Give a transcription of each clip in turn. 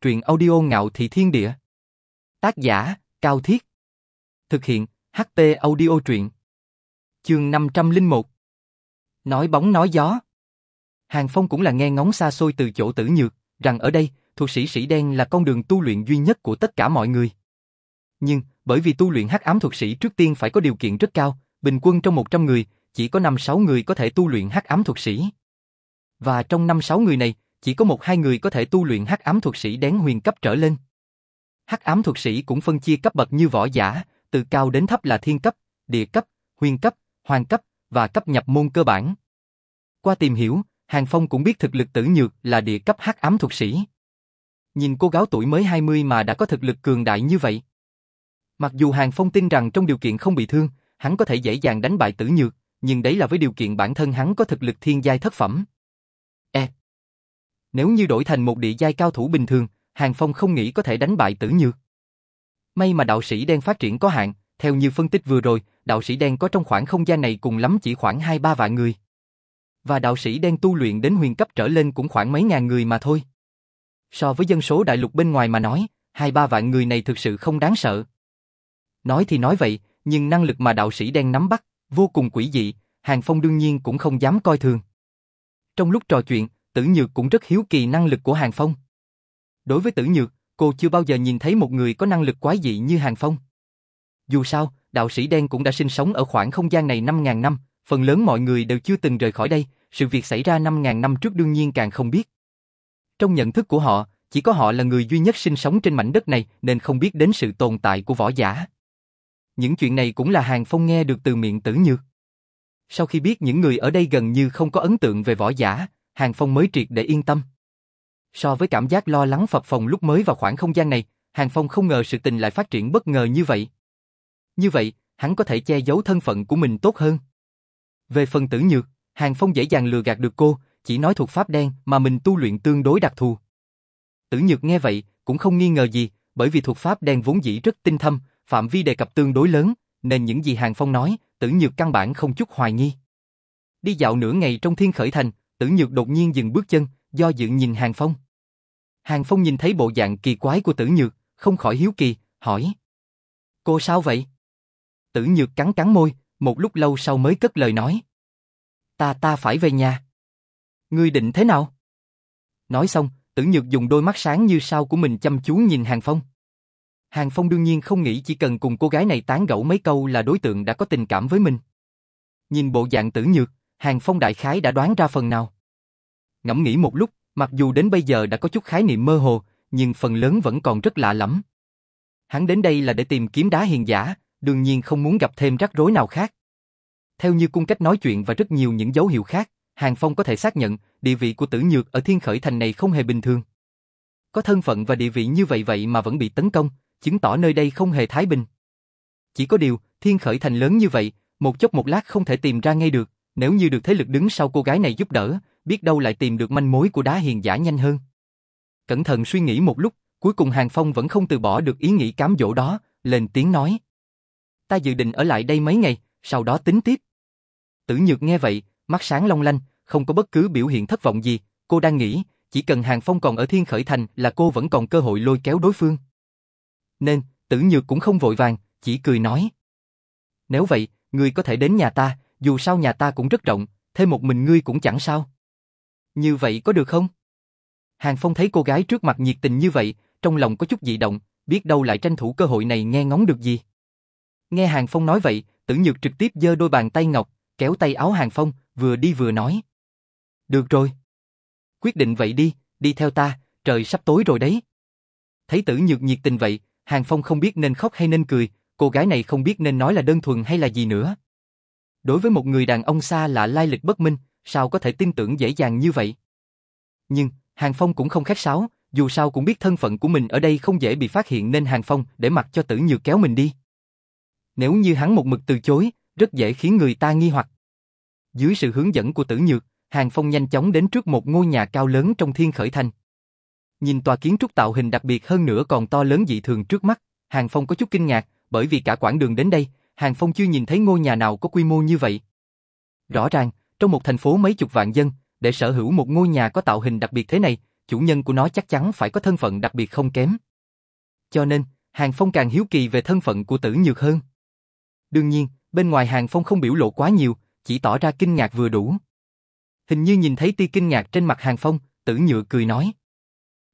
truyện audio ngạo thị thiên địa. Tác giả, Cao Thiết. Thực hiện, HT audio truyện. Chương 501. Nói bóng nói gió. Hàng Phong cũng là nghe ngóng xa xôi từ chỗ tử nhược, rằng ở đây, thuộc sĩ sĩ đen là con đường tu luyện duy nhất của tất cả mọi người. Nhưng, bởi vì tu luyện hắc ám thuật sĩ trước tiên phải có điều kiện rất cao, bình quân trong 100 người, chỉ có 5-6 người có thể tu luyện hắc ám thuật sĩ. Và trong 5-6 người này, chỉ có một hai người có thể tu luyện hắc ám thuật sĩ đén huyền cấp trở lên. Hắc ám thuật sĩ cũng phân chia cấp bậc như võ giả, từ cao đến thấp là thiên cấp, địa cấp, huyền cấp, hoàng cấp và cấp nhập môn cơ bản. Qua tìm hiểu, Hàng Phong cũng biết thực lực tử nhược là địa cấp hắc ám thuật sĩ. Nhìn cô gái tuổi mới 20 mà đã có thực lực cường đại như vậy. Mặc dù Hàng Phong tin rằng trong điều kiện không bị thương, hắn có thể dễ dàng đánh bại tử nhược, nhưng đấy là với điều kiện bản thân hắn có thực lực thiên giai thất phẩm. E. Nếu như đổi thành một địa giai cao thủ bình thường, Hàng Phong không nghĩ có thể đánh bại tử nhược. May mà đạo sĩ đen phát triển có hạn, theo như phân tích vừa rồi, đạo sĩ đen có trong khoảng không gian này cùng lắm chỉ khoảng 2-3 vạn người. Và đạo sĩ đen tu luyện đến huyền cấp trở lên cũng khoảng mấy ngàn người mà thôi. So với dân số đại lục bên ngoài mà nói, 2-3 vạn người này thực sự không đáng sợ. Nói thì nói vậy, nhưng năng lực mà đạo sĩ đen nắm bắt, vô cùng quỷ dị, Hàng Phong đương nhiên cũng không dám coi thường. Trong lúc trò chuyện, Tử Nhược cũng rất hiếu kỳ năng lực của Hàng Phong. Đối với Tử Nhược, cô chưa bao giờ nhìn thấy một người có năng lực quái dị như Hàng Phong. Dù sao, đạo sĩ đen cũng đã sinh sống ở khoảng không gian này 5.000 năm, phần lớn mọi người đều chưa từng rời khỏi đây, sự việc xảy ra 5.000 năm trước đương nhiên càng không biết. Trong nhận thức của họ, chỉ có họ là người duy nhất sinh sống trên mảnh đất này nên không biết đến sự tồn tại của võ giả. Những chuyện này cũng là Hàng Phong nghe được từ miệng Tử Nhược. Sau khi biết những người ở đây gần như không có ấn tượng về võ giả, Hàng Phong mới triệt để yên tâm. So với cảm giác lo lắng phập phòng lúc mới vào khoảng không gian này, Hàng Phong không ngờ sự tình lại phát triển bất ngờ như vậy. Như vậy, hắn có thể che giấu thân phận của mình tốt hơn. Về phần tử nhược, Hàng Phong dễ dàng lừa gạt được cô, chỉ nói thuộc pháp đen mà mình tu luyện tương đối đặc thù. Tử nhược nghe vậy, cũng không nghi ngờ gì, bởi vì thuộc pháp đen vốn dĩ rất tinh thâm, phạm vi đề cập tương đối lớn, nên những gì Hàng Phong nói, tử nhược căn bản không chút hoài nghi. Đi dạo nửa ngày trong thiên khởi thành, tử nhược đột nhiên dừng bước chân, do dự nhìn Hàng Phong. Hàng Phong nhìn thấy bộ dạng kỳ quái của tử nhược, không khỏi hiếu kỳ, hỏi. Cô sao vậy? Tử nhược cắn cắn môi, một lúc lâu sau mới cất lời nói. Ta ta phải về nhà. Ngươi định thế nào? Nói xong, tử nhược dùng đôi mắt sáng như sao của mình chăm chú nhìn Hàng Phong. Hàng Phong đương nhiên không nghĩ chỉ cần cùng cô gái này tán gẫu mấy câu là đối tượng đã có tình cảm với mình. Nhìn bộ dạng tử nhược, Hàng Phong đại khái đã đoán ra phần nào. Ngẫm nghĩ một lúc, mặc dù đến bây giờ đã có chút khái niệm mơ hồ, nhưng phần lớn vẫn còn rất lạ lắm. Hắn đến đây là để tìm kiếm đá hiền giả, đương nhiên không muốn gặp thêm rắc rối nào khác. Theo như cung cách nói chuyện và rất nhiều những dấu hiệu khác, Hàng Phong có thể xác nhận địa vị của tử nhược ở thiên khởi thành này không hề bình thường. Có thân phận và địa vị như vậy vậy mà vẫn bị tấn công, chứng tỏ nơi đây không hề thái bình. Chỉ có điều, thiên khởi thành lớn như vậy, một chốc một lát không thể tìm ra ngay được, nếu như được thế lực đứng sau cô gái này giúp đỡ, biết đâu lại tìm được manh mối của đá hiền giả nhanh hơn. Cẩn thận suy nghĩ một lúc, cuối cùng Hàng Phong vẫn không từ bỏ được ý nghĩ cám dỗ đó, lên tiếng nói. Ta dự định ở lại đây mấy ngày, sau đó tính tiếp. Tử Nhược nghe vậy, mắt sáng long lanh, không có bất cứ biểu hiện thất vọng gì, cô đang nghĩ, chỉ cần Hàng Phong còn ở Thiên Khởi Thành là cô vẫn còn cơ hội lôi kéo đối phương. Nên, Tử Nhược cũng không vội vàng, chỉ cười nói. Nếu vậy, ngươi có thể đến nhà ta, dù sao nhà ta cũng rất rộng, thêm một mình ngươi cũng chẳng sao. Như vậy có được không? Hàng Phong thấy cô gái trước mặt nhiệt tình như vậy, trong lòng có chút dị động, biết đâu lại tranh thủ cơ hội này nghe ngóng được gì. Nghe Hàng Phong nói vậy, Tử Nhược trực tiếp giơ đôi bàn tay ngọc, kéo tay áo Hàng Phong, vừa đi vừa nói. Được rồi. Quyết định vậy đi, đi theo ta, trời sắp tối rồi đấy. Thấy Tử Nhược nhiệt tình vậy, Hàng Phong không biết nên khóc hay nên cười, cô gái này không biết nên nói là đơn thuần hay là gì nữa. Đối với một người đàn ông xa lạ lai lịch bất minh, sao có thể tin tưởng dễ dàng như vậy? Nhưng, Hàng Phong cũng không khách sáo, dù sao cũng biết thân phận của mình ở đây không dễ bị phát hiện nên Hàng Phong để mặc cho tử nhược kéo mình đi. Nếu như hắn một mực từ chối, rất dễ khiến người ta nghi hoặc. Dưới sự hướng dẫn của tử nhược, Hàng Phong nhanh chóng đến trước một ngôi nhà cao lớn trong thiên khởi thành. Nhìn tòa kiến trúc tạo hình đặc biệt hơn nữa còn to lớn dị thường trước mắt, Hàng Phong có chút kinh ngạc, bởi vì cả quãng đường đến đây, Hàng Phong chưa nhìn thấy ngôi nhà nào có quy mô như vậy. Rõ ràng, trong một thành phố mấy chục vạn dân, để sở hữu một ngôi nhà có tạo hình đặc biệt thế này, chủ nhân của nó chắc chắn phải có thân phận đặc biệt không kém. Cho nên, Hàng Phong càng hiếu kỳ về thân phận của tử nhược hơn. Đương nhiên, bên ngoài Hàng Phong không biểu lộ quá nhiều, chỉ tỏ ra kinh ngạc vừa đủ. Hình như nhìn thấy tia kinh ngạc trên mặt Hàng Phong, tử nhược cười nói.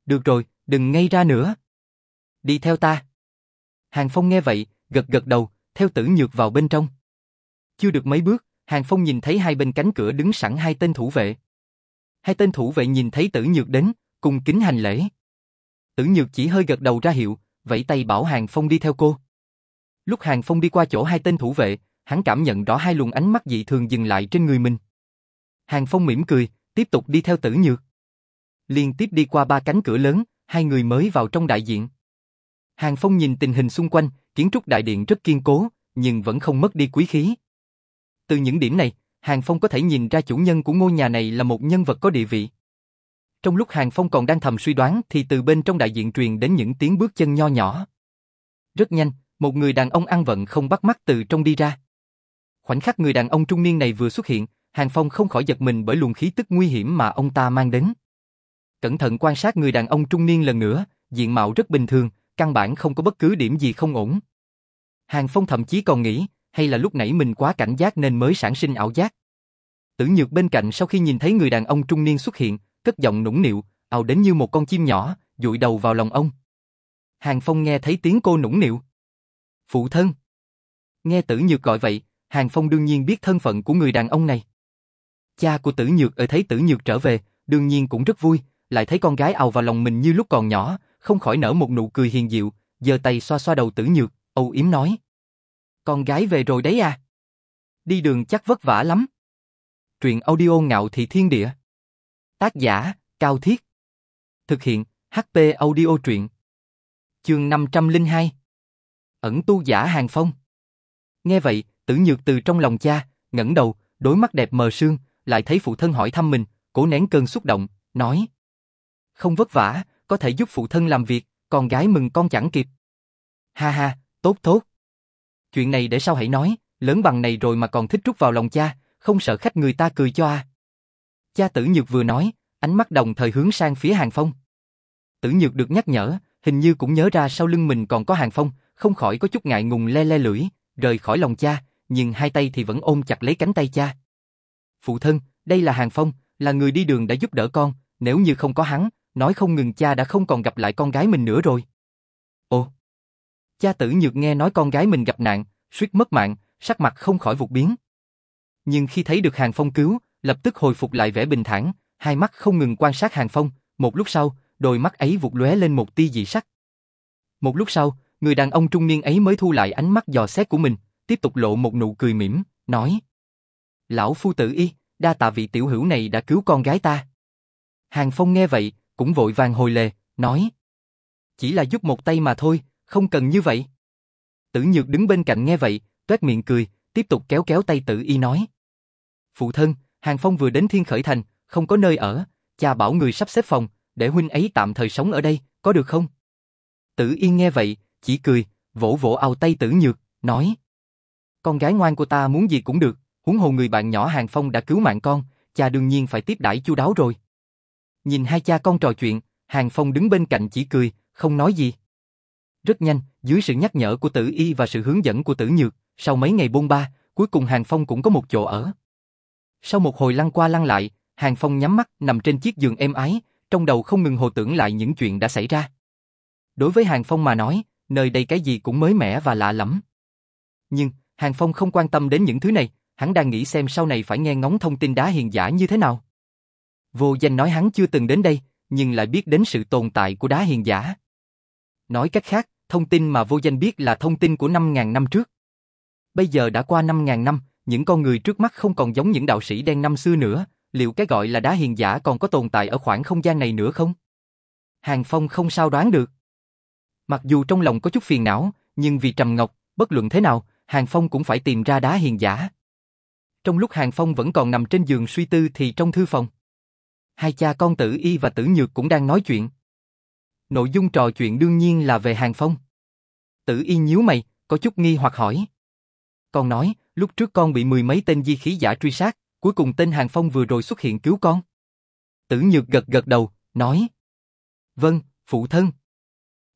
Được rồi, đừng ngây ra nữa. Đi theo ta. Hàng Phong nghe vậy, gật gật đầu, theo tử nhược vào bên trong. Chưa được mấy bước, Hàng Phong nhìn thấy hai bên cánh cửa đứng sẵn hai tên thủ vệ. Hai tên thủ vệ nhìn thấy tử nhược đến, cùng kính hành lễ. Tử nhược chỉ hơi gật đầu ra hiệu, vẫy tay bảo Hàng Phong đi theo cô. Lúc Hàng Phong đi qua chỗ hai tên thủ vệ, hắn cảm nhận rõ hai luồng ánh mắt dị thường dừng lại trên người mình. Hàng Phong mỉm cười, tiếp tục đi theo tử nhược. Liên tiếp đi qua ba cánh cửa lớn, hai người mới vào trong đại diện. Hàng Phong nhìn tình hình xung quanh, kiến trúc đại điện rất kiên cố, nhưng vẫn không mất đi quý khí. Từ những điểm này, Hàng Phong có thể nhìn ra chủ nhân của ngôi nhà này là một nhân vật có địa vị. Trong lúc Hàng Phong còn đang thầm suy đoán thì từ bên trong đại diện truyền đến những tiếng bước chân nho nhỏ. Rất nhanh, một người đàn ông ăn vận không bắt mắt từ trong đi ra. Khoảnh khắc người đàn ông trung niên này vừa xuất hiện, Hàng Phong không khỏi giật mình bởi luồng khí tức nguy hiểm mà ông ta mang đến. Cẩn thận quan sát người đàn ông trung niên lần nữa, diện mạo rất bình thường, căn bản không có bất cứ điểm gì không ổn. Hàng Phong thậm chí còn nghĩ, hay là lúc nãy mình quá cảnh giác nên mới sản sinh ảo giác. Tử Nhược bên cạnh sau khi nhìn thấy người đàn ông trung niên xuất hiện, cất giọng nũng nịu, ào đến như một con chim nhỏ, dụi đầu vào lòng ông. Hàng Phong nghe thấy tiếng cô nũng nịu. Phụ thân. Nghe Tử Nhược gọi vậy, Hàng Phong đương nhiên biết thân phận của người đàn ông này. Cha của Tử Nhược ở thấy Tử Nhược trở về, đương nhiên cũng rất vui, lại thấy con gái ào vào lòng mình như lúc còn nhỏ, không khỏi nở một nụ cười hiền diệu, giơ tay xoa xoa đầu Tử Nhược, âu yếm nói. Con gái về rồi đấy à? Đi đường chắc vất vả lắm. Truyện audio ngạo thị thiên địa. Tác giả, Cao Thiết. Thực hiện, HP audio truyện. Chương 502. Ẩn tu giả hàng phong. Nghe vậy, tử nhược từ trong lòng cha, ngẩng đầu, đôi mắt đẹp mờ sương, lại thấy phụ thân hỏi thăm mình, cố nén cơn xúc động, nói. Không vất vả, có thể giúp phụ thân làm việc, con gái mừng con chẳng kịp. Ha ha, tốt tốt. Chuyện này để sau hãy nói, lớn bằng này rồi mà còn thích rút vào lòng cha, không sợ khách người ta cười cho à. Cha tử nhược vừa nói, ánh mắt đồng thời hướng sang phía hàng phong. Tử nhược được nhắc nhở, hình như cũng nhớ ra sau lưng mình còn có hàng phong, không khỏi có chút ngại ngùng le le lưỡi, rời khỏi lòng cha, nhưng hai tay thì vẫn ôm chặt lấy cánh tay cha. Phụ thân, đây là hàng phong, là người đi đường đã giúp đỡ con, nếu như không có hắn, nói không ngừng cha đã không còn gặp lại con gái mình nữa rồi. Ồ! Cha tử nhược nghe nói con gái mình gặp nạn, suýt mất mạng, sắc mặt không khỏi vụt biến. Nhưng khi thấy được Hàng Phong cứu, lập tức hồi phục lại vẻ bình thản, hai mắt không ngừng quan sát Hàng Phong, một lúc sau, đôi mắt ấy vụt lóe lên một tia dị sắc. Một lúc sau, người đàn ông trung niên ấy mới thu lại ánh mắt dò xét của mình, tiếp tục lộ một nụ cười mỉm, nói: "Lão phu tử y, đa tạ vị tiểu hữu này đã cứu con gái ta." Hàng Phong nghe vậy, cũng vội vàng hồi lề, nói: "Chỉ là giúp một tay mà thôi, không cần như vậy." Tử Nhược đứng bên cạnh nghe vậy, tuét miệng cười, tiếp tục kéo kéo tay Tử Y nói: "Phụ thân, Hàng Phong vừa đến Thiên Khởi Thành, không có nơi ở, cha bảo người sắp xếp phòng, để huynh ấy tạm thời sống ở đây, có được không?" Tử Yên nghe vậy, chỉ cười, vỗ vỗ ao tay Tử Nhược, nói: "Con gái ngoan của ta muốn gì cũng được, huống hồ người bạn nhỏ Hàng Phong đã cứu mạng con, cha đương nhiên phải tiếp đãi chu đáo rồi." Nhìn hai cha con trò chuyện, Hàng Phong đứng bên cạnh chỉ cười, không nói gì. Rất nhanh, dưới sự nhắc nhở của Tử Y và sự hướng dẫn của Tử Nhược, sau mấy ngày bôn ba, cuối cùng Hàng Phong cũng có một chỗ ở. Sau một hồi lăn qua lăn lại, Hàng Phong nhắm mắt nằm trên chiếc giường êm ái, trong đầu không ngừng hồi tưởng lại những chuyện đã xảy ra. Đối với Hàng Phong mà nói, nơi đây cái gì cũng mới mẻ và lạ lắm. Nhưng, Hàng Phong không quan tâm đến những thứ này, hắn đang nghĩ xem sau này phải nghe ngóng thông tin đá hiền giả như thế nào. Vô danh nói hắn chưa từng đến đây, nhưng lại biết đến sự tồn tại của đá hiền giả. Nói cách khác, thông tin mà vô danh biết là thông tin của 5.000 năm trước. Bây giờ đã qua 5.000 năm, những con người trước mắt không còn giống những đạo sĩ đen năm xưa nữa, liệu cái gọi là đá hiền giả còn có tồn tại ở khoảng không gian này nữa không? Hàng Phong không sao đoán được. Mặc dù trong lòng có chút phiền não, nhưng vì Trầm Ngọc, bất luận thế nào, Hàng Phong cũng phải tìm ra đá hiền giả. Trong lúc Hàng Phong vẫn còn nằm trên giường suy tư thì trong thư phòng. Hai cha con tử y và tử nhược cũng đang nói chuyện. Nội dung trò chuyện đương nhiên là về Hàng Phong. Tử y nhíu mày, có chút nghi hoặc hỏi. Con nói, lúc trước con bị mười mấy tên di khí giả truy sát, cuối cùng tên Hàng Phong vừa rồi xuất hiện cứu con. Tử Nhược gật gật đầu, nói, Vâng, phụ thân.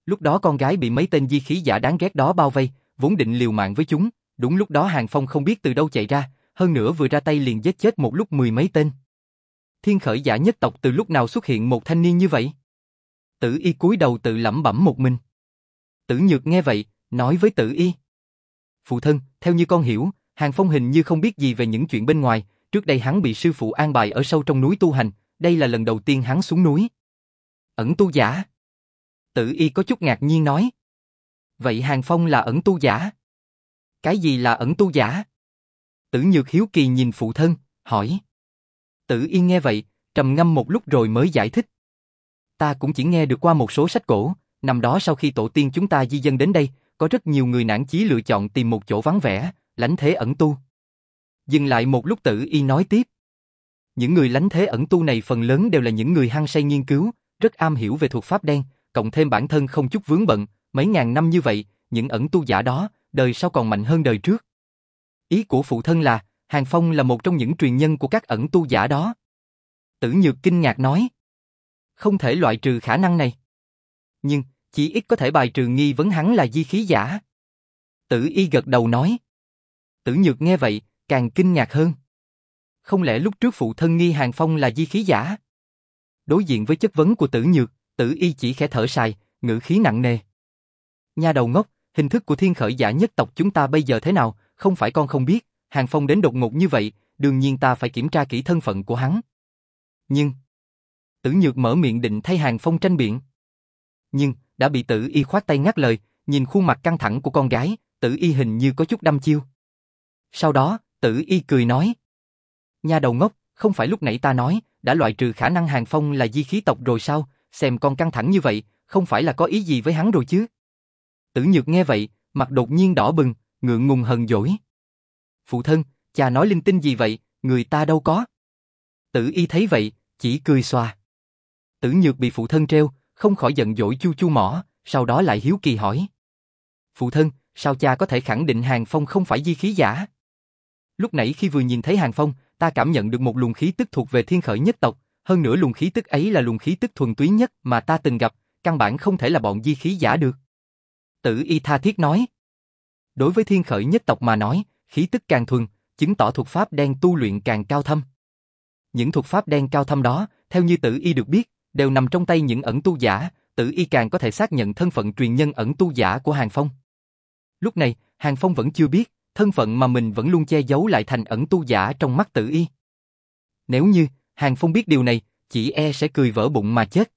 Lúc đó con gái bị mấy tên di khí giả đáng ghét đó bao vây, vốn định liều mạng với chúng, đúng lúc đó Hàng Phong không biết từ đâu chạy ra, hơn nữa vừa ra tay liền giết chết một lúc mười mấy tên. Thiên khởi giả nhất tộc từ lúc nào xuất hiện một thanh niên như vậy? Tử y cúi đầu tự lẩm bẩm một mình. Tử nhược nghe vậy, nói với tử y. Phụ thân, theo như con hiểu, Hàng Phong hình như không biết gì về những chuyện bên ngoài, trước đây hắn bị sư phụ an bài ở sâu trong núi tu hành, đây là lần đầu tiên hắn xuống núi. Ẩn tu giả. Tử y có chút ngạc nhiên nói. Vậy Hàng Phong là ẩn tu giả? Cái gì là ẩn tu giả? Tử Nhược hiếu kỳ nhìn phụ thân, hỏi. Tử y nghe vậy, trầm ngâm một lúc rồi mới giải thích. Ta cũng chỉ nghe được qua một số sách cổ, năm đó sau khi tổ tiên chúng ta di dân đến đây, có rất nhiều người nản chí lựa chọn tìm một chỗ vắng vẻ, lánh thế ẩn tu. Dừng lại một lúc tử y nói tiếp. Những người lánh thế ẩn tu này phần lớn đều là những người hăng say nghiên cứu, rất am hiểu về thuật pháp đen, cộng thêm bản thân không chút vướng bận, mấy ngàn năm như vậy, những ẩn tu giả đó, đời sau còn mạnh hơn đời trước. Ý của phụ thân là, Hàng Phong là một trong những truyền nhân của các ẩn tu giả đó. Tử Nhược kinh ngạc nói. Không thể loại trừ khả năng này. Nhưng, chỉ ít có thể bài trừ nghi vấn hắn là di khí giả. Tử Y gật đầu nói. Tử Nhược nghe vậy, càng kinh ngạc hơn. Không lẽ lúc trước phụ thân nghi Hàng Phong là di khí giả? Đối diện với chất vấn của Tử Nhược, Tử Y chỉ khẽ thở dài, ngữ khí nặng nề. Nhà đầu ngốc, hình thức của thiên khởi giả nhất tộc chúng ta bây giờ thế nào, không phải con không biết, Hàng Phong đến đột ngột như vậy, đương nhiên ta phải kiểm tra kỹ thân phận của hắn. Nhưng, Tử Nhược mở miệng định thay Hàng Phong tranh biện. Nhưng, đã bị Tử Y khoát tay ngắt lời, nhìn khuôn mặt căng thẳng của con gái, Tử Y hình như có chút đăm chiêu. Sau đó, Tử Y cười nói. Nhà đầu ngốc, không phải lúc nãy ta nói, đã loại trừ khả năng Hàng Phong là di khí tộc rồi sao, xem con căng thẳng như vậy, không phải là có ý gì với hắn rồi chứ? Tử Nhược nghe vậy, mặt đột nhiên đỏ bừng, ngượng ngùng hờn dỗi. Phụ thân, cha nói linh tinh gì vậy, người ta đâu có. Tử y thấy vậy, chỉ cười xòa. Tử Nhược bị phụ thân treo, không khỏi giận dỗi chu chu mỏ, sau đó lại hiếu kỳ hỏi. Phụ thân, sao cha có thể khẳng định Hàng Phong không phải di khí giả? Lúc nãy khi vừa nhìn thấy Hàng Phong, ta cảm nhận được một luồng khí tức thuộc về thiên khởi nhất tộc, hơn nữa luồng khí tức ấy là luồng khí tức thuần túy nhất mà ta từng gặp, căn bản không thể là bọn di khí giả được. Tử y tha thiết nói. Đối với thiên khởi nhất tộc mà nói, khí tức càng thuần, chứng tỏ thuật pháp đen tu luyện càng cao thâm. Những thuật pháp đen cao thâm đó, theo như tử y được biết, đều nằm trong tay những ẩn tu giả, tử y càng có thể xác nhận thân phận truyền nhân ẩn tu giả của Hàng Phong. Lúc này, Hàng Phong vẫn chưa biết, thân phận mà mình vẫn luôn che giấu lại thành ẩn tu giả trong mắt tử y. Nếu như, Hàng Phong biết điều này, chỉ e sẽ cười vỡ bụng mà chết.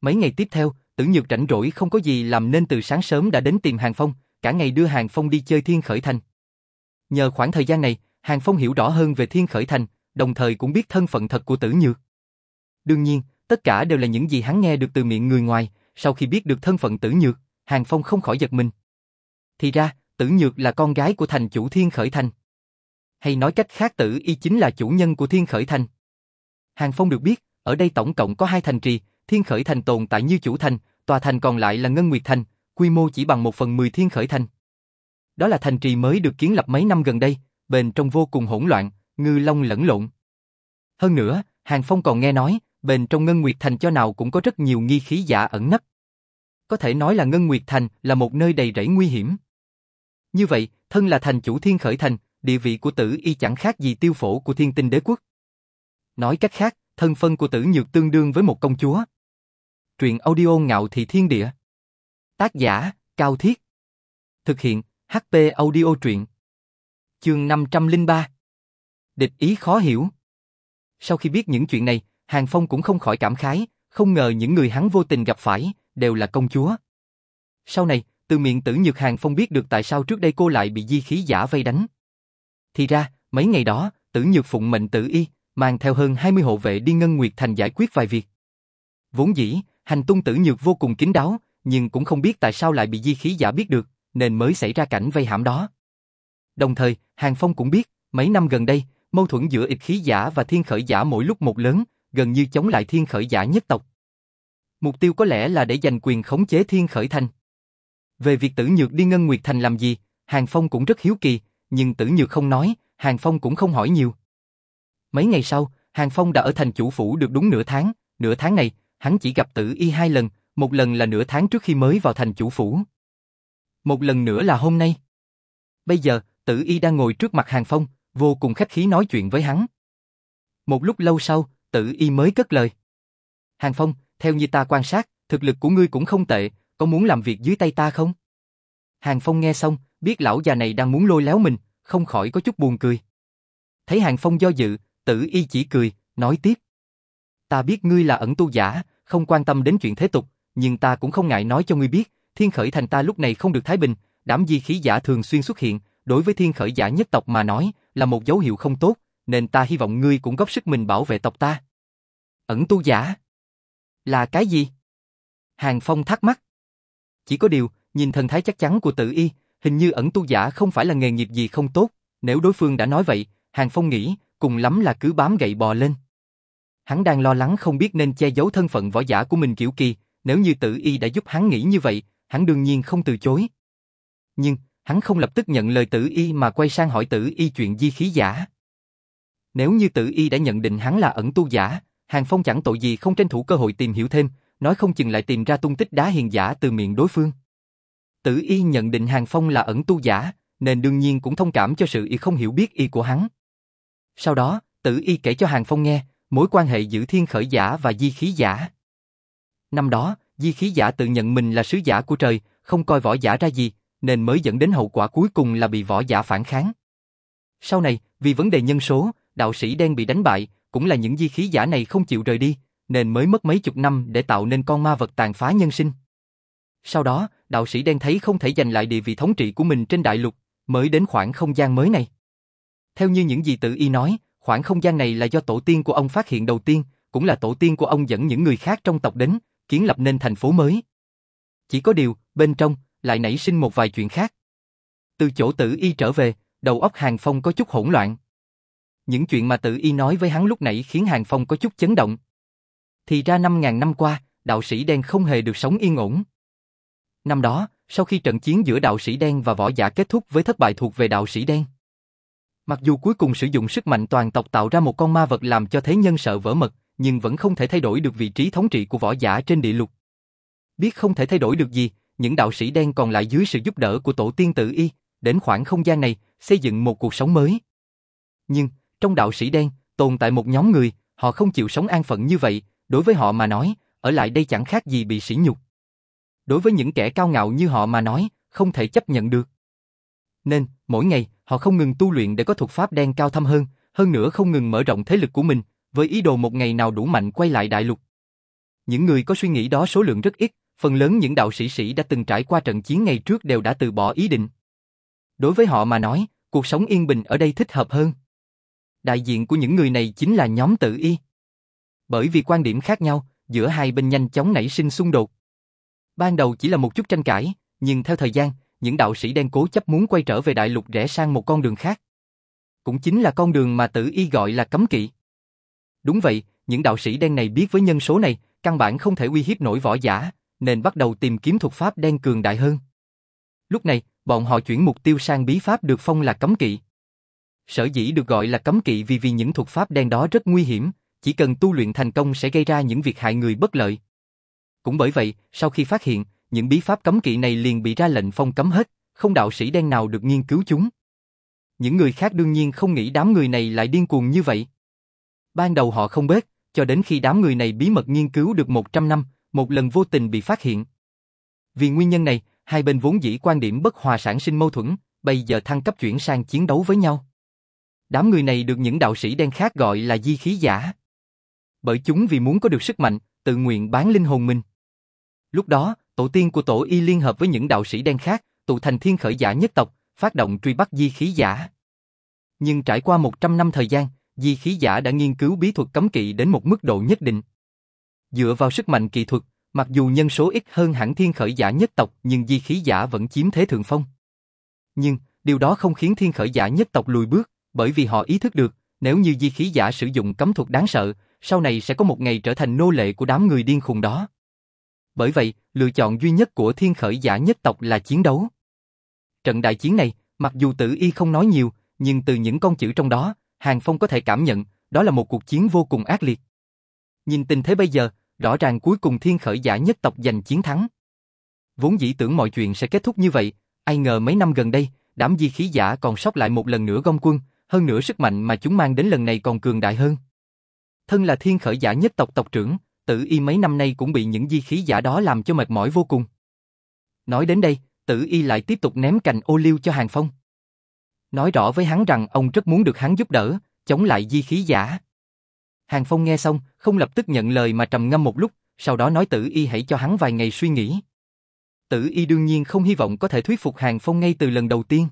Mấy ngày tiếp theo, tử nhược rảnh rỗi không có gì làm nên từ sáng sớm đã đến tìm Hàng Phong, cả ngày đưa Hàng Phong đi chơi thiên khởi thành. Nhờ khoảng thời gian này, Hàng Phong hiểu rõ hơn về thiên khởi thành, đồng thời cũng biết thân phận thật của tử nhược. Đương nhiên, tất cả đều là những gì hắn nghe được từ miệng người ngoài, sau khi biết được thân phận tử nhược, Hàng Phong không khỏi giật mình. Thì ra, tử nhược là con gái của thành chủ thiên khởi thành. Hay nói cách khác tử y chính là chủ nhân của thiên khởi thành. Hàng Phong được biết, ở đây tổng cộng có hai thành trì, thiên khởi thành tồn tại như chủ thành, tòa thành còn lại là Ngân Nguyệt Thành, quy mô chỉ bằng một phần mười thiên khởi thành. Đó là thành trì mới được kiến lập mấy năm gần đây, bên trong vô cùng hỗn loạn, ngư long lẫn lộn. Hơn nữa, Hàng Phong còn nghe nói, bên trong Ngân Nguyệt Thành cho nào cũng có rất nhiều nghi khí giả ẩn nấp. Có thể nói là Ngân Nguyệt Thành là một nơi đầy rẫy nguy hiểm. Như vậy, thân là thành chủ thiên khởi thành, địa vị của tử y chẳng khác gì tiêu phổ của thiên tinh đế quốc. Nói cách khác, thân phân của tử nhược tương đương với một công chúa. Truyện audio ngạo thị thiên địa. Tác giả, Cao Thiết. Thực hiện, HP audio truyện. Chương 503. Địch ý khó hiểu. Sau khi biết những chuyện này, Hàng Phong cũng không khỏi cảm khái, không ngờ những người hắn vô tình gặp phải, đều là công chúa. Sau này, từ miệng tử nhược Hàng Phong biết được tại sao trước đây cô lại bị di khí giả vây đánh. Thì ra, mấy ngày đó, tử nhược phụng mệnh tử y, mang theo hơn 20 hộ vệ đi Ngân Nguyệt Thành giải quyết vài việc. Vốn dĩ, hành tung tử nhược vô cùng kín đáo, nhưng cũng không biết tại sao lại bị di khí giả biết được, nên mới xảy ra cảnh vây hãm đó. Đồng thời, Hàng Phong cũng biết, mấy năm gần đây, mâu thuẫn giữa ịch khí giả và thiên khởi giả mỗi lúc một lớn, gần như chống lại thiên khởi giả nhất tộc. Mục tiêu có lẽ là để giành quyền khống chế thiên khởi thành. Về việc tử nhược đi Ngân Nguyệt Thành làm gì, Hàng Phong cũng rất hiếu kỳ, nhưng tử nhược không nói, Hàng Phong cũng không hỏi nhiều. Mấy ngày sau, Hàng Phong đã ở thành chủ phủ được đúng nửa tháng, nửa tháng này, hắn chỉ gặp tử y hai lần, một lần là nửa tháng trước khi mới vào thành chủ phủ. Một lần nữa là hôm nay. Bây giờ, tử y đang ngồi trước mặt Hàng Phong, vô cùng khách khí nói chuyện với hắn. Một lúc lâu sau, tử y mới cất lời. Hàng Phong, theo như ta quan sát, thực lực của ngươi cũng không tệ, có muốn làm việc dưới tay ta không? Hàng Phong nghe xong, biết lão già này đang muốn lôi léo mình, không khỏi có chút buồn cười. Thấy Hàng Phong do dự, tử y chỉ cười, nói tiếp. Ta biết ngươi là ẩn tu giả, không quan tâm đến chuyện thế tục, nhưng ta cũng không ngại nói cho ngươi biết, thiên khởi thành ta lúc này không được thái bình, đám di khí giả thường xuyên xuất hiện, đối với thiên khởi giả nhất tộc mà nói, là một dấu hiệu không tốt, nên ta hy vọng ngươi cũng góp sức mình bảo vệ tộc ta. Ẩn tu giả? Là cái gì? Hàng Phong thắc mắc. Chỉ có điều, nhìn thần thái chắc chắn của tự y, hình như ẩn tu giả không phải là nghề nghiệp gì không tốt, nếu đối phương đã nói vậy, Hàng Phong nghĩ, cùng lắm là cứ bám gậy bò lên. Hắn đang lo lắng không biết nên che giấu thân phận võ giả của mình kiểu kỳ, nếu như tự y đã giúp hắn nghĩ như vậy, hắn đương nhiên không từ chối. Nhưng, hắn không lập tức nhận lời tử y mà quay sang hỏi tử y chuyện di khí giả. Nếu như tử y đã nhận định hắn là ẩn tu giả, Hàng Phong chẳng tội gì không tranh thủ cơ hội tìm hiểu thêm, nói không chừng lại tìm ra tung tích đá hiền giả từ miệng đối phương. Tử y nhận định Hàng Phong là ẩn tu giả, nên đương nhiên cũng thông cảm cho sự y không hiểu biết y của hắn. Sau đó, tử y kể cho Hàng Phong nghe, mối quan hệ giữa thiên khởi giả và di khí giả. Năm đó, di khí giả tự nhận mình là sứ giả của trời, không coi võ giả ra gì, nên mới dẫn đến hậu quả cuối cùng là bị võ giả phản kháng. Sau này, vì vấn đề nhân số, đạo sĩ đen bị đánh bại, cũng là những di khí giả này không chịu rời đi, nên mới mất mấy chục năm để tạo nên con ma vật tàn phá nhân sinh. Sau đó, đạo sĩ đen thấy không thể giành lại địa vị thống trị của mình trên đại lục, mới đến khoảng không gian mới này. Theo như những gì tự y nói, khoảng không gian này là do tổ tiên của ông phát hiện đầu tiên, cũng là tổ tiên của ông dẫn những người khác trong tộc đến, kiến lập nên thành phố mới. Chỉ có điều, bên trong, lại nảy sinh một vài chuyện khác. Từ chỗ tử y trở về, đầu óc Hàng Phong có chút hỗn loạn. Những chuyện mà tử y nói với hắn lúc nãy khiến Hàng Phong có chút chấn động. Thì ra năm ngàn năm qua, đạo sĩ đen không hề được sống yên ổn. Năm đó, sau khi trận chiến giữa đạo sĩ đen và võ giả kết thúc với thất bại thuộc về đạo sĩ đen. Mặc dù cuối cùng sử dụng sức mạnh toàn tộc tạo ra một con ma vật làm cho thế nhân sợ vỡ mật, nhưng vẫn không thể thay đổi được vị trí thống trị của võ giả trên địa lục. Biết không thể thay đổi được gì, những đạo sĩ đen còn lại dưới sự giúp đỡ của tổ tiên tự y, đến khoảng không gian này, xây dựng một cuộc sống mới. Nhưng, trong đạo sĩ đen, tồn tại một nhóm người, họ không chịu sống an phận như vậy, đối với họ mà nói, ở lại đây chẳng khác gì bị sỉ nhục. Đối với những kẻ cao ngạo như họ mà nói, không thể chấp nhận được. Nên, mỗi ngày, họ không ngừng tu luyện để có thuật pháp đen cao thâm hơn, hơn nữa không ngừng mở rộng thế lực của mình, với ý đồ một ngày nào đủ mạnh quay lại đại lục. Những người có suy nghĩ đó số lượng rất ít, phần lớn những đạo sĩ sĩ đã từng trải qua trận chiến ngày trước đều đã từ bỏ ý định. Đối với họ mà nói, cuộc sống yên bình ở đây thích hợp hơn. Đại diện của những người này chính là nhóm tự y. Bởi vì quan điểm khác nhau, giữa hai bên nhanh chóng nảy sinh xung đột. Ban đầu chỉ là một chút tranh cãi, nhưng theo thời gian, những đạo sĩ đen cố chấp muốn quay trở về đại lục rẽ sang một con đường khác. Cũng chính là con đường mà tử y gọi là cấm kỵ. Đúng vậy, những đạo sĩ đen này biết với nhân số này, căn bản không thể uy hiếp nổi võ giả, nên bắt đầu tìm kiếm thuật pháp đen cường đại hơn. Lúc này, bọn họ chuyển mục tiêu sang bí pháp được phong là cấm kỵ. Sở dĩ được gọi là cấm kỵ vì vì những thuật pháp đen đó rất nguy hiểm, chỉ cần tu luyện thành công sẽ gây ra những việc hại người bất lợi. Cũng bởi vậy, sau khi phát hiện, những bí pháp cấm kỵ này liền bị ra lệnh phong cấm hết, không đạo sĩ đen nào được nghiên cứu chúng. Những người khác đương nhiên không nghĩ đám người này lại điên cuồng như vậy. Ban đầu họ không biết, cho đến khi đám người này bí mật nghiên cứu được 100 năm, một lần vô tình bị phát hiện. Vì nguyên nhân này, hai bên vốn dĩ quan điểm bất hòa sản sinh mâu thuẫn, bây giờ thăng cấp chuyển sang chiến đấu với nhau. Đám người này được những đạo sĩ đen khác gọi là di khí giả. Bởi chúng vì muốn có được sức mạnh, tự nguyện bán linh hồn mình. Lúc đó, tổ tiên của tổ y liên hợp với những đạo sĩ đen khác, tụ thành thiên khởi giả nhất tộc, phát động truy bắt di khí giả. Nhưng trải qua 100 năm thời gian, di khí giả đã nghiên cứu bí thuật cấm kỵ đến một mức độ nhất định. Dựa vào sức mạnh kỹ thuật, mặc dù nhân số ít hơn hẳn thiên khởi giả nhất tộc nhưng di khí giả vẫn chiếm thế thượng phong. Nhưng, điều đó không khiến thiên khởi giả nhất tộc lùi bước, bởi vì họ ý thức được, nếu như di khí giả sử dụng cấm thuật đáng sợ, sau này sẽ có một ngày trở thành nô lệ của đám người điên khùng đó. Bởi vậy, lựa chọn duy nhất của thiên khởi giả nhất tộc là chiến đấu. Trận đại chiến này, mặc dù tử y không nói nhiều, nhưng từ những con chữ trong đó, Hàng Phong có thể cảm nhận, đó là một cuộc chiến vô cùng ác liệt. Nhìn tình thế bây giờ, rõ ràng cuối cùng thiên khởi giả nhất tộc giành chiến thắng. Vốn dĩ tưởng mọi chuyện sẽ kết thúc như vậy, ai ngờ mấy năm gần đây, đám di khí giả còn sót lại một lần nữa gom quân, hơn nữa sức mạnh mà chúng mang đến lần này còn cường đại hơn. Thân là thiên khởi giả nhất tộc tộc trưởng, tử y mấy năm nay cũng bị những di khí giả đó làm cho mệt mỏi vô cùng. Nói đến đây, tử y lại tiếp tục ném cành ô liu cho Hàng Phong. Nói rõ với hắn rằng ông rất muốn được hắn giúp đỡ, chống lại di khí giả. Hàng Phong nghe xong, không lập tức nhận lời mà trầm ngâm một lúc, sau đó nói tử y hãy cho hắn vài ngày suy nghĩ. Tử y đương nhiên không hy vọng có thể thuyết phục Hàng Phong ngay từ lần đầu tiên.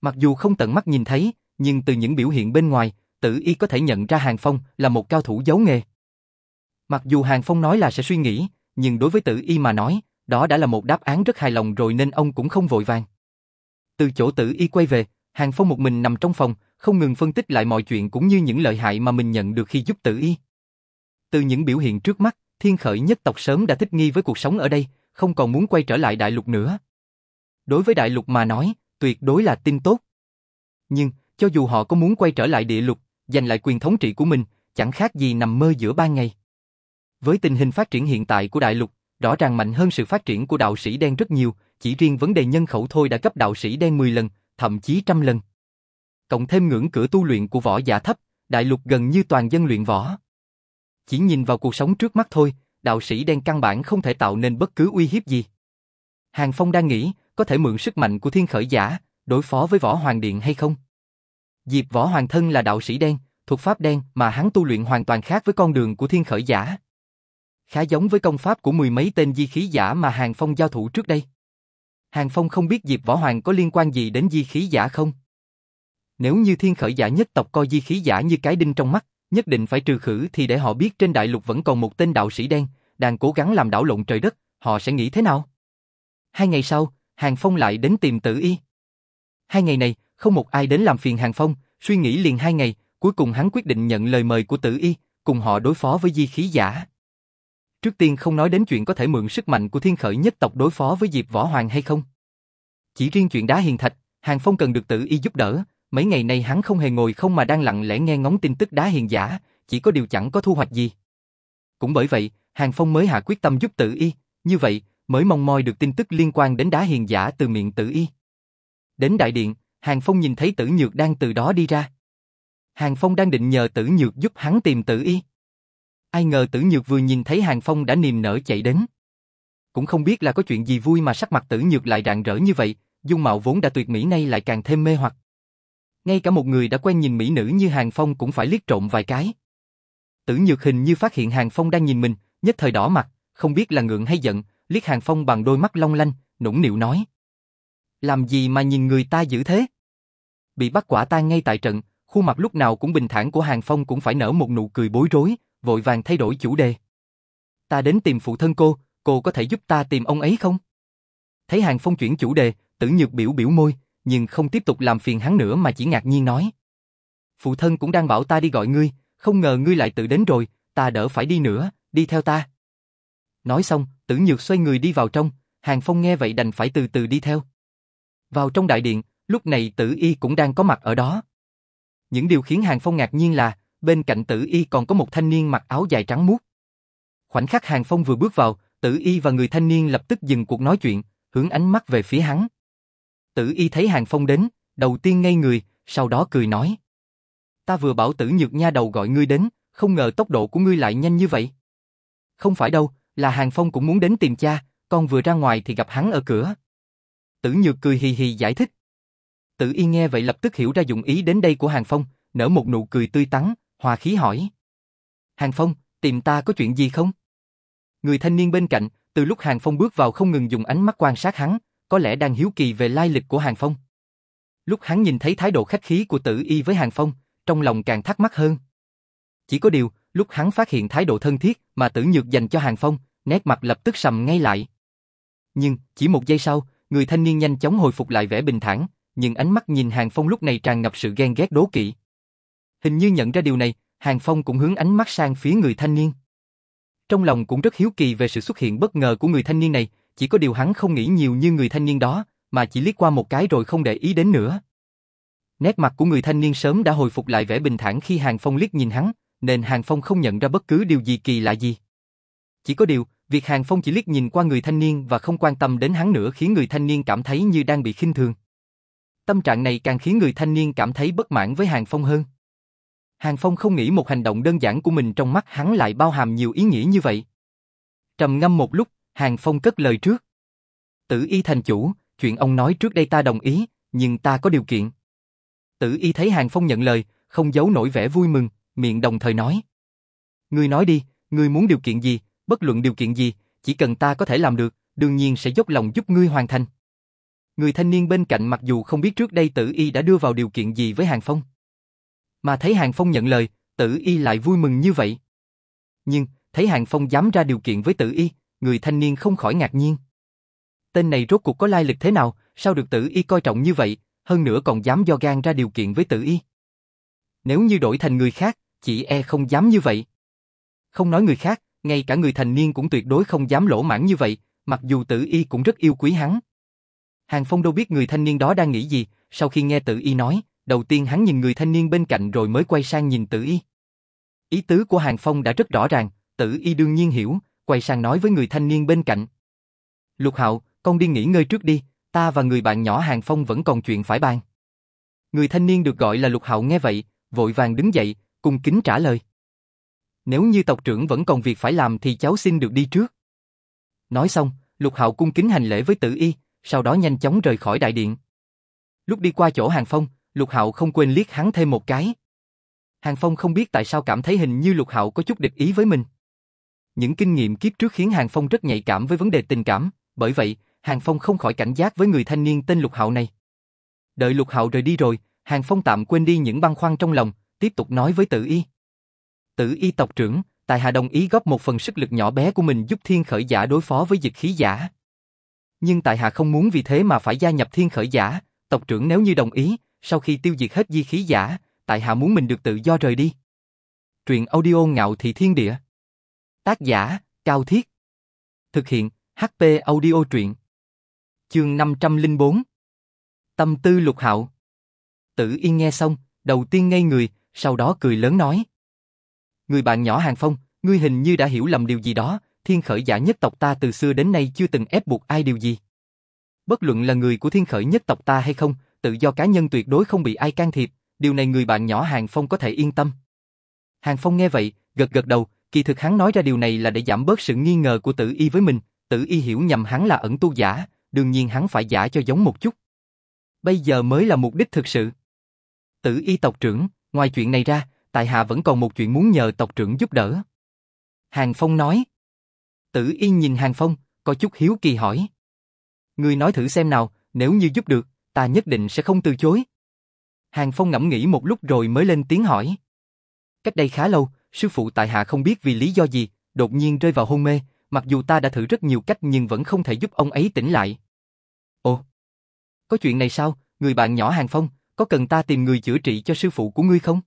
Mặc dù không tận mắt nhìn thấy, nhưng từ những biểu hiện bên ngoài, tử y có thể nhận ra Hàng Phong là một cao thủ giấu nghề. Mặc dù Hàng Phong nói là sẽ suy nghĩ, nhưng đối với tử y mà nói, đó đã là một đáp án rất hài lòng rồi nên ông cũng không vội vàng. Từ chỗ tử y quay về, Hàng Phong một mình nằm trong phòng, không ngừng phân tích lại mọi chuyện cũng như những lợi hại mà mình nhận được khi giúp tử y. Từ những biểu hiện trước mắt, thiên khởi nhất tộc sớm đã thích nghi với cuộc sống ở đây, không còn muốn quay trở lại đại lục nữa. Đối với đại lục mà nói, tuyệt đối là tin tốt. Nhưng, cho dù họ có muốn quay trở lại địa lục, giành lại quyền thống trị của mình, chẳng khác gì nằm mơ giữa ban ngày. Với tình hình phát triển hiện tại của đại lục, rõ ràng mạnh hơn sự phát triển của đạo sĩ đen rất nhiều, chỉ riêng vấn đề nhân khẩu thôi đã cấp đạo sĩ đen 10 lần, thậm chí trăm lần. Cộng thêm ngưỡng cửa tu luyện của võ giả thấp, đại lục gần như toàn dân luyện võ. Chỉ nhìn vào cuộc sống trước mắt thôi, đạo sĩ đen căn bản không thể tạo nên bất cứ uy hiếp gì. Hàng Phong đang nghĩ, có thể mượn sức mạnh của thiên khởi giả, đối phó với võ hoàng điện hay không? Diệp võ hoàng thân là đạo sĩ đen, thuộc pháp đen mà hắn tu luyện hoàn toàn khác với con đường của thiên khởi giả. Khá giống với công pháp của mười mấy tên di khí giả mà Hàng Phong giao thủ trước đây. Hàng Phong không biết Diệp Võ Hoàng có liên quan gì đến di khí giả không? Nếu như thiên khởi giả nhất tộc coi di khí giả như cái đinh trong mắt, nhất định phải trừ khử thì để họ biết trên đại lục vẫn còn một tên đạo sĩ đen, đang cố gắng làm đảo lộn trời đất, họ sẽ nghĩ thế nào? Hai ngày sau, Hàng Phong lại đến tìm tử y. Hai ngày này, không một ai đến làm phiền Hàng Phong, suy nghĩ liền hai ngày, cuối cùng hắn quyết định nhận lời mời của tử y, cùng họ đối phó với di khí giả. Trước tiên không nói đến chuyện có thể mượn sức mạnh của thiên khởi nhất tộc đối phó với Diệp Võ Hoàng hay không. Chỉ riêng chuyện đá hiền thạch, Hàng Phong cần được tử y giúp đỡ, mấy ngày nay hắn không hề ngồi không mà đang lặng lẽ nghe ngóng tin tức đá hiền giả, chỉ có điều chẳng có thu hoạch gì. Cũng bởi vậy, Hàng Phong mới hạ quyết tâm giúp tử y, như vậy mới mong moi được tin tức liên quan đến đá hiền giả từ miệng tử y. Đến đại điện, Hàng Phong nhìn thấy tử nhược đang từ đó đi ra. Hàng Phong đang định nhờ tử nhược giúp hắn tìm tử y. Ai ngờ tử nhược vừa nhìn thấy Hàng Phong đã niềm nở chạy đến. Cũng không biết là có chuyện gì vui mà sắc mặt tử nhược lại rạng rỡ như vậy, dung mạo vốn đã tuyệt mỹ nay lại càng thêm mê hoặc. Ngay cả một người đã quen nhìn mỹ nữ như Hàng Phong cũng phải liếc trộm vài cái. Tử nhược hình như phát hiện Hàng Phong đang nhìn mình, nhất thời đỏ mặt, không biết là ngượng hay giận, liếc Hàng Phong bằng đôi mắt long lanh, nũng nịu nói. Làm gì mà nhìn người ta dữ thế? Bị bắt quả tang ngay tại trận, khuôn mặt lúc nào cũng bình thản của Hàng Phong cũng phải nở một nụ cười bối rối, vội vàng thay đổi chủ đề. Ta đến tìm phụ thân cô, cô có thể giúp ta tìm ông ấy không? Thấy Hàng Phong chuyển chủ đề, tử nhược biểu biểu môi, nhưng không tiếp tục làm phiền hắn nữa mà chỉ ngạc nhiên nói. Phụ thân cũng đang bảo ta đi gọi ngươi, không ngờ ngươi lại tự đến rồi, ta đỡ phải đi nữa, đi theo ta. Nói xong, tử nhược xoay người đi vào trong, Hàng Phong nghe vậy đành phải từ từ đi theo. Vào trong đại điện, lúc này tử y cũng đang có mặt ở đó. Những điều khiến Hàng Phong ngạc nhiên là, bên cạnh tử y còn có một thanh niên mặc áo dài trắng muốt. Khoảnh khắc Hàng Phong vừa bước vào, tử y và người thanh niên lập tức dừng cuộc nói chuyện, hướng ánh mắt về phía hắn. Tử y thấy Hàng Phong đến, đầu tiên ngây người, sau đó cười nói. Ta vừa bảo tử nhược nha đầu gọi ngươi đến, không ngờ tốc độ của ngươi lại nhanh như vậy. Không phải đâu, là Hàng Phong cũng muốn đến tìm cha, con vừa ra ngoài thì gặp hắn ở cửa. Tử nhược cười hì hì giải thích. Tử y nghe vậy lập tức hiểu ra dụng ý đến đây của Hàng Phong, nở một nụ cười tươi tắn, hòa khí hỏi. Hàng Phong, tìm ta có chuyện gì không? Người thanh niên bên cạnh, từ lúc Hàng Phong bước vào không ngừng dùng ánh mắt quan sát hắn, có lẽ đang hiếu kỳ về lai lịch của Hàng Phong. Lúc hắn nhìn thấy thái độ khách khí của tử y với Hàng Phong, trong lòng càng thắc mắc hơn. Chỉ có điều, lúc hắn phát hiện thái độ thân thiết mà tử nhược dành cho Hàng Phong, nét mặt lập tức sầm ngay lại. Nhưng, chỉ một giây sau, người thanh niên nhanh chóng hồi phục lại vẻ bình thản, nhưng ánh mắt nhìn Hàng Phong lúc này tràn ngập sự ghen ghét đố kỵ. Hình như nhận ra điều này, Hàng Phong cũng hướng ánh mắt sang phía người thanh niên. Trong lòng cũng rất hiếu kỳ về sự xuất hiện bất ngờ của người thanh niên này, chỉ có điều hắn không nghĩ nhiều như người thanh niên đó, mà chỉ liếc qua một cái rồi không để ý đến nữa. Nét mặt của người thanh niên sớm đã hồi phục lại vẻ bình thản khi Hàng Phong liếc nhìn hắn, nên Hàng Phong không nhận ra bất cứ điều gì kỳ lạ gì. Chỉ có điều, việc Hàng Phong chỉ liếc nhìn qua người thanh niên và không quan tâm đến hắn nữa khiến người thanh niên cảm thấy như đang bị khinh thường. Tâm trạng này càng khiến người thanh niên cảm thấy bất mãn với Hàng Phong hơn. Hàng Phong không nghĩ một hành động đơn giản của mình trong mắt hắn lại bao hàm nhiều ý nghĩa như vậy. Trầm ngâm một lúc, Hàng Phong cất lời trước. Tử y thành chủ, chuyện ông nói trước đây ta đồng ý, nhưng ta có điều kiện. Tử y thấy Hàng Phong nhận lời, không giấu nổi vẻ vui mừng, miệng đồng thời nói. Ngươi nói đi, ngươi muốn điều kiện gì, bất luận điều kiện gì, chỉ cần ta có thể làm được, đương nhiên sẽ dốc lòng giúp ngươi hoàn thành. Người thanh niên bên cạnh mặc dù không biết trước đây tử y đã đưa vào điều kiện gì với Hàng Phong. Mà thấy Hàng Phong nhận lời, tử y lại vui mừng như vậy. Nhưng, thấy Hàng Phong dám ra điều kiện với tử y, người thanh niên không khỏi ngạc nhiên. Tên này rốt cuộc có lai lịch thế nào, sao được tử y coi trọng như vậy, hơn nữa còn dám do gan ra điều kiện với tử y. Nếu như đổi thành người khác, chỉ e không dám như vậy. Không nói người khác, ngay cả người thành niên cũng tuyệt đối không dám lỗ mãn như vậy, mặc dù tử y cũng rất yêu quý hắn. Hàng Phong đâu biết người thanh niên đó đang nghĩ gì, sau khi nghe tử y nói, đầu tiên hắn nhìn người thanh niên bên cạnh rồi mới quay sang nhìn tử y. Ý tứ của Hàng Phong đã rất rõ ràng, tử y đương nhiên hiểu, quay sang nói với người thanh niên bên cạnh. Lục Hạo, con đi nghỉ ngơi trước đi, ta và người bạn nhỏ Hàng Phong vẫn còn chuyện phải bàn. Người thanh niên được gọi là Lục Hạo nghe vậy, vội vàng đứng dậy, cung kính trả lời. Nếu như tộc trưởng vẫn còn việc phải làm thì cháu xin được đi trước. Nói xong, Lục Hạo cung kính hành lễ với tử y, sau đó nhanh chóng rời khỏi đại điện. Lúc đi qua chỗ Hàng Phong, Lục Hạo không quên liếc hắn thêm một cái. Hàng Phong không biết tại sao cảm thấy hình như Lục Hạo có chút địch ý với mình. Những kinh nghiệm kiếp trước khiến Hàng Phong rất nhạy cảm với vấn đề tình cảm, bởi vậy, Hàng Phong không khỏi cảnh giác với người thanh niên tên Lục Hạo này. Đợi Lục Hạo rời đi rồi, Hàng Phong tạm quên đi những băn khoăn trong lòng, tiếp tục nói với Tử Y. Tử Y tộc trưởng, Tài Hạ đồng ý góp một phần sức lực nhỏ bé của mình giúp Thiên Khởi Giả đối phó với dịch khí giả. Nhưng Tại Hạ không muốn vì thế mà phải gia nhập Thiên Khởi Giả, tộc trưởng nếu như đồng ý, sau khi tiêu diệt hết di khí giả, Tại Hạ muốn mình được tự do rời đi. Truyện audio ngạo thị thiên địa. Tác giả, Cao Thiết. Thực hiện, HP audio truyện. Chương 504 Tâm tư lục hạo Tử Yên nghe xong, đầu tiên ngây người, sau đó cười lớn nói. Người bạn nhỏ Hàng Phong, ngươi hình như đã hiểu lầm điều gì đó, thiên khởi giả nhất tộc ta từ xưa đến nay chưa từng ép buộc ai điều gì. Bất luận là người của thiên khởi nhất tộc ta hay không, tự do cá nhân tuyệt đối không bị ai can thiệp, điều này người bạn nhỏ Hàng Phong có thể yên tâm. Hàng Phong nghe vậy, gật gật đầu, kỳ thực hắn nói ra điều này là để giảm bớt sự nghi ngờ của tử y với mình, tử y hiểu nhầm hắn là ẩn tu giả, đương nhiên hắn phải giả cho giống một chút. Bây giờ mới là mục đích thực sự. Tử y tộc trưởng, ngoài chuyện này ra, tại hạ vẫn còn một chuyện muốn nhờ tộc trưởng giúp đỡ. Hàng Phong nói. Tử y nhìn Hàng Phong, có chút hiếu kỳ hỏi. Ngươi nói thử xem nào, nếu như giúp được, ta nhất định sẽ không từ chối. Hàng Phong ngẫm nghĩ một lúc rồi mới lên tiếng hỏi. Cách đây khá lâu, sư phụ tại hạ không biết vì lý do gì, đột nhiên rơi vào hôn mê, mặc dù ta đã thử rất nhiều cách nhưng vẫn không thể giúp ông ấy tỉnh lại. Ồ, có chuyện này sao, người bạn nhỏ Hàng Phong, có cần ta tìm người chữa trị cho sư phụ của ngươi không?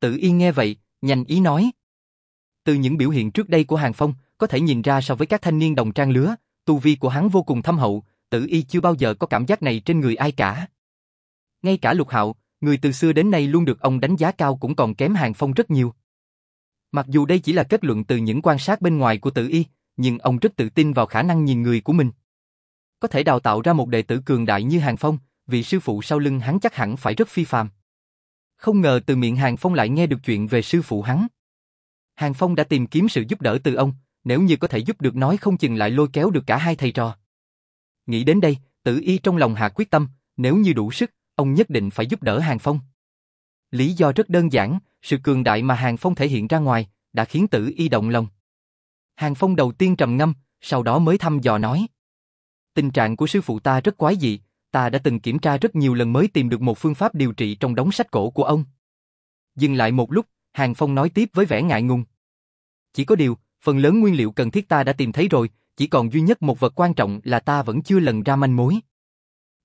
Tự yên nghe vậy, nhanh ý nói. Từ những biểu hiện trước đây của Hàng Phong, có thể nhìn ra so với các thanh niên đồng trang lứa, tu vi của hắn vô cùng thâm hậu, Tử y chưa bao giờ có cảm giác này trên người ai cả. Ngay cả lục hạo, người từ xưa đến nay luôn được ông đánh giá cao cũng còn kém Hàng Phong rất nhiều. Mặc dù đây chỉ là kết luận từ những quan sát bên ngoài của Tử y, nhưng ông rất tự tin vào khả năng nhìn người của mình. Có thể đào tạo ra một đệ tử cường đại như Hàng Phong, vị sư phụ sau lưng hắn chắc hẳn phải rất phi phàm. Không ngờ từ miệng Hàng Phong lại nghe được chuyện về sư phụ hắn. Hàng Phong đã tìm kiếm sự giúp đỡ từ ông, nếu như có thể giúp được nói không chừng lại lôi kéo được cả hai thầy trò. Nghĩ đến đây, tử y trong lòng hạ quyết tâm, nếu như đủ sức, ông nhất định phải giúp đỡ Hàng Phong. Lý do rất đơn giản, sự cường đại mà Hàng Phong thể hiện ra ngoài, đã khiến tử y động lòng. Hàng Phong đầu tiên trầm ngâm, sau đó mới thăm dò nói. Tình trạng của sư phụ ta rất quái dị, ta đã từng kiểm tra rất nhiều lần mới tìm được một phương pháp điều trị trong đống sách cổ của ông. Dừng lại một lúc, Hàng Phong nói tiếp với vẻ ngại ngùng. Chỉ có điều, phần lớn nguyên liệu cần thiết ta đã tìm thấy rồi, chỉ còn duy nhất một vật quan trọng là ta vẫn chưa lần ra manh mối.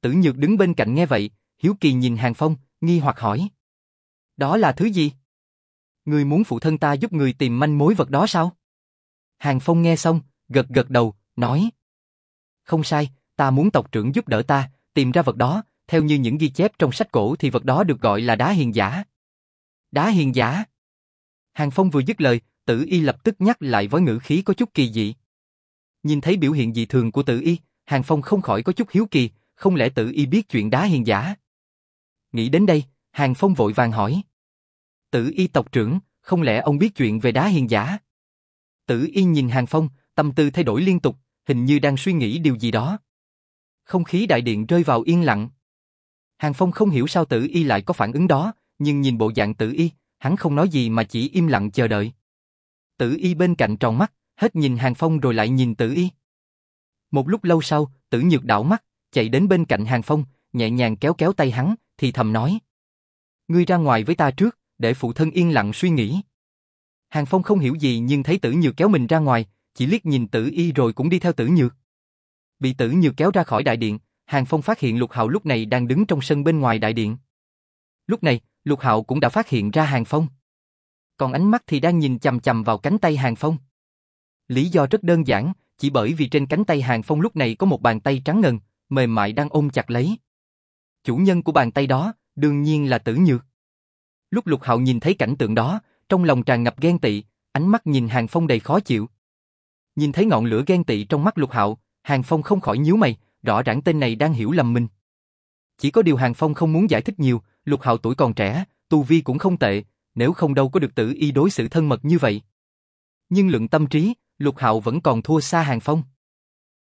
Tử Nhược đứng bên cạnh nghe vậy, Hiếu Kỳ nhìn Hàng Phong, nghi hoặc hỏi. Đó là thứ gì? Người muốn phụ thân ta giúp người tìm manh mối vật đó sao? Hàng Phong nghe xong, gật gật đầu, nói. Không sai, ta muốn tộc trưởng giúp đỡ ta, tìm ra vật đó, theo như những ghi chép trong sách cổ thì vật đó được gọi là đá hiền giả. Đá hiền giả? Hàng Phong vừa dứt lời, tử y lập tức nhắc lại với ngữ khí có chút kỳ dị. Nhìn thấy biểu hiện dị thường của tử y, Hàng Phong không khỏi có chút hiếu kỳ, không lẽ tử y biết chuyện đá hiền giả? Nghĩ đến đây, Hàng Phong vội vàng hỏi. Tử y tộc trưởng, không lẽ ông biết chuyện về đá hiền giả? Tử y nhìn Hàng Phong, tâm tư thay đổi liên tục, hình như đang suy nghĩ điều gì đó. Không khí đại điện rơi vào yên lặng. Hàng Phong không hiểu sao tử y lại có phản ứng đó, nhưng nhìn bộ dạng tử y, hắn không nói gì mà chỉ im lặng chờ đợi. Tử y bên cạnh tròn mắt, hết nhìn Hàng Phong rồi lại nhìn tử y. Một lúc lâu sau, tử nhược đảo mắt, chạy đến bên cạnh Hàng Phong, nhẹ nhàng kéo kéo tay hắn, thì thầm nói. Ngươi ra ngoài với ta trước, để phụ thân yên lặng suy nghĩ. Hàng Phong không hiểu gì nhưng thấy tử nhược kéo mình ra ngoài, chỉ liếc nhìn tử y rồi cũng đi theo tử nhược. Bị tử nhược kéo ra khỏi đại điện, Hàng Phong phát hiện Lục Hạo lúc này đang đứng trong sân bên ngoài đại điện. Lúc này, Lục Hạo cũng đã phát hiện ra Hàng Phong. Còn ánh mắt thì đang nhìn chầm chầm vào cánh tay Hàng Phong. Lý do rất đơn giản, chỉ bởi vì trên cánh tay Hàng Phong lúc này có một bàn tay trắng ngần, mềm mại đang ôm chặt lấy. Chủ nhân của bàn tay đó, đương nhiên là Tử Nhược. Lúc Lục Hạo nhìn thấy cảnh tượng đó, trong lòng tràn ngập ghen tị, ánh mắt nhìn Hàng Phong đầy khó chịu. Nhìn thấy ngọn lửa ghen tị trong mắt Lục Hạo, Hàng Phong không khỏi nhíu mày, rõ ràng tên này đang hiểu lầm mình. Chỉ có điều Hàng Phong không muốn giải thích nhiều, Lục Hạo tuổi còn trẻ, tu vi cũng không tệ, nếu không đâu có được tử y đối xử thân mật như vậy. Nhưng lượng tâm trí, Lục Hạo vẫn còn thua xa Hàng Phong.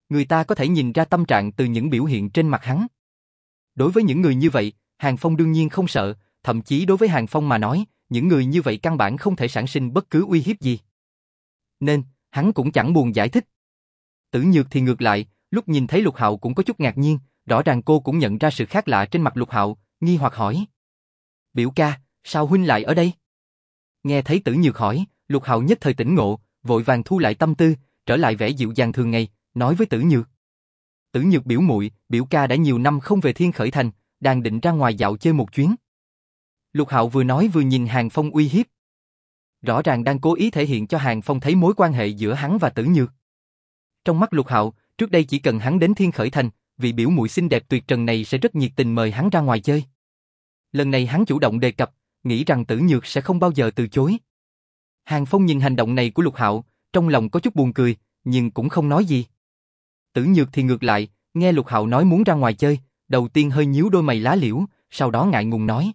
Người ta có thể nhìn ra tâm trạng từ những biểu hiện trên mặt hắn. Đối với những người như vậy, Hàng Phong đương nhiên không sợ, thậm chí đối với Hàng Phong mà nói, những người như vậy căn bản không thể sản sinh bất cứ uy hiếp gì. Nên, hắn cũng chẳng buồn giải thích. Tử Nhược thì ngược lại, lúc nhìn thấy Lục Hạo cũng có chút ngạc nhiên, rõ ràng cô cũng nhận ra sự khác lạ trên mặt Lục Hạo, nghi hoặc hỏi. Biểu ca, sao huynh lại ở đây? Nghe thấy Tử Nhược hỏi, Lục Hạo nhất thời tỉnh ngộ, vội vàng thu lại tâm tư, trở lại vẻ dịu dàng thường ngày, nói với Tử Nhược. Tử Nhược biểu muội, biểu ca đã nhiều năm không về Thiên Khởi Thành, đang định ra ngoài dạo chơi một chuyến. Lục Hạo vừa nói vừa nhìn Hàng Phong uy hiếp. Rõ ràng đang cố ý thể hiện cho Hàng Phong thấy mối quan hệ giữa hắn và Tử Nhược. Trong mắt Lục Hạo, trước đây chỉ cần hắn đến Thiên Khởi Thành, vị biểu muội xinh đẹp tuyệt trần này sẽ rất nhiệt tình mời hắn ra ngoài chơi. Lần này hắn chủ động đề cập, nghĩ rằng Tử Nhược sẽ không bao giờ từ chối. Hàng Phong nhìn hành động này của Lục Hạo, trong lòng có chút buồn cười, nhưng cũng không nói gì. Tử Nhược thì ngược lại, nghe Lục Hạo nói muốn ra ngoài chơi, đầu tiên hơi nhíu đôi mày lá liễu, sau đó ngại ngùng nói: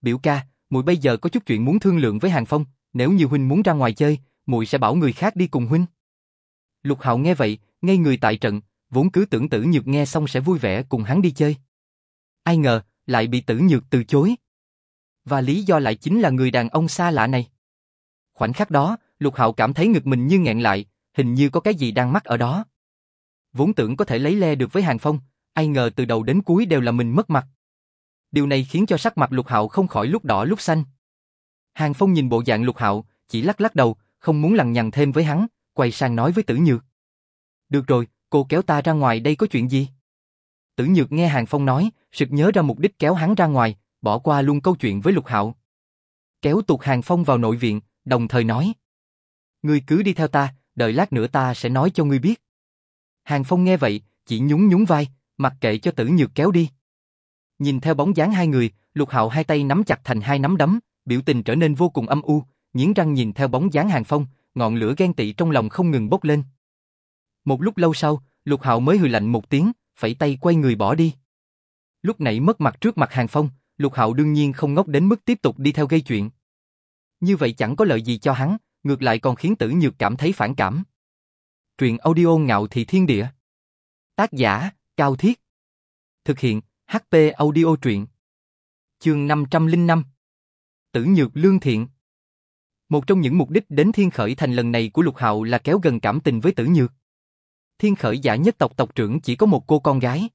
"Biểu ca, muội bây giờ có chút chuyện muốn thương lượng với Hàng Phong, nếu như huynh muốn ra ngoài chơi, muội sẽ bảo người khác đi cùng huynh." Lục Hạo nghe vậy, ngây người tại trận, vốn cứ tưởng Tử Nhược nghe xong sẽ vui vẻ cùng hắn đi chơi. Ai ngờ, lại bị Tử Nhược từ chối. Và lý do lại chính là người đàn ông xa lạ này. Khoảnh khắc đó, Lục Hạo cảm thấy ngực mình như nghẹn lại, hình như có cái gì đang mắc ở đó. Vốn tưởng có thể lấy le được với Hàng Phong, ai ngờ từ đầu đến cuối đều là mình mất mặt. Điều này khiến cho sắc mặt Lục Hạo không khỏi lúc đỏ lúc xanh. Hàng Phong nhìn bộ dạng Lục Hạo, chỉ lắc lắc đầu, không muốn lằng nhằng thêm với hắn, quay sang nói với Tử Nhược. Được rồi, cô kéo ta ra ngoài đây có chuyện gì? Tử Nhược nghe Hàng Phong nói, sực nhớ ra mục đích kéo hắn ra ngoài, bỏ qua luôn câu chuyện với Lục Hạo. Kéo tuột Hàng Phong vào nội viện, đồng thời nói. Ngươi cứ đi theo ta, đợi lát nữa ta sẽ nói cho ngươi biết. Hàng Phong nghe vậy, chỉ nhún nhún vai, mặc kệ cho tử nhược kéo đi. Nhìn theo bóng dáng hai người, Lục Hạo hai tay nắm chặt thành hai nắm đấm, biểu tình trở nên vô cùng âm u, nghiến răng nhìn theo bóng dáng Hàng Phong, ngọn lửa ghen tị trong lòng không ngừng bốc lên. Một lúc lâu sau, Lục Hạo mới hừ lạnh một tiếng, phẩy tay quay người bỏ đi. Lúc nãy mất mặt trước mặt Hàng Phong, Lục Hạo đương nhiên không ngốc đến mức tiếp tục đi theo gây chuyện. Như vậy chẳng có lợi gì cho hắn, ngược lại còn khiến Tử Nhược cảm thấy phản cảm. Truyện audio ngạo thị thiên địa. Tác giả, Cao Thiết. Thực hiện, HP audio truyện. Chương 505. Tử Nhược Lương Thiện. Một trong những mục đích đến Thiên Khởi Thành lần này của Lục Hạo là kéo gần cảm tình với Tử Nhược. Thiên Khởi giả nhất tộc tộc trưởng chỉ có một cô con gái.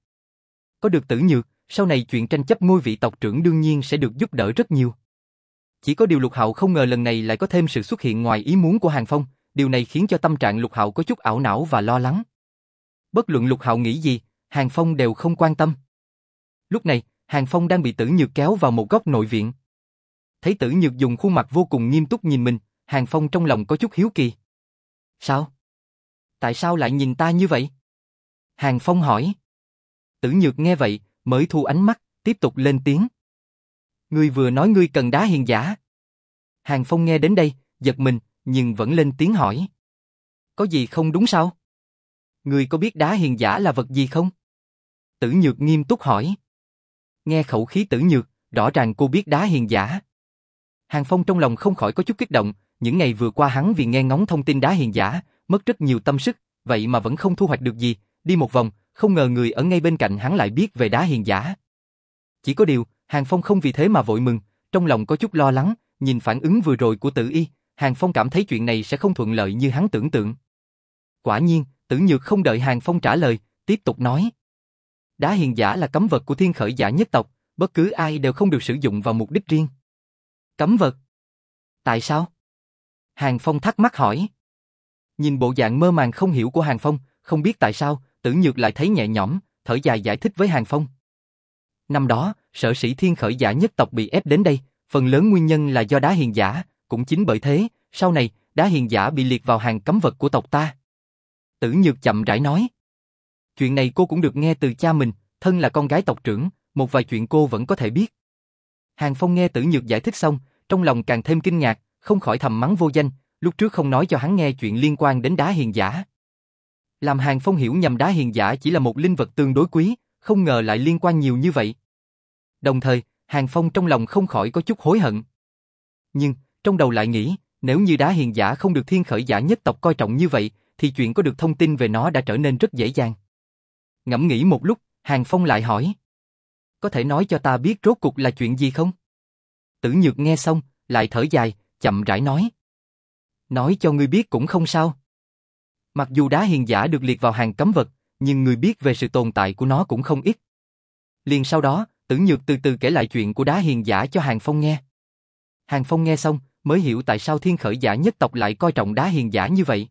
Có được Tử Nhược, sau này chuyện tranh chấp ngôi vị tộc trưởng đương nhiên sẽ được giúp đỡ rất nhiều. Chỉ có điều Lục Hạo không ngờ lần này lại có thêm sự xuất hiện ngoài ý muốn của Hàng Phong, điều này khiến cho tâm trạng Lục Hạo có chút ảo não và lo lắng. Bất luận Lục Hạo nghĩ gì, Hàng Phong đều không quan tâm. Lúc này, Hàng Phong đang bị Tử Nhược kéo vào một góc nội viện. Thấy Tử Nhược dùng khuôn mặt vô cùng nghiêm túc nhìn mình, Hàng Phong trong lòng có chút hiếu kỳ. Sao? Tại sao lại nhìn ta như vậy? Hàng Phong hỏi. Tử Nhược nghe vậy, mới thu ánh mắt, tiếp tục lên tiếng. Ngươi vừa nói ngươi cần đá hiền giả. Hàng Phong nghe đến đây, giật mình, nhưng vẫn lên tiếng hỏi. Có gì không đúng sao? Ngươi có biết đá hiền giả là vật gì không? Tử Nhược nghiêm túc hỏi. Nghe khẩu khí Tử Nhược, rõ ràng cô biết đá hiền giả. Hàng Phong trong lòng không khỏi có chút kích động, những ngày vừa qua hắn vì nghe ngóng thông tin đá hiền giả, mất rất nhiều tâm sức, vậy mà vẫn không thu hoạch được gì, đi một vòng, không ngờ người ở ngay bên cạnh hắn lại biết về đá hiền giả. Chỉ có điều, Hàng Phong không vì thế mà vội mừng, trong lòng có chút lo lắng, nhìn phản ứng vừa rồi của tử y, Hàng Phong cảm thấy chuyện này sẽ không thuận lợi như hắn tưởng tượng. Quả nhiên, tử nhược không đợi Hàng Phong trả lời, tiếp tục nói. Đá hiền giả là cấm vật của thiên khởi giả nhất tộc, bất cứ ai đều không được sử dụng vào mục đích riêng. Cấm vật? Tại sao? Hàng Phong thắc mắc hỏi. Nhìn bộ dạng mơ màng không hiểu của Hàng Phong, không biết tại sao, tử nhược lại thấy nhẹ nhõm, thở dài giải thích với Hàng Phong. Năm đó, sở sĩ thiên khởi giả nhất tộc bị ép đến đây, phần lớn nguyên nhân là do đá hiền giả, cũng chính bởi thế, sau này, đá hiền giả bị liệt vào hàng cấm vật của tộc ta. Tử Nhược chậm rãi nói. Chuyện này cô cũng được nghe từ cha mình, thân là con gái tộc trưởng, một vài chuyện cô vẫn có thể biết. Hàng Phong nghe Tử Nhược giải thích xong, trong lòng càng thêm kinh ngạc, không khỏi thầm mắng vô danh, lúc trước không nói cho hắn nghe chuyện liên quan đến đá hiền giả. Làm Hàng Phong hiểu nhầm đá hiền giả chỉ là một linh vật tương đối quý, không ngờ lại liên quan nhiều như vậy. Đồng thời, Hàng Phong trong lòng không khỏi có chút hối hận. Nhưng, trong đầu lại nghĩ, nếu như đá hiền giả không được thiên khởi giả nhất tộc coi trọng như vậy, thì chuyện có được thông tin về nó đã trở nên rất dễ dàng. Ngẫm nghĩ một lúc, Hàng Phong lại hỏi. Có thể nói cho ta biết rốt cuộc là chuyện gì không? Tử Nhược nghe xong, lại thở dài, chậm rãi nói. Nói cho ngươi biết cũng không sao. Mặc dù đá hiền giả được liệt vào hàng cấm vật, nhưng người biết về sự tồn tại của nó cũng không ít. Liền sau đó, Tử Nhược từ từ kể lại chuyện của đá hiền giả cho Hàng Phong nghe. Hàng Phong nghe xong, mới hiểu tại sao thiên khởi giả nhất tộc lại coi trọng đá hiền giả như vậy.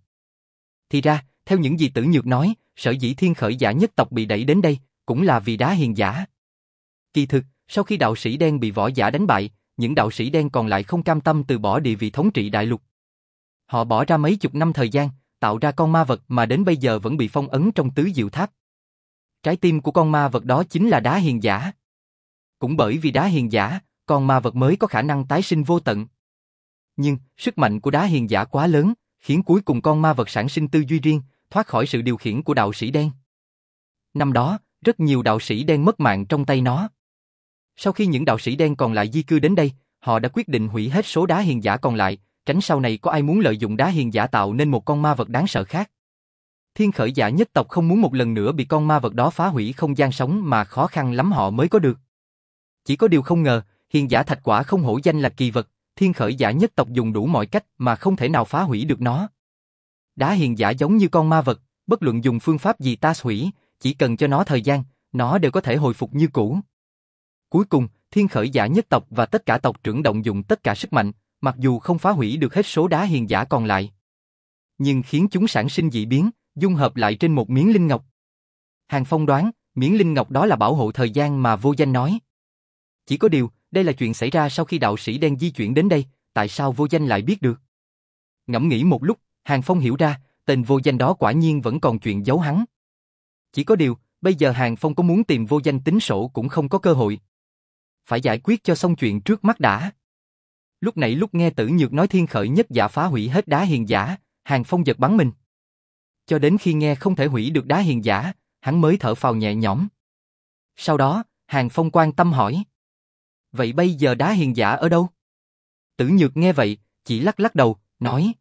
Thì ra, theo những gì Tử Nhược nói, sở dĩ thiên khởi giả nhất tộc bị đẩy đến đây, cũng là vì đá hiền giả. Kỳ thực, sau khi đạo sĩ đen bị võ giả đánh bại, những đạo sĩ đen còn lại không cam tâm từ bỏ địa vị thống trị đại lục. Họ bỏ ra mấy chục năm thời gian, tạo ra con ma vật mà đến bây giờ vẫn bị phong ấn trong tứ diệu tháp. Trái tim của con ma vật đó chính là đá hiền giả. Cũng bởi vì đá hiền giả, con ma vật mới có khả năng tái sinh vô tận. Nhưng, sức mạnh của đá hiền giả quá lớn, khiến cuối cùng con ma vật sản sinh tư duy riêng, thoát khỏi sự điều khiển của đạo sĩ đen. Năm đó, rất nhiều đạo sĩ đen mất mạng trong tay nó. Sau khi những đạo sĩ đen còn lại di cư đến đây, họ đã quyết định hủy hết số đá hiền giả còn lại, tránh sau này có ai muốn lợi dụng đá hiền giả tạo nên một con ma vật đáng sợ khác. Thiên khởi giả nhất tộc không muốn một lần nữa bị con ma vật đó phá hủy không gian sống mà khó khăn lắm họ mới có được. Chỉ có điều không ngờ, hiền giả thạch quả không hổ danh là kỳ vật, thiên khởi giả nhất tộc dùng đủ mọi cách mà không thể nào phá hủy được nó. Đá hiền giả giống như con ma vật, bất luận dùng phương pháp gì ta hủy, chỉ cần cho nó thời gian, nó đều có thể hồi phục như cũ. Cuối cùng, thiên khởi giả nhất tộc và tất cả tộc trưởng động dụng tất cả sức mạnh, mặc dù không phá hủy được hết số đá hiền giả còn lại. Nhưng khiến chúng sản sinh dị biến, dung hợp lại trên một miếng linh ngọc. Hàng Phong đoán, miếng linh ngọc đó là bảo hộ thời gian mà vô danh nói. Chỉ có điều, đây là chuyện xảy ra sau khi đạo sĩ đen di chuyển đến đây, tại sao vô danh lại biết được? Ngẫm nghĩ một lúc, Hàng Phong hiểu ra, tên vô danh đó quả nhiên vẫn còn chuyện giấu hắn. Chỉ có điều, bây giờ Hàng Phong có muốn tìm vô danh tính sổ cũng không có cơ hội. Phải giải quyết cho xong chuyện trước mắt đã. Lúc nãy lúc nghe tử nhược nói thiên khởi nhất giả phá hủy hết đá hiền giả, Hàng Phong giật bắn mình. Cho đến khi nghe không thể hủy được đá hiền giả, hắn mới thở phào nhẹ nhõm. Sau đó, Hàng Phong quan tâm hỏi. Vậy bây giờ đá hiền giả ở đâu? Tử nhược nghe vậy, chỉ lắc lắc đầu, nói.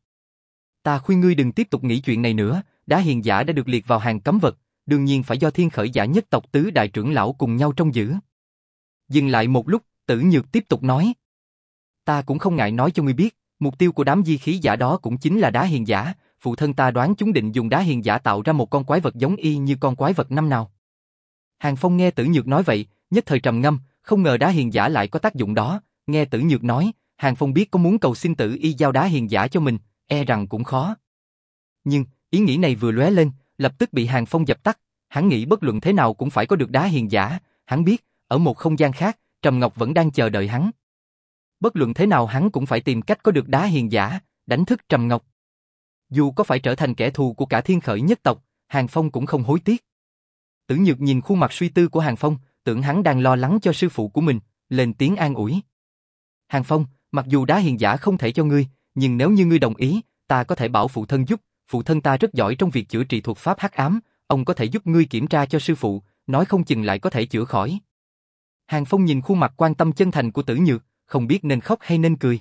Ta khuyên ngươi đừng tiếp tục nghĩ chuyện này nữa, đá hiền giả đã được liệt vào hàng cấm vật, đương nhiên phải do thiên khởi giả nhất tộc tứ đại trưởng lão cùng nhau trông giữ. Dừng lại một lúc, tử nhược tiếp tục nói. Ta cũng không ngại nói cho ngươi biết, mục tiêu của đám di khí giả đó cũng chính là đá hiền giả, phụ thân ta đoán chúng định dùng đá hiền giả tạo ra một con quái vật giống y như con quái vật năm nào. Hàng Phong nghe tử nhược nói vậy, nhất thời trầm ngâm, không ngờ đá hiền giả lại có tác dụng đó, nghe tử nhược nói, Hàng Phong biết có muốn cầu xin tử y giao đá hiền giả cho mình, e rằng cũng khó. Nhưng, ý nghĩ này vừa lóe lên, lập tức bị Hàng Phong dập tắt, hắn nghĩ bất luận thế nào cũng phải có được đá hiền giả, hắn biết, ở một không gian khác, Trầm Ngọc vẫn đang chờ đợi hắn. Bất luận thế nào hắn cũng phải tìm cách có được đá hiền giả, đánh thức Trầm Ngọc. Dù có phải trở thành kẻ thù của cả thiên khởi nhất tộc, Hàng Phong cũng không hối tiếc. Tử Nhược nhìn khuôn mặt suy tư của Hàng Phong, tưởng hắn đang lo lắng cho sư phụ của mình, lên tiếng an ủi. Hàng Phong, mặc dù đá hiền giả không thể cho ngươi, nhưng nếu như ngươi đồng ý, ta có thể bảo phụ thân giúp, phụ thân ta rất giỏi trong việc chữa trị thuật pháp hắc ám, ông có thể giúp ngươi kiểm tra cho sư phụ, nói không chừng lại có thể chữa khỏi. Hàng Phong nhìn khuôn mặt quan tâm chân thành của tử nhược, không biết nên khóc hay nên cười.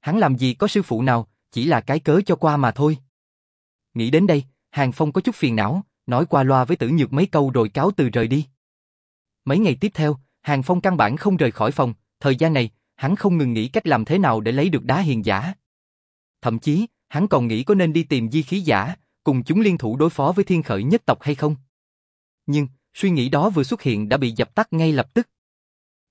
Hắn làm gì có sư phụ nào, chỉ là cái cớ cho qua mà thôi. Nghĩ đến đây, Hàng Phong có chút phiền não, nói qua loa với tử nhược mấy câu rồi cáo từ rời đi. Mấy ngày tiếp theo, Hàng Phong căn bản không rời khỏi phòng, thời gian này, hắn không ngừng nghĩ cách làm thế nào để lấy được đá hiền giả. Thậm chí, hắn còn nghĩ có nên đi tìm di khí giả, cùng chúng liên thủ đối phó với thiên khởi nhất tộc hay không. Nhưng, suy nghĩ đó vừa xuất hiện đã bị dập tắt ngay lập tức.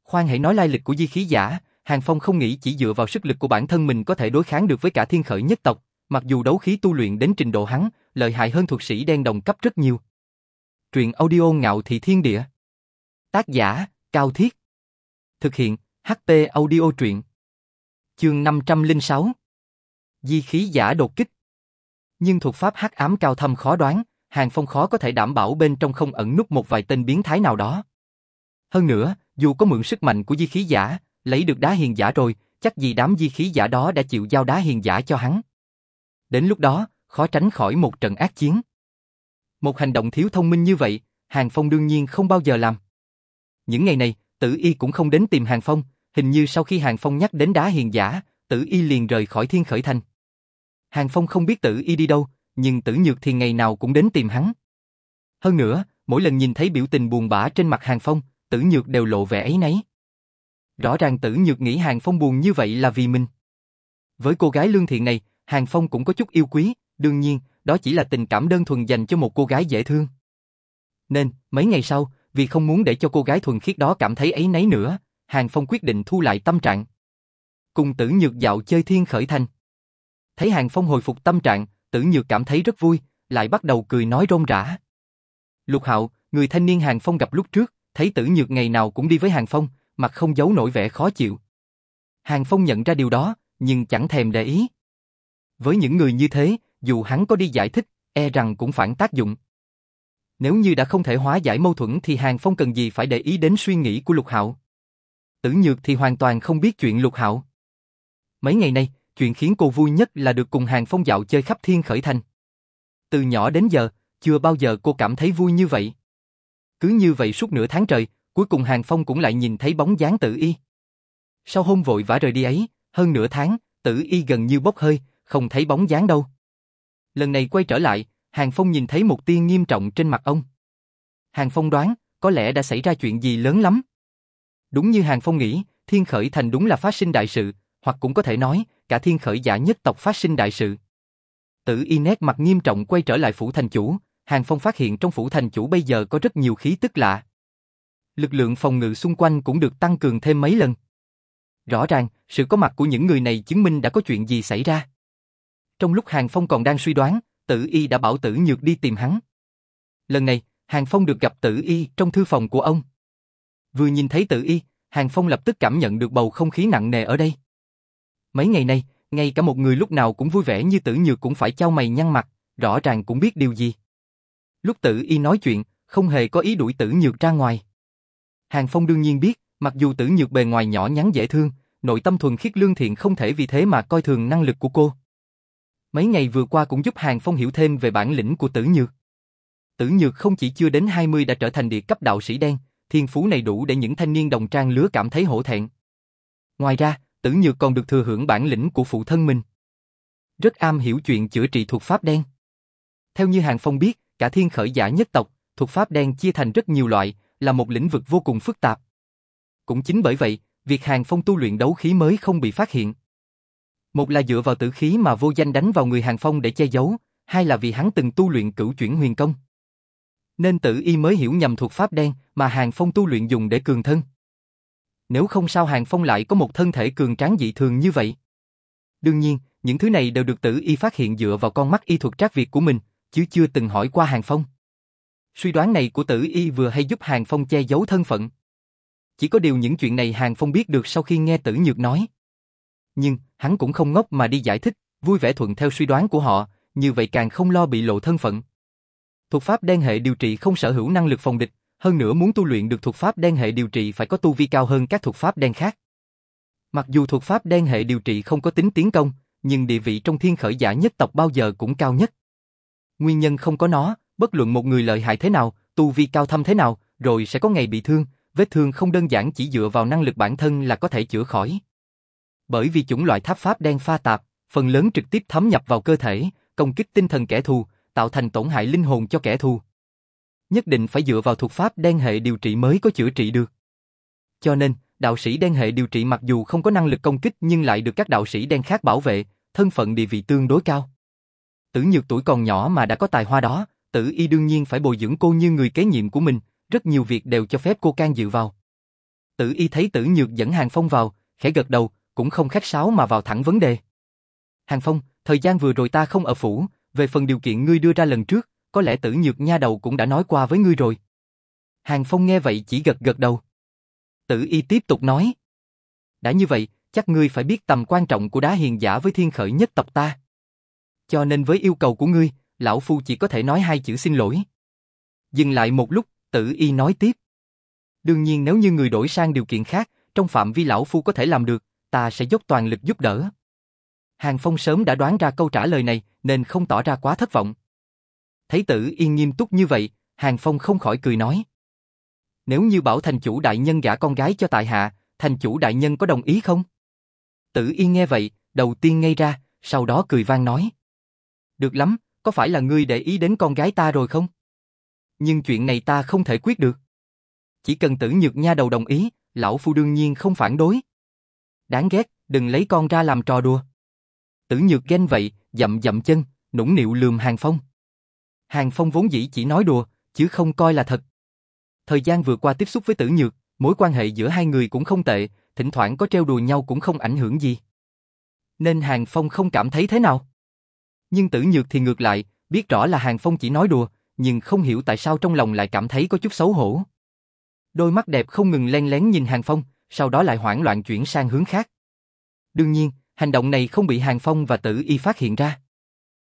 Khoan hãy nói lai lịch của di khí giả, Hàng Phong không nghĩ chỉ dựa vào sức lực của bản thân mình có thể đối kháng được với cả thiên khởi nhất tộc, mặc dù đấu khí tu luyện đến trình độ hắn, lợi hại hơn thuật sĩ đen đồng cấp rất nhiều. Truyện audio ngạo thị thiên địa. Tác giả, Cao Thiết. Thực hiện, HP audio truyện. Chương 506 Di khí giả đột kích Nhưng thuật pháp hắc ám cao thâm khó đoán, Hàng Phong khó có thể đảm bảo bên trong không ẩn nút một vài tên biến thái nào đó. Hơn nữa, dù có mượn sức mạnh của di khí giả, lấy được đá hiền giả rồi, chắc gì đám di khí giả đó đã chịu giao đá hiền giả cho hắn. Đến lúc đó, khó tránh khỏi một trận ác chiến. Một hành động thiếu thông minh như vậy, Hàng Phong đương nhiên không bao giờ làm. Những ngày này, Tử Y cũng không đến tìm Hàng Phong, hình như sau khi Hàng Phong nhắc đến đá hiền giả, Tử Y liền rời khỏi Thiên Khởi Thành. Hàng Phong không biết Tử Y đi đâu, nhưng Tử Nhược thì ngày nào cũng đến tìm hắn. Hơn nữa, mỗi lần nhìn thấy biểu tình buồn bã trên mặt Hàng Phong, Tử Nhược đều lộ vẻ ấy nấy. Rõ ràng Tử Nhược nghĩ Hàng Phong buồn như vậy là vì mình. Với cô gái lương thiện này, Hàng Phong cũng có chút yêu quý, đương nhiên, đó chỉ là tình cảm đơn thuần dành cho một cô gái dễ thương. Nên, mấy ngày sau, vì không muốn để cho cô gái thuần khiết đó cảm thấy ấy nấy nữa, Hàng Phong quyết định thu lại tâm trạng. Cùng tử nhược dạo chơi thiên khởi thành. Thấy Hàng Phong hồi phục tâm trạng, tử nhược cảm thấy rất vui, lại bắt đầu cười nói rôm rã. Lục Hạo, người thanh niên Hàng Phong gặp lúc trước, thấy tử nhược ngày nào cũng đi với Hàng Phong, mặt không giấu nổi vẻ khó chịu. Hàng Phong nhận ra điều đó, nhưng chẳng thèm để ý. Với những người như thế, dù hắn có đi giải thích, e rằng cũng phản tác dụng. Nếu như đã không thể hóa giải mâu thuẫn thì Hàng Phong cần gì phải để ý đến suy nghĩ của Lục Hạo. Tử Nhược thì hoàn toàn không biết chuyện Lục Hạo. Mấy ngày nay, chuyện khiến cô vui nhất là được cùng Hàng Phong dạo chơi khắp thiên khởi thành. Từ nhỏ đến giờ, chưa bao giờ cô cảm thấy vui như vậy. Cứ như vậy suốt nửa tháng trời, cuối cùng Hàng Phong cũng lại nhìn thấy bóng dáng Tử Y. Sau hôm vội vã rời đi ấy, hơn nửa tháng, Tử Y gần như bốc hơi, không thấy bóng dáng đâu. Lần này quay trở lại, Hàng Phong nhìn thấy một tia nghiêm trọng trên mặt ông. Hàng Phong đoán, có lẽ đã xảy ra chuyện gì lớn lắm. Đúng như Hàng Phong nghĩ, thiên khởi thành đúng là phát sinh đại sự, hoặc cũng có thể nói, cả thiên khởi giả nhất tộc phát sinh đại sự. Tử y nét mặt nghiêm trọng quay trở lại phủ thành chủ, Hàng Phong phát hiện trong phủ thành chủ bây giờ có rất nhiều khí tức lạ. Lực lượng phòng ngự xung quanh cũng được tăng cường thêm mấy lần. Rõ ràng, sự có mặt của những người này chứng minh đã có chuyện gì xảy ra. Trong lúc Hàng Phong còn đang suy đoán, Tử Y đã bảo Tử Nhược đi tìm hắn. Lần này, Hàng Phong được gặp Tử Y trong thư phòng của ông. Vừa nhìn thấy Tử Y, Hàng Phong lập tức cảm nhận được bầu không khí nặng nề ở đây. Mấy ngày nay, ngay cả một người lúc nào cũng vui vẻ như Tử Nhược cũng phải trao mày nhăn mặt, rõ ràng cũng biết điều gì. Lúc Tử Y nói chuyện, không hề có ý đuổi Tử Nhược ra ngoài. Hàng Phong đương nhiên biết, mặc dù Tử Nhược bề ngoài nhỏ nhắn dễ thương, nội tâm thuần khiết lương thiện không thể vì thế mà coi thường năng lực của cô. Mấy ngày vừa qua cũng giúp Hàng Phong hiểu thêm về bản lĩnh của Tử Nhược. Tử Nhược không chỉ chưa đến 20 đã trở thành địa cấp đạo sĩ đen, thiên phú này đủ để những thanh niên đồng trang lứa cảm thấy hổ thẹn. Ngoài ra, Tử Nhược còn được thừa hưởng bản lĩnh của phụ thân mình. Rất am hiểu chuyện chữa trị thuật pháp đen. Theo như Hàng Phong biết, cả thiên khởi giả nhất tộc, thuật pháp đen chia thành rất nhiều loại, là một lĩnh vực vô cùng phức tạp. Cũng chính bởi vậy, việc Hàng Phong tu luyện đấu khí mới không bị phát hiện. Một là dựa vào tử khí mà vô danh đánh vào người Hàng Phong để che giấu, hai là vì hắn từng tu luyện cửu chuyển huyền công. Nên tử y mới hiểu nhầm thuật pháp đen mà Hàng Phong tu luyện dùng để cường thân. Nếu không sao Hàng Phong lại có một thân thể cường tráng dị thường như vậy. Đương nhiên, những thứ này đều được tử y phát hiện dựa vào con mắt y thuật trác việt của mình, chứ chưa từng hỏi qua Hàng Phong. Suy đoán này của tử y vừa hay giúp Hàng Phong che giấu thân phận. Chỉ có điều những chuyện này Hàng Phong biết được sau khi nghe tử nhược nói. Nhưng, hắn cũng không ngốc mà đi giải thích, vui vẻ thuận theo suy đoán của họ, như vậy càng không lo bị lộ thân phận. Thuật pháp đen hệ điều trị không sở hữu năng lực phòng địch, hơn nữa muốn tu luyện được thuật pháp đen hệ điều trị phải có tu vi cao hơn các thuật pháp đen khác. Mặc dù thuật pháp đen hệ điều trị không có tính tiến công, nhưng địa vị trong thiên khởi giả nhất tộc bao giờ cũng cao nhất. Nguyên nhân không có nó, bất luận một người lợi hại thế nào, tu vi cao thâm thế nào, rồi sẽ có ngày bị thương, vết thương không đơn giản chỉ dựa vào năng lực bản thân là có thể chữa khỏi. Bởi vì chủng loại tháp pháp đen pha tạp, phần lớn trực tiếp thấm nhập vào cơ thể, công kích tinh thần kẻ thù, tạo thành tổn hại linh hồn cho kẻ thù. Nhất định phải dựa vào thuật pháp đen hệ điều trị mới có chữa trị được. Cho nên, đạo sĩ đen hệ điều trị mặc dù không có năng lực công kích nhưng lại được các đạo sĩ đen khác bảo vệ, thân phận địa vị tương đối cao. Tử Nhược tuổi còn nhỏ mà đã có tài hoa đó, Tử Y đương nhiên phải bồi dưỡng cô như người kế nhiệm của mình, rất nhiều việc đều cho phép cô can dự vào. Tử Y thấy Tử Nhược dẫn Hàng Phong vào, khẽ gật đầu, cũng không khách sáo mà vào thẳng vấn đề. Hàng Phong, thời gian vừa rồi ta không ở phủ, về phần điều kiện ngươi đưa ra lần trước, có lẽ Tử Nhược nha đầu cũng đã nói qua với ngươi rồi. Hàng Phong nghe vậy chỉ gật gật đầu. Tử Y tiếp tục nói. Đã như vậy, chắc ngươi phải biết tầm quan trọng của đá hiền giả với thiên khởi nhất tộc ta. Cho nên với yêu cầu của ngươi, lão phu chỉ có thể nói hai chữ xin lỗi. Dừng lại một lúc, tử y nói tiếp. Đương nhiên nếu như người đổi sang điều kiện khác, trong phạm vi lão phu có thể làm được, ta sẽ dốc toàn lực giúp đỡ. Hàng Phong sớm đã đoán ra câu trả lời này, nên không tỏ ra quá thất vọng. Thấy tử yên nghiêm túc như vậy, Hàng Phong không khỏi cười nói. Nếu như bảo thành chủ đại nhân gả con gái cho tại hạ, thành chủ đại nhân có đồng ý không? Tử yên nghe vậy, đầu tiên ngây ra, sau đó cười vang nói. Được lắm, có phải là ngươi để ý đến con gái ta rồi không? Nhưng chuyện này ta không thể quyết được. Chỉ cần tử nhược nha đầu đồng ý, lão phu đương nhiên không phản đối. Đáng ghét, đừng lấy con ra làm trò đùa. Tử nhược ghen vậy, dậm dậm chân, nũng nịu lườm Hàng Phong. Hàng Phong vốn dĩ chỉ nói đùa, chứ không coi là thật. Thời gian vừa qua tiếp xúc với tử nhược, mối quan hệ giữa hai người cũng không tệ, thỉnh thoảng có treo đùa nhau cũng không ảnh hưởng gì. Nên Hàng Phong không cảm thấy thế nào. Nhưng tử nhược thì ngược lại, biết rõ là Hàng Phong chỉ nói đùa, nhưng không hiểu tại sao trong lòng lại cảm thấy có chút xấu hổ. Đôi mắt đẹp không ngừng len lén nhìn Hàng Phong, sau đó lại hoảng loạn chuyển sang hướng khác. Đương nhiên, hành động này không bị Hàng Phong và Tử Y phát hiện ra.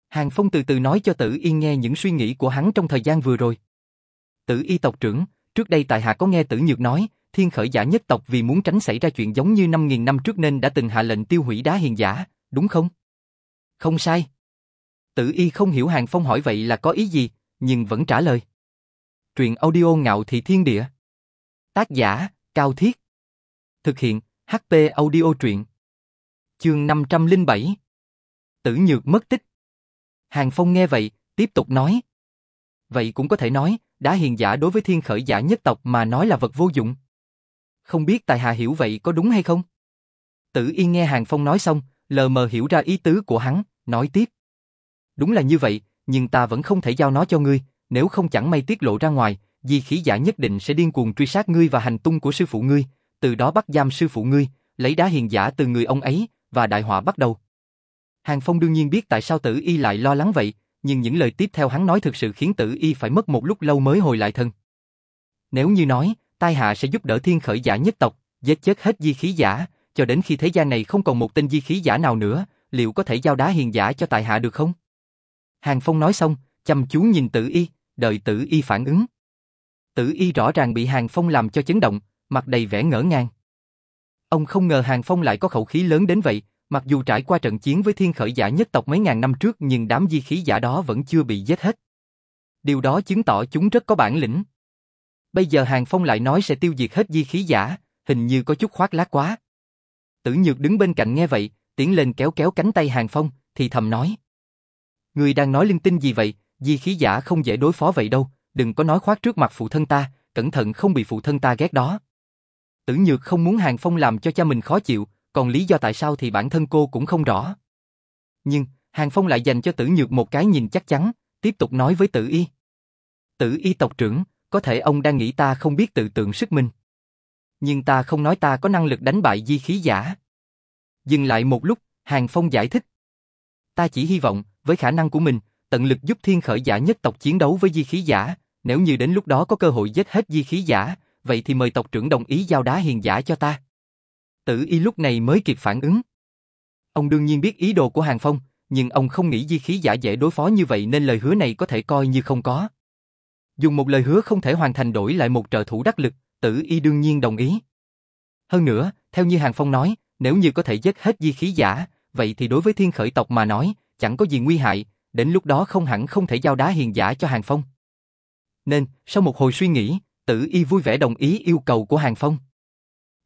Hàng Phong từ từ nói cho Tử Y nghe những suy nghĩ của hắn trong thời gian vừa rồi. Tử Y tộc trưởng, trước đây tại hạ có nghe Tử Nhược nói, thiên khởi giả nhất tộc vì muốn tránh xảy ra chuyện giống như 5.000 năm trước nên đã từng hạ lệnh tiêu hủy đá hiền giả, đúng không? Không sai. Tử y không hiểu Hàng Phong hỏi vậy là có ý gì, nhưng vẫn trả lời. Truyện audio ngạo thị thiên địa. Tác giả, Cao Thiết. Thực hiện, HP audio truyện. Chương 507. Tử nhược mất tích. Hàng Phong nghe vậy, tiếp tục nói. Vậy cũng có thể nói, đã hiền giả đối với thiên khởi giả nhất tộc mà nói là vật vô dụng. Không biết tài hạ hiểu vậy có đúng hay không? Tử yên nghe Hàng Phong nói xong, lờ mờ hiểu ra ý tứ của hắn, nói tiếp. Đúng là như vậy, nhưng ta vẫn không thể giao nó cho ngươi, nếu không chẳng may tiết lộ ra ngoài, di khí giả nhất định sẽ điên cuồng truy sát ngươi và hành tung của sư phụ ngươi, từ đó bắt giam sư phụ ngươi, lấy đá hiền giả từ người ông ấy, và đại họa bắt đầu. Hàng Phong đương nhiên biết tại sao tử y lại lo lắng vậy, nhưng những lời tiếp theo hắn nói thực sự khiến tử y phải mất một lúc lâu mới hồi lại thân. Nếu như nói, tai hạ sẽ giúp đỡ thiên khởi giả nhất tộc, giết chết hết di khí giả, cho đến khi thế gian này không còn một tên di khí giả nào nữa, liệu có thể giao đá hiền giả cho tại hạ được không? Hàng Phong nói xong, chăm chú nhìn Tử Y, đợi Tử Y phản ứng. Tử Y rõ ràng bị Hàng Phong làm cho chấn động, mặt đầy vẻ ngỡ ngàng. Ông không ngờ Hàng Phong lại có khẩu khí lớn đến vậy, mặc dù trải qua trận chiến với thiên khởi giả nhất tộc mấy ngàn năm trước nhưng đám di khí giả đó vẫn chưa bị giết hết. Điều đó chứng tỏ chúng rất có bản lĩnh. Bây giờ Hàng Phong lại nói sẽ tiêu diệt hết di khí giả, hình như có chút khoác lác quá. Tử Nhược đứng bên cạnh nghe vậy, tiến lên kéo kéo cánh tay Hàng Phong, thì thầm nói. Người đang nói linh tinh gì vậy, di khí giả không dễ đối phó vậy đâu, đừng có nói khoác trước mặt phụ thân ta, cẩn thận không bị phụ thân ta ghét đó. Tử Nhược không muốn Hàng Phong làm cho cha mình khó chịu, còn lý do tại sao thì bản thân cô cũng không rõ. Nhưng, Hàng Phong lại dành cho Tử Nhược một cái nhìn chắc chắn, tiếp tục nói với Tử Y. Tử Y tộc trưởng, có thể ông đang nghĩ ta không biết tự tượng sức mình. Nhưng ta không nói ta có năng lực đánh bại di khí giả. Dừng lại một lúc, Hàng Phong giải thích. Ta chỉ hy vọng, với khả năng của mình, tận lực giúp thiên khởi giả nhất tộc chiến đấu với di khí giả, nếu như đến lúc đó có cơ hội giết hết di khí giả, vậy thì mời tộc trưởng đồng ý giao đá hiền giả cho ta. Tử y lúc này mới kịp phản ứng. Ông đương nhiên biết ý đồ của Hàng Phong, nhưng ông không nghĩ di khí giả dễ đối phó như vậy nên lời hứa này có thể coi như không có. Dùng một lời hứa không thể hoàn thành đổi lại một trợ thủ đắc lực, tử y đương nhiên đồng ý. Hơn nữa, theo như Hàng Phong nói, nếu như có thể giết hết di khí giả, vậy thì đối với thiên khởi tộc mà nói, chẳng có gì nguy hại, đến lúc đó không hẳn không thể giao đá hiền giả cho Hàng Phong. Nên, sau một hồi suy nghĩ, Tử Y vui vẻ đồng ý yêu cầu của Hàng Phong.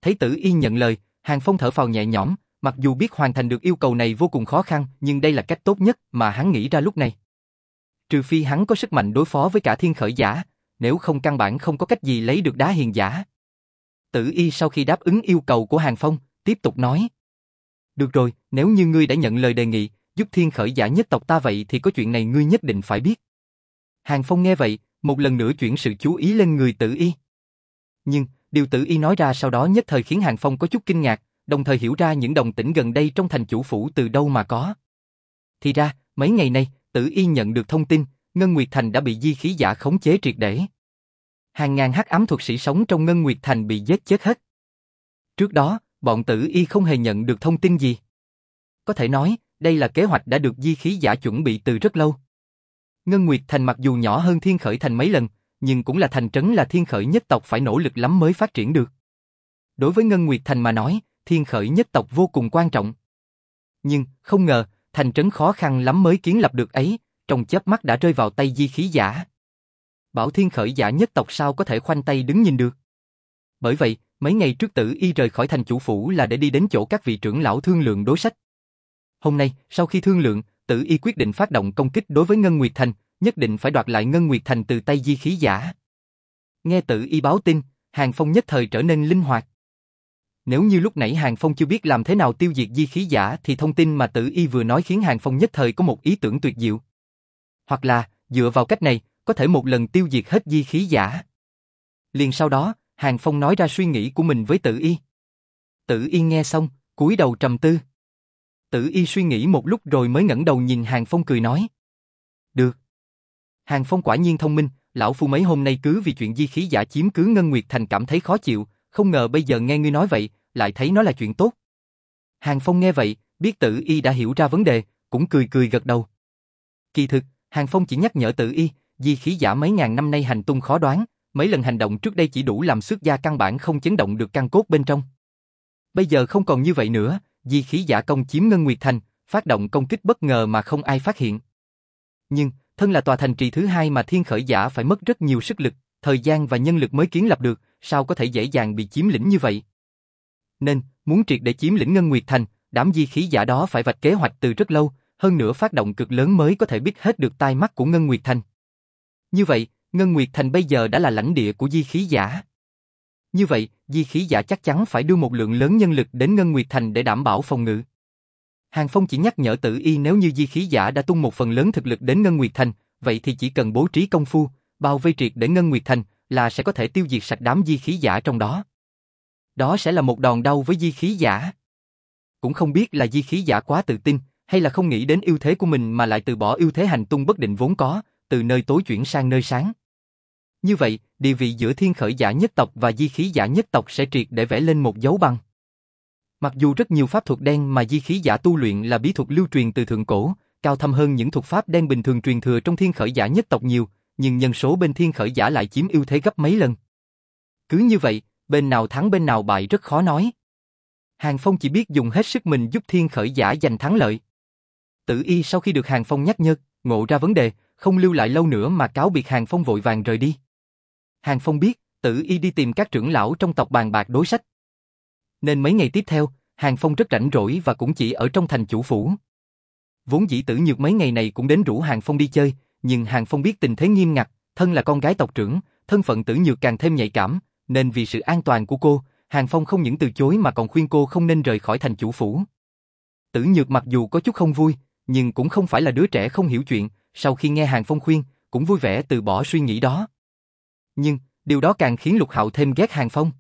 Thấy Tử Y nhận lời, Hàng Phong thở phào nhẹ nhõm, mặc dù biết hoàn thành được yêu cầu này vô cùng khó khăn, nhưng đây là cách tốt nhất mà hắn nghĩ ra lúc này. Trừ phi hắn có sức mạnh đối phó với cả thiên khởi giả, nếu không căn bản không có cách gì lấy được đá hiền giả. Tử Y sau khi đáp ứng yêu cầu của Hàng Phong, tiếp tục nói. Được rồi, nếu như ngươi đã nhận lời đề nghị, giúp thiên khởi giả nhất tộc ta vậy thì có chuyện này ngươi nhất định phải biết. Hàng Phong nghe vậy, một lần nữa chuyển sự chú ý lên người tử y. Nhưng, điều tử y nói ra sau đó nhất thời khiến Hàng Phong có chút kinh ngạc, đồng thời hiểu ra những đồng tĩnh gần đây trong thành chủ phủ từ đâu mà có. Thì ra, mấy ngày nay, tử y nhận được thông tin, Ngân Nguyệt Thành đã bị di khí giả khống chế triệt để. Hàng ngàn hắc ám thuật sĩ sống trong Ngân Nguyệt Thành bị giết chết hết. Trước đó, bọn tử y không hề nhận được thông tin gì. Có thể nói, đây là kế hoạch đã được di khí giả chuẩn bị từ rất lâu. Ngân Nguyệt Thành mặc dù nhỏ hơn Thiên Khởi Thành mấy lần, nhưng cũng là thành trấn là Thiên Khởi nhất tộc phải nỗ lực lắm mới phát triển được. Đối với Ngân Nguyệt Thành mà nói, Thiên Khởi nhất tộc vô cùng quan trọng. Nhưng, không ngờ, thành trấn khó khăn lắm mới kiến lập được ấy, trong chớp mắt đã rơi vào tay di khí giả. Bảo Thiên Khởi giả nhất tộc sao có thể khoanh tay đứng nhìn được. Bởi vậy, mấy ngày trước tử y rời khỏi thành chủ phủ là để đi đến chỗ các vị trưởng lão thương lượng đối sách. Hôm nay, sau khi thương lượng, Tử Y quyết định phát động công kích đối với Ngân Nguyệt Thành, nhất định phải đoạt lại Ngân Nguyệt Thành từ tay di khí giả. Nghe Tử Y báo tin, Hàng Phong nhất thời trở nên linh hoạt. Nếu như lúc nãy Hàng Phong chưa biết làm thế nào tiêu diệt di khí giả thì thông tin mà Tử Y vừa nói khiến Hàng Phong nhất thời có một ý tưởng tuyệt diệu. Hoặc là, dựa vào cách này, có thể một lần tiêu diệt hết di khí giả. Liền sau đó, Hàng Phong nói ra suy nghĩ của mình với Tử Y. Tử Y nghe xong, cúi đầu trầm tư. Tử y suy nghĩ một lúc rồi mới ngẩng đầu nhìn Hàng Phong cười nói. Được. Hàng Phong quả nhiên thông minh, lão phu mấy hôm nay cứ vì chuyện di khí giả chiếm cứ Ngân Nguyệt Thành cảm thấy khó chịu, không ngờ bây giờ nghe ngươi nói vậy, lại thấy nó là chuyện tốt. Hàng Phong nghe vậy, biết tử y đã hiểu ra vấn đề, cũng cười cười gật đầu. Kỳ thực, Hàng Phong chỉ nhắc nhở tử y, di khí giả mấy ngàn năm nay hành tung khó đoán, mấy lần hành động trước đây chỉ đủ làm xuất gia căn bản không chấn động được căn cốt bên trong. Bây giờ không còn như vậy nữa, di khí giả công chiếm Ngân Nguyệt Thành, phát động công kích bất ngờ mà không ai phát hiện. Nhưng, thân là tòa thành trì thứ hai mà thiên khởi giả phải mất rất nhiều sức lực, thời gian và nhân lực mới kiến lập được, sao có thể dễ dàng bị chiếm lĩnh như vậy? Nên, muốn triệt để chiếm lĩnh Ngân Nguyệt Thành, đám di khí giả đó phải vạch kế hoạch từ rất lâu, hơn nữa phát động cực lớn mới có thể biết hết được tai mắt của Ngân Nguyệt Thành. Như vậy, Ngân Nguyệt Thành bây giờ đã là lãnh địa của di khí giả. Như vậy, di khí giả chắc chắn phải đưa một lượng lớn nhân lực đến Ngân Nguyệt Thành để đảm bảo phòng ngự. Hàng Phong chỉ nhắc nhở tử y nếu như di khí giả đã tung một phần lớn thực lực đến Ngân Nguyệt Thành, vậy thì chỉ cần bố trí công phu, bao vây triệt để Ngân Nguyệt Thành, là sẽ có thể tiêu diệt sạch đám di khí giả trong đó. Đó sẽ là một đòn đau với di khí giả. Cũng không biết là di khí giả quá tự tin, hay là không nghĩ đến ưu thế của mình mà lại từ bỏ ưu thế hành tung bất định vốn có, từ nơi tối chuyển sang nơi sáng. Như vậy, địa vị giữa thiên khởi giả nhất tộc và di khí giả nhất tộc sẽ triệt để vẽ lên một dấu băng. Mặc dù rất nhiều pháp thuật đen mà di khí giả tu luyện là bí thuật lưu truyền từ thượng cổ, cao thâm hơn những thuật pháp đen bình thường truyền thừa trong thiên khởi giả nhất tộc nhiều, nhưng nhân số bên thiên khởi giả lại chiếm ưu thế gấp mấy lần. Cứ như vậy, bên nào thắng bên nào bại rất khó nói. Hàng Phong chỉ biết dùng hết sức mình giúp thiên khởi giả giành thắng lợi. Tử y sau khi được Hàng Phong nhắc nhở, ngộ ra vấn đề, không lưu lại lâu nữa mà cáo biệt Hàng Phong vội vàng rời đi. Hàng Phong biết, tự y đi tìm các trưởng lão trong tộc bàn bạc đối sách. Nên mấy ngày tiếp theo, Hàng Phong rất rảnh rỗi và cũng chỉ ở trong thành chủ phủ. Vốn dĩ tử nhược mấy ngày này cũng đến rủ Hàng Phong đi chơi, nhưng Hàng Phong biết tình thế nghiêm ngặt, thân là con gái tộc trưởng, thân phận tử nhược càng thêm nhạy cảm, nên vì sự an toàn của cô, Hàng Phong không những từ chối mà còn khuyên cô không nên rời khỏi thành chủ phủ. Tử nhược mặc dù có chút không vui, nhưng cũng không phải là đứa trẻ không hiểu chuyện, sau khi nghe Hàng Phong khuyên, cũng vui vẻ từ bỏ suy nghĩ đó. Nhưng, điều đó càng khiến Lục Hạo thêm ghét Hàng Phong.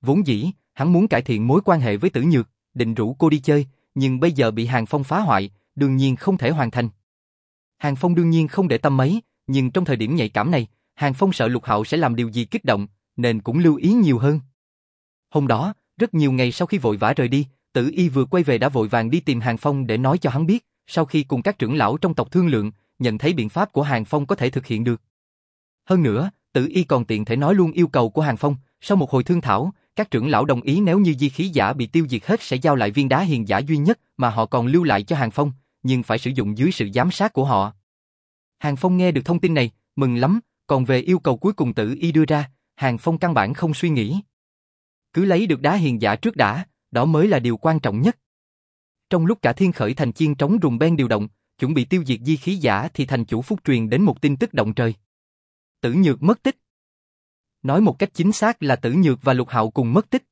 Vốn dĩ, hắn muốn cải thiện mối quan hệ với Tử Nhược, định rủ cô đi chơi, nhưng bây giờ bị Hàng Phong phá hoại, đương nhiên không thể hoàn thành. Hàng Phong đương nhiên không để tâm mấy, nhưng trong thời điểm nhạy cảm này, Hàng Phong sợ Lục Hạo sẽ làm điều gì kích động, nên cũng lưu ý nhiều hơn. Hôm đó, rất nhiều ngày sau khi vội vã rời đi, Tử Y vừa quay về đã vội vàng đi tìm Hàng Phong để nói cho hắn biết, sau khi cùng các trưởng lão trong tộc thương lượng, nhận thấy biện pháp của Hàng Phong có thể thực hiện được. Hơn nữa, Tử Y còn tiện thể nói luôn yêu cầu của Hàng Phong, sau một hồi thương thảo, các trưởng lão đồng ý nếu như di khí giả bị tiêu diệt hết sẽ giao lại viên đá hiền giả duy nhất mà họ còn lưu lại cho Hàng Phong, nhưng phải sử dụng dưới sự giám sát của họ. Hàng Phong nghe được thông tin này, mừng lắm, còn về yêu cầu cuối cùng Tử y đưa ra, Hàng Phong căn bản không suy nghĩ. Cứ lấy được đá hiền giả trước đã, đó mới là điều quan trọng nhất. Trong lúc cả thiên khởi thành chiên trống rùng ben điều động, chuẩn bị tiêu diệt di khí giả thì thành chủ phúc truyền đến một tin tức động trời. Tử Nhược mất tích. Nói một cách chính xác là Tử Nhược và Lục Hạo cùng mất tích.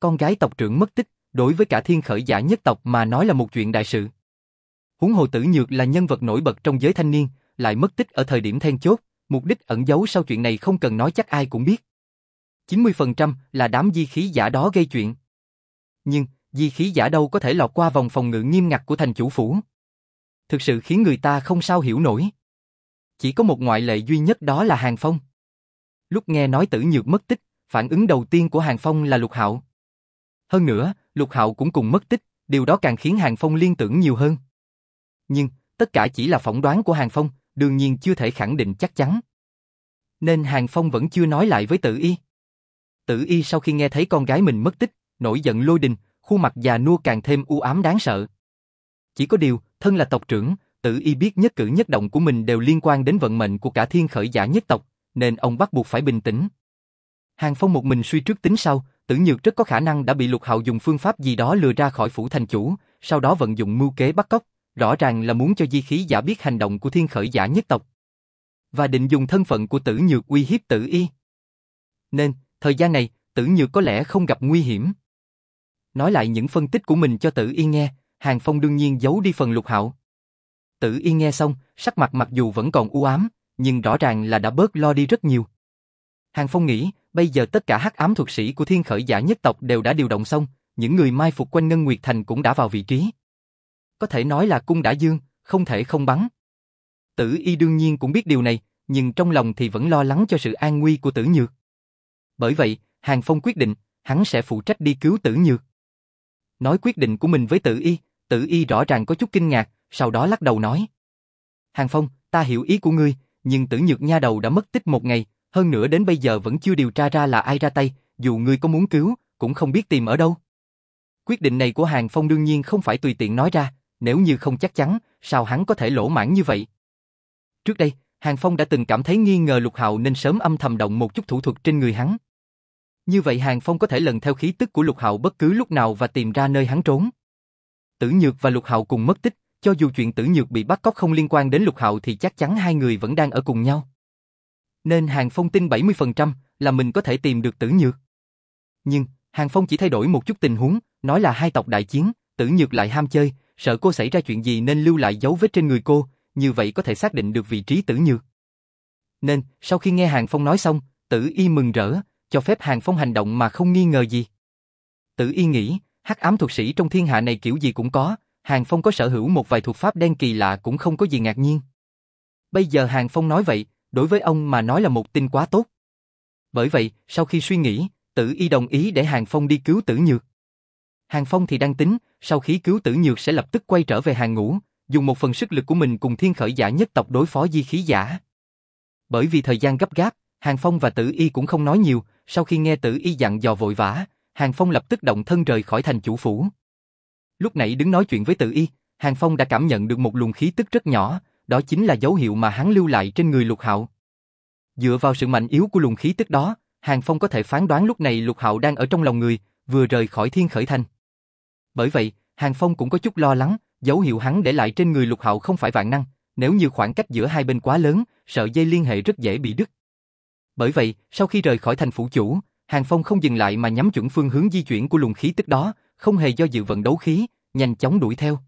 Con gái tộc trưởng mất tích, đối với cả thiên khởi giả nhất tộc mà nói là một chuyện đại sự. Huống hồ Tử Nhược là nhân vật nổi bật trong giới thanh niên, lại mất tích ở thời điểm then chốt, mục đích ẩn giấu sau chuyện này không cần nói chắc ai cũng biết. 90% là đám di khí giả đó gây chuyện. Nhưng, di khí giả đâu có thể lọt qua vòng phòng ngự nghiêm ngặt của thành chủ phủ. Thực sự khiến người ta không sao hiểu nổi. Chỉ có một ngoại lệ duy nhất đó là Hàng Phong. Lúc nghe nói tử nhược mất tích, phản ứng đầu tiên của Hàng Phong là Lục Hạo. Hơn nữa, Lục Hạo cũng cùng mất tích, điều đó càng khiến Hàng Phong liên tưởng nhiều hơn. Nhưng, tất cả chỉ là phỏng đoán của Hàng Phong, đương nhiên chưa thể khẳng định chắc chắn. Nên Hàng Phong vẫn chưa nói lại với Tử Y. Tử Y sau khi nghe thấy con gái mình mất tích, nổi giận lôi đình, khuôn mặt già nua càng thêm u ám đáng sợ. Chỉ có điều, thân là tộc trưởng, Tử Y biết nhất cử nhất động của mình đều liên quan đến vận mệnh của cả thiên khởi giả nhất tộc, nên ông bắt buộc phải bình tĩnh. Hàng Phong một mình suy trước tính sau, Tử Nhược rất có khả năng đã bị Lục Hạo dùng phương pháp gì đó lừa ra khỏi phủ thành chủ, sau đó vận dụng mưu kế bắt cóc, rõ ràng là muốn cho di khí giả biết hành động của thiên khởi giả nhất tộc. Và định dùng thân phận của tử nhược uy hiếp tử y. Nên, thời gian này, tử nhược có lẽ không gặp nguy hiểm. Nói lại những phân tích của mình cho tử y nghe, Hàng Phong đương nhiên giấu đi phần lục hạo. Tử y nghe xong, sắc mặt mặc dù vẫn còn u ám, nhưng rõ ràng là đã bớt lo đi rất nhiều. Hàng Phong nghĩ, bây giờ tất cả hắc ám thuật sĩ của thiên khởi giả nhất tộc đều đã điều động xong, những người mai phục quanh Ngân Nguyệt Thành cũng đã vào vị trí có thể nói là cung đã dương, không thể không bắn. Tử y đương nhiên cũng biết điều này, nhưng trong lòng thì vẫn lo lắng cho sự an nguy của tử nhược. Bởi vậy, Hàng Phong quyết định, hắn sẽ phụ trách đi cứu tử nhược. Nói quyết định của mình với tử y, tử y rõ ràng có chút kinh ngạc, sau đó lắc đầu nói. Hàng Phong, ta hiểu ý của ngươi, nhưng tử nhược nha đầu đã mất tích một ngày, hơn nữa đến bây giờ vẫn chưa điều tra ra là ai ra tay, dù ngươi có muốn cứu, cũng không biết tìm ở đâu. Quyết định này của Hàng Phong đương nhiên không phải tùy tiện nói ra, nếu như không chắc chắn, sao hắn có thể lỗ mãn như vậy? Trước đây, Hàng Phong đã từng cảm thấy nghi ngờ Lục Hạo nên sớm âm thầm động một chút thủ thuật trên người hắn. Như vậy Hàng Phong có thể lần theo khí tức của Lục Hạo bất cứ lúc nào và tìm ra nơi hắn trốn. Tử Nhược và Lục Hạo cùng mất tích, cho dù chuyện Tử Nhược bị bắt cóc không liên quan đến Lục Hạo thì chắc chắn hai người vẫn đang ở cùng nhau. Nên Hàng Phong tin 70% là mình có thể tìm được Tử Nhược. Nhưng, Hàng Phong chỉ thay đổi một chút tình huống, nói là hai tộc đại chiến, Tử Nhược lại ham chơi, sợ cô xảy ra chuyện gì nên lưu lại dấu vết trên người cô, như vậy có thể xác định được vị trí tử nhược. Nên, sau khi nghe Hàng Phong nói xong, tử y mừng rỡ, cho phép Hàng Phong hành động mà không nghi ngờ gì. Tử y nghĩ, hắc ám thuật sĩ trong thiên hạ này kiểu gì cũng có, Hàng Phong có sở hữu một vài thuật pháp đen kỳ lạ cũng không có gì ngạc nhiên. Bây giờ Hàng Phong nói vậy, đối với ông mà nói là một tin quá tốt. Bởi vậy, sau khi suy nghĩ, tử y đồng ý để Hàng Phong đi cứu tử nhược. Hàng Phong thì đang tính, sau khi cứu tử nhược sẽ lập tức quay trở về hàng ngũ, dùng một phần sức lực của mình cùng thiên khởi giả nhất tộc đối phó di khí giả. Bởi vì thời gian gấp gáp, Hàng Phong và tử y cũng không nói nhiều, sau khi nghe tử y dặn dò vội vã, Hàng Phong lập tức động thân rời khỏi thành chủ phủ. Lúc nãy đứng nói chuyện với tự y, Hàng Phong đã cảm nhận được một luồng khí tức rất nhỏ, đó chính là dấu hiệu mà hắn lưu lại trên người lục hạo. Dựa vào sự mạnh yếu của luồng khí tức đó, Hàng Phong có thể phán đoán lúc này lục hạo đang ở trong lòng người, vừa rời khỏi thiên khởi thành. Bởi vậy, Hàng Phong cũng có chút lo lắng, dấu hiệu hắn để lại trên người lục hạo không phải vạn năng, nếu như khoảng cách giữa hai bên quá lớn, sợ dây liên hệ rất dễ bị đứt. Bởi vậy, sau khi rời khỏi thành phủ chủ, Hàng Phong không dừng lại mà nhắm chuẩn phương hướng di chuyển của luồng khí tức đó, không hề do dự vận đấu khí, nhanh chóng đuổi theo.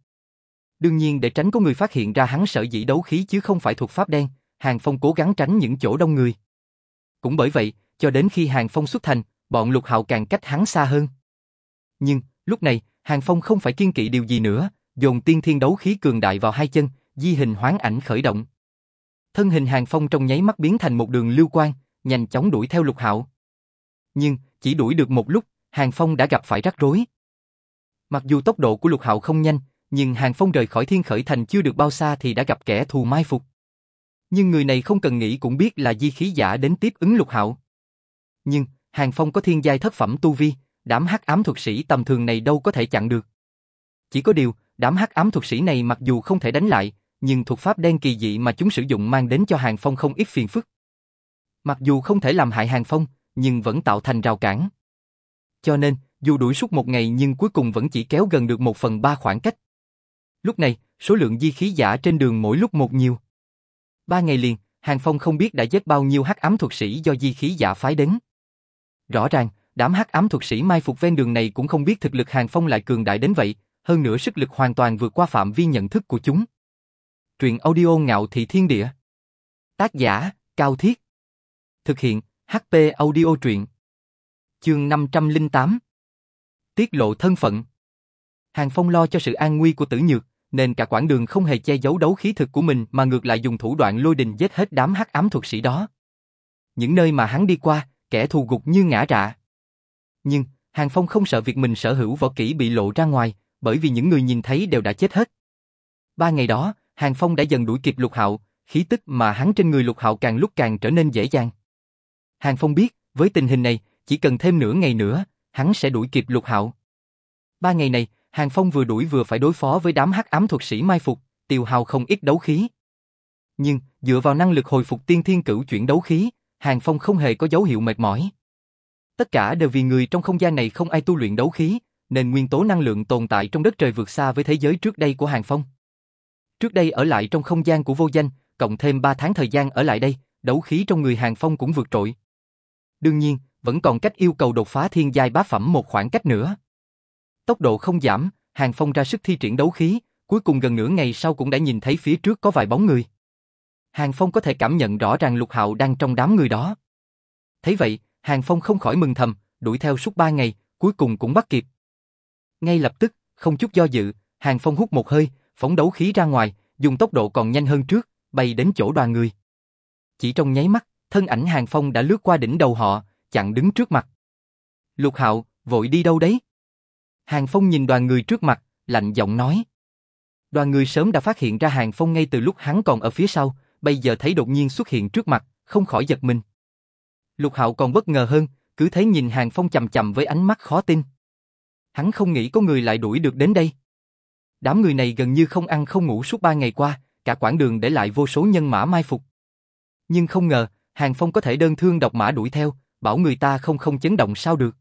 Đương nhiên để tránh có người phát hiện ra hắn sợ dĩ đấu khí chứ không phải thuộc pháp đen, Hàng Phong cố gắng tránh những chỗ đông người. Cũng bởi vậy, cho đến khi Hàng Phong xuất thành, bọn lục hạo càng cách hắn xa hơn. Nhưng, lúc này, Hàng Phong không phải kiên kỵ điều gì nữa, dồn tiên thiên đấu khí cường đại vào hai chân, di hình hoán ảnh khởi động. Thân hình Hàng Phong trong nháy mắt biến thành một đường lưu quang, nhanh chóng đuổi theo Lục Hạo. Nhưng, chỉ đuổi được một lúc, Hàng Phong đã gặp phải rắc rối. Mặc dù tốc độ của Lục Hạo không nhanh, nhưng Hàng Phong rời khỏi Thiên Khởi Thành chưa được bao xa thì đã gặp kẻ thù mai phục. Nhưng người này không cần nghĩ cũng biết là di khí giả đến tiếp ứng Lục Hạo. Nhưng, Hàng Phong có thiên giai thất phẩm tu vi, đám hắc ám thuật sĩ tầm thường này đâu có thể chặn được. Chỉ có điều, đám hắc ám thuật sĩ này mặc dù không thể đánh lại, nhưng thuật pháp đen kỳ dị mà chúng sử dụng mang đến cho Hàng Phong không ít phiền phức. Mặc dù không thể làm hại Hàng Phong, nhưng vẫn tạo thành rào cản. Cho nên, dù đuổi suốt một ngày nhưng cuối cùng vẫn chỉ kéo gần được một phần ba khoảng cách. Lúc này, số lượng di khí giả trên đường mỗi lúc một nhiều. Ba ngày liền, Hàng Phong không biết đã giết bao nhiêu hắc ám thuật sĩ do di khí giả phái đến. Rõ ràng, đám hắc ám thuật sĩ mai phục ven đường này cũng không biết thực lực Hàng Phong lại cường đại đến vậy, hơn nữa sức lực hoàn toàn vượt qua phạm vi nhận thức của chúng. Truyện audio ngạo thị thiên địa. Tác giả, Cao Thiết. Thực hiện, HP audio truyện. Chương 508. Tiết lộ thân phận. Hàng Phong lo cho sự an nguy của tử nhược, nên cả quãng đường không hề che giấu đấu khí thực của mình mà ngược lại dùng thủ đoạn lôi đình giết hết đám hắc ám thuật sĩ đó. Những nơi mà hắn đi qua, kẻ thù gục như ngã rạ. Nhưng, Hàng Phong không sợ việc mình sở hữu võ kỹ bị lộ ra ngoài, bởi vì những người nhìn thấy đều đã chết hết. Ba ngày đó, Hàng Phong đã dần đuổi kịp Lục Hạo, khí tức mà hắn trên người Lục Hạo càng lúc càng trở nên dễ dàng. Hàng Phong biết, với tình hình này, chỉ cần thêm nửa ngày nữa, hắn sẽ đuổi kịp Lục Hạo. Ba ngày này, Hàng Phong vừa đuổi vừa phải đối phó với đám hắc ám thuật sĩ mai phục, tiêu hao không ít đấu khí. Nhưng, dựa vào năng lực hồi phục tiên thiên cửu chuyển đấu khí, Hàng Phong không hề có dấu hiệu mệt mỏi. Tất cả đều vì người trong không gian này không ai tu luyện đấu khí, nên nguyên tố năng lượng tồn tại trong đất trời vượt xa với thế giới trước đây của Hàng Phong. Trước đây ở lại trong không gian của vô danh, cộng thêm 3 tháng thời gian ở lại đây, đấu khí trong người Hàng Phong cũng vượt trội. Đương nhiên, vẫn còn cách yêu cầu đột phá thiên giai bá phẩm một khoảng cách nữa. Tốc độ không giảm, Hàng Phong ra sức thi triển đấu khí, cuối cùng gần nửa ngày sau cũng đã nhìn thấy phía trước có vài bóng người. Hàng Phong có thể cảm nhận rõ ràng Lục Hạo đang trong đám người đó. Thấy vậy, Hàng Phong không khỏi mừng thầm, đuổi theo suốt ba ngày, cuối cùng cũng bắt kịp. Ngay lập tức, không chút do dự, Hàng Phong hút một hơi, phóng đấu khí ra ngoài, dùng tốc độ còn nhanh hơn trước, bay đến chỗ đoàn người. Chỉ trong nháy mắt, thân ảnh Hàng Phong đã lướt qua đỉnh đầu họ, chặn đứng trước mặt. Lục Hạo, vội đi đâu đấy? Hàng Phong nhìn đoàn người trước mặt, lạnh giọng nói. Đoàn người sớm đã phát hiện ra Hàng Phong ngay từ lúc hắn còn ở phía sau, bây giờ thấy đột nhiên xuất hiện trước mặt, không khỏi giật mình. Lục Hạo còn bất ngờ hơn, cứ thấy nhìn Hàng Phong chầm chầm với ánh mắt khó tin. Hắn không nghĩ có người lại đuổi được đến đây. Đám người này gần như không ăn không ngủ suốt ba ngày qua, cả quãng đường để lại vô số nhân mã mai phục. Nhưng không ngờ, Hàng Phong có thể đơn thương độc mã đuổi theo, bảo người ta không không chấn động sao được.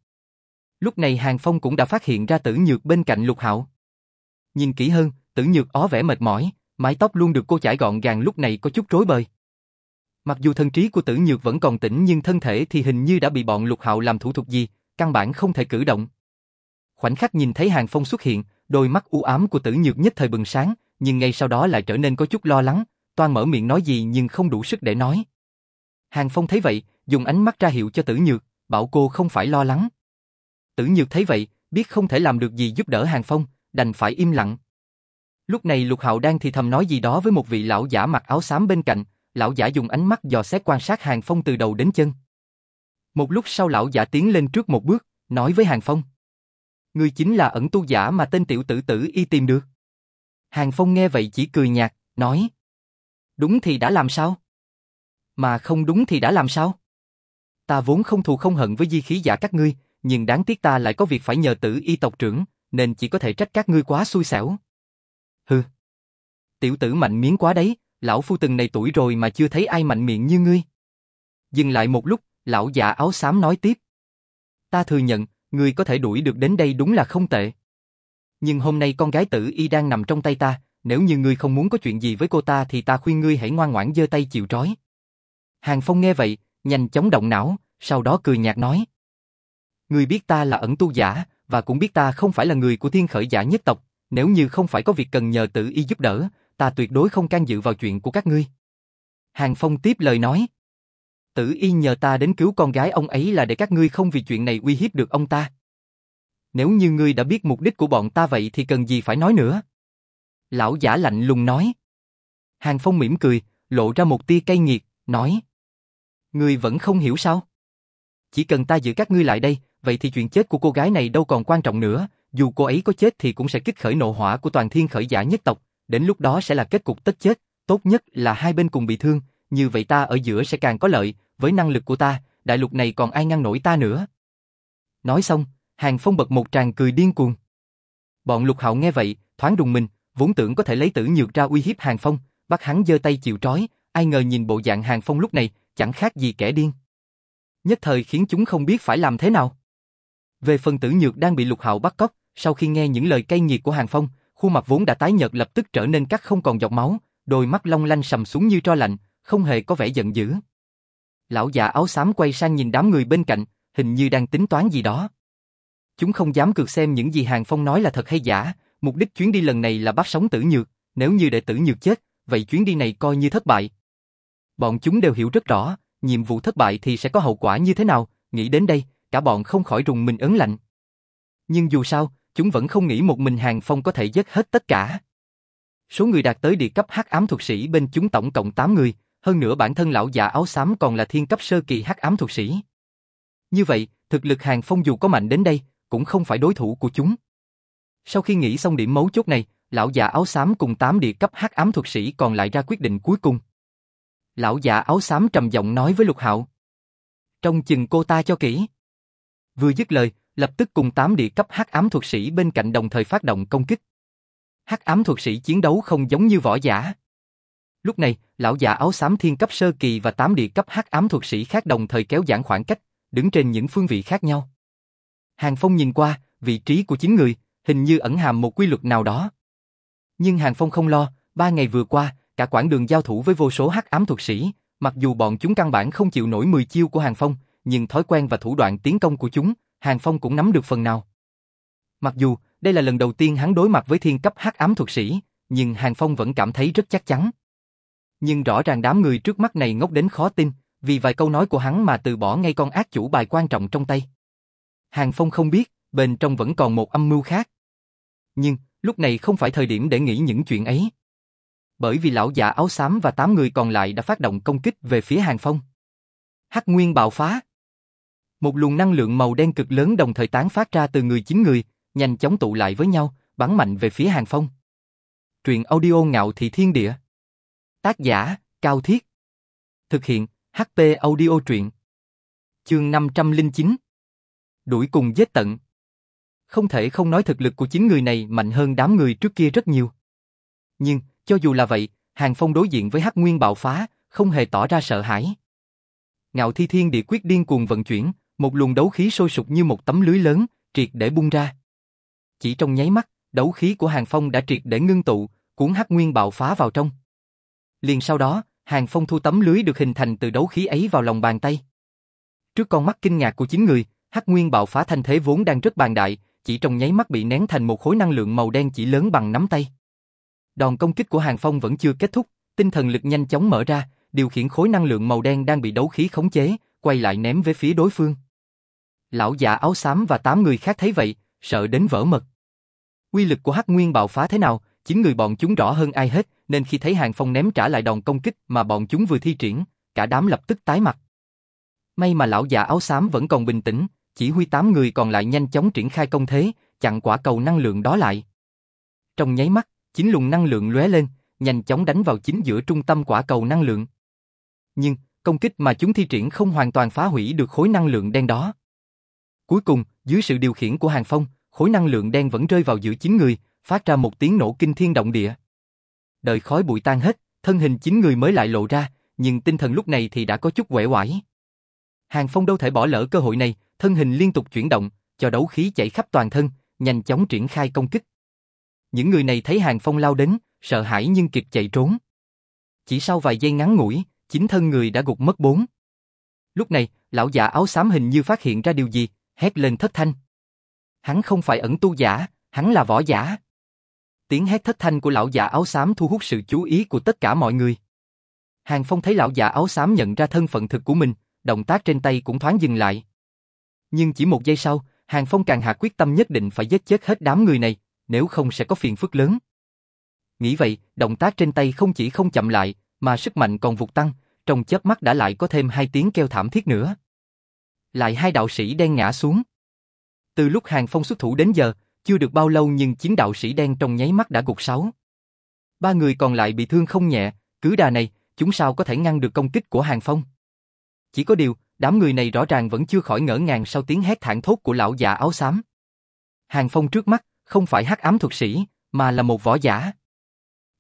Lúc này Hàng Phong cũng đã phát hiện ra tử nhược bên cạnh lục hạo. Nhìn kỹ hơn, tử nhược ó vẻ mệt mỏi, mái tóc luôn được cô chải gọn gàng lúc này có chút rối bời. Mặc dù thân trí của tử nhược vẫn còn tỉnh nhưng thân thể thì hình như đã bị bọn lục hạo làm thủ thuật gì, căn bản không thể cử động. Khoảnh khắc nhìn thấy Hàng Phong xuất hiện, đôi mắt u ám của tử nhược nhất thời bừng sáng, nhưng ngay sau đó lại trở nên có chút lo lắng, toan mở miệng nói gì nhưng không đủ sức để nói. Hàng Phong thấy vậy, dùng ánh mắt ra hiệu cho tử nhược, bảo cô không phải lo lắng. Tử nhược thấy vậy, biết không thể làm được gì giúp đỡ Hàng Phong, đành phải im lặng. Lúc này Lục Hạo đang thì thầm nói gì đó với một vị lão giả mặc áo xám bên cạnh, lão giả dùng ánh mắt dò xét quan sát Hàng Phong từ đầu đến chân. Một lúc sau lão giả tiến lên trước một bước, nói với Hàng Phong. Ngươi chính là ẩn tu giả mà tên tiểu tử tử y tìm được. Hàng Phong nghe vậy chỉ cười nhạt, nói. Đúng thì đã làm sao? Mà không đúng thì đã làm sao? Ta vốn không thù không hận với di khí giả các ngươi, nhưng đáng tiếc ta lại có việc phải nhờ tử y tộc trưởng, nên chỉ có thể trách các ngươi quá xui xẻo. Hừ. Tiểu tử mạnh miếng quá đấy, lão phu từng này tuổi rồi mà chưa thấy ai mạnh miệng như ngươi. Dừng lại một lúc, lão già áo xám nói tiếp. Ta thừa nhận, ngươi có thể đuổi được đến đây đúng là không tệ. Nhưng hôm nay con gái tử y đang nằm trong tay ta, nếu như ngươi không muốn có chuyện gì với cô ta thì ta khuyên ngươi hãy ngoan ngoãn giơ tay chịu trói. Hàng Phong nghe vậy, nhanh chóng động não, sau đó cười nhạt nói. Ngươi biết ta là ẩn tu giả, và cũng biết ta không phải là người của thiên khởi giả nhất tộc, nếu như không phải có việc cần nhờ tử y giúp đỡ, ta tuyệt đối không can dự vào chuyện của các ngươi. Hàng Phong tiếp lời nói. Tử y nhờ ta đến cứu con gái ông ấy là để các ngươi không vì chuyện này uy hiếp được ông ta. Nếu như ngươi đã biết mục đích của bọn ta vậy thì cần gì phải nói nữa. Lão giả lạnh lùng nói. Hàng Phong mỉm cười, lộ ra một tia cay nghiệt, nói. Ngươi vẫn không hiểu sao? Chỉ cần ta giữ các ngươi lại đây, vậy thì chuyện chết của cô gái này đâu còn quan trọng nữa, dù cô ấy có chết thì cũng sẽ kích khởi nộ hỏa của toàn thiên khởi giả nhất tộc, đến lúc đó sẽ là kết cục tất chết, tốt nhất là hai bên cùng bị thương, như vậy ta ở giữa sẽ càng có lợi, với năng lực của ta, đại lục này còn ai ngăn nổi ta nữa. Nói xong, Hàng Phong bật một tràng cười điên cuồng. Bọn lục hạo nghe vậy, thoáng rùng mình, vốn tưởng có thể lấy tử nhược ra uy hiếp Hàng Phong, bắt hắn giơ tay chịu trói, ai ngờ nhìn bộ dạng Hàng Phong lúc này, chẳng khác gì kẻ điên. Nhất thời khiến chúng không biết phải làm thế nào. Về phần tử nhược đang bị lục hạo bắt cóc, sau khi nghe những lời cay nghiệt của Hàng Phong, khuôn mặt vốn đã tái nhợt lập tức trở nên cắt không còn giọt máu, đôi mắt long lanh sầm xuống như tro lạnh, không hề có vẻ giận dữ. Lão già áo xám quay sang nhìn đám người bên cạnh, hình như đang tính toán gì đó. Chúng không dám cược xem những gì Hàng Phong nói là thật hay giả, mục đích chuyến đi lần này là bắt sống tử nhược, nếu như để tử nhược chết, vậy chuyến đi này coi như thất bại. Bọn chúng đều hiểu rất rõ, nhiệm vụ thất bại thì sẽ có hậu quả như thế nào, nghĩ đến đây, cả bọn không khỏi rùng mình ấn lạnh. Nhưng dù sao, chúng vẫn không nghĩ một mình Hàng Phong có thể giết hết tất cả. Số người đạt tới địa cấp hắc ám thuật sĩ bên chúng tổng cộng 8 người, hơn nữa bản thân lão già áo xám còn là thiên cấp sơ kỳ hắc ám thuật sĩ. Như vậy, thực lực Hàng Phong dù có mạnh đến đây, cũng không phải đối thủ của chúng. Sau khi nghĩ xong điểm mấu chốt này, lão già áo xám cùng 8 địa cấp hắc ám thuật sĩ còn lại ra quyết định cuối cùng. Lão già áo xám trầm giọng nói với Lục Hạo. Trong chừng cô ta cho kỹ. Vừa dứt lời, lập tức cùng tám địa cấp hắc ám thuật sĩ bên cạnh đồng thời phát động công kích. Hắc ám thuật sĩ chiến đấu không giống như võ giả. Lúc này, lão già áo xám thiên cấp sơ kỳ và tám địa cấp hắc ám thuật sĩ khác đồng thời kéo giãn khoảng cách, đứng trên những phương vị khác nhau. Hàng Phong nhìn qua, vị trí của chín người, hình như ẩn hàm một quy luật nào đó. Nhưng Hàng Phong không lo, ba ngày vừa qua, cả quãng đường giao thủ với vô số hắc ám thuật sĩ, mặc dù bọn chúng căn bản không chịu nổi 10 chiêu của Hàng Phong, nhưng thói quen và thủ đoạn tiến công của chúng, Hàng Phong cũng nắm được phần nào. Mặc dù, đây là lần đầu tiên hắn đối mặt với thiên cấp hắc ám thuật sĩ, nhưng Hàng Phong vẫn cảm thấy rất chắc chắn. Nhưng rõ ràng đám người trước mắt này ngốc đến khó tin, vì vài câu nói của hắn mà từ bỏ ngay con ác chủ bài quan trọng trong tay. Hàng Phong không biết, bên trong vẫn còn một âm mưu khác. Nhưng, lúc này không phải thời điểm để nghĩ những chuyện ấy. Bởi vì lão già áo xám và tám người còn lại đã phát động công kích về phía Hàng Phong. Hắc Nguyên bạo phá. Một luồng năng lượng màu đen cực lớn đồng thời tán phát ra từ người chín người, nhanh chóng tụ lại với nhau, bắn mạnh về phía Hàng Phong. Truyện audio ngạo thị thiên địa. Tác giả, Cao Thiết. Thực hiện, HP audio truyện. Chương 509. Đuổi cùng giết tận. Không thể không nói thực lực của chín người này mạnh hơn đám người trước kia rất nhiều. Nhưng, cho dù là vậy, Hàng Phong đối diện với Hắc Nguyên bạo phá, không hề tỏ ra sợ hãi. Ngạo Thi Thiên Địa quyết điên cuồng vận chuyển, một luồng đấu khí sôi sục như một tấm lưới lớn, triệt để bung ra. Chỉ trong nháy mắt, đấu khí của Hàng Phong đã triệt để ngưng tụ, cuốn Hắc Nguyên bạo phá vào trong. Liền sau đó, Hàng Phong thu tấm lưới được hình thành từ đấu khí ấy vào lòng bàn tay. Trước con mắt kinh ngạc của chín người, Hắc Nguyên bạo phá thanh thế vốn đang rất bàn đại, chỉ trong nháy mắt bị nén thành một khối năng lượng màu đen chỉ lớn bằng nắm tay. Đòn công kích của Hàng Phong vẫn chưa kết thúc, tinh thần lực nhanh chóng mở ra, điều khiển khối năng lượng màu đen đang bị đấu khí khống chế, quay lại ném về phía đối phương. Lão già áo xám và tám người khác thấy vậy, sợ đến vỡ mật. Quy lực của Hắc Nguyên bạo phá thế nào, chính người bọn chúng rõ hơn ai hết, nên khi thấy Hàng Phong ném trả lại đòn công kích mà bọn chúng vừa thi triển, cả đám lập tức tái mặt. May mà lão già áo xám vẫn còn bình tĩnh, chỉ huy tám người còn lại nhanh chóng triển khai công thế, chặn quả cầu năng lượng đó lại. Trong nháy mắt, chính luồng năng lượng lóe lên, nhanh chóng đánh vào chính giữa trung tâm quả cầu năng lượng. Nhưng, công kích mà chúng thi triển không hoàn toàn phá hủy được khối năng lượng đen đó. Cuối cùng, dưới sự điều khiển của Hàng Phong, khối năng lượng đen vẫn rơi vào giữa chín người, phát ra một tiếng nổ kinh thiên động địa. Đợi khói bụi tan hết, thân hình chín người mới lại lộ ra, nhưng tinh thần lúc này thì đã có chút quể quải. Hàng Phong đâu thể bỏ lỡ cơ hội này, thân hình liên tục chuyển động, cho đấu khí chảy khắp toàn thân, nhanh chóng triển khai công kích. Những người này thấy Hàng Phong lao đến, sợ hãi nhưng kịp chạy trốn. Chỉ sau vài giây ngắn ngủi, chính thân người đã gục mất bốn. Lúc này, lão giả áo xám hình như phát hiện ra điều gì, hét lên thất thanh. Hắn không phải ẩn tu giả, hắn là võ giả. Tiếng hét thất thanh của lão giả áo xám thu hút sự chú ý của tất cả mọi người. Hàng Phong thấy lão già áo xám nhận ra thân phận thực của mình, động tác trên tay cũng thoáng dừng lại. Nhưng chỉ một giây sau, Hàng Phong càng hạ quyết tâm nhất định phải giết chết hết đám người này, nếu không sẽ có phiền phức lớn. Nghĩ vậy, động tác trên tay không chỉ không chậm lại, mà sức mạnh còn vụt tăng, trong chớp mắt đã lại có thêm hai tiếng kêu thảm thiết nữa. Lại hai đạo sĩ đen ngã xuống. Từ lúc Hàng Phong xuất thủ đến giờ, chưa được bao lâu nhưng chín đạo sĩ đen trong nháy mắt đã gục sáu. Ba người còn lại bị thương không nhẹ, cứ đà này, chúng sao có thể ngăn được công kích của Hàng Phong. Chỉ có điều, đám người này rõ ràng vẫn chưa khỏi ngỡ ngàng sau tiếng hét thảng thốt của lão già áo xám. Hàng Phong trước mắt, không phải hắc ám thuật sĩ, mà là một võ giả.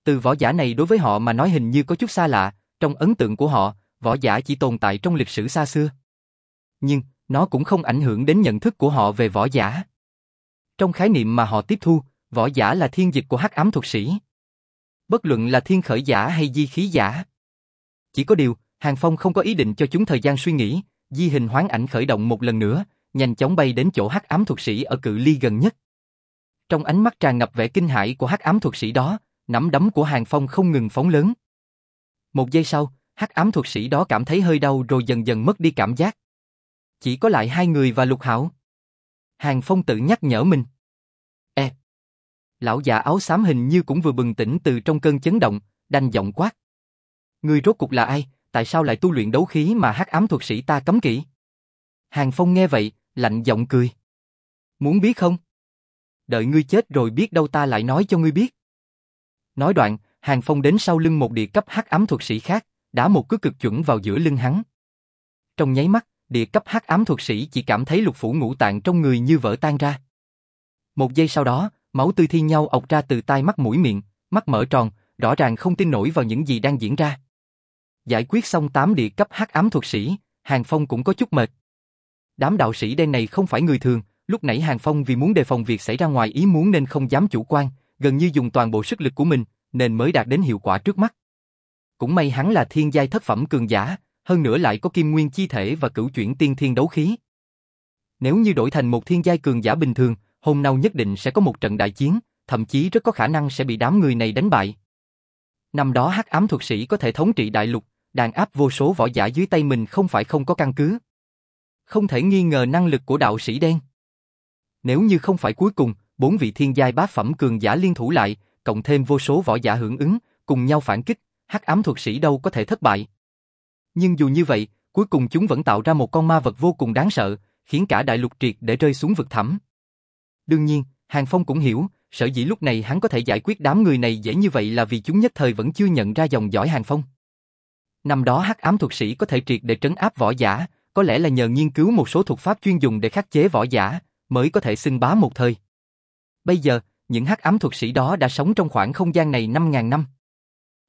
Từ võ giả này đối với họ mà nói hình như có chút xa lạ, trong ấn tượng của họ, võ giả chỉ tồn tại trong lịch sử xa xưa. Nhưng, nó cũng không ảnh hưởng đến nhận thức của họ về võ giả. Trong khái niệm mà họ tiếp thu, võ giả là thiên dịch của hắc ám thuật sĩ. Bất luận là thiên khởi giả hay di khí giả. Chỉ có điều, Hàng Phong không có ý định cho chúng thời gian suy nghĩ, di hình hoán ảnh khởi động một lần nữa, nhanh chóng bay đến chỗ hắc ám thuật sĩ ở cự ly gần nhất. Trong ánh mắt tràn ngập vẻ kinh hãi của hắc ám thuật sĩ đó, nắm đấm của Hàng Phong không ngừng phóng lớn. Một giây sau, hắc ám thuật sĩ đó cảm thấy hơi đau rồi dần dần mất đi cảm giác. Chỉ có lại hai người và lục hảo. Hàng Phong tự nhắc nhở mình. E. Lão già áo xám hình như cũng vừa bừng tỉnh từ trong cơn chấn động, đanh giọng quát. Người rốt cục là ai, tại sao lại tu luyện đấu khí mà hắc ám thuật sĩ ta cấm kỵ? Hàng Phong nghe vậy, lạnh giọng cười. Muốn biết không? Đợi ngươi chết rồi biết đâu ta lại nói cho ngươi biết. Nói đoạn, Hàng Phong đến sau lưng một địa cấp hắc ám thuật sĩ khác, đá một cước cực chuẩn vào giữa lưng hắn. Trong nháy mắt, địa cấp hắc ám thuật sĩ chỉ cảm thấy lục phủ ngũ tạng trong người như vỡ tan ra. Một giây sau đó, máu tươi thi nhau ọc ra từ tai mắt mũi miệng, mắt mở tròn, rõ ràng không tin nổi vào những gì đang diễn ra. Giải quyết xong tám địa cấp hắc ám thuật sĩ, Hàng Phong cũng có chút mệt. Đám đạo sĩ đen này không phải người thường, lúc nãy Hàng Phong vì muốn đề phòng việc xảy ra ngoài ý muốn nên không dám chủ quan, gần như dùng toàn bộ sức lực của mình, nên mới đạt đến hiệu quả trước mắt. Cũng may hắn là thiên giai thất phẩm cường giả, hơn nữa lại có kim nguyên chi thể và cửu chuyển tiên thiên đấu khí. Nếu như đổi thành một thiên giai cường giả bình thường, hôm nào nhất định sẽ có một trận đại chiến, thậm chí rất có khả năng sẽ bị đám người này đánh bại. Năm đó hắc ám thuật sĩ có thể thống trị đại lục, đàn áp vô số võ giả dưới tay mình không phải không có căn cứ. Không thể nghi ngờ năng lực của đạo sĩ đen. Nếu như không phải cuối cùng, bốn vị thiên giai bá phẩm cường giả liên thủ lại, cộng thêm vô số võ giả hưởng ứng, cùng nhau phản kích, hắc ám thuật sĩ đâu có thể thất bại. Nhưng dù như vậy, cuối cùng chúng vẫn tạo ra một con ma vật vô cùng đáng sợ, khiến cả đại lục triệt để rơi xuống vực thẳm. Đương nhiên, Hàng Phong cũng hiểu, sở dĩ lúc này hắn có thể giải quyết đám người này dễ như vậy là vì chúng nhất thời vẫn chưa nhận ra dòng dõi Hàng Phong. Năm đó hắc ám thuật sĩ có thể triệt để trấn áp võ giả, có lẽ là nhờ nghiên cứu một số thuật pháp chuyên dùng để khắc chế võ giả, mới có thể xưng bá một thời. Bây giờ, những hắc ám thuật sĩ đó đã sống trong khoảng không gian này 5.000 năm.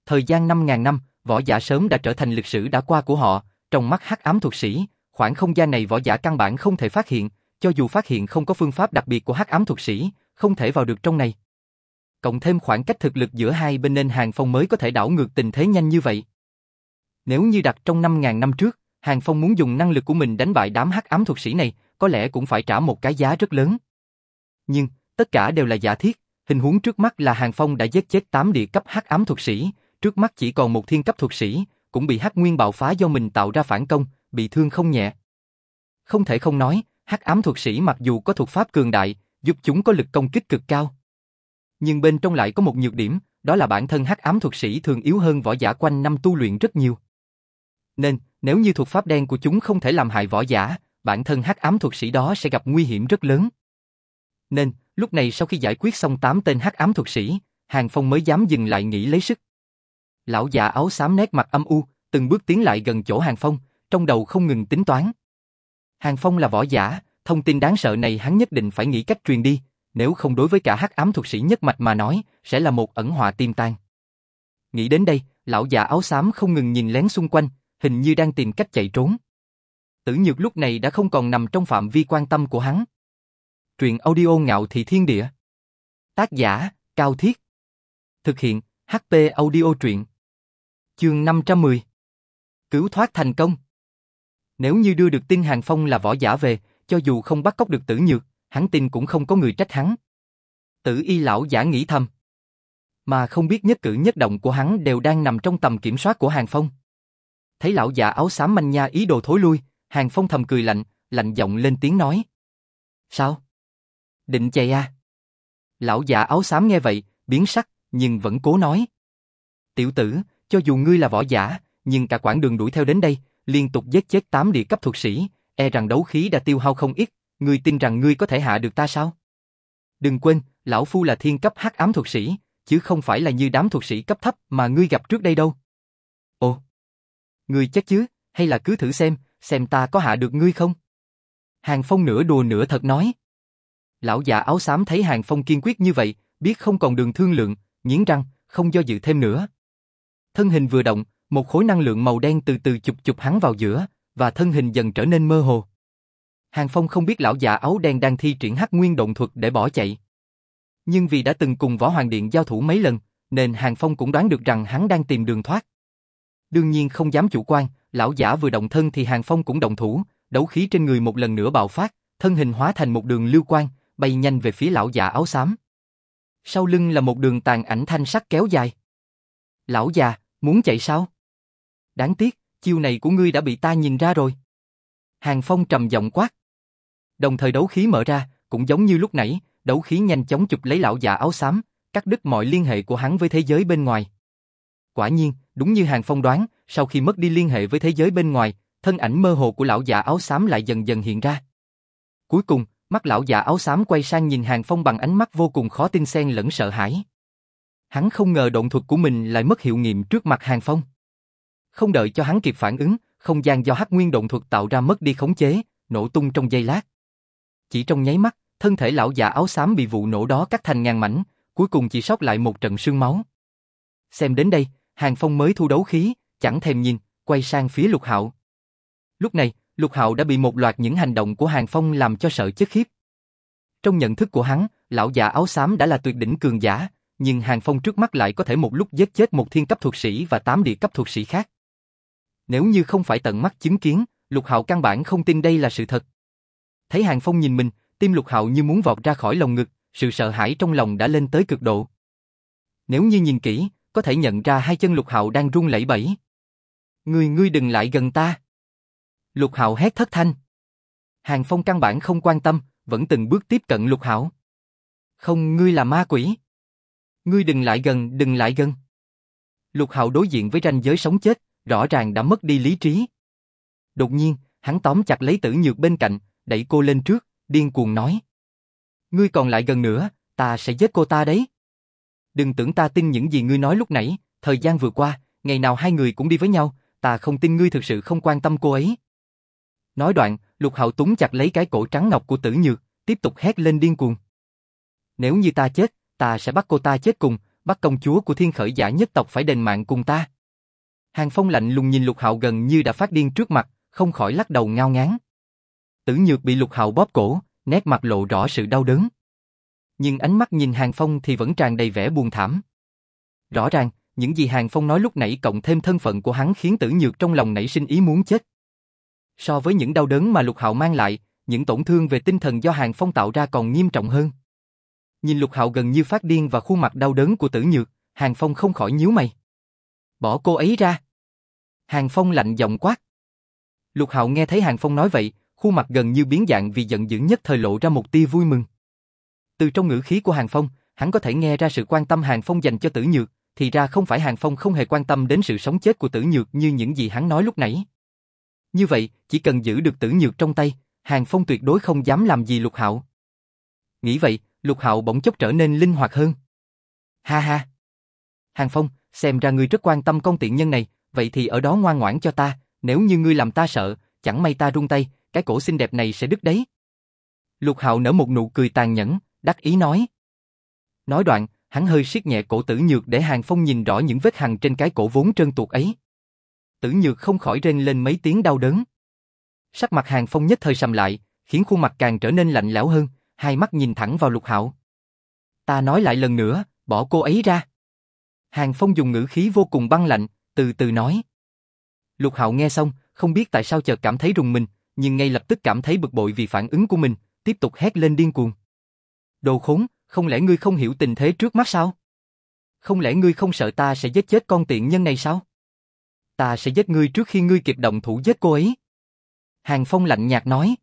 Thời gian 5.000 năm, võ giả sớm đã trở thành lịch sử đã qua của họ, trong mắt hắc ám thuật sĩ, khoảng không gian này võ giả căn bản không thể phát hiện, cho dù phát hiện không có phương pháp đặc biệt của hắc ám thuật sĩ, không thể vào được trong này. Cộng thêm khoảng cách thực lực giữa hai bên nên Hàng Phong mới có thể đảo ngược tình thế nhanh như vậy. Nếu như đặt trong 5.000 năm trước, Hàng Phong muốn dùng năng lực của mình đánh bại đám hắc ám thuật sĩ này, có lẽ cũng phải trả một cái giá rất lớn. Nhưng, tất cả đều là giả thiết, hình huống trước mắt là Hàng Phong đã giết chết 8 địa cấp hắc ám thuật sĩ, trước mắt chỉ còn một thiên cấp thuật sĩ, cũng bị hắc nguyên bạo phá do mình tạo ra phản công, bị thương không nhẹ. Không thể không nói, hắc ám thuật sĩ mặc dù có thuật pháp cường đại, giúp chúng có lực công kích cực cao. Nhưng bên trong lại có một nhược điểm, đó là bản thân hắc ám thuật sĩ thường yếu hơn võ giả quanh năm tu luyện rất nhiều. Nên, nếu như thuật pháp đen của chúng không thể làm hại võ giả, bản thân hắc ám thuật sĩ đó sẽ gặp nguy hiểm rất lớn. Nên, lúc này sau khi giải quyết xong 8 tên hắc ám thuật sĩ, Hàng Phong mới dám dừng lại nghỉ lấy sức. Lão già áo xám nét mặt âm u, từng bước tiến lại gần chỗ Hàng Phong, trong đầu không ngừng tính toán. Hàng Phong là võ giả, thông tin đáng sợ này hắn nhất định phải nghĩ cách truyền đi, nếu không đối với cả hắc ám thuật sĩ nhất mạch mà nói, sẽ là một ẩn họa tiêm tan. Nghĩ đến đây, lão già áo xám không ngừng nhìn lén xung quanh, hình như đang tìm cách chạy trốn. Tử Nhược lúc này đã không còn nằm trong phạm vi quan tâm của hắn. Truyện audio ngạo thị thiên địa. Tác giả, Cao Thiết. Thực hiện, HP audio truyện. Chương 510. Cứu thoát thành công. Nếu như đưa được tin Hàng Phong là võ giả về, cho dù không bắt cóc được tử nhược, hắn tin cũng không có người trách hắn. Tử y lão giả nghĩ thầm. Mà không biết nhất cử nhất động của hắn đều đang nằm trong tầm kiểm soát của Hàng Phong. Thấy lão giả áo xám manh nha ý đồ thối lui, Hàng Phong thầm cười lạnh, lạnh giọng lên tiếng nói. Sao? Định chạy à? Lão già áo xám nghe vậy, biến sắc, nhưng vẫn cố nói. Tiểu tử, cho dù ngươi là võ giả, nhưng cả quãng đường đuổi theo đến đây, liên tục giết chết tám địa cấp thuật sĩ, e rằng đấu khí đã tiêu hao không ít, ngươi tin rằng ngươi có thể hạ được ta sao? Đừng quên, lão phu là thiên cấp hắc ám thuật sĩ, chứ không phải là như đám thuật sĩ cấp thấp mà ngươi gặp trước đây đâu. Ồ, ngươi chắc chứ, hay là cứ thử xem, xem ta có hạ được ngươi không? Hàng Phong nửa đùa nửa thật nói. Lão già áo xám thấy Hàng Phong kiên quyết như vậy, biết không còn đường thương lượng, nghiến răng, không do dự thêm nữa. Thân hình vừa động, một khối năng lượng màu đen từ từ chụp chụp hắn vào giữa, và thân hình dần trở nên mơ hồ. Hàng Phong không biết lão già áo đen đang thi triển hắc nguyên động thuật để bỏ chạy. Nhưng vì đã từng cùng Võ Hoàng Điện giao thủ mấy lần, nên Hàng Phong cũng đoán được rằng hắn đang tìm đường thoát. Đương nhiên không dám chủ quan, lão giả vừa động thân thì Hàng Phong cũng động thủ, đấu khí trên người một lần nữa bạo phát, thân hình hóa thành một đường lưu quang, bay nhanh về phía lão già áo xám. Sau lưng là một đường tàn ảnh thanh sắc kéo dài. Lão già, muốn chạy sao? Đáng tiếc, chiêu này của ngươi đã bị ta nhìn ra rồi. Hàng Phong trầm giọng quát. Đồng thời đấu khí mở ra, cũng giống như lúc nãy, đấu khí nhanh chóng chụp lấy lão già áo xám, cắt đứt mọi liên hệ của hắn với thế giới bên ngoài. Quả nhiên, đúng như Hàng Phong đoán, sau khi mất đi liên hệ với thế giới bên ngoài, thân ảnh mơ hồ của lão già áo xám lại dần dần hiện ra. Cuối cùng, mắt lão già áo xám quay sang nhìn Hàng Phong bằng ánh mắt vô cùng khó tin xen lẫn sợ hãi. Hắn không ngờ động thuật của mình lại mất hiệu nghiệm trước mặt Hàng Phong. Không đợi cho hắn kịp phản ứng, không gian do hắc nguyên động thuật tạo ra mất đi khống chế, nổ tung trong giây lát. Chỉ trong nháy mắt, thân thể lão già áo xám bị vụ nổ đó cắt thành ngàn mảnh, cuối cùng chỉ sót lại một trận sương máu. Xem đến đây, Hàng Phong mới thu đấu khí, chẳng thèm nhìn, quay sang phía Lục Hạo. Lúc này, Lục Hạo đã bị một loạt những hành động của Hàng Phong làm cho sợ chết khiếp. Trong nhận thức của hắn, lão già áo xám đã là tuyệt đỉnh cường giả, nhưng Hàng Phong trước mắt lại có thể một lúc giết chết một thiên cấp thuật sĩ và tám địa cấp thuật sĩ khác. Nếu như không phải tận mắt chứng kiến, Lục Hạo căn bản không tin đây là sự thật. Thấy Hàng Phong nhìn mình, tim Lục Hạo như muốn vọt ra khỏi lồng ngực, sự sợ hãi trong lòng đã lên tới cực độ. Nếu như nhìn kỹ, có thể nhận ra hai chân Lục Hạo đang run lẩy bẩy. Ngươi ngươi đừng lại gần ta. Lục Hạo hét thất thanh. Hàng Phong căn bản không quan tâm, vẫn từng bước tiếp cận Lục Hạo. Không, ngươi là ma quỷ. Ngươi đừng lại gần, đừng lại gần. Lục Hạo đối diện với ranh giới sống chết, rõ ràng đã mất đi lý trí. Đột nhiên, hắn tóm chặt lấy tử nhược bên cạnh, đẩy cô lên trước, điên cuồng nói. Ngươi còn lại gần nữa, ta sẽ giết cô ta đấy. Đừng tưởng ta tin những gì ngươi nói lúc nãy, thời gian vừa qua, ngày nào hai người cũng đi với nhau, ta không tin ngươi thực sự không quan tâm cô ấy. Nói đoạn, Lục Hạo túng chặt lấy cái cổ trắng ngọc của Tử Nhược, tiếp tục hét lên điên cuồng. Nếu như ta chết, ta sẽ bắt cô ta chết cùng, bắt công chúa của thiên khởi giả nhất tộc phải đền mạng cùng ta. Hàng Phong lạnh lùng nhìn Lục Hạo gần như đã phát điên trước mặt, không khỏi lắc đầu ngao ngán. Tử Nhược bị Lục Hạo bóp cổ, nét mặt lộ rõ sự đau đớn. Nhưng ánh mắt nhìn Hàng Phong thì vẫn tràn đầy vẻ buồn thảm. Rõ ràng, những gì Hàng Phong nói lúc nãy cộng thêm thân phận của hắn khiến Tử Nhược trong lòng nảy sinh ý muốn chết. So với những đau đớn mà Lục Hạo mang lại, những tổn thương về tinh thần do Hàng Phong tạo ra còn nghiêm trọng hơn. Nhìn Lục Hạo gần như phát điên và khuôn mặt đau đớn của Tử Nhược, Hàng Phong không khỏi nhíu mày. Bỏ cô ấy ra. Hàng Phong lạnh giọng quát. Lục Hạo nghe thấy Hàng Phong nói vậy, khuôn mặt gần như biến dạng vì giận dữ nhất thời lộ ra một tia vui mừng. Từ trong ngữ khí của Hàng Phong, hắn có thể nghe ra sự quan tâm Hàng Phong dành cho Tử Nhược, thì ra không phải Hàng Phong không hề quan tâm đến sự sống chết của Tử Nhược như những gì hắn nói lúc nãy. Như vậy, chỉ cần giữ được Tử Nhược trong tay, Hàng Phong tuyệt đối không dám làm gì Lục Hạo. Nghĩ vậy, Lục Hạo bỗng chốc trở nên linh hoạt hơn. Ha ha. Hàng Phong, xem ra ngươi rất quan tâm con tiện nhân này, vậy thì ở đó ngoan ngoãn cho ta, nếu như ngươi làm ta sợ, chẳng may ta rung tay, cái cổ xinh đẹp này sẽ đứt đấy. Lục Hạo nở một nụ cười tàn nhẫn, đắc ý nói. Nói đoạn, hắn hơi siết nhẹ cổ tử nhược để Hàng Phong nhìn rõ những vết hằn trên cái cổ vốn trơn tuột ấy. Tử nhược không khỏi rên lên mấy tiếng đau đớn. Sắc mặt Hàng Phong nhất thời sầm lại, khiến khuôn mặt càng trở nên lạnh lẽo hơn, hai mắt nhìn thẳng vào Lục Hạo. Ta nói lại lần nữa, bỏ cô ấy ra. Hàng Phong dùng ngữ khí vô cùng băng lạnh, từ từ nói. Lục Hạo nghe xong, không biết tại sao chợt cảm thấy rùng mình, nhưng ngay lập tức cảm thấy bực bội vì phản ứng của mình, tiếp tục hét lên điên cuồng. Đồ khốn, không lẽ ngươi không hiểu tình thế trước mắt sao? Không lẽ ngươi không sợ ta sẽ giết chết con tiện nhân này sao? Ta sẽ giết ngươi trước khi ngươi kịp động thủ giết cô ấy. Hàng Phong lạnh nhạt nói.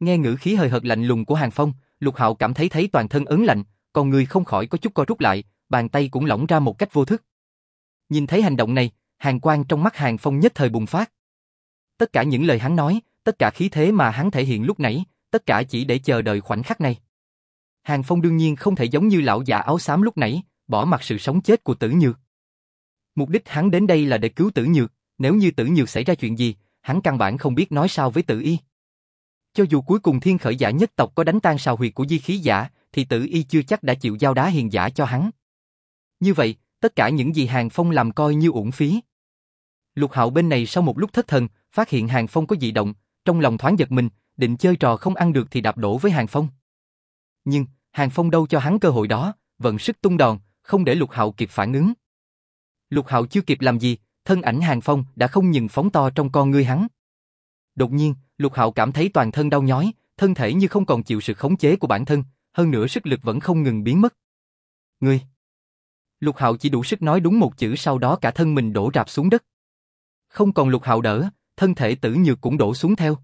Nghe ngữ khí hơi hợt lạnh lùng của Hàng Phong, Lục Hạo cảm thấy thấy toàn thân ấn lạnh, còn người không khỏi có chút co rút lại, bàn tay cũng lỏng ra một cách vô thức. Nhìn thấy hành động này, hàng quang trong mắt Hàng Phong nhất thời bùng phát. Tất cả những lời hắn nói, tất cả khí thế mà hắn thể hiện lúc nãy, tất cả chỉ để chờ đợi khoảnh khắc này. Hàng Phong đương nhiên không thể giống như lão già áo xám lúc nãy, bỏ mặc sự sống chết của Tử Nhược. Mục đích hắn đến đây là để cứu Tử Nhược, nếu như Tử Nhược xảy ra chuyện gì, hắn căn bản không biết nói sao với tử y. Cho dù cuối cùng thiên khởi giả nhất tộc có đánh tan sào huyệt của di khí giả, thì tử y chưa chắc đã chịu giao đá hiền giả cho hắn. Như vậy, tất cả những gì Hàng Phong làm coi như uổng phí. Lục Hạo bên này sau một lúc thất thần, phát hiện Hàng Phong có dị động, trong lòng thoáng giật mình, định chơi trò không ăn được thì đạp đổ với Hàng Phong. Nhưng, Hàng Phong đâu cho hắn cơ hội đó, vận sức tung đòn, không để Lục Hạo kịp phản ứng. Lục Hạo chưa kịp làm gì, thân ảnh Hàng Phong đã không nhìn phóng to trong con ngươi hắn. Đột nhiên, Lục Hạo cảm thấy toàn thân đau nhói, thân thể như không còn chịu sự khống chế của bản thân, hơn nữa sức lực vẫn không ngừng biến mất. Ngươi! Lục Hạo chỉ đủ sức nói đúng một chữ sau đó cả thân mình đổ rạp xuống đất. Không còn Lục Hạo đỡ, thân thể tử nhược cũng đổ xuống theo.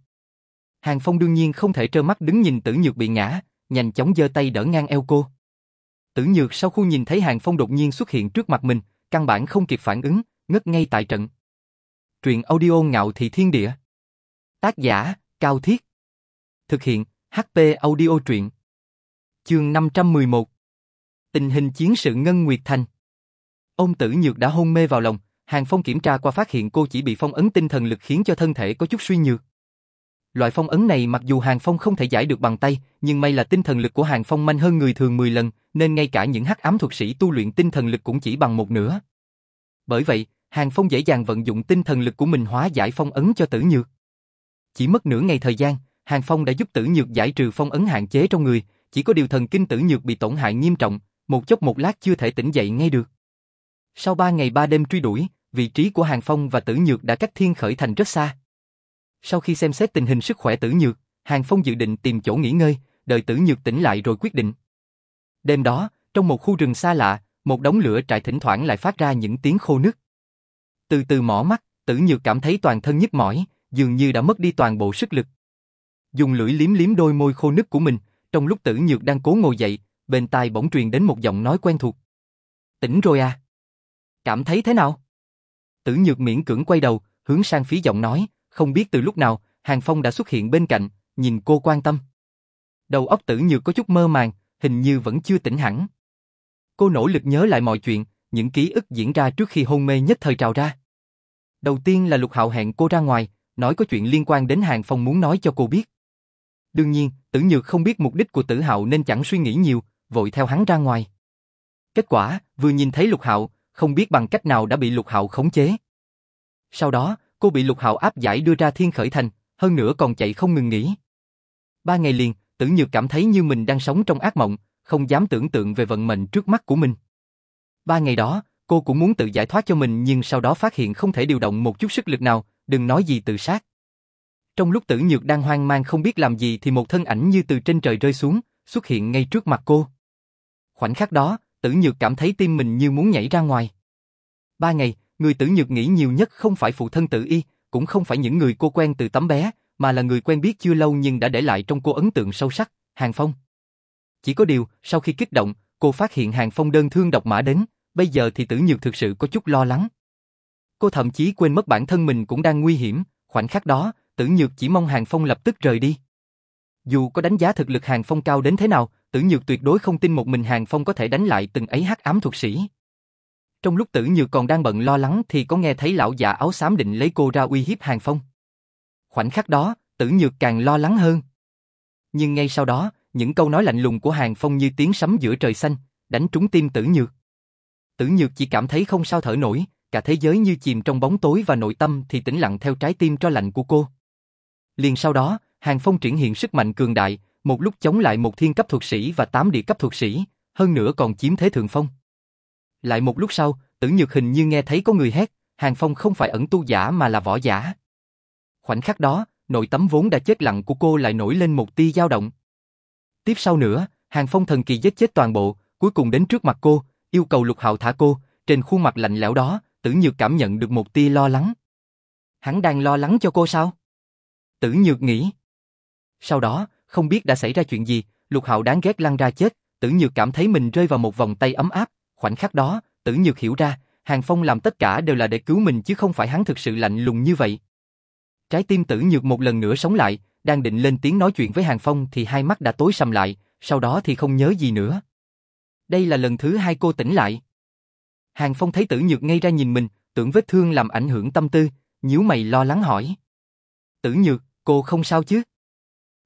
Hàng Phong đương nhiên không thể trơ mắt đứng nhìn tử nhược bị ngã, nhanh chóng giơ tay đỡ ngang eo cô. Tử nhược sau khu nhìn thấy Hàng Phong đột nhiên xuất hiện trước mặt mình, căn bản không kịp phản ứng, ngất ngay tại trận. Truyện audio ngạo thị thiên địa. Tác giả, Cao Thiết. Thực hiện, HP audio truyện. Chương 511 Tình hình chiến sự Ngân Nguyệt Thành Ông tử nhược đã hôn mê vào lòng, Hàng Phong kiểm tra qua phát hiện cô chỉ bị phong ấn tinh thần lực khiến cho thân thể có chút suy nhược. Loại phong ấn này mặc dù Hàng Phong không thể giải được bằng tay, nhưng may là tinh thần lực của Hàng Phong manh hơn người thường 10 lần, nên ngay cả những hắc ám thuật sĩ tu luyện tinh thần lực cũng chỉ bằng một nửa. Bởi vậy, Hàng Phong dễ dàng vận dụng tinh thần lực của mình hóa giải phong ấn cho tử nhược. Chỉ mất nửa ngày thời gian, Hàng Phong đã giúp tử nhược giải trừ phong ấn hạn chế trong người, chỉ có điều thần kinh tử nhược bị tổn hại nghiêm trọng, một chốc một lát chưa thể tỉnh dậy ngay được. Sau ba ngày ba đêm truy đuổi, vị trí của Hàng Phong và Tử Nhược đã cách Thiên Khởi Thành rất xa. Sau khi xem xét tình hình sức khỏe Tử Nhược, Hàng Phong dự định tìm chỗ nghỉ ngơi, đợi Tử Nhược tỉnh lại rồi quyết định. Đêm đó, trong một khu rừng xa lạ, một đống lửa trại thỉnh thoảng lại phát ra những tiếng khô nứt. Từ từ mỏ mắt, Tử Nhược cảm thấy toàn thân nhức mỏi, dường như đã mất đi toàn bộ sức lực. Dùng lưỡi liếm liếm đôi môi khô nứt của mình, trong lúc Tử Nhược đang cố ngồi dậy, bên tai bỗng truyền đến một giọng nói quen thuộc. Tỉnh rồi à? Cảm thấy thế nào? Tử Nhược miễn cưỡng quay đầu, hướng sang phía giọng nói, không biết từ lúc nào, Hàng Phong đã xuất hiện bên cạnh, nhìn cô quan tâm. Đầu óc Tử Nhược có chút mơ màng, hình như vẫn chưa tỉnh hẳn. Cô nỗ lực nhớ lại mọi chuyện, những ký ức diễn ra trước khi hôn mê nhất thời trào ra. Đầu tiên là Lục Hạo hẹn cô ra ngoài, nói có chuyện liên quan đến Hàng Phong muốn nói cho cô biết. Đương nhiên, Tử Nhược không biết mục đích của Tử Hạo nên chẳng suy nghĩ nhiều, vội theo hắn ra ngoài. Kết quả, vừa nhìn thấy Lục Hạo, không biết bằng cách nào đã bị Lục Hạo khống chế. Sau đó, cô bị Lục Hạo áp giải đưa ra Thiên Khởi Thành, hơn nữa còn chạy không ngừng nghỉ. Ba ngày liền, Tử Nhược cảm thấy như mình đang sống trong ác mộng, không dám tưởng tượng về vận mệnh trước mắt của mình. Ba ngày đó, cô cũng muốn tự giải thoát cho mình nhưng sau đó phát hiện không thể điều động một chút sức lực nào, đừng nói gì tự sát. Trong lúc Tử Nhược đang hoang mang không biết làm gì thì một thân ảnh như từ trên trời rơi xuống, xuất hiện ngay trước mặt cô. Khoảnh khắc đó, Tử Nhược cảm thấy tim mình như muốn nhảy ra ngoài. Ba ngày, người Tử Nhược nghĩ nhiều nhất không phải phụ thân Tử Y, cũng không phải những người cô quen từ tấm bé, mà là người quen biết chưa lâu nhưng đã để lại trong cô ấn tượng sâu sắc, Hàng Phong. Chỉ có điều, sau khi kích động, cô phát hiện Hàng Phong đơn thương độc mã đến, bây giờ thì Tử Nhược thực sự có chút lo lắng. Cô thậm chí quên mất bản thân mình cũng đang nguy hiểm, khoảnh khắc đó, Tử Nhược chỉ mong Hàng Phong lập tức rời đi. Dù có đánh giá thực lực Hàng Phong cao đến thế nào, Tử Nhược tuyệt đối không tin một mình Hàng Phong có thể đánh lại từng ấy hắc ám thuật sĩ. Trong lúc Tử Nhược còn đang bận lo lắng thì có nghe thấy lão già áo xám định lấy cô ra uy hiếp Hàng Phong. Khoảnh khắc đó, Tử Nhược càng lo lắng hơn. Nhưng ngay sau đó, những câu nói lạnh lùng của Hàng Phong như tiếng sấm giữa trời xanh, đánh trúng tim Tử Nhược. Tử Nhược chỉ cảm thấy không sao thở nổi, cả thế giới như chìm trong bóng tối và nội tâm thì tĩnh lặng theo trái tim cho lạnh của cô. Liền sau đó, Hàng Phong triển hiện sức mạnh cường đại, một lúc chống lại một thiên cấp thuật sĩ và tám địa cấp thuật sĩ, hơn nữa còn chiếm thế thượng phong. Lại một lúc sau, Tử Nhược hình như nghe thấy có người hét, Hàng Phong không phải ẩn tu giả mà là võ giả. Khoảnh khắc đó, nội tấm vốn đã chết lặng của cô lại nổi lên một tia dao động. Tiếp sau nữa, Hàng Phong thần kỳ giết chết toàn bộ, cuối cùng đến trước mặt cô, yêu cầu Lục Hạo thả cô, trên khuôn mặt lạnh lẽo đó, Tử Nhược cảm nhận được một tia lo lắng. Hắn đang lo lắng cho cô sao? Tử Nhược nghĩ. Sau đó, không biết đã xảy ra chuyện gì, Lục Hạo đáng ghét lăn ra chết, Tử Nhược cảm thấy mình rơi vào một vòng tay ấm áp, khoảnh khắc đó, Tử Nhược hiểu ra, Hàng Phong làm tất cả đều là để cứu mình chứ không phải hắn thực sự lạnh lùng như vậy. Trái tim Tử Nhược một lần nữa sống lại, đang định lên tiếng nói chuyện với Hàng Phong thì hai mắt đã tối sầm lại, sau đó thì không nhớ gì nữa. Đây là lần thứ hai cô tỉnh lại. Hàng Phong thấy Tử Nhược ngay ra nhìn mình, tưởng vết thương làm ảnh hưởng tâm tư, nhíu mày lo lắng hỏi. Tử Nhược, cô không sao chứ?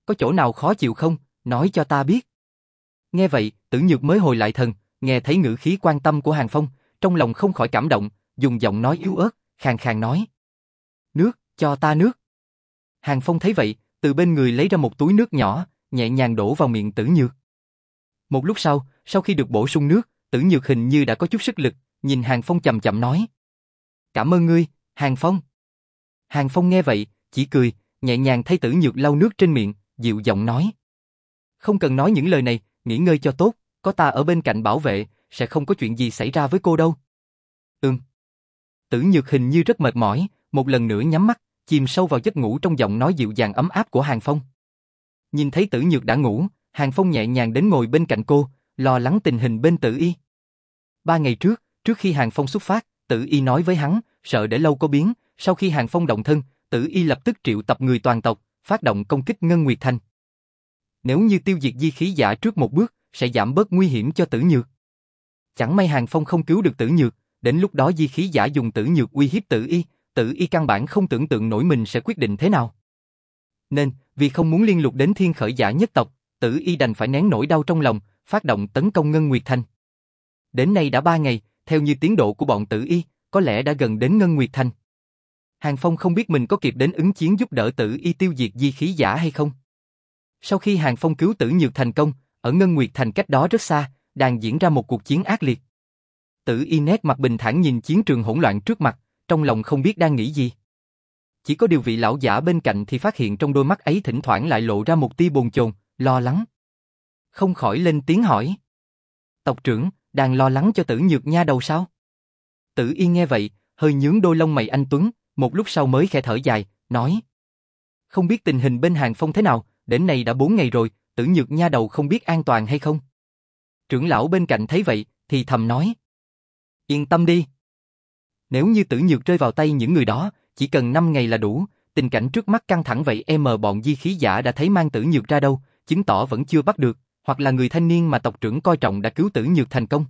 Có chỗ nào khó chịu không, nói cho ta biết. Nghe vậy, Tử Nhược mới hồi lại thần, nghe thấy ngữ khí quan tâm của Hàng Phong, trong lòng không khỏi cảm động, dùng giọng nói yếu ớt, khàn khàn nói. Nước, cho ta nước. Hàng Phong thấy vậy, từ bên người lấy ra một túi nước nhỏ, nhẹ nhàng đổ vào miệng Tử Nhược. Một lúc sau, sau khi được bổ sung nước, Tử Nhược hình như đã có chút sức lực, nhìn Hàng Phong chậm chậm nói. Cảm ơn ngươi, Hàng Phong. Hàng Phong nghe vậy, chỉ cười, nhẹ nhàng thay Tử Nhược lau nước trên miệng, dịu giọng nói. Không cần nói những lời này, nghỉ ngơi cho tốt, có ta ở bên cạnh bảo vệ, sẽ không có chuyện gì xảy ra với cô đâu. Ừm. Tử Nhược hình như rất mệt mỏi, một lần nữa nhắm mắt, chìm sâu vào giấc ngủ trong giọng nói dịu dàng ấm áp của Hàng Phong. Nhìn thấy Tử Nhược đã ngủ, Hàng Phong nhẹ nhàng đến ngồi bên cạnh cô, lo lắng tình hình bên Tử Y. Ba ngày trước, trước khi Hàng Phong xuất phát, Tử Y nói với hắn, sợ để lâu có biến, sau khi Hàng Phong động thân, Tử Y lập tức triệu tập người toàn tộc, phát động công kích Ngân Nguyệt Thành. Nếu như tiêu diệt di khí giả trước một bước, sẽ giảm bớt nguy hiểm cho Tử Nhược. Chẳng may Hàng Phong không cứu được Tử Nhược, đến lúc đó di khí giả dùng Tử Nhược uy hiếp Tử Y, Tử Y căn bản không tưởng tượng nổi mình sẽ quyết định thế nào. Nên, vì không muốn liên lục đến thiên khởi giả nhất tộc, Tử Y đành phải nén nỗi đau trong lòng, phát động tấn công Ngân Nguyệt Thành. Đến nay đã ba ngày, theo như tiến độ của bọn Tử Y, có lẽ đã gần đến Ngân Nguyệt Thành. Hàng Phong không biết mình có kịp đến ứng chiến giúp đỡ Tử Y tiêu diệt di khí giả hay không. Sau khi Hàng Phong cứu Tử Nhược thành công, ở Ngân Nguyệt Thành cách đó rất xa, đang diễn ra một cuộc chiến ác liệt. Tử Y nét mặt bình thản nhìn chiến trường hỗn loạn trước mặt, trong lòng không biết đang nghĩ gì. Chỉ có điều vị lão giả bên cạnh thì phát hiện trong đôi mắt ấy thỉnh thoảng lại lộ ra một tia bồn chồn, lo lắng. Không khỏi lên tiếng hỏi. Tộc trưởng, đang lo lắng cho tử nhược nha đầu sao? Tử Y nghe vậy, hơi nhướng đôi lông mày anh Tuấn, một lúc sau mới khẽ thở dài, nói. Không biết tình hình bên hàng phong thế nào, đến nay đã bốn ngày rồi, tử nhược nha đầu không biết an toàn hay không? Trưởng lão bên cạnh thấy vậy, thì thầm nói. Yên tâm đi. Nếu như tử nhược rơi vào tay những người đó, chỉ cần 5 ngày là đủ, tình cảnh trước mắt căng thẳng vậy em mờ bọn di khí giả đã thấy mang tử nhược ra đâu, chứng tỏ vẫn chưa bắt được, hoặc là người thanh niên mà tộc trưởng coi trọng đã cứu tử nhược thành công.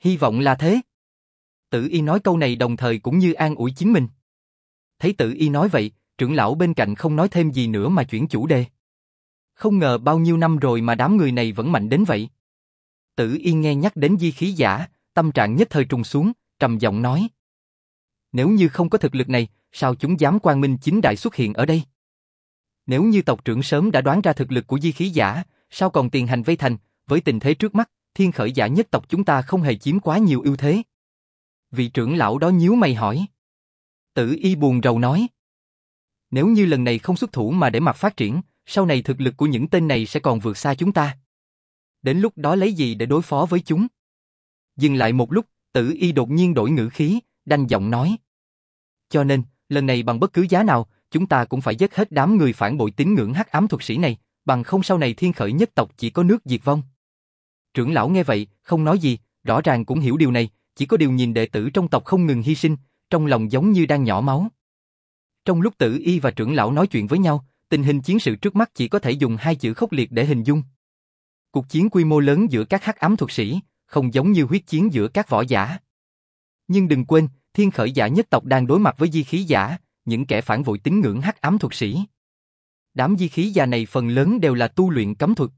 Hy vọng là thế. Tử y nói câu này đồng thời cũng như an ủi chính mình. Thấy tử y nói vậy, trưởng lão bên cạnh không nói thêm gì nữa mà chuyển chủ đề. Không ngờ bao nhiêu năm rồi mà đám người này vẫn mạnh đến vậy. Tử y nghe nhắc đến di khí giả, tâm trạng nhất thời trùng xuống, trầm giọng nói. Nếu như không có thực lực này, sao chúng dám quang minh chính đại xuất hiện ở đây? Nếu như tộc trưởng sớm đã đoán ra thực lực của di khí giả, sao còn tiền hành vây thành, với tình thế trước mắt, thiên khởi giả nhất tộc chúng ta không hề chiếm quá nhiều ưu thế. Vị trưởng lão đó nhíu mày hỏi. Tử y buồn rầu nói. Nếu như lần này không xuất thủ mà để mặt phát triển, sau này thực lực của những tên này sẽ còn vượt xa chúng ta. Đến lúc đó lấy gì để đối phó với chúng? Dừng lại một lúc, tử y đột nhiên đổi ngữ khí, đanh giọng nói. Cho nên, lần này bằng bất cứ giá nào, chúng ta cũng phải giết hết đám người phản bội tín ngưỡng hắc ám thuật sĩ này, bằng không sau này thiên khởi nhất tộc chỉ có nước diệt vong. Trưởng lão nghe vậy, không nói gì, rõ ràng cũng hiểu điều này, chỉ có điều nhìn đệ tử trong tộc không ngừng hy sinh, trong lòng giống như đang nhỏ máu. Trong lúc tử y và trưởng lão nói chuyện với nhau, tình hình chiến sự trước mắt chỉ có thể dùng hai chữ khốc liệt để hình dung. Cuộc chiến quy mô lớn giữa các hắc ám thuật sĩ, không giống như huyết chiến giữa các võ giả. Nhưng đừng quên, thiên khởi giả nhất tộc đang đối mặt với di khí giả, những kẻ phản vội tín ngưỡng hắc ám thuật sĩ. Đám di khí giả này phần lớn đều là tu luyện cấm thuật.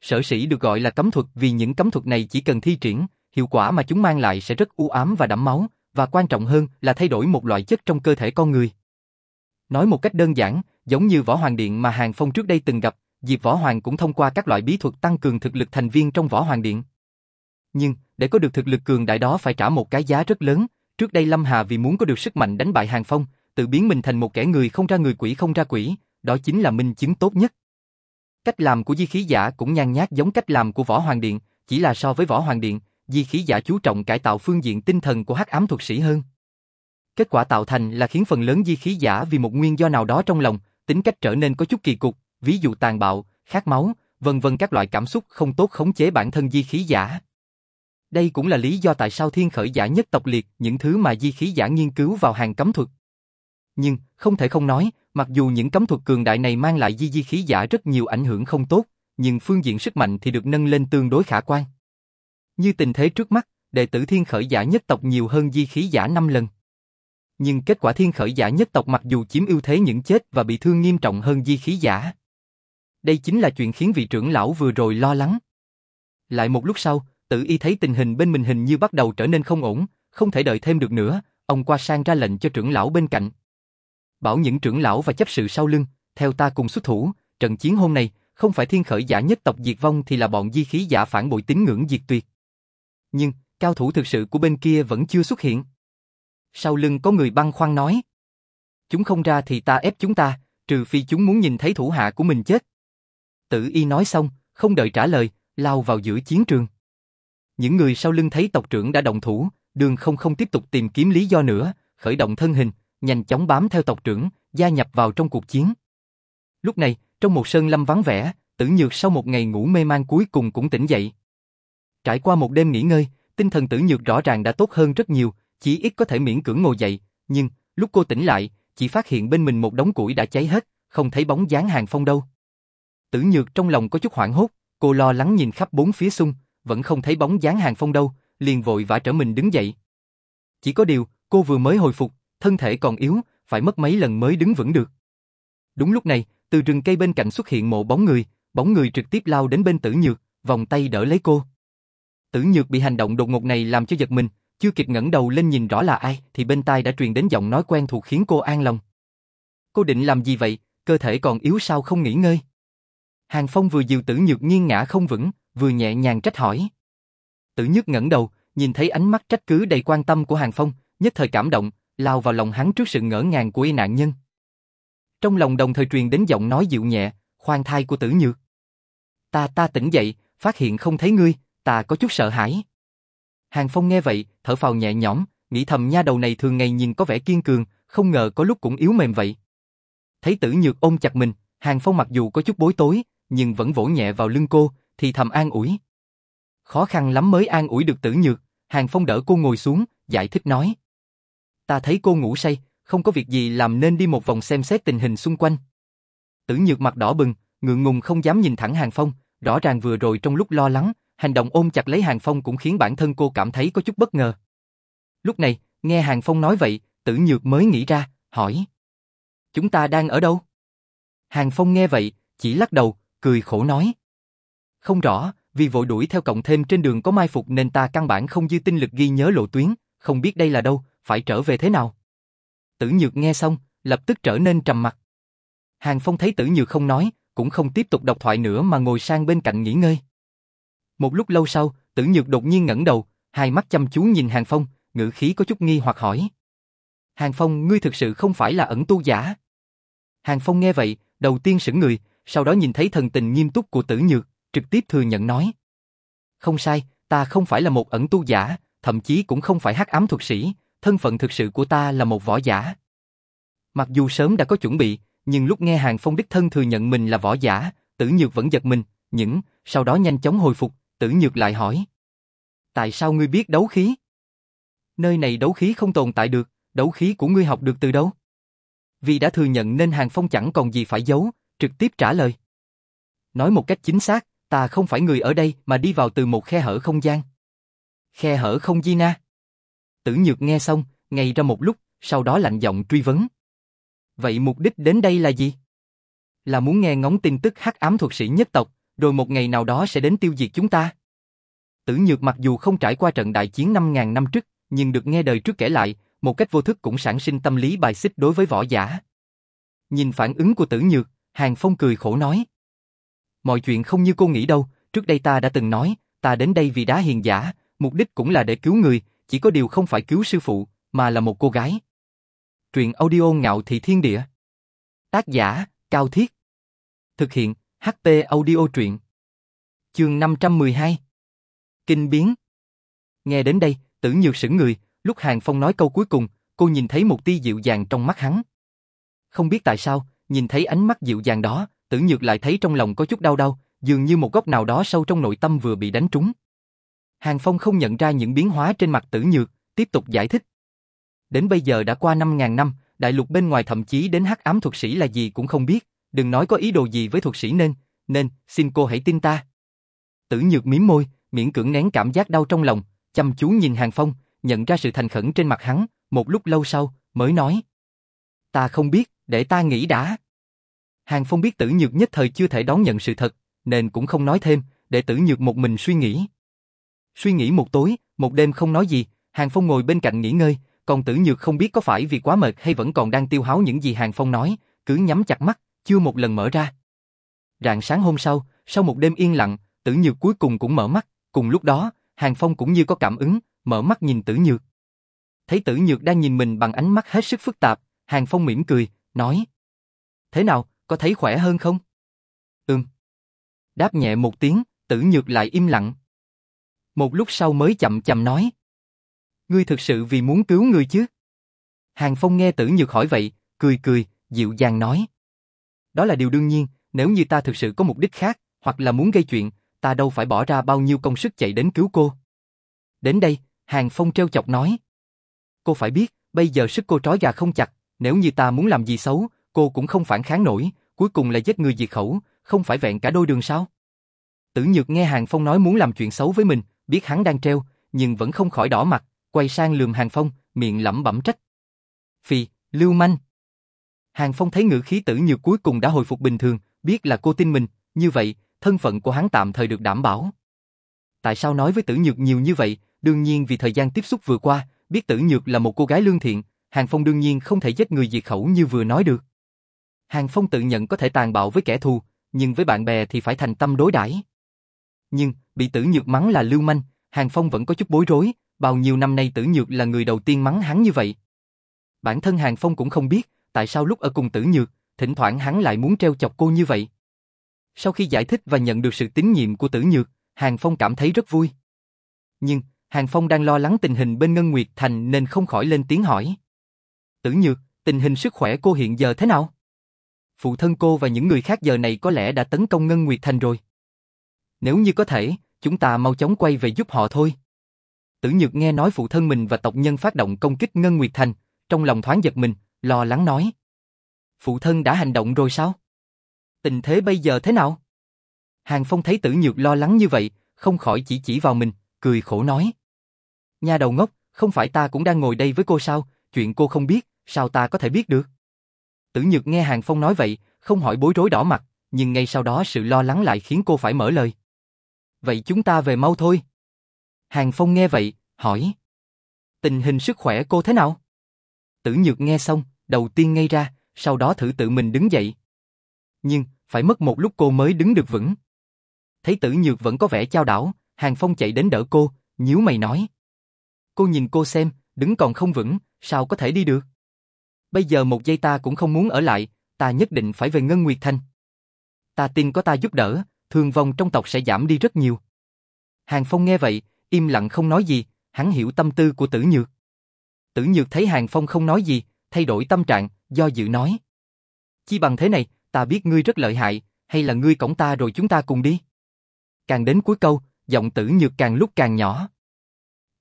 Sở sĩ được gọi là cấm thuật vì những cấm thuật này chỉ cần thi triển, hiệu quả mà chúng mang lại sẽ rất u ám và đẫm máu, và quan trọng hơn là thay đổi một loại chất trong cơ thể con người. Nói một cách đơn giản, giống như Võ Hoàng Điện mà Hàng Phong trước đây từng gặp, Diệp Võ Hoàng cũng thông qua các loại bí thuật tăng cường thực lực thành viên trong Võ Hoàng Điện. Nhưng, để có được thực lực cường đại đó phải trả một cái giá rất lớn, trước đây Lâm Hà vì muốn có được sức mạnh đánh bại Hàng Phong, tự biến mình thành một kẻ người không ra người quỷ không ra quỷ, đó chính là minh chứng tốt nhất. Cách làm của di khí giả cũng nhan nhát giống cách làm của Võ Hoàng Điện, chỉ là so với Võ Hoàng Điện, di khí giả chú trọng cải tạo phương diện tinh thần của hắc ám thuật sĩ hơn. Kết quả tạo thành là khiến phần lớn di khí giả vì một nguyên do nào đó trong lòng, tính cách trở nên có chút kỳ cục, ví dụ tàn bạo, khát máu, vân vân các loại cảm xúc không tốt khống chế bản thân di khí giả. Đây cũng là lý do tại sao thiên khởi giả nhất tộc liệt những thứ mà di khí giả nghiên cứu vào hàng cấm thuật. Nhưng, không thể không nói, mặc dù những cấm thuật cường đại này mang lại di di khí giả rất nhiều ảnh hưởng không tốt, nhưng phương diện sức mạnh thì được nâng lên tương đối khả quan. Như tình thế trước mắt, đệ tử thiên khởi giả nhất tộc nhiều hơn di khí giả 5 lần. Nhưng kết quả thiên khởi giả nhất tộc mặc dù chiếm ưu thế những chết và bị thương nghiêm trọng hơn di khí giả. Đây chính là chuyện khiến vị trưởng lão vừa rồi lo lắng. Lại một lúc sau, tự y thấy tình hình bên mình hình như bắt đầu trở nên không ổn, không thể đợi thêm được nữa, ông qua sang ra lệnh cho trưởng lão bên cạnh. Bảo những trưởng lão và chấp sự sau lưng, theo ta cùng xuất thủ, trận chiến hôm nay, không phải thiên khởi giả nhất tộc diệt vong thì là bọn di khí giả phản bội tín ngưỡng diệt tuyệt. Nhưng, cao thủ thực sự của bên kia vẫn chưa xuất hiện. Sau lưng có người băng khoăn nói. Chúng không ra thì ta ép chúng ta, trừ phi chúng muốn nhìn thấy thủ hạ của mình chết. Tử y nói xong, không đợi trả lời, lao vào giữa chiến trường. Những người sau lưng thấy tộc trưởng đã động thủ, đường không không tiếp tục tìm kiếm lý do nữa, khởi động thân hình, nhanh chóng bám theo tộc trưởng, gia nhập vào trong cuộc chiến. Lúc này, trong một sơn lâm vắng vẻ, tử nhược sau một ngày ngủ mê man cuối cùng cũng tỉnh dậy. Trải qua một đêm nghỉ ngơi, tinh thần tử nhược rõ ràng đã tốt hơn rất nhiều, chỉ ít có thể miễn cưỡng ngồi dậy, nhưng lúc cô tỉnh lại, chỉ phát hiện bên mình một đống củi đã cháy hết, không thấy bóng dáng hàng phong đâu. Tử nhược trong lòng có chút hoảng hốt, cô lo lắng nhìn khắp bốn phía xung, vẫn không thấy bóng dáng hàng phong đâu, liền vội vã trở mình đứng dậy. Chỉ có điều, cô vừa mới hồi phục, thân thể còn yếu, phải mất mấy lần mới đứng vững được. Đúng lúc này, từ rừng cây bên cạnh xuất hiện một bóng người, bóng người trực tiếp lao đến bên tử nhược, vòng tay đỡ lấy cô. Tử nhược bị hành động đột ngột này làm cho giật mình, chưa kịp ngẩng đầu lên nhìn rõ là ai thì bên tai đã truyền đến giọng nói quen thuộc khiến cô an lòng. Cô định làm gì vậy, cơ thể còn yếu sao không nghỉ ngơi? Hàng Phong vừa dìu tử nhược nghiêng ngã không vững, vừa nhẹ nhàng trách hỏi. Tử nhược ngẩng đầu, nhìn thấy ánh mắt trách cứ đầy quan tâm của Hàng Phong, nhất thời cảm động, lao vào lòng hắn trước sự ngỡ ngàng của y nạn nhân. Trong lòng đồng thời truyền đến giọng nói dịu nhẹ, khoan thai của tử nhược. Ta ta tỉnh dậy, phát hiện không thấy ngươi, ta có chút sợ hãi. Hàng Phong nghe vậy, thở phào nhẹ nhõm, nghĩ thầm nha đầu này thường ngày nhìn có vẻ kiên cường, không ngờ có lúc cũng yếu mềm vậy. Thấy tử nhược ôm chặt mình, Hàng Phong mặc dù có chút bối tối, nhưng vẫn vỗ nhẹ vào lưng cô, thì thầm an ủi. Khó khăn lắm mới an ủi được tử nhược, Hàng Phong đỡ cô ngồi xuống, giải thích nói. Ta thấy cô ngủ say, không có việc gì làm nên đi một vòng xem xét tình hình xung quanh. Tử nhược mặt đỏ bừng, ngượng ngùng không dám nhìn thẳng Hàng Phong, rõ ràng vừa rồi trong lúc lo lắng, hành động ôm chặt lấy Hàng Phong cũng khiến bản thân cô cảm thấy có chút bất ngờ. Lúc này, nghe Hàng Phong nói vậy, tử nhược mới nghĩ ra, hỏi. Chúng ta đang ở đâu? Hàng Phong nghe vậy, chỉ lắc đầu, cười khổ nói. Không rõ, vì vội đuổi theo cộng thêm trên đường có mai phục nên ta căn bản không dư tinh lực ghi nhớ lộ tuyến, không biết đây là đâu, phải trở về thế nào. Tử Nhược nghe xong, lập tức trở nên trầm mặc. Hàng Phong thấy Tử Nhược không nói, cũng không tiếp tục đọc thoại nữa mà ngồi sang bên cạnh nghỉ ngơi. Một lúc lâu sau, Tử Nhược đột nhiên ngẩng đầu, hai mắt chăm chú nhìn Hàng Phong, ngữ khí có chút nghi hoặc hỏi. Hàng Phong, ngươi thực sự không phải là ẩn tu giả. Hàng Phong nghe vậy, đầu tiên sững người, sau đó nhìn thấy thần tình nghiêm túc của Tử Nhược, trực tiếp thừa nhận nói. Không sai, ta không phải là một ẩn tu giả, thậm chí cũng không phải hắc ám thuật sĩ, thân phận thực sự của ta là một võ giả. Mặc dù sớm đã có chuẩn bị, nhưng lúc nghe Hàng Phong đích thân thừa nhận mình là võ giả, Tử Nhược vẫn giật mình, những, sau đó nhanh chóng hồi phục, Tử Nhược lại hỏi. Tại sao ngươi biết đấu khí? Nơi này đấu khí không tồn tại được, đấu khí của ngươi học được từ đâu? Vì đã thừa nhận nên Hàng Phong chẳng còn gì phải giấu, trực tiếp trả lời. Nói một cách chính xác, ta không phải người ở đây mà đi vào từ một khe hở không gian. Khe hở không di na. Tử Nhược nghe xong, ngay ra một lúc, sau đó lạnh giọng truy vấn. Vậy mục đích đến đây là gì? Là muốn nghe ngóng tin tức hắc ám thuật sĩ nhất tộc, rồi một ngày nào đó sẽ đến tiêu diệt chúng ta. Tử Nhược mặc dù không trải qua trận đại chiến 5.000 năm trước, nhưng được nghe đời trước kể lại, một cách vô thức cũng sản sinh tâm lý bài xích đối với võ giả. Nhìn phản ứng của Tử Nhược, Hàng Phong cười khổ nói. Mọi chuyện không như cô nghĩ đâu, trước đây ta đã từng nói, ta đến đây vì đá hiền giả, mục đích cũng là để cứu người, chỉ có điều không phải cứu sư phụ, mà là một cô gái. Truyện audio ngạo thị thiên địa. Tác giả, Cao Thiết. Thực hiện, HP audio truyện. Chương 512. Kinh biến. Nghe đến đây, tử nhược sững người, lúc Hàng Phong nói câu cuối cùng, cô nhìn thấy một tia dịu dàng trong mắt hắn. Không biết tại sao, nhìn thấy ánh mắt dịu dàng đó, tử nhược lại thấy trong lòng có chút đau đau, dường như một góc nào đó sâu trong nội tâm vừa bị đánh trúng. Hàng Phong không nhận ra những biến hóa trên mặt tử nhược, tiếp tục giải thích. Đến bây giờ đã qua 5.000 năm, đại lục bên ngoài thậm chí đến hắc ám thuật sĩ là gì cũng không biết, đừng nói có ý đồ gì với thuật sĩ nên, nên, xin cô hãy tin ta. Tử nhược miếm môi, miễn cưỡng nén cảm giác đau trong lòng, chăm chú nhìn Hàng Phong, nhận ra sự thành khẩn trên mặt hắn, một lúc lâu sau, mới nói. Ta không biết, để ta nghĩ đã. Hàng Phong biết tử nhược nhất thời chưa thể đón nhận sự thật, nên cũng không nói thêm, để tử nhược một mình suy nghĩ. Suy nghĩ một tối, một đêm không nói gì, Hàng Phong ngồi bên cạnh nghỉ ngơi, còn tử nhược không biết có phải vì quá mệt hay vẫn còn đang tiêu háo những gì Hàng Phong nói, cứ nhắm chặt mắt, chưa một lần mở ra. Rạng sáng hôm sau, sau một đêm yên lặng, tử nhược cuối cùng cũng mở mắt, cùng lúc đó, Hàng Phong cũng như có cảm ứng, mở mắt nhìn tử nhược. Thấy tử nhược đang nhìn mình bằng ánh mắt hết sức phức tạp, Hàng Phong mỉm cười, nói. Thế nào, có thấy khỏe hơn không? Ừm. Đáp nhẹ một tiếng, tử nhược lại im lặng. Một lúc sau mới chậm chậm nói. Ngươi thực sự vì muốn cứu người chứ? Hàng Phong nghe tử nhược hỏi vậy, cười cười, dịu dàng nói. Đó là điều đương nhiên, nếu như ta thực sự có mục đích khác, hoặc là muốn gây chuyện, ta đâu phải bỏ ra bao nhiêu công sức chạy đến cứu cô. Đến đây, Hàng Phong treo chọc nói. Cô phải biết, bây giờ sức cô trói gà không chặt, nếu như ta muốn làm gì xấu, cô cũng không phản kháng nổi, cuối cùng là giết người diệt khẩu, không phải vẹn cả đôi đường sao? Tử Nhược nghe Hàng Phong nói muốn làm chuyện xấu với mình, biết hắn đang treo, nhưng vẫn không khỏi đỏ mặt, quay sang lườm Hàng Phong, miệng lẩm bẩm trách. Phi, lưu manh. Hàng Phong thấy ngữ khí Tử Nhược cuối cùng đã hồi phục bình thường, biết là cô tin mình, như vậy, thân phận của hắn tạm thời được đảm bảo. Tại sao nói với Tử Nhược nhiều như vậy? Đương nhiên vì thời gian tiếp xúc vừa qua, biết Tử Nhược là một cô gái lương thiện, Hàng Phong đương nhiên không thể giết người diệt khẩu như vừa nói được. Hàng Phong tự nhận có thể tàn bạo với kẻ thù, nhưng với bạn bè thì phải thành tâm đối đãi. Nhưng, bị Tử Nhược mắng là lưu manh, Hàng Phong vẫn có chút bối rối, bao nhiêu năm nay Tử Nhược là người đầu tiên mắng hắn như vậy. Bản thân Hàng Phong cũng không biết, tại sao lúc ở cùng Tử Nhược, thỉnh thoảng hắn lại muốn treo chọc cô như vậy. Sau khi giải thích và nhận được sự tín nhiệm của Tử Nhược, Hàng Phong cảm thấy rất vui. Nhưng, Hàng Phong đang lo lắng tình hình bên Ngân Nguyệt Thành nên không khỏi lên tiếng hỏi. Tử Nhược, tình hình sức khỏe cô hiện giờ thế nào? Phụ thân cô và những người khác giờ này có lẽ đã tấn công Ngân Nguyệt Thành rồi. Nếu như có thể, chúng ta mau chóng quay về giúp họ thôi. Tử Nhược nghe nói phụ thân mình và tộc nhân phát động công kích Ngân Nguyệt Thành, trong lòng thoáng giật mình, lo lắng nói. Phụ thân đã hành động rồi sao? Tình thế bây giờ thế nào? Hàng Phong thấy Tử Nhược lo lắng như vậy, không khỏi chỉ chỉ vào mình, cười khổ nói. Nhà đầu ngốc, không phải ta cũng đang ngồi đây với cô sao, chuyện cô không biết, sao ta có thể biết được? Tử Nhược nghe Hàng Phong nói vậy, không hỏi bối rối đỏ mặt, nhưng ngay sau đó sự lo lắng lại khiến cô phải mở lời. Vậy chúng ta về mau thôi. Hàng Phong nghe vậy, hỏi. Tình hình sức khỏe cô thế nào? Tử Nhược nghe xong, đầu tiên ngay ra, sau đó thử tự mình đứng dậy. Nhưng, phải mất một lúc cô mới đứng được vững. Thấy Tử Nhược vẫn có vẻ chao đảo, Hàng Phong chạy đến đỡ cô, nhíu mày nói. Cô nhìn cô xem, đứng còn không vững, sao có thể đi được? Bây giờ một giây ta cũng không muốn ở lại, ta nhất định phải về Ngân Nguyệt Thanh. Ta tin có ta giúp đỡ, thương vong trong tộc sẽ giảm đi rất nhiều. Hàng Phong nghe vậy, im lặng không nói gì, hắn hiểu tâm tư của Tử Nhược. Tử Nhược thấy Hàng Phong không nói gì, thay đổi tâm trạng, do dự nói. Chi bằng thế này, ta biết ngươi rất lợi hại, hay là ngươi cổng ta rồi chúng ta cùng đi. Càng đến cuối câu, giọng Tử Nhược càng lúc càng nhỏ.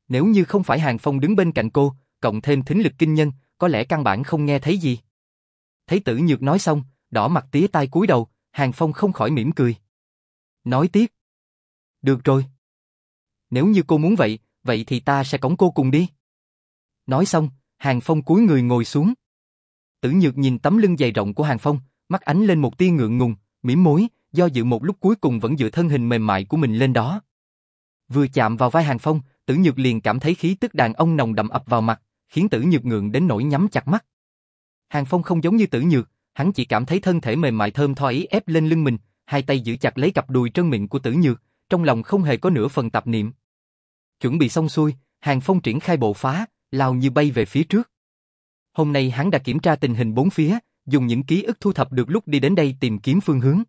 Nếu như không phải Hàng Phong đứng bên cạnh cô, cộng thêm thính lực kinh nhân, có lẽ căn bản không nghe thấy gì. Thấy Tử Nhược nói xong, đỏ mặt tía tai cúi đầu, Hàng Phong không khỏi mỉm cười. Nói tiếp. Được rồi. Nếu như cô muốn vậy, vậy thì ta sẽ cõng cô cùng đi. Nói xong, Hàng Phong cúi người ngồi xuống. Tử Nhược nhìn tấm lưng dày rộng của Hàng Phong, mắt ánh lên một tia ngượng ngùng, mỉm mối, do dự một lúc cuối cùng vẫn dựa thân hình mềm mại của mình lên đó. Vừa chạm vào vai Hàng Phong, Tử Nhược liền cảm thấy khí tức đàn ông nồng đậm ập vào mặt, khiến Tử Nhược ngượng đến nỗi nhắm chặt mắt. Hàng Phong không giống như Tử Nhược, hắn chỉ cảm thấy thân thể mềm mại thơm tho ấy ép lên lưng mình, hai tay giữ chặt lấy cặp đùi trơn mịn của Tử Nhược, trong lòng không hề có nửa phần tạp niệm. Chuẩn bị xong xuôi, Hàng Phong triển khai bộ phá, lao như bay về phía trước. Hôm nay hắn đã kiểm tra tình hình bốn phía, dùng những ký ức thu thập được lúc đi đến đây tìm kiếm phương hướng.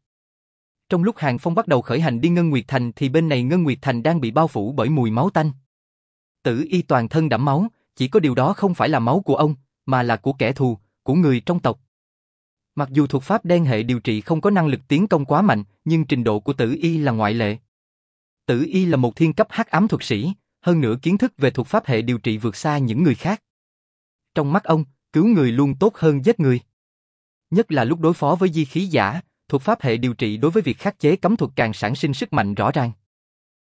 Trong lúc Hàng Phong bắt đầu khởi hành đi Ngân Nguyệt Thành thì bên này Ngân Nguyệt Thành đang bị bao phủ bởi mùi máu tanh. Tử y toàn thân đẫm máu, chỉ có điều đó không phải là máu của ông, mà là của kẻ thù, của người trong tộc. Mặc dù thuật pháp đen hệ điều trị không có năng lực tiến công quá mạnh, nhưng trình độ của tử y là ngoại lệ. Tử y là một thiên cấp hắc ám thuật sĩ, hơn nữa kiến thức về thuật pháp hệ điều trị vượt xa những người khác. Trong mắt ông, cứu người luôn tốt hơn giết người. Nhất là lúc đối phó với di khí giả, thuật pháp hệ điều trị đối với việc khắc chế cấm thuật càng sản sinh sức mạnh rõ ràng.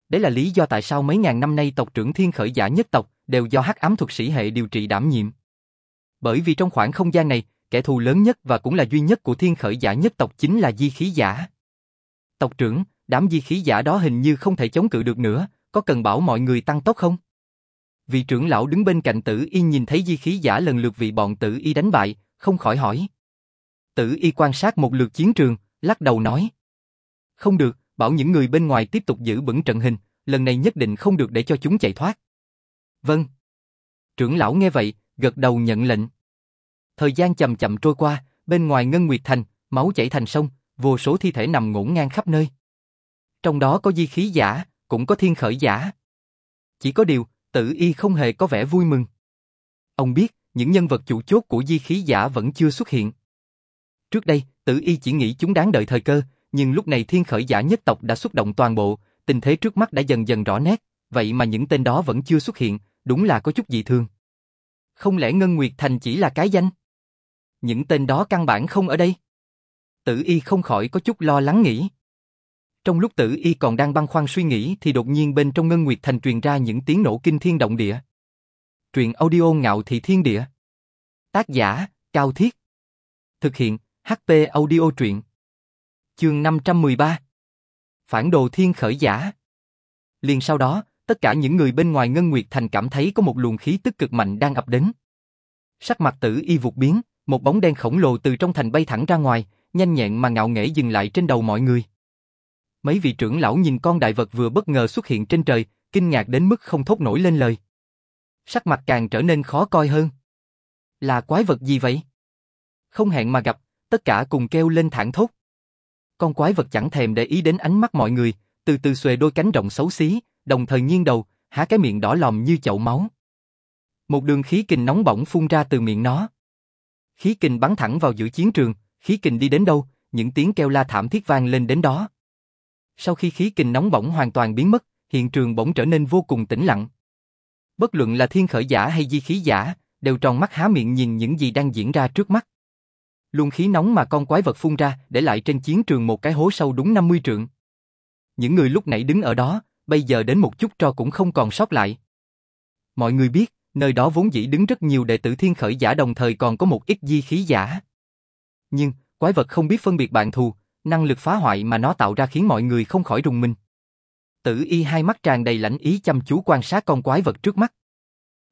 Đấy là lý do tại sao mấy ngàn năm nay tộc trưởng thiên khởi giả nhất tộc đều do hắc ám thuật sĩ hệ điều trị đảm nhiệm. Bởi vì trong khoảng không gian này, kẻ thù lớn nhất và cũng là duy nhất của thiên khởi giả nhất tộc chính là di khí giả. Tộc trưởng, đám di khí giả đó hình như không thể chống cự được nữa, có cần bảo mọi người tăng tốc không? Vị trưởng lão đứng bên cạnh tử y nhìn thấy di khí giả lần lượt vị bọn tử y đánh bại, không khỏi hỏi. Tử y quan sát một lượt chiến trường, lắc đầu nói. Không được, bảo những người bên ngoài tiếp tục giữ vững trận hình, lần này nhất định không được để cho chúng chạy thoát. Vâng. Trưởng lão nghe vậy, gật đầu nhận lệnh. Thời gian chậm chậm trôi qua, bên ngoài Ngân Nguyệt Thành, máu chảy thành sông, vô số thi thể nằm ngổn ngang khắp nơi. Trong đó có di khí giả, cũng có thiên khởi giả. Chỉ có điều, tử y không hề có vẻ vui mừng. Ông biết, những nhân vật chủ chốt của di khí giả vẫn chưa xuất hiện. Trước đây, tử y chỉ nghĩ chúng đáng đợi thời cơ, nhưng lúc này thiên khởi giả nhất tộc đã xuất động toàn bộ, tình thế trước mắt đã dần dần rõ nét, vậy mà những tên đó vẫn chưa xuất hiện, đúng là có chút dị thường. Không lẽ Ngân Nguyệt Thành chỉ là cái danh? Những tên đó căn bản không ở đây. Tử y không khỏi có chút lo lắng nghĩ. Trong lúc tử y còn đang băn khoăn suy nghĩ thì đột nhiên bên trong Ngân Nguyệt Thành truyền ra những tiếng nổ kinh thiên động địa. Truyện audio ngạo thị thiên địa. Tác giả, Cao Thiết. Thực hiện, HP audio truyện. Chương 513 Phản đồ thiên khởi giả Liền sau đó, tất cả những người bên ngoài Ngân Nguyệt Thành cảm thấy có một luồng khí tức cực mạnh đang ập đến. Sắc mặt tử y vụt biến, một bóng đen khổng lồ từ trong thành bay thẳng ra ngoài, nhanh nhẹn mà ngạo nghễ dừng lại trên đầu mọi người. Mấy vị trưởng lão nhìn con đại vật vừa bất ngờ xuất hiện trên trời, kinh ngạc đến mức không thốt nổi lên lời. Sắc mặt càng trở nên khó coi hơn. Là quái vật gì vậy? Không hẹn mà gặp, tất cả cùng kêu lên thẳng thốt. Con quái vật chẳng thèm để ý đến ánh mắt mọi người, từ từ xuề đôi cánh rộng xấu xí, đồng thời nghiêng đầu, há cái miệng đỏ lòm như chậu máu. Một đường khí kình nóng bỏng phun ra từ miệng nó. Khí kình bắn thẳng vào giữa chiến trường, khí kình đi đến đâu, những tiếng kêu la thảm thiết vang lên đến đó. Sau khi khí kình nóng bỏng hoàn toàn biến mất, hiện trường bỗng trở nên vô cùng tĩnh lặng. Bất luận là thiên khởi giả hay di khí giả, đều tròn mắt há miệng nhìn những gì đang diễn ra trước mắt. Luồng khí nóng mà con quái vật phun ra để lại trên chiến trường một cái hố sâu đúng 50 trượng. Những người lúc nãy đứng ở đó, bây giờ đến một chút tro cũng không còn sót lại. Mọi người biết, nơi đó vốn dĩ đứng rất nhiều đệ tử thiên khởi giả đồng thời còn có một ít di khí giả. Nhưng, quái vật không biết phân biệt bạn thù, năng lực phá hoại mà nó tạo ra khiến mọi người không khỏi rùng mình. Tử y hai mắt tràn đầy lãnh ý chăm chú quan sát con quái vật trước mắt.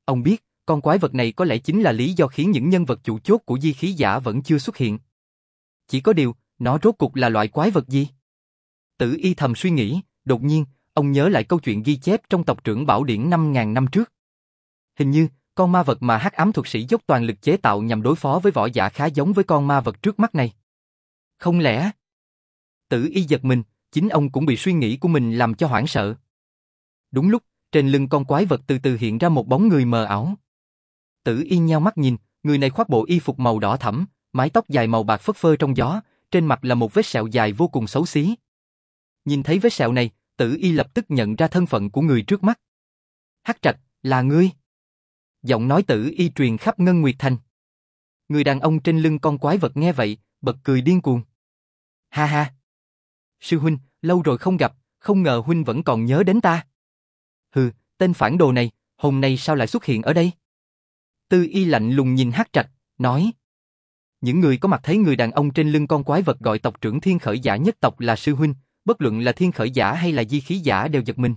Ông biết, con quái vật này có lẽ chính là lý do khiến những nhân vật chủ chốt của di khí giả vẫn chưa xuất hiện. Chỉ có điều, nó rốt cuộc là loại quái vật gì? Tử y thầm suy nghĩ, đột nhiên, ông nhớ lại câu chuyện ghi chép trong tộc trưởng Bảo Điển 5.000 năm trước. Hình như, con ma vật mà hắc ám thuật sĩ dốc toàn lực chế tạo nhằm đối phó với võ giả khá giống với con ma vật trước mắt này. Không lẽ... Tử y giật mình, chính ông cũng bị suy nghĩ của mình làm cho hoảng sợ. Đúng lúc, trên lưng con quái vật từ từ hiện ra một bóng người mờ ảo. Tử y nheo mắt nhìn, người này khoác bộ y phục màu đỏ thẫm, mái tóc dài màu bạc phất phơ trong gió, trên mặt là một vết sẹo dài vô cùng xấu xí. Nhìn thấy vết sẹo này, tử y lập tức nhận ra thân phận của người trước mắt. Hắc trạch, là ngươi. Giọng nói tử y truyền khắp Ngân Nguyệt Thành. Người đàn ông trên lưng con quái vật nghe vậy, bật cười điên cuồng. Ha ha. Sư huynh, lâu rồi không gặp, không ngờ huynh vẫn còn nhớ đến ta. Hừ, tên phản đồ này, hôm nay sao lại xuất hiện ở đây? Tư y lạnh lùng nhìn Hắc Trạch, nói. Những người có mặt thấy người đàn ông trên lưng con quái vật gọi tộc trưởng thiên khởi giả nhất tộc là sư huynh, bất luận là thiên khởi giả hay là di khí giả đều giật mình.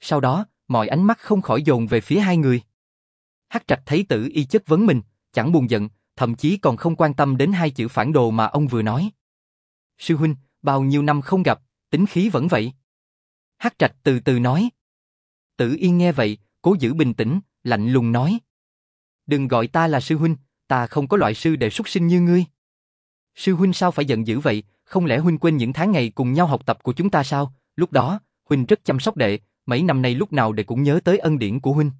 Sau đó, mọi ánh mắt không khỏi dồn về phía hai người. Hắc Trạch thấy tử y chất vấn mình, chẳng buồn giận, thậm chí còn không quan tâm đến hai chữ phản đồ mà ông vừa nói. Sư huynh, bao nhiêu năm không gặp, tính khí vẫn vậy. Hắc Trạch từ từ nói. Tử y nghe vậy, cố giữ bình tĩnh, lạnh lùng nói. Đừng gọi ta là sư huynh, ta không có loại sư đệ xuất sinh như ngươi. Sư huynh sao phải giận dữ vậy, không lẽ huynh quên những tháng ngày cùng nhau học tập của chúng ta sao? Lúc đó, huynh rất chăm sóc đệ, mấy năm nay lúc nào đệ cũng nhớ tới ân điển của huynh.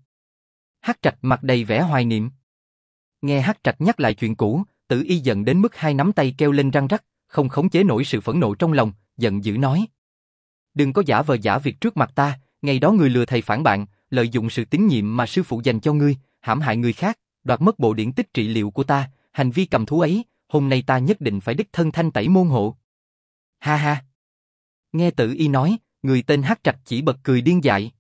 Hắc Trạch mặt đầy vẻ hoài niệm. Nghe Hắc Trạch nhắc lại chuyện cũ, Tử Y giận đến mức hai nắm tay kêu lên răng rắc, không khống chế nổi sự phẫn nộ trong lòng, giận dữ nói: "Đừng có giả vờ giả việc trước mặt ta, ngày đó người lừa thầy phản bạn, lợi dụng sự tín nhiệm mà sư phụ dành cho ngươi, hãm hại người khác, đoạt mất bộ điển tích trị liệu của ta, hành vi cầm thú ấy, hôm nay ta nhất định phải đích thân thanh tẩy môn hộ." Ha ha. Nghe Tử Y nói, người tên Hắc Trạch chỉ bật cười điên dại.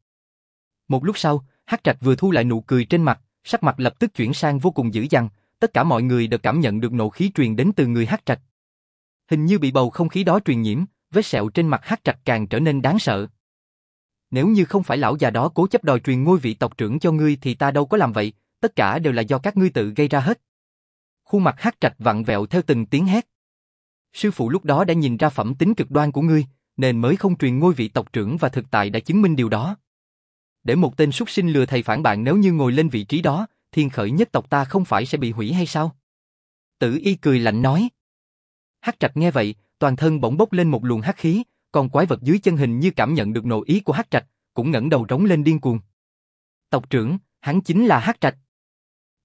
Một lúc sau, Hắc Trạch vừa thu lại nụ cười trên mặt, sắc mặt lập tức chuyển sang vô cùng dữ dằn, tất cả mọi người đều cảm nhận được nộ khí truyền đến từ người Hắc Trạch. Hình như bị bầu không khí đó truyền nhiễm, vết sẹo trên mặt Hắc Trạch càng trở nên đáng sợ. Nếu như không phải lão già đó cố chấp đòi truyền ngôi vị tộc trưởng cho ngươi thì ta đâu có làm vậy, tất cả đều là do các ngươi tự gây ra hết. Khuôn mặt Hắc Trạch vặn vẹo theo từng tiếng hét. Sư phụ lúc đó đã nhìn ra phẩm tính cực đoan của ngươi, nên mới không truyền ngôi vị tộc trưởng và thực tại đã chứng minh điều đó. Để một tên súc sinh lừa thầy phản bạn nếu như ngồi lên vị trí đó, thiên khởi nhất tộc ta không phải sẽ bị hủy hay sao? Tử y cười lạnh nói. Hắc trạch nghe vậy, toàn thân bỗng bốc lên một luồng hắc khí, còn quái vật dưới chân hình như cảm nhận được nội ý của Hắc trạch, cũng ngẩng đầu rống lên điên cuồng. Tộc trưởng, hắn chính là Hắc trạch.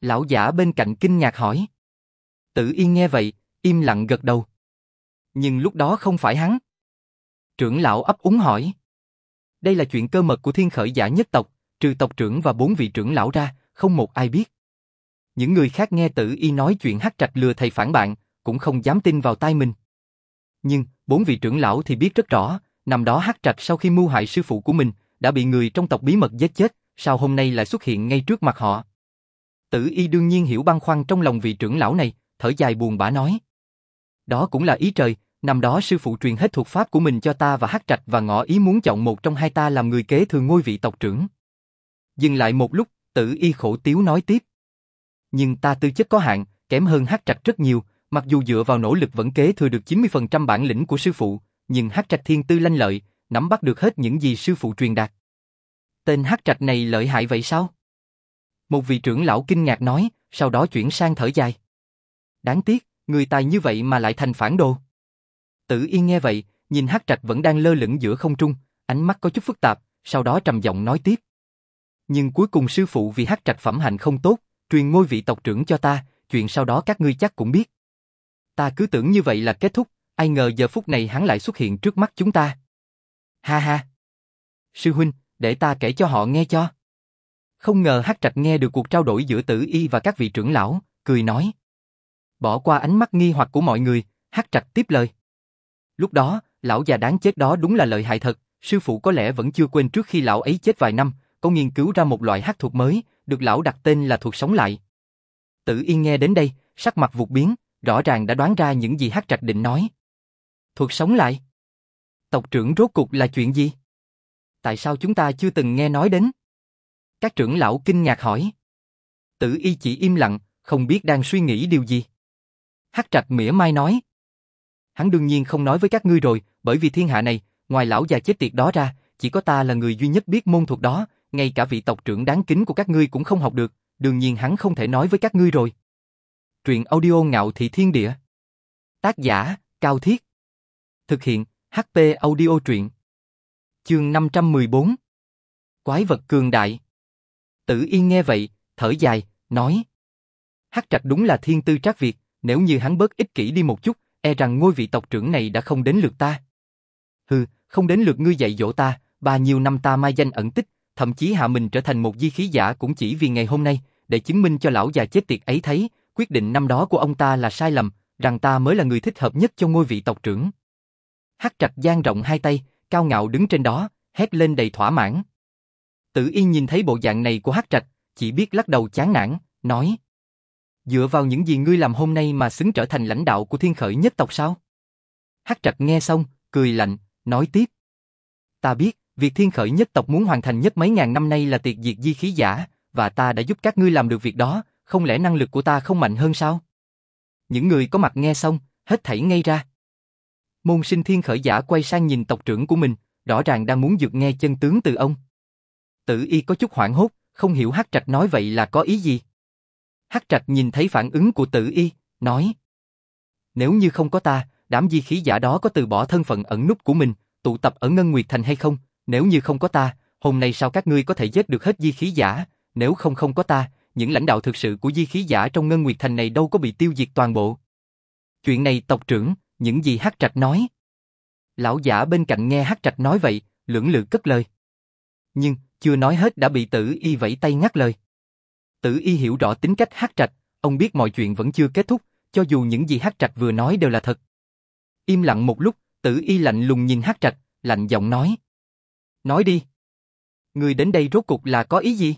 Lão giả bên cạnh kinh ngạc hỏi. Tử y nghe vậy, im lặng gật đầu. Nhưng lúc đó không phải hắn. Trưởng lão ấp úng hỏi. Đây là chuyện cơ mật của thiên khởi giả nhất tộc, trừ tộc trưởng và bốn vị trưởng lão ra, không một ai biết. Những người khác nghe tử y nói chuyện hắc trạch lừa thầy phản bạn, cũng không dám tin vào tai mình. Nhưng, bốn vị trưởng lão thì biết rất rõ, năm đó hắc trạch sau khi mưu hại sư phụ của mình, đã bị người trong tộc bí mật giết chết, sao hôm nay lại xuất hiện ngay trước mặt họ. Tử y đương nhiên hiểu băn khoăn trong lòng vị trưởng lão này, thở dài buồn bã nói. Đó cũng là ý trời, năm đó sư phụ truyền hết thuộc pháp của mình cho ta và hắc trạch và ngỏ ý muốn chọn một trong hai ta làm người kế thừa ngôi vị tộc trưởng. Dừng lại một lúc, tử y khổ tiếu nói tiếp. Nhưng ta tư chất có hạn, kém hơn hắc trạch rất nhiều, mặc dù dựa vào nỗ lực vẫn kế thừa được 90% bản lĩnh của sư phụ, nhưng hắc trạch thiên tư lanh lợi, nắm bắt được hết những gì sư phụ truyền đạt. Tên hắc trạch này lợi hại vậy sao? Một vị trưởng lão kinh ngạc nói, sau đó chuyển sang thở dài. Đáng tiếc, người tài như vậy mà lại thành phản đồ. Tử Yên nghe vậy, nhìn Hắc Trạch vẫn đang lơ lửng giữa không trung, ánh mắt có chút phức tạp, sau đó trầm giọng nói tiếp. Nhưng cuối cùng sư phụ vì Hắc Trạch phẩm hạnh không tốt, truyền ngôi vị tộc trưởng cho ta, chuyện sau đó các ngươi chắc cũng biết. Ta cứ tưởng như vậy là kết thúc, ai ngờ giờ phút này hắn lại xuất hiện trước mắt chúng ta. Ha ha. Sư huynh, để ta kể cho họ nghe cho. Không ngờ Hắc Trạch nghe được cuộc trao đổi giữa Tử Y và các vị trưởng lão, cười nói. Bỏ qua ánh mắt nghi hoặc của mọi người, Hắc Trạch tiếp lời. Lúc đó, lão già đáng chết đó đúng là lợi hại thật, sư phụ có lẽ vẫn chưa quên trước khi lão ấy chết vài năm, có nghiên cứu ra một loại hắc thuật mới, được lão đặt tên là thuật sống lại. Tử Yên nghe đến đây, sắc mặt vụt biến, rõ ràng đã đoán ra những gì Hắc Trạch định nói. Thuật sống lại? Tộc trưởng rốt cuộc là chuyện gì? Tại sao chúng ta chưa từng nghe nói đến? Các trưởng lão kinh ngạc hỏi. Tử Y chỉ im lặng, không biết đang suy nghĩ điều gì. Hắc Trạch mỉa mai nói. Hắn đương nhiên không nói với các ngươi rồi, bởi vì thiên hạ này, ngoài lão già chết tiệt đó ra, chỉ có ta là người duy nhất biết môn thuật đó, ngay cả vị tộc trưởng đáng kính của các ngươi cũng không học được, đương nhiên hắn không thể nói với các ngươi rồi. Truyện audio ngạo thị thiên địa. Tác giả, Cao Thiết. Thực hiện, HP audio truyện. Chương 514. Quái vật cường đại. Tử Yên nghe vậy, thở dài, nói. Hắc trạch đúng là thiên tư trác việt, nếu như hắn bớt ích kỷ đi một chút, e rằng ngôi vị tộc trưởng này đã không đến lượt ta. Hừ, không đến lượt ngươi dạy dỗ ta, bao nhiêu năm ta mai danh ẩn tích, thậm chí hạ mình trở thành một di khí giả cũng chỉ vì ngày hôm nay, để chứng minh cho lão già chết tiệt ấy thấy, quyết định năm đó của ông ta là sai lầm, rằng ta mới là người thích hợp nhất cho ngôi vị tộc trưởng. Hắc trạch giang rộng hai tay, cao ngạo đứng trên đó, hét lên đầy thỏa mãn. Tử Yên nhìn thấy bộ dạng này của Hắc trạch, chỉ biết lắc đầu chán nản, nói: Dựa vào những gì ngươi làm hôm nay mà xứng trở thành lãnh đạo của thiên khởi nhất tộc sao? Hắc trạch nghe xong, cười lạnh, nói tiếp. Ta biết, việc thiên khởi nhất tộc muốn hoàn thành nhất mấy ngàn năm nay là tiệt diệt di khí giả, và ta đã giúp các ngươi làm được việc đó, không lẽ năng lực của ta không mạnh hơn sao? Những người có mặt nghe xong, hết thảy ngay ra. Môn sinh thiên khởi giả quay sang nhìn tộc trưởng của mình, rõ ràng đang muốn dược nghe chân tướng từ ông. Tử y có chút hoảng hốt, không hiểu Hắc Trạch nói vậy là có ý gì. Hắc Trạch nhìn thấy phản ứng của tử y, nói Nếu như không có ta, đám di khí giả đó có từ bỏ thân phận ẩn nút của mình, tụ tập ở Ngân Nguyệt Thành hay không? Nếu như không có ta, hôm nay sao các ngươi có thể giết được hết di khí giả? Nếu không không có ta, những lãnh đạo thực sự của di khí giả trong Ngân Nguyệt Thành này đâu có bị tiêu diệt toàn bộ. Chuyện này tộc trưởng, những gì Hắc Trạch nói. Lão giả bên cạnh nghe Hắc Trạch nói vậy, lưỡng lự cất lời. Nhưng, chưa nói hết đã bị tử y vẫy tay ngắt lời. Tử y hiểu rõ tính cách hắc trạch, ông biết mọi chuyện vẫn chưa kết thúc, cho dù những gì hắc trạch vừa nói đều là thật. Im lặng một lúc, tử y lạnh lùng nhìn hắc trạch, lạnh giọng nói. Nói đi. Người đến đây rốt cục là có ý gì?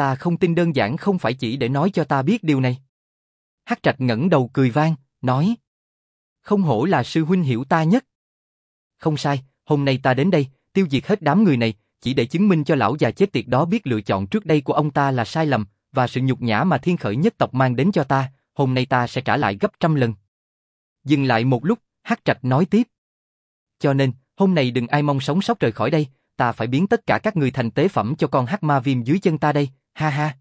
Ta không tin đơn giản không phải chỉ để nói cho ta biết điều này. Hắc Trạch ngẩng đầu cười vang, nói. Không hổ là sư huynh hiểu ta nhất. Không sai, hôm nay ta đến đây, tiêu diệt hết đám người này, chỉ để chứng minh cho lão già chết tiệt đó biết lựa chọn trước đây của ông ta là sai lầm, và sự nhục nhã mà thiên khởi nhất tộc mang đến cho ta, hôm nay ta sẽ trả lại gấp trăm lần. Dừng lại một lúc, Hắc Trạch nói tiếp. Cho nên, hôm nay đừng ai mong sống sót rời khỏi đây, ta phải biến tất cả các người thành tế phẩm cho con hắc ma viêm dưới chân ta đây, ha ha.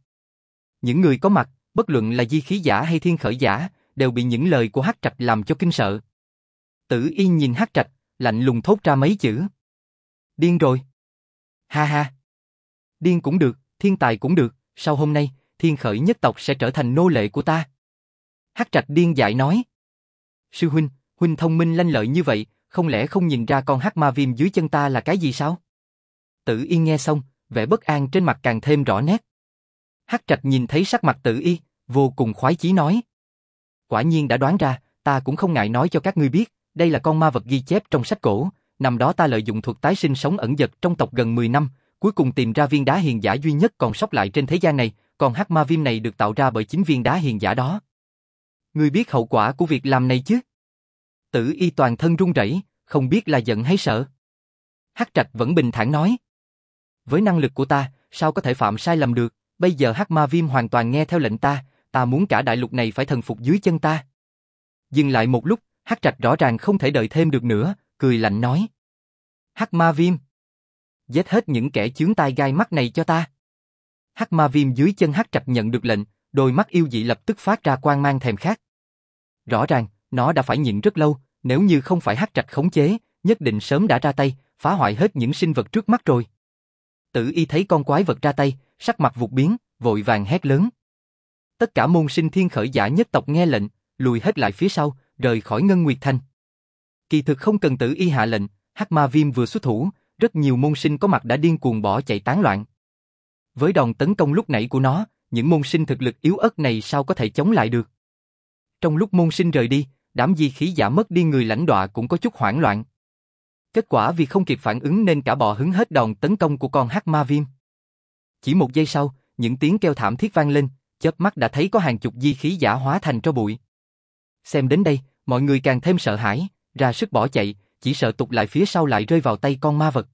Những người có mặt, bất luận là di khí giả hay thiên khởi giả, đều bị những lời của Hắc Trạch làm cho kinh sợ. Tử y nhìn Hắc Trạch, lạnh lùng thốt ra mấy chữ. Điên rồi. Ha ha. Điên cũng được, thiên tài cũng được, sau hôm nay, thiên khởi nhất tộc sẽ trở thành nô lệ của ta. Hắc Trạch điên dại nói. Sư huynh, huynh thông minh lanh lợi như vậy, không lẽ không nhìn ra con hắc ma viêm dưới chân ta là cái gì sao? Tử Y nghe xong, vẻ bất an trên mặt càng thêm rõ nét. Hắc Trạch nhìn thấy sắc mặt Tử Y, vô cùng khoái chí nói. Quả nhiên đã đoán ra, ta cũng không ngại nói cho các ngươi biết, đây là con ma vật ghi chép trong sách cổ, năm đó ta lợi dụng thuật tái sinh sống ẩn dật trong tộc gần 10 năm, cuối cùng tìm ra viên đá hiền giả duy nhất còn sót lại trên thế gian này, còn hắc ma viêm này được tạo ra bởi chính viên đá hiền giả đó. Ngươi biết hậu quả của việc làm này chứ? Tử y toàn thân run rẩy, không biết là giận hay sợ. Hắc Trạch vẫn bình thản nói. Với năng lực của ta, sao có thể phạm sai lầm được, bây giờ Hắc Ma Viêm hoàn toàn nghe theo lệnh ta, ta muốn cả đại lục này phải thần phục dưới chân ta. Dừng lại một lúc, Hắc Trạch rõ ràng không thể đợi thêm được nữa, cười lạnh nói. Hắc Ma Viêm. Giết hết những kẻ chướng tai gai mắt này cho ta. Hắc Ma Viêm dưới chân Hắc Trạch nhận được lệnh, đôi mắt yêu dị lập tức phát ra quang mang thèm khát. Rõ ràng, nó đã phải nhịn rất lâu, nếu như không phải hắc trạch khống chế, nhất định sớm đã ra tay, phá hoại hết những sinh vật trước mắt rồi. Tử y thấy con quái vật ra tay, sắc mặt vụt biến, vội vàng hét lớn. Tất cả môn sinh thiên khởi giả nhất tộc nghe lệnh, lùi hết lại phía sau, rời khỏi Ngân Nguyệt Thành. Kỳ thực không cần tử y hạ lệnh, hắc ma viêm vừa xuất thủ, rất nhiều môn sinh có mặt đã điên cuồng bỏ chạy tán loạn. Với đòn tấn công lúc nãy của nó, những môn sinh thực lực yếu ớt này sao có thể chống lại được. Trong lúc môn sinh rời đi, đám di khí giả mất đi người lãnh đọa cũng có chút hoảng loạn. Kết quả vì không kịp phản ứng nên cả bò hứng hết đòn tấn công của con hắc ma viêm. Chỉ một giây sau, những tiếng kêu thảm thiết vang lên, chớp mắt đã thấy có hàng chục di khí giả hóa thành tro bụi. Xem đến đây, mọi người càng thêm sợ hãi, ra sức bỏ chạy, chỉ sợ tụt lại phía sau lại rơi vào tay con ma vật.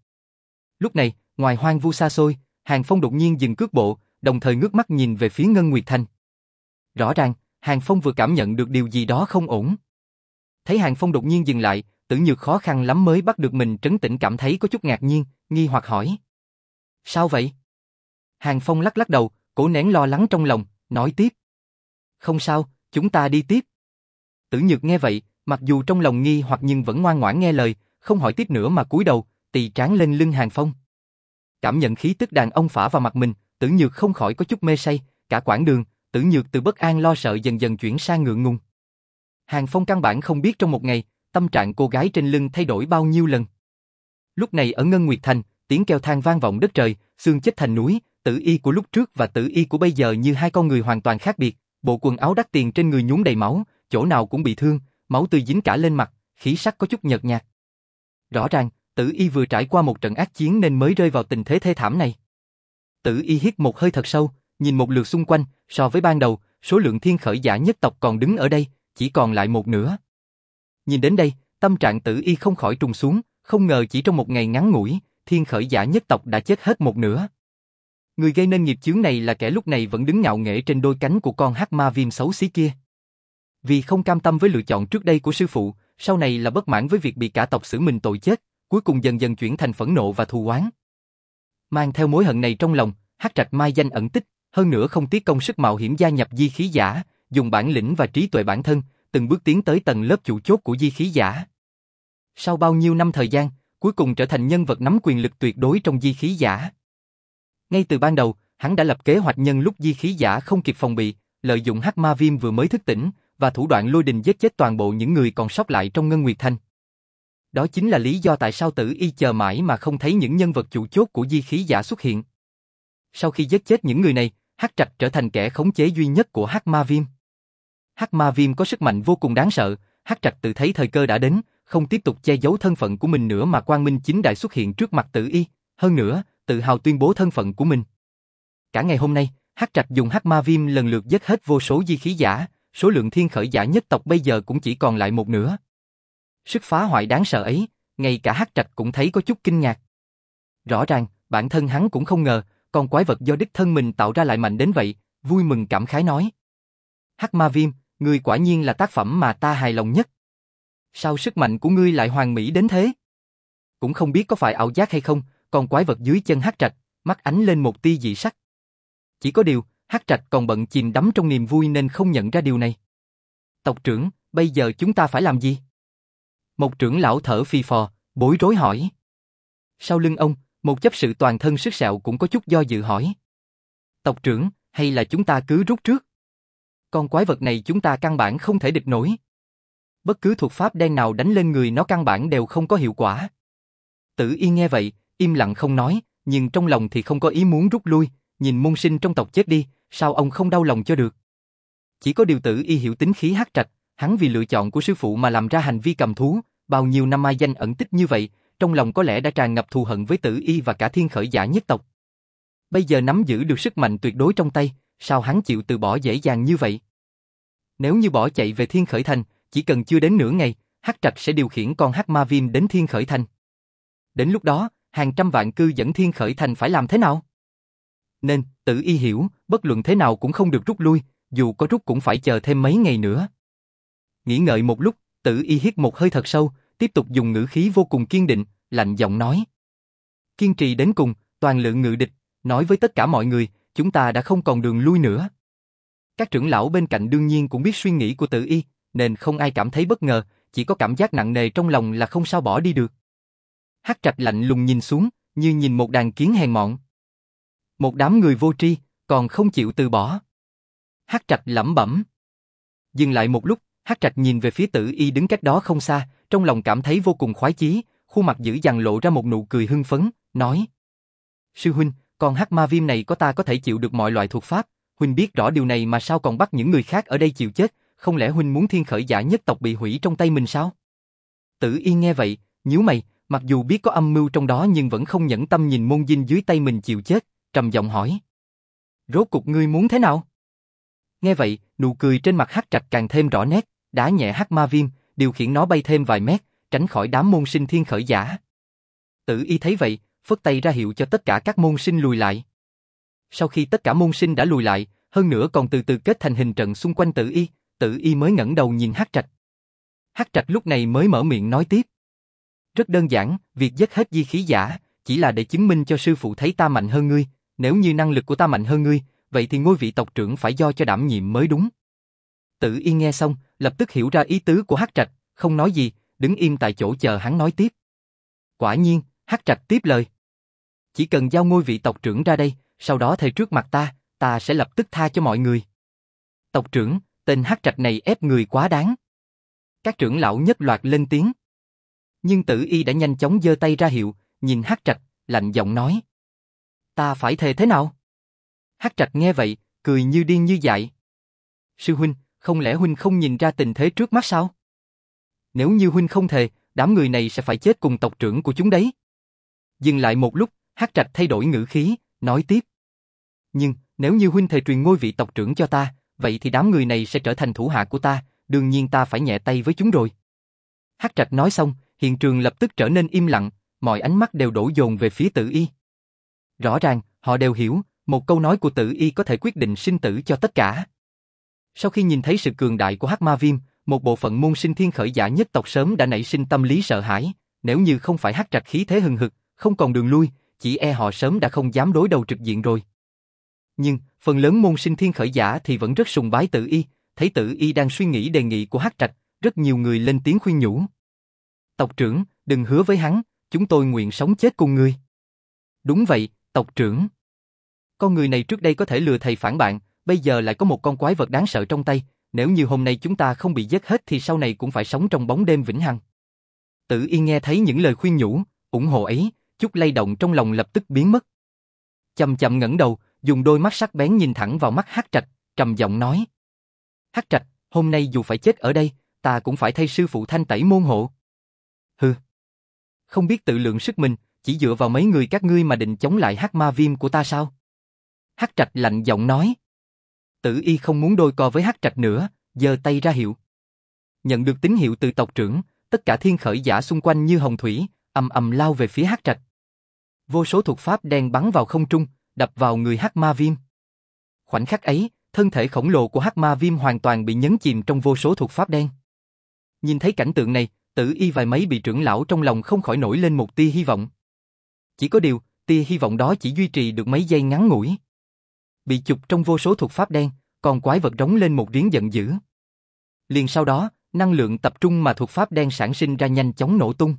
Lúc này, ngoài hoang vu xa xôi, Hàng Phong đột nhiên dừng cước bộ, đồng thời ngước mắt nhìn về phía Ngân Nguyệt Thành. Rõ ràng, Hàng Phong vừa cảm nhận được điều gì đó không ổn. Thấy Hàng Phong đột nhiên dừng lại, tử nhược khó khăn lắm mới bắt được mình trấn tĩnh cảm thấy có chút ngạc nhiên, nghi hoặc hỏi. Sao vậy? Hàng Phong lắc lắc đầu, cố nén lo lắng trong lòng, nói tiếp. Không sao, chúng ta đi tiếp. Tử nhược nghe vậy, mặc dù trong lòng nghi hoặc nhưng vẫn ngoan ngoãn nghe lời, không hỏi tiếp nữa mà cúi đầu, tỳ trán lên lưng Hàng Phong. Cảm nhận khí tức đàn ông phả vào mặt mình, tử nhược không khỏi có chút mê say, cả quãng đường, tử nhược từ bất an lo sợ dần dần chuyển sang ngượng ngùng. Hàng Phong căn bản không biết trong một ngày, tâm trạng cô gái trên lưng thay đổi bao nhiêu lần. Lúc này ở Ngân Nguyệt Thành, tiếng kêu than vang vọng đất trời, xương chết thành núi, tử y của lúc trước và tử y của bây giờ như hai con người hoàn toàn khác biệt, bộ quần áo đắt tiền trên người nhúng đầy máu, chỗ nào cũng bị thương, máu tươi dính cả lên mặt, khí sắc có chút nhợt nhạt. Rõ ràng, tử y vừa trải qua một trận ác chiến nên mới rơi vào tình thế thê thảm này. Tử y hít một hơi thật sâu, nhìn một lượt xung quanh, so với ban đầu, số lượng thiên khởi giả nhất tộc còn đứng ở đây, chỉ còn lại một nửa. Nhìn đến đây, tâm trạng tử y không khỏi trùng xuống, không ngờ chỉ trong một ngày ngắn ngủi, thiên khởi giả nhất tộc đã chết hết một nửa. Người gây nên nghiệp chướng này là kẻ lúc này vẫn đứng ngạo nghễ trên đôi cánh của con hắc ma viêm xấu xí kia. Vì không cam tâm với lựa chọn trước đây của sư phụ, sau này là bất mãn với việc bị cả tộc xử mình tội chết, cuối cùng dần dần chuyển thành phẫn nộ và thù oán. Mang theo mối hận này trong lòng, Hắc Trạch mai danh ẩn tích, hơn nữa không tiếc công sức mạo hiểm gia nhập di khí giả, dùng bản lĩnh và trí tuệ bản thân, từng bước tiến tới tầng lớp chủ chốt của di khí giả. Sau bao nhiêu năm thời gian, cuối cùng trở thành nhân vật nắm quyền lực tuyệt đối trong di khí giả. Ngay từ ban đầu, hắn đã lập kế hoạch nhân lúc di khí giả không kịp phòng bị, lợi dụng hắc ma viêm vừa mới thức tỉnh, và thủ đoạn lôi đình giết chết toàn bộ những người còn sót lại trong Ngân Nguyệt Thanh. Đó chính là lý do tại sao tử y chờ mãi mà không thấy những nhân vật chủ chốt của di khí giả xuất hiện. Sau khi giết chết những người này, Hắc Trạch trở thành kẻ khống chế duy nhất của Hắc Ma Viêm. Hắc Ma Viêm có sức mạnh vô cùng đáng sợ, Hắc Trạch tự thấy thời cơ đã đến, không tiếp tục che giấu thân phận của mình nữa mà Quang Minh chính đại xuất hiện trước mặt Tử Y, hơn nữa, tự hào tuyên bố thân phận của mình. Cả ngày hôm nay, Hắc Trạch dùng Hắc Ma Viêm lần lượt giết hết vô số di khí giả, số lượng thiên khởi giả nhất tộc bây giờ cũng chỉ còn lại một nửa. Sức phá hoại đáng sợ ấy, ngay cả Hắc Trạch cũng thấy có chút kinh ngạc. Rõ ràng, bản thân hắn cũng không ngờ, con quái vật do đích thân mình tạo ra lại mạnh đến vậy, vui mừng cảm khái nói. Hắc Ma Viêm, ngươi quả nhiên là tác phẩm mà ta hài lòng nhất. Sao sức mạnh của ngươi lại hoàn mỹ đến thế? Cũng không biết có phải ảo giác hay không, con quái vật dưới chân Hắc Trạch, mắt ánh lên một tia dị sắc. Chỉ có điều, Hắc Trạch còn bận chìm đắm trong niềm vui nên không nhận ra điều này. Tộc trưởng, bây giờ chúng ta phải làm gì? Một trưởng lão thở phì phò, bối rối hỏi. Sau lưng ông, một chấp sự toàn thân sức sẹo cũng có chút do dự hỏi. Tộc trưởng, hay là chúng ta cứ rút trước? Con quái vật này chúng ta căn bản không thể địch nổi. Bất cứ thuật pháp đen nào đánh lên người nó căn bản đều không có hiệu quả. Tử yên nghe vậy, im lặng không nói, nhưng trong lòng thì không có ý muốn rút lui, nhìn môn sinh trong tộc chết đi, sao ông không đau lòng cho được. Chỉ có điều tử y hiểu tính khí hắc trạch, hắn vì lựa chọn của sư phụ mà làm ra hành vi cầm thú, bao nhiêu năm mai danh ẩn tích như vậy, trong lòng có lẽ đã tràn ngập thù hận với tử y và cả thiên khởi giả nhất tộc. Bây giờ nắm giữ được sức mạnh tuyệt đối trong tay, sao hắn chịu từ bỏ dễ dàng như vậy? Nếu như bỏ chạy về thiên khởi thành, chỉ cần chưa đến nửa ngày, hắc trạch sẽ điều khiển con hắc ma viêm đến thiên khởi thành. Đến lúc đó, hàng trăm vạn cư dẫn thiên khởi thành phải làm thế nào? Nên, tử y hiểu, bất luận thế nào cũng không được rút lui, dù có rút cũng phải chờ thêm mấy ngày nữa. Nghĩ ngợi một lúc, tử y hít một hơi thật sâu, tiếp tục dùng ngữ khí vô cùng kiên định, lạnh giọng nói. Kiên trì đến cùng, toàn lượng ngự địch, nói với tất cả mọi người, chúng ta đã không còn đường lui nữa. Các trưởng lão bên cạnh đương nhiên cũng biết suy nghĩ của tử y, nên không ai cảm thấy bất ngờ, chỉ có cảm giác nặng nề trong lòng là không sao bỏ đi được. Hắc trạch lạnh lùng nhìn xuống, như nhìn một đàn kiến hèn mọn. Một đám người vô tri, còn không chịu từ bỏ. Hắc trạch lẩm bẩm. Dừng lại một lúc, Hắc trạch nhìn về phía tử y đứng cách đó không xa, trong lòng cảm thấy vô cùng khoái chí, khuôn mặt dữ dằn lộ ra một nụ cười hưng phấn, nói. Sư huynh, con hắc ma viêm này có ta có thể chịu được mọi loại thuộc pháp, huynh biết rõ điều này mà sao còn bắt những người khác ở đây chịu chết, không lẽ huynh muốn thiên khởi giả nhất tộc bị hủy trong tay mình sao? Tử y nghe vậy, nhíu mày, mặc dù biết có âm mưu trong đó nhưng vẫn không nhẫn tâm nhìn môn dinh dưới tay mình chịu chết, trầm giọng hỏi. Rốt cục ngươi muốn thế nào? Nghe vậy, nụ cười trên mặt hắc trạch càng thêm rõ nét, đá nhẹ hắc ma viêm, điều khiển nó bay thêm vài mét, tránh khỏi đám môn sinh thiên khởi giả. Tử y thấy vậy, phất tay ra hiệu cho tất cả các môn sinh lùi lại. Sau khi tất cả môn sinh đã lùi lại, hơn nữa còn từ từ kết thành hình trận xung quanh tử y, tử y mới ngẩng đầu nhìn hắc trạch. Hắc trạch lúc này mới mở miệng nói tiếp. Rất đơn giản, việc dứt hết di khí giả, chỉ là để chứng minh cho sư phụ thấy ta mạnh hơn ngươi, nếu như năng lực của ta mạnh hơn ngươi, vậy thì ngôi vị tộc trưởng phải do cho đảm nhiệm mới đúng. Tử y nghe xong, lập tức hiểu ra ý tứ của Hắc Trạch, không nói gì, đứng im tại chỗ chờ hắn nói tiếp. Quả nhiên, Hắc Trạch tiếp lời. Chỉ cần giao ngôi vị tộc trưởng ra đây, sau đó thầy trước mặt ta, ta sẽ lập tức tha cho mọi người. Tộc trưởng, tên Hắc Trạch này ép người quá đáng. Các trưởng lão nhất loạt lên tiếng. Nhưng tử y đã nhanh chóng giơ tay ra hiệu, nhìn Hắc Trạch, lạnh giọng nói. Ta phải thề thế nào? Hắc Trạch nghe vậy, cười như điên như dại. Sư huynh, không lẽ huynh không nhìn ra tình thế trước mắt sao? Nếu như huynh không thề, đám người này sẽ phải chết cùng tộc trưởng của chúng đấy. Dừng lại một lúc, Hắc Trạch thay đổi ngữ khí, nói tiếp. Nhưng, nếu như huynh thề truyền ngôi vị tộc trưởng cho ta, vậy thì đám người này sẽ trở thành thủ hạ của ta, đương nhiên ta phải nhẹ tay với chúng rồi. Hắc Trạch nói xong, hiện trường lập tức trở nên im lặng, mọi ánh mắt đều đổ dồn về phía Tử Y. Rõ ràng, họ đều hiểu, một câu nói của Tử Y có thể quyết định sinh tử cho tất cả. Sau khi nhìn thấy sự cường đại của Hắc Ma Viêm, một bộ phận môn sinh thiên khởi giả nhất tộc sớm đã nảy sinh tâm lý sợ hãi, nếu như không phải Hắc Trạch khí thế hừng hực, không còn đường lui, chỉ e họ sớm đã không dám đối đầu trực diện rồi. Nhưng, phần lớn môn sinh thiên khởi giả thì vẫn rất sùng bái Tử Y, thấy Tử Y đang suy nghĩ đề nghị của Hắc Trạch, rất nhiều người lên tiếng khuyên nhủ. Tộc trưởng, đừng hứa với hắn, chúng tôi nguyện sống chết cùng ngươi. Đúng vậy, tộc trưởng. Con người này trước đây có thể lừa thầy phản bạn, bây giờ lại có một con quái vật đáng sợ trong tay, nếu như hôm nay chúng ta không bị giết hết thì sau này cũng phải sống trong bóng đêm vĩnh hằng. Tử Yên nghe thấy những lời khuyên nhủ, ủng hộ ấy, chút lay động trong lòng lập tức biến mất. Chậm chậm ngẩng đầu, dùng đôi mắt sắc bén nhìn thẳng vào mắt Hắc Trạch, trầm giọng nói: "Hắc Trạch, hôm nay dù phải chết ở đây, ta cũng phải thay sư phụ thanh tẩy môn hộ." Hừ. Không biết tự lượng sức mình, chỉ dựa vào mấy người các ngươi mà định chống lại Hắc Ma Viêm của ta sao? Hắc Trạch lạnh giọng nói. Tử y không muốn đôi co với Hắc Trạch nữa, giơ tay ra hiệu. Nhận được tín hiệu từ tộc trưởng, tất cả thiên khởi giả xung quanh như hồng thủy, ầm ầm lao về phía Hắc Trạch. Vô số thuộc pháp đen bắn vào không trung, đập vào người Hắc Ma Viêm. Khoảnh khắc ấy, thân thể khổng lồ của Hắc Ma Viêm hoàn toàn bị nhấn chìm trong vô số thuộc pháp đen. Nhìn thấy cảnh tượng này, Tử Y vài mấy bị trưởng lão trong lòng không khỏi nổi lên một tia hy vọng. Chỉ có điều, tia hy vọng đó chỉ duy trì được mấy giây ngắn ngủi. Bị chụp trong vô số thuộc pháp đen, còn quái vật rống lên một tiếng giận dữ. Liền sau đó, năng lượng tập trung mà thuộc pháp đen sản sinh ra nhanh chóng nổ tung.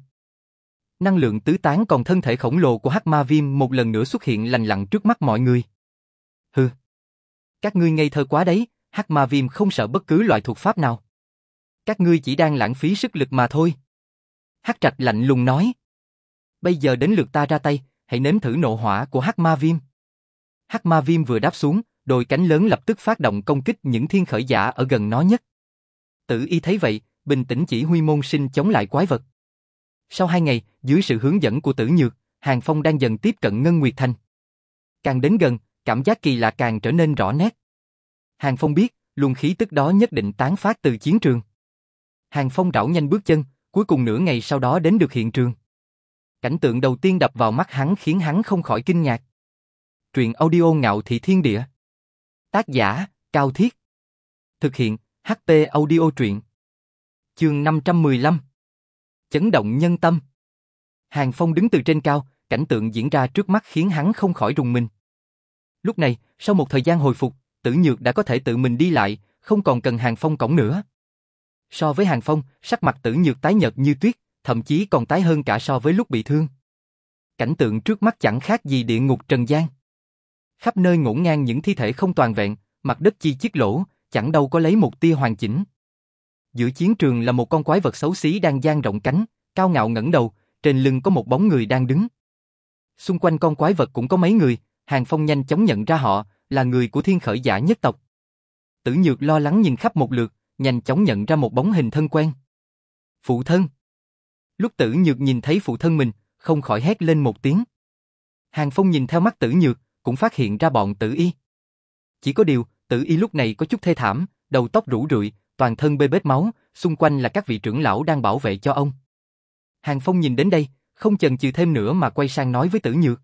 Năng lượng tứ tán còn thân thể khổng lồ của Hắc Ma Viêm một lần nữa xuất hiện lành lặn trước mắt mọi người. Hừ. Các ngươi ngây thơ quá đấy, Hắc Ma Viêm không sợ bất cứ loại thuộc pháp nào. Các ngươi chỉ đang lãng phí sức lực mà thôi. Hắc Trạch lạnh lùng nói. Bây giờ đến lượt ta ra tay, hãy nếm thử nộ hỏa của Hắc Ma Viêm. Hắc Ma Viêm vừa đáp xuống, đôi cánh lớn lập tức phát động công kích những thiên khởi giả ở gần nó nhất. Tử y thấy vậy, bình tĩnh chỉ huy môn sinh chống lại quái vật. Sau hai ngày, dưới sự hướng dẫn của tử nhược, Hàng Phong đang dần tiếp cận Ngân Nguyệt Thành. Càng đến gần, cảm giác kỳ lạ càng trở nên rõ nét. Hàng Phong biết, luồng khí tức đó nhất định tán phát từ chiến trường. Hàng Phong rảo nhanh bước chân, cuối cùng nửa ngày sau đó đến được hiện trường. Cảnh tượng đầu tiên đập vào mắt hắn khiến hắn không khỏi kinh ngạc. Truyện audio ngạo thị thiên địa. Tác giả, Cao Thiết. Thực hiện, HT audio truyện. Chương 515. Chấn động nhân tâm. Hàng Phong đứng từ trên cao, cảnh tượng diễn ra trước mắt khiến hắn không khỏi rùng mình. Lúc này, sau một thời gian hồi phục, Tử Nhược đã có thể tự mình đi lại, không còn cần Hàng Phong cổng nữa. So với Hàng Phong, sắc mặt Tử Nhược tái nhợt như tuyết, thậm chí còn tái hơn cả so với lúc bị thương. Cảnh tượng trước mắt chẳng khác gì địa ngục trần gian. Khắp nơi ngổn ngang những thi thể không toàn vẹn, mặt đất chi chiếc lỗ, chẳng đâu có lấy một tia hoàn chỉnh. Giữa chiến trường là một con quái vật xấu xí đang dang rộng cánh, cao ngạo ngẩng đầu, trên lưng có một bóng người đang đứng. Xung quanh con quái vật cũng có mấy người, Hàng Phong nhanh chóng nhận ra họ, là người của thiên khởi giả nhất tộc. Tử Nhược lo lắng nhìn khắp một lượt, nhanh chóng nhận ra một bóng hình thân quen. Phụ thân. Lúc Tử Nhược nhìn thấy phụ thân mình, không khỏi hét lên một tiếng. Hàng Phong nhìn theo mắt Tử Nhược, cũng phát hiện ra bọn Tử Y. Chỉ có điều, Tử Y lúc này có chút thê thảm, đầu tóc rủ rượi, toàn thân bê bết máu, xung quanh là các vị trưởng lão đang bảo vệ cho ông. Hàng Phong nhìn đến đây, không chần chừ thêm nữa mà quay sang nói với Tử Nhược.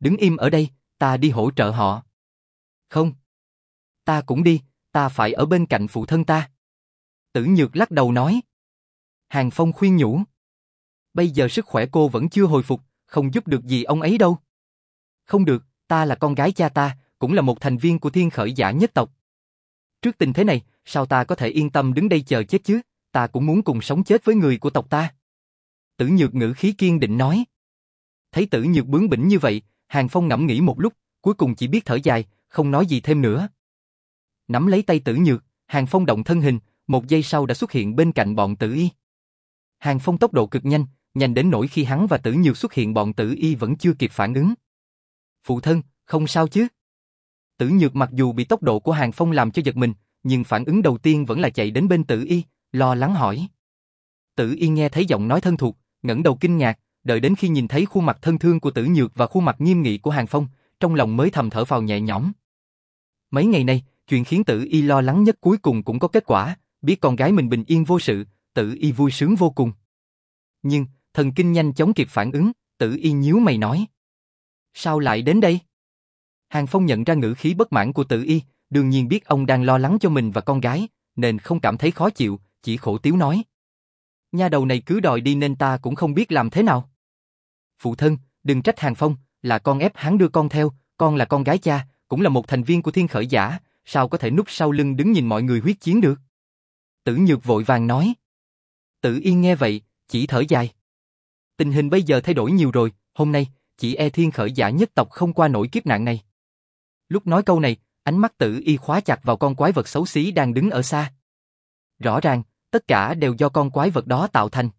Đứng im ở đây, ta đi hỗ trợ họ. Không. Ta cũng đi, ta phải ở bên cạnh phụ thân ta. Tử Nhược lắc đầu nói. Hàng Phong khuyên nhủ. Bây giờ sức khỏe cô vẫn chưa hồi phục, không giúp được gì ông ấy đâu. Không được, ta là con gái cha ta, cũng là một thành viên của thiên khởi giả nhất tộc. Trước tình thế này, sao ta có thể yên tâm đứng đây chờ chết chứ, ta cũng muốn cùng sống chết với người của tộc ta. Tử Nhược ngữ khí kiên định nói. Thấy Tử Nhược bướng bỉnh như vậy, Hàng Phong ngẫm nghĩ một lúc, cuối cùng chỉ biết thở dài, không nói gì thêm nữa. Nắm lấy tay Tử Nhược, Hàng Phong động thân hình, một giây sau đã xuất hiện bên cạnh bọn Tử Y. Hàng Phong tốc độ cực nhanh, nhanh đến nỗi khi hắn và Tử Nhược xuất hiện bọn Tử Y vẫn chưa kịp phản ứng. Phụ thân, không sao chứ? Tử Nhược mặc dù bị tốc độ của Hàng Phong làm cho giật mình, nhưng phản ứng đầu tiên vẫn là chạy đến bên Tử Y, lo lắng hỏi. Tử Y nghe thấy giọng nói thân thuộc, ngẩng đầu kinh ngạc, đợi đến khi nhìn thấy khuôn mặt thân thương của Tử Nhược và khuôn mặt nghiêm nghị của Hàng Phong, trong lòng mới thầm thở phào nhẹ nhõm. Mấy ngày nay, chuyện khiến Tử Y lo lắng nhất cuối cùng cũng có kết quả, biết con gái mình bình yên vô sự, Tử Y vui sướng vô cùng. Nhưng, thần kinh nhanh chóng kịp phản ứng, Tử Y nhíu mày nói. Sao lại đến đây? Hàng Phong nhận ra ngữ khí bất mãn của Tử Y, đương nhiên biết ông đang lo lắng cho mình và con gái, nên không cảm thấy khó chịu, chỉ khổ tiếu nói. Nha đầu này cứ đòi đi nên ta cũng không biết làm thế nào. Phụ thân, đừng trách Hàng Phong, là con ép hắn đưa con theo, con là con gái cha, cũng là một thành viên của thiên khởi giả, sao có thể núp sau lưng đứng nhìn mọi người huyết chiến được. Tử Nhược vội vàng nói. Tử Yên nghe vậy, chỉ thở dài. Tình hình bây giờ thay đổi nhiều rồi, hôm nay, chỉ e thiên khởi giả nhất tộc không qua nổi kiếp nạn này. Lúc nói câu này, ánh mắt tử y khóa chặt vào con quái vật xấu xí đang đứng ở xa. Rõ ràng, tất cả đều do con quái vật đó tạo thành.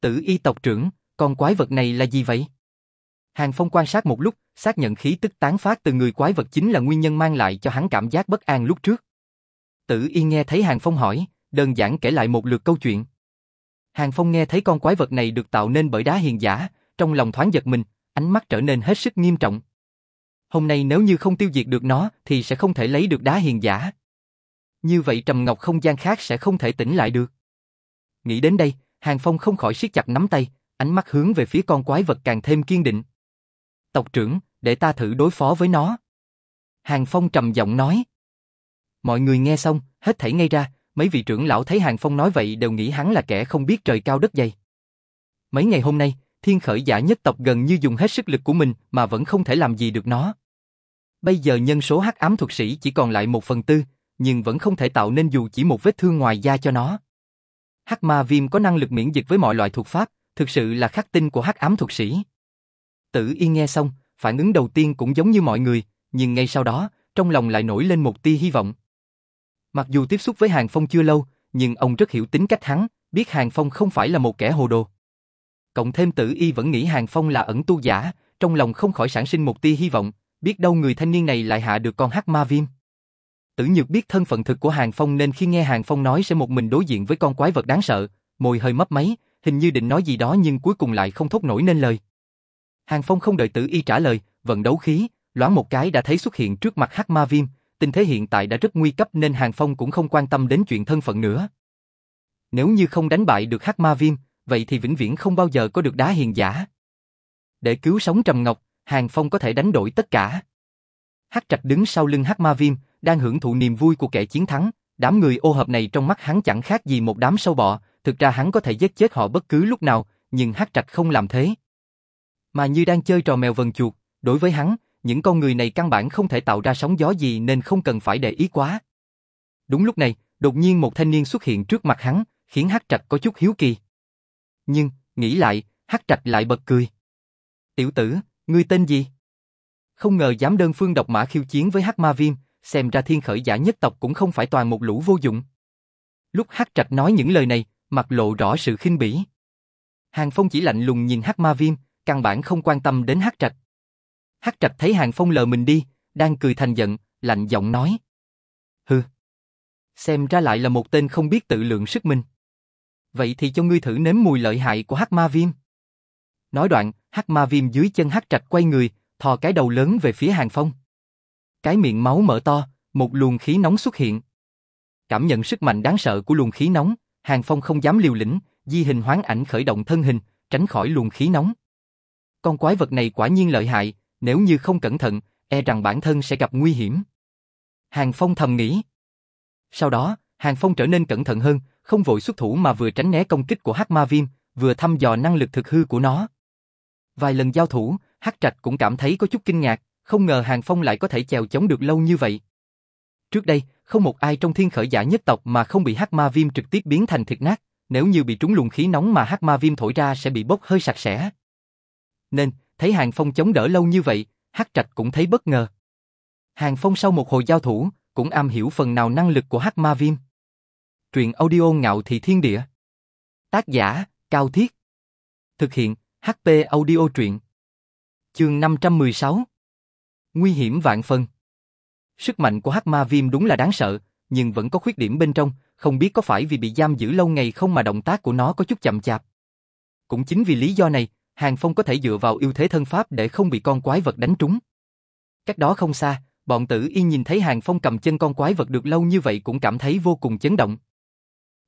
Tử y tộc trưởng, con quái vật này là gì vậy? Hàng Phong quan sát một lúc, xác nhận khí tức tán phát từ người quái vật chính là nguyên nhân mang lại cho hắn cảm giác bất an lúc trước. Tử y nghe thấy Hàng Phong hỏi, đơn giản kể lại một lượt câu chuyện. Hàng Phong nghe thấy con quái vật này được tạo nên bởi đá hiền giả, trong lòng thoáng giật mình, ánh mắt trở nên hết sức nghiêm trọng. Hôm nay nếu như không tiêu diệt được nó thì sẽ không thể lấy được đá hiền giả. Như vậy trầm ngọc không gian khác sẽ không thể tỉnh lại được. Nghĩ đến đây, Hàng Phong không khỏi siết chặt nắm tay, ánh mắt hướng về phía con quái vật càng thêm kiên định. Tộc trưởng, để ta thử đối phó với nó. Hàng Phong trầm giọng nói. Mọi người nghe xong, hết thảy ngay ra, mấy vị trưởng lão thấy Hàng Phong nói vậy đều nghĩ hắn là kẻ không biết trời cao đất dày. Mấy ngày hôm nay, thiên khởi giả nhất tộc gần như dùng hết sức lực của mình mà vẫn không thể làm gì được nó. Bây giờ nhân số hắc ám thuật sĩ chỉ còn lại một phần tư, nhưng vẫn không thể tạo nên dù chỉ một vết thương ngoài da cho nó. Hắc ma viêm có năng lực miễn dịch với mọi loại thuật pháp, thực sự là khắc tinh của hắc ám thuật sĩ. Tử Yên nghe xong, phản ứng đầu tiên cũng giống như mọi người, nhưng ngay sau đó, trong lòng lại nổi lên một tia hy vọng. Mặc dù tiếp xúc với Hàng Phong chưa lâu, nhưng ông rất hiểu tính cách hắn, biết Hàng Phong không phải là một kẻ hồ đồ. Cộng thêm Tử Y vẫn nghĩ Hàng Phong là ẩn tu giả, trong lòng không khỏi sản sinh một tia hy vọng, biết đâu người thanh niên này lại hạ được con hắc ma viêm. Tử Nhược biết thân phận thực của Hàng Phong nên khi nghe Hàng Phong nói sẽ một mình đối diện với con quái vật đáng sợ, môi hơi mấp máy, hình như định nói gì đó nhưng cuối cùng lại không thốt nổi nên lời. Hàng Phong không đợi Tử Y trả lời, vận đấu khí, loáng một cái đã thấy xuất hiện trước mặt Hắc Ma Viêm, tình thế hiện tại đã rất nguy cấp nên Hàng Phong cũng không quan tâm đến chuyện thân phận nữa. Nếu như không đánh bại được Hắc Ma Viêm, vậy thì vĩnh viễn không bao giờ có được đá hiền giả. Để cứu sống Trầm Ngọc, Hàng Phong có thể đánh đổi tất cả. Hắc Trạch đứng sau lưng Hắc Ma Viêm, đang hưởng thụ niềm vui của kẻ chiến thắng, đám người ô hợp này trong mắt hắn chẳng khác gì một đám sâu bọ, thực ra hắn có thể giết chết họ bất cứ lúc nào, nhưng Hắc Trạch không làm thế. Mà như đang chơi trò mèo vần chuột, đối với hắn, những con người này căn bản không thể tạo ra sóng gió gì nên không cần phải để ý quá. Đúng lúc này, đột nhiên một thanh niên xuất hiện trước mặt hắn, khiến Hắc Trạch có chút hiếu kỳ. Nhưng, nghĩ lại, Hắc Trạch lại bật cười. Tiểu tử, ngươi tên gì? Không ngờ dám đơn phương độc mã khiêu chiến với Hắc Ma Viêm, xem ra thiên khởi giả nhất tộc cũng không phải toàn một lũ vô dụng. Lúc Hắc Trạch nói những lời này, mặt lộ rõ sự khinh bỉ. Hàng Phong chỉ lạnh lùng nhìn Hắc Ma Viêm, căn bản không quan tâm đến Hắc Trạch. Hắc Trạch thấy Hàng Phong lờ mình đi, đang cười thành giận, lạnh giọng nói. Hừ. Xem ra lại là một tên không biết tự lượng sức mình. Vậy thì cho ngươi thử nếm mùi lợi hại của Hắc Ma Viêm. Nói đoạn, Hắc Ma Viêm dưới chân Hắc Trạch quay người, thò cái đầu lớn về phía Hàng Phong. Cái miệng máu mở to, một luồng khí nóng xuất hiện. Cảm nhận sức mạnh đáng sợ của luồng khí nóng, Hàng Phong không dám liều lĩnh, di hình hoán ảnh khởi động thân hình, tránh khỏi luồng khí nóng. Con quái vật này quả nhiên lợi hại, nếu như không cẩn thận, e rằng bản thân sẽ gặp nguy hiểm. Hàng Phong thầm nghĩ. Sau đó, Hàng Phong trở nên cẩn thận hơn, không vội xuất thủ mà vừa tránh né công kích của Hắc Ma Viêm, vừa thăm dò năng lực thực hư của nó. Vài lần giao thủ, Hắc Trạch cũng cảm thấy có chút kinh ngạc, không ngờ Hàng Phong lại có thể chèo chống được lâu như vậy. Trước đây, không một ai trong thiên khởi giả nhất tộc mà không bị hắc ma viêm trực tiếp biến thành thịt nát, nếu như bị trúng luồng khí nóng mà hắc ma viêm thổi ra sẽ bị bốc hơi sạch sẽ. Nên, thấy Hàng Phong chống đỡ lâu như vậy, hắc trạch cũng thấy bất ngờ. Hàng Phong sau một hồi giao thủ, cũng am hiểu phần nào năng lực của hắc ma viêm. Truyện audio ngạo thị thiên địa. Tác giả, Cao Thiết. Thực hiện, HP audio truyện. Chương 516 Nguy hiểm vạn phần. Sức mạnh của hắc ma viêm đúng là đáng sợ, nhưng vẫn có khuyết điểm bên trong, không biết có phải vì bị giam giữ lâu ngày không mà động tác của nó có chút chậm chạp. Cũng chính vì lý do này, Hàng Phong có thể dựa vào ưu thế thân pháp để không bị con quái vật đánh trúng. Cách đó không xa, bọn tử yên nhìn thấy Hàng Phong cầm chân con quái vật được lâu như vậy cũng cảm thấy vô cùng chấn động.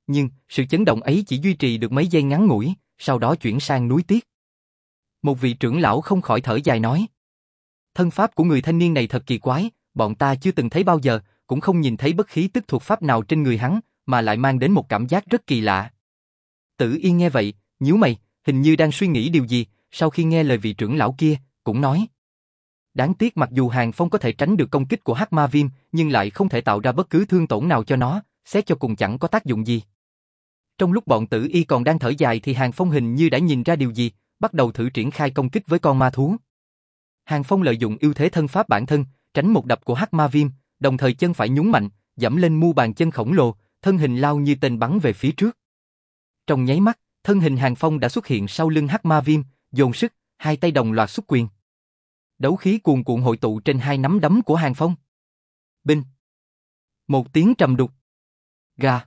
Nhưng, sự chấn động ấy chỉ duy trì được mấy giây ngắn ngủi, sau đó chuyển sang núi tiếc. Một vị trưởng lão không khỏi thở dài nói. Thân pháp của người thanh niên này thật kỳ quái, bọn ta chưa từng thấy bao giờ, cũng không nhìn thấy bất khí tức thuộc pháp nào trên người hắn, mà lại mang đến một cảm giác rất kỳ lạ. Tử Yên nghe vậy, nhíu mày, hình như đang suy nghĩ điều gì, sau khi nghe lời vị trưởng lão kia, cũng nói. Đáng tiếc mặc dù Hàng Phong có thể tránh được công kích của Hắc Ma Viêm, nhưng lại không thể tạo ra bất cứ thương tổn nào cho nó, xét cho cùng chẳng có tác dụng gì. Trong lúc bọn tử y còn đang thở dài thì Hàng Phong hình như đã nhìn ra điều gì, bắt đầu thử triển khai công kích với con ma thú. Hàng Phong lợi dụng ưu thế thân pháp bản thân, tránh một đập của Hắc Ma Viêm, đồng thời chân phải nhún mạnh, dẫm lên mu bàn chân khổng lồ, thân hình lao như tên bắn về phía trước. Trong nháy mắt, thân hình Hàng Phong đã xuất hiện sau lưng Hắc Ma Viêm, dồn sức, hai tay đồng loạt xuất quyền. Đấu khí cuồn cuộn hội tụ trên hai nắm đấm của Hàng Phong. Binh. Một tiếng trầm đục. Gà.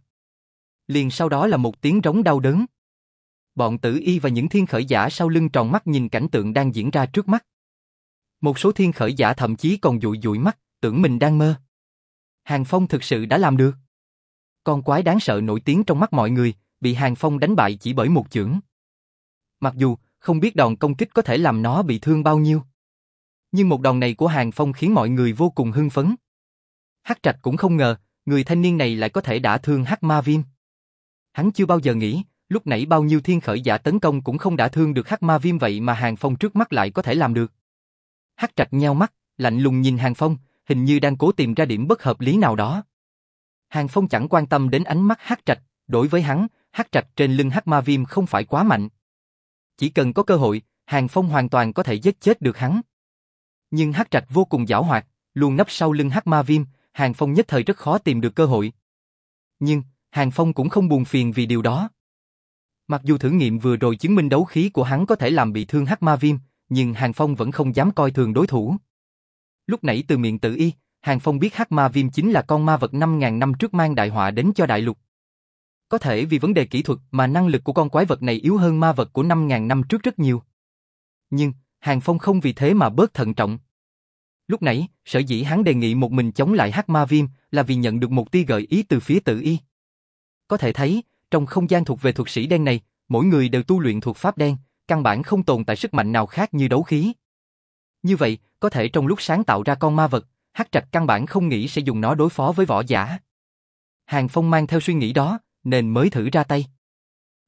Liền sau đó là một tiếng rống đau đớn. Bọn tử y và những thiên khởi giả sau lưng tròn mắt nhìn cảnh tượng đang diễn ra trước mắt. Một số thiên khởi giả thậm chí còn dụi dụi mắt, tưởng mình đang mơ. Hàng Phong thực sự đã làm được. Con quái đáng sợ nổi tiếng trong mắt mọi người, bị Hàng Phong đánh bại chỉ bởi một chưởng. Mặc dù, không biết đòn công kích có thể làm nó bị thương bao nhiêu. Nhưng một đòn này của Hàng Phong khiến mọi người vô cùng hưng phấn. Hắc Trạch cũng không ngờ, người thanh niên này lại có thể đả thương Hắc Ma Viêm. Hắn chưa bao giờ nghĩ, lúc nãy bao nhiêu thiên khởi giả tấn công cũng không đả thương được Hắc Ma Viêm vậy mà Hàng Phong trước mắt lại có thể làm được. Hắc Trạch nheo mắt, lạnh lùng nhìn Hàng Phong, hình như đang cố tìm ra điểm bất hợp lý nào đó. Hàng Phong chẳng quan tâm đến ánh mắt Hắc Trạch, đối với hắn, Hắc Trạch trên lưng Hắc Ma Viêm không phải quá mạnh. Chỉ cần có cơ hội, Hàng Phong hoàn toàn có thể giết chết được hắn. Nhưng Hắc Trạch vô cùng giảo hoạt, luôn nấp sau lưng Hắc Ma Viêm, Hàng Phong nhất thời rất khó tìm được cơ hội. Nhưng, Hàng Phong cũng không buồn phiền vì điều đó. Mặc dù thử nghiệm vừa rồi chứng minh đấu khí của hắn có thể làm bị thương Hắc Ma Viêm, nhưng Hàng Phong vẫn không dám coi thường đối thủ. Lúc nãy từ miệng tự y, Hàng Phong biết Hắc Ma Viêm chính là con ma vật 5.000 năm trước mang đại họa đến cho đại lục. Có thể vì vấn đề kỹ thuật mà năng lực của con quái vật này yếu hơn ma vật của 5.000 năm trước rất nhiều. Nhưng, Hàng Phong không vì thế mà bớt thận trọng. Lúc nãy, sở dĩ hắn đề nghị một mình chống lại Hắc Ma Viêm là vì nhận được một tia gợi ý từ phía tự y. Có thể thấy, trong không gian thuộc về thuật sĩ đen này, mỗi người đều tu luyện thuật pháp đen, căn bản không tồn tại sức mạnh nào khác như đấu khí. Như vậy, có thể trong lúc sáng tạo ra con ma vật, Hắc Trạch căn bản không nghĩ sẽ dùng nó đối phó với võ giả. Hàng Phong mang theo suy nghĩ đó, nên mới thử ra tay.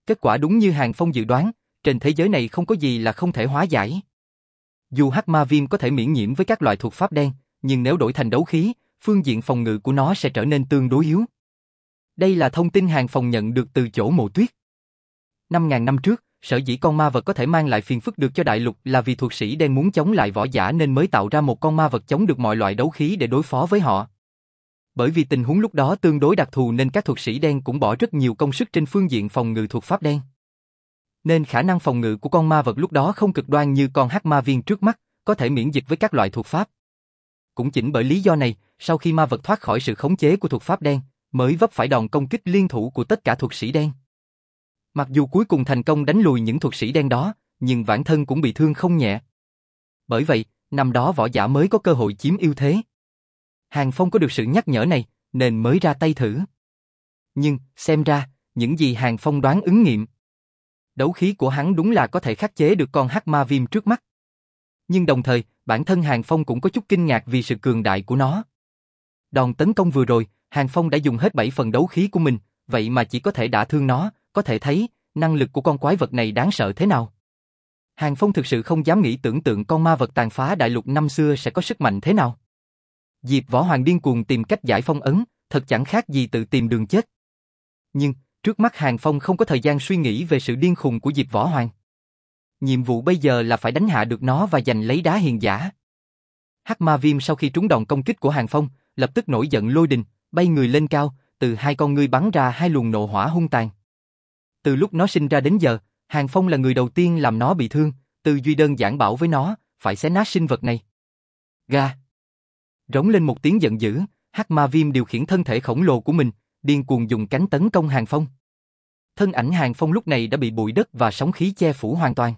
Kết quả đúng như Hàng Phong dự đoán, trên thế giới này không có gì là không thể hóa giải. Dù hắc ma viêm có thể miễn nhiễm với các loại thuộc pháp đen, nhưng nếu đổi thành đấu khí, phương diện phòng ngự của nó sẽ trở nên tương đối yếu. Đây là thông tin Hàng Phong nhận được từ chỗ mộ tuyết. 5.000 năm trước, sở dĩ con ma vật có thể mang lại phiền phức được cho đại lục là vì thuộc sĩ đen muốn chống lại võ giả nên mới tạo ra một con ma vật chống được mọi loại đấu khí để đối phó với họ. Bởi vì tình huống lúc đó tương đối đặc thù nên các thuật sĩ đen cũng bỏ rất nhiều công sức trên phương diện phòng ngự thuộc pháp đen. Nên khả năng phòng ngự của con ma vật lúc đó không cực đoan như con hắc ma viên trước mắt, có thể miễn dịch với các loại thuộc pháp. Cũng chỉnh bởi lý do này, sau khi ma vật thoát khỏi sự khống chế của thuộc pháp đen, mới vấp phải đòn công kích liên thủ của tất cả thuộc sĩ đen. Mặc dù cuối cùng thành công đánh lùi những thuộc sĩ đen đó, nhưng bản thân cũng bị thương không nhẹ. Bởi vậy, năm đó võ giả mới có cơ hội chiếm ưu thế. Hàng Phong có được sự nhắc nhở này, nên mới ra tay thử. Nhưng, xem ra, những gì Hàng Phong đoán ứng nghiệm. Đấu khí của hắn đúng là có thể khắc chế được con hắc ma viêm trước mắt. Nhưng đồng thời, bản thân Hàng Phong cũng có chút kinh ngạc vì sự cường đại của nó. Đòn tấn công vừa rồi, Hàng Phong đã dùng hết 7 phần đấu khí của mình, vậy mà chỉ có thể đả thương nó, có thể thấy, năng lực của con quái vật này đáng sợ thế nào. Hàng Phong thực sự không dám nghĩ tưởng tượng con ma vật tàn phá đại lục năm xưa sẽ có sức mạnh thế nào. Diệp Võ Hoàng điên cuồng tìm cách giải phong ấn, thật chẳng khác gì tự tìm đường chết. Nhưng, trước mắt Hàng Phong không có thời gian suy nghĩ về sự điên khùng của Diệp Võ Hoàng. Nhiệm vụ bây giờ là phải đánh hạ được nó và giành lấy đá hiền giả. Hắc Ma Viêm sau khi trúng đòn công kích của Hàng Phong, lập tức nổi giận lôi đình, bay người lên cao, từ hai con ngươi bắn ra hai luồng nộ hỏa hung tàn. Từ lúc nó sinh ra đến giờ, Hàng Phong là người đầu tiên làm nó bị thương, tư duy đơn giản bảo với nó, phải xé nát sinh vật này. Ga. Rống lên một tiếng giận dữ, Hắc Ma Viêm điều khiển thân thể khổng lồ của mình, điên cuồng dùng cánh tấn công Hàng Phong. Thân ảnh Hàng Phong lúc này đã bị bụi đất và sóng khí che phủ hoàn toàn.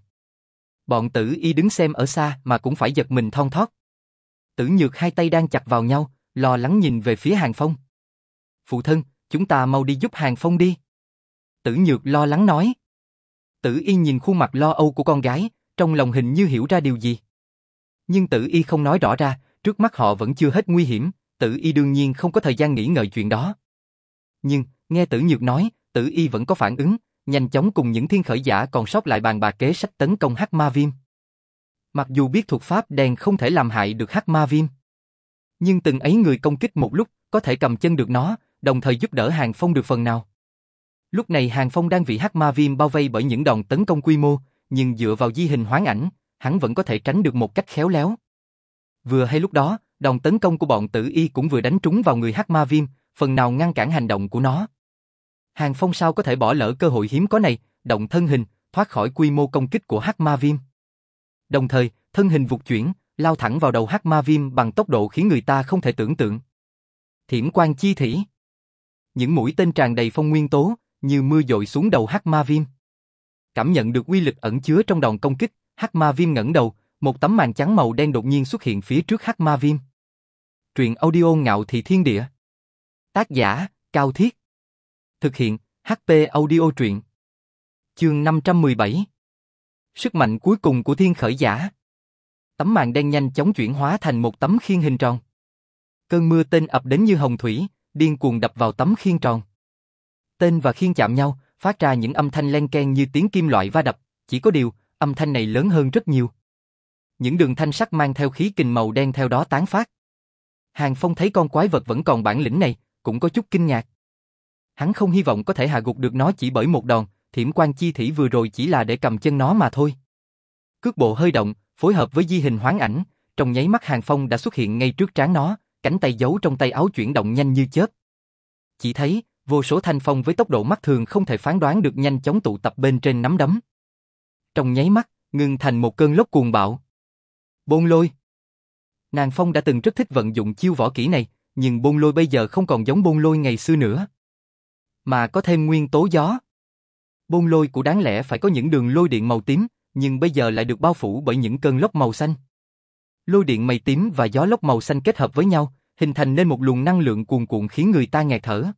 Bọn tử y đứng xem ở xa mà cũng phải giật mình thon thót. Tử nhược hai tay đang chặt vào nhau, lo lắng nhìn về phía Hàng Phong. Phụ thân, chúng ta mau đi giúp Hàng Phong đi. Tử nhược lo lắng nói. Tử y nhìn khuôn mặt lo âu của con gái, trong lòng hình như hiểu ra điều gì. Nhưng tử y không nói rõ ra, trước mắt họ vẫn chưa hết nguy hiểm, tử y đương nhiên không có thời gian nghĩ ngợi chuyện đó. Nhưng, nghe tử nhược nói, tử y vẫn có phản ứng, nhanh chóng cùng những thiên khởi giả còn sót lại bàn bạc kế sách tấn công hắc ma viêm. Mặc dù biết thuật pháp đen không thể làm hại được hắc ma viêm. Nhưng từng ấy người công kích một lúc, có thể cầm chân được nó, đồng thời giúp đỡ Hàng Phong được phần nào. Lúc này Hàng Phong đang bị hắc ma viêm bao vây bởi những đòn tấn công quy mô, nhưng dựa vào di hình hoán ảnh, hắn vẫn có thể tránh được một cách khéo léo. Vừa hay lúc đó, đòn tấn công của bọn tử y cũng vừa đánh trúng vào người hắc ma viêm, phần nào ngăn cản hành động của nó. Hàng Phong sao có thể bỏ lỡ cơ hội hiếm có này, động thân hình, thoát khỏi quy mô công kích của hắc ma viêm. Đồng thời, thân hình vụt chuyển, lao thẳng vào đầu hắc ma viêm bằng tốc độ khiến người ta không thể tưởng tượng. Thiểm quan chi thỉ. Những mũi tên tràn đầy phong nguyên tố, như mưa dội xuống đầu hắc ma viêm. Cảm nhận được uy lực ẩn chứa trong đòn công kích, hắc ma viêm ngẩng đầu, một tấm màn trắng màu đen đột nhiên xuất hiện phía trước hắc ma viêm. Truyện audio ngạo thị thiên địa. Tác giả, Cao Thiết. Thực hiện, HP audio truyện. Chương 517 Sức mạnh cuối cùng của thiên khởi giả. Tấm màn đen nhanh chóng chuyển hóa thành một tấm khiên hình tròn. Cơn mưa tên ập đến như hồng thủy, điên cuồng đập vào tấm khiên tròn. Tên và khiên chạm nhau, phát ra những âm thanh len ken như tiếng kim loại va đập, chỉ có điều, âm thanh này lớn hơn rất nhiều. Những đường thanh sắc mang theo khí kình màu đen theo đó tán phát. Hàng Phong thấy con quái vật vẫn còn bản lĩnh này, cũng có chút kinh ngạc. Hắn không hy vọng có thể hạ gục được nó chỉ bởi một đòn, thiểm quan chi thủy vừa rồi chỉ là để cầm chân nó mà thôi. Cước bộ hơi động, phối hợp với di hình hoán ảnh, trong nháy mắt Hàng Phong đã xuất hiện ngay trước trán nó, cánh tay giấu trong tay áo chuyển động nhanh như chớp. Chỉ thấy, vô số thanh phong với tốc độ mắt thường không thể phán đoán được nhanh chóng tụ tập bên trên nắm đấm. Trong nháy mắt, ngưng thành một cơn lốc cuồng bạo. Bôn lôi Nàng Phong đã từng rất thích vận dụng chiêu võ kỹ này, nhưng bôn lôi bây giờ không còn giống bôn lôi ngày xưa nữa. Mà có thêm nguyên tố gió. Bôn lôi của đáng lẽ phải có những đường lôi điện màu tím, nhưng bây giờ lại được bao phủ bởi những cơn lốc màu xanh. Lôi điện mây tím và gió lốc màu xanh kết hợp với nhau, hình thành nên một luồng năng lượng cuồn cuộn khiến người ta nghẹt thở.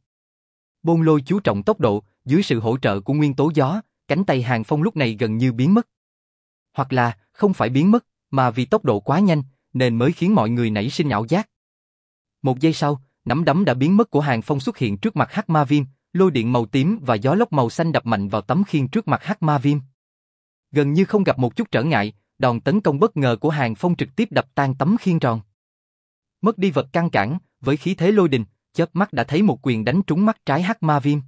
Bôn lôi chú trọng tốc độ, dưới sự hỗ trợ của nguyên tố gió, cánh tay Hàng Phong lúc này gần như biến mất. Hoặc là, không phải biến mất, mà vì tốc độ quá nhanh, nên mới khiến mọi người nảy sinh ảo giác. Một giây sau, nắm đấm đã biến mất của Hàng Phong xuất hiện trước mặt Hắc Ma Viêm, lôi điện màu tím và gió lốc màu xanh đập mạnh vào tấm khiên trước mặt Hắc Ma Viêm. Gần như không gặp một chút trở ngại, đòn tấn công bất ngờ của Hàng Phong trực tiếp đập tan tấm khiên tròn. Mất đi vật căng cản, với khí thế lôi đình, chớp mắt đã thấy một quyền đánh trúng mắt trái Hắc Ma Viêm.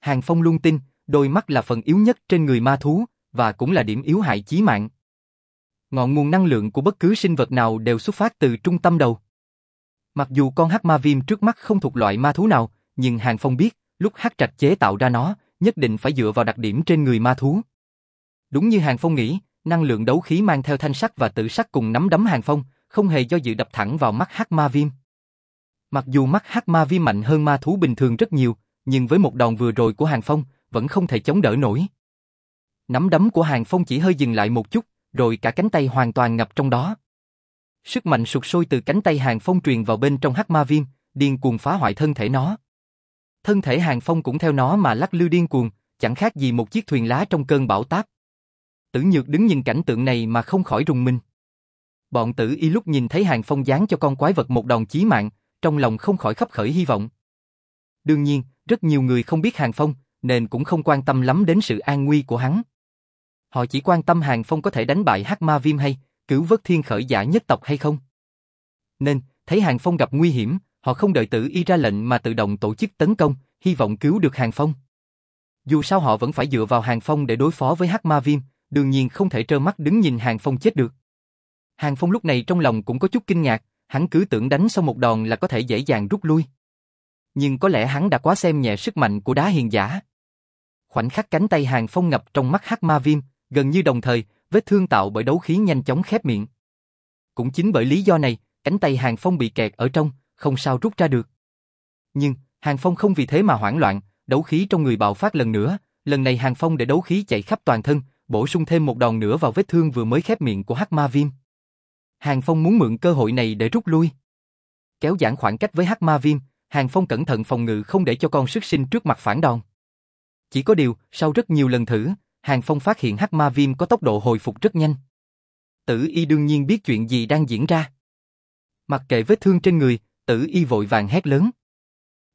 Hàng Phong luôn tin, đôi mắt là phần yếu nhất trên người ma thú, và cũng là điểm yếu hại chí mạng. Ngọn nguồn năng lượng của bất cứ sinh vật nào đều xuất phát từ trung tâm đầu. Mặc dù con hắc ma viêm trước mắt không thuộc loại ma thú nào, nhưng Hàng Phong biết, lúc hắc trạch chế tạo ra nó, nhất định phải dựa vào đặc điểm trên người ma thú. Đúng như Hàng Phong nghĩ, năng lượng đấu khí mang theo thanh sắc và tự sắc cùng nắm đấm Hàng Phong, không hề do dự đập thẳng vào mắt hắc ma viêm. Mặc dù mắt hắc ma viêm mạnh hơn ma thú bình thường rất nhiều, nhưng với một đòn vừa rồi của Hàng Phong, vẫn không thể chống đỡ nổi. Nắm đấm của Hàng Phong chỉ hơi dừng lại một chút, rồi cả cánh tay hoàn toàn ngập trong đó. Sức mạnh sụt sôi từ cánh tay Hàng Phong truyền vào bên trong hắc ma viêm, điên cuồng phá hoại thân thể nó. Thân thể Hàng Phong cũng theo nó mà lắc lư điên cuồng, chẳng khác gì một chiếc thuyền lá trong cơn bão táp. Tử Nhược đứng nhìn cảnh tượng này mà không khỏi rùng mình. Bọn tử y lúc nhìn thấy Hàng Phong giáng cho con quái vật một đòn chí mạng, trong lòng không khỏi khấp khởi hy vọng. Đương nhiên, rất nhiều người không biết Hàng Phong, nên cũng không quan tâm lắm đến sự an nguy của hắn. Họ chỉ quan tâm Hàng Phong có thể đánh bại Hắc Ma Viêm hay cứu vớt thiên khởi giả nhất tộc hay không. Nên, thấy Hàng Phong gặp nguy hiểm, họ không đợi tử y ra lệnh mà tự động tổ chức tấn công, hy vọng cứu được Hàng Phong. Dù sao họ vẫn phải dựa vào Hàng Phong để đối phó với Hắc Ma Viêm, đương nhiên không thể trơ mắt đứng nhìn Hàng Phong chết được. Hàng Phong lúc này trong lòng cũng có chút kinh ngạc, hắn cứ tưởng đánh xong một đòn là có thể dễ dàng rút lui. Nhưng có lẽ hắn đã quá xem nhẹ sức mạnh của đá hiền giả. Khoảnh khắc cánh tay Hàng Phong ngập trong mắt Hắc Ma Viêm, gần như đồng thời, vết thương tạo bởi đấu khí nhanh chóng khép miệng. Cũng chính bởi lý do này, cánh tay Hàng Phong bị kẹt ở trong, không sao rút ra được. Nhưng, Hàng Phong không vì thế mà hoảng loạn, đấu khí trong người bạo phát lần nữa, lần này Hàng Phong để đấu khí chạy khắp toàn thân, bổ sung thêm một đòn nữa vào vết thương vừa mới khép miệng của Hắc Ma Viêm. Hàng Phong muốn mượn cơ hội này để rút lui. Kéo giãn khoảng cách với Hắc Ma Viêm, Hàng Phong cẩn thận phòng ngự không để cho con sức sinh trước mặt phản đòn. Chỉ có điều, sau rất nhiều lần thử, Hàng Phong phát hiện Hắc Ma Viêm có tốc độ hồi phục rất nhanh. Tử Y đương nhiên biết chuyện gì đang diễn ra. Mặc kệ vết thương trên người, Tử Y vội vàng hét lớn.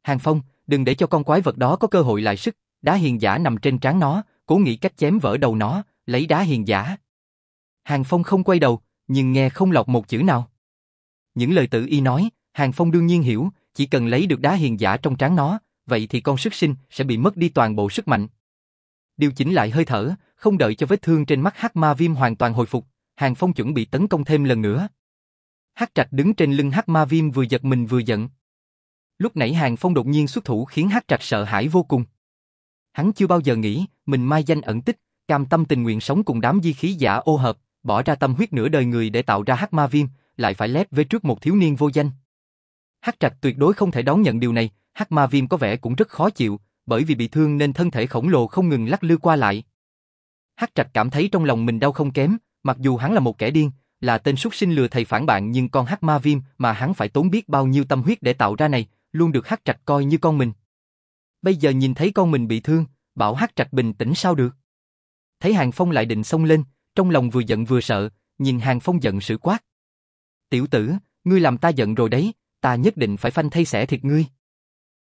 Hàng Phong, đừng để cho con quái vật đó có cơ hội lại sức, đá hiền giả nằm trên trán nó, cố nghĩ cách chém vỡ đầu nó, lấy đá hiền giả. Hàng Phong không quay đầu, nhưng nghe không lọt một chữ nào. Những lời Tử Y nói, Hàng Phong đương nhiên hiểu, chỉ cần lấy được đá hiền giả trong trán nó, vậy thì con sức sinh sẽ bị mất đi toàn bộ sức mạnh. Điều chỉnh lại hơi thở, không đợi cho vết thương trên mắt hắc ma viêm hoàn toàn hồi phục, Hàng Phong chuẩn bị tấn công thêm lần nữa. Hắc Trạch đứng trên lưng hắc ma viêm vừa giật mình vừa giận. Lúc nãy Hàng Phong đột nhiên xuất thủ khiến Hắc Trạch sợ hãi vô cùng. Hắn chưa bao giờ nghĩ mình mai danh ẩn tích, cam tâm tình nguyện sống cùng đám di khí giả ô hợp, bỏ ra tâm huyết nửa đời người để tạo ra hắc ma viêm, lại phải lép với trước một thiếu niên vô danh. Hắc Trạch tuyệt đối không thể đón nhận điều này, hắc ma viêm có vẻ cũng rất khó chịu, bởi vì bị thương nên thân thể khổng lồ không ngừng lắc lư qua lại. Hắc Trạch cảm thấy trong lòng mình đau không kém, mặc dù hắn là một kẻ điên, là tên súc sinh lừa thầy phản bạn nhưng con hắc ma viêm mà hắn phải tốn biết bao nhiêu tâm huyết để tạo ra này, luôn được hắc trạch coi như con mình. Bây giờ nhìn thấy con mình bị thương, bảo hắc trạch bình tĩnh sao được. Thấy Hàng Phong lại định xông lên, trong lòng vừa giận vừa sợ, nhìn Hàng Phong giận sử quát. Tiểu tử, ngươi làm ta giận rồi đấy, ta nhất định phải phanh thay xẻ thịt ngươi.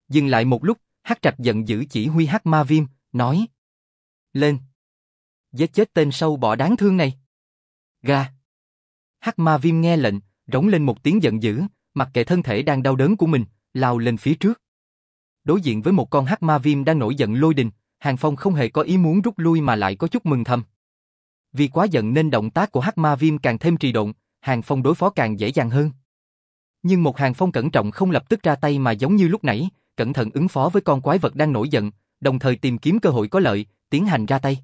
Dừng lại một lúc, Hắc Trạch giận dữ chỉ huy Hắc Ma Viêm, nói: "Lên, giết chết tên sâu bọ đáng thương này." Ga. Hắc Ma Viêm nghe lệnh, rống lên một tiếng giận dữ, mặc kệ thân thể đang đau đớn của mình, lao lên phía trước. Đối diện với một con Hắc Ma Viêm đang nổi giận lôi đình, Hàng Phong không hề có ý muốn rút lui mà lại có chút mừng thầm. Vì quá giận nên động tác của Hắc Ma Viêm càng thêm trì độn, Hàng Phong đối phó càng dễ dàng hơn. Nhưng một Hàng Phong cẩn trọng không lập tức ra tay mà giống như lúc nãy, cẩn thận ứng phó với con quái vật đang nổi giận, đồng thời tìm kiếm cơ hội có lợi, tiến hành ra tay.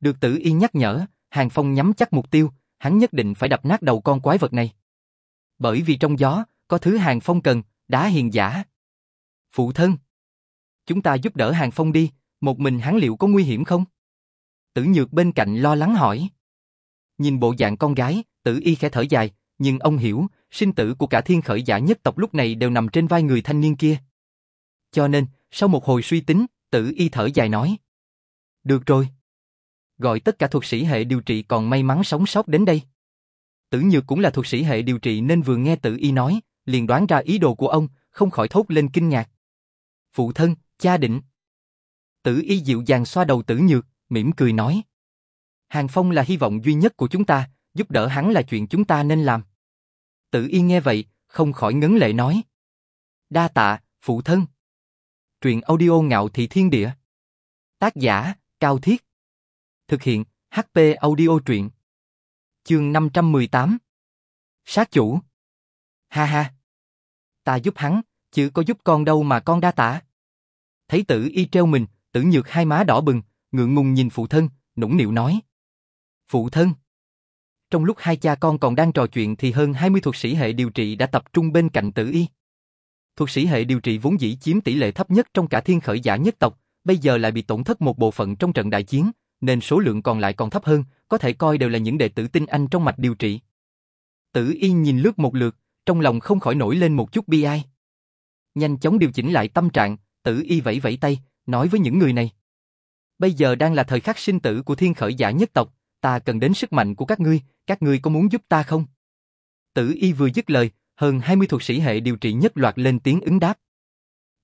Được Tử Yên nhắc nhở, Hàng Phong nhắm chắc mục tiêu, hắn nhất định phải đập nát đầu con quái vật này. Bởi vì trong gió, có thứ Hàng Phong cần, đá hiền giả. Phụ thân, chúng ta giúp đỡ Hàng Phong đi, một mình hắn liệu có nguy hiểm không? Tử Nhược bên cạnh lo lắng hỏi. Nhìn bộ dạng con gái, Tử Y khẽ thở dài, nhưng ông hiểu, sinh tử của cả thiên khởi giả nhất tộc lúc này đều nằm trên vai người thanh niên kia. Cho nên, sau một hồi suy tính, Tử Y thở dài nói. Được rồi. Gọi tất cả thuật sĩ hệ điều trị còn may mắn sống sót đến đây. Tử Nhược cũng là thuật sĩ hệ điều trị nên vừa nghe Tử Y nói, liền đoán ra ý đồ của ông, không khỏi thốt lên kinh ngạc. Phụ thân, cha định. Tử Y dịu dàng xoa đầu Tử Nhược, mỉm cười nói. Hàng Phong là hy vọng duy nhất của chúng ta, giúp đỡ hắn là chuyện chúng ta nên làm. Tử Y nghe vậy, không khỏi ngấn lệ nói. Đa tạ, phụ thân. Truyện audio ngạo thị thiên địa. Tác giả, Cao Thiết. Thực hiện, HP audio truyện. Chương 518. Sát chủ. Ha ha. Ta giúp hắn, chứ có giúp con đâu mà con đa tạ. Thấy tử y treo mình, tử nhược hai má đỏ bừng, ngượng ngùng nhìn phụ thân, nũng nịu nói. Phụ thân. Trong lúc hai cha con còn đang trò chuyện thì hơn 20 thuật sĩ hệ điều trị đã tập trung bên cạnh tử y. Thuật sĩ hệ điều trị vốn dĩ chiếm tỷ lệ thấp nhất trong cả thiên khởi giả nhất tộc, bây giờ lại bị tổn thất một bộ phận trong trận đại chiến, nên số lượng còn lại còn thấp hơn, có thể coi đều là những đệ tử tinh anh trong mạch điều trị. Tử y nhìn lướt một lượt, trong lòng không khỏi nổi lên một chút bi ai. Nhanh chóng điều chỉnh lại tâm trạng, tử y vẫy vẫy tay, nói với những người này. Bây giờ đang là thời khắc sinh tử của thiên khởi giả nhất tộc, ta cần đến sức mạnh của các ngươi, các ngươi có muốn giúp ta không? Tử y vừa dứt lời, hơn 20 thuật sĩ hệ điều trị nhất loạt lên tiếng ứng đáp.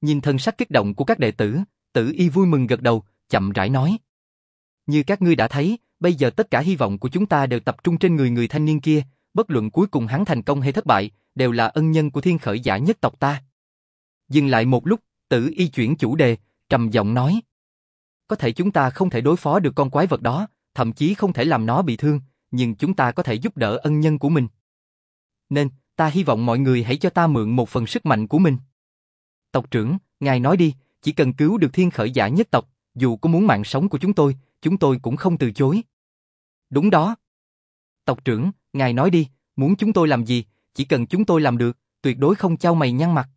Nhìn thân sắc kích động của các đệ tử, tử y vui mừng gật đầu, chậm rãi nói. Như các ngươi đã thấy, bây giờ tất cả hy vọng của chúng ta đều tập trung trên người người thanh niên kia, bất luận cuối cùng hắn thành công hay thất bại, đều là ân nhân của thiên khởi giả nhất tộc ta. Dừng lại một lúc, tử y chuyển chủ đề, trầm giọng nói. Có thể chúng ta không thể đối phó được con quái vật đó, thậm chí không thể làm nó bị thương, nhưng chúng ta có thể giúp đỡ ân nhân của mình. Nên, ta hy vọng mọi người hãy cho ta mượn một phần sức mạnh của mình. Tộc trưởng, ngài nói đi, chỉ cần cứu được thiên khởi giả nhất tộc, dù có muốn mạng sống của chúng tôi, chúng tôi cũng không từ chối. Đúng đó. Tộc trưởng, ngài nói đi, muốn chúng tôi làm gì, chỉ cần chúng tôi làm được, tuyệt đối không trao mày nhăn mặt.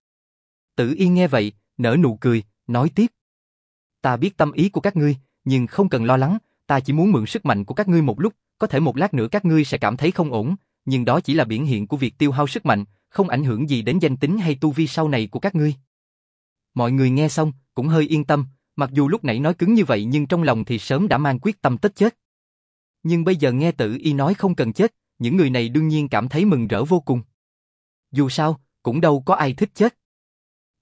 Tử Yên nghe vậy, nở nụ cười, nói tiếp. Ta biết tâm ý của các ngươi, nhưng không cần lo lắng, ta chỉ muốn mượn sức mạnh của các ngươi một lúc, có thể một lát nữa các ngươi sẽ cảm thấy không ổn, nhưng đó chỉ là biểu hiện của việc tiêu hao sức mạnh, không ảnh hưởng gì đến danh tính hay tu vi sau này của các ngươi. Mọi người nghe xong, cũng hơi yên tâm, mặc dù lúc nãy nói cứng như vậy nhưng trong lòng thì sớm đã mang quyết tâm tất chết. Nhưng bây giờ nghe tự y nói không cần chết, những người này đương nhiên cảm thấy mừng rỡ vô cùng. Dù sao, cũng đâu có ai thích chết.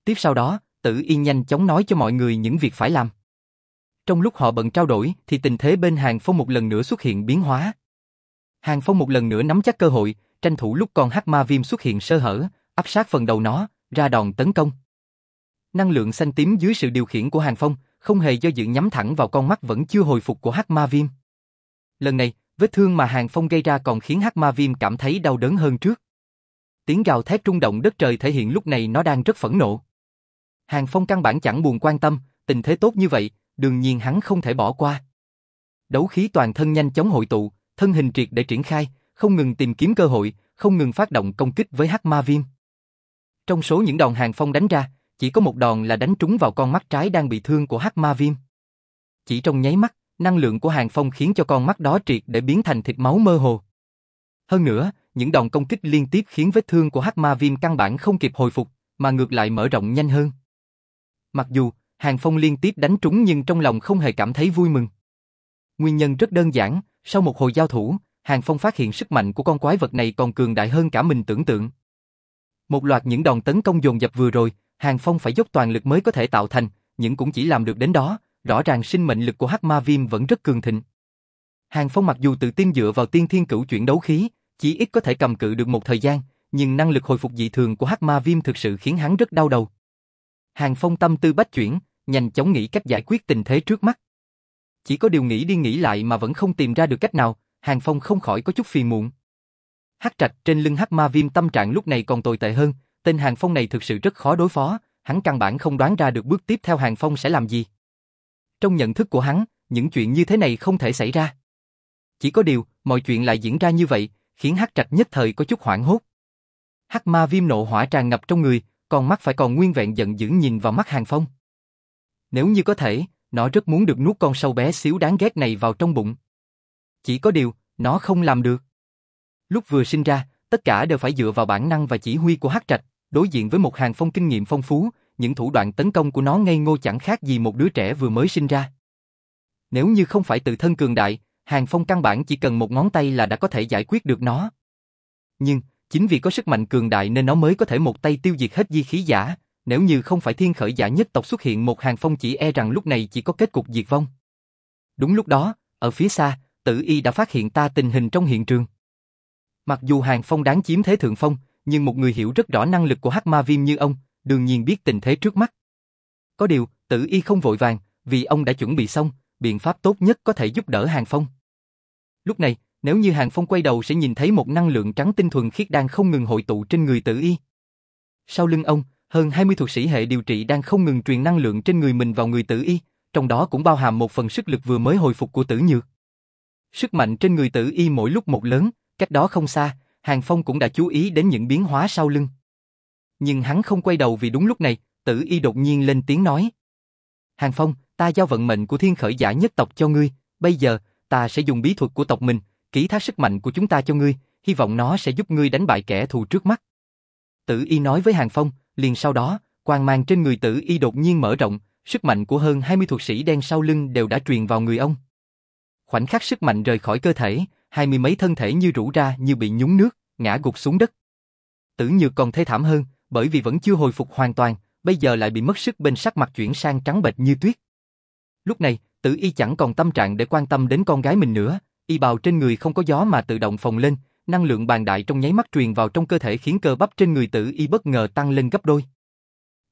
Tiếp sau đó, tự y nhanh chóng nói cho mọi người những việc phải làm. Trong lúc họ bận trao đổi thì tình thế bên Hàng Phong một lần nữa xuất hiện biến hóa. Hàng Phong một lần nữa nắm chắc cơ hội, tranh thủ lúc con hắc ma viêm xuất hiện sơ hở, áp sát phần đầu nó, ra đòn tấn công. Năng lượng xanh tím dưới sự điều khiển của Hàng Phong, không hề do dự nhắm thẳng vào con mắt vẫn chưa hồi phục của hắc ma viêm. Lần này, vết thương mà Hàng Phong gây ra còn khiến hắc ma viêm cảm thấy đau đớn hơn trước. Tiếng gào thét trung động đất trời thể hiện lúc này nó đang rất phẫn nộ. Hàng Phong căn bản chẳng buồn quan tâm, tình thế tốt như vậy, đương nhiên hắn không thể bỏ qua. Đấu khí toàn thân nhanh chóng hội tụ, thân hình triệt để triển khai, không ngừng tìm kiếm cơ hội, không ngừng phát động công kích với hắc ma viêm. Trong số những đòn hàng phong đánh ra, chỉ có một đòn là đánh trúng vào con mắt trái đang bị thương của hắc ma viêm. Chỉ trong nháy mắt, năng lượng của Hàng Phong khiến cho con mắt đó triệt để biến thành thịt máu mơ hồ. Hơn nữa, những đòn công kích liên tiếp khiến vết thương của Hắc Ma Viêm căn bản không kịp hồi phục, mà ngược lại mở rộng nhanh hơn. Mặc dù, Hàng Phong liên tiếp đánh trúng nhưng trong lòng không hề cảm thấy vui mừng. Nguyên nhân rất đơn giản, sau một hồi giao thủ, Hàng Phong phát hiện sức mạnh của con quái vật này còn cường đại hơn cả mình tưởng tượng. Một loạt những đòn tấn công dồn dập vừa rồi, Hàng Phong phải dốc toàn lực mới có thể tạo thành, nhưng cũng chỉ làm được đến đó, rõ ràng sinh mệnh lực của Hắc Ma Viêm vẫn rất cường thịnh. Hàng Phong mặc dù tự tin dựa vào tiên thiên cửu chuyển đấu khí, chỉ ít có thể cầm cự được một thời gian, nhưng năng lực hồi phục dị thường của Hắc Ma Viêm thực sự khiến hắn rất đau đầu. Hàng Phong tâm tư bách chuyển, nhanh chóng nghĩ cách giải quyết tình thế trước mắt. Chỉ có điều nghĩ đi nghĩ lại mà vẫn không tìm ra được cách nào, Hàng Phong không khỏi có chút phiền muộn. Hắc trạch trên lưng Hắc Ma Viêm tâm trạng lúc này còn tồi tệ hơn, tên Hàng Phong này thực sự rất khó đối phó, hắn căn bản không đoán ra được bước tiếp theo Hàng Phong sẽ làm gì. Trong nhận thức của hắn, những chuyện như thế này không thể xảy ra. Chỉ có điều, mọi chuyện lại diễn ra như vậy, khiến Hắc Trạch nhất thời có chút hoảng hốt. Hắc Ma Viêm nộ hỏa tràn ngập trong người, còn mắt phải còn nguyên vẹn giận dữ nhìn vào mắt Hàng Phong. Nếu như có thể, nó rất muốn được nuốt con sâu bé xíu đáng ghét này vào trong bụng. Chỉ có điều, nó không làm được. Lúc vừa sinh ra, tất cả đều phải dựa vào bản năng và chỉ huy của Hắc Trạch, đối diện với một hàng phong kinh nghiệm phong phú, những thủ đoạn tấn công của nó ngây ngô chẳng khác gì một đứa trẻ vừa mới sinh ra. Nếu như không phải tự thân cường đại, hàng phong căn bản chỉ cần một ngón tay là đã có thể giải quyết được nó. Nhưng, chính vì có sức mạnh cường đại nên nó mới có thể một tay tiêu diệt hết di khí giả, nếu như không phải thiên khởi giả nhất tộc xuất hiện một hàng phong chỉ e rằng lúc này chỉ có kết cục diệt vong. Đúng lúc đó, ở phía xa, tử y đã phát hiện ta tình hình trong hiện trường. Mặc dù hàng phong đáng chiếm thế thượng phong, nhưng một người hiểu rất rõ năng lực của hắc ma viêm như ông, đương nhiên biết tình thế trước mắt. Có điều, tử y không vội vàng, vì ông đã chuẩn bị xong, biện pháp tốt nhất có thể giúp đỡ hàng phong. Lúc này, nếu như hàng phong quay đầu sẽ nhìn thấy một năng lượng trắng tinh thuần khiết đang không ngừng hội tụ trên người tử y. Sau lưng ông, hơn 20 thuộc sĩ hệ điều trị đang không ngừng truyền năng lượng trên người mình vào người tử y, trong đó cũng bao hàm một phần sức lực vừa mới hồi phục của tử nhược. Sức mạnh trên người tử y mỗi lúc một lớn, cách đó không xa, Hàng Phong cũng đã chú ý đến những biến hóa sau lưng. Nhưng hắn không quay đầu vì đúng lúc này, tử y đột nhiên lên tiếng nói. Hàng Phong, ta giao vận mệnh của thiên khởi giả nhất tộc cho ngươi, bây giờ, ta sẽ dùng bí thuật của tộc mình, ký thác sức mạnh của chúng ta cho ngươi, hy vọng nó sẽ giúp ngươi đánh bại kẻ thù trước mắt. Tử y nói với Hàng Phong, liền sau đó, quang mang trên người tử y đột nhiên mở rộng, sức mạnh của hơn 20 thuật sĩ đen sau lưng đều đã truyền vào người ông. Khoảnh khắc sức mạnh rời khỏi cơ thể, hai mươi mấy thân thể như rũ ra như bị nhúng nước, ngã gục xuống đất. Tử Nhược còn thê thảm hơn, bởi vì vẫn chưa hồi phục hoàn toàn, bây giờ lại bị mất sức bên sắc mặt chuyển sang trắng bệch như tuyết. Lúc này, Tử Y chẳng còn tâm trạng để quan tâm đến con gái mình nữa, y bào trên người không có gió mà tự động phồng lên, năng lượng bàn đại trong nháy mắt truyền vào trong cơ thể khiến cơ bắp trên người Tử Y bất ngờ tăng lên gấp đôi.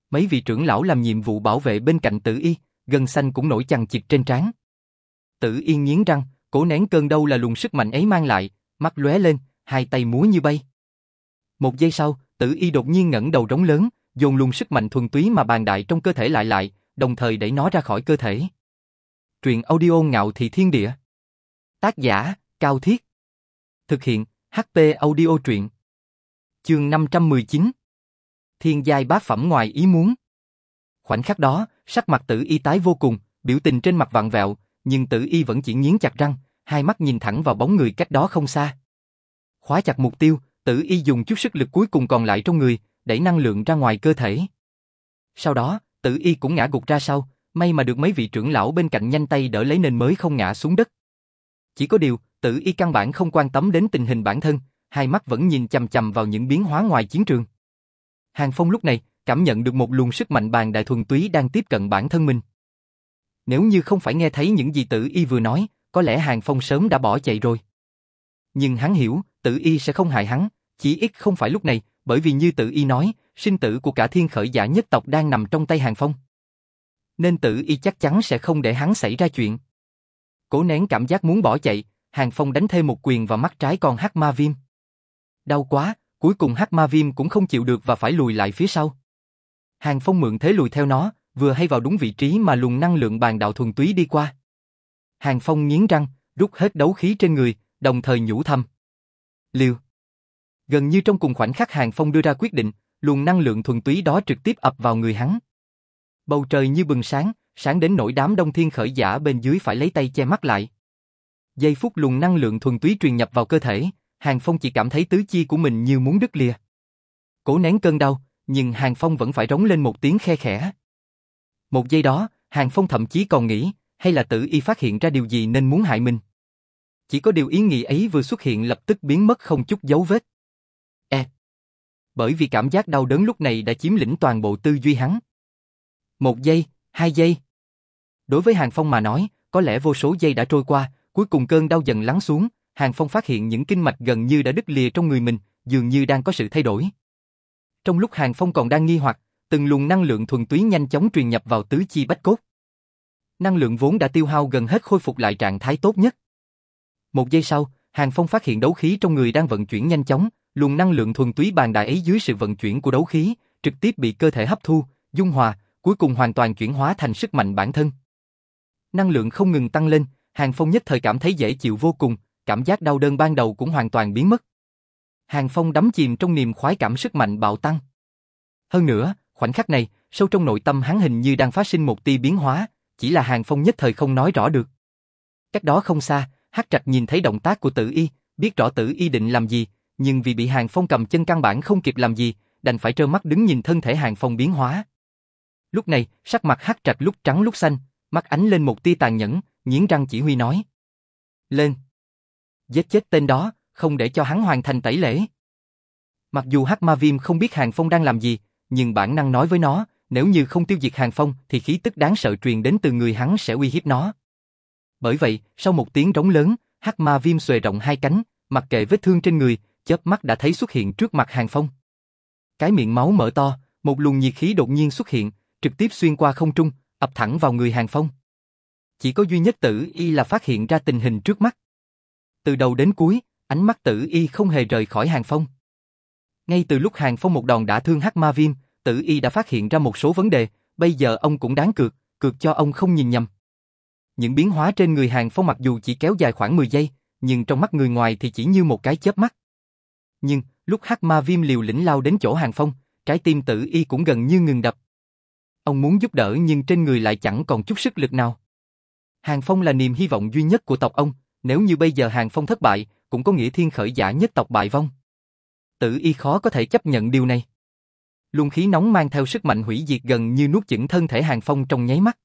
Mấy vị trưởng lão làm nhiệm vụ bảo vệ bên cạnh Tử Y, gần xanh cũng nổi chằng chịt trên trán. Tử Y nghiến răng, cố nén cơn đau là luồng sức mạnh ấy mang lại, mắt lóe lên, hai tay múa như bay. Một giây sau, Tử Y đột nhiên ngẩng đầu rống lớn, dồn luồng sức mạnh thuần túy mà bàn đại trong cơ thể lại lại, đồng thời đẩy nó ra khỏi cơ thể. Truyện audio ngạo thị thiên địa. Tác giả, Cao Thiết. Thực hiện, HP audio truyện. Chương 519. Thiên giai bá phẩm ngoài ý muốn. Khoảnh khắc đó, sắc mặt tử y tái vô cùng, biểu tình trên mặt vặn vẹo, nhưng tử y vẫn chỉ nghiến chặt răng, hai mắt nhìn thẳng vào bóng người cách đó không xa. Khóa chặt mục tiêu, tử y dùng chút sức lực cuối cùng còn lại trong người, đẩy năng lượng ra ngoài cơ thể. Sau đó, tử y cũng ngã gục ra sau, may mà được mấy vị trưởng lão bên cạnh nhanh tay đỡ lấy nên mới không ngã xuống đất. Chỉ có điều, tử y căn bản không quan tâm đến tình hình bản thân, hai mắt vẫn nhìn chầm chầm vào những biến hóa ngoài chiến trường. Hàng Phong lúc này, cảm nhận được một luồng sức mạnh bàn đại thuần túy đang tiếp cận bản thân mình. Nếu như không phải nghe thấy những gì tử y vừa nói, có lẽ Hàng Phong sớm đã bỏ chạy rồi. Nhưng hắn hiểu, tử y sẽ không hại hắn, chỉ ít không phải lúc này, bởi vì như tử y nói, sinh tử của cả thiên khởi giả nhất tộc đang nằm trong tay Hàng Phong. Nên tử y chắc chắn sẽ không để hắn xảy ra chuyện. Cố nén cảm giác muốn bỏ chạy, Hàng Phong đánh thêm một quyền vào mắt trái con hắc ma viêm. Đau quá, cuối cùng hắc ma viêm cũng không chịu được và phải lùi lại phía sau. Hàng Phong mượn thế lùi theo nó, vừa hay vào đúng vị trí mà luồng năng lượng bàn đạo thuần túy đi qua. Hàng Phong nghiến răng, rút hết đấu khí trên người, đồng thời nhủ thầm. Liều. Gần như trong cùng khoảnh khắc Hàng Phong đưa ra quyết định, luồng năng lượng thuần túy đó trực tiếp ập vào người hắn. Bầu trời như bừng sáng, sáng đến nỗi đám đông thiên khởi giả bên dưới phải lấy tay che mắt lại. Giây phút luồng năng lượng thuần túy truyền nhập vào cơ thể, Hàng Phong chỉ cảm thấy tứ chi của mình như muốn đứt lìa. Cố nén cơn đau, nhưng Hàng Phong vẫn phải rống lên một tiếng khe khẽ. Một giây đó, Hàng Phong thậm chí còn nghĩ, hay là tự y phát hiện ra điều gì nên muốn hại mình. Chỉ có điều ý nghĩ ấy vừa xuất hiện lập tức biến mất không chút dấu vết. E. Bởi vì cảm giác đau đớn lúc này đã chiếm lĩnh toàn bộ tư duy hắn. Một giây, hai giây. Đối với Hàng Phong mà nói, có lẽ vô số giây đã trôi qua, cuối cùng cơn đau dần lắng xuống, Hàng Phong phát hiện những kinh mạch gần như đã đứt lìa trong người mình, dường như đang có sự thay đổi. Trong lúc Hàng Phong còn đang nghi hoặc, từng luồng năng lượng thuần túy nhanh chóng truyền nhập vào tứ chi bách cốt. Năng lượng vốn đã tiêu hao gần hết khôi phục lại trạng thái tốt nhất. Một giây sau, Hàng Phong phát hiện đấu khí trong người đang vận chuyển nhanh chóng, luồng năng lượng thuần túy bàn đại ấy dưới sự vận chuyển của đấu khí, trực tiếp bị cơ thể hấp thu, dung hòa, cuối cùng hoàn toàn chuyển hóa thành sức mạnh bản thân. Năng lượng không ngừng tăng lên, Hàng Phong nhất thời cảm thấy dễ chịu vô cùng, cảm giác đau đớn ban đầu cũng hoàn toàn biến mất. Hàng Phong đắm chìm trong niềm khoái cảm sức mạnh bạo tăng. Hơn nữa, khoảnh khắc này, sâu trong nội tâm hắn hình như đang phát sinh một tia biến hóa, chỉ là Hàng Phong nhất thời không nói rõ được. Cách đó không xa, Hắc Trạch nhìn thấy động tác của Tử Y, biết rõ Tử Y định làm gì, nhưng vì bị Hàng Phong cầm chân căn bản không kịp làm gì, đành phải trơ mắt đứng nhìn thân thể Hàng Phong biến hóa. Lúc này, sắc mặt Hắc Trạch lúc trắng lúc xanh, mắt ánh lên một tia tàn nhẫn, nghiến răng chỉ huy nói: "Lên, giết chết tên đó, không để cho hắn hoàn thành tẩy lễ." Mặc dù Hắc Ma Viêm không biết Hàng Phong đang làm gì, nhưng bản năng nói với nó, nếu như không tiêu diệt Hàng Phong thì khí tức đáng sợ truyền đến từ người hắn sẽ uy hiếp nó. Bởi vậy, sau một tiếng rống lớn, hắc ma viêm xuề rộng hai cánh, mặc kệ vết thương trên người, chớp mắt đã thấy xuất hiện trước mặt Hàng Phong. Cái miệng máu mở to, một luồng nhiệt khí đột nhiên xuất hiện, trực tiếp xuyên qua không trung, ập thẳng vào người Hàng Phong. Chỉ có duy nhất tử y là phát hiện ra tình hình trước mắt. Từ đầu đến cuối, ánh mắt tử y không hề rời khỏi Hàng Phong. Ngay từ lúc Hàng Phong một đòn đã thương hắc ma viêm, tử y đã phát hiện ra một số vấn đề, bây giờ ông cũng đáng cược, cược cho ông không nhìn nhầm. Những biến hóa trên người Hàng Phong mặc dù chỉ kéo dài khoảng 10 giây, nhưng trong mắt người ngoài thì chỉ như một cái chớp mắt. Nhưng, lúc hắc ma viêm liều lĩnh lao đến chỗ Hàng Phong, trái tim tử y cũng gần như ngừng đập. Ông muốn giúp đỡ nhưng trên người lại chẳng còn chút sức lực nào. Hàng Phong là niềm hy vọng duy nhất của tộc ông, nếu như bây giờ Hàng Phong thất bại, cũng có nghĩa thiên khởi giả nhất tộc bại vong. Tử y khó có thể chấp nhận điều này. Luồng khí nóng mang theo sức mạnh hủy diệt gần như nuốt chửng thân thể Hàng Phong trong nháy mắt.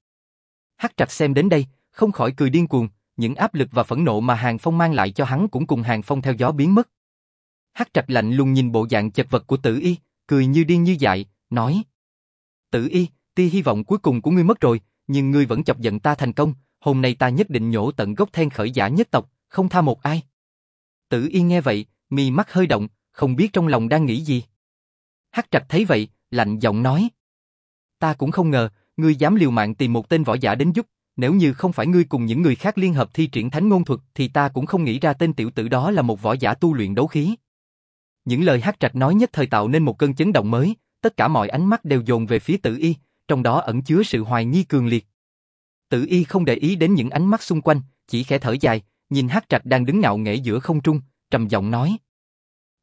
Hắc Trạch xem đến đây, không khỏi cười điên cuồng, những áp lực và phẫn nộ mà Hàng Phong mang lại cho hắn cũng cùng Hàng Phong theo gió biến mất. Hắc Trạch lạnh lùng nhìn bộ dạng chật vật của Tử Y, cười như điên như dại, nói: "Tử Y, tia hy vọng cuối cùng của ngươi mất rồi, nhưng ngươi vẫn chọc giận ta thành công, hôm nay ta nhất định nhổ tận gốc then khởi giả nhất tộc, không tha một ai." Tử Y nghe vậy, mi mắt hơi động, không biết trong lòng đang nghĩ gì. Hắc Trạch thấy vậy, lạnh giọng nói: "Ta cũng không ngờ, ngươi dám liều mạng tìm một tên võ giả đến giúp, nếu như không phải ngươi cùng những người khác liên hợp thi triển thánh ngôn thuật thì ta cũng không nghĩ ra tên tiểu tử đó là một võ giả tu luyện đấu khí." Những lời Hắc Trạch nói nhất thời tạo nên một cơn chấn động mới, tất cả mọi ánh mắt đều dồn về phía Tử Y, trong đó ẩn chứa sự hoài nghi cường liệt. Tử Y không để ý đến những ánh mắt xung quanh, chỉ khẽ thở dài, nhìn Hắc Trạch đang đứng ngạo nghễ giữa không trung, trầm giọng nói: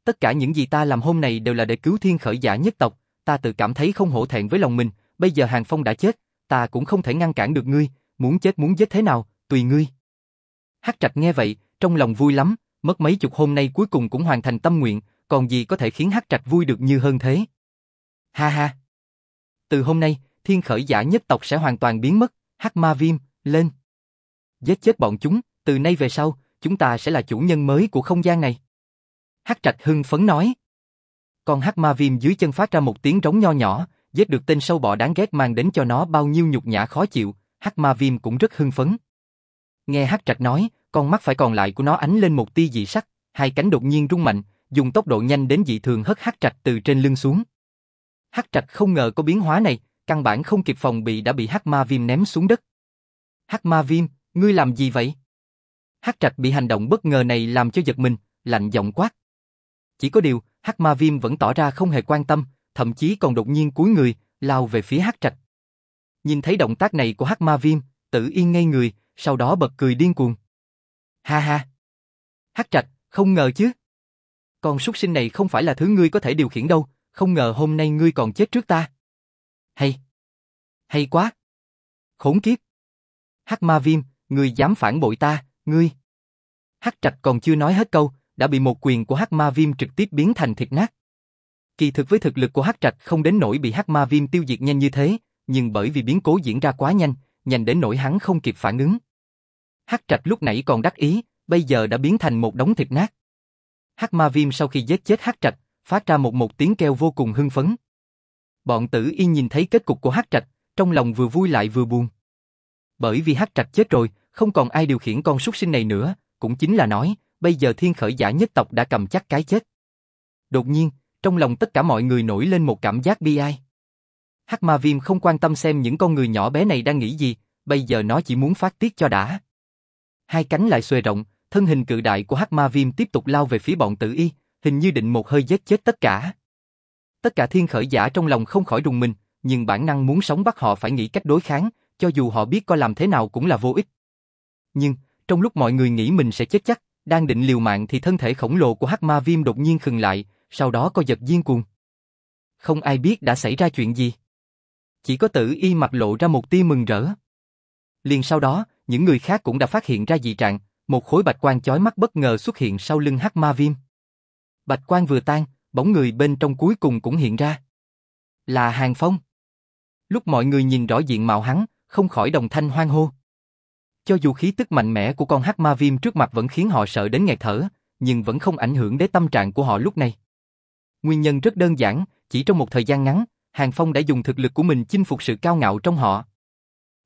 Tất cả những gì ta làm hôm nay đều là để cứu thiên khởi giả nhất tộc, ta tự cảm thấy không hổ thẹn với lòng mình, bây giờ Hàng Phong đã chết, ta cũng không thể ngăn cản được ngươi, muốn chết muốn giết thế nào, tùy ngươi. Hắc Trạch nghe vậy, trong lòng vui lắm, mất mấy chục hôm nay cuối cùng cũng hoàn thành tâm nguyện, còn gì có thể khiến Hắc Trạch vui được như hơn thế. Ha ha. Từ hôm nay, thiên khởi giả nhất tộc sẽ hoàn toàn biến mất, Hắc Ma Viêm, lên. Giết chết bọn chúng, từ nay về sau, chúng ta sẽ là chủ nhân mới của không gian này. Hắc Trạch hưng phấn nói. Con hắc ma viêm dưới chân phát ra một tiếng rống nho nhỏ, giết được tên sâu bọ đáng ghét mang đến cho nó bao nhiêu nhục nhã khó chịu, hắc ma viêm cũng rất hưng phấn. Nghe hắc trạch nói, con mắt phải còn lại của nó ánh lên một tia dị sắc, hai cánh đột nhiên rung mạnh, dùng tốc độ nhanh đến dị thường hất hắc trạch từ trên lưng xuống. Hắc trạch không ngờ có biến hóa này, căn bản không kịp phòng bị đã bị hắc ma viêm ném xuống đất. Hắc ma viêm, ngươi làm gì vậy? Hắc trạch bị hành động bất ngờ này làm cho giật mình, lạnh giọng quát. Chỉ có điều, Hắc Ma Viêm vẫn tỏ ra không hề quan tâm, thậm chí còn đột nhiên cúi người, lao về phía Hắc Trạch. Nhìn thấy động tác này của Hắc Ma Viêm, Tử Yên ngây người, sau đó bật cười điên cuồng. Ha ha. Hắc Trạch, không ngờ chứ. Con súc sinh này không phải là thứ ngươi có thể điều khiển đâu, không ngờ hôm nay ngươi còn chết trước ta. Hay. Hay quá. khốn kiếp. Hắc ma viêm, ngươi dám phản bội ta, ngươi. Hắc trạch còn chưa nói hết câu, đã bị một quyền của hắc ma viêm trực tiếp biến thành thịt nát. Kỳ thực với thực lực của hắc trạch không đến nỗi bị hắc ma viêm tiêu diệt nhanh như thế, nhưng bởi vì biến cố diễn ra quá nhanh, nhanh đến nỗi hắn không kịp phản ứng. Hắc trạch lúc nãy còn đắc ý, bây giờ đã biến thành một đống thịt nát. Hắc ma viêm sau khi giết chết hắc trạch, phát ra một một tiếng kêu vô cùng hưng phấn. Bọn tử y nhìn thấy kết cục của hắc trạch, trong lòng vừa vui lại vừa buồn. Bởi vì hắc trạch chết rồi, không còn ai điều khiển con súc sinh này nữa, cũng chính là nói, bây giờ thiên khởi giả nhất tộc đã cầm chắc cái chết. Đột nhiên, trong lòng tất cả mọi người nổi lên một cảm giác bi ai. Hắc ma viêm không quan tâm xem những con người nhỏ bé này đang nghĩ gì, bây giờ nó chỉ muốn phát tiết cho đã. Hai cánh lại xuề rộng, thân hình cự đại của hắc ma viêm tiếp tục lao về phía bọn tử y, hình như định một hơi giết chết tất cả. Tất cả thiên khởi giả trong lòng không khỏi rùng mình, nhưng bản năng muốn sống bắt họ phải nghĩ cách đối kháng, cho dù họ biết có làm thế nào cũng là vô ích. Nhưng, trong lúc mọi người nghĩ mình sẽ chết chắc, đang định liều mạng thì thân thể khổng lồ của hắc ma viêm đột nhiên khừng lại, sau đó co giật điên cuồng. Không ai biết đã xảy ra chuyện gì. Chỉ có tử y mặt lộ ra một tia mừng rỡ. Liền sau đó, những người khác cũng đã phát hiện ra dị trạng, một khối bạch quang chói mắt bất ngờ xuất hiện sau lưng hắc ma viêm. Bạch quang vừa tan, bóng người bên trong cuối cùng cũng hiện ra. Là Hàng Phong. Lúc mọi người nhìn rõ diện mạo hắn, không khỏi đồng thanh hoang hô. Cho dù khí tức mạnh mẽ của con hắc ma viêm trước mặt vẫn khiến họ sợ đến nghẹt thở, nhưng vẫn không ảnh hưởng đến tâm trạng của họ lúc này. Nguyên nhân rất đơn giản, chỉ trong một thời gian ngắn, Hàng Phong đã dùng thực lực của mình chinh phục sự cao ngạo trong họ.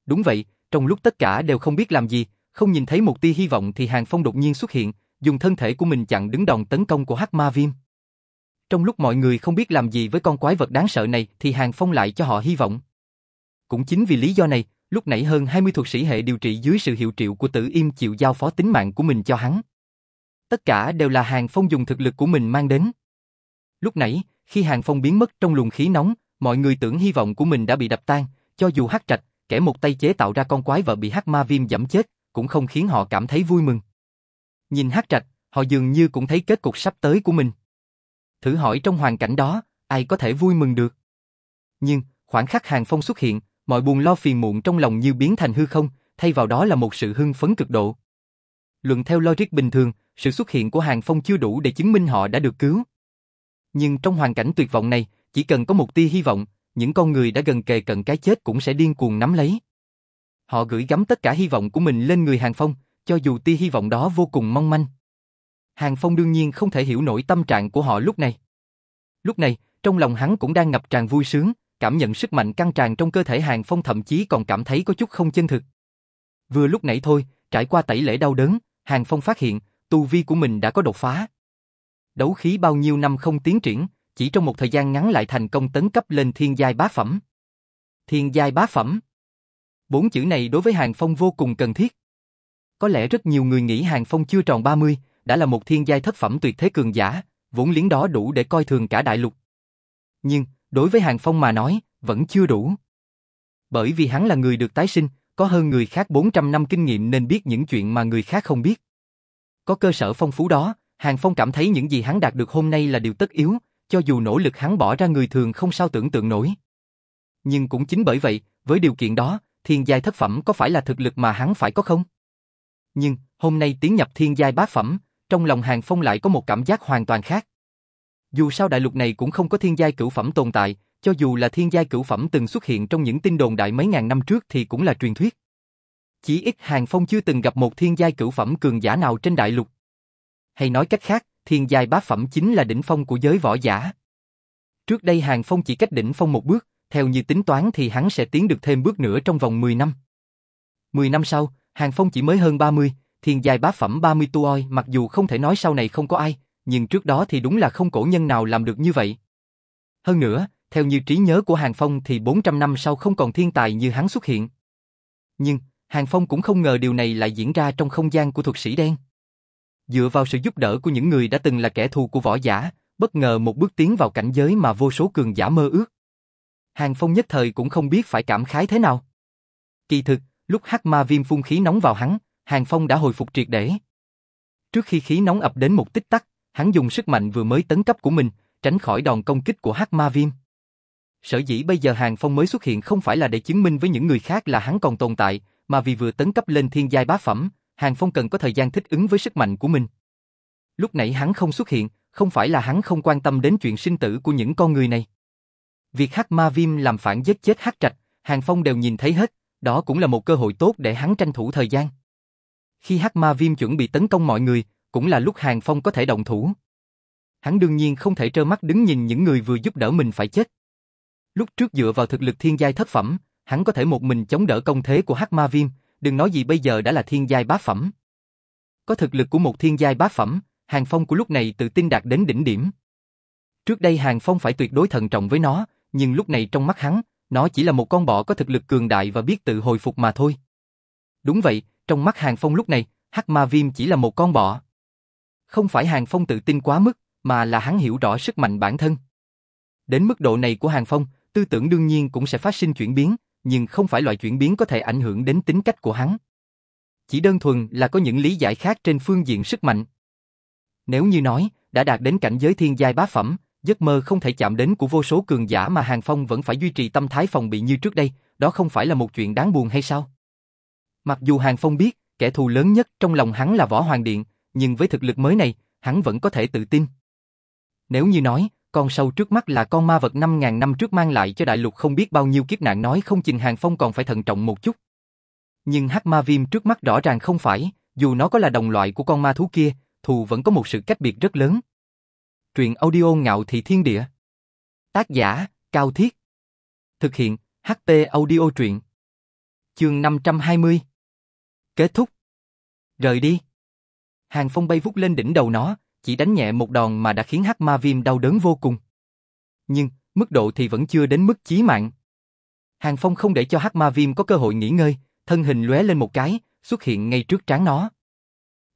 Đúng vậy, trong lúc tất cả đều không biết làm gì, không nhìn thấy một tia hy vọng thì Hàng Phong đột nhiên xuất hiện, dùng thân thể của mình chặn đứng đòn tấn công của Hắc Ma Viêm. Trong lúc mọi người không biết làm gì với con quái vật đáng sợ này thì Hàng Phong lại cho họ hy vọng. Cũng chính vì lý do này, lúc nãy hơn 20 thuật sĩ hệ điều trị dưới sự hiệu triệu của tử im chịu giao phó tính mạng của mình cho hắn. Tất cả đều là Hàng Phong dùng thực lực của mình mang đến. Lúc nãy, khi Hàng Phong biến mất trong luồng khí nóng, mọi người tưởng hy vọng của mình đã bị đập tan, cho dù hắc trạch, kẻ một tay chế tạo ra con quái vợ bị hắc ma viêm giẫm chết, cũng không khiến họ cảm thấy vui mừng. Nhìn hắc trạch, họ dường như cũng thấy kết cục sắp tới của mình. Thử hỏi trong hoàn cảnh đó, ai có thể vui mừng được? Nhưng, khoảng khắc Hàng Phong xuất hiện, mọi buồn lo phiền muộn trong lòng như biến thành hư không, thay vào đó là một sự hưng phấn cực độ. Luận theo logic bình thường, sự xuất hiện của Hàng Phong chưa đủ để chứng minh họ đã được cứu. Nhưng trong hoàn cảnh tuyệt vọng này, chỉ cần có một tia hy vọng, những con người đã gần kề cận cái chết cũng sẽ điên cuồng nắm lấy. Họ gửi gắm tất cả hy vọng của mình lên người Hàng Phong, cho dù tia hy vọng đó vô cùng mong manh. Hàng Phong đương nhiên không thể hiểu nổi tâm trạng của họ lúc này. Lúc này, trong lòng hắn cũng đang ngập tràn vui sướng, cảm nhận sức mạnh căng tràn trong cơ thể Hàng Phong thậm chí còn cảm thấy có chút không chân thực. Vừa lúc nãy thôi, trải qua tẩy lễ đau đớn, Hàng Phong phát hiện, tu vi của mình đã có đột phá. Đấu khí bao nhiêu năm không tiến triển, chỉ trong một thời gian ngắn lại thành công tấn cấp lên thiên giai bá phẩm. Thiên giai bá phẩm. Bốn chữ này đối với Hàng Phong vô cùng cần thiết. Có lẽ rất nhiều người nghĩ Hàng Phong chưa tròn 30, đã là một thiên giai thất phẩm tuyệt thế cường giả, vốn liếng đó đủ để coi thường cả đại lục. Nhưng, đối với Hàng Phong mà nói, vẫn chưa đủ. Bởi vì hắn là người được tái sinh, có hơn người khác 400 năm kinh nghiệm nên biết những chuyện mà người khác không biết. Có cơ sở phong phú đó, Hàng Phong cảm thấy những gì hắn đạt được hôm nay là điều tất yếu, cho dù nỗ lực hắn bỏ ra người thường không sao tưởng tượng nổi. Nhưng cũng chính bởi vậy, với điều kiện đó, thiên giai thất phẩm có phải là thực lực mà hắn phải có không? Nhưng, hôm nay tiến nhập thiên giai bát phẩm, trong lòng Hàng Phong lại có một cảm giác hoàn toàn khác. Dù sao đại lục này cũng không có thiên giai cửu phẩm tồn tại, cho dù là thiên giai cửu phẩm từng xuất hiện trong những tin đồn đại mấy ngàn năm trước thì cũng là truyền thuyết. Chỉ ít Hàng Phong chưa từng gặp một thiên giai cửu phẩm cường giả nào trên đại lục. Hay nói cách khác, thiên giai bá phẩm chính là đỉnh phong của giới võ giả. Trước đây Hàng Phong chỉ cách đỉnh phong một bước, theo như tính toán thì hắn sẽ tiến được thêm bước nữa trong vòng 10 năm. 10 năm sau, Hàng Phong chỉ mới hơn 30, thiên giai bá phẩm 30 tuoi mặc dù không thể nói sau này không có ai, nhưng trước đó thì đúng là không cổ nhân nào làm được như vậy. Hơn nữa, theo như trí nhớ của Hàng Phong thì 400 năm sau không còn thiên tài như hắn xuất hiện. Nhưng, Hàng Phong cũng không ngờ điều này lại diễn ra trong không gian của thuật sĩ đen. Dựa vào sự giúp đỡ của những người đã từng là kẻ thù của võ giả, bất ngờ một bước tiến vào cảnh giới mà vô số cường giả mơ ước. Hàng Phong nhất thời cũng không biết phải cảm khái thế nào. Kỳ thực, lúc hắc ma viêm phun khí nóng vào hắn, Hàng Phong đã hồi phục triệt để. Trước khi khí nóng ập đến một tích tắc, hắn dùng sức mạnh vừa mới tấn cấp của mình, tránh khỏi đòn công kích của hắc ma viêm. Sở dĩ bây giờ Hàng Phong mới xuất hiện không phải là để chứng minh với những người khác là hắn còn tồn tại, mà vì vừa tấn cấp lên thiên giai bá phẩm, Hàng Phong cần có thời gian thích ứng với sức mạnh của mình. Lúc nãy hắn không xuất hiện, không phải là hắn không quan tâm đến chuyện sinh tử của những con người này. Việc Hắc Ma Viêm làm phản giết chết Hắc Trạch, Hàng Phong đều nhìn thấy hết, đó cũng là một cơ hội tốt để hắn tranh thủ thời gian. Khi Hắc Ma Viêm chuẩn bị tấn công mọi người, cũng là lúc Hàng Phong có thể động thủ. Hắn đương nhiên không thể trơ mắt đứng nhìn những người vừa giúp đỡ mình phải chết. Lúc trước dựa vào thực lực thiên giai thất phẩm, hắn có thể một mình chống đỡ công thế của Hắc Ma Viêm, đừng nói gì bây giờ đã là thiên giai bá phẩm. Có thực lực của một thiên giai bá phẩm, Hàng Phong của lúc này tự tin đạt đến đỉnh điểm. Trước đây Hàng Phong phải tuyệt đối thận trọng với nó, nhưng lúc này trong mắt hắn, nó chỉ là một con bọ có thực lực cường đại và biết tự hồi phục mà thôi. Đúng vậy, trong mắt Hàng Phong lúc này, Hắc Ma Viêm chỉ là một con bọ. Không phải Hàng Phong tự tin quá mức, mà là hắn hiểu rõ sức mạnh bản thân. Đến mức độ này của Hàng Phong, tư tưởng đương nhiên cũng sẽ phát sinh chuyển biến, nhưng không phải loại chuyển biến có thể ảnh hưởng đến tính cách của hắn. Chỉ đơn thuần là có những lý giải khác trên phương diện sức mạnh. Nếu như nói, đã đạt đến cảnh giới thiên giai bá phẩm, giấc mơ không thể chạm đến của vô số cường giả mà Hàng Phong vẫn phải duy trì tâm thái phòng bị như trước đây, đó không phải là một chuyện đáng buồn hay sao? Mặc dù Hàng Phong biết, kẻ thù lớn nhất trong lòng hắn là Võ Hoàng Điện, nhưng với thực lực mới này, hắn vẫn có thể tự tin. Nếu như nói, con sâu trước mắt là con ma vật 5.000 năm trước mang lại cho đại lục không biết bao nhiêu kiếp nạn nói không chừng Hàng Phong còn phải thận trọng một chút. Nhưng hắc ma viêm trước mắt rõ ràng không phải, dù nó có là đồng loại của con ma thú kia, thù vẫn có một sự cách biệt rất lớn. Truyện audio ngạo thị thiên địa. Tác giả, Cao Thiết. Thực hiện, HT audio truyện. Chương 520. Kết thúc. Rời đi. Hàng Phong bay vút lên đỉnh đầu nó, chỉ đánh nhẹ một đòn mà đã khiến hắc ma viêm đau đớn vô cùng. Nhưng, mức độ thì vẫn chưa đến mức chí mạng. Hàng Phong không để cho hắc ma viêm có cơ hội nghỉ ngơi, thân hình lóe lên một cái, xuất hiện ngay trước trán nó.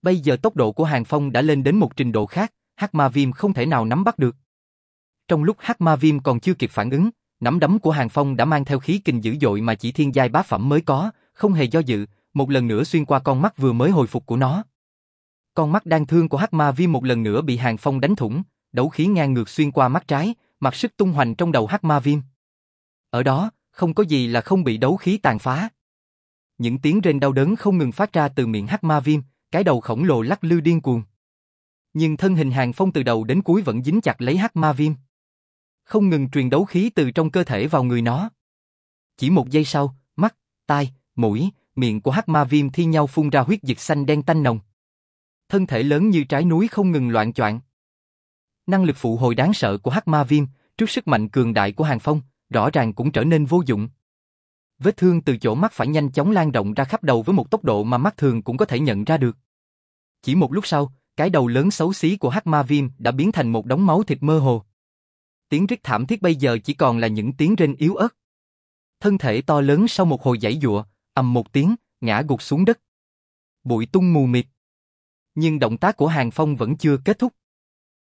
Bây giờ tốc độ của Hàng Phong đã lên đến một trình độ khác, hắc ma viêm không thể nào nắm bắt được. Trong lúc hắc ma viêm còn chưa kịp phản ứng, nắm đấm của Hàng Phong đã mang theo khí kình dữ dội mà chỉ thiên giai bá phẩm mới có, không hề do dự, một lần nữa xuyên qua con mắt vừa mới hồi phục của nó. Con mắt đang thương của Hắc Ma Vi một lần nữa bị Hàng Phong đánh thủng, đấu khí ngang ngược xuyên qua mắt trái, mặc sức tung hoành trong đầu Hắc Ma Viêm. Ở đó, không có gì là không bị đấu khí tàn phá. Những tiếng rên đau đớn không ngừng phát ra từ miệng Hắc Ma Viêm, cái đầu khổng lồ lắc lư điên cuồng. Nhưng thân hình Hàng Phong từ đầu đến cuối vẫn dính chặt lấy Hắc Ma Viêm. Không ngừng truyền đấu khí từ trong cơ thể vào người nó. Chỉ một giây sau, mắt, tai, mũi, miệng của Hắc Ma Viêm thi nhau phun ra huyết dịch xanh đen tanh nồng thân thể lớn như trái núi không ngừng loạn choạng. Năng lực phụ hồi đáng sợ của Hắc Ma Viêm, trước sức mạnh cường đại của Hàng Phong, rõ ràng cũng trở nên vô dụng. Vết thương từ chỗ mắt phải nhanh chóng lan rộng ra khắp đầu với một tốc độ mà mắt thường cũng có thể nhận ra được. Chỉ một lúc sau, cái đầu lớn xấu xí của Hắc Ma Viêm đã biến thành một đống máu thịt mơ hồ. Tiếng rít thảm thiết bây giờ chỉ còn là những tiếng rên yếu ớt. Thân thể to lớn sau một hồi giãy giụa, ầm một tiếng, ngã gục xuống đất. Bụi tung mù mịt. Nhưng động tác của Hàng Phong vẫn chưa kết thúc.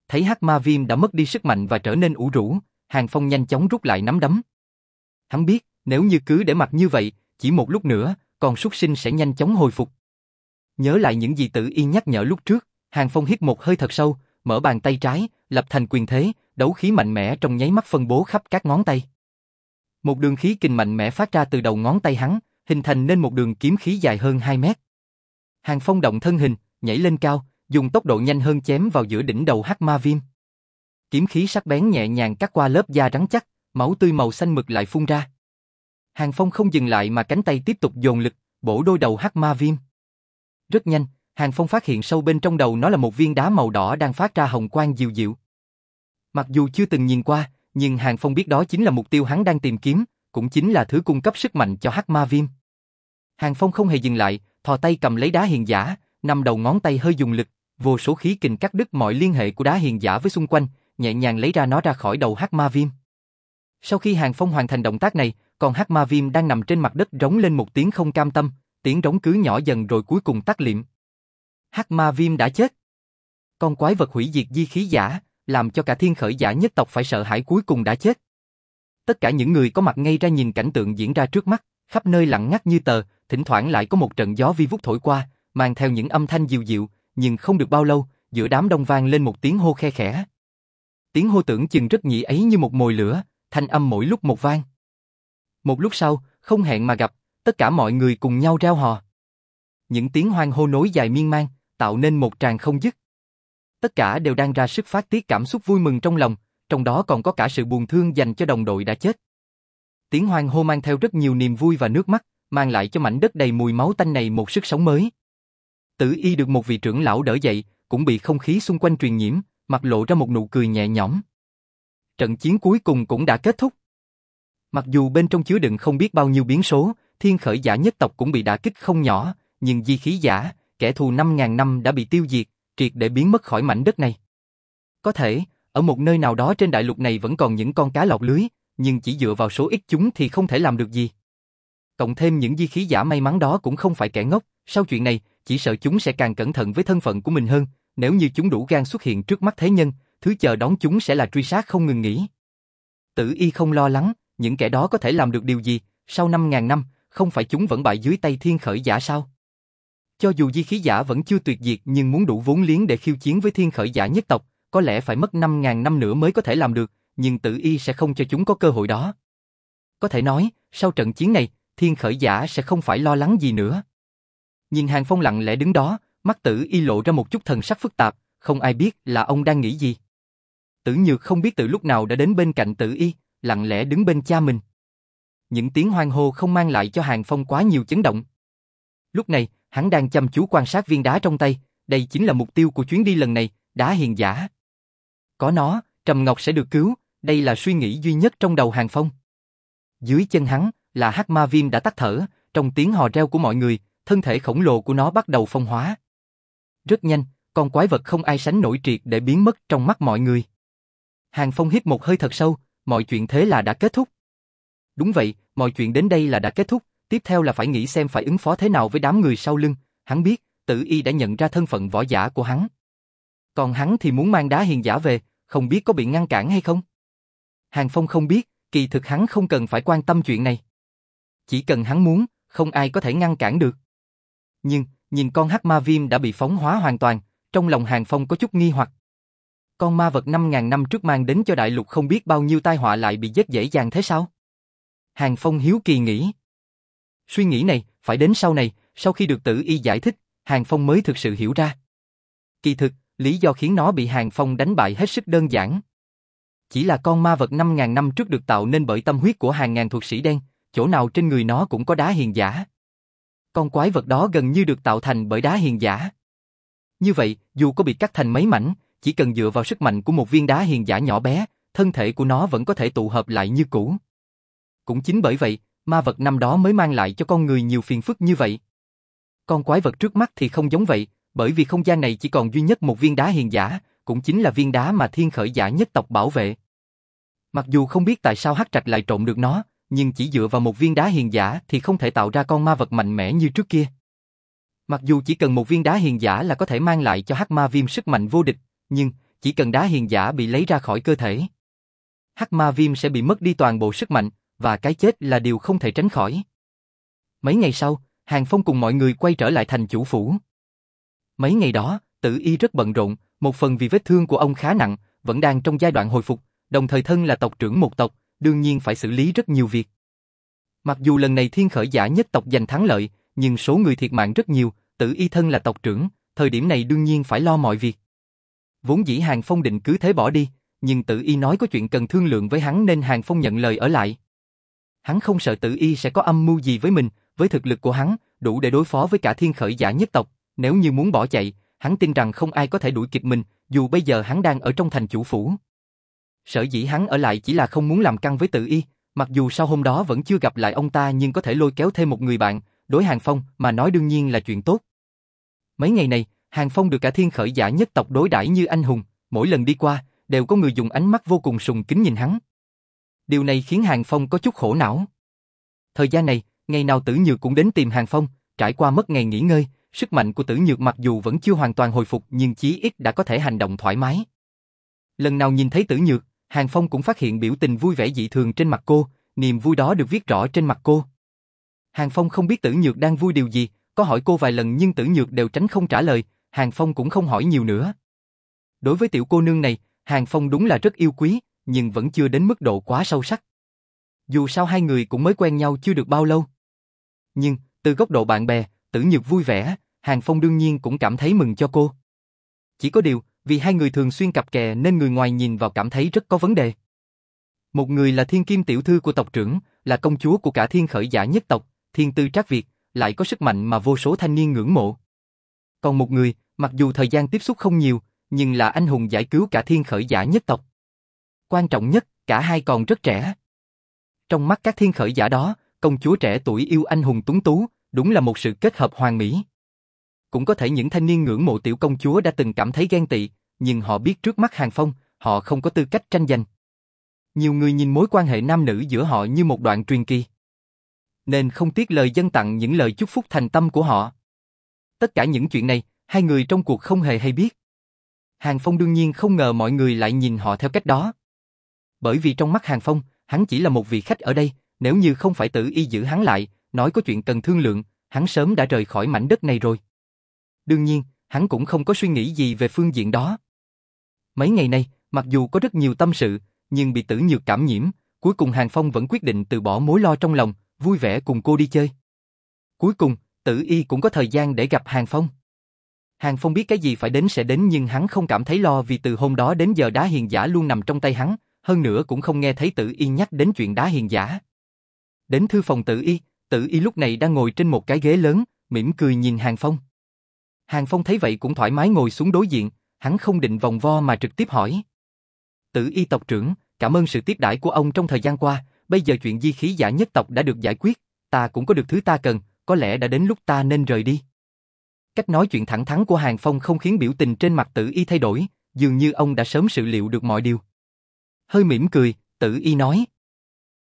Thấy Hắc Ma Viêm đã mất đi sức mạnh và trở nên ủ rũ, Hàng Phong nhanh chóng rút lại nắm đấm. Hắn biết, nếu như cứ để mặc như vậy, chỉ một lúc nữa, con súc sinh sẽ nhanh chóng hồi phục. Nhớ lại những gì Tử y nhắc nhở lúc trước, Hàng Phong hít một hơi thật sâu, mở bàn tay trái, lập thành quyền thế, đấu khí mạnh mẽ trong nháy mắt phân bố khắp các ngón tay. Một đường khí kình mạnh mẽ phát ra từ đầu ngón tay hắn, hình thành nên một đường kiếm khí dài hơn 2 mét. Hàng Phong động thân hình, nhảy lên cao, dùng tốc độ nhanh hơn chém vào giữa đỉnh đầu hắc ma viêm. Kiếm khí sắc bén nhẹ nhàng cắt qua lớp da rắn chắc, máu tươi màu xanh mực lại phun ra. Hàng Phong không dừng lại mà cánh tay tiếp tục dồn lực, bổ đôi đầu hắc ma viêm. Rất nhanh, Hàng Phong phát hiện sâu bên trong đầu nó là một viên đá màu đỏ đang phát ra hồng quang dịu dịu. Mặc dù chưa từng nhìn qua, nhưng Hàng Phong biết đó chính là mục tiêu hắn đang tìm kiếm, cũng chính là thứ cung cấp sức mạnh cho hắc ma viêm. Hàng Phong không hề dừng lại, thò tay cầm lấy đá hiền giả, năm đầu ngón tay hơi dùng lực, vô số khí kình cắt đứt mọi liên hệ của đá hiền giả với xung quanh, nhẹ nhàng lấy ra nó ra khỏi đầu hắc ma viêm. Sau khi Hàng Phong hoàn thành động tác này, còn hắc ma viêm đang nằm trên mặt đất rống lên một tiếng không cam tâm, tiếng rống cứ nhỏ dần rồi cuối cùng tắt liệm. Hắc ma viêm đã chết. Con quái vật hủy diệt di khí giả, làm cho cả thiên khởi giả nhất tộc phải sợ hãi cuối cùng đã chết. Tất cả những người có mặt ngay ra nhìn cảnh tượng diễn ra trước mắt, khắp nơi lặng ngắt như tờ, thỉnh thoảng lại có một trận gió vi vút thổi qua, mang theo những âm thanh dịu dịu, nhưng không được bao lâu, giữa đám đông vang lên một tiếng hô khe khẽ. Tiếng hô tưởng chừng rất nhị ấy như một mồi lửa, thanh âm mỗi lúc một vang. Một lúc sau, không hẹn mà gặp, tất cả mọi người cùng nhau reo hò. Những tiếng hoang hô nối dài miên man, tạo nên một tràng không dứt. Tất cả đều đang ra sức phát tiết cảm xúc vui mừng trong lòng, trong đó còn có cả sự buồn thương dành cho đồng đội đã chết. Tiếng hoang hô mang theo rất nhiều niềm vui và nước mắt, mang lại cho mảnh đất đầy mùi máu tanh này một sức sống mới. Tử y được một vị trưởng lão đỡ dậy, cũng bị không khí xung quanh truyền nhiễm, mặt lộ ra một nụ cười nhẹ nhõm. Trận chiến cuối cùng cũng đã kết thúc. Mặc dù bên trong chứa đựng không biết bao nhiêu biến số, thiên khởi giả nhất tộc cũng bị đả kích không nhỏ, nhưng di khí giả, kẻ thù 5.000 năm đã bị tiêu diệt, triệt để biến mất khỏi mảnh đất này. Có thể, ở một nơi nào đó trên đại lục này vẫn còn những con cá lọt lưới, nhưng chỉ dựa vào số ít chúng thì không thể làm được gì. Cộng thêm những di khí giả may mắn đó cũng không phải kẻ ngốc, sau chuyện này, chỉ sợ chúng sẽ càng cẩn thận với thân phận của mình hơn, nếu như chúng đủ gan xuất hiện trước mắt thế nhân, thứ chờ đón chúng sẽ là truy sát không ngừng nghỉ. Tử y không lo lắng, những kẻ đó có thể làm được điều gì, sau 5.000 năm, không phải chúng vẫn bại dưới tay thiên khởi giả sao? Cho dù di khí giả vẫn chưa tuyệt diệt nhưng muốn đủ vốn liếng để khiêu chiến với thiên khởi giả nhất tộc, có lẽ phải mất 5.000 năm nữa mới có thể làm được, nhưng tử y sẽ không cho chúng có cơ hội đó. Có thể nói, sau trận chiến này, thiên khởi giả sẽ không phải lo lắng gì nữa. Nhìn Hàng Phong lặng lẽ đứng đó, mắt tử y lộ ra một chút thần sắc phức tạp, không ai biết là ông đang nghĩ gì. Tử nhược không biết từ lúc nào đã đến bên cạnh tử y, lặng lẽ đứng bên cha mình. Những tiếng hoang hô không mang lại cho Hàng Phong quá nhiều chấn động. Lúc này, hắn đang chăm chú quan sát viên đá trong tay, đây chính là mục tiêu của chuyến đi lần này, đá hiền giả. Có nó, Trầm Ngọc sẽ được cứu, đây là suy nghĩ duy nhất trong đầu Hàng Phong. Dưới chân hắn, là hắc ma viêm đã tắt thở, trong tiếng hò reo của mọi người, thân thể khổng lồ của nó bắt đầu phong hóa. Rất nhanh, con quái vật không ai sánh nổi triệt để biến mất trong mắt mọi người. Hàng Phong hít một hơi thật sâu, mọi chuyện thế là đã kết thúc. Đúng vậy, mọi chuyện đến đây là đã kết thúc, tiếp theo là phải nghĩ xem phải ứng phó thế nào với đám người sau lưng, hắn biết, tử y đã nhận ra thân phận võ giả của hắn. Còn hắn thì muốn mang đá hiền giả về, không biết có bị ngăn cản hay không? Hàng Phong không biết, kỳ thực hắn không cần phải quan tâm chuyện này. Chỉ cần hắn muốn, không ai có thể ngăn cản được. Nhưng, nhìn con hắc ma viêm đã bị phóng hóa hoàn toàn, trong lòng Hàng Phong có chút nghi hoặc. Con ma vật 5.000 năm trước mang đến cho đại lục không biết bao nhiêu tai họa lại bị giết dễ dàng thế sao? Hàng Phong hiếu kỳ nghĩ. Suy nghĩ này, phải đến sau này, sau khi được tử y giải thích, Hàng Phong mới thực sự hiểu ra. Kỳ thực, lý do khiến nó bị Hàng Phong đánh bại hết sức đơn giản. Chỉ là con ma vật 5.000 năm trước được tạo nên bởi tâm huyết của hàng ngàn thuật sĩ đen, chỗ nào trên người nó cũng có đá hiền giả. Con quái vật đó gần như được tạo thành bởi đá hiền giả. Như vậy, dù có bị cắt thành mấy mảnh, chỉ cần dựa vào sức mạnh của một viên đá hiền giả nhỏ bé, thân thể của nó vẫn có thể tụ hợp lại như cũ. Cũng chính bởi vậy, ma vật năm đó mới mang lại cho con người nhiều phiền phức như vậy. Con quái vật trước mắt thì không giống vậy, bởi vì không gian này chỉ còn duy nhất một viên đá hiền giả, cũng chính là viên đá mà thiên khởi giả nhất tộc bảo vệ. Mặc dù không biết tại sao hắc trạch lại trộn được nó, nhưng chỉ dựa vào một viên đá hiền giả thì không thể tạo ra con ma vật mạnh mẽ như trước kia. Mặc dù chỉ cần một viên đá hiền giả là có thể mang lại cho hắc ma viêm sức mạnh vô địch, nhưng chỉ cần đá hiền giả bị lấy ra khỏi cơ thể, hắc ma viêm sẽ bị mất đi toàn bộ sức mạnh, và cái chết là điều không thể tránh khỏi. Mấy ngày sau, Hàng Phong cùng mọi người quay trở lại thành chủ phủ. Mấy ngày đó, tử y rất bận rộn, một phần vì vết thương của ông khá nặng, vẫn đang trong giai đoạn hồi phục, đồng thời thân là tộc trưởng một tộc, đương nhiên phải xử lý rất nhiều việc. Mặc dù lần này thiên khởi giả nhất tộc giành thắng lợi, nhưng số người thiệt mạng rất nhiều, tử y thân là tộc trưởng, thời điểm này đương nhiên phải lo mọi việc. Vốn dĩ Hàng Phong định cứ thế bỏ đi, nhưng tử y nói có chuyện cần thương lượng với hắn nên Hàng Phong nhận lời ở lại. Hắn không sợ tử y sẽ có âm mưu gì với mình, với thực lực của hắn, đủ để đối phó với cả thiên khởi giả nhất tộc, nếu như muốn bỏ chạy, hắn tin rằng không ai có thể đuổi kịp mình, dù bây giờ hắn đang ở trong thành chủ phủ. Sở dĩ hắn ở lại chỉ là không muốn làm căng với tự y, mặc dù sau hôm đó vẫn chưa gặp lại ông ta nhưng có thể lôi kéo thêm một người bạn, đối Hàng Phong mà nói đương nhiên là chuyện tốt. Mấy ngày này, Hàng Phong được cả thiên khởi giả nhất tộc đối đãi như anh hùng, mỗi lần đi qua, đều có người dùng ánh mắt vô cùng sùng kính nhìn hắn. Điều này khiến Hàng Phong có chút khổ não. Thời gian này, ngày nào Tử Nhược cũng đến tìm Hàng Phong, trải qua mất ngày nghỉ ngơi, sức mạnh của Tử Nhược mặc dù vẫn chưa hoàn toàn hồi phục nhưng chí ít đã có thể hành động thoải mái. Lần nào nhìn thấy Tử Nhược, Hàng Phong cũng phát hiện biểu tình vui vẻ dị thường trên mặt cô, niềm vui đó được viết rõ trên mặt cô. Hàng Phong không biết Tử Nhược đang vui điều gì, có hỏi cô vài lần nhưng Tử Nhược đều tránh không trả lời, Hàng Phong cũng không hỏi nhiều nữa. Đối với tiểu cô nương này, Hàng Phong đúng là rất yêu quý, nhưng vẫn chưa đến mức độ quá sâu sắc. Dù sao hai người cũng mới quen nhau chưa được bao lâu. Nhưng, từ góc độ bạn bè, tử nhược vui vẻ, Hàng Phong đương nhiên cũng cảm thấy mừng cho cô. Chỉ có điều, vì hai người thường xuyên cặp kè nên người ngoài nhìn vào cảm thấy rất có vấn đề. Một người là thiên kim tiểu thư của tộc trưởng, là công chúa của cả thiên khởi giả nhất tộc, thiên tư trác Việt, lại có sức mạnh mà vô số thanh niên ngưỡng mộ. Còn một người, mặc dù thời gian tiếp xúc không nhiều, nhưng là anh hùng giải cứu cả thiên khởi giả nhất tộc. Quan trọng nhất, cả hai còn rất trẻ. Trong mắt các thiên khởi giả đó, công chúa trẻ tuổi yêu anh hùng tuấn tú, đúng là một sự kết hợp hoàn mỹ. Cũng có thể những thanh niên ngưỡng mộ tiểu công chúa đã từng cảm thấy ghen tị, nhưng họ biết trước mắt Hàng Phong, họ không có tư cách tranh giành. Nhiều người nhìn mối quan hệ nam nữ giữa họ như một đoạn truyền kỳ. Nên không tiếc lời dân tặng những lời chúc phúc thành tâm của họ. Tất cả những chuyện này, hai người trong cuộc không hề hay biết. Hàng Phong đương nhiên không ngờ mọi người lại nhìn họ theo cách đó. Bởi vì trong mắt Hàng Phong, hắn chỉ là một vị khách ở đây, nếu như không phải tự y giữ hắn lại, nói có chuyện cần thương lượng, hắn sớm đã rời khỏi mảnh đất này rồi. Đương nhiên, hắn cũng không có suy nghĩ gì về phương diện đó. Mấy ngày nay, mặc dù có rất nhiều tâm sự, nhưng bị tử nhược cảm nhiễm, cuối cùng Hàng Phong vẫn quyết định từ bỏ mối lo trong lòng, vui vẻ cùng cô đi chơi. Cuối cùng, tử y cũng có thời gian để gặp Hàng Phong. Hàng Phong biết cái gì phải đến sẽ đến nhưng hắn không cảm thấy lo vì từ hôm đó đến giờ đá hiền giả luôn nằm trong tay hắn, hơn nữa cũng không nghe thấy tử y nhắc đến chuyện đá hiền giả. Đến thư phòng tử y, tử y lúc này đang ngồi trên một cái ghế lớn, mỉm cười nhìn Hàng Phong. Hàng Phong thấy vậy cũng thoải mái ngồi xuống đối diện, hắn không định vòng vo mà trực tiếp hỏi. Tử y tộc trưởng, cảm ơn sự tiếp đãi của ông trong thời gian qua, bây giờ chuyện di khí giả nhất tộc đã được giải quyết, ta cũng có được thứ ta cần, có lẽ đã đến lúc ta nên rời đi. Cách nói chuyện thẳng thắn của Hàng Phong không khiến biểu tình trên mặt tử y thay đổi, dường như ông đã sớm sự liệu được mọi điều. Hơi mỉm cười, tử y nói.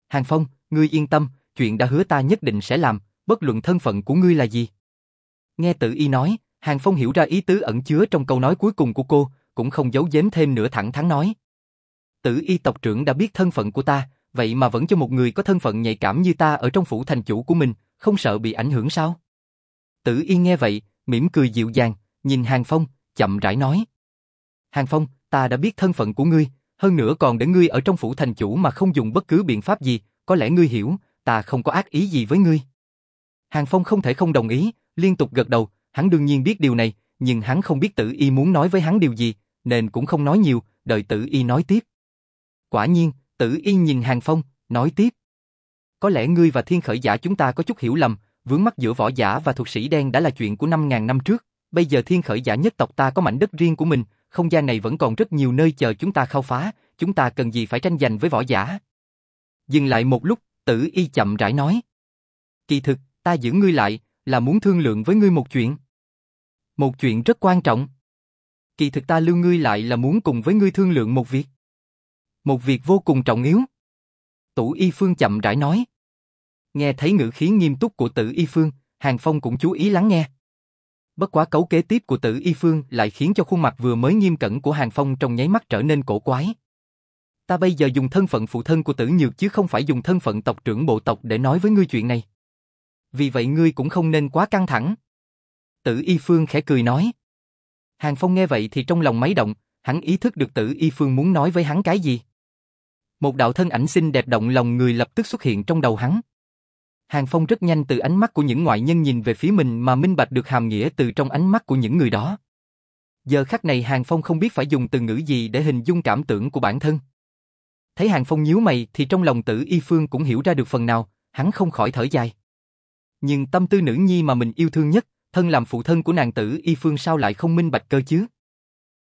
Hàng Phong, ngươi yên tâm, chuyện đã hứa ta nhất định sẽ làm, bất luận thân phận của ngươi là gì. Nghe tử y nói, Hàng Phong hiểu ra ý tứ ẩn chứa trong câu nói cuối cùng của cô, cũng không giấu giếm thêm nữa thẳng thắn nói. Tử y tộc trưởng đã biết thân phận của ta, vậy mà vẫn cho một người có thân phận nhạy cảm như ta ở trong phủ thành chủ của mình, không sợ bị ảnh hưởng sao? Tử y nghe vậy, mỉm cười dịu dàng, nhìn Hàng Phong, chậm rãi nói. Hàng Phong, ta đã biết thân phận của ngươi, hơn nữa còn để ngươi ở trong phủ thành chủ mà không dùng bất cứ biện pháp gì, có lẽ ngươi hiểu, ta không có ác ý gì với ngươi. Hàng Phong không thể không đồng ý, liên tục gật đầu, hắn đương nhiên biết điều này, nhưng hắn không biết tử y muốn nói với hắn điều gì, nên cũng không nói nhiều, đợi tử y nói tiếp. Quả nhiên, tử y nhìn Hàng Phong, nói tiếp. Có lẽ ngươi và thiên khởi giả chúng ta có chút hiểu lầm, vướng mắc giữa võ giả và thuật sĩ đen đã là chuyện của 5.000 năm trước. Bây giờ thiên khởi giả nhất tộc ta có mảnh đất riêng của mình, không gian này vẫn còn rất nhiều nơi chờ chúng ta khao phá, chúng ta cần gì phải tranh giành với võ giả. Dừng lại một lúc, tử y chậm rãi nói. Kỳ thực, ta giữ ngươi lại, là muốn thương lượng với ngươi một chuyện. Một chuyện rất quan trọng. Kỳ thực ta lưu ngươi lại là muốn cùng với ngươi thương lượng một việc. Một việc vô cùng trọng yếu. Tủ y phương chậm rãi nói. Nghe thấy ngữ khí nghiêm túc của tử y phương, Hàng Phong cũng chú ý lắng nghe. Bất quá cấu kế tiếp của tử y phương lại khiến cho khuôn mặt vừa mới nghiêm cẩn của Hàng Phong trong nháy mắt trở nên cổ quái. Ta bây giờ dùng thân phận phụ thân của tử nhược chứ không phải dùng thân phận tộc trưởng bộ tộc để nói với ngươi chuyện này. Vì vậy ngươi cũng không nên quá căng thẳng. Tử y phương khẽ cười nói. Hàng Phong nghe vậy thì trong lòng máy động, hắn ý thức được tử y phương muốn nói với hắn cái gì. Một đạo thân ảnh xinh đẹp động lòng người lập tức xuất hiện trong đầu hắn. Hàng Phong rất nhanh từ ánh mắt của những ngoại nhân nhìn về phía mình mà minh bạch được hàm nghĩa từ trong ánh mắt của những người đó. Giờ khắc này Hàng Phong không biết phải dùng từ ngữ gì để hình dung cảm tưởng của bản thân. Thấy Hàng Phong nhíu mày thì trong lòng tử y phương cũng hiểu ra được phần nào, hắn không khỏi thở dài. Nhưng tâm tư nữ nhi mà mình yêu thương nhất, thân làm phụ thân của nàng tử y phương sao lại không minh bạch cơ chứ?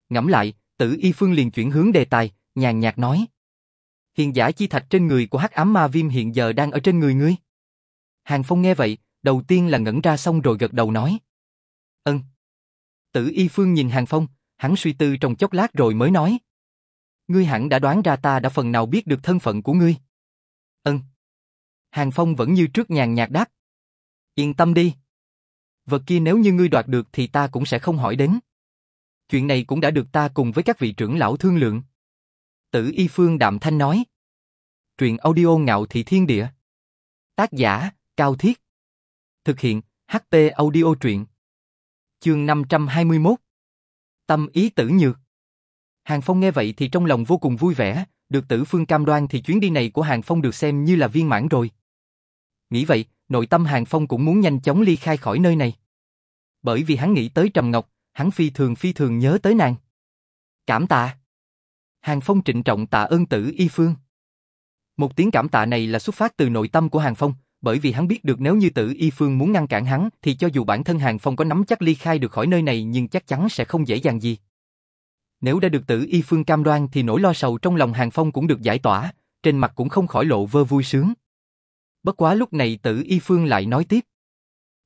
Ngẫm lại, tử y phương liền chuyển hướng đề tài, nhàn nhạt nói. Hiện giả chi thạch trên người của hắc ám ma viêm hiện giờ đang ở trên người ngươi. Hàng Phong nghe vậy, đầu tiên là ngẩn ra xong rồi gật đầu nói. Ân. Tử y phương nhìn Hàng Phong, hắn suy tư trong chốc lát rồi mới nói. Ngươi hẳn đã đoán ra ta đã phần nào biết được thân phận của ngươi. Ân. Hàng Phong vẫn như trước nhàn nhạt đáp. Yên tâm đi. Vật kia nếu như ngươi đoạt được thì ta cũng sẽ không hỏi đến. Chuyện này cũng đã được ta cùng với các vị trưởng lão thương lượng. Tử Y Phương Đạm Thanh nói. Truyện audio ngạo thị thiên địa. Tác giả, Cao Thiết. Thực hiện, HT audio truyện. Chương 521. Tâm ý tử nhược. Hàng Phong nghe vậy thì trong lòng vô cùng vui vẻ, được tử phương cam đoan thì chuyến đi này của Hàng Phong được xem như là viên mãn rồi. Nghĩ vậy, nội tâm Hàng Phong cũng muốn nhanh chóng ly khai khỏi nơi này. Bởi vì hắn nghĩ tới Trầm Ngọc, hắn phi thường phi thường nhớ tới nàng. Cảm tạ. Hàng Phong trịnh trọng tạ ơn tử y phương. Một tiếng cảm tạ này là xuất phát từ nội tâm của Hàng Phong, bởi vì hắn biết được nếu như tử y phương muốn ngăn cản hắn thì cho dù bản thân Hàng Phong có nắm chắc ly khai được khỏi nơi này nhưng chắc chắn sẽ không dễ dàng gì. Nếu đã được tử y phương cam đoan thì nỗi lo sầu trong lòng Hàng Phong cũng được giải tỏa, trên mặt cũng không khỏi lộ vơ vui sướng. Bất quá lúc này tử y phương lại nói tiếp.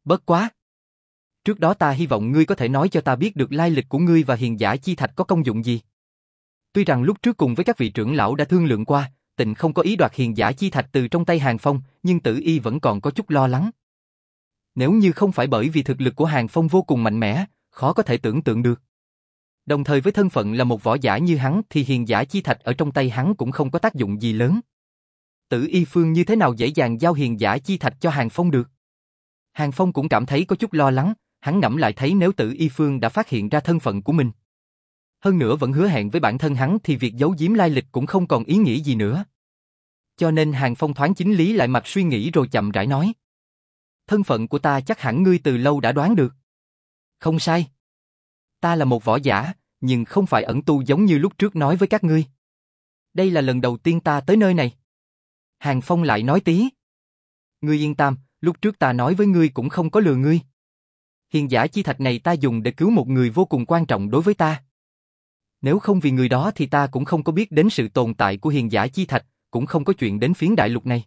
Bất quá. Trước đó ta hy vọng ngươi có thể nói cho ta biết được lai lịch của ngươi và hiền giả chi thạch có công dụng gì. Tuy rằng lúc trước cùng với các vị trưởng lão đã thương lượng qua, tịnh không có ý đoạt hiền giả chi thạch từ trong tay Hàng Phong, nhưng tử y vẫn còn có chút lo lắng. Nếu như không phải bởi vì thực lực của Hàng Phong vô cùng mạnh mẽ, khó có thể tưởng tượng được. Đồng thời với thân phận là một võ giả như hắn thì hiền giả chi thạch ở trong tay hắn cũng không có tác dụng gì lớn. Tử y phương như thế nào dễ dàng giao hiền giả chi thạch cho Hàng Phong được? Hàng Phong cũng cảm thấy có chút lo lắng, hắn ngẫm lại thấy nếu tử y phương đã phát hiện ra thân phận của mình. Hơn nữa vẫn hứa hẹn với bản thân hắn thì việc giấu giếm lai lịch cũng không còn ý nghĩa gì nữa. Cho nên Hàng Phong thoáng chính lý lại mặt suy nghĩ rồi chậm rãi nói. Thân phận của ta chắc hẳn ngươi từ lâu đã đoán được. Không sai. Ta là một võ giả, nhưng không phải ẩn tu giống như lúc trước nói với các ngươi. Đây là lần đầu tiên ta tới nơi này. Hàng Phong lại nói tí. Ngươi yên tâm, lúc trước ta nói với ngươi cũng không có lừa ngươi. Hiền giả chi thạch này ta dùng để cứu một người vô cùng quan trọng đối với ta. Nếu không vì người đó thì ta cũng không có biết đến sự tồn tại của hiền giả chi thạch, cũng không có chuyện đến phiến đại lục này.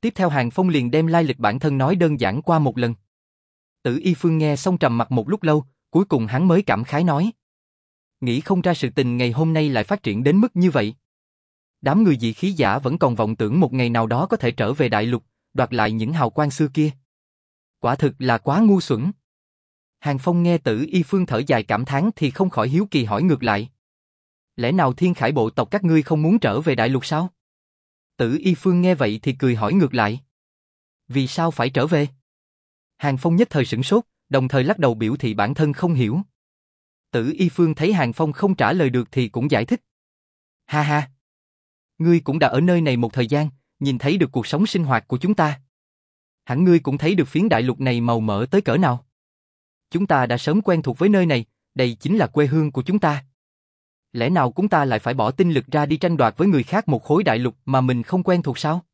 Tiếp theo Hàng Phong liền đem lai lịch bản thân nói đơn giản qua một lần. Tử Y Phương nghe xong trầm mặt một lúc lâu, cuối cùng hắn mới cảm khái nói. Nghĩ không ra sự tình ngày hôm nay lại phát triển đến mức như vậy. Đám người dị khí giả vẫn còn vọng tưởng một ngày nào đó có thể trở về đại lục, đoạt lại những hào quang xưa kia. Quả thực là quá ngu xuẩn. Hàng Phong nghe tử y phương thở dài cảm thán thì không khỏi hiếu kỳ hỏi ngược lại. Lẽ nào thiên khải bộ tộc các ngươi không muốn trở về đại lục sao? Tử y phương nghe vậy thì cười hỏi ngược lại. Vì sao phải trở về? Hàng Phong nhất thời sửng sốt, đồng thời lắc đầu biểu thị bản thân không hiểu. Tử y phương thấy Hàng Phong không trả lời được thì cũng giải thích. Ha ha! Ngươi cũng đã ở nơi này một thời gian, nhìn thấy được cuộc sống sinh hoạt của chúng ta. Hẳn ngươi cũng thấy được phiến đại lục này màu mỡ tới cỡ nào. Chúng ta đã sớm quen thuộc với nơi này, đây chính là quê hương của chúng ta. Lẽ nào chúng ta lại phải bỏ tinh lực ra đi tranh đoạt với người khác một khối đại lục mà mình không quen thuộc sao?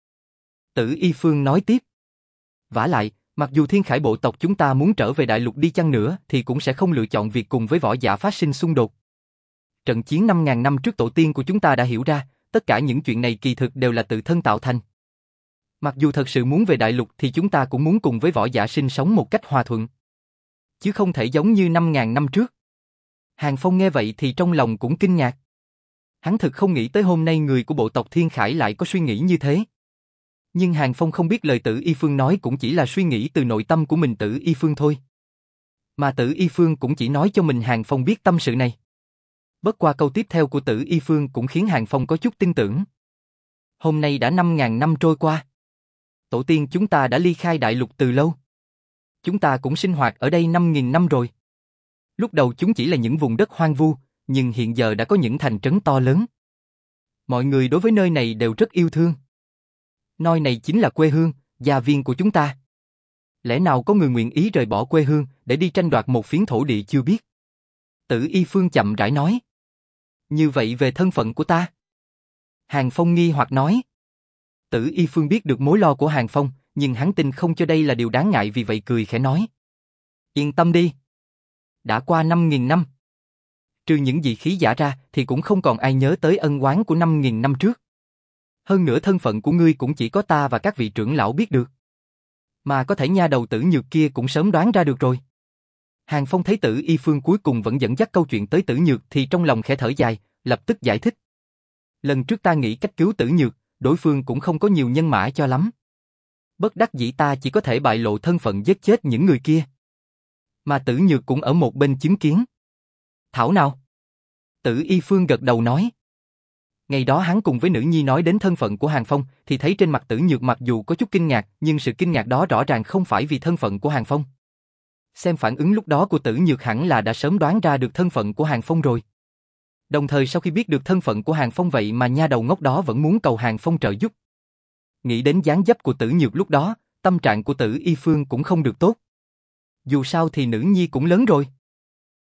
Tử Y Phương nói tiếp. vả lại, mặc dù thiên khải bộ tộc chúng ta muốn trở về đại lục đi chăng nữa thì cũng sẽ không lựa chọn việc cùng với võ giả phát sinh xung đột. Trận chiến 5.000 năm trước tổ tiên của chúng ta đã hiểu ra, tất cả những chuyện này kỳ thực đều là tự thân tạo thành. Mặc dù thật sự muốn về đại lục thì chúng ta cũng muốn cùng với võ giả sinh sống một cách hòa thuận chứ không thể giống như 5.000 năm trước. Hàng Phong nghe vậy thì trong lòng cũng kinh ngạc. Hắn thực không nghĩ tới hôm nay người của bộ tộc Thiên Khải lại có suy nghĩ như thế. Nhưng Hàng Phong không biết lời tử Y Phương nói cũng chỉ là suy nghĩ từ nội tâm của mình tử Y Phương thôi. Mà tử Y Phương cũng chỉ nói cho mình Hàng Phong biết tâm sự này. Bất qua câu tiếp theo của tử Y Phương cũng khiến Hàng Phong có chút tin tưởng. Hôm nay đã 5.000 năm trôi qua. Tổ tiên chúng ta đã ly khai đại lục từ lâu. Chúng ta cũng sinh hoạt ở đây 5.000 năm rồi. Lúc đầu chúng chỉ là những vùng đất hoang vu, nhưng hiện giờ đã có những thành trấn to lớn. Mọi người đối với nơi này đều rất yêu thương. Nơi này chính là quê hương, gia viên của chúng ta. Lẽ nào có người nguyện ý rời bỏ quê hương để đi tranh đoạt một phiến thổ địa chưa biết? Tử Y Phương chậm rãi nói. Như vậy về thân phận của ta. Hàng Phong nghi hoặc nói. Tử Y Phương biết được mối lo của Hàng Phong, nhưng hắn tin không cho đây là điều đáng ngại vì vậy cười khẽ nói. Yên tâm đi. Đã qua 5.000 năm. Trừ những gì khí giả ra thì cũng không còn ai nhớ tới ân oán của 5.000 năm trước. Hơn nữa thân phận của ngươi cũng chỉ có ta và các vị trưởng lão biết được. Mà có thể nha đầu tử nhược kia cũng sớm đoán ra được rồi. Hàng Phong thấy tử y phương cuối cùng vẫn dẫn dắt câu chuyện tới tử nhược thì trong lòng khẽ thở dài, lập tức giải thích. Lần trước ta nghĩ cách cứu tử nhược, đối phương cũng không có nhiều nhân mã cho lắm bất đắc dĩ ta chỉ có thể bại lộ thân phận giết chết những người kia. Mà tử nhược cũng ở một bên chứng kiến. Thảo nào? Tử y phương gật đầu nói. Ngày đó hắn cùng với nữ nhi nói đến thân phận của Hàng Phong, thì thấy trên mặt tử nhược mặc dù có chút kinh ngạc, nhưng sự kinh ngạc đó rõ ràng không phải vì thân phận của Hàng Phong. Xem phản ứng lúc đó của tử nhược hẳn là đã sớm đoán ra được thân phận của Hàng Phong rồi. Đồng thời sau khi biết được thân phận của Hàng Phong vậy mà nha đầu ngốc đó vẫn muốn cầu Hàng Phong trợ giúp. Nghĩ đến dáng dấp của tử nhược lúc đó, tâm trạng của tử y phương cũng không được tốt. Dù sao thì nữ nhi cũng lớn rồi.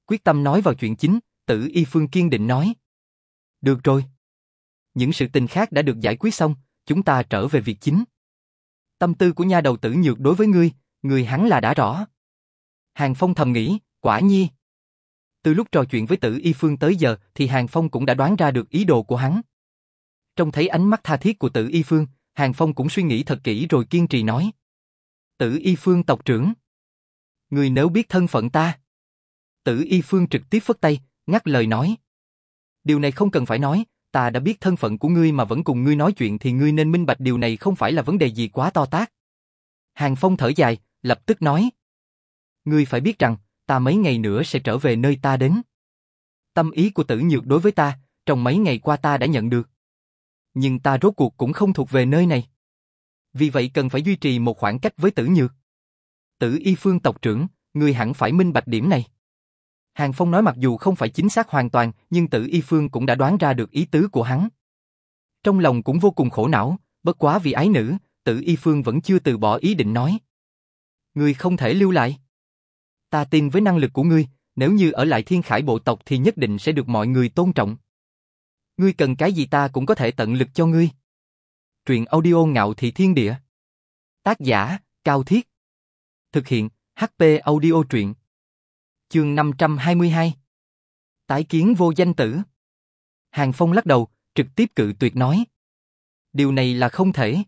Quyết tâm nói vào chuyện chính, tử y phương kiên định nói. Được rồi. Những sự tình khác đã được giải quyết xong, chúng ta trở về việc chính. Tâm tư của nha đầu tử nhược đối với ngươi, người hắn là đã rõ. Hàng Phong thầm nghĩ, quả nhi. Từ lúc trò chuyện với tử y phương tới giờ thì Hàng Phong cũng đã đoán ra được ý đồ của hắn. Trông thấy ánh mắt tha thiết của tử y phương, Hàng Phong cũng suy nghĩ thật kỹ rồi kiên trì nói. Tử y phương tộc trưởng. Người nếu biết thân phận ta. Tử y phương trực tiếp phất tay, ngắt lời nói. Điều này không cần phải nói, ta đã biết thân phận của ngươi mà vẫn cùng ngươi nói chuyện thì ngươi nên minh bạch điều này không phải là vấn đề gì quá to tát. Hàng Phong thở dài, lập tức nói. Ngươi phải biết rằng, ta mấy ngày nữa sẽ trở về nơi ta đến. Tâm ý của tử nhược đối với ta, trong mấy ngày qua ta đã nhận được. Nhưng ta rốt cuộc cũng không thuộc về nơi này. Vì vậy cần phải duy trì một khoảng cách với tử nhược. Tử y phương tộc trưởng, ngươi hẳn phải minh bạch điểm này. Hàng Phong nói mặc dù không phải chính xác hoàn toàn, nhưng tử y phương cũng đã đoán ra được ý tứ của hắn. Trong lòng cũng vô cùng khổ não, bất quá vì ái nữ, tử y phương vẫn chưa từ bỏ ý định nói. Ngươi không thể lưu lại. Ta tin với năng lực của ngươi, nếu như ở lại thiên khải bộ tộc thì nhất định sẽ được mọi người tôn trọng. Ngươi cần cái gì ta cũng có thể tận lực cho ngươi. Truyện audio ngạo thị thiên địa. Tác giả, Cao Thiết. Thực hiện, HP audio truyện. Chương 522. Tái kiến vô danh tử. Hàng Phong lắc đầu, trực tiếp cự tuyệt nói. Điều này là không thể.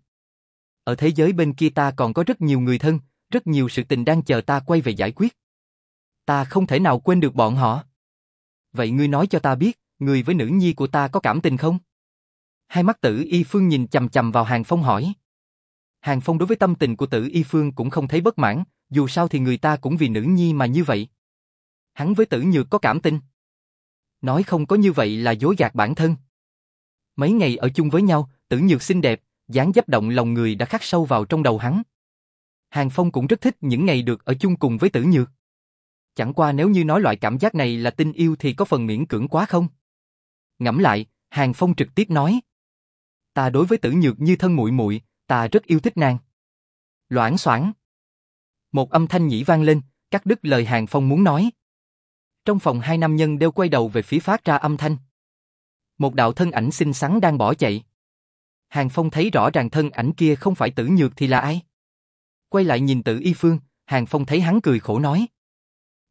Ở thế giới bên kia ta còn có rất nhiều người thân, rất nhiều sự tình đang chờ ta quay về giải quyết. Ta không thể nào quên được bọn họ. Vậy ngươi nói cho ta biết, người với nữ nhi của ta có cảm tình không? Hai mắt tử y phương nhìn chầm chầm vào Hàng Phong hỏi. Hàng Phong đối với tâm tình của tử y phương cũng không thấy bất mãn, dù sao thì người ta cũng vì nữ nhi mà như vậy. Hắn với tử nhược có cảm tình. Nói không có như vậy là dối gạt bản thân. Mấy ngày ở chung với nhau, tử nhược xinh đẹp, dáng dấp động lòng người đã khắc sâu vào trong đầu hắn. Hàng Phong cũng rất thích những ngày được ở chung cùng với tử nhược. Chẳng qua nếu như nói loại cảm giác này là tình yêu thì có phần miễn cưỡng quá không? Ngẫm lại, Hàng Phong trực tiếp nói. Ta đối với tử nhược như thân muội muội, ta rất yêu thích nàng. Loãng soảng. Một âm thanh nhĩ vang lên, cắt đứt lời Hàng Phong muốn nói. Trong phòng hai nam nhân đều quay đầu về phía phát ra âm thanh. Một đạo thân ảnh xinh xắn đang bỏ chạy. Hàng Phong thấy rõ ràng thân ảnh kia không phải tử nhược thì là ai. Quay lại nhìn tử y phương, Hàng Phong thấy hắn cười khổ nói.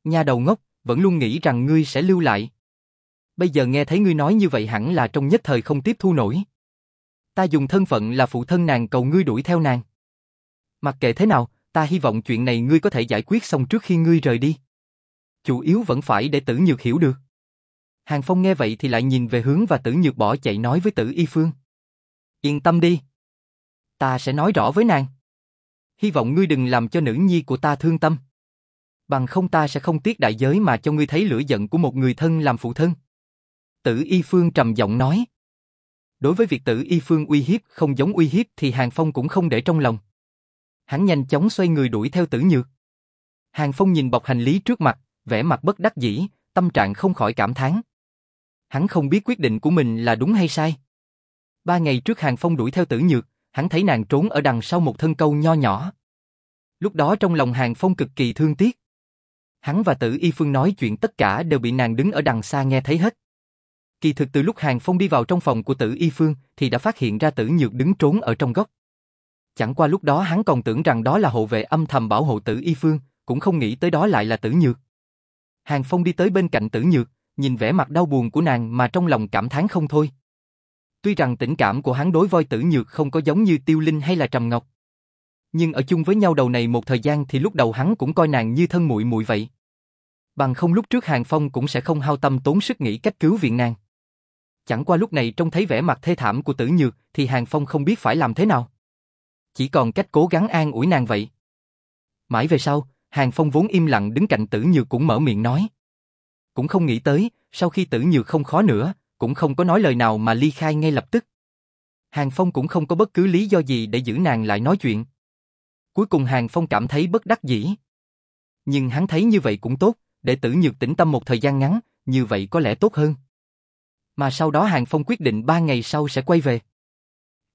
Nhà đầu ngốc, vẫn luôn nghĩ rằng ngươi sẽ lưu lại. Bây giờ nghe thấy ngươi nói như vậy hẳn là trong nhất thời không tiếp thu nổi. Ta dùng thân phận là phụ thân nàng cầu ngươi đuổi theo nàng. Mặc kệ thế nào, ta hy vọng chuyện này ngươi có thể giải quyết xong trước khi ngươi rời đi. Chủ yếu vẫn phải để tử nhược hiểu được. Hàng Phong nghe vậy thì lại nhìn về hướng và tử nhược bỏ chạy nói với tử y phương. Yên tâm đi. Ta sẽ nói rõ với nàng. Hy vọng ngươi đừng làm cho nữ nhi của ta thương tâm. Bằng không ta sẽ không tiếc đại giới mà cho ngươi thấy lửa giận của một người thân làm phụ thân. Tử y phương trầm giọng nói. Đối với việc tử y phương uy hiếp không giống uy hiếp thì Hàng Phong cũng không để trong lòng. Hắn nhanh chóng xoay người đuổi theo tử nhược. Hàng Phong nhìn bọc hành lý trước mặt, vẻ mặt bất đắc dĩ, tâm trạng không khỏi cảm thán. Hắn không biết quyết định của mình là đúng hay sai. Ba ngày trước Hàng Phong đuổi theo tử nhược, hắn thấy nàng trốn ở đằng sau một thân câu nho nhỏ. Lúc đó trong lòng Hàng Phong cực kỳ thương tiếc. Hắn và tử y phương nói chuyện tất cả đều bị nàng đứng ở đằng xa nghe thấy hết. Kỳ thực từ lúc Hàng Phong đi vào trong phòng của tử y phương thì đã phát hiện ra tử nhược đứng trốn ở trong góc. Chẳng qua lúc đó hắn còn tưởng rằng đó là hộ vệ âm thầm bảo hộ tử y phương, cũng không nghĩ tới đó lại là tử nhược. Hàng Phong đi tới bên cạnh tử nhược, nhìn vẻ mặt đau buồn của nàng mà trong lòng cảm thán không thôi. Tuy rằng tình cảm của hắn đối voi tử nhược không có giống như tiêu linh hay là trầm ngọc. Nhưng ở chung với nhau đầu này một thời gian thì lúc đầu hắn cũng coi nàng như thân muội muội vậy. Bằng không lúc trước Hàng Phong cũng sẽ không hao tâm tốn sức nghĩ cách cứu viện nàng. Chẳng qua lúc này trông thấy vẻ mặt thê thảm của tử nhược thì Hàng Phong không biết phải làm thế nào. Chỉ còn cách cố gắng an ủi nàng vậy. Mãi về sau, Hàng Phong vốn im lặng đứng cạnh tử nhược cũng mở miệng nói. Cũng không nghĩ tới, sau khi tử nhược không khó nữa, cũng không có nói lời nào mà ly khai ngay lập tức. Hàng Phong cũng không có bất cứ lý do gì để giữ nàng lại nói chuyện. Cuối cùng Hàng Phong cảm thấy bất đắc dĩ. Nhưng hắn thấy như vậy cũng tốt, để tử nhược tĩnh tâm một thời gian ngắn, như vậy có lẽ tốt hơn. Mà sau đó Hàng Phong quyết định ba ngày sau sẽ quay về.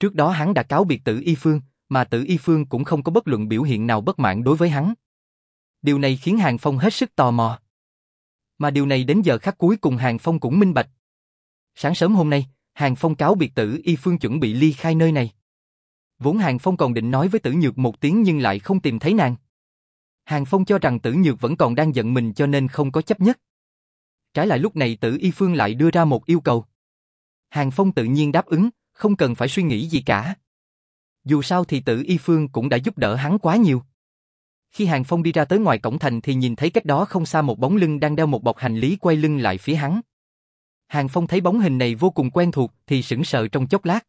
Trước đó hắn đã cáo biệt tử y phương, mà tử y phương cũng không có bất luận biểu hiện nào bất mãn đối với hắn. Điều này khiến Hàng Phong hết sức tò mò. Mà điều này đến giờ khắc cuối cùng Hàng Phong cũng minh bạch. Sáng sớm hôm nay, Hàng Phong cáo biệt tử y phương chuẩn bị ly khai nơi này. Vốn Hàng Phong còn định nói với tử nhược một tiếng nhưng lại không tìm thấy nàng. Hàng Phong cho rằng tử nhược vẫn còn đang giận mình cho nên không có chấp nhất. Trái lại lúc này tử y phương lại đưa ra một yêu cầu. Hàng Phong tự nhiên đáp ứng, không cần phải suy nghĩ gì cả. Dù sao thì tử y phương cũng đã giúp đỡ hắn quá nhiều. Khi Hàng Phong đi ra tới ngoài cổng thành thì nhìn thấy cách đó không xa một bóng lưng đang đeo một bọc hành lý quay lưng lại phía hắn. Hàng Phong thấy bóng hình này vô cùng quen thuộc thì sững sờ trong chốc lát.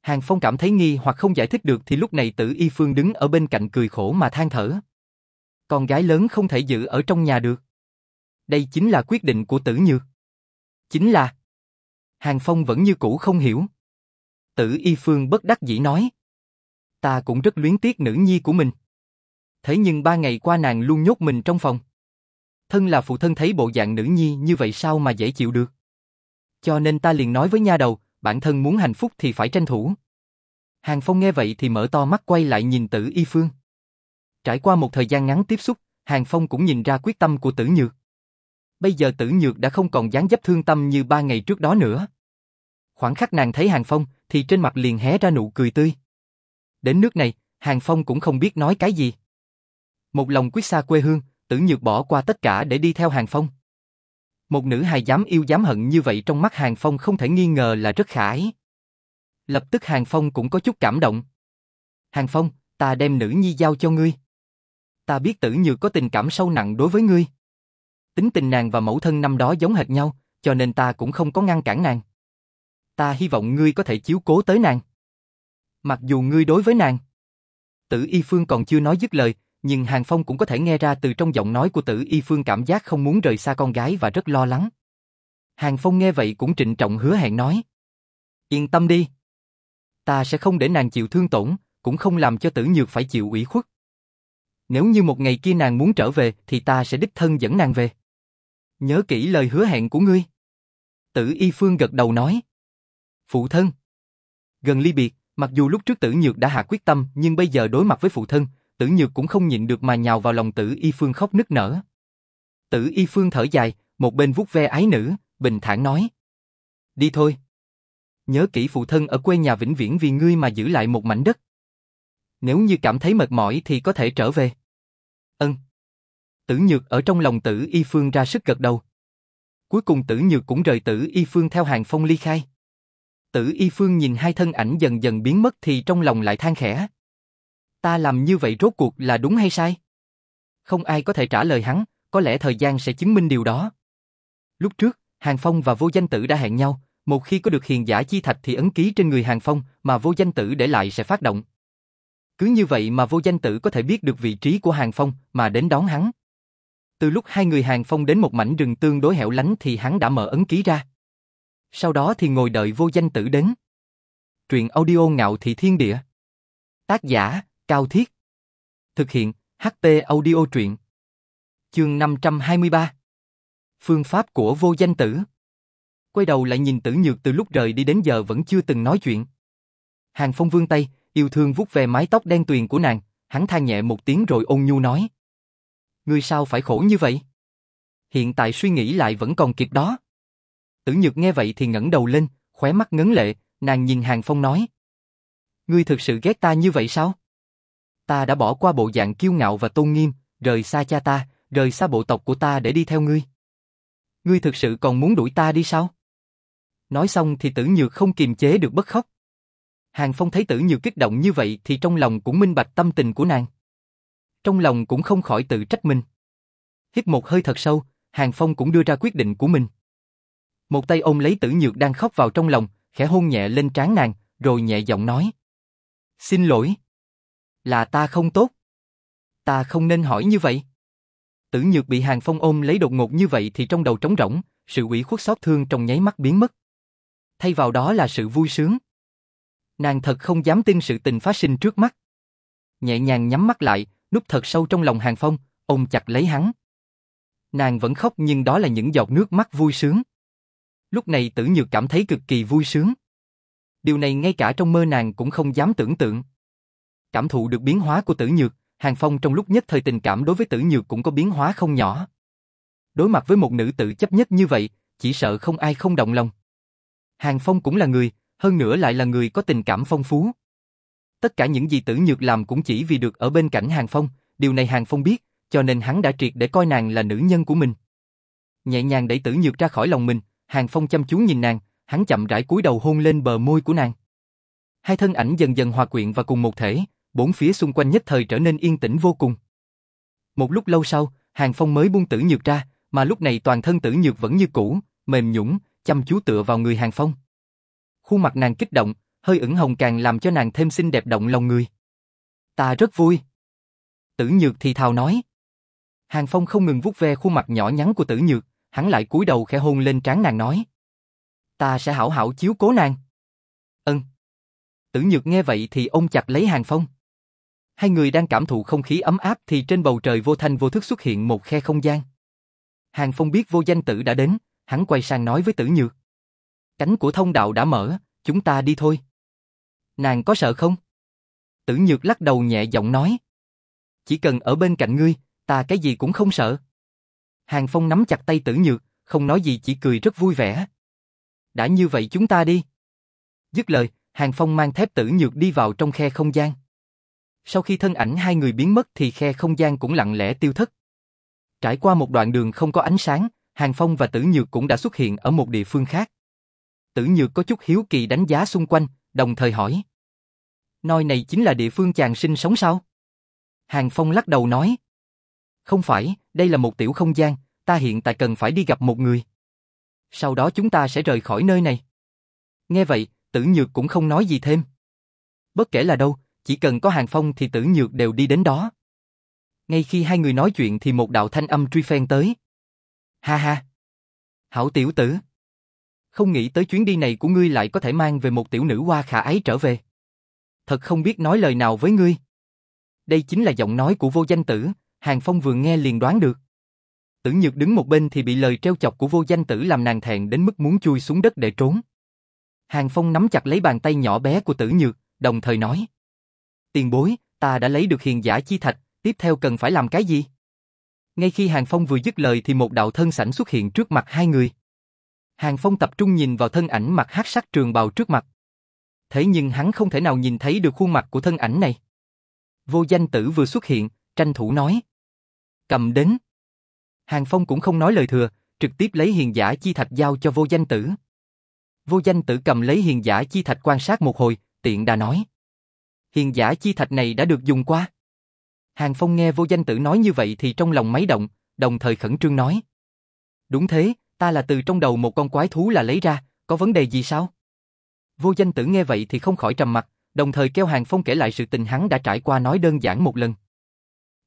Hàng Phong cảm thấy nghi hoặc không giải thích được thì lúc này tử y phương đứng ở bên cạnh cười khổ mà than thở. Con gái lớn không thể giữ ở trong nhà được. Đây chính là quyết định của tử nhược. Chính là... Hàng Phong vẫn như cũ không hiểu. Tử y phương bất đắc dĩ nói. Ta cũng rất luyến tiếc nữ nhi của mình. Thế nhưng ba ngày qua nàng luôn nhốt mình trong phòng. Thân là phụ thân thấy bộ dạng nữ nhi như vậy sao mà dễ chịu được. Cho nên ta liền nói với nha đầu, bản thân muốn hạnh phúc thì phải tranh thủ. Hàng Phong nghe vậy thì mở to mắt quay lại nhìn tử y phương. Trải qua một thời gian ngắn tiếp xúc, Hàng Phong cũng nhìn ra quyết tâm của tử nhược. Bây giờ tử nhược đã không còn dáng dấp thương tâm như ba ngày trước đó nữa. Khoảng khắc nàng thấy Hàng Phong, thì trên mặt liền hé ra nụ cười tươi. Đến nước này, Hàng Phong cũng không biết nói cái gì. Một lòng quyết xa quê hương, tử nhược bỏ qua tất cả để đi theo Hàng Phong. Một nữ hài dám yêu dám hận như vậy trong mắt Hàng Phong không thể nghi ngờ là rất khải. Lập tức Hàng Phong cũng có chút cảm động. Hàng Phong, ta đem nữ nhi giao cho ngươi. Ta biết tử nhược có tình cảm sâu nặng đối với ngươi. Tính tình nàng và mẫu thân năm đó giống hệt nhau, cho nên ta cũng không có ngăn cản nàng. Ta hy vọng ngươi có thể chiếu cố tới nàng. Mặc dù ngươi đối với nàng. Tử Y Phương còn chưa nói dứt lời, nhưng Hàng Phong cũng có thể nghe ra từ trong giọng nói của Tử Y Phương cảm giác không muốn rời xa con gái và rất lo lắng. Hàng Phong nghe vậy cũng trịnh trọng hứa hẹn nói. Yên tâm đi. Ta sẽ không để nàng chịu thương tổn, cũng không làm cho tử nhược phải chịu ủy khuất. Nếu như một ngày kia nàng muốn trở về thì ta sẽ đích thân dẫn nàng về. Nhớ kỹ lời hứa hẹn của ngươi. Tử Y Phương gật đầu nói. Phụ thân. Gần ly biệt, mặc dù lúc trước tử nhược đã hạ quyết tâm nhưng bây giờ đối mặt với phụ thân, tử nhược cũng không nhịn được mà nhào vào lòng tử y phương khóc nức nở. Tử y phương thở dài, một bên vuốt ve ái nữ, bình thản nói. Đi thôi. Nhớ kỹ phụ thân ở quê nhà vĩnh viễn vì ngươi mà giữ lại một mảnh đất. Nếu như cảm thấy mệt mỏi thì có thể trở về. Ân. Tử nhược ở trong lòng tử y phương ra sức gật đầu. Cuối cùng tử nhược cũng rời tử y phương theo hàng phong ly khai. Tử y phương nhìn hai thân ảnh dần dần biến mất thì trong lòng lại than khẽ. Ta làm như vậy rốt cuộc là đúng hay sai? Không ai có thể trả lời hắn, có lẽ thời gian sẽ chứng minh điều đó. Lúc trước, Hàng Phong và vô danh tử đã hẹn nhau, một khi có được hiền giả chi thạch thì ấn ký trên người Hàng Phong mà vô danh tử để lại sẽ phát động. Cứ như vậy mà vô danh tử có thể biết được vị trí của Hàng Phong mà đến đón hắn. Từ lúc hai người Hàng Phong đến một mảnh rừng tương đối hẻo lánh thì hắn đã mở ấn ký ra. Sau đó thì ngồi đợi vô danh tử đến. Truyện audio ngạo thị thiên địa. Tác giả, Cao Thiết. Thực hiện, HT audio truyện. Chương 523. Phương pháp của vô danh tử. Quay đầu lại nhìn tử nhược từ lúc rời đi đến giờ vẫn chưa từng nói chuyện. Hàng Phong vương tay, yêu thương vuốt về mái tóc đen tuyền của nàng, hắn than nhẹ một tiếng rồi ôn nhu nói. Ngươi sao phải khổ như vậy? Hiện tại suy nghĩ lại vẫn còn kịp đó. Tử Nhược nghe vậy thì ngẩng đầu lên, khóe mắt ngấn lệ, nàng nhìn Hàng Phong nói. Ngươi thực sự ghét ta như vậy sao? Ta đã bỏ qua bộ dạng kiêu ngạo và tôn nghiêm, rời xa cha ta, rời xa bộ tộc của ta để đi theo ngươi. Ngươi thực sự còn muốn đuổi ta đi sao? Nói xong thì tử nhược không kiềm chế được bất khóc. Hàng Phong thấy tử nhược kích động như vậy thì trong lòng cũng minh bạch tâm tình của nàng. Trong lòng cũng không khỏi tự trách mình. Hít một hơi thật sâu, Hàng Phong cũng đưa ra quyết định của mình. Một tay ôm lấy tử nhược đang khóc vào trong lòng, khẽ hôn nhẹ lên trán nàng, rồi nhẹ giọng nói. Xin lỗi. Là ta không tốt. Ta không nên hỏi như vậy. Tử nhược bị hàng phong ôm lấy đột ngột như vậy thì trong đầu trống rỗng, sự ủy khuất xót thương trong nháy mắt biến mất. Thay vào đó là sự vui sướng. Nàng thật không dám tin sự tình phát sinh trước mắt. Nhẹ nhàng nhắm mắt lại, núp thật sâu trong lòng hàng phong, ôm chặt lấy hắn. Nàng vẫn khóc nhưng đó là những giọt nước mắt vui sướng. Lúc này tử nhược cảm thấy cực kỳ vui sướng. Điều này ngay cả trong mơ nàng cũng không dám tưởng tượng. Cảm thụ được biến hóa của tử nhược, Hàng Phong trong lúc nhất thời tình cảm đối với tử nhược cũng có biến hóa không nhỏ. Đối mặt với một nữ tử chấp nhất như vậy, chỉ sợ không ai không động lòng. Hàng Phong cũng là người, hơn nữa lại là người có tình cảm phong phú. Tất cả những gì tử nhược làm cũng chỉ vì được ở bên cạnh Hàng Phong, điều này Hàng Phong biết, cho nên hắn đã triệt để coi nàng là nữ nhân của mình. Nhẹ nhàng đẩy tử nhược ra khỏi lòng mình, Hàng Phong chăm chú nhìn nàng, hắn chậm rãi cúi đầu hôn lên bờ môi của nàng. Hai thân ảnh dần dần hòa quyện và cùng một thể, bốn phía xung quanh nhất thời trở nên yên tĩnh vô cùng. Một lúc lâu sau, Hàng Phong mới buông tử nhược ra, mà lúc này toàn thân tử nhược vẫn như cũ, mềm nhũn, chăm chú tựa vào người Hàng Phong. Khuôn mặt nàng kích động, hơi ửng hồng càng làm cho nàng thêm xinh đẹp động lòng người. Ta rất vui. Tử nhược thì thào nói. Hàng Phong không ngừng vuốt ve khuôn mặt nhỏ nhắn của tử nhược, hắn lại cúi đầu khẽ hôn lên trán nàng nói. Ta sẽ hảo hảo chiếu cố nàng. Ân. Tử nhược nghe vậy thì ôm chặt lấy Hàng Phong. Hai người đang cảm thụ không khí ấm áp thì trên bầu trời vô thanh vô thức xuất hiện một khe không gian. Hàng Phong biết vô danh tử đã đến, hắn quay sang nói với tử nhược. Cánh của thông đạo đã mở, chúng ta đi thôi. Nàng có sợ không? Tử nhược lắc đầu nhẹ giọng nói. Chỉ cần ở bên cạnh ngươi, ta cái gì cũng không sợ. Hàng Phong nắm chặt tay tử nhược, không nói gì chỉ cười rất vui vẻ. Đã như vậy chúng ta đi. Dứt lời, Hàng Phong mang thép tử nhược đi vào trong khe không gian. Sau khi thân ảnh hai người biến mất thì khe không gian cũng lặng lẽ tiêu thất. Trải qua một đoạn đường không có ánh sáng, Hàng Phong và Tử Nhược cũng đã xuất hiện ở một địa phương khác. Tử Nhược có chút hiếu kỳ đánh giá xung quanh, đồng thời hỏi. Nơi này chính là địa phương chàng sinh sống sao? Hàng Phong lắc đầu nói. Không phải, đây là một tiểu không gian, ta hiện tại cần phải đi gặp một người. Sau đó chúng ta sẽ rời khỏi nơi này. Nghe vậy, Tử Nhược cũng không nói gì thêm. Bất kể là đâu, chỉ cần có Hàng Phong thì Tử Nhược đều đi đến đó. Ngay khi hai người nói chuyện thì một đạo thanh âm truy phen tới. Ha ha! Hảo tiểu tử! Không nghĩ tới chuyến đi này của ngươi lại có thể mang về một tiểu nữ hoa khả ái trở về. Thật không biết nói lời nào với ngươi. Đây chính là giọng nói của vô danh tử, Hàng Phong vừa nghe liền đoán được. Tử Nhược đứng một bên thì bị lời treo chọc của vô danh tử làm nàng thẹn đến mức muốn chui xuống đất để trốn. Hàng Phong nắm chặt lấy bàn tay nhỏ bé của Tử Nhược, đồng thời nói. Tiền bối, ta đã lấy được hiền giả chi thạch, tiếp theo cần phải làm cái gì? Ngay khi Hàng Phong vừa dứt lời thì một đạo thân sảnh xuất hiện trước mặt hai người. Hàng Phong tập trung nhìn vào thân ảnh mặt hắc sắc trường bào trước mặt. Thế nhưng hắn không thể nào nhìn thấy được khuôn mặt của thân ảnh này. Vô danh tử vừa xuất hiện, tranh thủ nói. Cầm đến. Hàng Phong cũng không nói lời thừa, trực tiếp lấy hiền giả chi thạch giao cho vô danh tử. Vô danh tử cầm lấy hiền giả chi thạch quan sát một hồi, tiện đã nói. Hiền giả chi thạch này đã được dùng qua. Hàng Phong nghe vô danh tử nói như vậy thì trong lòng máy động, đồng thời khẩn trương nói. Đúng thế, ta là từ trong đầu một con quái thú là lấy ra, có vấn đề gì sao? Vô danh tử nghe vậy thì không khỏi trầm mặt, đồng thời kêu Hàng Phong kể lại sự tình hắn đã trải qua nói đơn giản một lần.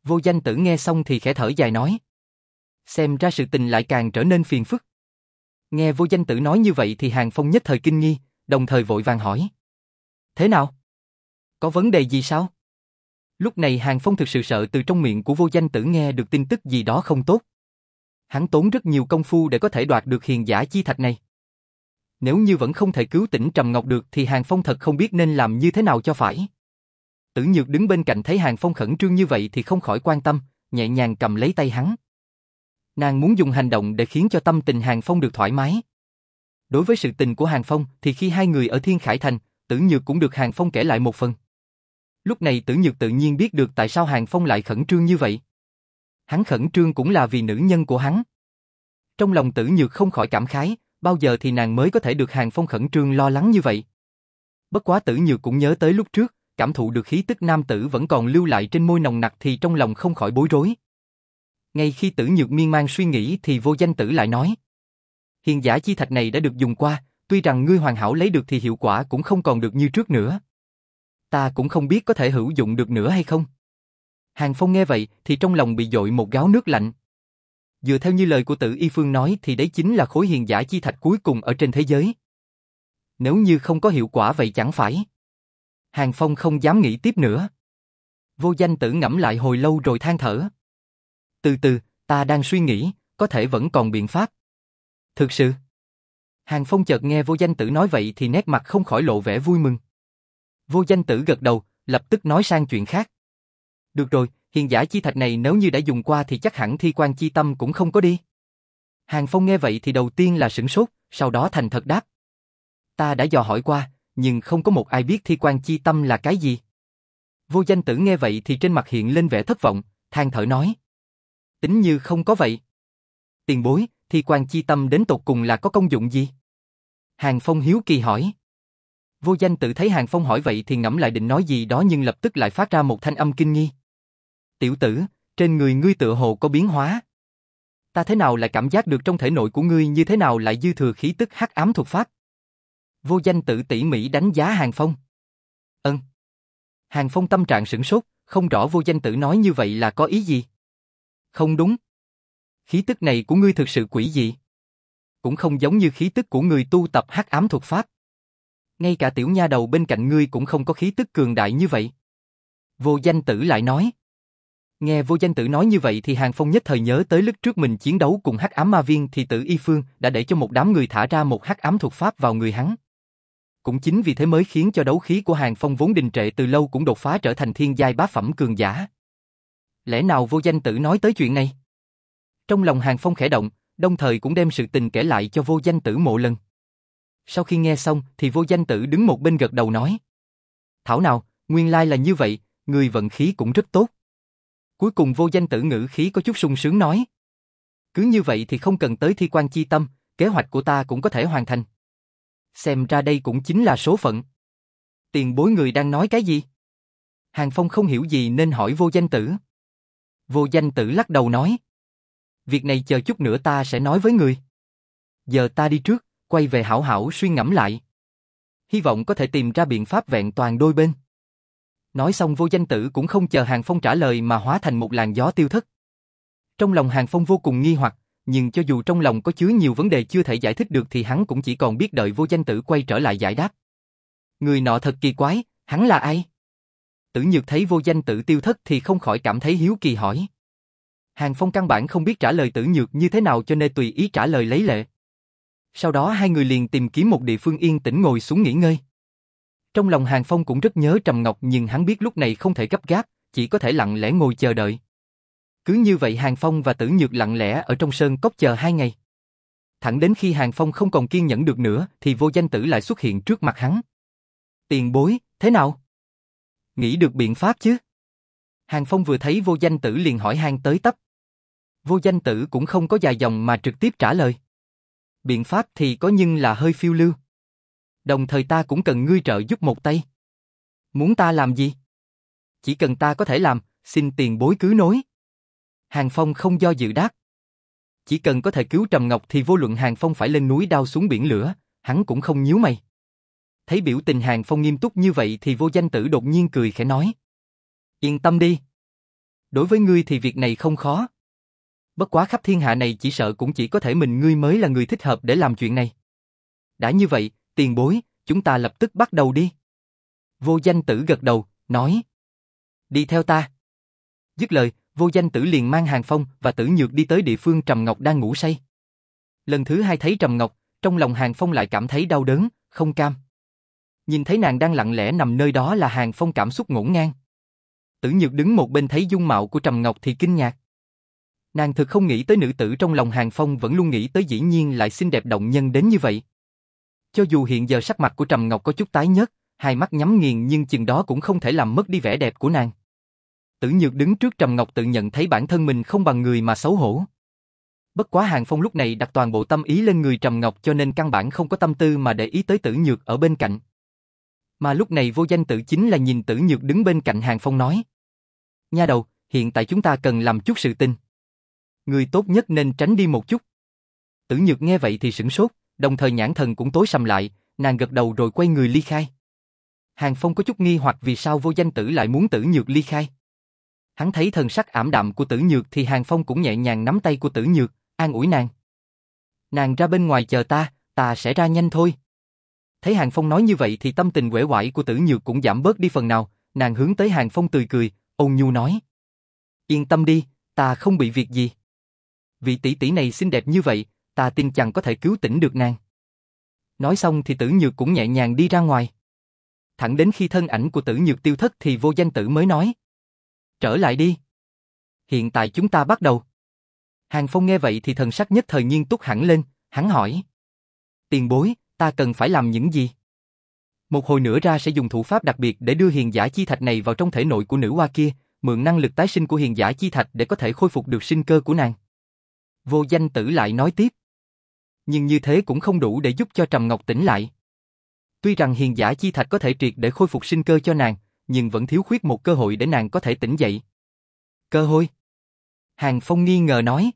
Vô danh tử nghe xong thì khẽ thở dài nói. Xem ra sự tình lại càng trở nên phiền phức. Nghe vô danh tử nói như vậy thì Hàng Phong nhất thời kinh nghi, đồng thời vội vàng hỏi. Thế nào? Có vấn đề gì sao? Lúc này Hàng Phong thực sự sợ từ trong miệng của vô danh tử nghe được tin tức gì đó không tốt. Hắn tốn rất nhiều công phu để có thể đoạt được hiền giả chi thạch này. Nếu như vẫn không thể cứu tỉnh Trầm Ngọc được thì Hàng Phong thật không biết nên làm như thế nào cho phải. Tử Nhược đứng bên cạnh thấy Hàng Phong khẩn trương như vậy thì không khỏi quan tâm, nhẹ nhàng cầm lấy tay hắn. Nàng muốn dùng hành động để khiến cho tâm tình Hàng Phong được thoải mái. Đối với sự tình của Hàng Phong thì khi hai người ở Thiên Khải Thành, Tử Nhược cũng được Hàng Phong kể lại một phần. Lúc này Tử Nhược tự nhiên biết được tại sao Hàng Phong lại khẩn trương như vậy. Hắn khẩn trương cũng là vì nữ nhân của hắn. Trong lòng Tử Nhược không khỏi cảm khái, bao giờ thì nàng mới có thể được Hàng Phong khẩn trương lo lắng như vậy. Bất quá Tử Nhược cũng nhớ tới lúc trước, cảm thụ được khí tức nam tử vẫn còn lưu lại trên môi nồng nặc thì trong lòng không khỏi bối rối. Ngay khi Tử Nhược miên man suy nghĩ thì vô danh tử lại nói. Hiền giả chi thạch này đã được dùng qua, tuy rằng ngươi hoàn hảo lấy được thì hiệu quả cũng không còn được như trước nữa ta cũng không biết có thể hữu dụng được nữa hay không. Hàng Phong nghe vậy thì trong lòng bị dội một gáo nước lạnh. Dựa theo như lời của tử y phương nói thì đấy chính là khối hiền giả chi thạch cuối cùng ở trên thế giới. Nếu như không có hiệu quả vậy chẳng phải. Hàng Phong không dám nghĩ tiếp nữa. Vô danh tử ngẫm lại hồi lâu rồi than thở. Từ từ, ta đang suy nghĩ, có thể vẫn còn biện pháp. Thực sự. Hàng Phong chợt nghe vô danh tử nói vậy thì nét mặt không khỏi lộ vẻ vui mừng. Vô danh tử gật đầu, lập tức nói sang chuyện khác. Được rồi, hiền giả chi thạch này nếu như đã dùng qua thì chắc hẳn thi quan chi tâm cũng không có đi. Hàng Phong nghe vậy thì đầu tiên là sửng sốt, sau đó thành thật đáp. Ta đã dò hỏi qua, nhưng không có một ai biết thi quan chi tâm là cái gì. Vô danh tử nghe vậy thì trên mặt hiện lên vẻ thất vọng, than thở nói. Tính như không có vậy. Tiền bối, thi quan chi tâm đến tột cùng là có công dụng gì? Hàng Phong hiếu kỳ hỏi. Vô danh tự thấy Hàng Phong hỏi vậy thì ngẫm lại định nói gì đó nhưng lập tức lại phát ra một thanh âm kinh nghi. Tiểu tử, trên người ngươi tựa hồ có biến hóa. Ta thế nào lại cảm giác được trong thể nội của ngươi như thế nào lại dư thừa khí tức hắc ám thuật pháp? Vô danh tự tỉ mỉ đánh giá Hàng Phong. Ân. Hàng Phong tâm trạng sửng sốt, không rõ vô danh tự nói như vậy là có ý gì. Không đúng. Khí tức này của ngươi thực sự quỷ dị. Cũng không giống như khí tức của người tu tập hắc ám thuật pháp. Ngay cả tiểu nha đầu bên cạnh ngươi cũng không có khí tức cường đại như vậy. Vô danh tử lại nói. Nghe vô danh tử nói như vậy thì Hàng Phong nhất thời nhớ tới lúc trước mình chiến đấu cùng hắc ám ma viên thì tử y phương đã để cho một đám người thả ra một hắc ám thuật pháp vào người hắn. Cũng chính vì thế mới khiến cho đấu khí của Hàng Phong vốn đình trệ từ lâu cũng đột phá trở thành thiên giai bá phẩm cường giả. Lẽ nào vô danh tử nói tới chuyện này? Trong lòng Hàng Phong khẽ động, đồng thời cũng đem sự tình kể lại cho vô danh tử mộ lần. Sau khi nghe xong thì vô danh tử đứng một bên gật đầu nói. Thảo nào, nguyên lai là như vậy, người vận khí cũng rất tốt. Cuối cùng vô danh tử ngữ khí có chút sung sướng nói. Cứ như vậy thì không cần tới thi quan chi tâm, kế hoạch của ta cũng có thể hoàn thành. Xem ra đây cũng chính là số phận. Tiền bối người đang nói cái gì? Hàng Phong không hiểu gì nên hỏi vô danh tử. Vô danh tử lắc đầu nói. Việc này chờ chút nữa ta sẽ nói với người. Giờ ta đi trước, quay về hảo hảo suy ngẫm lại. Hy vọng có thể tìm ra biện pháp vẹn toàn đôi bên. Nói xong vô danh tử cũng không chờ Hàng Phong trả lời mà hóa thành một làn gió tiêu thất. Trong lòng Hàng Phong vô cùng nghi hoặc, nhưng cho dù trong lòng có chứa nhiều vấn đề chưa thể giải thích được thì hắn cũng chỉ còn biết đợi vô danh tử quay trở lại giải đáp. Người nọ thật kỳ quái, hắn là ai? Tử Nhược thấy vô danh tử tiêu thất thì không khỏi cảm thấy hiếu kỳ hỏi. Hàng Phong căn bản không biết trả lời Tử Nhược như thế nào cho nên tùy ý trả lời lấy lệ. Sau đó hai người liền tìm kiếm một địa phương yên tĩnh ngồi xuống nghỉ ngơi. Trong lòng Hàng Phong cũng rất nhớ Trầm Ngọc nhưng hắn biết lúc này không thể gấp gáp, chỉ có thể lặng lẽ ngồi chờ đợi. Cứ như vậy Hàng Phong và Tử Nhược lặng lẽ ở trong sơn cốc chờ hai ngày. Thẳng đến khi Hàng Phong không còn kiên nhẫn được nữa thì vô danh tử lại xuất hiện trước mặt hắn. Tiền bối, thế nào? Nghĩ được biện pháp chứ? Hàng Phong vừa thấy vô danh tử liền hỏi hàng tới tấp. Vô danh tử cũng không có dài dòng mà trực tiếp trả lời. Biện pháp thì có nhưng là hơi phiêu lưu. Đồng thời ta cũng cần ngươi trợ giúp một tay. Muốn ta làm gì? Chỉ cần ta có thể làm, xin tiền bối cứ nối. Hàng Phong không do dự đáp. Chỉ cần có thể cứu Trầm Ngọc thì vô luận Hàng Phong phải lên núi đao xuống biển lửa, hắn cũng không nhíu mày. Thấy biểu tình Hàng Phong nghiêm túc như vậy thì vô danh tử đột nhiên cười khẽ nói. Yên tâm đi. Đối với ngươi thì việc này không khó. Bất quá khắp thiên hạ này chỉ sợ cũng chỉ có thể mình ngươi mới là người thích hợp để làm chuyện này. Đã như vậy, tiền bối, chúng ta lập tức bắt đầu đi. Vô danh tử gật đầu, nói. Đi theo ta. Dứt lời, vô danh tử liền mang hàng phong và tử nhược đi tới địa phương Trầm Ngọc đang ngủ say. Lần thứ hai thấy Trầm Ngọc, trong lòng hàng phong lại cảm thấy đau đớn, không cam. Nhìn thấy nàng đang lặng lẽ nằm nơi đó là hàng phong cảm xúc ngổn ngang. Tử nhược đứng một bên thấy dung mạo của Trầm Ngọc thì kinh ngạc. Nàng thực không nghĩ tới nữ tử trong lòng hàng phong vẫn luôn nghĩ tới dĩ nhiên lại xinh đẹp động nhân đến như vậy. Cho dù hiện giờ sắc mặt của Trầm Ngọc có chút tái nhợt, hai mắt nhắm nghiền nhưng chừng đó cũng không thể làm mất đi vẻ đẹp của nàng. Tử Nhược đứng trước Trầm Ngọc tự nhận thấy bản thân mình không bằng người mà xấu hổ. Bất quá Hàng Phong lúc này đặt toàn bộ tâm ý lên người Trầm Ngọc cho nên căn bản không có tâm tư mà để ý tới Tử Nhược ở bên cạnh. Mà lúc này vô danh tự chính là nhìn Tử Nhược đứng bên cạnh Hàng Phong nói. Nha đầu, hiện tại chúng ta cần làm chút sự tình. Người tốt nhất nên tránh đi một chút. Tử Nhược nghe vậy thì sửng sốt, đồng thời nhãn thần cũng tối sầm lại, nàng gật đầu rồi quay người ly khai. Hàng Phong có chút nghi hoặc vì sao vô danh tử lại muốn Tử Nhược ly khai. Hắn thấy thần sắc ảm đạm của Tử Nhược thì Hàng Phong cũng nhẹ nhàng nắm tay của Tử Nhược, an ủi nàng. Nàng ra bên ngoài chờ ta, ta sẽ ra nhanh thôi. Thấy Hàng Phong nói như vậy thì tâm tình quể quải của Tử Nhược cũng giảm bớt đi phần nào, nàng hướng tới Hàng Phong tươi cười, ôn nhu nói. Yên tâm đi, ta không bị việc gì. Vị tỷ tỷ này xinh đẹp như vậy, ta tin chẳng có thể cứu tỉnh được nàng. Nói xong thì tử nhược cũng nhẹ nhàng đi ra ngoài. Thẳng đến khi thân ảnh của tử nhược tiêu thất thì vô danh tử mới nói. Trở lại đi. Hiện tại chúng ta bắt đầu. Hàng Phong nghe vậy thì thần sắc nhất thời nhiên túc hẳn lên, hắn hỏi. Tiền bối, ta cần phải làm những gì? Một hồi nữa ra sẽ dùng thủ pháp đặc biệt để đưa hiền giả chi thạch này vào trong thể nội của nữ hoa kia, mượn năng lực tái sinh của hiền giả chi thạch để có thể khôi phục được sinh cơ của nàng. Vô danh tử lại nói tiếp. Nhưng như thế cũng không đủ để giúp cho Trầm Ngọc tỉnh lại. Tuy rằng hiền giả chi thạch có thể triệt để khôi phục sinh cơ cho nàng, nhưng vẫn thiếu khuyết một cơ hội để nàng có thể tỉnh dậy. Cơ hội? Hàng Phong nghi ngờ nói.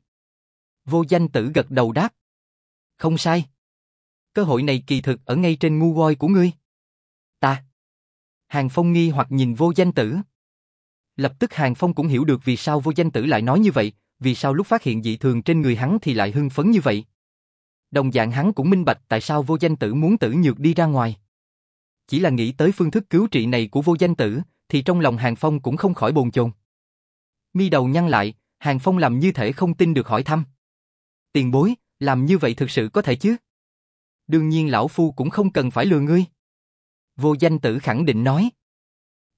Vô danh tử gật đầu đáp. Không sai. Cơ hội này kỳ thực ở ngay trên ngu voi của ngươi. Ta. Hàng Phong nghi hoặc nhìn vô danh tử. Lập tức Hàng Phong cũng hiểu được vì sao vô danh tử lại nói như vậy, vì sao lúc phát hiện dị thường trên người hắn thì lại hưng phấn như vậy. Đồng dạng hắn cũng minh bạch tại sao vô danh tử muốn tử nhược đi ra ngoài. Chỉ là nghĩ tới phương thức cứu trị này của vô danh tử, thì trong lòng Hàng Phong cũng không khỏi bồn chồn. Mi đầu nhăn lại, Hàng Phong làm như thể không tin được hỏi thăm. Tiền bối, làm như vậy thực sự có thể chứ? Đương nhiên lão phu cũng không cần phải lừa ngươi. Vô danh tử khẳng định nói.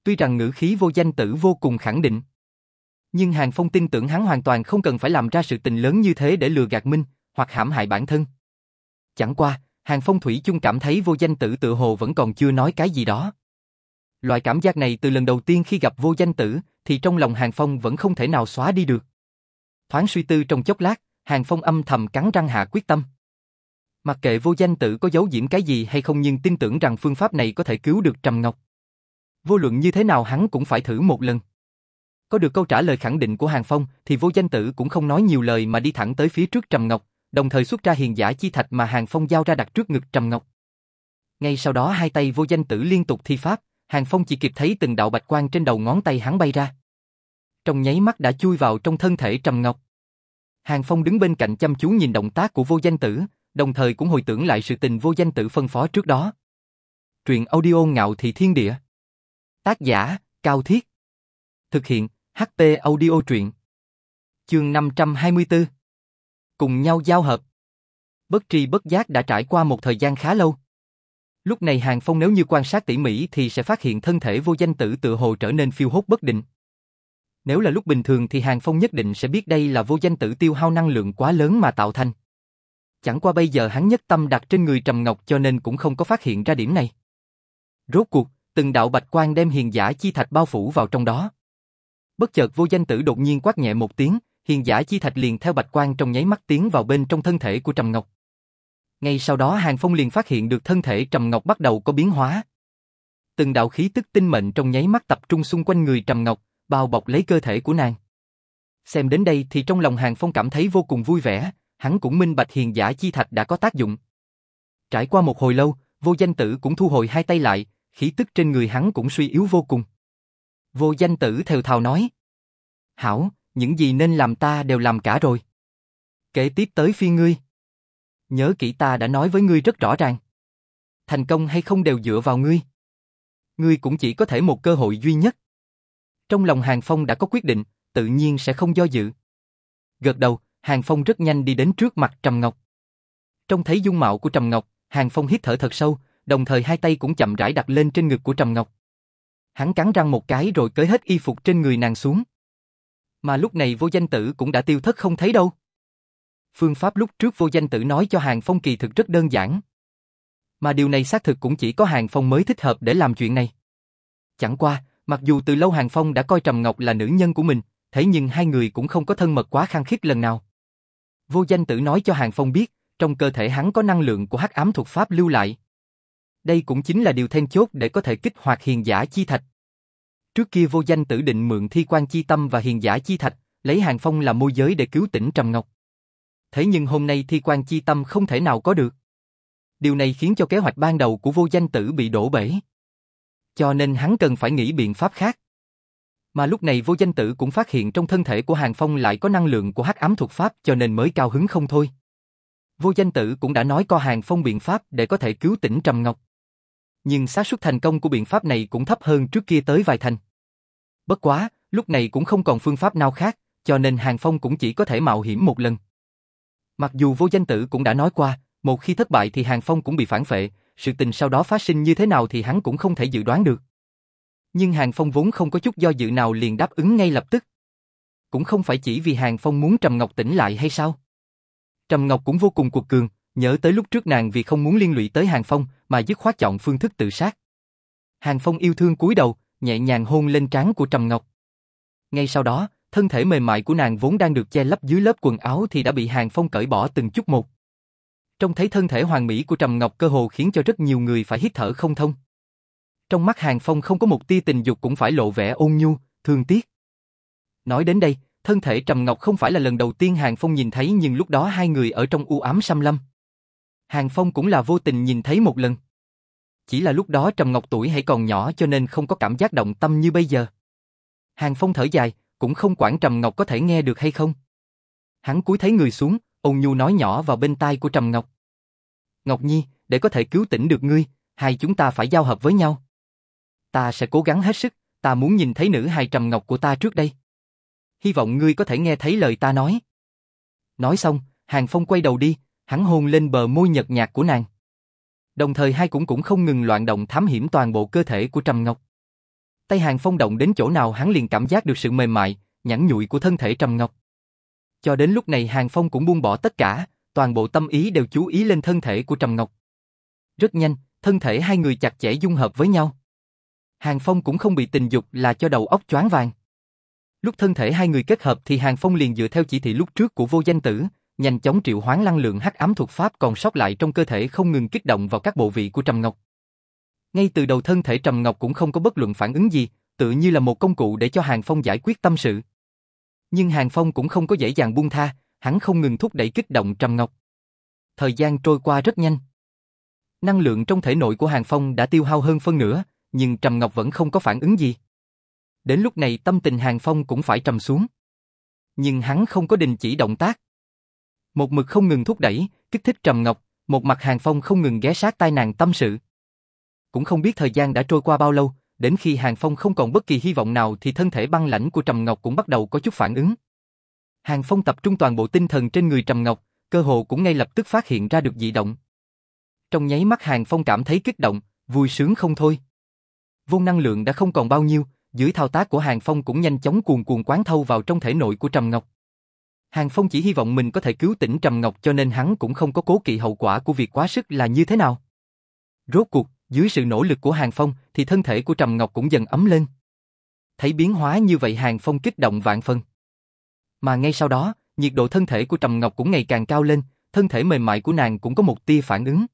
Tuy rằng ngữ khí vô danh tử vô cùng khẳng định. Nhưng Hàng Phong tin tưởng hắn hoàn toàn không cần phải làm ra sự tình lớn như thế để lừa gạt Minh, hoặc hãm hại bản thân. Chẳng qua, Hàng Phong Thủy chung cảm thấy vô danh tử tự hồ vẫn còn chưa nói cái gì đó. Loại cảm giác này từ lần đầu tiên khi gặp vô danh tử, thì trong lòng Hàng Phong vẫn không thể nào xóa đi được. Thoáng suy tư trong chốc lát, Hàng Phong âm thầm cắn răng hạ quyết tâm. Mặc kệ vô danh tử có giấu diễm cái gì hay không nhưng tin tưởng rằng phương pháp này có thể cứu được Trầm Ngọc. Vô luận như thế nào hắn cũng phải thử một lần. Có được câu trả lời khẳng định của Hàng Phong thì vô danh tử cũng không nói nhiều lời mà đi thẳng tới phía trước Trầm Ngọc, đồng thời xuất ra hiền giả chi thạch mà Hàng Phong giao ra đặt trước ngực Trầm Ngọc. Ngay sau đó hai tay vô danh tử liên tục thi pháp, Hàng Phong chỉ kịp thấy từng đạo bạch quang trên đầu ngón tay hắn bay ra. Trong nháy mắt đã chui vào trong thân thể Trầm Ngọc. Hàng Phong đứng bên cạnh chăm chú nhìn động tác của vô danh tử, đồng thời cũng hồi tưởng lại sự tình vô danh tử phân phó trước đó. Truyện audio ngạo thị thiên địa. Tác giả, Cao Thiết. Thực hiện, HT audio truyện. Chương 524. Cùng nhau giao hợp. Bất tri bất giác đã trải qua một thời gian khá lâu. Lúc này Hàng Phong nếu như quan sát tỉ mỉ thì sẽ phát hiện thân thể vô danh tử tự hồ trở nên phiêu hốt bất định. Nếu là lúc bình thường thì Hàng Phong nhất định sẽ biết đây là vô danh tử tiêu hao năng lượng quá lớn mà tạo thành. Chẳng qua bây giờ hắn nhất tâm đặt trên người Trầm Ngọc cho nên cũng không có phát hiện ra điểm này. Rốt cuộc, từng đạo bạch quang đem hiền giả chi thạch bao phủ vào trong đó. Bất chợt vô danh tử đột nhiên quát nhẹ một tiếng, hiền giả chi thạch liền theo bạch quang trong nháy mắt tiến vào bên trong thân thể của Trầm Ngọc. Ngay sau đó Hàng Phong liền phát hiện được thân thể Trầm Ngọc bắt đầu có biến hóa. Từng đạo khí tức tinh mệnh trong nháy mắt tập trung xung quanh người Trầm Ngọc, bao bọc lấy cơ thể của nàng. Xem đến đây thì trong lòng Hàng Phong cảm thấy vô cùng vui vẻ, hắn cũng minh bạch hiền giả chi thạch đã có tác dụng. Trải qua một hồi lâu, vô danh tử cũng thu hồi hai tay lại, khí tức trên người hắn cũng suy yếu vô cùng. Vô danh tử theo thào nói. Hảo, những gì nên làm ta đều làm cả rồi. Kể tiếp tới phi ngươi. Nhớ kỹ ta đã nói với ngươi rất rõ ràng. Thành công hay không đều dựa vào ngươi. Ngươi cũng chỉ có thể một cơ hội duy nhất. Trong lòng Hàng Phong đã có quyết định, tự nhiên sẽ không do dự. Gật đầu, Hàng Phong rất nhanh đi đến trước mặt Trầm Ngọc. Trong thấy dung mạo của Trầm Ngọc, Hàng Phong hít thở thật sâu, đồng thời hai tay cũng chậm rãi đặt lên trên ngực của Trầm Ngọc. Hắn cắn răng một cái rồi cởi hết y phục trên người nàng xuống. Mà lúc này vô danh tử cũng đã tiêu thất không thấy đâu. Phương pháp lúc trước vô danh tử nói cho Hàng Phong kỳ thực rất đơn giản. Mà điều này xác thực cũng chỉ có Hàng Phong mới thích hợp để làm chuyện này. Chẳng qua, mặc dù từ lâu Hàng Phong đã coi Trầm Ngọc là nữ nhân của mình, thế nhưng hai người cũng không có thân mật quá khăng khít lần nào. Vô danh tử nói cho Hàng Phong biết, trong cơ thể hắn có năng lượng của hắc ám thuộc pháp lưu lại. Đây cũng chính là điều then chốt để có thể kích hoạt hiền giả chi thạch. Trước kia vô danh tử định mượn thi quan chi tâm và hiền giả chi thạch, lấy Hàng Phong làm môi giới để cứu tỉnh Trầm Ngọc. Thế nhưng hôm nay thi quan chi tâm không thể nào có được. Điều này khiến cho kế hoạch ban đầu của vô danh tử bị đổ bể. Cho nên hắn cần phải nghĩ biện pháp khác. Mà lúc này vô danh tử cũng phát hiện trong thân thể của Hàng Phong lại có năng lượng của hắc ám thuộc pháp cho nên mới cao hứng không thôi. Vô danh tử cũng đã nói co Hàng Phong biện pháp để có thể cứu tỉnh Trầm Ngọc. Nhưng xác suất thành công của biện pháp này cũng thấp hơn trước kia tới vài thành. Bất quá, lúc này cũng không còn phương pháp nào khác, cho nên Hàng Phong cũng chỉ có thể mạo hiểm một lần. Mặc dù vô danh tử cũng đã nói qua, Một khi thất bại thì Hàng Phong cũng bị phản phệ, sự tình sau đó phát sinh như thế nào thì hắn cũng không thể dự đoán được. Nhưng Hàng Phong vốn không có chút do dự nào liền đáp ứng ngay lập tức. Cũng không phải chỉ vì Hàng Phong muốn Trầm Ngọc tỉnh lại hay sao? Trầm Ngọc cũng vô cùng cuộc cường, nhớ tới lúc trước nàng vì không muốn liên lụy tới Hàng Phong mà dứt khoát chọn phương thức tự sát. Hàng Phong yêu thương cúi đầu, nhẹ nhàng hôn lên trán của Trầm Ngọc. Ngay sau đó, thân thể mềm mại của nàng vốn đang được che lấp dưới lớp quần áo thì đã bị Hàng Phong cởi bỏ từng chút một. Trong thấy thân thể hoàn mỹ của Trầm Ngọc cơ hồ khiến cho rất nhiều người phải hít thở không thông. Trong mắt Hàng Phong không có một tia tình dục cũng phải lộ vẻ ôn nhu, thương tiếc. Nói đến đây, thân thể Trầm Ngọc không phải là lần đầu tiên Hàng Phong nhìn thấy nhưng lúc đó hai người ở trong u ám xăm lâm. Hàng Phong cũng là vô tình nhìn thấy một lần. Chỉ là lúc đó Trầm Ngọc tuổi hãy còn nhỏ cho nên không có cảm giác động tâm như bây giờ. Hàng Phong thở dài, cũng không quản Trầm Ngọc có thể nghe được hay không. Hắn cúi thấy người xuống, ôn nhu nói nhỏ vào bên tai của Trầm Ngọc. Ngọc Nhi, để có thể cứu tỉnh được ngươi, hai chúng ta phải giao hợp với nhau. Ta sẽ cố gắng hết sức, ta muốn nhìn thấy nữ hài Trầm Ngọc của ta trước đây. Hy vọng ngươi có thể nghe thấy lời ta nói. Nói xong, Hàng Phong quay đầu đi, hắn hôn lên bờ môi nhợt nhạt của nàng. Đồng thời hai cũng cũng không ngừng loạn động thám hiểm toàn bộ cơ thể của Trầm Ngọc. Tay Hàng Phong động đến chỗ nào hắn liền cảm giác được sự mềm mại, nhẵn nhụi của thân thể Trầm Ngọc. Cho đến lúc này Hàng Phong cũng buông bỏ tất cả, toàn bộ tâm ý đều chú ý lên thân thể của Trầm Ngọc. Rất nhanh, thân thể hai người chặt chẽ dung hợp với nhau. Hàng Phong cũng không bị tình dục là cho đầu óc choáng vàng. Lúc thân thể hai người kết hợp thì Hàng Phong liền dựa theo chỉ thị lúc trước của vô danh tử, nhanh chóng triệu hoán năng lượng hắc ám thuộc pháp còn sót lại trong cơ thể không ngừng kích động vào các bộ vị của Trầm Ngọc. Ngay từ đầu thân thể Trầm Ngọc cũng không có bất luận phản ứng gì, tự như là một công cụ để cho Hàng Phong giải quyết tâm sự. Nhưng Hàng Phong cũng không có dễ dàng buông tha, hắn không ngừng thúc đẩy kích động Trầm Ngọc. Thời gian trôi qua rất nhanh. Năng lượng trong thể nội của Hàng Phong đã tiêu hao hơn phân nửa, nhưng Trầm Ngọc vẫn không có phản ứng gì. Đến lúc này tâm tình Hàng Phong cũng phải trầm xuống. Nhưng hắn không có đình chỉ động tác. Một mực không ngừng thúc đẩy, kích thích Trầm Ngọc, một mặt Hàng Phong không ngừng ghé sát tai nàng tâm sự. Cũng không biết thời gian đã trôi qua bao lâu, đến khi Hàng Phong không còn bất kỳ hy vọng nào thì thân thể băng lãnh của Trầm Ngọc cũng bắt đầu có chút phản ứng. Hàng Phong tập trung toàn bộ tinh thần trên người Trầm Ngọc, cơ hồ cũng ngay lập tức phát hiện ra được dị động. Trong nháy mắt Hàng Phong cảm thấy kích động, vui sướng không thôi. Vô năng lượng đã không còn bao nhiêu, dưới thao tác của Hàng Phong cũng nhanh chóng cuồn cuồn quán thâu vào trong thể nội của Trầm Ngọc. Hàng Phong chỉ hy vọng mình có thể cứu tỉnh Trầm Ngọc cho nên hắn cũng không có cố kỵ hậu quả của việc quá sức là như thế nào. Rốt cuộc, dưới sự nỗ lực của Hàng Phong thì thân thể của Trầm Ngọc cũng dần ấm lên. Thấy biến hóa như vậy Hàng Phong kích động vạn phần. Mà ngay sau đó, nhiệt độ thân thể của Trầm Ngọc cũng ngày càng cao lên, thân thể mềm mại của nàng cũng có một tia phản ứng.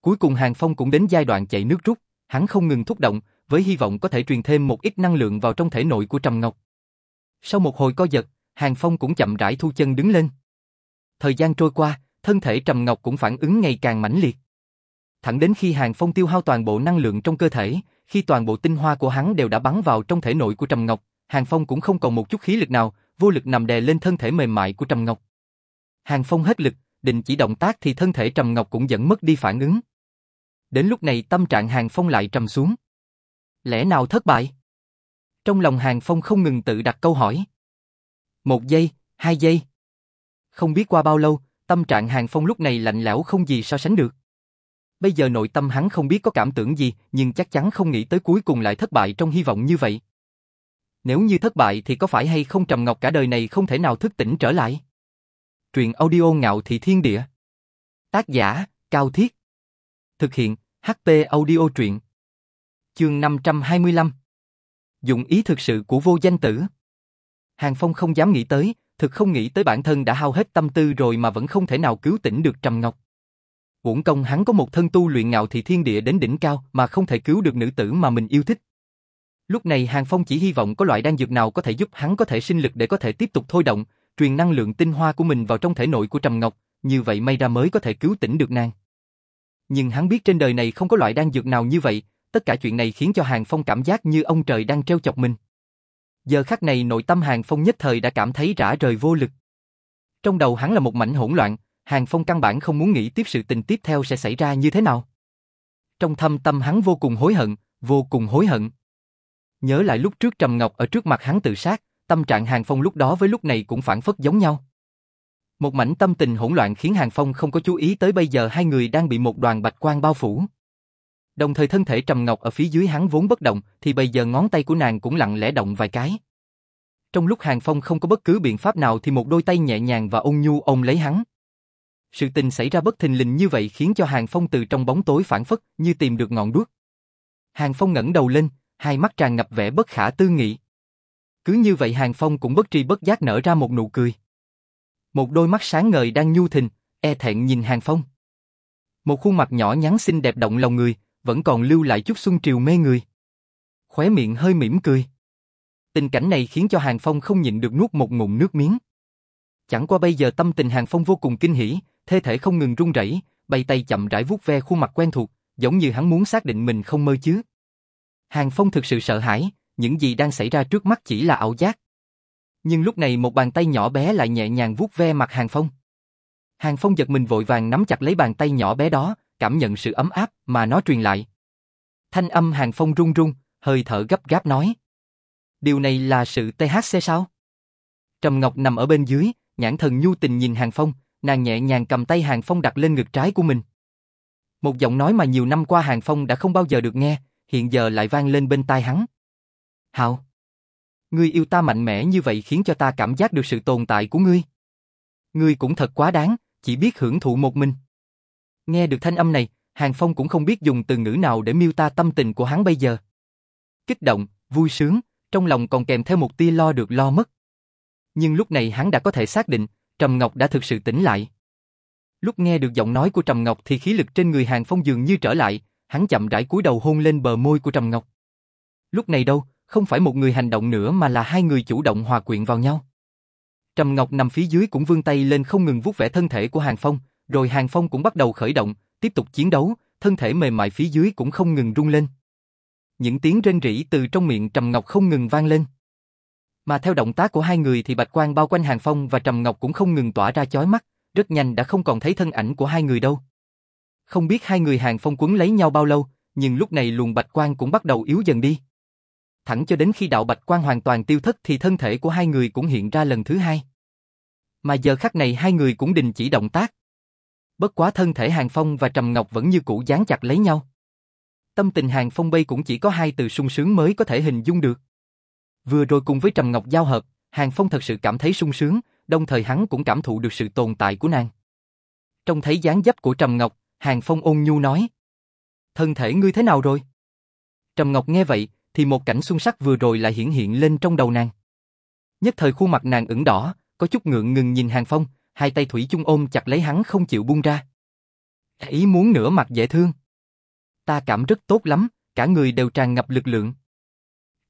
Cuối cùng Hàng Phong cũng đến giai đoạn chạy nước rút, hắn không ngừng thúc động, với hy vọng có thể truyền thêm một ít năng lượng vào trong thể nội của Trầm Ngọc. Sau một hồi co giật, Hàng Phong cũng chậm rãi thu chân đứng lên. Thời gian trôi qua, thân thể Trầm Ngọc cũng phản ứng ngày càng mãnh liệt. Thẳng đến khi Hàng Phong tiêu hao toàn bộ năng lượng trong cơ thể, khi toàn bộ tinh hoa của hắn đều đã bắn vào trong thể nội của Trầm Ngọc, Hàng Phong cũng không còn một chút khí lực nào, vô lực nằm đè lên thân thể mềm mại của Trầm Ngọc. Hàng Phong hết lực, định chỉ động tác thì thân thể Trầm Ngọc cũng dẫn mất đi phản ứng. Đến lúc này tâm trạng Hàng Phong lại trầm xuống. Lẽ nào thất bại? Trong lòng Hàng Phong không ngừng tự đặt câu hỏi. Một giây, hai giây. Không biết qua bao lâu, tâm trạng Hàng Phong lúc này lạnh lẽo không gì so sánh được. Bây giờ nội tâm hắn không biết có cảm tưởng gì, nhưng chắc chắn không nghĩ tới cuối cùng lại thất bại trong hy vọng như vậy. Nếu như thất bại thì có phải hay không Trầm Ngọc cả đời này không thể nào thức tỉnh trở lại? Truyện audio ngạo thị thiên địa. Tác giả, Cao Thiết. Thực hiện, HP audio truyện. Chương 525. Dụng ý thực sự của vô danh tử. Hàng Phong không dám nghĩ tới, thực không nghĩ tới bản thân đã hao hết tâm tư rồi mà vẫn không thể nào cứu tỉnh được Trầm Ngọc. Uổng công hắn có một thân tu luyện ngạo thị thiên địa đến đỉnh cao mà không thể cứu được nữ tử mà mình yêu thích. Lúc này Hàng Phong chỉ hy vọng có loại đan dược nào có thể giúp hắn có thể sinh lực để có thể tiếp tục thôi động, truyền năng lượng tinh hoa của mình vào trong thể nội của Trầm Ngọc, như vậy may ra mới có thể cứu tỉnh được nàng. Nhưng hắn biết trên đời này không có loại đan dược nào như vậy, tất cả chuyện này khiến cho Hàng Phong cảm giác như ông trời đang treo chọc mình. Giờ khắc này nội tâm Hàng Phong nhất thời đã cảm thấy rã rời vô lực. Trong đầu hắn là một mảnh hỗn loạn, Hàng Phong căn bản không muốn nghĩ tiếp sự tình tiếp theo sẽ xảy ra như thế nào. Trong thâm tâm hắn vô cùng hối hận, vô cùng hối hận. Nhớ lại lúc trước Trầm Ngọc ở trước mặt hắn tự sát, tâm trạng Hàng Phong lúc đó với lúc này cũng phản phất giống nhau. Một mảnh tâm tình hỗn loạn khiến Hàng Phong không có chú ý tới bây giờ hai người đang bị một đoàn bạch quang bao phủ. Đồng thời thân thể Trầm Ngọc ở phía dưới hắn vốn bất động, thì bây giờ ngón tay của nàng cũng lặng lẽ động vài cái. Trong lúc Hàng Phong không có bất cứ biện pháp nào thì một đôi tay nhẹ nhàng và ôn nhu ôm lấy hắn. Sự tình xảy ra bất thình lình như vậy khiến cho Hàng Phong từ trong bóng tối phản phất như tìm được ngọn đuốc. Hàng Phong ngẩng đầu lên, hai mắt tràn ngập vẻ bất khả tư nghị. Cứ như vậy Hàng Phong cũng bất tri bất giác nở ra một nụ cười. Một đôi mắt sáng ngời đang nhu thình, e thẹn nhìn Hàng Phong. Một khuôn mặt nhỏ nhắn xinh đẹp động lòng người, vẫn còn lưu lại chút xuân triều mê người. Khóe miệng hơi mỉm cười. Tình cảnh này khiến cho Hàng Phong không nhịn được nuốt một ngụm nước miếng. Chẳng qua bây giờ tâm tình Hàng Phong vô cùng kinh hỉ, thê thể không ngừng run rẩy, bay tay chậm rãi vuốt ve khuôn mặt quen thuộc, giống như hắn muốn xác định mình không mơ chứ. Hàng Phong thực sự sợ hãi, những gì đang xảy ra trước mắt chỉ là ảo giác. Nhưng lúc này một bàn tay nhỏ bé lại nhẹ nhàng vuốt ve mặt Hàng Phong. Hàng Phong giật mình vội vàng nắm chặt lấy bàn tay nhỏ bé đó, cảm nhận sự ấm áp mà nó truyền lại. Thanh âm Hàng Phong run run, hơi thở gấp gáp nói. Điều này là sự THC sao? Trầm Ngọc nằm ở bên dưới, nhãn thần nhu tình nhìn Hàng Phong, nàng nhẹ nhàng cầm tay Hàng Phong đặt lên ngực trái của mình. Một giọng nói mà nhiều năm qua Hàng Phong đã không bao giờ được nghe, hiện giờ lại vang lên bên tai hắn. Hạo, ngươi yêu ta mạnh mẽ như vậy khiến cho ta cảm giác được sự tồn tại của ngươi. Ngươi cũng thật quá đáng, chỉ biết hưởng thụ một mình. Nghe được thanh âm này, Hàng Phong cũng không biết dùng từ ngữ nào để miêu tả tâm tình của hắn bây giờ. Kích động, vui sướng, trong lòng còn kèm theo một tia lo được lo mất. Nhưng lúc này hắn đã có thể xác định, Trầm Ngọc đã thực sự tỉnh lại. Lúc nghe được giọng nói của Trầm Ngọc thì khí lực trên người Hàng Phong dường như trở lại, hắn chậm rãi cúi đầu hôn lên bờ môi của Trầm Ngọc. Lúc này đâu, không phải một người hành động nữa mà là hai người chủ động hòa quyện vào nhau. Trầm Ngọc nằm phía dưới cũng vươn tay lên không ngừng vuốt vẽ thân thể của Hàng Phong, rồi Hàng Phong cũng bắt đầu khởi động, tiếp tục chiến đấu, thân thể mềm mại phía dưới cũng không ngừng rung lên. Những tiếng rên rỉ từ trong miệng Trầm Ngọc không ngừng vang lên. Mà theo động tác của hai người thì bạch quang bao quanh Hàng Phong và Trầm Ngọc cũng không ngừng tỏa ra chói mắt, rất nhanh đã không còn thấy thân ảnh của hai người đâu. Không biết hai người Hàng Phong quấn lấy nhau bao lâu, nhưng lúc này luồng bạch quang cũng bắt đầu yếu dần đi. Thẳng cho đến khi đạo bạch quang hoàn toàn tiêu thất thì thân thể của hai người cũng hiện ra lần thứ hai. Mà giờ khắc này hai người cũng đình chỉ động tác. Bất quá thân thể Hàng Phong và Trầm Ngọc vẫn như cũ dán chặt lấy nhau. Tâm tình Hàng Phong bây cũng chỉ có hai từ sung sướng mới có thể hình dung được. Vừa rồi cùng với Trầm Ngọc giao hợp, Hàng Phong thật sự cảm thấy sung sướng, đồng thời hắn cũng cảm thụ được sự tồn tại của nàng. Trong thấy dáng dấp của Trầm Ngọc, Hàng Phong ôn nhu nói. Thân thể ngươi thế nào rồi? Trầm Ngọc nghe vậy, thì một cảnh xuân sắc vừa rồi lại hiển hiện lên trong đầu nàng. Nhất thời khuôn mặt nàng ửng đỏ, có chút ngượng ngừng nhìn Hàng Phong, hai tay thủy chung ôm chặt lấy hắn không chịu buông ra. Ý muốn nửa mặt dễ thương. Ta cảm rất tốt lắm, cả người đều tràn ngập lực lượng.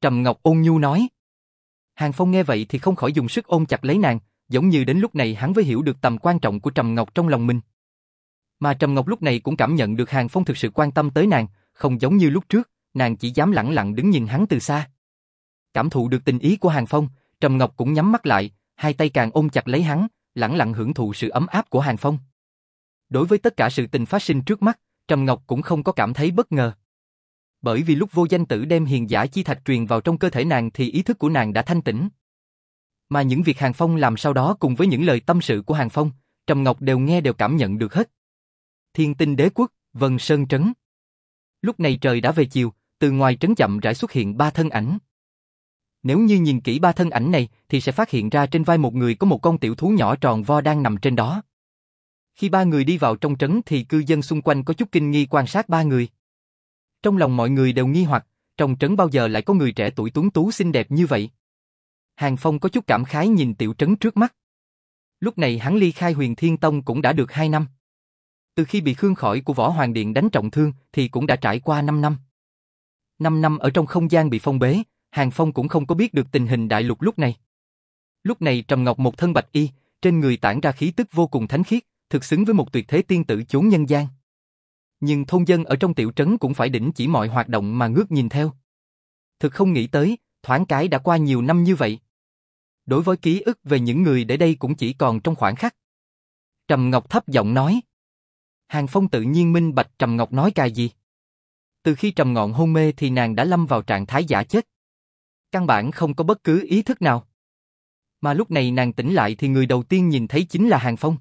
Trầm Ngọc ôn nhu nói. Hàng Phong nghe vậy thì không khỏi dùng sức ôm chặt lấy nàng, giống như đến lúc này hắn mới hiểu được tầm quan trọng của Trầm Ngọc trong lòng mình. Mà Trầm Ngọc lúc này cũng cảm nhận được Hàng Phong thực sự quan tâm tới nàng, không giống như lúc trước, nàng chỉ dám lặng lặng đứng nhìn hắn từ xa. Cảm thụ được tình ý của Hàng Phong, Trầm Ngọc cũng nhắm mắt lại, hai tay càng ôm chặt lấy hắn, lặng lặng hưởng thụ sự ấm áp của Hàng Phong. Đối với tất cả sự tình phát sinh trước mắt, Trầm Ngọc cũng không có cảm thấy bất ngờ. Bởi vì lúc vô danh tử đem hiền giả chi thạch truyền vào trong cơ thể nàng thì ý thức của nàng đã thanh tĩnh. Mà những việc Hàng Phong làm sau đó cùng với những lời tâm sự của Hàng Phong, Trầm Ngọc đều nghe đều cảm nhận được hết. Thiên tinh đế quốc, Vân Sơn Trấn. Lúc này trời đã về chiều, từ ngoài trấn chậm rãi xuất hiện ba thân ảnh. Nếu như nhìn kỹ ba thân ảnh này thì sẽ phát hiện ra trên vai một người có một con tiểu thú nhỏ tròn vo đang nằm trên đó. Khi ba người đi vào trong trấn thì cư dân xung quanh có chút kinh nghi quan sát ba người. Trong lòng mọi người đều nghi hoặc, trong trấn bao giờ lại có người trẻ tuổi tuấn tú xinh đẹp như vậy. Hàng Phong có chút cảm khái nhìn tiểu trấn trước mắt. Lúc này hắn ly khai huyền thiên tông cũng đã được 2 năm. Từ khi bị Khương khỏi của Võ Hoàng Điện đánh trọng thương thì cũng đã trải qua 5 năm. 5 năm ở trong không gian bị phong bế, Hàng Phong cũng không có biết được tình hình đại lục lúc này. Lúc này Trầm Ngọc một thân bạch y, trên người tản ra khí tức vô cùng thánh khiết, thực xứng với một tuyệt thế tiên tử chốn nhân gian. Nhưng thôn dân ở trong tiểu trấn cũng phải đỉnh chỉ mọi hoạt động mà ngước nhìn theo. Thực không nghĩ tới, thoáng cái đã qua nhiều năm như vậy. Đối với ký ức về những người để đây cũng chỉ còn trong khoảng khắc. Trầm Ngọc thấp giọng nói. Hàng Phong tự nhiên minh bạch Trầm Ngọc nói cài gì. Từ khi Trầm Ngọn hôn mê thì nàng đã lâm vào trạng thái giả chết. Căn bản không có bất cứ ý thức nào. Mà lúc này nàng tỉnh lại thì người đầu tiên nhìn thấy chính là Hàng Phong.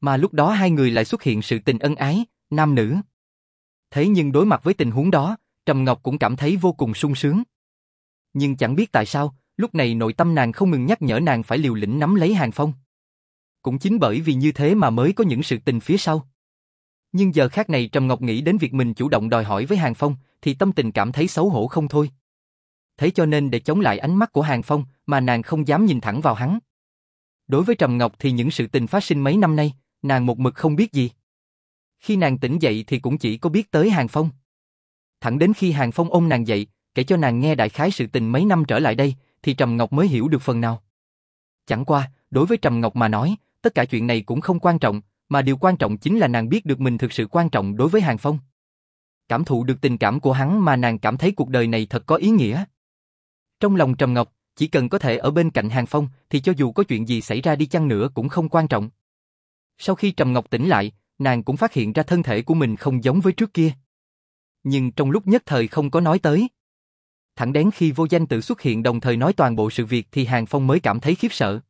Mà lúc đó hai người lại xuất hiện sự tình ân ái, nam nữ. Thế nhưng đối mặt với tình huống đó, Trầm Ngọc cũng cảm thấy vô cùng sung sướng. Nhưng chẳng biết tại sao, lúc này nội tâm nàng không ngừng nhắc nhở nàng phải liều lĩnh nắm lấy Hàng Phong. Cũng chính bởi vì như thế mà mới có những sự tình phía sau. Nhưng giờ khác này Trầm Ngọc nghĩ đến việc mình chủ động đòi hỏi với Hàng Phong, thì tâm tình cảm thấy xấu hổ không thôi. Thế cho nên để chống lại ánh mắt của Hàng Phong, mà nàng không dám nhìn thẳng vào hắn. Đối với Trầm Ngọc thì những sự tình phát sinh mấy năm nay, nàng một mực không biết gì. Khi nàng tỉnh dậy thì cũng chỉ có biết tới Hàng Phong. Thẳng đến khi Hàng Phong ôm nàng dậy, kể cho nàng nghe đại khái sự tình mấy năm trở lại đây, thì Trầm Ngọc mới hiểu được phần nào. Chẳng qua, đối với Trầm Ngọc mà nói, tất cả chuyện này cũng không quan trọng, mà điều quan trọng chính là nàng biết được mình thực sự quan trọng đối với Hàng Phong. Cảm thụ được tình cảm của hắn mà nàng cảm thấy cuộc đời này thật có ý nghĩa. Trong lòng Trầm Ngọc, chỉ cần có thể ở bên cạnh Hàng Phong thì cho dù có chuyện gì xảy ra đi chăng nữa cũng không quan trọng. Sau khi Trầm Ngọc tỉnh lại, nàng cũng phát hiện ra thân thể của mình không giống với trước kia. Nhưng trong lúc nhất thời không có nói tới. Thẳng đến khi vô danh tự xuất hiện đồng thời nói toàn bộ sự việc thì Hàng Phong mới cảm thấy khiếp sợ.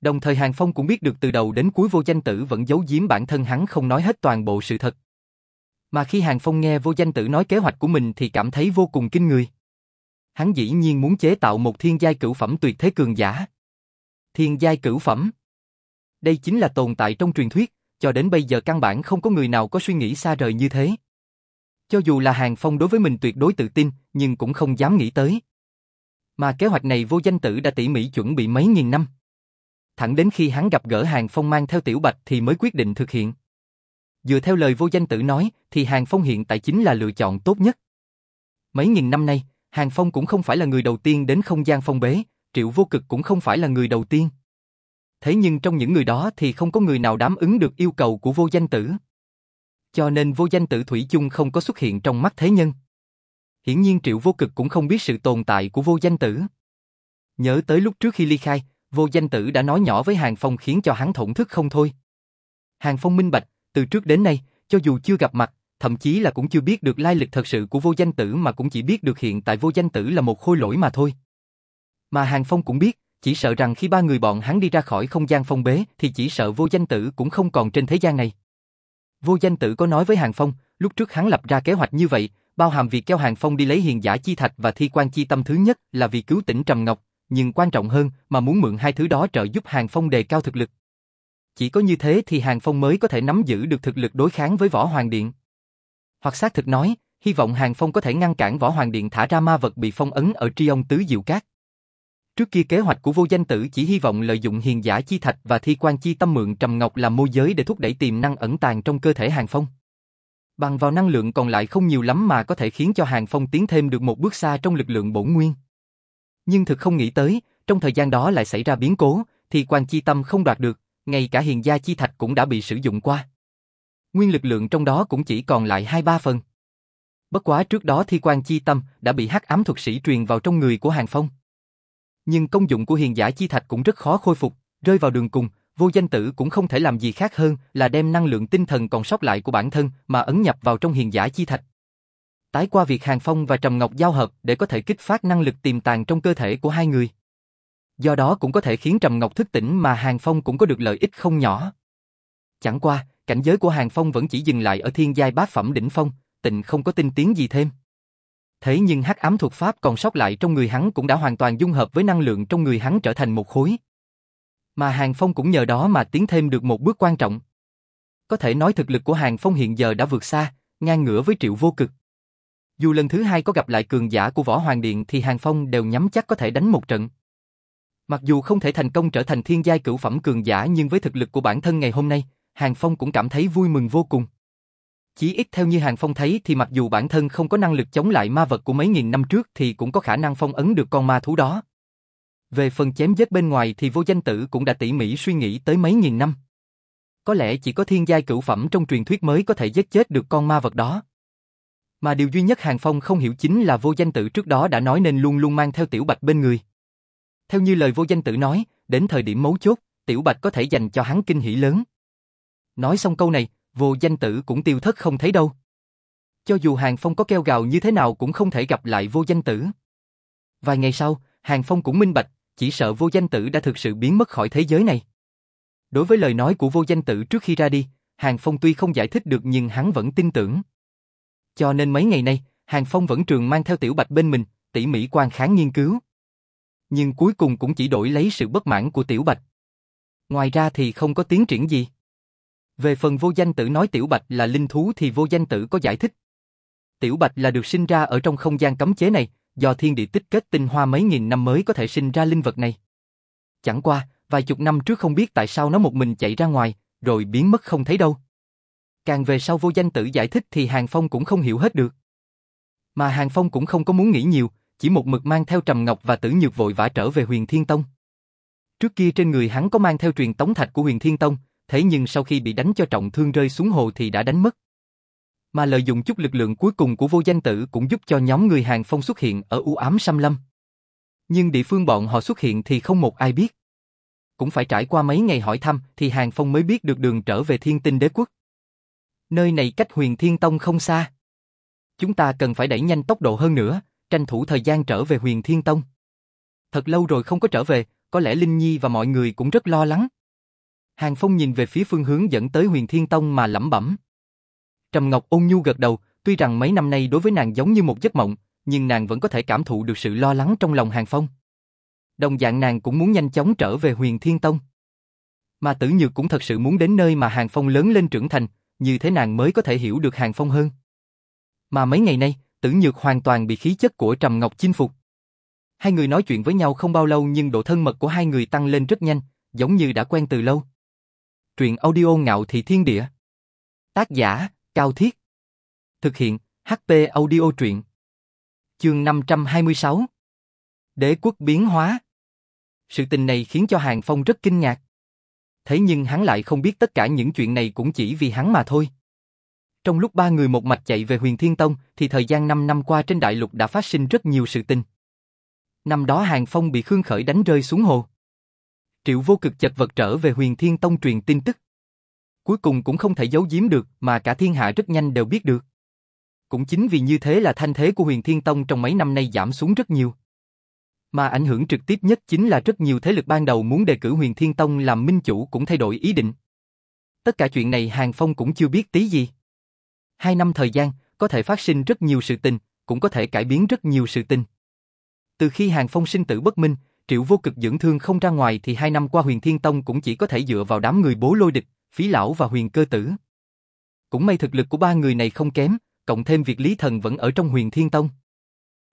Đồng thời Hàng Phong cũng biết được từ đầu đến cuối vô danh tử vẫn giấu giếm bản thân hắn không nói hết toàn bộ sự thật. Mà khi Hàng Phong nghe vô danh tử nói kế hoạch của mình thì cảm thấy vô cùng kinh người. Hắn dĩ nhiên muốn chế tạo một thiên giai cửu phẩm tuyệt thế cường giả. Thiên giai cửu phẩm. Đây chính là tồn tại trong truyền thuyết, cho đến bây giờ căn bản không có người nào có suy nghĩ xa rời như thế. Cho dù là Hàng Phong đối với mình tuyệt đối tự tin, nhưng cũng không dám nghĩ tới. Mà kế hoạch này vô danh tử đã tỉ mỉ chuẩn bị mấy nghìn năm. Thẳng đến khi hắn gặp gỡ Hàng Phong mang theo Tiểu Bạch thì mới quyết định thực hiện. Dựa theo lời vô danh tử nói, thì Hàng Phong hiện tại chính là lựa chọn tốt nhất. Mấy nghìn năm nay, Hàng Phong cũng không phải là người đầu tiên đến không gian phong bế, Triệu Vô Cực cũng không phải là người đầu tiên. Thế nhưng trong những người đó thì không có người nào đáp ứng được yêu cầu của vô danh tử. Cho nên vô danh tử Thủy chung không có xuất hiện trong mắt thế nhân. Hiển nhiên Triệu Vô Cực cũng không biết sự tồn tại của vô danh tử. Nhớ tới lúc trước khi ly khai, vô danh tử đã nói nhỏ với Hàng Phong khiến cho hắn thổn thức không thôi. Hàng Phong minh bạch, từ trước đến nay, cho dù chưa gặp mặt, thậm chí là cũng chưa biết được lai lịch thật sự của vô danh tử mà cũng chỉ biết được hiện tại vô danh tử là một khôi lỗi mà thôi. Mà Hàng Phong cũng biết, chỉ sợ rằng khi ba người bọn hắn đi ra khỏi không gian phong bế thì chỉ sợ vô danh tử cũng không còn trên thế gian này. Vô danh tử có nói với Hàng Phong, lúc trước hắn lập ra kế hoạch như vậy, bao hàm việc kéo Hàng Phong đi lấy hiền giả chi thạch và thi quan chi tâm thứ nhất là vì cứu tỉnh Trầm Ngọc, nhưng quan trọng hơn mà muốn mượn hai thứ đó trợ giúp Hàng Phong đề cao thực lực. Chỉ có như thế thì Hàng Phong mới có thể nắm giữ được thực lực đối kháng với Võ Hoàng Điện. Hoặc xác thực nói, hy vọng Hàng Phong có thể ngăn cản Võ Hoàng Điện thả ra ma vật bị phong ấn ở tri ông Tứ Diệu Cát. Trước kia kế hoạch của vô danh tử chỉ hy vọng lợi dụng hiền giả chi thạch và thi quan chi tâm mượn trầm ngọc làm môi giới để thúc đẩy tiềm năng ẩn tàng trong cơ thể Hàng Phong. Bằng vào năng lượng còn lại không nhiều lắm mà có thể khiến cho Hàng Phong tiến thêm được một bước xa trong lực lượng bổn nguyên. Nhưng thực không nghĩ tới, trong thời gian đó lại xảy ra biến cố, thì quan chi tâm không đoạt được, ngay cả hiền gia chi thạch cũng đã bị sử dụng qua. Nguyên lực lượng trong đó cũng chỉ còn lại 2-3 phần. Bất quá trước đó thi quan chi tâm đã bị hắc ám thuật sĩ truyền vào trong người của Hàng Phong. Nhưng công dụng của hiền giả chi thạch cũng rất khó khôi phục, rơi vào đường cùng, vô danh tử cũng không thể làm gì khác hơn là đem năng lượng tinh thần còn sót lại của bản thân mà ấn nhập vào trong hiền giả chi thạch. Tái qua việc Hàng Phong và Trầm Ngọc giao hợp để có thể kích phát năng lực tiềm tàng trong cơ thể của hai người. Do đó cũng có thể khiến Trầm Ngọc thức tỉnh mà Hàng Phong cũng có được lợi ích không nhỏ. Chẳng qua, cảnh giới của Hàng Phong vẫn chỉ dừng lại ở thiên giai bát phẩm đỉnh phong, tịnh không có tinh tiến gì thêm. Thế nhưng hắc ám thuật pháp còn sót lại trong người hắn cũng đã hoàn toàn dung hợp với năng lượng trong người hắn trở thành một khối. Mà Hàng Phong cũng nhờ đó mà tiến thêm được một bước quan trọng. Có thể nói thực lực của Hàng Phong hiện giờ đã vượt xa, ngang ngửa với triệu vô cực. Dù lần thứ hai có gặp lại cường giả của Võ Hoàng Điện thì Hàng Phong đều nhắm chắc có thể đánh một trận. Mặc dù không thể thành công trở thành thiên giai cửu phẩm cường giả nhưng với thực lực của bản thân ngày hôm nay, Hàng Phong cũng cảm thấy vui mừng vô cùng. Chỉ ít theo như Hàng Phong thấy thì mặc dù bản thân không có năng lực chống lại ma vật của mấy nghìn năm trước thì cũng có khả năng phong ấn được con ma thú đó. Về phần chém giết bên ngoài thì vô danh tử cũng đã tỉ mỉ suy nghĩ tới mấy nghìn năm. Có lẽ chỉ có thiên giai cửu phẩm trong truyền thuyết mới có thể giết chết được con ma vật đó. Mà điều duy nhất Hàng Phong không hiểu chính là vô danh tử trước đó đã nói nên luôn luôn mang theo tiểu bạch bên người. Theo như lời vô danh tử nói, đến thời điểm mấu chốt, tiểu bạch có thể dành cho hắn kinh hỉ lớn. Nói xong câu này, vô danh tử cũng tiêu thất không thấy đâu. Cho dù Hàng Phong có keo gào như thế nào cũng không thể gặp lại vô danh tử. Vài ngày sau, Hàng Phong cũng minh bạch, chỉ sợ vô danh tử đã thực sự biến mất khỏi thế giới này. Đối với lời nói của vô danh tử trước khi ra đi, Hàng Phong tuy không giải thích được nhưng hắn vẫn tin tưởng. Cho nên mấy ngày nay, Hàng Phong vẫn trường mang theo Tiểu Bạch bên mình, tỉ mỉ quan kháng nghiên cứu. Nhưng cuối cùng cũng chỉ đổi lấy sự bất mãn của Tiểu Bạch. Ngoài ra thì không có tiến triển gì. Về phần vô danh tử nói Tiểu Bạch là linh thú thì vô danh tử có giải thích. Tiểu Bạch là được sinh ra ở trong không gian cấm chế này, do thiên địa tích kết tinh hoa mấy nghìn năm mới có thể sinh ra linh vật này. Chẳng qua, vài chục năm trước không biết tại sao nó một mình chạy ra ngoài, rồi biến mất không thấy đâu. Càng về sau vô danh tử giải thích thì Hàng Phong cũng không hiểu hết được. Mà Hàng Phong cũng không có muốn nghĩ nhiều, chỉ một mực mang theo Trầm Ngọc và Tử Nhược vội vã trở về huyền Thiên Tông. Trước kia trên người hắn có mang theo truyền tống thạch của huyền Thiên Tông, thế nhưng sau khi bị đánh cho trọng thương rơi xuống hồ thì đã đánh mất. Mà lợi dụng chút lực lượng cuối cùng của vô danh tử cũng giúp cho nhóm người Hàng Phong xuất hiện ở u ám xăm lâm. Nhưng địa phương bọn họ xuất hiện thì không một ai biết. Cũng phải trải qua mấy ngày hỏi thăm thì Hàng Phong mới biết được đường trở về thiên tinh đế quốc. Nơi này cách huyền thiên tông không xa. Chúng ta cần phải đẩy nhanh tốc độ hơn nữa, tranh thủ thời gian trở về huyền thiên tông. Thật lâu rồi không có trở về, có lẽ Linh Nhi và mọi người cũng rất lo lắng. Hàng Phong nhìn về phía phương hướng dẫn tới huyền thiên tông mà lẩm bẩm. Trầm Ngọc ôn nhu gật đầu, tuy rằng mấy năm nay đối với nàng giống như một giấc mộng, nhưng nàng vẫn có thể cảm thụ được sự lo lắng trong lòng Hàng Phong. Đồng dạng nàng cũng muốn nhanh chóng trở về huyền thiên tông. Mà tử nhược cũng thật sự muốn đến nơi mà Hàng Phong lớn lên trưởng thành, như thế nàng mới có thể hiểu được Hàng Phong hơn. Mà mấy ngày nay, tử nhược hoàn toàn bị khí chất của Trầm Ngọc chinh phục. Hai người nói chuyện với nhau không bao lâu nhưng độ thân mật của hai người tăng lên rất nhanh, giống như đã quen từ lâu. Truyện audio ngạo thị thiên địa. Tác giả, Cao Thiết. Thực hiện, HP audio truyện. Chương 526. Đế quốc biến hóa. Sự tình này khiến cho Hàng Phong rất kinh ngạc. Thế nhưng hắn lại không biết tất cả những chuyện này cũng chỉ vì hắn mà thôi. Trong lúc ba người một mạch chạy về huyền Thiên Tông thì thời gian 5 năm qua trên đại lục đã phát sinh rất nhiều sự tình. Năm đó Hàng Phong bị Khương Khởi đánh rơi xuống hồ. Triệu vô cực chật vật trở về huyền Thiên Tông truyền tin tức. Cuối cùng cũng không thể giấu giếm được mà cả thiên hạ rất nhanh đều biết được. Cũng chính vì như thế là thanh thế của huyền Thiên Tông trong mấy năm nay giảm xuống rất nhiều. Mà ảnh hưởng trực tiếp nhất chính là rất nhiều thế lực ban đầu muốn đề cử huyền Thiên Tông làm minh chủ cũng thay đổi ý định. Tất cả chuyện này Hàng Phong cũng chưa biết tí gì. Hai năm thời gian, có thể phát sinh rất nhiều sự tình, cũng có thể cải biến rất nhiều sự tình. Từ khi Hàng Phong sinh tử bất minh, Triệu vô cực dưỡng thương không ra ngoài thì hai năm qua huyền Thiên Tông cũng chỉ có thể dựa vào đám người bố lôi địch, phí lão và huyền cơ tử. Cũng may thực lực của ba người này không kém, cộng thêm việc Lý Thần vẫn ở trong huyền Thiên Tông.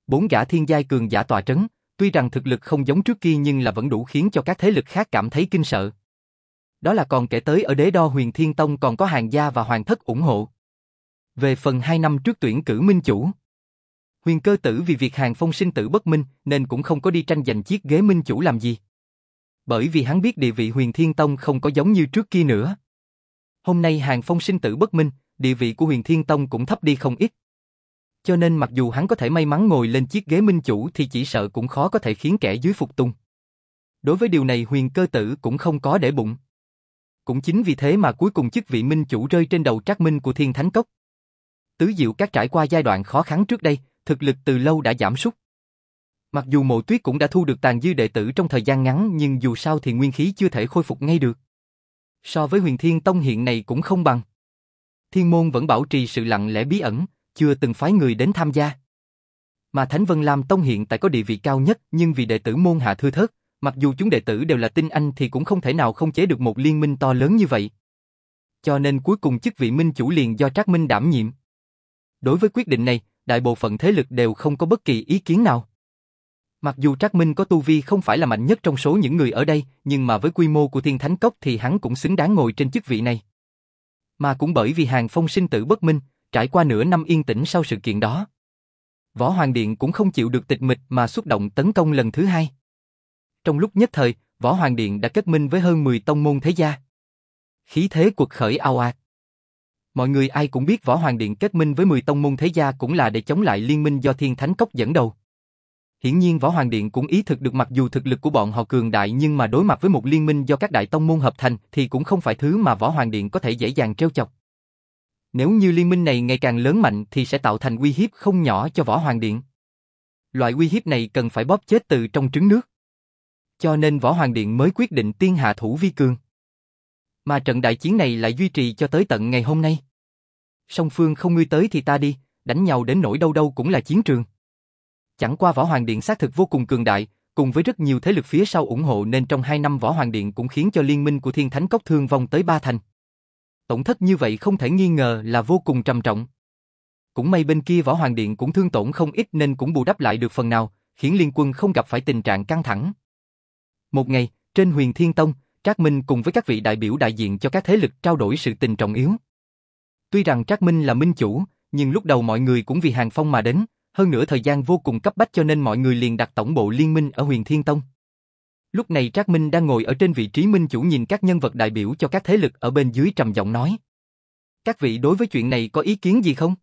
Bốn gã thiên giai cường giả tòa trấn, tuy rằng thực lực không giống trước kia nhưng là vẫn đủ khiến cho các thế lực khác cảm thấy kinh sợ. Đó là còn kể tới ở đế đo huyền Thiên Tông còn có hàng gia và hoàng thất ủng hộ. Về phần hai năm trước tuyển cử minh chủ. Huyền cơ tử vì việc hàng phong sinh tử bất minh nên cũng không có đi tranh giành chiếc ghế minh chủ làm gì. Bởi vì hắn biết địa vị huyền thiên tông không có giống như trước kia nữa. Hôm nay hàng phong sinh tử bất minh, địa vị của huyền thiên tông cũng thấp đi không ít. Cho nên mặc dù hắn có thể may mắn ngồi lên chiếc ghế minh chủ thì chỉ sợ cũng khó có thể khiến kẻ dưới phục tung. Đối với điều này huyền cơ tử cũng không có để bụng. Cũng chính vì thế mà cuối cùng chức vị minh chủ rơi trên đầu trác minh của thiên thánh cốc. Tứ diệu các trải qua giai đoạn khó khăn trước đây, thực lực từ lâu đã giảm sút. Mặc dù mộ tuyết cũng đã thu được tàn dư đệ tử trong thời gian ngắn nhưng dù sao thì nguyên khí chưa thể khôi phục ngay được. So với huyền thiên tông hiện này cũng không bằng. Thiên môn vẫn bảo trì sự lặng lẽ bí ẩn, chưa từng phái người đến tham gia. Mà Thánh Vân Lam Tông hiện tại có địa vị cao nhất nhưng vì đệ tử môn hạ thưa thớt, mặc dù chúng đệ tử đều là tinh anh thì cũng không thể nào không chế được một liên minh to lớn như vậy. Cho nên cuối cùng chức vị minh chủ liền do Trác Minh đảm nhiệm. Đối với quyết định này, đại bộ phận thế lực đều không có bất kỳ ý kiến nào. Mặc dù Trác Minh có tu vi không phải là mạnh nhất trong số những người ở đây, nhưng mà với quy mô của Thiên Thánh Cốc thì hắn cũng xứng đáng ngồi trên chức vị này. Mà cũng bởi vì Hàng Phong sinh tử bất minh, trải qua nửa năm yên tĩnh sau sự kiện đó. Võ Hoàng Điện cũng không chịu được tịch mịch mà xuất động tấn công lần thứ hai. Trong lúc nhất thời, Võ Hoàng Điện đã kết minh với hơn 10 tông môn thế gia. Khí thế cuộc khởi ao ạt. Mọi người ai cũng biết Võ Hoàng Điện kết minh với 10 tông môn thế gia cũng là để chống lại liên minh do Thiên Thánh Cốc dẫn đầu. Hiển nhiên Võ Hoàng Điện cũng ý thức được mặc dù thực lực của bọn họ cường đại nhưng mà đối mặt với một liên minh do các đại tông môn hợp thành thì cũng không phải thứ mà Võ Hoàng Điện có thể dễ dàng treo chọc. Nếu như liên minh này ngày càng lớn mạnh thì sẽ tạo thành uy hiếp không nhỏ cho Võ Hoàng Điện. Loại uy hiếp này cần phải bóp chết từ trong trứng nước. Cho nên Võ Hoàng Điện mới quyết định tiên hạ thủ vi cường. Mà trận đại chiến này lại duy trì cho tới tận ngày hôm nay. Song phương không ngươi tới thì ta đi, đánh nhau đến nỗi đâu đâu cũng là chiến trường. Chẳng qua Võ Hoàng Điện xác thực vô cùng cường đại, cùng với rất nhiều thế lực phía sau ủng hộ nên trong hai năm Võ Hoàng Điện cũng khiến cho liên minh của Thiên Thánh Cốc thương vong tới ba thành. Tổn thất như vậy không thể nghi ngờ là vô cùng trầm trọng. Cũng may bên kia Võ Hoàng Điện cũng thương tổn không ít nên cũng bù đắp lại được phần nào, khiến liên quân không gặp phải tình trạng căng thẳng. Một ngày, trên huyền Thiên Tông, Trác Minh cùng với các vị đại biểu đại diện cho các thế lực trao đổi sự tình trọng yếu. Tuy rằng Trác Minh là minh chủ, nhưng lúc đầu mọi người cũng vì Hàng Phong mà đến, hơn nữa thời gian vô cùng cấp bách cho nên mọi người liền đặt tổng bộ liên minh ở huyền Thiên Tông. Lúc này Trác Minh đang ngồi ở trên vị trí minh chủ nhìn các nhân vật đại biểu cho các thế lực ở bên dưới trầm giọng nói. Các vị đối với chuyện này có ý kiến gì không?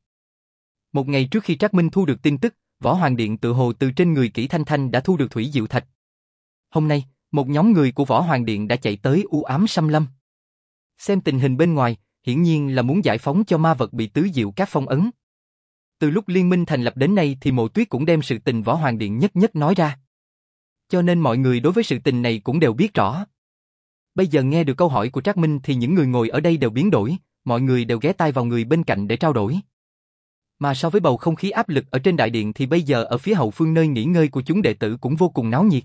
Một ngày trước khi Trác Minh thu được tin tức, Võ Hoàng Điện tự hồ từ trên người Kỷ Thanh Thanh đã thu được thủy diệu thạch. Hôm nay, một nhóm người của Võ Hoàng Điện đã chạy tới u ám xâm lâm. Xem tình hình bên ngoài, hiển nhiên là muốn giải phóng cho ma vật bị tứ diệu các phong ấn. Từ lúc liên minh thành lập đến nay thì mộ tuyết cũng đem sự tình Võ Hoàng Điện nhất nhất nói ra. Cho nên mọi người đối với sự tình này cũng đều biết rõ. Bây giờ nghe được câu hỏi của Trác Minh thì những người ngồi ở đây đều biến đổi, mọi người đều ghé tai vào người bên cạnh để trao đổi. Mà so với bầu không khí áp lực ở trên đại điện thì bây giờ ở phía hậu phương nơi nghỉ ngơi của chúng đệ tử cũng vô cùng náo nhiệt.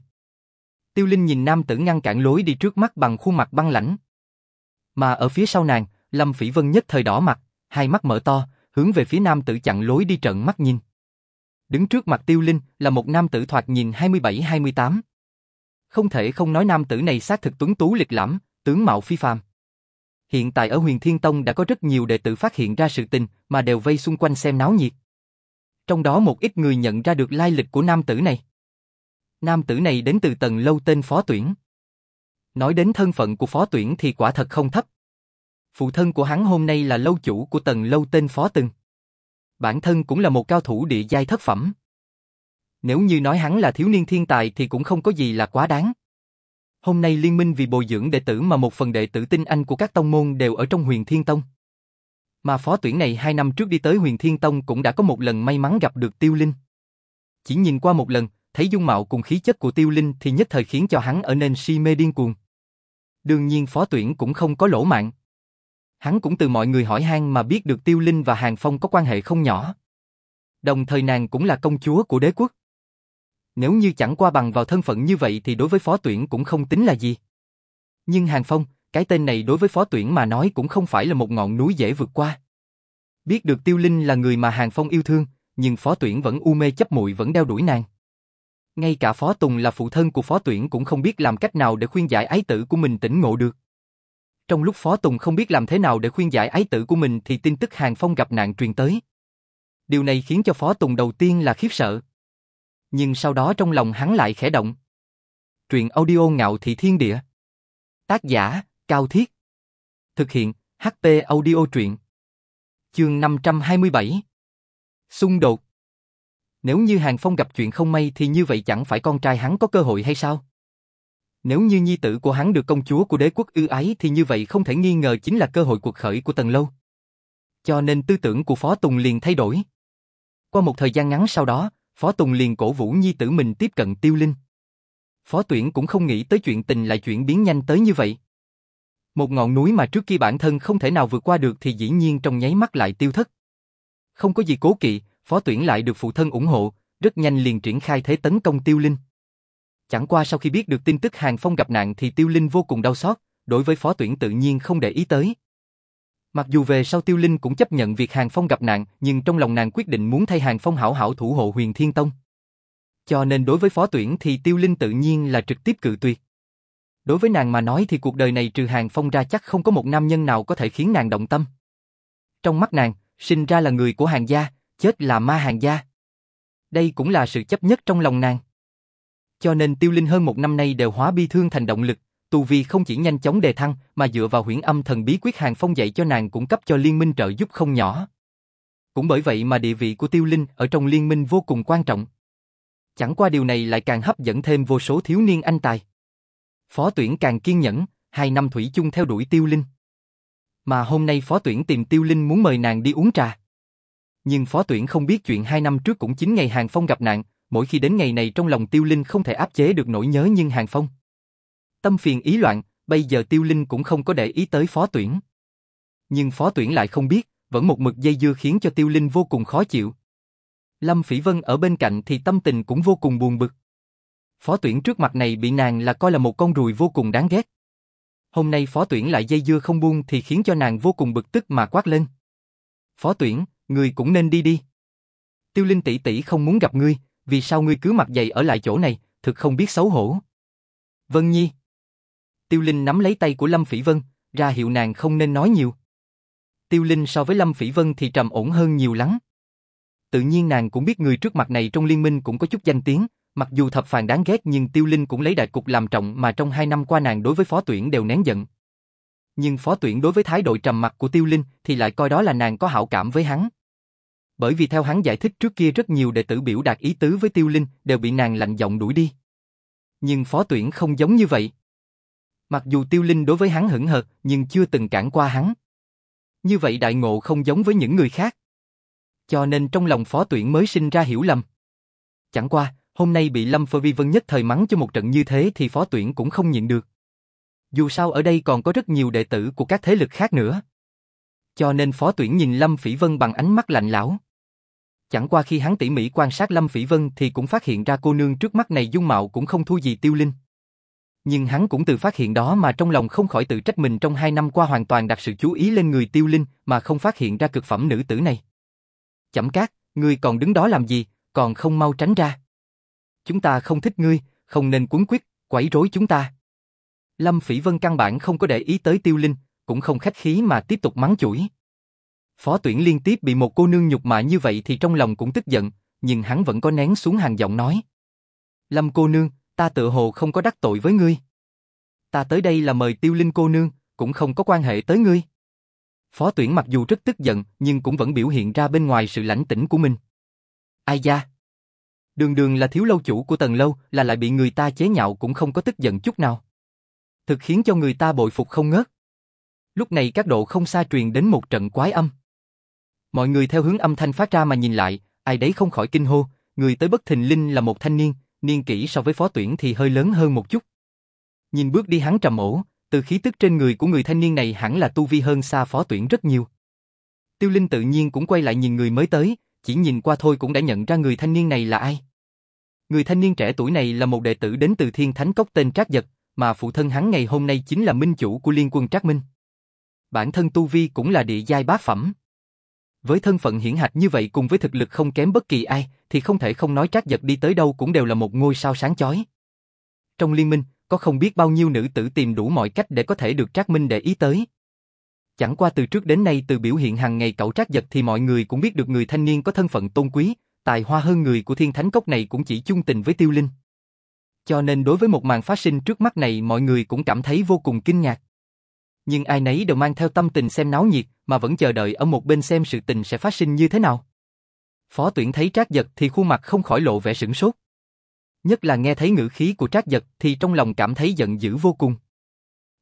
Tiêu Linh nhìn nam tử ngăn cản lối đi trước mắt bằng khuôn mặt băng lãnh. Mà ở phía sau nàng, Lâm Phỉ Vân nhất thời đỏ mặt, hai mắt mở to, hướng về phía nam tử chặn lối đi trợn mắt nhìn. Đứng trước mặt Tiêu Linh là một nam tử thoạt nhìn 27-28. Không thể không nói nam tử này xác thực tuấn tú lịch lãm, tướng mạo phi phàm. Hiện tại ở Huyền Thiên Tông đã có rất nhiều đệ tử phát hiện ra sự tình mà đều vây xung quanh xem náo nhiệt. Trong đó một ít người nhận ra được lai lịch của nam tử này. Nam tử này đến từ tầng lâu tên phó tuyển. Nói đến thân phận của phó tuyển thì quả thật không thấp. Phụ thân của hắn hôm nay là lâu chủ của tầng lâu tên phó từng. Bản thân cũng là một cao thủ địa giai thất phẩm. Nếu như nói hắn là thiếu niên thiên tài thì cũng không có gì là quá đáng. Hôm nay liên minh vì bồi dưỡng đệ tử mà một phần đệ tử tinh anh của các tông môn đều ở trong huyền thiên tông. Mà phó tuyển này hai năm trước đi tới huyền thiên tông cũng đã có một lần may mắn gặp được tiêu linh. Chỉ nhìn qua một lần, thấy dung mạo cùng khí chất của tiêu linh thì nhất thời khiến cho hắn ở nên si mê điên cuồng. Đương nhiên phó tuyển cũng không có lỗ mạng. Hắn cũng từ mọi người hỏi han mà biết được tiêu linh và hàng phong có quan hệ không nhỏ. Đồng thời nàng cũng là công chúa của đế quốc. Nếu như chẳng qua bằng vào thân phận như vậy thì đối với phó tuyển cũng không tính là gì. Nhưng Hàng Phong, cái tên này đối với phó tuyển mà nói cũng không phải là một ngọn núi dễ vượt qua. Biết được Tiêu Linh là người mà Hàng Phong yêu thương, nhưng phó tuyển vẫn u mê chấp muội vẫn đeo đuổi nàng. Ngay cả phó Tùng là phụ thân của phó tuyển cũng không biết làm cách nào để khuyên giải ái tử của mình tỉnh ngộ được. Trong lúc phó Tùng không biết làm thế nào để khuyên giải ái tử của mình thì tin tức Hàng Phong gặp nạn truyền tới. Điều này khiến cho phó Tùng đầu tiên là khiếp sợ nhưng sau đó trong lòng hắn lại khẽ động. Truyện audio ngạo thị thiên địa. Tác giả, Cao Thiết. Thực hiện, HP audio truyện. Chương 527. Xung đột. Nếu như Hàng Phong gặp chuyện không may thì như vậy chẳng phải con trai hắn có cơ hội hay sao? Nếu như nhi tử của hắn được công chúa của đế quốc ưu ái thì như vậy không thể nghi ngờ chính là cơ hội cuộc khởi của Tần Lâu. Cho nên tư tưởng của Phó Tùng liền thay đổi. Qua một thời gian ngắn sau đó, Phó Tùng liền cổ vũ nhi tử mình tiếp cận tiêu linh. Phó tuyển cũng không nghĩ tới chuyện tình lại chuyển biến nhanh tới như vậy. Một ngọn núi mà trước kia bản thân không thể nào vượt qua được thì dĩ nhiên trong nháy mắt lại tiêu thất. Không có gì cố kỵ, phó tuyển lại được phụ thân ủng hộ, rất nhanh liền triển khai thế tấn công tiêu linh. Chẳng qua sau khi biết được tin tức Hàng Phong gặp nạn thì tiêu linh vô cùng đau xót, đối với phó tuyển tự nhiên không để ý tới. Mặc dù về sau Tiêu Linh cũng chấp nhận việc Hàng Phong gặp nạn, nhưng trong lòng nàng quyết định muốn thay Hàng Phong hảo hảo thủ hộ huyền Thiên Tông. Cho nên đối với phó tuyển thì Tiêu Linh tự nhiên là trực tiếp cự tuyệt. Đối với nàng mà nói thì cuộc đời này trừ Hàng Phong ra chắc không có một nam nhân nào có thể khiến nàng động tâm. Trong mắt nàng, sinh ra là người của hàng gia, chết là ma hàng gia. Đây cũng là sự chấp nhất trong lòng nàng. Cho nên Tiêu Linh hơn một năm nay đều hóa bi thương thành động lực, Tu Vi không chỉ nhanh chóng đề thăng, mà dựa vào huyễn âm thần bí quyết hàng phong dạy cho nàng cũng cấp cho liên minh trợ giúp không nhỏ. Cũng bởi vậy mà địa vị của Tiêu Linh ở trong liên minh vô cùng quan trọng. Chẳng qua điều này lại càng hấp dẫn thêm vô số thiếu niên anh tài. Phó tuyển càng kiên nhẫn, hai năm thủy chung theo đuổi Tiêu Linh. Mà hôm nay phó tuyển tìm Tiêu Linh muốn mời nàng đi uống trà. Nhưng phó tuyển không biết chuyện hai năm trước cũng chính ngày Hàng Phong gặp nạn, mỗi khi đến ngày này trong lòng Tiêu Linh không thể áp chế được nỗi nhớ nhưng Hàng Phong Tâm phiền ý loạn, bây giờ Tiêu Linh cũng không có để ý tới phó tuyển. Nhưng phó tuyển lại không biết, vẫn một mực dây dưa khiến cho Tiêu Linh vô cùng khó chịu. Lâm Phỉ Vân ở bên cạnh thì tâm tình cũng vô cùng buồn bực. Phó tuyển trước mặt này bị nàng là coi là một con ruồi vô cùng đáng ghét. Hôm nay phó tuyển lại dây dưa không buông thì khiến cho nàng vô cùng bực tức mà quát lên. Phó tuyển, người cũng nên đi đi. Tiêu Linh tỷ tỷ không muốn gặp ngươi, vì sao ngươi cứ mặt dày ở lại chỗ này, thực không biết xấu hổ. Vân Nhi. Tiêu Linh nắm lấy tay của Lâm Phỉ Vân, ra hiệu nàng không nên nói nhiều. Tiêu Linh so với Lâm Phỉ Vân thì trầm ổn hơn nhiều lắm. Tự nhiên nàng cũng biết người trước mặt này trong liên minh cũng có chút danh tiếng, mặc dù thập phàn đáng ghét nhưng Tiêu Linh cũng lấy đại cục làm trọng mà trong hai năm qua nàng đối với phó tuyển đều nén giận. Nhưng phó tuyển đối với thái độ trầm mặc của Tiêu Linh thì lại coi đó là nàng có hảo cảm với hắn. Bởi vì theo hắn giải thích trước kia rất nhiều đệ tử biểu đạt ý tứ với Tiêu Linh đều bị nàng lạnh giọng đuổi đi. Nhưng phó tuyển không giống như vậy. Mặc dù Tiêu Linh đối với hắn hững hờ nhưng chưa từng cản qua hắn. Như vậy đại ngộ không giống với những người khác. Cho nên trong lòng phó tuyển mới sinh ra hiểu lầm. Chẳng qua, hôm nay bị Lâm Phơ Vi Vân nhất thời mắng cho một trận như thế thì phó tuyển cũng không nhịn được. Dù sao ở đây còn có rất nhiều đệ tử của các thế lực khác nữa. Cho nên phó tuyển nhìn Lâm Phỉ Vân bằng ánh mắt lạnh lão. Chẳng qua khi hắn tỉ mỉ quan sát Lâm Phỉ Vân thì cũng phát hiện ra cô nương trước mắt này dung mạo cũng không thua gì tiêu linh. Nhưng hắn cũng từ phát hiện đó mà trong lòng không khỏi tự trách mình trong hai năm qua hoàn toàn đặt sự chú ý lên người tiêu linh mà không phát hiện ra cực phẩm nữ tử này. Chẩm cát, ngươi còn đứng đó làm gì, còn không mau tránh ra. Chúng ta không thích ngươi, không nên cuốn quyết, quấy rối chúng ta. Lâm Phỉ Vân căn bản không có để ý tới tiêu linh, cũng không khách khí mà tiếp tục mắng chửi. Phó tuyển liên tiếp bị một cô nương nhục mạ như vậy thì trong lòng cũng tức giận, nhưng hắn vẫn có nén xuống hàng giọng nói. Lâm cô nương, ta tự hồ không có đắc tội với ngươi. Ta tới đây là mời tiêu linh cô nương, cũng không có quan hệ tới ngươi. Phó tuyển mặc dù rất tức giận, nhưng cũng vẫn biểu hiện ra bên ngoài sự lãnh tĩnh của mình. Ai da? Đường đường là thiếu lâu chủ của tầng lâu, là lại bị người ta chế nhạo cũng không có tức giận chút nào. Thực khiến cho người ta bội phục không ngớt. Lúc này các độ không xa truyền đến một trận quái âm. Mọi người theo hướng âm thanh phát ra mà nhìn lại, ai đấy không khỏi kinh hô, người tới bất thình linh là một thanh niên, niên kỷ so với phó tuyển thì hơi lớn hơn một chút. Nhìn bước đi hắn trầm ổ, từ khí tức trên người của người thanh niên này hẳn là tu vi hơn xa phó tuyển rất nhiều. Tiêu Linh tự nhiên cũng quay lại nhìn người mới tới, chỉ nhìn qua thôi cũng đã nhận ra người thanh niên này là ai. Người thanh niên trẻ tuổi này là một đệ tử đến từ Thiên Thánh Cốc tên Trác Giật, mà phụ thân hắn ngày hôm nay chính là minh chủ của liên quân Trác Minh. Bản thân Tu Vi cũng là địa giai bát phẩm. Với thân phận hiển hạch như vậy cùng với thực lực không kém bất kỳ ai, thì không thể không nói Trác Giật đi tới đâu cũng đều là một ngôi sao sáng chói. Trong liên minh, có không biết bao nhiêu nữ tử tìm đủ mọi cách để có thể được Trác Minh để ý tới. Chẳng qua từ trước đến nay từ biểu hiện hàng ngày cậu Trác Giật thì mọi người cũng biết được người thanh niên có thân phận tôn quý, tài hoa hơn người của Thiên Thánh Cốc này cũng chỉ chung tình với Tiêu Linh. Cho nên đối với một màn phát sinh trước mắt này mọi người cũng cảm thấy vô cùng kinh ngạc. Nhưng ai nấy đều mang theo tâm tình xem náo nhiệt mà vẫn chờ đợi ở một bên xem sự tình sẽ phát sinh như thế nào. Phó tuyển thấy Trác Giật thì khuôn mặt không khỏi lộ vẻ sửng sốt. Nhất là nghe thấy ngữ khí của Trác Giật thì trong lòng cảm thấy giận dữ vô cùng.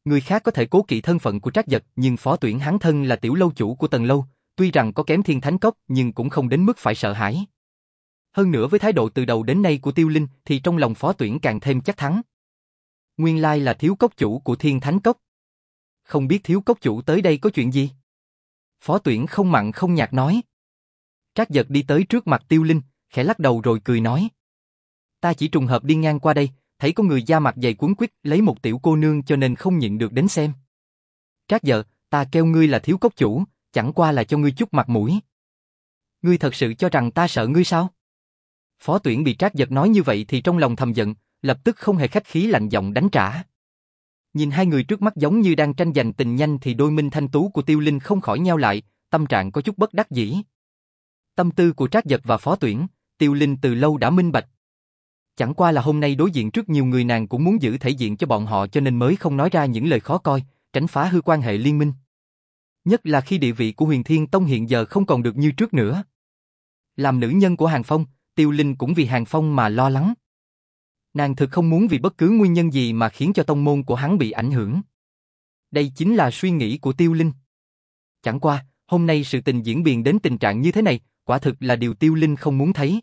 Người khác có thể cố kỵ thân phận của Trác Giật nhưng phó tuyển hắn thân là tiểu lâu chủ của tầng lâu, tuy rằng có kém thiên thánh cốc nhưng cũng không đến mức phải sợ hãi. Hơn nữa với thái độ từ đầu đến nay của Tiêu Linh thì trong lòng phó tuyển càng thêm chắc thắng. Nguyên lai là thiếu cốc chủ của thiên thánh cốc. Không biết thiếu cốc chủ tới đây có chuyện gì? Phó tuyển không mặn không nhạt nói. Trác giật đi tới trước mặt Tiêu Linh, khẽ lắc đầu rồi cười nói. Ta chỉ trùng hợp đi ngang qua đây, thấy có người da mặt dày cuốn quýt lấy một tiểu cô nương cho nên không nhịn được đến xem. Trác giật, ta kêu ngươi là thiếu cốc chủ, chẳng qua là cho ngươi chút mặt mũi. Ngươi thật sự cho rằng ta sợ ngươi sao? Phó tuyển bị trác giật nói như vậy thì trong lòng thầm giận, lập tức không hề khách khí lạnh giọng đánh trả. Nhìn hai người trước mắt giống như đang tranh giành tình nhanh thì đôi minh thanh tú của tiêu linh không khỏi nheo lại, tâm trạng có chút bất đắc dĩ. Tâm tư của trác giật và phó tuyển, tiêu linh từ lâu đã minh bạch. Chẳng qua là hôm nay đối diện trước nhiều người nàng cũng muốn giữ thể diện cho bọn họ cho nên mới không nói ra những lời khó coi, tránh phá hư quan hệ liên minh. Nhất là khi địa vị của huyền thiên tông hiện giờ không còn được như trước nữa. Làm nữ nhân của Hàng Phong, Tiêu Linh cũng vì Hàng Phong mà lo lắng. Nàng thực không muốn vì bất cứ nguyên nhân gì mà khiến cho tông môn của hắn bị ảnh hưởng. Đây chính là suy nghĩ của Tiêu Linh. Chẳng qua, hôm nay sự tình diễn biến đến tình trạng như thế này, quả thực là điều Tiêu Linh không muốn thấy.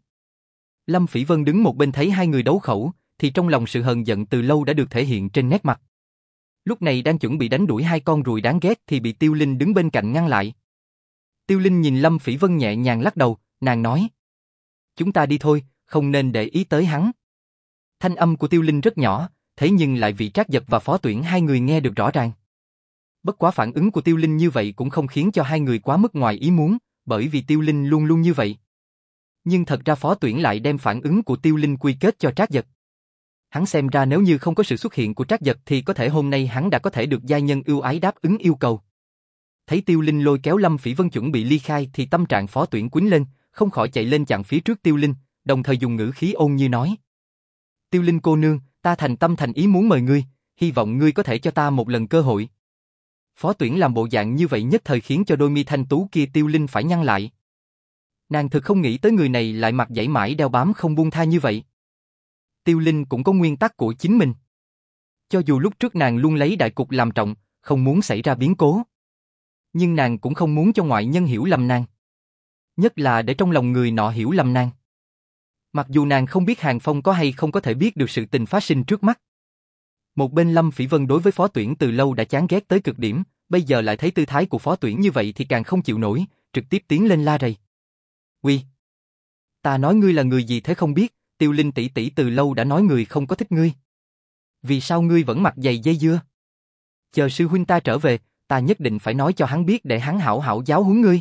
Lâm Phỉ Vân đứng một bên thấy hai người đấu khẩu, thì trong lòng sự hờn giận từ lâu đã được thể hiện trên nét mặt. Lúc này đang chuẩn bị đánh đuổi hai con ruồi đáng ghét thì bị Tiêu Linh đứng bên cạnh ngăn lại. Tiêu Linh nhìn Lâm Phỉ Vân nhẹ nhàng lắc đầu, nàng nói. Chúng ta đi thôi, không nên để ý tới hắn. Thanh âm của Tiêu Linh rất nhỏ, thế nhưng lại vị trác giật và phó tuyển hai người nghe được rõ ràng. Bất quá phản ứng của Tiêu Linh như vậy cũng không khiến cho hai người quá mức ngoài ý muốn, bởi vì Tiêu Linh luôn luôn như vậy. Nhưng thật ra phó tuyển lại đem phản ứng của Tiêu Linh quy kết cho trác giật. Hắn xem ra nếu như không có sự xuất hiện của trác giật thì có thể hôm nay hắn đã có thể được gia nhân ưu ái đáp ứng yêu cầu. Thấy Tiêu Linh lôi kéo Lâm Phỉ Vân chuẩn bị ly khai thì tâm trạng phó tuyển quýnh lên, không khỏi chạy lên chặn phía trước Tiêu Linh, đồng thời dùng ngữ khí ôn như nói. Tiêu Linh cô nương, ta thành tâm thành ý muốn mời ngươi, hy vọng ngươi có thể cho ta một lần cơ hội. Phó tuyển làm bộ dạng như vậy nhất thời khiến cho đôi mi thanh tú kia Tiêu Linh phải nhăn lại. Nàng thực không nghĩ tới người này lại mặt dãy mãi đeo bám không buông tha như vậy. Tiêu Linh cũng có nguyên tắc của chính mình. Cho dù lúc trước nàng luôn lấy đại cục làm trọng, không muốn xảy ra biến cố. Nhưng nàng cũng không muốn cho ngoại nhân hiểu lầm nàng. Nhất là để trong lòng người nọ hiểu lầm nàng. Mặc dù nàng không biết Hàng Phong có hay không có thể biết được sự tình phát sinh trước mắt. Một bên Lâm Phỉ Vân đối với phó tuyển từ lâu đã chán ghét tới cực điểm, bây giờ lại thấy tư thái của phó tuyển như vậy thì càng không chịu nổi, trực tiếp tiến lên la rầy. Quy! Ta nói ngươi là người gì thế không biết, tiêu linh tỷ tỷ từ lâu đã nói người không có thích ngươi. Vì sao ngươi vẫn mặc giày dây dưa? Chờ sư huynh ta trở về, ta nhất định phải nói cho hắn biết để hắn hảo hảo giáo huấn ngươi.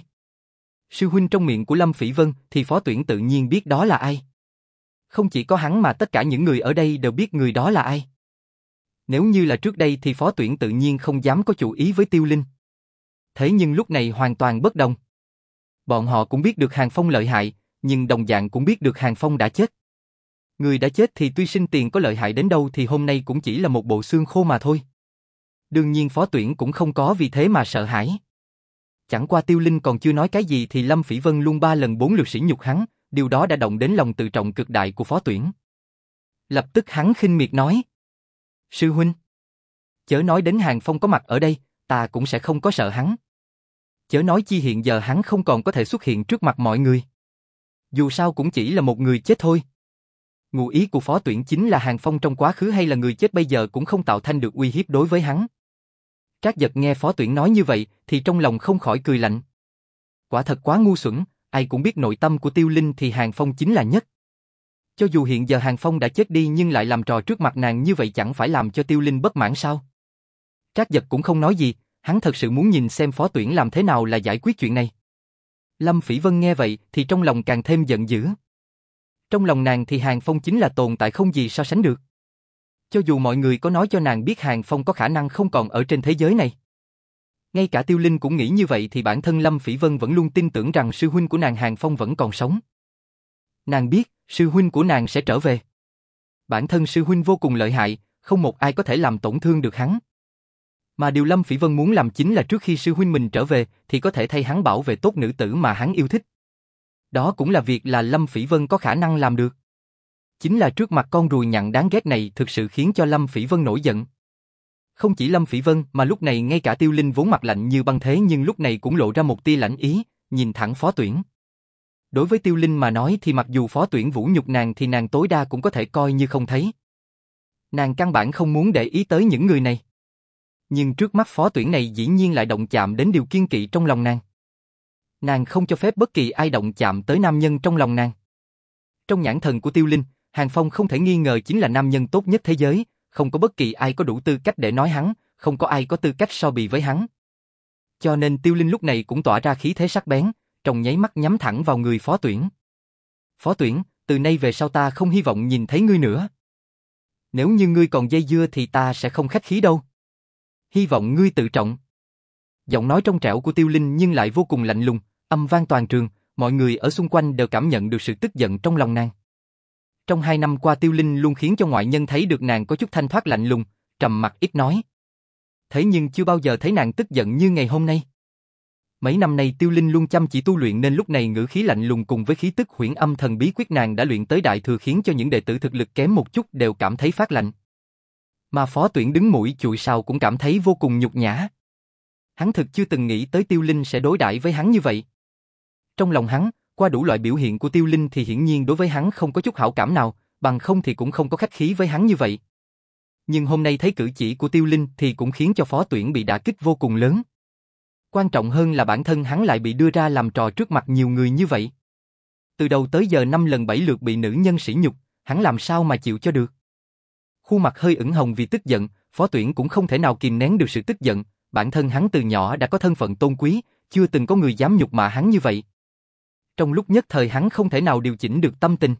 Sư huynh trong miệng của Lâm Phỉ Vân thì phó tuyển tự nhiên biết đó là ai. Không chỉ có hắn mà tất cả những người ở đây đều biết người đó là ai. Nếu như là trước đây thì phó tuyển tự nhiên không dám có chủ ý với tiêu linh. Thế nhưng lúc này hoàn toàn bất đồng. Bọn họ cũng biết được Hàng Phong lợi hại, nhưng đồng dạng cũng biết được Hàng Phong đã chết. Người đã chết thì tuy sinh tiền có lợi hại đến đâu thì hôm nay cũng chỉ là một bộ xương khô mà thôi. Đương nhiên phó tuyển cũng không có vì thế mà sợ hãi. Chẳng qua tiêu linh còn chưa nói cái gì thì Lâm Phỉ Vân luôn ba lần bốn lượt sỉ nhục hắn, điều đó đã động đến lòng tự trọng cực đại của phó tuyển. Lập tức hắn khinh miệt nói. Sư huynh, chớ nói đến Hàng Phong có mặt ở đây, ta cũng sẽ không có sợ hắn. Chớ nói chi hiện giờ hắn không còn có thể xuất hiện trước mặt mọi người. Dù sao cũng chỉ là một người chết thôi. Ngụ ý của phó tuyển chính là Hàng Phong trong quá khứ hay là người chết bây giờ cũng không tạo thành được uy hiếp đối với hắn. Trác giật nghe phó tuyển nói như vậy thì trong lòng không khỏi cười lạnh. Quả thật quá ngu xuẩn, ai cũng biết nội tâm của tiêu linh thì Hàng Phong chính là nhất. Cho dù hiện giờ Hàng Phong đã chết đi nhưng lại làm trò trước mặt nàng như vậy chẳng phải làm cho tiêu linh bất mãn sao? Trác giật cũng không nói gì, hắn thật sự muốn nhìn xem phó tuyển làm thế nào là giải quyết chuyện này. Lâm Phỉ Vân nghe vậy thì trong lòng càng thêm giận dữ. Trong lòng nàng thì Hàng Phong chính là tồn tại không gì so sánh được. Cho dù mọi người có nói cho nàng biết Hàng Phong có khả năng không còn ở trên thế giới này. Ngay cả Tiêu Linh cũng nghĩ như vậy thì bản thân Lâm Phỉ Vân vẫn luôn tin tưởng rằng sư huynh của nàng Hàng Phong vẫn còn sống. Nàng biết, sư huynh của nàng sẽ trở về. Bản thân sư huynh vô cùng lợi hại, không một ai có thể làm tổn thương được hắn. Mà điều Lâm Phỉ Vân muốn làm chính là trước khi sư huynh mình trở về thì có thể thay hắn bảo vệ tốt nữ tử mà hắn yêu thích. Đó cũng là việc là Lâm Phỉ Vân có khả năng làm được. Chính là trước mặt con ruồi nhặn đáng ghét này thực sự khiến cho Lâm Phỉ Vân nổi giận. Không chỉ Lâm Phỉ Vân mà lúc này ngay cả Tiêu Linh vốn mặt lạnh như băng thế nhưng lúc này cũng lộ ra một tia lãnh ý, nhìn thẳng phó tuyển. Đối với Tiêu Linh mà nói thì mặc dù phó tuyển vũ nhục nàng thì nàng tối đa cũng có thể coi như không thấy. Nàng căn bản không muốn để ý tới những người này. Nhưng trước mắt phó tuyển này dĩ nhiên lại động chạm đến điều kiên kỵ trong lòng nàng. Nàng không cho phép bất kỳ ai động chạm tới nam nhân trong lòng nàng. Trong nhãn thần của Tiêu Linh, Hàng Phong không thể nghi ngờ chính là nam nhân tốt nhất thế giới, không có bất kỳ ai có đủ tư cách để nói hắn, không có ai có tư cách so bì với hắn. Cho nên Tiêu Linh lúc này cũng tỏa ra khí thế sắc bén, trong nháy mắt nhắm thẳng vào người phó tuyển. Phó tuyển, từ nay về sau ta không hy vọng nhìn thấy ngươi nữa. Nếu như ngươi còn dây dưa thì ta sẽ không khách khí đâu. Hy vọng ngươi tự trọng. Giọng nói trong trẻo của Tiêu Linh nhưng lại vô cùng lạnh lùng, âm vang toàn trường, mọi người ở xung quanh đều cảm nhận được sự tức giận trong lòng nàng. Trong hai năm qua Tiêu Linh luôn khiến cho ngoại nhân thấy được nàng có chút thanh thoát lạnh lùng, trầm mặt ít nói. Thế nhưng chưa bao giờ thấy nàng tức giận như ngày hôm nay. Mấy năm nay Tiêu Linh luôn chăm chỉ tu luyện nên lúc này ngữ khí lạnh lùng cùng với khí tức huyễn âm thần bí quyết nàng đã luyện tới đại thừa khiến cho những đệ tử thực lực kém một chút đều cảm thấy phát lạnh. Mà phó tuyển đứng mũi chùi sau cũng cảm thấy vô cùng nhục nhã. Hắn thực chưa từng nghĩ tới Tiêu Linh sẽ đối đãi với hắn như vậy. Trong lòng hắn, qua đủ loại biểu hiện của Tiêu Linh thì hiển nhiên đối với hắn không có chút hảo cảm nào, bằng không thì cũng không có khách khí với hắn như vậy. Nhưng hôm nay thấy cử chỉ của Tiêu Linh thì cũng khiến cho phó tuyển bị đả kích vô cùng lớn. Quan trọng hơn là bản thân hắn lại bị đưa ra làm trò trước mặt nhiều người như vậy. Từ đầu tới giờ năm lần bảy lượt bị nữ nhân sỉ nhục, hắn làm sao mà chịu cho được. Khuôn mặt hơi ửng hồng vì tức giận, phó tuyển cũng không thể nào kìm nén được sự tức giận, bản thân hắn từ nhỏ đã có thân phận tôn quý, chưa từng có người dám nhục mạ hắn như vậy. Trong lúc nhất thời hắn không thể nào điều chỉnh được tâm tình.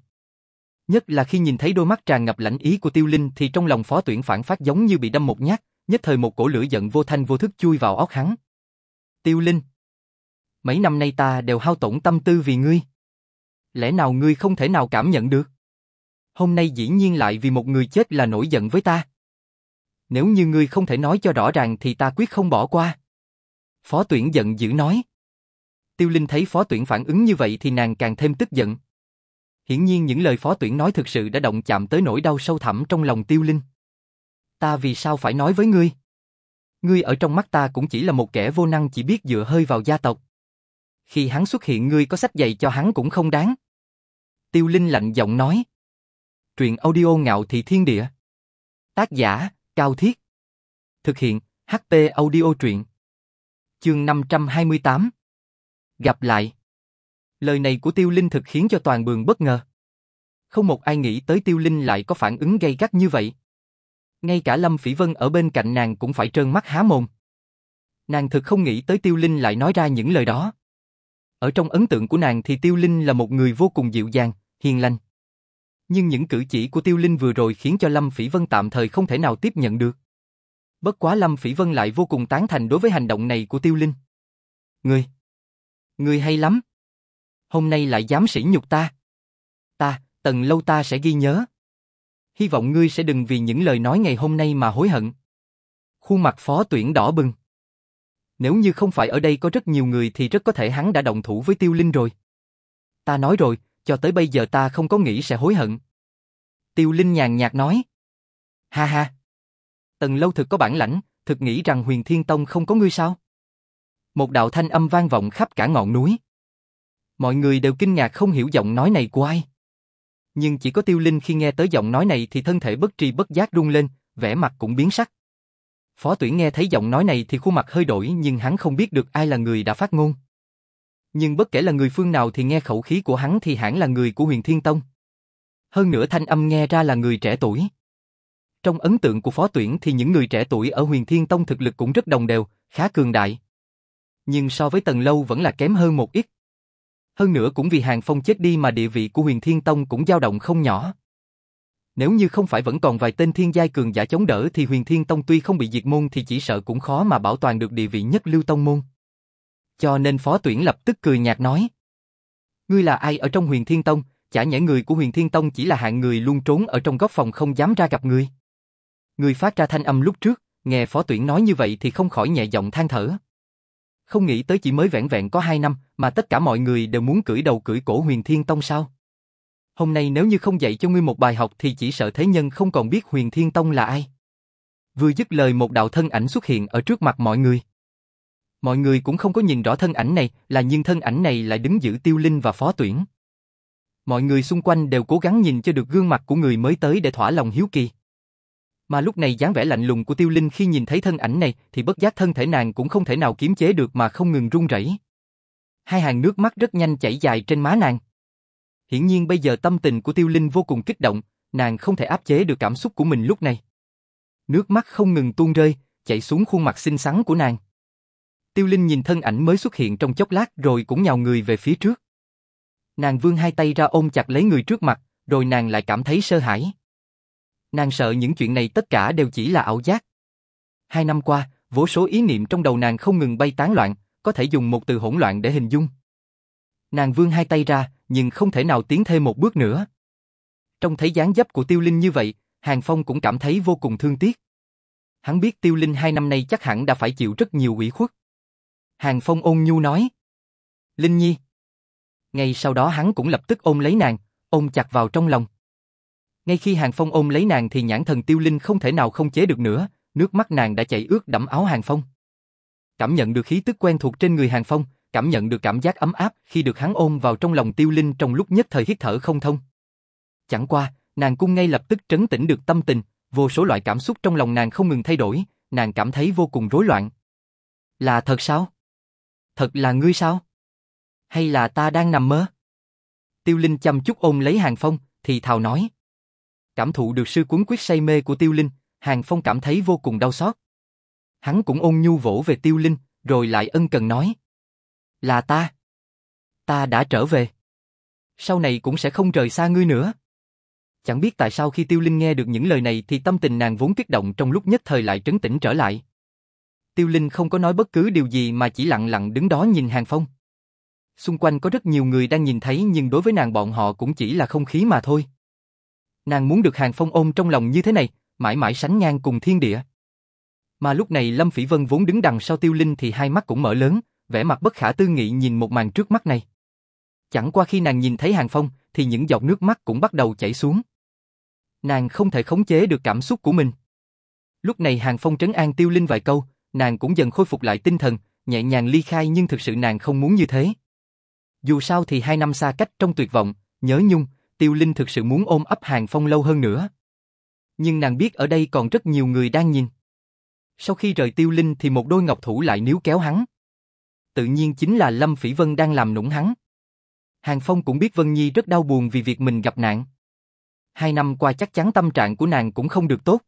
Nhất là khi nhìn thấy đôi mắt tràn ngập lãnh ý của Tiêu Linh thì trong lòng phó tuyển phản phát giống như bị đâm một nhát, nhất thời một cổ lửa giận vô thanh vô thức chui vào óc hắn. Tiêu Linh Mấy năm nay ta đều hao tổn tâm tư vì ngươi. Lẽ nào ngươi không thể nào cảm nhận được? Hôm nay dĩ nhiên lại vì một người chết là nổi giận với ta. Nếu như ngươi không thể nói cho rõ ràng thì ta quyết không bỏ qua. Phó tuyển giận dữ nói. Tiêu Linh thấy phó tuyển phản ứng như vậy thì nàng càng thêm tức giận. Hiển nhiên những lời phó tuyển nói thực sự đã động chạm tới nỗi đau sâu thẳm trong lòng Tiêu Linh. Ta vì sao phải nói với ngươi? Ngươi ở trong mắt ta cũng chỉ là một kẻ vô năng chỉ biết dựa hơi vào gia tộc. Khi hắn xuất hiện ngươi có sách dạy cho hắn cũng không đáng. Tiêu Linh lạnh giọng nói. Truyện audio ngạo thị thiên địa. Tác giả, Cao Thiết. Thực hiện, HP audio truyện. Chương 528. Gặp lại. Lời này của Tiêu Linh thực khiến cho toàn bường bất ngờ. Không một ai nghĩ tới Tiêu Linh lại có phản ứng gay gắt như vậy. Ngay cả Lâm Phỉ Vân ở bên cạnh nàng cũng phải trơn mắt há mồm. Nàng thực không nghĩ tới Tiêu Linh lại nói ra những lời đó. Ở trong ấn tượng của nàng thì Tiêu Linh là một người vô cùng dịu dàng, hiền lành. Nhưng những cử chỉ của Tiêu Linh vừa rồi khiến cho Lâm Phỉ Vân tạm thời không thể nào tiếp nhận được. Bất quá Lâm Phỉ Vân lại vô cùng tán thành đối với hành động này của Tiêu Linh. Ngươi, ngươi hay lắm. Hôm nay lại dám sỉ nhục ta. Ta, tần lâu ta sẽ ghi nhớ. Hy vọng ngươi sẽ đừng vì những lời nói ngày hôm nay mà hối hận. Khuôn mặt phó tuyển đỏ bừng. Nếu như không phải ở đây có rất nhiều người thì rất có thể hắn đã động thủ với Tiêu Linh rồi. Ta nói rồi, cho tới bây giờ ta không có nghĩ sẽ hối hận. Tiêu Linh nhàn nhạt nói. Ha ha. Tần lâu thực có bản lãnh, thực nghĩ rằng huyền thiên tông không có ngươi sao? Một đạo thanh âm vang vọng khắp cả ngọn núi. Mọi người đều kinh ngạc không hiểu giọng nói này của ai. Nhưng chỉ có tiêu linh khi nghe tới giọng nói này thì thân thể bất tri bất giác rung lên, vẻ mặt cũng biến sắc. Phó tuyển nghe thấy giọng nói này thì khuôn mặt hơi đổi nhưng hắn không biết được ai là người đã phát ngôn. Nhưng bất kể là người phương nào thì nghe khẩu khí của hắn thì hẳn là người của huyền thiên tông. Hơn nữa thanh âm nghe ra là người trẻ tuổi. Trong ấn tượng của phó tuyển thì những người trẻ tuổi ở huyền thiên tông thực lực cũng rất đồng đều, khá cường đại. Nhưng so với tầng lâu vẫn là kém hơn một ít. Hơn nữa cũng vì Hàng Phong chết đi mà địa vị của huyền thiên tông cũng dao động không nhỏ. Nếu như không phải vẫn còn vài tên thiên giai cường giả chống đỡ thì huyền thiên tông tuy không bị diệt môn thì chỉ sợ cũng khó mà bảo toàn được địa vị nhất lưu tông môn. Cho nên phó tuyển lập tức cười nhạt nói. Ngươi là ai ở trong huyền thiên tông, chả nhẽ người của huyền thiên tông chỉ là hạng người luôn trốn ở trong góc phòng không dám ra gặp ngươi. Ngươi phát ra thanh âm lúc trước, nghe phó tuyển nói như vậy thì không khỏi nhẹ giọng than thở. Không nghĩ tới chỉ mới vẹn vẹn có hai năm mà tất cả mọi người đều muốn cưỡi đầu cưỡi cổ huyền thiên tông sao? Hôm nay nếu như không dạy cho ngươi một bài học thì chỉ sợ thế nhân không còn biết huyền thiên tông là ai. Vừa dứt lời một đạo thân ảnh xuất hiện ở trước mặt mọi người. Mọi người cũng không có nhìn rõ thân ảnh này, là nhưng thân ảnh này lại đứng giữ tiêu linh và phó tuyển. Mọi người xung quanh đều cố gắng nhìn cho được gương mặt của người mới tới để thỏa lòng hiếu kỳ. Mà lúc này dáng vẻ lạnh lùng của Tiêu Linh khi nhìn thấy thân ảnh này thì bất giác thân thể nàng cũng không thể nào kiềm chế được mà không ngừng run rẩy. Hai hàng nước mắt rất nhanh chảy dài trên má nàng. Hiển nhiên bây giờ tâm tình của Tiêu Linh vô cùng kích động, nàng không thể áp chế được cảm xúc của mình lúc này. Nước mắt không ngừng tuôn rơi, chảy xuống khuôn mặt xinh xắn của nàng. Tiêu Linh nhìn thân ảnh mới xuất hiện trong chốc lát rồi cũng nhào người về phía trước. Nàng vươn hai tay ra ôm chặt lấy người trước mặt, rồi nàng lại cảm thấy sơ hãi. Nàng sợ những chuyện này tất cả đều chỉ là ảo giác. Hai năm qua, vô số ý niệm trong đầu nàng không ngừng bay tán loạn, có thể dùng một từ hỗn loạn để hình dung. Nàng vươn hai tay ra, nhưng không thể nào tiến thêm một bước nữa. Trong thấy dáng dấp của Tiêu Linh như vậy, Hàng Phong cũng cảm thấy vô cùng thương tiếc. Hắn biết Tiêu Linh hai năm nay chắc hẳn đã phải chịu rất nhiều ủy khuất. Hàng Phong ôn nhu nói. Linh Nhi. Ngay sau đó hắn cũng lập tức ôm lấy nàng, ôm chặt vào trong lòng. Ngay khi Hàng Phong ôm lấy nàng thì nhãn thần Tiêu Linh không thể nào không chế được nữa, nước mắt nàng đã chảy ướt đẫm áo Hàng Phong. Cảm nhận được khí tức quen thuộc trên người Hàng Phong, cảm nhận được cảm giác ấm áp khi được hắn ôm vào trong lòng Tiêu Linh trong lúc nhất thời hít thở không thông. Chẳng qua, nàng cũng ngay lập tức trấn tĩnh được tâm tình, vô số loại cảm xúc trong lòng nàng không ngừng thay đổi, nàng cảm thấy vô cùng rối loạn. Là thật sao? Thật là ngươi sao? Hay là ta đang nằm mơ? Tiêu Linh chăm chút ôm lấy Hàng Phong, thì thào nói. Cảm thụ được sư cuốn quyết say mê của Tiêu Linh, Hàng Phong cảm thấy vô cùng đau xót. Hắn cũng ôn nhu vỗ về Tiêu Linh, rồi lại ân cần nói. Là ta. Ta đã trở về. Sau này cũng sẽ không rời xa ngươi nữa. Chẳng biết tại sao khi Tiêu Linh nghe được những lời này thì tâm tình nàng vốn kích động trong lúc nhất thời lại trấn tĩnh trở lại. Tiêu Linh không có nói bất cứ điều gì mà chỉ lặng lặng đứng đó nhìn Hàng Phong. Xung quanh có rất nhiều người đang nhìn thấy nhưng đối với nàng bọn họ cũng chỉ là không khí mà thôi. Nàng muốn được Hàng Phong ôm trong lòng như thế này, mãi mãi sánh ngang cùng thiên địa. Mà lúc này Lâm Phỉ Vân vốn đứng đằng sau Tiêu Linh thì hai mắt cũng mở lớn, vẻ mặt bất khả tư nghị nhìn một màn trước mắt này. Chẳng qua khi nàng nhìn thấy Hàng Phong thì những giọt nước mắt cũng bắt đầu chảy xuống. Nàng không thể khống chế được cảm xúc của mình. Lúc này Hàng Phong trấn an Tiêu Linh vài câu, nàng cũng dần khôi phục lại tinh thần, nhẹ nhàng ly khai nhưng thực sự nàng không muốn như thế. Dù sao thì hai năm xa cách trong tuyệt vọng, nhớ nhung, Tiêu Linh thực sự muốn ôm ấp Hàng Phong lâu hơn nữa. Nhưng nàng biết ở đây còn rất nhiều người đang nhìn. Sau khi rời Tiêu Linh thì một đôi ngọc thủ lại níu kéo hắn. Tự nhiên chính là Lâm Phỉ Vân đang làm nũng hắn. Hàng Phong cũng biết Vân Nhi rất đau buồn vì việc mình gặp nạn. Hai năm qua chắc chắn tâm trạng của nàng cũng không được tốt.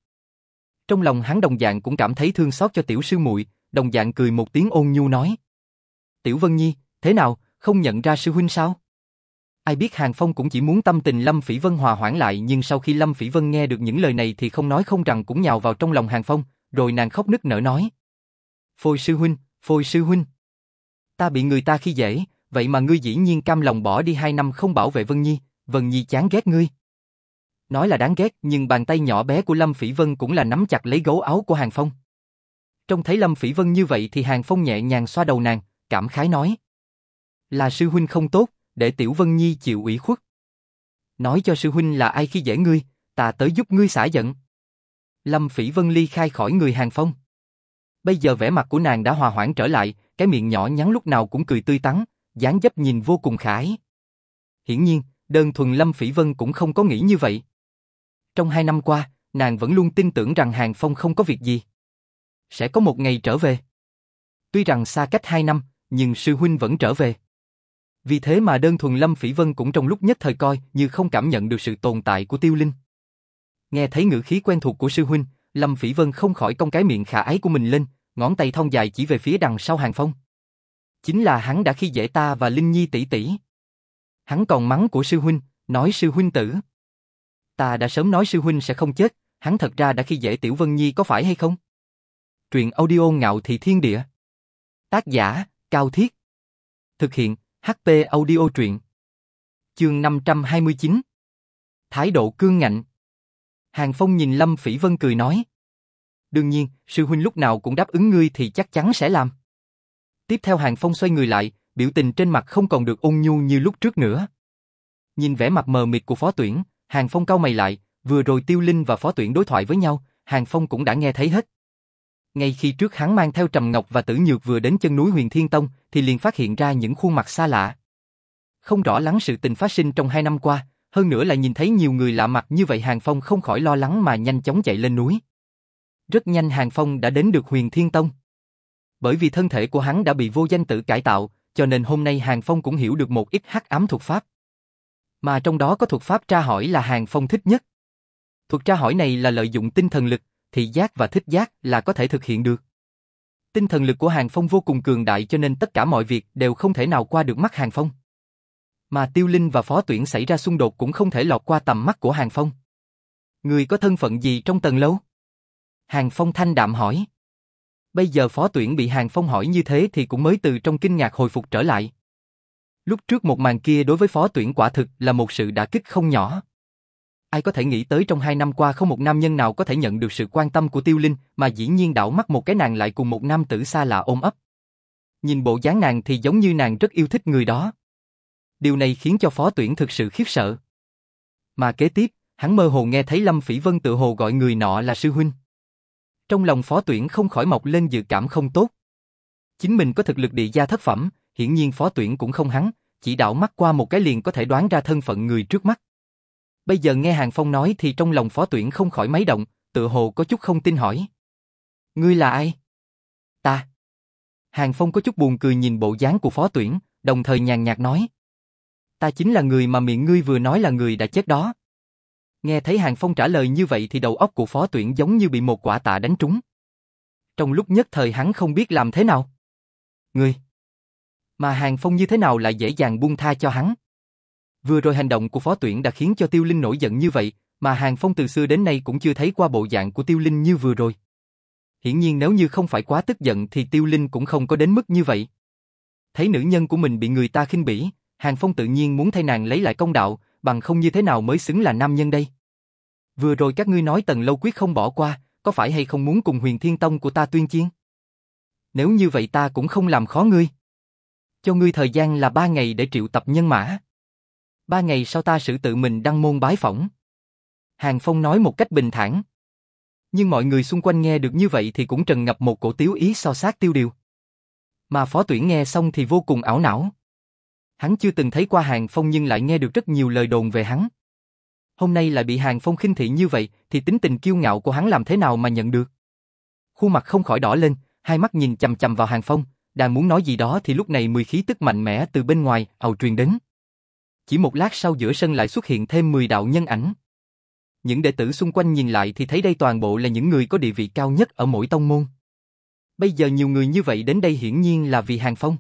Trong lòng hắn đồng dạng cũng cảm thấy thương xót cho tiểu sư muội, đồng dạng cười một tiếng ôn nhu nói. Tiểu Vân Nhi, thế nào, không nhận ra sư huynh sao? Ai biết Hàng Phong cũng chỉ muốn tâm tình Lâm Phỉ Vân hòa hoãn lại nhưng sau khi Lâm Phỉ Vân nghe được những lời này thì không nói không rằng cũng nhào vào trong lòng Hàng Phong, rồi nàng khóc nức nở nói. Phôi sư huynh, phôi sư huynh. Ta bị người ta khi dễ, vậy mà ngươi dĩ nhiên cam lòng bỏ đi hai năm không bảo vệ Vân Nhi, Vân Nhi chán ghét ngươi. Nói là đáng ghét nhưng bàn tay nhỏ bé của Lâm Phỉ Vân cũng là nắm chặt lấy gấu áo của Hàng Phong. Trông thấy Lâm Phỉ Vân như vậy thì Hàng Phong nhẹ nhàng xoa đầu nàng, cảm khái nói. Là sư huynh không tốt, để Tiểu Vân Nhi chịu ủy khuất. Nói cho sư huynh là ai khi dễ ngươi, ta tới giúp ngươi xả giận. Lâm Phỉ Vân ly khai khỏi người Hàng Phong. Bây giờ vẻ mặt của nàng đã hòa hoãn trở lại, cái miệng nhỏ nhắn lúc nào cũng cười tươi tắn, dáng dấp nhìn vô cùng khải. Hiển nhiên, đơn thuần Lâm Phỉ Vân cũng không có nghĩ như vậy. Trong hai năm qua, nàng vẫn luôn tin tưởng rằng Hàng Phong không có việc gì. Sẽ có một ngày trở về. Tuy rằng xa cách hai năm, nhưng sư huynh vẫn trở về. Vì thế mà đơn thuần Lâm Phỉ Vân cũng trong lúc nhất thời coi như không cảm nhận được sự tồn tại của Tiêu Linh. Nghe thấy ngữ khí quen thuộc của sư huynh, Lâm Phỉ Vân không khỏi cong cái miệng khả ái của mình lên, ngón tay thon dài chỉ về phía đằng sau Hàng Phong. Chính là hắn đã khi dễ ta và Linh Nhi tỷ tỷ. Hắn còn mắng của sư huynh, nói sư huynh tử. Ta đã sớm nói sư huynh sẽ không chết, hắn thật ra đã khi dễ Tiểu Vân Nhi có phải hay không? Truyện audio ngạo thị thiên địa. Tác giả, Cao Thiết. Thực hiện, HP audio truyện. Chương 529. Thái độ cương ngạnh. Hàng Phong nhìn Lâm Phỉ Vân cười nói. Đương nhiên, sư huynh lúc nào cũng đáp ứng ngươi thì chắc chắn sẽ làm. Tiếp theo Hàng Phong xoay người lại, biểu tình trên mặt không còn được ôn nhu như lúc trước nữa. Nhìn vẻ mặt mờ mịt của phó tuyển, Hàng Phong cau mày lại, vừa rồi Tiêu Linh và phó tuyển đối thoại với nhau, Hàng Phong cũng đã nghe thấy hết. Ngay khi trước hắn mang theo Trầm Ngọc và Tử Nhược vừa đến chân núi Huyền Thiên Tông, thì liền phát hiện ra những khuôn mặt xa lạ. Không rõ lắng sự tình phát sinh trong hai năm qua, hơn nữa là nhìn thấy nhiều người lạ mặt như vậy Hàng Phong không khỏi lo lắng mà nhanh chóng chạy lên núi. Rất nhanh Hàng Phong đã đến được Huyền Thiên Tông. Bởi vì thân thể của hắn đã bị vô danh tử cải tạo, cho nên hôm nay Hàng Phong cũng hiểu được một ít hắc ám thuật pháp. Mà trong đó có thuật pháp tra hỏi là Hàng Phong thích nhất. Thuật tra hỏi này là lợi dụng tinh thần lực, thị giác và thích giác là có thể thực hiện được. Tinh thần lực của Hàng Phong vô cùng cường đại cho nên tất cả mọi việc đều không thể nào qua được mắt Hàng Phong. Mà Tiêu Linh và Phó Tuyển xảy ra xung đột cũng không thể lọt qua tầm mắt của Hàng Phong. Người có thân phận gì trong tầng lâu? Hàng Phong thanh đạm hỏi. Bây giờ Phó Tuyển bị Hàng Phong hỏi như thế thì cũng mới từ trong kinh ngạc hồi phục trở lại. Lúc trước một màn kia đối với Phó Tuyển quả thực là một sự đả kích không nhỏ. Ai có thể nghĩ tới trong hai năm qua không một nam nhân nào có thể nhận được sự quan tâm của Tiêu Linh mà dĩ nhiên đảo mắt một cái nàng lại cùng một nam tử xa lạ ôm ấp. Nhìn bộ dáng nàng thì giống như nàng rất yêu thích người đó. Điều này khiến cho phó tuyển thực sự khiếp sợ. Mà kế tiếp, hắn mơ hồ nghe thấy Lâm Phỉ Vân tự hồ gọi người nọ là sư huynh. Trong lòng phó tuyển không khỏi mọc lên dự cảm không tốt. Chính mình có thực lực địa gia thất phẩm, hiển nhiên phó tuyển cũng không hắn, chỉ đảo mắt qua một cái liền có thể đoán ra thân phận người trước mắt. Bây giờ nghe Hàng Phong nói thì trong lòng phó tuyển không khỏi máy động, tự hồ có chút không tin hỏi. Ngươi là ai? Ta. Hàng Phong có chút buồn cười nhìn bộ dáng của phó tuyển, đồng thời nhàn nhạt nói. Ta chính là người mà miệng ngươi vừa nói là người đã chết đó. Nghe thấy Hàng Phong trả lời như vậy thì đầu óc của phó tuyển giống như bị một quả tạ đánh trúng. Trong lúc nhất thời hắn không biết làm thế nào. Ngươi. Mà Hàng Phong như thế nào lại dễ dàng buông tha cho hắn. Vừa rồi hành động của phó tuyển đã khiến cho Tiêu Linh nổi giận như vậy, mà Hàng Phong từ xưa đến nay cũng chưa thấy qua bộ dạng của Tiêu Linh như vừa rồi. Hiển nhiên nếu như không phải quá tức giận thì Tiêu Linh cũng không có đến mức như vậy. Thấy nữ nhân của mình bị người ta khinh bỉ, Hàng Phong tự nhiên muốn thay nàng lấy lại công đạo, bằng không như thế nào mới xứng là nam nhân đây. Vừa rồi các ngươi nói tần lâu quyết không bỏ qua, có phải hay không muốn cùng huyền thiên tông của ta tuyên chiến? Nếu như vậy ta cũng không làm khó ngươi. Cho ngươi thời gian là ba ngày để triệu tập nhân mã. Ba ngày sau ta xử tự mình đăng môn bái phỏng. Hàng Phong nói một cách bình thản. Nhưng mọi người xung quanh nghe được như vậy thì cũng trần ngập một cổ tiếu ý so sát tiêu điều. Mà phó tuyển nghe xong thì vô cùng ảo não. Hắn chưa từng thấy qua Hàng Phong nhưng lại nghe được rất nhiều lời đồn về hắn. Hôm nay lại bị Hàng Phong khinh thị như vậy thì tính tình kiêu ngạo của hắn làm thế nào mà nhận được. Khuôn mặt không khỏi đỏ lên, hai mắt nhìn chầm chầm vào Hàng Phong, đang muốn nói gì đó thì lúc này mười khí tức mạnh mẽ từ bên ngoài ầu truyền đến. Chỉ một lát sau giữa sân lại xuất hiện thêm 10 đạo nhân ảnh. Những đệ tử xung quanh nhìn lại thì thấy đây toàn bộ là những người có địa vị cao nhất ở mỗi tông môn. Bây giờ nhiều người như vậy đến đây hiển nhiên là vì Hàng Phong.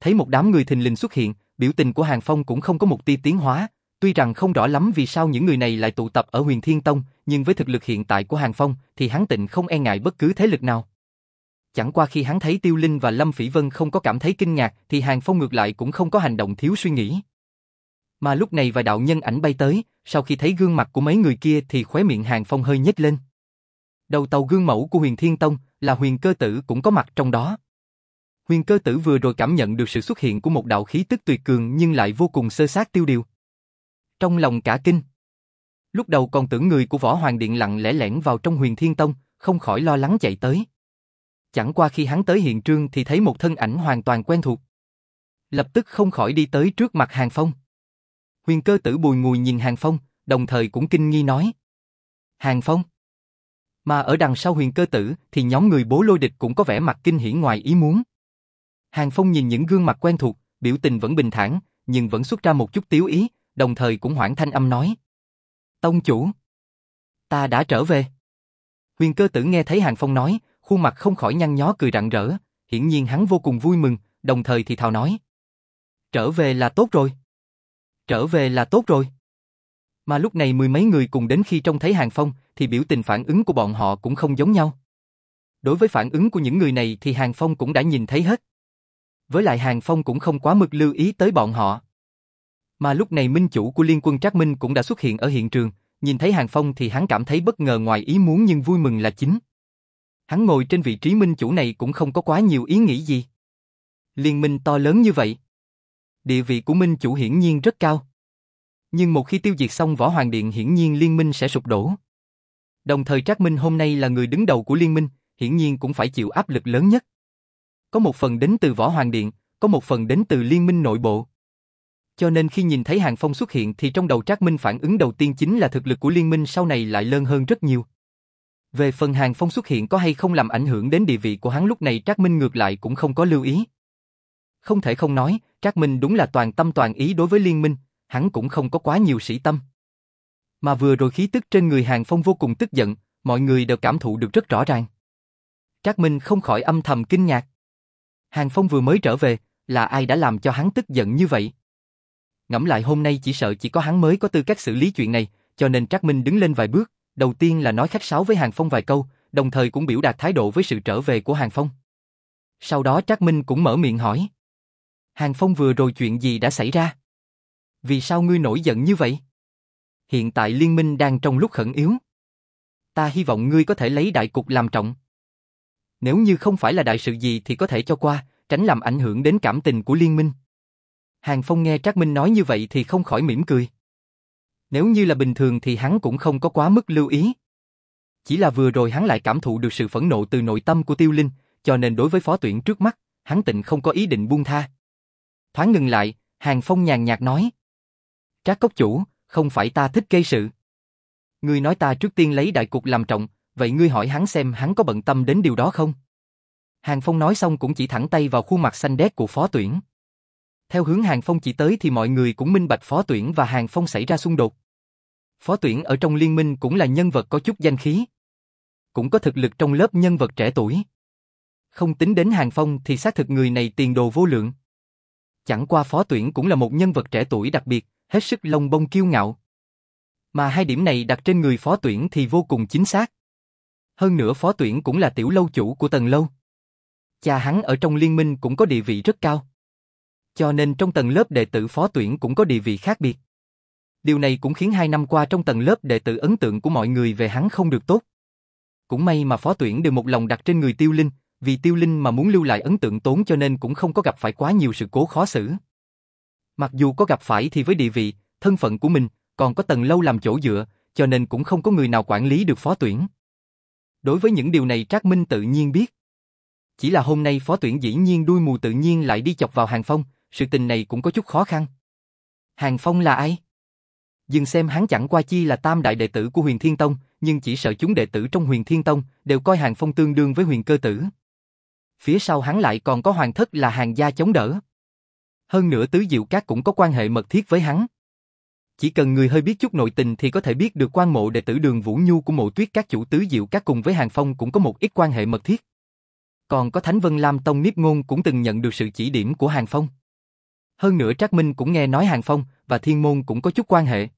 Thấy một đám người thình lình xuất hiện, biểu tình của Hàng Phong cũng không có một tia tiến hóa, tuy rằng không rõ lắm vì sao những người này lại tụ tập ở Huyền Thiên Tông, nhưng với thực lực hiện tại của Hàng Phong thì hắn tịnh không e ngại bất cứ thế lực nào. Chẳng qua khi hắn thấy Tiêu Linh và Lâm Phỉ Vân không có cảm thấy kinh ngạc thì Hàng Phong ngược lại cũng không có hành động thiếu suy nghĩ. Mà lúc này vài đạo nhân ảnh bay tới, sau khi thấy gương mặt của mấy người kia thì khóe miệng Hàng Phong hơi nhếch lên. Đầu tàu gương mẫu của huyền Thiên Tông là huyền cơ tử cũng có mặt trong đó. Huyền cơ tử vừa rồi cảm nhận được sự xuất hiện của một đạo khí tức tuyệt cường nhưng lại vô cùng sơ sát tiêu điều. Trong lòng cả kinh. Lúc đầu còn tưởng người của Võ Hoàng Điện lặng lẽ lẻn vào trong huyền Thiên Tông, không khỏi lo lắng chạy tới. Chẳng qua khi hắn tới hiện trường thì thấy một thân ảnh hoàn toàn quen thuộc. Lập tức không khỏi đi tới trước mặt Hàng Phong. Huyền cơ tử bùi ngùi nhìn Hàng Phong, đồng thời cũng kinh nghi nói. Hàng Phong. Mà ở đằng sau huyền cơ tử thì nhóm người bố lôi địch cũng có vẻ mặt kinh hỉ ngoài ý muốn. Hàng Phong nhìn những gương mặt quen thuộc, biểu tình vẫn bình thản, nhưng vẫn xuất ra một chút tiếu ý, đồng thời cũng hoảng thanh âm nói. Tông chủ. Ta đã trở về. Huyền cơ tử nghe thấy Hàng Phong nói, khuôn mặt không khỏi nhăn nhó cười rạng rỡ, hiển nhiên hắn vô cùng vui mừng, đồng thời thì thào nói. Trở về là tốt rồi. Trở về là tốt rồi. Mà lúc này mười mấy người cùng đến khi trông thấy Hàng Phong thì biểu tình phản ứng của bọn họ cũng không giống nhau. Đối với phản ứng của những người này thì Hàng Phong cũng đã nhìn thấy hết. Với lại Hàng Phong cũng không quá mực lưu ý tới bọn họ. Mà lúc này minh chủ của liên quân Trác Minh cũng đã xuất hiện ở hiện trường, nhìn thấy Hàng Phong thì hắn cảm thấy bất ngờ ngoài ý muốn nhưng vui mừng là chính. Hắn ngồi trên vị trí minh chủ này cũng không có quá nhiều ý nghĩ gì. Liên minh to lớn như vậy. Địa vị của minh chủ hiển nhiên rất cao. Nhưng một khi tiêu diệt xong võ hoàng điện hiển nhiên liên minh sẽ sụp đổ. Đồng thời Trác Minh hôm nay là người đứng đầu của liên minh, hiển nhiên cũng phải chịu áp lực lớn nhất. Có một phần đến từ võ hoàng điện, có một phần đến từ liên minh nội bộ. Cho nên khi nhìn thấy Hàng Phong xuất hiện thì trong đầu Trác Minh phản ứng đầu tiên chính là thực lực của liên minh sau này lại lớn hơn rất nhiều. Về phần Hàng Phong xuất hiện có hay không làm ảnh hưởng đến địa vị của hắn lúc này Trác Minh ngược lại cũng không có lưu ý. Không thể không nói, Trác Minh đúng là toàn tâm toàn ý đối với liên minh, hắn cũng không có quá nhiều sĩ tâm. Mà vừa rồi khí tức trên người Hàng Phong vô cùng tức giận, mọi người đều cảm thụ được rất rõ ràng. Trác Minh không khỏi âm thầm kinh ngạc. Hàng Phong vừa mới trở về, là ai đã làm cho hắn tức giận như vậy? Ngẫm lại hôm nay chỉ sợ chỉ có hắn mới có tư cách xử lý chuyện này, cho nên Trác Minh đứng lên vài bước, đầu tiên là nói khách sáo với Hàng Phong vài câu, đồng thời cũng biểu đạt thái độ với sự trở về của Hàng Phong. Sau đó Trác Minh cũng mở miệng hỏi. Hàng Phong vừa rồi chuyện gì đã xảy ra? Vì sao ngươi nổi giận như vậy? Hiện tại liên minh đang trong lúc khẩn yếu. Ta hy vọng ngươi có thể lấy đại cục làm trọng. Nếu như không phải là đại sự gì thì có thể cho qua, tránh làm ảnh hưởng đến cảm tình của liên minh. Hàng Phong nghe Trác Minh nói như vậy thì không khỏi mỉm cười. Nếu như là bình thường thì hắn cũng không có quá mức lưu ý. Chỉ là vừa rồi hắn lại cảm thụ được sự phẫn nộ từ nội tâm của Tiêu Linh, cho nên đối với phó tuyển trước mắt, hắn tịnh không có ý định buông tha. Thoáng ngừng lại, Hàng Phong nhàn nhạt nói. Trác cốc chủ, không phải ta thích gây sự. Ngươi nói ta trước tiên lấy đại cục làm trọng, vậy ngươi hỏi hắn xem hắn có bận tâm đến điều đó không? Hàng Phong nói xong cũng chỉ thẳng tay vào khuôn mặt xanh đét của phó tuyển. Theo hướng Hàng Phong chỉ tới thì mọi người cũng minh bạch phó tuyển và Hàng Phong xảy ra xung đột. Phó tuyển ở trong liên minh cũng là nhân vật có chút danh khí. Cũng có thực lực trong lớp nhân vật trẻ tuổi. Không tính đến Hàng Phong thì xác thực người này tiền đồ vô lượng. Chẳng qua phó tuyển cũng là một nhân vật trẻ tuổi đặc biệt, hết sức lông bông kiêu ngạo. Mà hai điểm này đặt trên người phó tuyển thì vô cùng chính xác. Hơn nữa phó tuyển cũng là tiểu lâu chủ của tầng lâu. Cha hắn ở trong liên minh cũng có địa vị rất cao. Cho nên trong tầng lớp đệ tử phó tuyển cũng có địa vị khác biệt. Điều này cũng khiến hai năm qua trong tầng lớp đệ tử ấn tượng của mọi người về hắn không được tốt. Cũng may mà phó tuyển đều một lòng đặt trên người tiêu linh, vì tiêu linh mà muốn lưu lại ấn tượng tốn cho nên cũng không có gặp phải quá nhiều sự cố khó xử. Mặc dù có gặp phải thì với địa vị, thân phận của mình, còn có tầng lâu làm chỗ dựa, cho nên cũng không có người nào quản lý được phó tuyển. Đối với những điều này Trác Minh tự nhiên biết. Chỉ là hôm nay phó tuyển dĩ nhiên đuôi mù tự nhiên lại đi chọc vào Hàng Phong, sự tình này cũng có chút khó khăn. Hàng Phong là ai? Dừng xem hắn chẳng qua chi là tam đại đệ tử của huyền Thiên Tông, nhưng chỉ sợ chúng đệ tử trong huyền Thiên Tông đều coi Hàng Phong tương đương với huyền cơ tử. Phía sau hắn lại còn có hoàng thất là hàng gia chống đỡ. Hơn nữa Tứ Diệu Các cũng có quan hệ mật thiết với hắn. Chỉ cần người hơi biết chút nội tình thì có thể biết được quan mộ đệ tử đường Vũ Nhu của mộ tuyết các chủ Tứ Diệu Các cùng với Hàng Phong cũng có một ít quan hệ mật thiết. Còn có Thánh Vân Lam Tông Niếp Ngôn cũng từng nhận được sự chỉ điểm của Hàng Phong. Hơn nữa Trác Minh cũng nghe nói Hàng Phong và Thiên Môn cũng có chút quan hệ.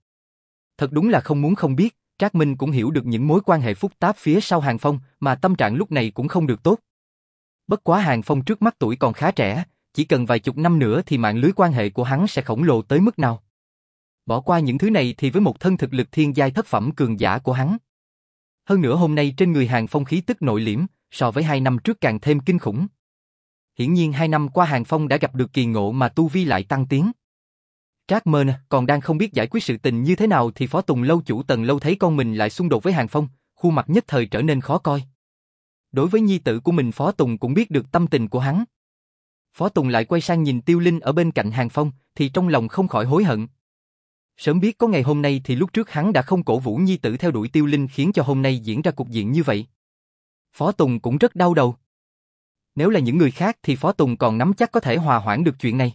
Thật đúng là không muốn không biết, Trác Minh cũng hiểu được những mối quan hệ phức tạp phía sau Hàng Phong mà tâm trạng lúc này cũng không được tốt. Bất quá Hàng Phong trước mắt tuổi còn khá trẻ, chỉ cần vài chục năm nữa thì mạng lưới quan hệ của hắn sẽ khổng lồ tới mức nào. Bỏ qua những thứ này thì với một thân thực lực thiên giai thất phẩm cường giả của hắn. Hơn nữa hôm nay trên người Hàng Phong khí tức nội liễm, so với hai năm trước càng thêm kinh khủng. Hiển nhiên hai năm qua Hàng Phong đã gặp được kỳ ngộ mà tu vi lại tăng tiến. Trác Mơn còn đang không biết giải quyết sự tình như thế nào thì Phó Tùng lâu chủ tần lâu thấy con mình lại xung đột với Hàng Phong, khuôn mặt nhất thời trở nên khó coi. Đối với nhi tử của mình Phó Tùng cũng biết được tâm tình của hắn. Phó Tùng lại quay sang nhìn Tiêu Linh ở bên cạnh Hàng Phong, thì trong lòng không khỏi hối hận. Sớm biết có ngày hôm nay thì lúc trước hắn đã không cổ vũ nhi tử theo đuổi Tiêu Linh khiến cho hôm nay diễn ra cục diện như vậy. Phó Tùng cũng rất đau đầu. Nếu là những người khác thì Phó Tùng còn nắm chắc có thể hòa hoãn được chuyện này.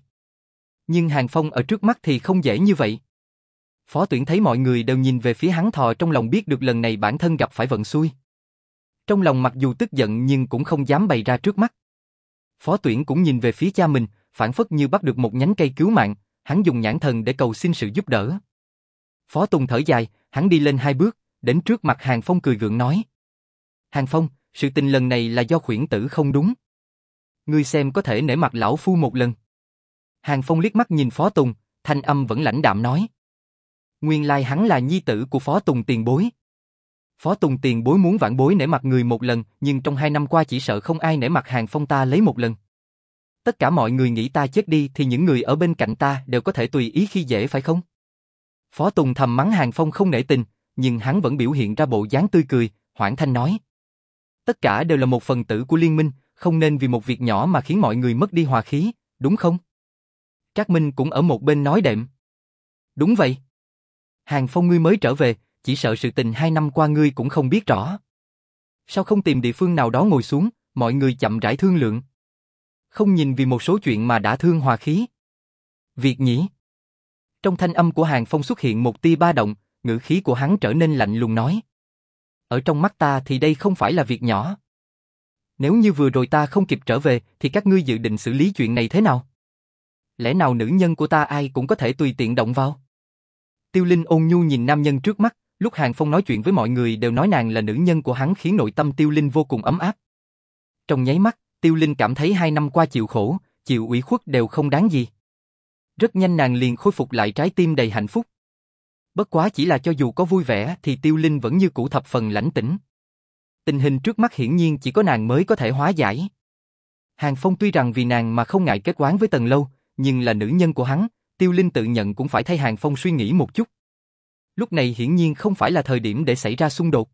Nhưng Hàng Phong ở trước mắt thì không dễ như vậy. Phó tuyển thấy mọi người đều nhìn về phía hắn thò trong lòng biết được lần này bản thân gặp phải vận xui. Trong lòng mặc dù tức giận nhưng cũng không dám bày ra trước mắt. Phó tuyển cũng nhìn về phía cha mình, phản phất như bắt được một nhánh cây cứu mạng, hắn dùng nhãn thần để cầu xin sự giúp đỡ. Phó Tùng thở dài, hắn đi lên hai bước, đến trước mặt Hàng Phong cười gượng nói. Hàng Phong, sự tình lần này là do khuyển tử không đúng. Ngươi xem có thể nể mặt lão phu một lần. Hàng Phong liếc mắt nhìn Phó Tùng, thanh âm vẫn lãnh đạm nói. Nguyên lai hắn là nhi tử của Phó Tùng tiền bối. Phó Tùng tiền bối muốn vãn bối nể mặt người một lần, nhưng trong hai năm qua chỉ sợ không ai nể mặt Hàng Phong ta lấy một lần. Tất cả mọi người nghĩ ta chết đi thì những người ở bên cạnh ta đều có thể tùy ý khi dễ phải không? Phó Tùng thầm mắng Hàng Phong không nể tình, nhưng hắn vẫn biểu hiện ra bộ dáng tươi cười, hoảng thanh nói. Tất cả đều là một phần tử của liên minh, không nên vì một việc nhỏ mà khiến mọi người mất đi hòa khí, đúng không? Trác Minh cũng ở một bên nói đệm. Đúng vậy. Hàng Phong ngươi mới trở về, chỉ sợ sự tình hai năm qua ngươi cũng không biết rõ. Sao không tìm địa phương nào đó ngồi xuống, mọi người chậm rãi thương lượng. Không nhìn vì một số chuyện mà đã thương hòa khí. Việc nhỉ? Trong thanh âm của Hàng Phong xuất hiện một tia ba động, ngữ khí của hắn trở nên lạnh lùng nói. Ở trong mắt ta thì đây không phải là việc nhỏ. Nếu như vừa rồi ta không kịp trở về thì các ngươi dự định xử lý chuyện này thế nào? Lẽ nào nữ nhân của ta ai cũng có thể tùy tiện động vào? Tiêu Linh ôn nhu nhìn nam nhân trước mắt, lúc Hàng Phong nói chuyện với mọi người đều nói nàng là nữ nhân của hắn khiến nội tâm Tiêu Linh vô cùng ấm áp. Trong nháy mắt, Tiêu Linh cảm thấy hai năm qua chịu khổ, chịu ủy khuất đều không đáng gì. Rất nhanh nàng liền khôi phục lại trái tim đầy hạnh phúc. Bất quá chỉ là cho dù có vui vẻ thì Tiêu Linh vẫn như cũ thập phần lãnh tĩnh. Tình hình trước mắt hiển nhiên chỉ có nàng mới có thể hóa giải. Hàng Phong tuy rằng vì nàng mà không ngại kết quán với Tần Lâu, nhưng là nữ nhân của hắn, Tiêu Linh tự nhận cũng phải thay Hàng Phong suy nghĩ một chút. Lúc này hiển nhiên không phải là thời điểm để xảy ra xung đột.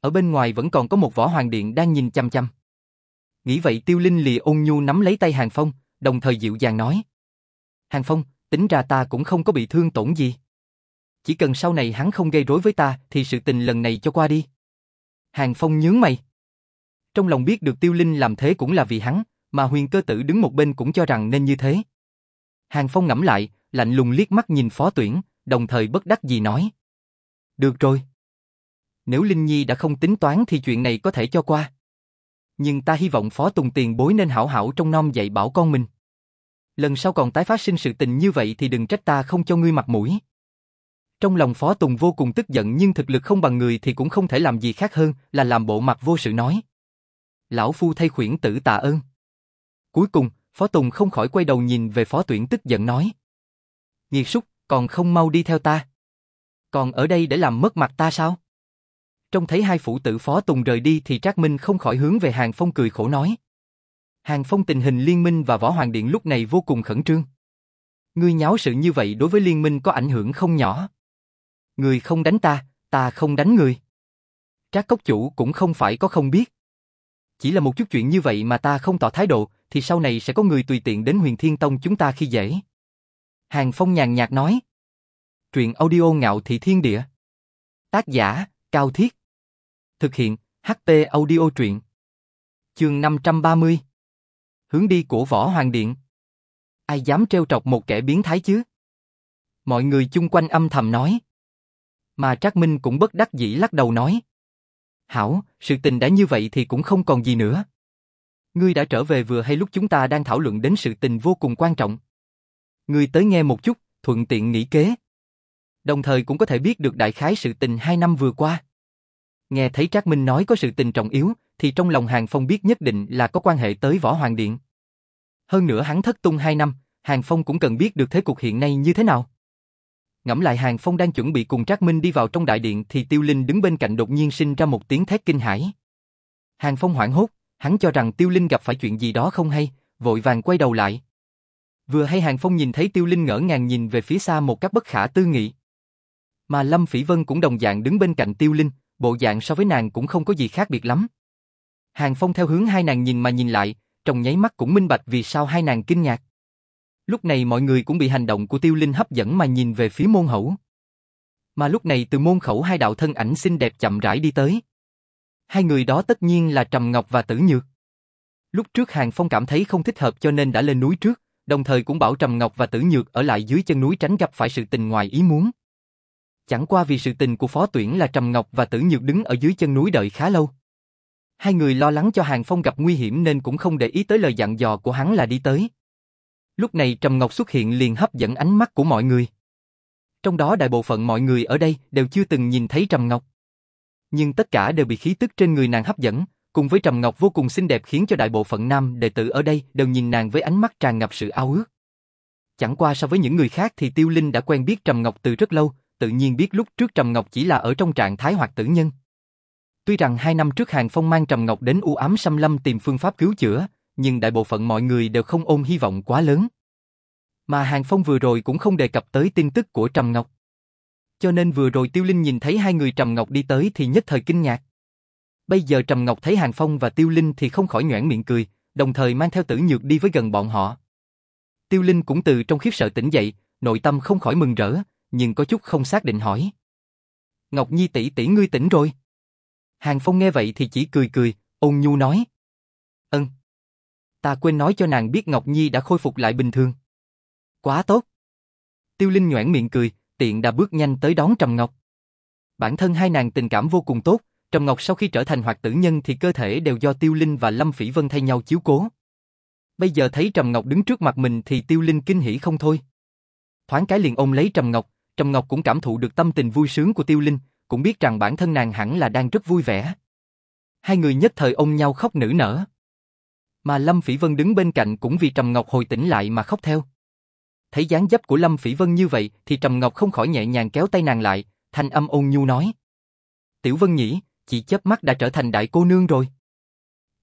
Ở bên ngoài vẫn còn có một võ hoàng điện đang nhìn chăm chăm. Nghĩ vậy Tiêu Linh lì ôn nhu nắm lấy tay Hàng Phong, đồng thời dịu dàng nói. Hàng Phong, tính ra ta cũng không có bị thương tổn gì. Chỉ cần sau này hắn không gây rối với ta thì sự tình lần này cho qua đi. Hàng Phong nhướng mày. Trong lòng biết được Tiêu Linh làm thế cũng là vì hắn, mà huyền cơ tử đứng một bên cũng cho rằng nên như thế. Hàng Phong ngẫm lại, lạnh lùng liếc mắt nhìn phó tuyển, đồng thời bất đắc dĩ nói. Được rồi. Nếu Linh Nhi đã không tính toán thì chuyện này có thể cho qua. Nhưng ta hy vọng phó tùng tiền bối nên hảo hảo trong nom dạy bảo con mình. Lần sau còn tái phát sinh sự tình như vậy thì đừng trách ta không cho ngươi mặt mũi. Trong lòng Phó Tùng vô cùng tức giận nhưng thực lực không bằng người thì cũng không thể làm gì khác hơn là làm bộ mặt vô sự nói. Lão Phu thay khuyển tử tạ ơn. Cuối cùng, Phó Tùng không khỏi quay đầu nhìn về Phó Tuyển tức giận nói. Nghiệt súc, còn không mau đi theo ta. Còn ở đây để làm mất mặt ta sao? Trông thấy hai phụ tử Phó Tùng rời đi thì Trác Minh không khỏi hướng về Hàng Phong cười khổ nói. Hàng Phong tình hình liên minh và võ hoàng điện lúc này vô cùng khẩn trương. Ngươi nháo sự như vậy đối với liên minh có ảnh hưởng không nhỏ. Người không đánh ta, ta không đánh người. Trác cốc chủ cũng không phải có không biết. Chỉ là một chút chuyện như vậy mà ta không tỏ thái độ, thì sau này sẽ có người tùy tiện đến huyền thiên tông chúng ta khi dễ. Hàng Phong nhàn nhạt nói. Truyện audio ngạo thị thiên địa. Tác giả, Cao Thiết. Thực hiện, HT audio truyện. Chương 530. Hướng đi của Võ Hoàng Điện. Ai dám treo trọc một kẻ biến thái chứ? Mọi người chung quanh âm thầm nói. Mà Trác Minh cũng bất đắc dĩ lắc đầu nói. Hảo, sự tình đã như vậy thì cũng không còn gì nữa. Ngươi đã trở về vừa hay lúc chúng ta đang thảo luận đến sự tình vô cùng quan trọng. Ngươi tới nghe một chút, thuận tiện nghĩ kế. Đồng thời cũng có thể biết được đại khái sự tình hai năm vừa qua. Nghe thấy Trác Minh nói có sự tình trọng yếu, thì trong lòng Hàng Phong biết nhất định là có quan hệ tới Võ Hoàng Điện. Hơn nữa hắn thất tung hai năm, Hàng Phong cũng cần biết được thế cục hiện nay như thế nào. Ngẫm lại Hàng Phong đang chuẩn bị cùng Trác Minh đi vào trong đại điện thì Tiêu Linh đứng bên cạnh đột nhiên sinh ra một tiếng thét kinh hãi. Hàng Phong hoảng hốt, hắn cho rằng Tiêu Linh gặp phải chuyện gì đó không hay, vội vàng quay đầu lại. Vừa hay Hàng Phong nhìn thấy Tiêu Linh ngỡ ngàng nhìn về phía xa một cách bất khả tư nghị. Mà Lâm Phỉ Vân cũng đồng dạng đứng bên cạnh Tiêu Linh, bộ dạng so với nàng cũng không có gì khác biệt lắm. Hàng Phong theo hướng hai nàng nhìn mà nhìn lại, trong nháy mắt cũng minh bạch vì sao hai nàng kinh ngạc. Lúc này mọi người cũng bị hành động của tiêu linh hấp dẫn mà nhìn về phía môn hậu. Mà lúc này từ môn khẩu hai đạo thân ảnh xinh đẹp chậm rãi đi tới. Hai người đó tất nhiên là Trầm Ngọc và Tử Nhược. Lúc trước Hàng Phong cảm thấy không thích hợp cho nên đã lên núi trước, đồng thời cũng bảo Trầm Ngọc và Tử Nhược ở lại dưới chân núi tránh gặp phải sự tình ngoài ý muốn. Chẳng qua vì sự tình của phó tuyển là Trầm Ngọc và Tử Nhược đứng ở dưới chân núi đợi khá lâu. Hai người lo lắng cho Hàng Phong gặp nguy hiểm nên cũng không để ý tới lời dặn dò của hắn là đi tới. Lúc này Trầm Ngọc xuất hiện liền hấp dẫn ánh mắt của mọi người. Trong đó đại bộ phận mọi người ở đây đều chưa từng nhìn thấy Trầm Ngọc. Nhưng tất cả đều bị khí tức trên người nàng hấp dẫn, cùng với Trầm Ngọc vô cùng xinh đẹp khiến cho đại bộ phận nam đệ tử ở đây đều nhìn nàng với ánh mắt tràn ngập sự ao ước. Chẳng qua so với những người khác thì Tiêu Linh đã quen biết Trầm Ngọc từ rất lâu, tự nhiên biết lúc trước Trầm Ngọc chỉ là ở trong trạng thái hoạt tử nhân. Tuy rằng hai năm trước Hàng Phong mang Trầm Ngọc đến u ám xâm lâm tìm phương pháp cứu chữa, nhưng đại bộ phận mọi người đều không ôm hy vọng quá lớn. Mà Hàng Phong vừa rồi cũng không đề cập tới tin tức của Trầm Ngọc. Cho nên vừa rồi Tiêu Linh nhìn thấy hai người Trầm Ngọc đi tới thì nhất thời kinh ngạc. Bây giờ Trầm Ngọc thấy Hàng Phong và Tiêu Linh thì không khỏi nhoẻn miệng cười, đồng thời mang theo tử nhược đi với gần bọn họ. Tiêu Linh cũng từ trong khiếp sợ tỉnh dậy, nội tâm không khỏi mừng rỡ, nhưng có chút không xác định hỏi. Ngọc Nhi tỷ tỷ ngươi tỉnh rồi. Hàng Phong nghe vậy thì chỉ cười cười, ôn nhu nói. Ân. Ta quên nói cho nàng biết Ngọc Nhi đã khôi phục lại bình thường. Quá tốt. Tiêu Linh nhoẻn miệng cười, tiện đã bước nhanh tới đón Trầm Ngọc. Bản thân hai nàng tình cảm vô cùng tốt, Trầm Ngọc sau khi trở thành hoạt tử nhân thì cơ thể đều do Tiêu Linh và Lâm Phỉ Vân thay nhau chiếu cố. Bây giờ thấy Trầm Ngọc đứng trước mặt mình thì Tiêu Linh kinh hỉ không thôi. Thoáng cái liền ôm lấy Trầm Ngọc, Trầm Ngọc cũng cảm thụ được tâm tình vui sướng của Tiêu Linh, cũng biết rằng bản thân nàng hẳn là đang rất vui vẻ. Hai người nhất thời ôm nhau khóc nức nở. Mà Lâm Phỉ Vân đứng bên cạnh cũng vì Trầm Ngọc hồi tỉnh lại mà khóc theo. Thấy dáng dấp của Lâm Phỉ Vân như vậy thì Trầm Ngọc không khỏi nhẹ nhàng kéo tay nàng lại, thanh âm ôn nhu nói. Tiểu Vân nhỉ, chị chớp mắt đã trở thành đại cô nương rồi.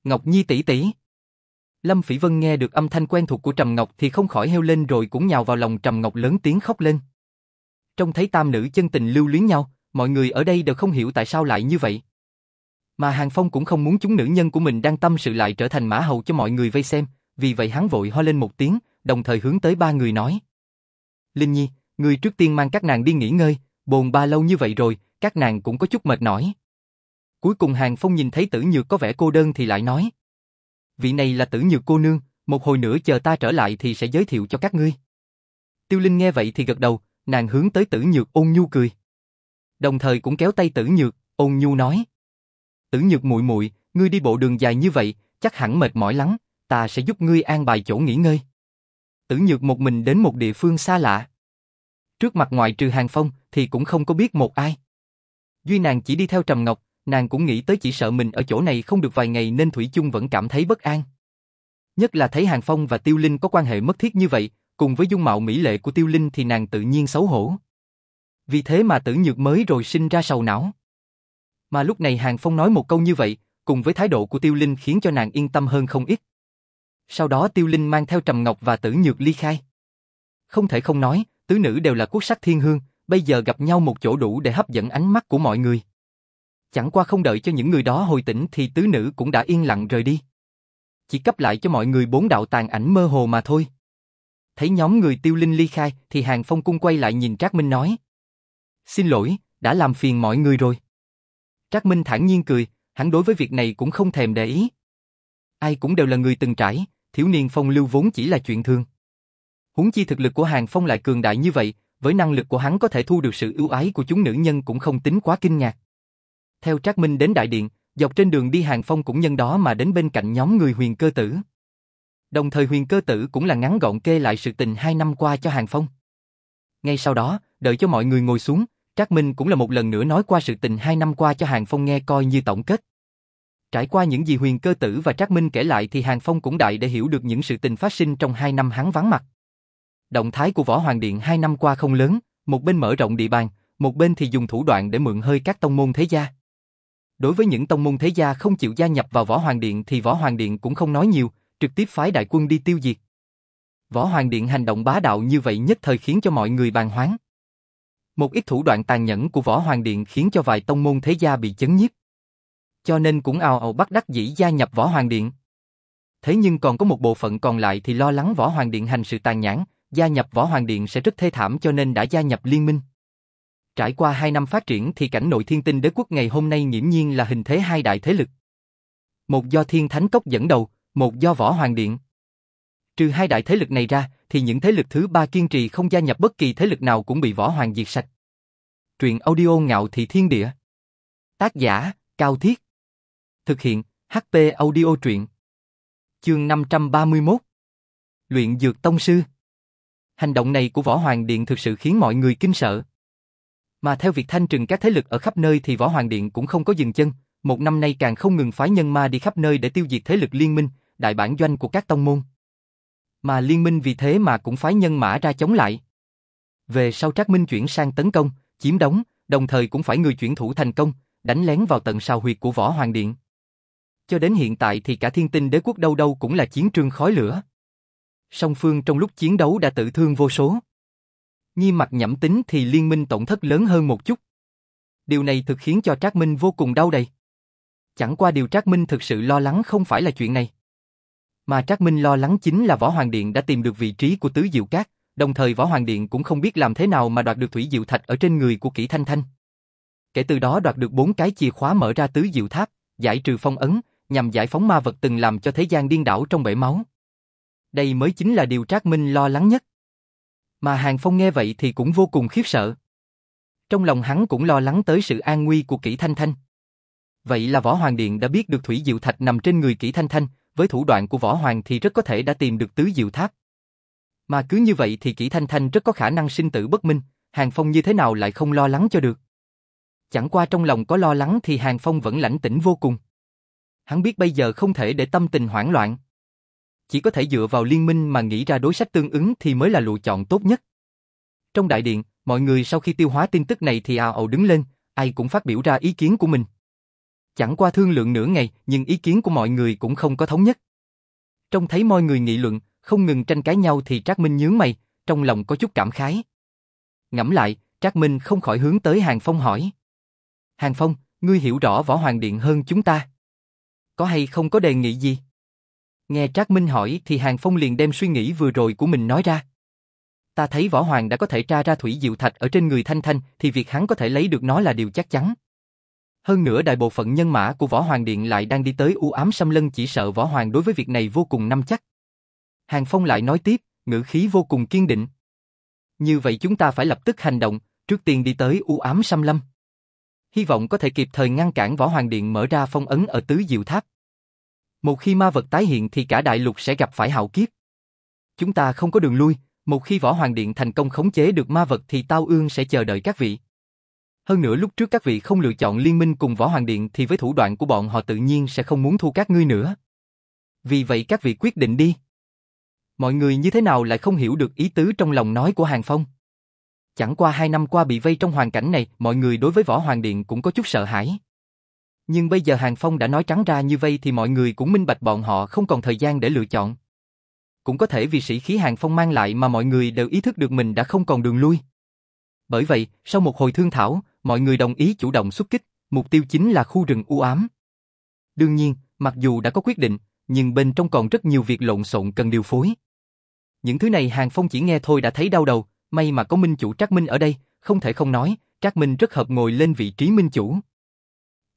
Ngọc Nhi tỷ tỷ. Lâm Phỉ Vân nghe được âm thanh quen thuộc của Trầm Ngọc thì không khỏi heo lên rồi cũng nhào vào lòng Trầm Ngọc lớn tiếng khóc lên. Trông thấy tam nữ chân tình lưu luyến nhau, mọi người ở đây đều không hiểu tại sao lại như vậy. Mà Hàng Phong cũng không muốn chúng nữ nhân của mình đang tâm sự lại trở thành mã hầu cho mọi người vây xem, vì vậy hắn vội ho lên một tiếng, đồng thời hướng tới ba người nói. Linh Nhi, người trước tiên mang các nàng đi nghỉ ngơi, bồn ba lâu như vậy rồi, các nàng cũng có chút mệt mỏi. Cuối cùng Hàng Phong nhìn thấy tử nhược có vẻ cô đơn thì lại nói. Vị này là tử nhược cô nương, một hồi nữa chờ ta trở lại thì sẽ giới thiệu cho các ngươi. Tiêu Linh nghe vậy thì gật đầu, nàng hướng tới tử nhược ôn nhu cười. Đồng thời cũng kéo tay tử nhược, ôn nhu nói. Tử nhược muội muội, ngươi đi bộ đường dài như vậy, chắc hẳn mệt mỏi lắm, ta sẽ giúp ngươi an bài chỗ nghỉ ngơi. Tử nhược một mình đến một địa phương xa lạ. Trước mặt ngoại trừ Hàng Phong thì cũng không có biết một ai. Duy nàng chỉ đi theo Trầm Ngọc, nàng cũng nghĩ tới chỉ sợ mình ở chỗ này không được vài ngày nên Thủy chung vẫn cảm thấy bất an. Nhất là thấy Hàng Phong và Tiêu Linh có quan hệ mất thiết như vậy, cùng với dung mạo mỹ lệ của Tiêu Linh thì nàng tự nhiên xấu hổ. Vì thế mà tử nhược mới rồi sinh ra sầu não. Mà lúc này Hàng Phong nói một câu như vậy, cùng với thái độ của Tiêu Linh khiến cho nàng yên tâm hơn không ít. Sau đó Tiêu Linh mang theo Trầm Ngọc và Tử Nhược ly khai. Không thể không nói, tứ nữ đều là quốc sắc thiên hương, bây giờ gặp nhau một chỗ đủ để hấp dẫn ánh mắt của mọi người. Chẳng qua không đợi cho những người đó hồi tỉnh thì tứ nữ cũng đã yên lặng rời đi. Chỉ cấp lại cho mọi người bốn đạo tàn ảnh mơ hồ mà thôi. Thấy nhóm người tiêu linh ly khai thì Hàng Phong cung quay lại nhìn Trác Minh nói. Xin lỗi, đã làm phiền mọi người rồi. Trác Minh thản nhiên cười, hắn đối với việc này cũng không thèm để ý. Ai cũng đều là người từng trải, thiếu niên phong lưu vốn chỉ là chuyện thường. Huống chi thực lực của Hàng Phong lại cường đại như vậy, với năng lực của hắn có thể thu được sự ưu ái của chúng nữ nhân cũng không tính quá kinh ngạc. Theo Trác Minh đến đại điện, dọc trên đường đi Hàng Phong cũng nhân đó mà đến bên cạnh nhóm người huyền cơ tử. Đồng thời huyền cơ tử cũng là ngắn gọn kê lại sự tình hai năm qua cho Hàng Phong. Ngay sau đó, đợi cho mọi người ngồi xuống, Trác Minh cũng là một lần nữa nói qua sự tình hai năm qua cho Hàng Phong nghe coi như tổng kết. Trải qua những gì huyền cơ tử và Trác Minh kể lại thì Hàng Phong cũng đại để hiểu được những sự tình phát sinh trong hai năm hắn vắng mặt. Động thái của Võ Hoàng Điện hai năm qua không lớn, một bên mở rộng địa bàn, một bên thì dùng thủ đoạn để mượn hơi các tông môn thế gia. Đối với những tông môn thế gia không chịu gia nhập vào Võ Hoàng Điện thì Võ Hoàng Điện cũng không nói nhiều, trực tiếp phái đại quân đi tiêu diệt. Võ Hoàng Điện hành động bá đạo như vậy nhất thời khiến cho mọi người bàn hoáng. Một ít thủ đoạn tàn nhẫn của Võ Hoàng Điện khiến cho vài tông môn thế gia bị chấn nhiếp. Cho nên cũng ào ào bắt đắc dĩ gia nhập Võ Hoàng Điện. Thế nhưng còn có một bộ phận còn lại thì lo lắng Võ Hoàng Điện hành sự tàn nhẫn, gia nhập Võ Hoàng Điện sẽ rất thê thảm cho nên đã gia nhập liên minh. Trải qua hai năm phát triển thì cảnh nội thiên tinh đế quốc ngày hôm nay nhiễm nhiên là hình thế hai đại thế lực. Một do thiên thánh cốc dẫn đầu, một do võ hoàng điện. Trừ hai đại thế lực này ra, thì những thế lực thứ ba kiên trì không gia nhập bất kỳ thế lực nào cũng bị võ hoàng diệt sạch. Truyện audio ngạo thị thiên địa. Tác giả, Cao Thiết. Thực hiện, HP audio truyện. Chương 531. Luyện Dược Tông Sư. Hành động này của Võ Hoàng Điện thực sự khiến mọi người kinh sợ. Mà theo việc thanh trừng các thế lực ở khắp nơi thì Võ Hoàng Điện cũng không có dừng chân, một năm nay càng không ngừng phái nhân ma đi khắp nơi để tiêu diệt thế lực liên minh, đại bản doanh của các tông môn. Mà liên minh vì thế mà cũng phái nhân mã ra chống lại. Về sau Trác Minh chuyển sang tấn công, chiếm đóng, đồng thời cũng phải người chuyển thủ thành công, đánh lén vào tận sào huyệt của Võ Hoàng Điện. Cho đến hiện tại thì cả thiên tinh đế quốc đâu đâu cũng là chiến trường khói lửa. Song phương trong lúc chiến đấu đã tự thương vô số. Nhi mặt nhẩm tính thì liên minh tổn thất lớn hơn một chút. Điều này thực khiến cho Trác Minh vô cùng đau đầy. Chẳng qua điều Trác Minh thực sự lo lắng không phải là chuyện này. Mà Trác Minh lo lắng chính là Võ Hoàng Điện đã tìm được vị trí của Tứ Diệu Cát, đồng thời Võ Hoàng Điện cũng không biết làm thế nào mà đoạt được Thủy Diệu Thạch ở trên người của Kỷ Thanh Thanh. Kể từ đó đoạt được bốn cái chìa khóa mở ra Tứ Diệu Tháp, giải trừ phong ấn, nhằm giải phóng ma vật từng làm cho thế gian điên đảo trong bể máu. Đây mới chính là điều Trác Minh lo lắng nhất. Mà Hàng Phong nghe vậy thì cũng vô cùng khiếp sợ. Trong lòng hắn cũng lo lắng tới sự an nguy của Kỷ Thanh Thanh. Vậy là Võ Hoàng Điện đã biết được Thủy Diệu Thạch nằm trên người Kỷ Thanh Thanh, với thủ đoạn của Võ Hoàng thì rất có thể đã tìm được Tứ Diệu Tháp. Mà cứ như vậy thì Kỷ Thanh Thanh rất có khả năng sinh tử bất minh, Hàng Phong như thế nào lại không lo lắng cho được. Chẳng qua trong lòng có lo lắng thì Hàng Phong vẫn lãnh tĩnh vô cùng. Hắn biết bây giờ không thể để tâm tình hoảng loạn. Chỉ có thể dựa vào liên minh mà nghĩ ra đối sách tương ứng thì mới là lựa chọn tốt nhất. Trong đại điện, mọi người sau khi tiêu hóa tin tức này thì ào ào đứng lên, ai cũng phát biểu ra ý kiến của mình. Chẳng qua thương lượng nửa ngày, nhưng ý kiến của mọi người cũng không có thống nhất. Trong thấy mọi người nghị luận, không ngừng tranh cãi nhau thì Trác Minh nhướng mày, trong lòng có chút cảm khái. Ngẫm lại, Trác Minh không khỏi hướng tới Hàng Phong hỏi. Hàng Phong, ngươi hiểu rõ Võ Hoàng Điện hơn chúng ta. Có hay không có đề nghị gì? Nghe Trác Minh hỏi thì Hàng Phong liền đem suy nghĩ vừa rồi của mình nói ra. Ta thấy Võ Hoàng đã có thể tra ra thủy diệu thạch ở trên người Thanh Thanh thì việc hắn có thể lấy được nó là điều chắc chắn. Hơn nữa đại bộ phận nhân mã của Võ Hoàng Điện lại đang đi tới u ám xâm lân chỉ sợ Võ Hoàng đối với việc này vô cùng nắm chắc. Hàng Phong lại nói tiếp, ngữ khí vô cùng kiên định. Như vậy chúng ta phải lập tức hành động, trước tiên đi tới u ám xâm lâm. Hy vọng có thể kịp thời ngăn cản Võ Hoàng Điện mở ra phong ấn ở Tứ Diệu Tháp. Một khi ma vật tái hiện thì cả đại lục sẽ gặp phải hạo kiếp. Chúng ta không có đường lui, một khi Võ Hoàng Điện thành công khống chế được ma vật thì Tao Ương sẽ chờ đợi các vị. Hơn nữa lúc trước các vị không lựa chọn liên minh cùng Võ Hoàng Điện thì với thủ đoạn của bọn họ tự nhiên sẽ không muốn thu các ngươi nữa. Vì vậy các vị quyết định đi. Mọi người như thế nào lại không hiểu được ý tứ trong lòng nói của Hàng Phong? Chẳng qua hai năm qua bị vây trong hoàn cảnh này, mọi người đối với Võ Hoàng Điện cũng có chút sợ hãi. Nhưng bây giờ Hàng Phong đã nói trắng ra như vây thì mọi người cũng minh bạch bọn họ không còn thời gian để lựa chọn. Cũng có thể vì sĩ khí Hàng Phong mang lại mà mọi người đều ý thức được mình đã không còn đường lui. Bởi vậy, sau một hồi thương thảo, mọi người đồng ý chủ động xuất kích, mục tiêu chính là khu rừng u ám. Đương nhiên, mặc dù đã có quyết định, nhưng bên trong còn rất nhiều việc lộn xộn cần điều phối. Những thứ này Hàng Phong chỉ nghe thôi đã thấy đau đầu, may mà có minh chủ Trác Minh ở đây, không thể không nói, Trác Minh rất hợp ngồi lên vị trí minh chủ.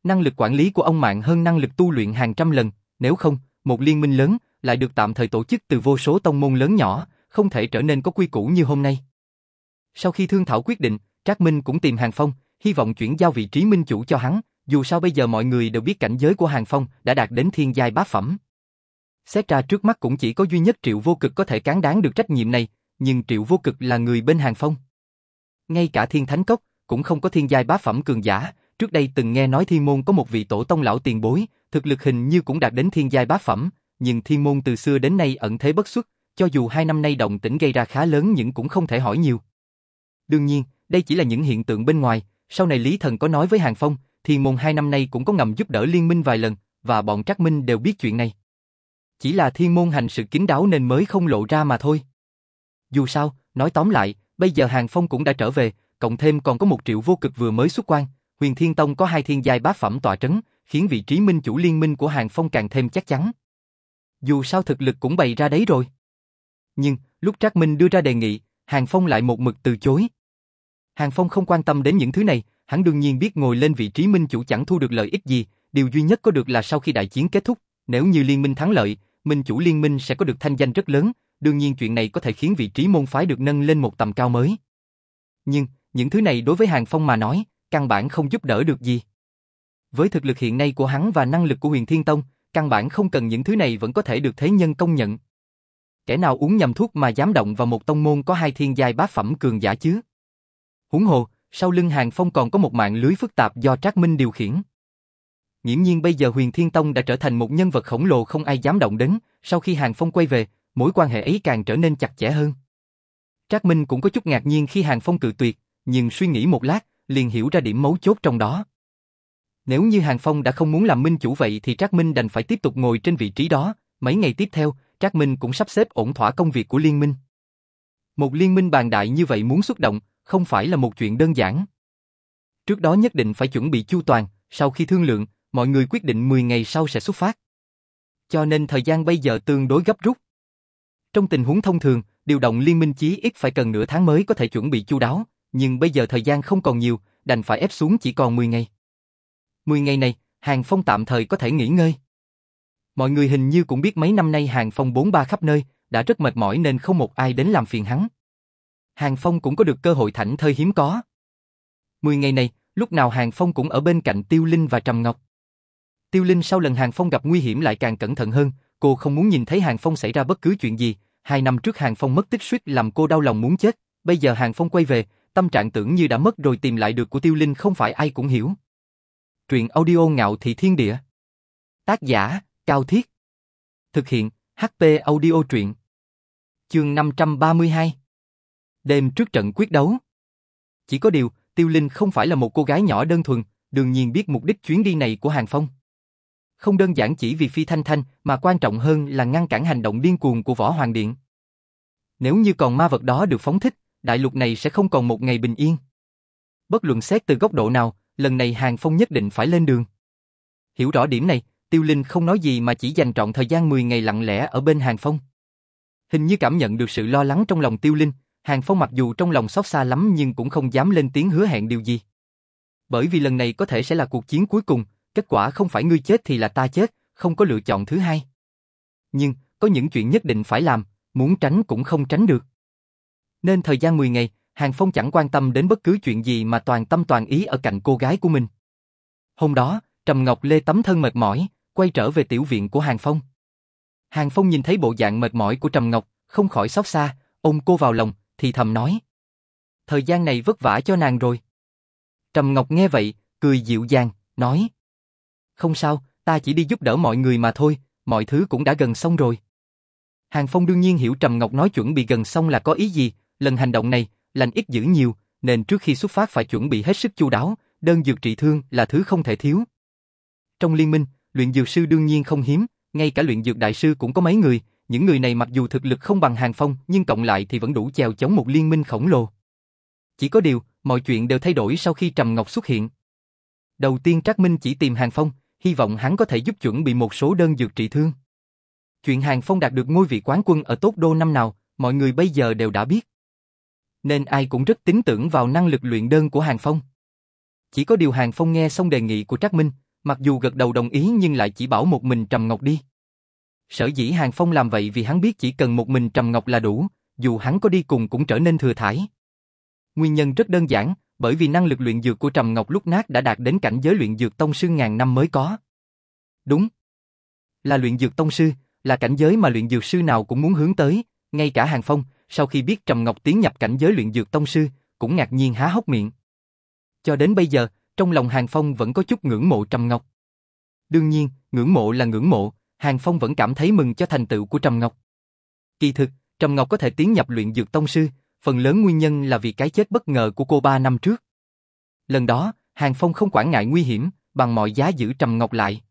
Năng lực quản lý của ông mạng hơn năng lực tu luyện hàng trăm lần, nếu không, một liên minh lớn lại được tạm thời tổ chức từ vô số tông môn lớn nhỏ, không thể trở nên có quy củ như hôm nay. Sau khi thương thảo quyết định, Trác Minh cũng tìm Hàng Phong, hy vọng chuyển giao vị trí minh chủ cho hắn, dù sao bây giờ mọi người đều biết cảnh giới của Hàng Phong đã đạt đến thiên giai bá phẩm. Xét ra trước mắt cũng chỉ có duy nhất Triệu Vô Cực có thể cán đáng được trách nhiệm này, nhưng Triệu Vô Cực là người bên Hàng Phong. Ngay cả Thiên Thánh Cốc cũng không có thiên giai bá phẩm cường giả, trước đây từng nghe nói Thiên Môn có một vị tổ tông lão tiền bối, thực lực hình như cũng đạt đến thiên giai bá phẩm, nhưng Thiên Môn từ xưa đến nay ẩn thế bất xuất, cho dù hai năm nay động tĩnh gây ra khá lớn nhưng cũng không thể hỏi nhiều. Đương nhiên, đây chỉ là những hiện tượng bên ngoài, sau này Lý Thần có nói với Hàng Phong, Thiên Môn hai năm nay cũng có ngầm giúp đỡ liên minh vài lần, và bọn Trác Minh đều biết chuyện này. Chỉ là Thiên Môn hành sự kín đáo nên mới không lộ ra mà thôi. Dù sao, nói tóm lại, bây giờ Hàng Phong cũng đã trở về, cộng thêm còn có một triệu vô cực vừa mới xuất quan, Huyền Thiên Tông có hai thiên giai bá phẩm tọa trấn, khiến vị trí minh chủ liên minh của Hàng Phong càng thêm chắc chắn. Dù sao thực lực cũng bày ra đấy rồi. Nhưng, lúc Trác Minh đưa ra đề nghị, Hàng Phong lại một mực từ chối. Hàng Phong không quan tâm đến những thứ này, hắn đương nhiên biết ngồi lên vị trí minh chủ chẳng thu được lợi ích gì, điều duy nhất có được là sau khi đại chiến kết thúc, nếu như liên minh thắng lợi, minh chủ liên minh sẽ có được thanh danh rất lớn, đương nhiên chuyện này có thể khiến vị trí môn phái được nâng lên một tầm cao mới. Nhưng, những thứ này đối với Hàng Phong mà nói, căn bản không giúp đỡ được gì. Với thực lực hiện nay của hắn và năng lực của huyền Thiên Tông, căn bản không cần những thứ này vẫn có thể được thế nhân công nhận. Kẻ nào uống nhầm thuốc mà dám động vào một tông môn có hai thiên giai bá phẩm cường giả chứ? Huống hồ, sau lưng Hàng Phong còn có một mạng lưới phức tạp do Trác Minh điều khiển. Nghiễm nhiên bây giờ Huyền Thiên Tông đã trở thành một nhân vật khổng lồ không ai dám động đến, sau khi Hàng Phong quay về, mối quan hệ ấy càng trở nên chặt chẽ hơn. Trác Minh cũng có chút ngạc nhiên khi Hàng Phong cự tuyệt, nhưng suy nghĩ một lát, liền hiểu ra điểm mấu chốt trong đó. Nếu như Hàng Phong đã không muốn làm minh chủ vậy thì Trác Minh đành phải tiếp tục ngồi trên vị trí đó, mấy ngày tiếp theo, Trác Minh cũng sắp xếp ổn thỏa công việc của liên minh. Một liên minh bàn đại như vậy muốn xuất động, không phải là một chuyện đơn giản. Trước đó nhất định phải chuẩn bị chu toàn, sau khi thương lượng, mọi người quyết định 10 ngày sau sẽ xuất phát. Cho nên thời gian bây giờ tương đối gấp rút. Trong tình huống thông thường, điều động liên minh chí ít phải cần nửa tháng mới có thể chuẩn bị chu đáo, nhưng bây giờ thời gian không còn nhiều, đành phải ép xuống chỉ còn 10 ngày. 10 ngày này, Hàng Phong tạm thời có thể nghỉ ngơi. Mọi người hình như cũng biết mấy năm nay Hàng Phong bốn ba khắp nơi, đã rất mệt mỏi nên không một ai đến làm phiền hắn. Hàng Phong cũng có được cơ hội thảnh thơi hiếm có. 10 ngày này, lúc nào Hàng Phong cũng ở bên cạnh Tiêu Linh và Trầm Ngọc. Tiêu Linh sau lần Hàng Phong gặp nguy hiểm lại càng cẩn thận hơn, cô không muốn nhìn thấy Hàng Phong xảy ra bất cứ chuyện gì. Hai năm trước Hàng Phong mất tích suýt làm cô đau lòng muốn chết, bây giờ Hàng Phong quay về, tâm trạng tưởng như đã mất rồi tìm lại được của Tiêu Linh không phải ai cũng hiểu. Truyện audio ngạo thị thiên địa. Tác giả, Cao Thiết. Thực hiện, HP audio truyện. Chương 532. Đêm trước trận quyết đấu. Chỉ có điều, Tiêu Linh không phải là một cô gái nhỏ đơn thuần, đương nhiên biết mục đích chuyến đi này của Hàng Phong. Không đơn giản chỉ vì Phi Thanh Thanh, mà quan trọng hơn là ngăn cản hành động điên cuồng của Võ Hoàng Điện. Nếu như còn ma vật đó được phóng thích, đại lục này sẽ không còn một ngày bình yên. Bất luận xét từ góc độ nào, lần này Hàng Phong nhất định phải lên đường. Hiểu rõ điểm này, Tiêu Linh không nói gì mà chỉ dành trọn thời gian 10 ngày lặng lẽ ở bên Hàng Phong. Hình như cảm nhận được sự lo lắng trong lòng Tiêu Linh, Hàng Phong mặc dù trong lòng xót xa lắm nhưng cũng không dám lên tiếng hứa hẹn điều gì. Bởi vì lần này có thể sẽ là cuộc chiến cuối cùng, kết quả không phải ngươi chết thì là ta chết, không có lựa chọn thứ hai. Nhưng, có những chuyện nhất định phải làm, muốn tránh cũng không tránh được. Nên thời gian 10 ngày, Hàng Phong chẳng quan tâm đến bất cứ chuyện gì mà toàn tâm toàn ý ở cạnh cô gái của mình. Hôm đó, Trầm Ngọc Lê tấm thân mệt mỏi, quay trở về tiểu viện của Hàng Phong. Hàng Phong nhìn thấy bộ dạng mệt mỏi của Trầm Ngọc, không khỏi xót xa, ôm cô vào lòng, thì thầm nói. Thời gian này vất vả cho nàng rồi. Trầm Ngọc nghe vậy, cười dịu dàng, nói. Không sao, ta chỉ đi giúp đỡ mọi người mà thôi, mọi thứ cũng đã gần xong rồi. Hàng Phong đương nhiên hiểu Trầm Ngọc nói chuẩn bị gần xong là có ý gì, lần hành động này, lành ít dữ nhiều, nên trước khi xuất phát phải chuẩn bị hết sức chu đáo, đơn dược trị thương là thứ không thể thiếu. Trong liên minh, luyện dược sư đương nhiên không hiếm, ngay cả luyện dược đại sư cũng có mấy người, những người này mặc dù thực lực không bằng Hàng Phong nhưng cộng lại thì vẫn đủ chèo chống một liên minh khổng lồ. Chỉ có điều, mọi chuyện đều thay đổi sau khi Trầm Ngọc xuất hiện. Đầu tiên Trác Minh chỉ tìm Hàng Phong, hy vọng hắn có thể giúp chuẩn bị một số đơn dược trị thương. Chuyện Hàng Phong đạt được ngôi vị quán quân ở tốt đô năm nào, mọi người bây giờ đều đã biết. Nên ai cũng rất tín tưởng vào năng lực luyện đơn của Hàng Phong. Chỉ có điều Hàng Phong nghe xong đề nghị của Trác Minh, mặc dù gật đầu đồng ý nhưng lại chỉ bảo một mình Trầm Ngọc đi. Sở dĩ Hàng Phong làm vậy vì hắn biết chỉ cần một mình Trầm Ngọc là đủ, dù hắn có đi cùng cũng trở nên thừa thải. Nguyên nhân rất đơn giản, bởi vì năng lực luyện dược của Trầm Ngọc lúc nát đã đạt đến cảnh giới luyện dược tông sư ngàn năm mới có. Đúng. Là luyện dược tông sư, là cảnh giới mà luyện dược sư nào cũng muốn hướng tới, ngay cả Hàng Phong, sau khi biết Trầm Ngọc tiến nhập cảnh giới luyện dược tông sư, cũng ngạc nhiên há hốc miệng. Cho đến bây giờ, trong lòng Hàng Phong vẫn có chút ngưỡng mộ Trầm Ngọc. Đương nhiên, ngưỡng mộ là ngưỡng mộ, Hàng Phong vẫn cảm thấy mừng cho thành tựu của Trầm Ngọc. Kỳ thực, Trầm Ngọc có thể tiến nhập luyện dược tông sư, phần lớn nguyên nhân là vì cái chết bất ngờ của cô ba năm trước. Lần đó, Hàng Phong không quản ngại nguy hiểm, bằng mọi giá giữ Trầm Ngọc lại.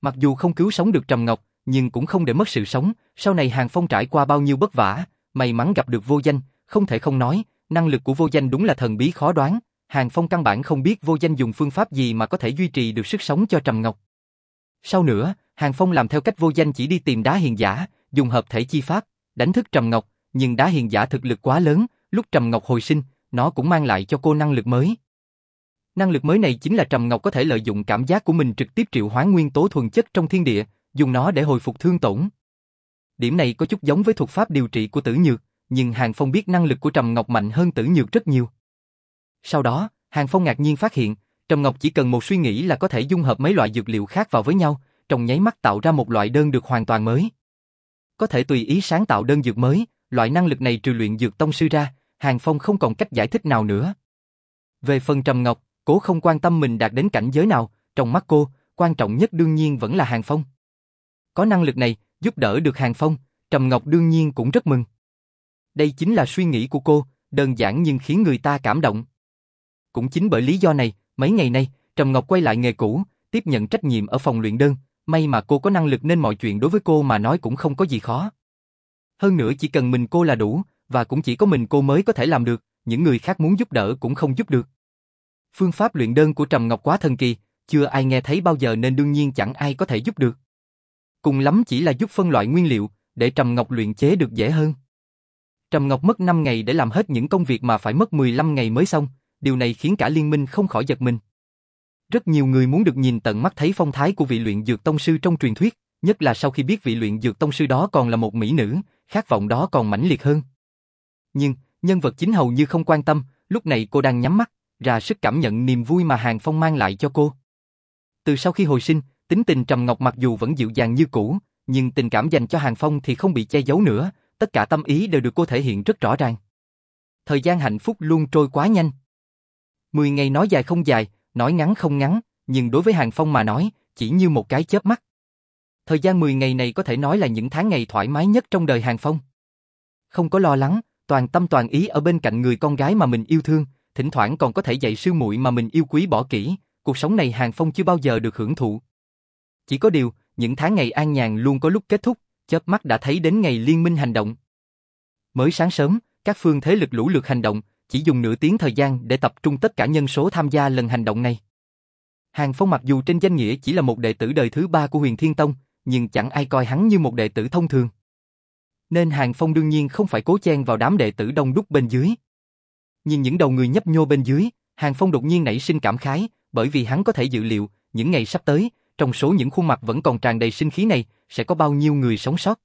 Mặc dù không cứu sống được Trầm Ngọc, nhưng cũng không để mất sự sống, sau này Hàng Phong trải qua bao nhiêu bất vả, may mắn gặp được vô danh, không thể không nói, năng lực của vô danh đúng là thần bí khó đoán, Hàng Phong căn bản không biết vô danh dùng phương pháp gì mà có thể duy trì được sức sống cho Trầm Ngọc. Sau nữa, Hàng Phong làm theo cách vô danh chỉ đi tìm đá hiền giả, dùng hợp thể chi pháp, đánh thức Trầm Ngọc, nhưng đá hiền giả thực lực quá lớn, lúc Trầm Ngọc hồi sinh, nó cũng mang lại cho cô năng lực mới. Năng lực mới này chính là Trầm Ngọc có thể lợi dụng cảm giác của mình trực tiếp triệu hoán nguyên tố thuần chất trong thiên địa, dùng nó để hồi phục thương tổn. Điểm này có chút giống với thuật pháp điều trị của Tử Nhược, nhưng Hàng Phong biết năng lực của Trầm Ngọc mạnh hơn Tử Nhược rất nhiều. Sau đó, Hàng Phong ngạc nhiên phát hiện, Trầm Ngọc chỉ cần một suy nghĩ là có thể dung hợp mấy loại dược liệu khác vào với nhau, trong nháy mắt tạo ra một loại đơn được hoàn toàn mới. Có thể tùy ý sáng tạo đơn dược mới, loại năng lực này trừ luyện dược tông sư ra, Hàng Phong không còn cách giải thích nào nữa. Về phần Trầm Ngọc, cố không quan tâm mình đạt đến cảnh giới nào, trong mắt cô, quan trọng nhất đương nhiên vẫn là Hàng Phong. Có năng lực này, giúp đỡ được Hàng Phong, Trầm Ngọc đương nhiên cũng rất mừng. Đây chính là suy nghĩ của cô, đơn giản nhưng khiến người ta cảm động. Cũng chính bởi lý do này, mấy ngày nay, Trầm Ngọc quay lại nghề cũ, tiếp nhận trách nhiệm ở phòng luyện đơn, may mà cô có năng lực nên mọi chuyện đối với cô mà nói cũng không có gì khó. Hơn nữa chỉ cần mình cô là đủ, và cũng chỉ có mình cô mới có thể làm được, những người khác muốn giúp đỡ cũng không giúp được. Phương pháp luyện đơn của Trầm Ngọc quá thần kỳ, chưa ai nghe thấy bao giờ nên đương nhiên chẳng ai có thể giúp được. Cùng lắm chỉ là giúp phân loại nguyên liệu, để Trầm Ngọc luyện chế được dễ hơn. Trầm Ngọc mất 5 ngày để làm hết những công việc mà phải mất 15 ngày mới xong, điều này khiến cả liên minh không khỏi giật mình. Rất nhiều người muốn được nhìn tận mắt thấy phong thái của vị luyện dược tông sư trong truyền thuyết, nhất là sau khi biết vị luyện dược tông sư đó còn là một mỹ nữ, khát vọng đó còn mãnh liệt hơn. Nhưng, nhân vật chính hầu như không quan tâm, lúc này cô đang nhắm mắt, ra sức cảm nhận niềm vui mà Hàng Phong mang lại cho cô. Từ sau khi hồi sinh, tính tình Trầm Ngọc mặc dù vẫn dịu dàng như cũ, nhưng tình cảm dành cho Hàng Phong thì không bị che giấu nữa, tất cả tâm ý đều được cô thể hiện rất rõ ràng. Thời gian hạnh phúc luôn trôi quá nhanh. Mười ngày nói dài không dài, nói ngắn không ngắn, nhưng đối với Hàng Phong mà nói, chỉ như một cái chớp mắt. Thời gian 10 ngày này có thể nói là những tháng ngày thoải mái nhất trong đời Hàng Phong. Không có lo lắng, toàn tâm toàn ý ở bên cạnh người con gái mà mình yêu thương, thỉnh thoảng còn có thể dạy sư muội mà mình yêu quý bỏ kỹ, cuộc sống này Hàng Phong chưa bao giờ được hưởng thụ. Chỉ có điều, những tháng ngày an nhàn luôn có lúc kết thúc, chớp mắt đã thấy đến ngày liên minh hành động. Mới sáng sớm, các phương thế lực lũ lượt hành động, chỉ dùng nửa tiếng thời gian để tập trung tất cả nhân số tham gia lần hành động này. Hàng Phong mặc dù trên danh nghĩa chỉ là một đệ tử đời thứ ba của Huyền Thiên Tông, nhưng chẳng ai coi hắn như một đệ tử thông thường. Nên Hàng Phong đương nhiên không phải cố chen vào đám đệ tử đông đúc bên dưới. Nhìn những đầu người nhấp nhô bên dưới, Hàng Phong đột nhiên nảy sinh cảm khái, bởi vì hắn có thể dự liệu, những ngày sắp tới, trong số những khuôn mặt vẫn còn tràn đầy sinh khí này, sẽ có bao nhiêu người sống sót.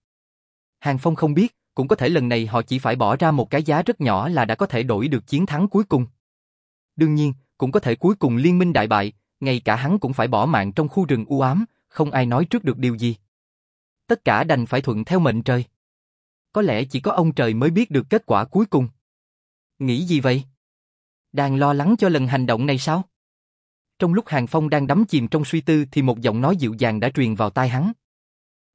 Hàng Phong không biết, cũng có thể lần này họ chỉ phải bỏ ra một cái giá rất nhỏ là đã có thể đổi được chiến thắng cuối cùng. Đương nhiên, cũng có thể cuối cùng liên minh đại bại, ngay cả hắn cũng phải bỏ mạng trong khu rừng u ám, không ai nói trước được điều gì. Tất cả đành phải thuận theo mệnh trời. Có lẽ chỉ có ông trời mới biết được kết quả cuối cùng. Nghĩ gì vậy? Đang lo lắng cho lần hành động này sao? Trong lúc Hàng Phong đang đắm chìm trong suy tư thì một giọng nói dịu dàng đã truyền vào tai hắn.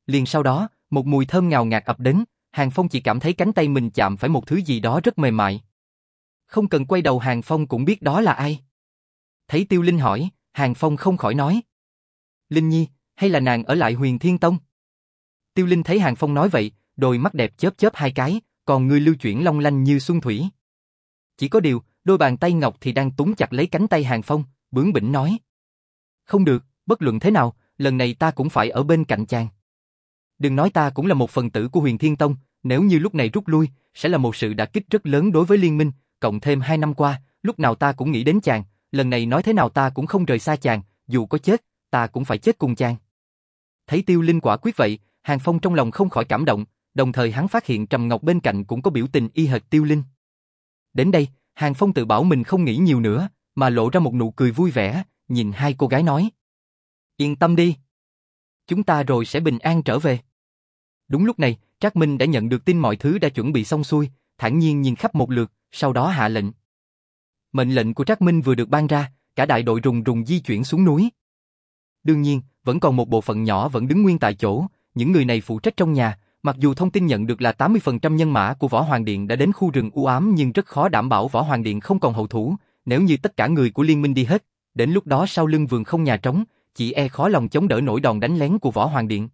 Liền sau đó, một mùi thơm ngào ngạt ập đến, Hàng Phong chỉ cảm thấy cánh tay mình chạm phải một thứ gì đó rất mềm mại. Không cần quay đầu Hàng Phong cũng biết đó là ai. Thấy Tiêu Linh hỏi, Hàng Phong không khỏi nói. Linh Nhi, hay là nàng ở lại huyền Thiên Tông? Tiêu Linh thấy Hàng Phong nói vậy, đôi mắt đẹp chớp chớp hai cái, còn người lưu chuyển long lanh như xuân thủy. Chỉ có điều, đôi bàn tay ngọc thì đang túng chặt lấy cánh tay Hàng Phong, bướng bỉnh nói. Không được, bất luận thế nào, lần này ta cũng phải ở bên cạnh chàng. Đừng nói ta cũng là một phần tử của huyền Thiên Tông, nếu như lúc này rút lui, sẽ là một sự đả kích rất lớn đối với liên minh, cộng thêm hai năm qua, lúc nào ta cũng nghĩ đến chàng, lần này nói thế nào ta cũng không rời xa chàng, dù có chết, ta cũng phải chết cùng chàng. Thấy tiêu linh quả quyết vậy, Hàng Phong trong lòng không khỏi cảm động, đồng thời hắn phát hiện Trầm Ngọc bên cạnh cũng có biểu tình y hệt tiêu linh. Đến đây, Hàng Phong tự bảo mình không nghĩ nhiều nữa, mà lộ ra một nụ cười vui vẻ, nhìn hai cô gái nói. Yên tâm đi. Chúng ta rồi sẽ bình an trở về. Đúng lúc này, Trác Minh đã nhận được tin mọi thứ đã chuẩn bị xong xuôi, thản nhiên nhìn khắp một lượt, sau đó hạ lệnh. Mệnh lệnh của Trác Minh vừa được ban ra, cả đại đội rùng rùng di chuyển xuống núi. Đương nhiên, vẫn còn một bộ phận nhỏ vẫn đứng nguyên tại chỗ, những người này phụ trách trong nhà, mặc dù thông tin nhận được là 80% nhân mã của Võ Hoàng Điện đã đến khu rừng u ám nhưng rất khó đảm bảo Võ Hoàng Điện không còn hậu thủ, nếu như tất cả người của liên minh đi hết, đến lúc đó sau lưng vườn không nhà trống, chỉ e khó lòng chống đỡ nổi đòn đánh lén của Võ Hoàng Điện.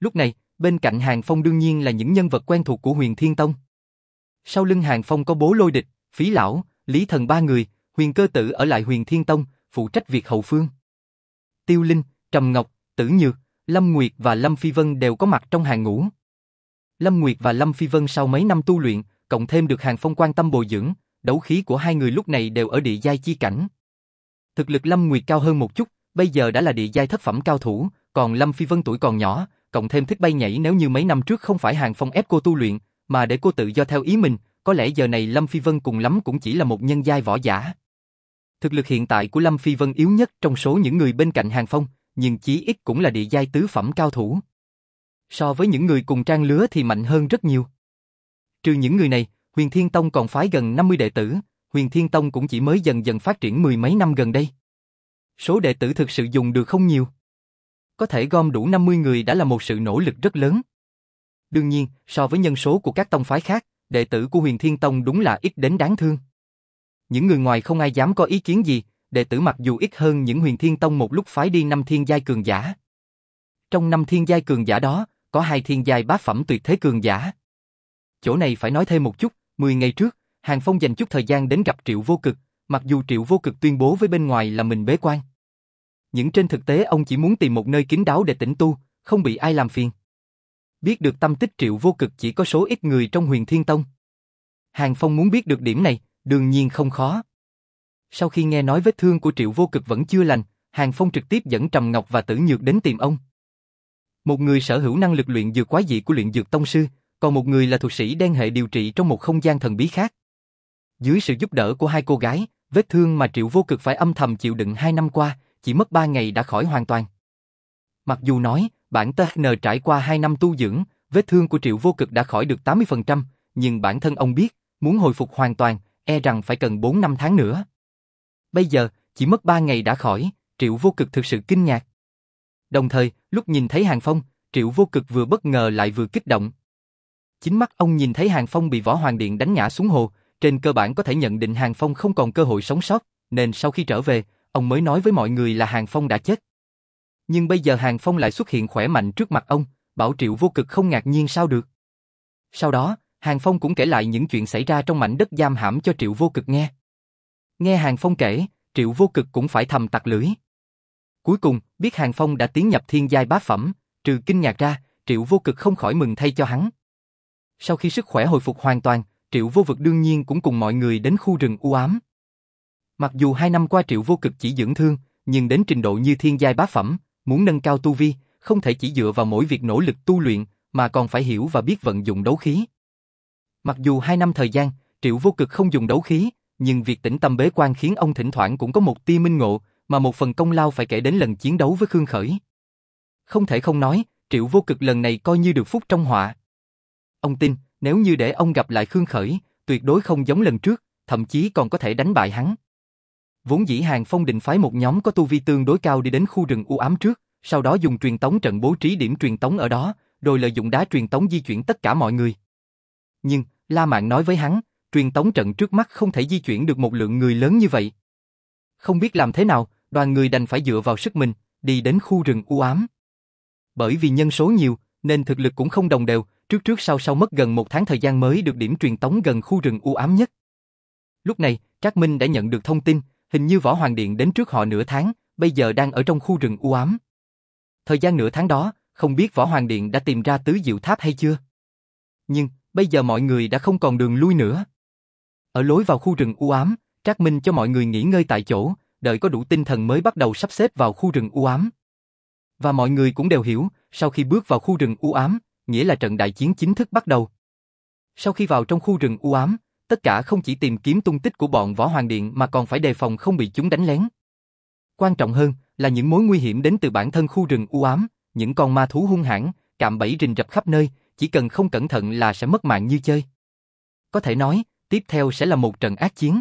Lúc này, bên cạnh Hàng Phong đương nhiên là những nhân vật quen thuộc của Huyền Thiên Tông. Sau lưng Hàng Phong có bố lôi địch, phí lão, lý thần ba người, huyền cơ tử ở lại Huyền Thiên Tông, phụ trách việc hậu phương. Tiêu Linh, Trầm Ngọc, Tử Nhược, Lâm Nguyệt và Lâm Phi Vân đều có mặt trong hàng ngũ. Lâm Nguyệt và Lâm Phi Vân sau mấy năm tu luyện, cộng thêm được Hàng Phong quan tâm bồi dưỡng, đấu khí của hai người lúc này đều ở địa giai chi cảnh. Thực lực Lâm Nguyệt cao hơn một chút, bây giờ đã là địa giai thất phẩm cao thủ, còn Lâm Phi Vân tuổi còn nhỏ, cộng thêm thích bay nhảy nếu như mấy năm trước không phải Hàng Phong ép cô tu luyện, mà để cô tự do theo ý mình, có lẽ giờ này Lâm Phi Vân cùng lắm cũng chỉ là một nhân giai võ giả. Thực lực hiện tại của Lâm Phi Vân yếu nhất trong số những người bên cạnh Hàng Phong, nhưng chí ít cũng là địa giai tứ phẩm cao thủ. So với những người cùng trang lứa thì mạnh hơn rất nhiều. Trừ những người này, Huyền Thiên Tông còn phái gần 50 đệ tử, Huyền Thiên Tông cũng chỉ mới dần dần phát triển mười mấy năm gần đây. Số đệ tử thực sự dùng được không nhiều. Có thể gom đủ 50 người đã là một sự nỗ lực rất lớn. Đương nhiên, so với nhân số của các tông phái khác, đệ tử của Huyền Thiên Tông đúng là ít đến đáng thương. Những người ngoài không ai dám có ý kiến gì, đệ tử mặc dù ít hơn những Huyền Thiên Tông một lúc phái đi năm thiên giai cường giả. Trong năm thiên giai cường giả đó, có hai thiên giai bá phẩm tuyệt thế cường giả. Chỗ này phải nói thêm một chút, 10 ngày trước, Hàng Phong dành chút thời gian đến gặp Triệu Vô Cực, mặc dù Triệu Vô Cực tuyên bố với bên ngoài là mình bế quan. Nhưng trên thực tế ông chỉ muốn tìm một nơi kín đáo để tĩnh tu, không bị ai làm phiền. Biết được tâm tích Triệu Vô Cực chỉ có số ít người trong huyền Thiên Tông. Hàng Phong muốn biết được điểm này, đương nhiên không khó. Sau khi nghe nói vết thương của Triệu Vô Cực vẫn chưa lành, Hàng Phong trực tiếp dẫn Trầm Ngọc và Tử Nhược đến tìm ông. Một người sở hữu năng lực luyện dược quái dị của luyện dược tông sư, còn một người là thuật sĩ đen hệ điều trị trong một không gian thần bí khác. Dưới sự giúp đỡ của hai cô gái, vết thương mà Triệu Vô Cực phải âm thầm chịu đựng hai năm qua, chỉ mất ba ngày đã khỏi hoàn toàn. Mặc dù nói, bản THN trải qua hai năm tu dưỡng, vết thương của Triệu Vô Cực đã khỏi được 80%, nhưng bản thân ông biết, muốn hồi phục hoàn toàn, e rằng phải cần 4 năm tháng nữa. Bây giờ, chỉ mất 3 ngày đã khỏi, Triệu Vô Cực thực sự kinh ngạc. Đồng thời, lúc nhìn thấy Hàng Phong, Triệu Vô Cực vừa bất ngờ lại vừa kích động. Chính mắt ông nhìn thấy Hàng Phong bị Võ Hoàng Điện đánh ngã xuống hồ, trên cơ bản có thể nhận định Hàng Phong không còn cơ hội sống sót, nên sau khi trở về, ông mới nói với mọi người là Hàng Phong đã chết. Nhưng bây giờ Hàng Phong lại xuất hiện khỏe mạnh trước mặt ông, bảo Triệu Vô Cực không ngạc nhiên sao được. Sau đó, Hàng Phong cũng kể lại những chuyện xảy ra trong mảnh đất giam hãm cho Triệu Vô Cực nghe. Nghe Hàng Phong kể, Triệu Vô Cực cũng phải thầm tặc lưỡi. Cuối cùng, biết Hàng Phong đã tiến nhập thiên giai bá phẩm, trừ kinh ngạc ra, Triệu Vô Cực không khỏi mừng thay cho hắn. Sau khi sức khỏe hồi phục hoàn toàn, Triệu Vô Vực đương nhiên cũng cùng mọi người đến khu rừng u ám. Mặc dù hai năm qua Triệu Vô Cực chỉ dưỡng thương, nhưng đến trình độ như thiên giai bá phẩm, muốn nâng cao tu vi, không thể chỉ dựa vào mỗi việc nỗ lực tu luyện, mà còn phải hiểu và biết vận dụng đấu khí. Mặc dù hai năm thời gian, Triệu Vô Cực không dùng đấu khí, nhưng việc tĩnh tâm bế quan khiến ông thỉnh thoảng cũng có một tia minh ngộ, mà một phần công lao phải kể đến lần chiến đấu với Khương Khởi. Không thể không nói, Triệu Vô Cực lần này coi như được phúc trong họa. Ông tin, nếu như để ông gặp lại Khương Khởi, tuyệt đối không giống lần trước, thậm chí còn có thể đánh bại hắn. Vốn dĩ Hàng Phong định phái một nhóm có tu vi tương đối cao đi đến khu rừng u ám trước, sau đó dùng truyền tống trận bố trí điểm truyền tống ở đó, rồi lợi dụng đá truyền tống di chuyển tất cả mọi người. Nhưng, La Mạn nói với hắn, truyền tống trận trước mắt không thể di chuyển được một lượng người lớn như vậy. Không biết làm thế nào, đoàn người đành phải dựa vào sức mình, đi đến khu rừng u ám. Bởi vì nhân số nhiều, nên thực lực cũng không đồng đều, trước trước sau sau mất gần một tháng thời gian mới được điểm truyền tống gần khu rừng u ám nhất. Lúc này, Trác Minh đã nhận được thông tin, hình như Võ Hoàng Điện đến trước họ nửa tháng, bây giờ đang ở trong khu rừng u ám. Thời gian nửa tháng đó, không biết Võ Hoàng Điện đã tìm ra tứ diệu tháp hay chưa. Nhưng, bây giờ mọi người đã không còn đường lui nữa. Ở lối vào khu rừng u ám, Trác Minh cho mọi người nghỉ ngơi tại chỗ, đợi có đủ tinh thần mới bắt đầu sắp xếp vào khu rừng u ám. Và mọi người cũng đều hiểu, sau khi bước vào khu rừng u ám, nghĩa là trận đại chiến chính thức bắt đầu. Sau khi vào trong khu rừng u ám, tất cả không chỉ tìm kiếm tung tích của bọn Võ Hoàng Điện mà còn phải đề phòng không bị chúng đánh lén. Quan trọng hơn là những mối nguy hiểm đến từ bản thân khu rừng u ám, những con ma thú hung hãn, cạm bẫy rình rập khắp nơi, chỉ cần không cẩn thận là sẽ mất mạng như chơi. Có thể nói, tiếp theo sẽ là một trận ác chiến.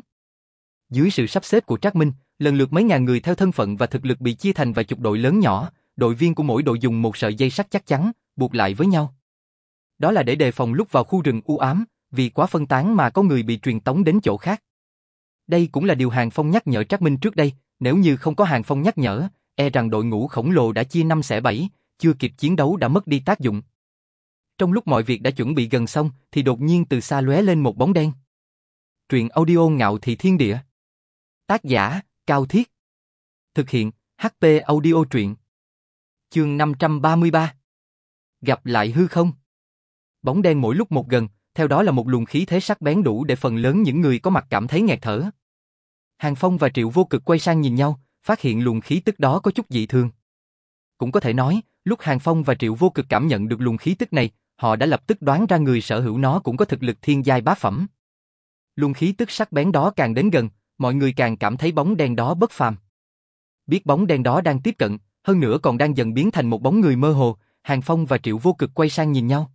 Dưới sự sắp xếp của Trác Minh, lần lượt mấy ngàn người theo thân phận và thực lực bị chia thành vài chục đội lớn nhỏ, đội viên của mỗi đội dùng một sợi dây sắt chắc chắn, buộc lại với nhau. Đó là để đề phòng lúc vào khu rừng u ám, vì quá phân tán mà có người bị truyền tống đến chỗ khác. Đây cũng là điều Hàng Phong nhắc nhở Trác Minh trước đây, nếu như không có Hàng Phong nhắc nhở, e rằng đội ngũ khổng lồ đã chia năm xẻ bảy, chưa kịp chiến đấu đã mất đi tác dụng. Trong lúc mọi việc đã chuẩn bị gần xong, thì đột nhiên từ xa lóe lên một bóng đen. Truyện audio ngạo thị thiên địa. Tác giả, Cao Thiết. Thực hiện, HP audio truyện. Chương 533. Gặp lại hư không? Bóng đen mỗi lúc một gần, theo đó là một luồng khí thế sắc bén đủ để phần lớn những người có mặt cảm thấy nghẹt thở. Hàng Phong và Triệu Vô Cực quay sang nhìn nhau, phát hiện luồng khí tức đó có chút dị thường. Cũng có thể nói, lúc Hàng Phong và Triệu Vô Cực cảm nhận được luồng khí tức này, họ đã lập tức đoán ra người sở hữu nó cũng có thực lực thiên giai bá phẩm. Luồng khí tức sắc bén đó càng đến gần, mọi người càng cảm thấy bóng đen đó bất phàm. Biết bóng đen đó đang tiếp cận, hơn nữa còn đang dần biến thành một bóng người mơ hồ, Hàng Phong và Triệu Vô Cực quay sang nhìn nhau.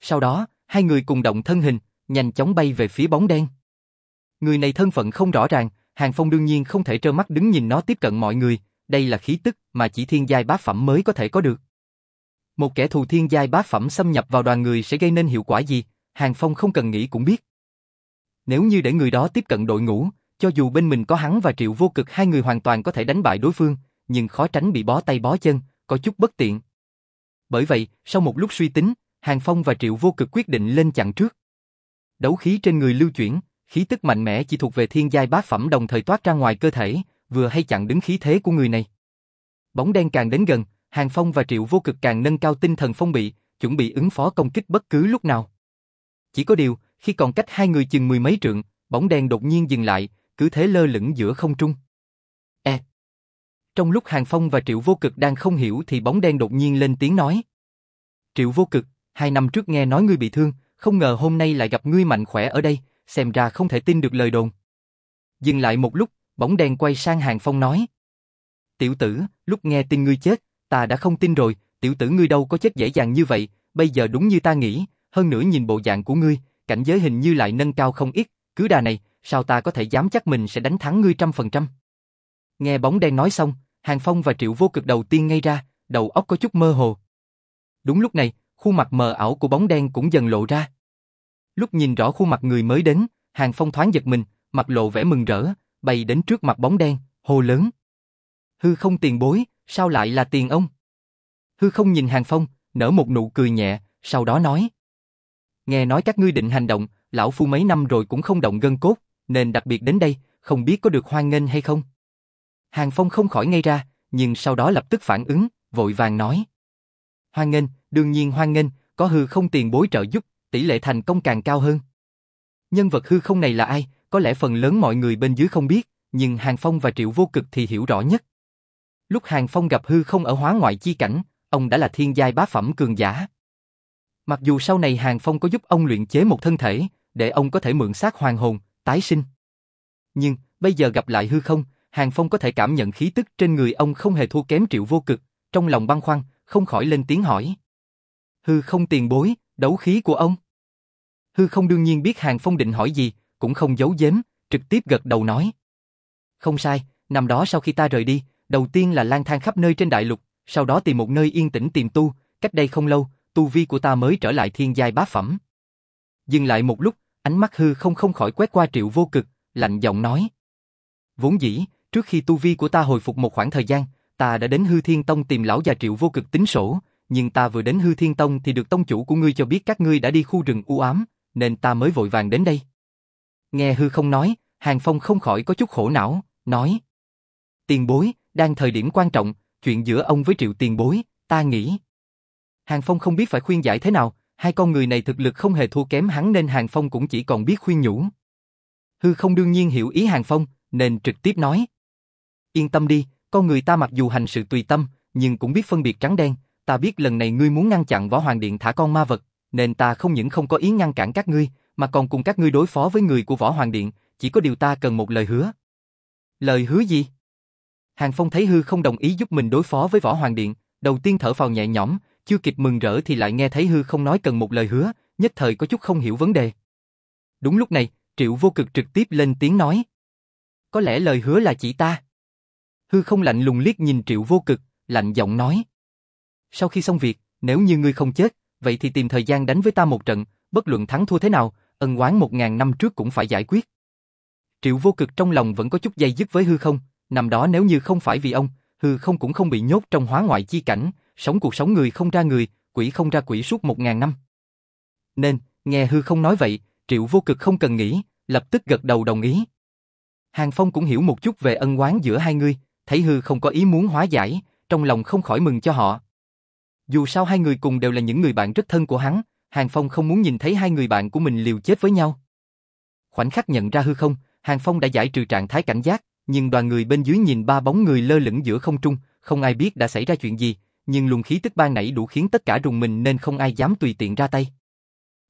Sau đó, hai người cùng động thân hình, nhanh chóng bay về phía bóng đen. Người này thân phận không rõ ràng, Hàng Phong đương nhiên không thể trơ mắt đứng nhìn nó tiếp cận mọi người, đây là khí tức mà chỉ thiên giai bá phẩm mới có thể có được. Một kẻ thù thiên giai bá phẩm xâm nhập vào đoàn người sẽ gây nên hiệu quả gì, Hàng Phong không cần nghĩ cũng biết. Nếu như để người đó tiếp cận đội ngũ, cho dù bên mình có hắn và Triệu Vô Cực hai người hoàn toàn có thể đánh bại đối phương, nhưng khó tránh bị bó tay bó chân, có chút bất tiện. Bởi vậy, sau một lúc suy tính, Hàng Phong và Triệu Vô Cực quyết định lên chặn trước. Đấu khí trên người lưu chuyển, khí tức mạnh mẽ chỉ thuộc về thiên giai bát phẩm đồng thời toát ra ngoài cơ thể, vừa hay chặn đứng khí thế của người này. Bóng đen càng đến gần, Hàng Phong và Triệu Vô Cực càng nâng cao tinh thần phong bị, chuẩn bị ứng phó công kích bất cứ lúc nào. Chỉ có điều, khi còn cách hai người chừng mười mấy trượng, bóng đen đột nhiên dừng lại, cứ thế lơ lửng giữa không trung. Trong lúc Hàng Phong và Triệu Vô Cực đang không hiểu thì bóng đen đột nhiên lên tiếng nói. Triệu Vô Cực, hai năm trước nghe nói ngươi bị thương, không ngờ hôm nay lại gặp ngươi mạnh khỏe ở đây, xem ra không thể tin được lời đồn. Dừng lại một lúc, bóng đen quay sang Hàng Phong nói. Tiểu tử, lúc nghe tin ngươi chết, ta đã không tin rồi, tiểu tử ngươi đâu có chết dễ dàng như vậy, bây giờ đúng như ta nghĩ, hơn nữa nhìn bộ dạng của ngươi, cảnh giới hình như lại nâng cao không ít, cứ đà này, sao ta có thể dám chắc mình sẽ đánh thắng ngươi trăm phần trăm. Nghe bóng đen nói xong, Hàng Phong và Triệu Vô Cực đầu tiên ngay ra, đầu óc có chút mơ hồ. Đúng lúc này, khuôn mặt mờ ảo của bóng đen cũng dần lộ ra. Lúc nhìn rõ khuôn mặt người mới đến, Hàng Phong thoáng giật mình, mặt lộ vẻ mừng rỡ, bay đến trước mặt bóng đen, hô lớn. Hư không tiền bối, sao lại là tiền ông? Hư không nhìn Hàng Phong, nở một nụ cười nhẹ, sau đó nói. Nghe nói các ngươi định hành động, lão phu mấy năm rồi cũng không động gân cốt, nên đặc biệt đến đây, không biết có được hoan nghênh hay không? Hàng Phong không khỏi ngay ra, nhưng sau đó lập tức phản ứng, vội vàng nói. Hoan nghênh, đương nhiên hoan nghênh, có hư không tiền bối trợ giúp, tỷ lệ thành công càng cao hơn. Nhân vật hư không này là ai, có lẽ phần lớn mọi người bên dưới không biết, nhưng Hàng Phong và Triệu Vô Cực thì hiểu rõ nhất. Lúc Hàng Phong gặp hư không ở hóa ngoại chi cảnh, ông đã là thiên giai bá phẩm cường giả. Mặc dù sau này Hàng Phong có giúp ông luyện chế một thân thể, để ông có thể mượn xác hoàng hồn, tái sinh. Nhưng, bây giờ gặp lại hư không, Hàng Phong có thể cảm nhận khí tức trên người ông không hề thua kém triệu vô cực, trong lòng băng khoăn, không khỏi lên tiếng hỏi. Hư không tiền bối, đấu khí của ông. Hư không đương nhiên biết Hàng Phong định hỏi gì, cũng không giấu giếm, trực tiếp gật đầu nói. Không sai, năm đó sau khi ta rời đi, đầu tiên là lang thang khắp nơi trên đại lục, sau đó tìm một nơi yên tĩnh tìm tu, cách đây không lâu, tu vi của ta mới trở lại thiên giai bá phẩm. Dừng lại một lúc, ánh mắt hư không không khỏi quét qua triệu vô cực, lạnh giọng nói. Vốn dĩ, trước khi tu vi của ta hồi phục một khoảng thời gian, ta đã đến hư thiên tông tìm lão già triệu vô cực tính sổ, nhưng ta vừa đến hư thiên tông thì được tông chủ của ngươi cho biết các ngươi đã đi khu rừng u ám, nên ta mới vội vàng đến đây. Nghe hư không nói, Hàng Phong không khỏi có chút khổ não, nói. Tiền bối, đang thời điểm quan trọng, chuyện giữa ông với triệu tiền bối, ta nghĩ. Hàng Phong không biết phải khuyên giải thế nào, hai con người này thực lực không hề thua kém hắn nên Hàng Phong cũng chỉ còn biết khuyên nhủ. Hư không đương nhiên hiểu ý Hàng Phong, nên trực tiếp nói. Yên tâm đi, con người ta mặc dù hành sự tùy tâm, nhưng cũng biết phân biệt trắng đen, ta biết lần này ngươi muốn ngăn chặn võ hoàng điện thả con ma vật, nên ta không những không có ý ngăn cản các ngươi, mà còn cùng các ngươi đối phó với người của võ hoàng điện, chỉ có điều ta cần một lời hứa. Lời hứa gì? Hàng Phong thấy hư không đồng ý giúp mình đối phó với võ hoàng điện, đầu tiên thở phào nhẹ nhõm, chưa kịp mừng rỡ thì lại nghe thấy hư không nói cần một lời hứa, nhất thời có chút không hiểu vấn đề. Đúng lúc này, Triệu Vô Cực trực tiếp lên tiếng nói. Có lẽ lời hứa là chỉ ta. Hư không lạnh lùng liếc nhìn Triệu Vô Cực, lạnh giọng nói. Sau khi xong việc, nếu như ngươi không chết, vậy thì tìm thời gian đánh với ta một trận, bất luận thắng thua thế nào, ân oán một ngàn năm trước cũng phải giải quyết. Triệu Vô Cực trong lòng vẫn có chút dây dứt với hư không, Nằm đó nếu như không phải vì ông, hư không cũng không bị nhốt trong hóa ngoại chi cảnh, sống cuộc sống người không ra người, quỷ không ra quỷ suốt một ngàn năm. Nên, nghe hư không nói vậy, Triệu Vô Cực không cần nghĩ, lập tức gật đầu đồng ý. Hàng Phong cũng hiểu một chút về ân oán giữa hai người, thấy hư không có ý muốn hóa giải, trong lòng không khỏi mừng cho họ. Dù sao hai người cùng đều là những người bạn rất thân của hắn, Hàng Phong không muốn nhìn thấy hai người bạn của mình liều chết với nhau. Khoảnh khắc nhận ra hư không, Hàng Phong đã giải trừ trạng thái cảnh giác, nhưng đoàn người bên dưới nhìn ba bóng người lơ lửng giữa không trung, không ai biết đã xảy ra chuyện gì, nhưng luồng khí tức ban nãy đủ khiến tất cả rùng mình nên không ai dám tùy tiện ra tay.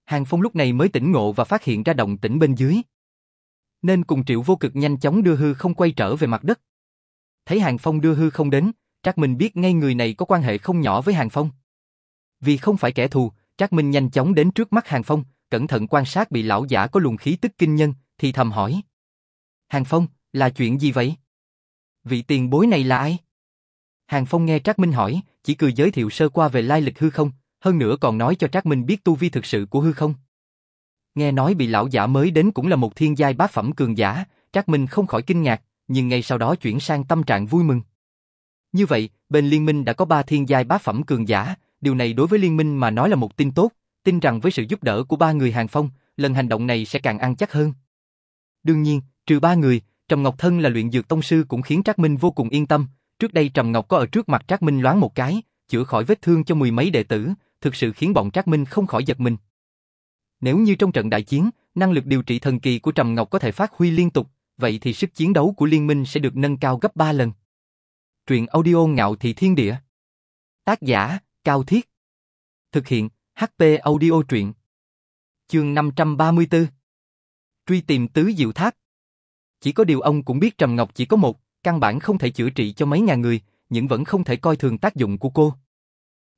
Hàng Phong lúc này mới tỉnh ngộ và phát hiện ra động tĩnh bên dưới. Nên cùng Triệu Vô Cực nhanh chóng đưa hư không quay trở về mặt đất. Thấy Hàng Phong đưa hư không đến, Trác Minh biết ngay người này có quan hệ không nhỏ với Hàng Phong. Vì không phải kẻ thù, Trác Minh nhanh chóng đến trước mắt Hàng Phong, cẩn thận quan sát bị lão giả có luồng khí tức kinh nhân, thì thầm hỏi. Hàng Phong, là chuyện gì vậy? Vị tiền bối này là ai? Hàng Phong nghe Trác Minh hỏi, chỉ cười giới thiệu sơ qua về lai lịch hư không, hơn nữa còn nói cho Trác Minh biết tu vi thực sự của hư không. Nghe nói bị lão giả mới đến cũng là một thiên giai bá phẩm cường giả, Trác Minh không khỏi kinh ngạc, nhưng ngay sau đó chuyển sang tâm trạng vui mừng. Như vậy, bên liên minh đã có ba thiên giai bá phẩm cường giả, điều này đối với liên minh mà nói là một tin tốt, tin rằng với sự giúp đỡ của ba người Hàng Phong, lần hành động này sẽ càng ăn chắc hơn. Đương nhiên, trừ ba người, Trầm Ngọc Thân là luyện dược tông sư cũng khiến Trác Minh vô cùng yên tâm, trước đây Trầm Ngọc có ở trước mặt Trác Minh loáng một cái, chữa khỏi vết thương cho mười mấy đệ tử, thực sự khiến bọn Trác Minh không khỏi giật mình. Nếu như trong trận đại chiến, năng lực điều trị thần kỳ của Trầm Ngọc có thể phát huy liên tục, vậy thì sức chiến đấu của liên minh sẽ được nâng cao gấp 3 lần. Truyện audio ngạo thị thiên địa. Tác giả, Cao Thiết. Thực hiện, HP audio truyện. Chương 534. Truy tìm tứ diệu tháp. Chỉ có điều ông cũng biết Trầm Ngọc chỉ có một, căn bản không thể chữa trị cho mấy ngàn người, nhưng vẫn không thể coi thường tác dụng của cô.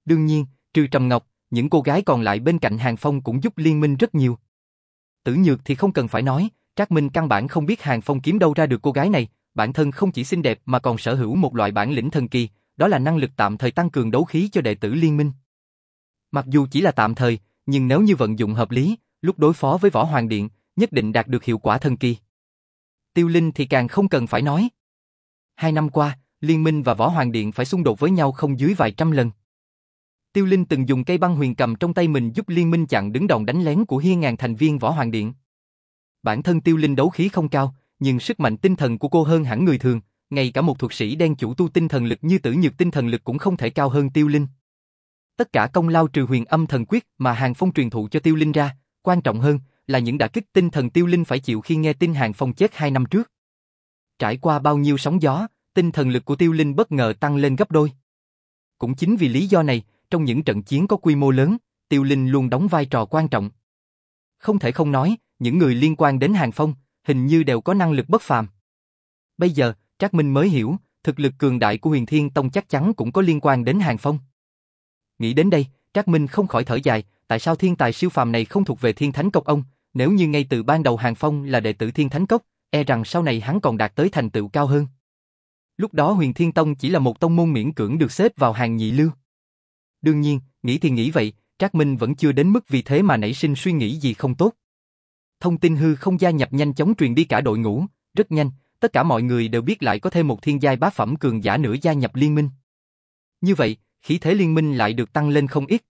Đương nhiên, trừ Trầm Ngọc, những cô gái còn lại bên cạnh Hàng Phong cũng giúp liên minh rất nhiều. Tử Nhược thì không cần phải nói, Trác Minh căn bản không biết Hàng Phong kiếm đâu ra được cô gái này, bản thân không chỉ xinh đẹp mà còn sở hữu một loại bản lĩnh thần kỳ, đó là năng lực tạm thời tăng cường đấu khí cho đệ tử liên minh. Mặc dù chỉ là tạm thời, nhưng nếu như vận dụng hợp lý, lúc đối phó với Võ Hoàng Điện, nhất định đạt được hiệu quả thần kỳ. Tiêu Linh thì càng không cần phải nói. Hai năm qua, Liên minh và Võ Hoàng Điện phải xung đột với nhau không dưới vài trăm lần. Tiêu Linh từng dùng cây băng huyền cầm trong tay mình giúp Liên minh chặn đứng đòn đánh lén của hiên ngàn thành viên Võ Hoàng Điện. Bản thân Tiêu Linh đấu khí không cao, nhưng sức mạnh tinh thần của cô hơn hẳn người thường, ngay cả một thuật sĩ đen chủ tu tinh thần lực như tử nhược tinh thần lực cũng không thể cao hơn Tiêu Linh. Tất cả công lao trừ huyền âm thần quyết mà Hàng Phong truyền thụ cho Tiêu Linh ra, quan trọng hơn là những đả kích tinh thần Tiêu Linh phải chịu khi nghe tin Hàng Phong chết hai năm trước. Trải qua bao nhiêu sóng gió, tinh thần lực của Tiêu Linh bất ngờ tăng lên gấp đôi. Cũng chính vì lý do này, trong những trận chiến có quy mô lớn, Tiêu Linh luôn đóng vai trò quan trọng. Không thể không nói, những người liên quan đến Hàng Phong, hình như đều có năng lực bất phàm. Bây giờ, Trác Minh mới hiểu, thực lực cường đại của huyền thiên tông chắc chắn cũng có liên quan đến Hàng Phong. Nghĩ đến đây, Trác Minh không khỏi thở dài, tại sao thiên tài siêu phàm này không thuộc về thiên thánh cốc ông, nếu như ngay từ ban đầu Hàng Phong là đệ tử thiên thánh cốc, e rằng sau này hắn còn đạt tới thành tựu cao hơn. Lúc đó huyền thiên tông chỉ là một tông môn miễn cưỡng được xếp vào hàng nhị lưu. Đương nhiên, nghĩ thì nghĩ vậy, Trác Minh vẫn chưa đến mức vì thế mà nảy sinh suy nghĩ gì không tốt. Thông tin hư không gia nhập nhanh chóng truyền đi cả đội ngũ, rất nhanh, tất cả mọi người đều biết lại có thêm một thiên giai bá phẩm cường giả nữa gia nhập liên minh. Như vậy, khí thế liên minh lại được tăng lên không ít.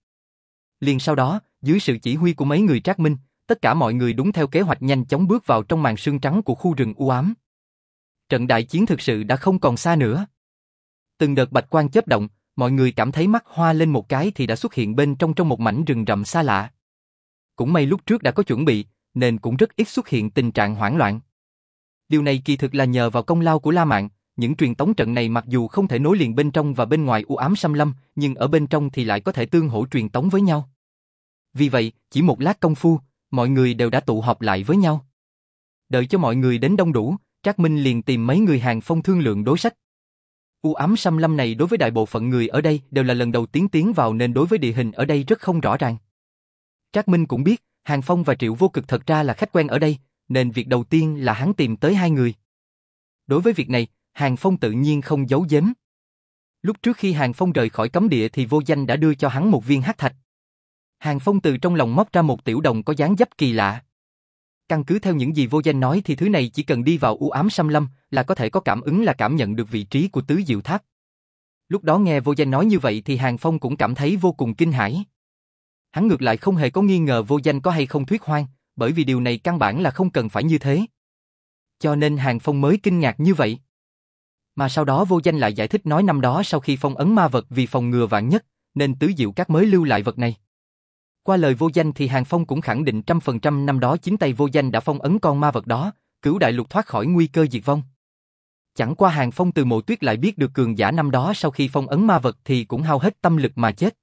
Liền sau đó, dưới sự chỉ huy của mấy người Trác Minh, tất cả mọi người đúng theo kế hoạch nhanh chóng bước vào trong màn sương trắng của khu rừng u ám. Trận đại chiến thực sự đã không còn xa nữa. Từng đợt bạch quang chớp động, mọi người cảm thấy mắt hoa lên một cái thì đã xuất hiện bên trong trong một mảnh rừng rậm xa lạ. Cũng may lúc trước đã có chuẩn bị, nên cũng rất ít xuất hiện tình trạng hoảng loạn. Điều này kỳ thực là nhờ vào công lao của La Mạn, những truyền tống trận này mặc dù không thể nối liền bên trong và bên ngoài u ám xâm lâm, nhưng ở bên trong thì lại có thể tương hỗ truyền tống với nhau. Vì vậy, chỉ một lát công phu, mọi người đều đã tụ họp lại với nhau. Đợi cho mọi người đến đông đủ, Trác Minh liền tìm mấy người hàng phong thương lượng đối sách. U ám xâm lâm này đối với đại bộ phận người ở đây đều là lần đầu tiến tiến vào nên đối với địa hình ở đây rất không rõ ràng. Trác Minh cũng biết, Hàng Phong và Triệu Vô Cực thật ra là khách quen ở đây, nên việc đầu tiên là hắn tìm tới hai người. Đối với việc này, Hàng Phong tự nhiên không giấu giếm. Lúc trước khi Hàng Phong rời khỏi cấm địa thì vô danh đã đưa cho hắn một viên hắc thạch. Hàng Phong từ trong lòng móc ra một tiểu đồng có dáng dấp kỳ lạ. Căn cứ theo những gì vô danh nói thì thứ này chỉ cần đi vào u ám xâm lâm là có thể có cảm ứng là cảm nhận được vị trí của tứ diệu tháp. Lúc đó nghe vô danh nói như vậy thì Hàng Phong cũng cảm thấy vô cùng kinh hãi. Hắn ngược lại không hề có nghi ngờ vô danh có hay không thuyết hoang, bởi vì điều này căn bản là không cần phải như thế. Cho nên Hàng Phong mới kinh ngạc như vậy. Mà sau đó vô danh lại giải thích nói năm đó sau khi phong ấn ma vật vì phòng ngừa vạn nhất, nên tứ diệu các mới lưu lại vật này. Qua lời vô danh thì Hàng Phong cũng khẳng định trăm phần trăm năm đó chính tay vô danh đã phong ấn con ma vật đó, cứu đại lục thoát khỏi nguy cơ diệt vong. Chẳng qua Hàng Phong từ mộ tuyết lại biết được cường giả năm đó sau khi phong ấn ma vật thì cũng hao hết tâm lực mà chết.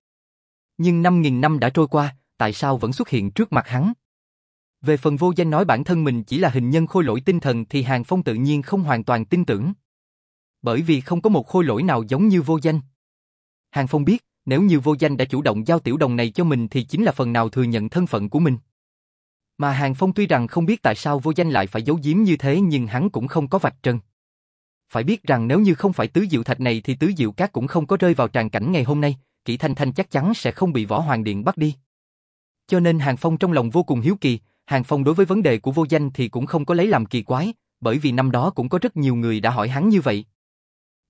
Nhưng năm nghìn năm đã trôi qua, tại sao vẫn xuất hiện trước mặt hắn? Về phần vô danh nói bản thân mình chỉ là hình nhân khôi lỗi tinh thần thì Hàng Phong tự nhiên không hoàn toàn tin tưởng. Bởi vì không có một khôi lỗi nào giống như vô danh. Hàng Phong biết, nếu như vô danh đã chủ động giao tiểu đồng này cho mình thì chính là phần nào thừa nhận thân phận của mình. Mà Hàng Phong tuy rằng không biết tại sao vô danh lại phải giấu giếm như thế nhưng hắn cũng không có vạch trần. Phải biết rằng nếu như không phải tứ diệu thạch này thì tứ diệu các cũng không có rơi vào tràn cảnh ngày hôm nay, kỹ thanh thanh chắc chắn sẽ không bị võ hoàng điện bắt đi. Cho nên Hàng Phong trong lòng vô cùng hiếu kỳ, Hàng Phong đối với vấn đề của vô danh thì cũng không có lấy làm kỳ quái, bởi vì năm đó cũng có rất nhiều người đã hỏi hắn như vậy.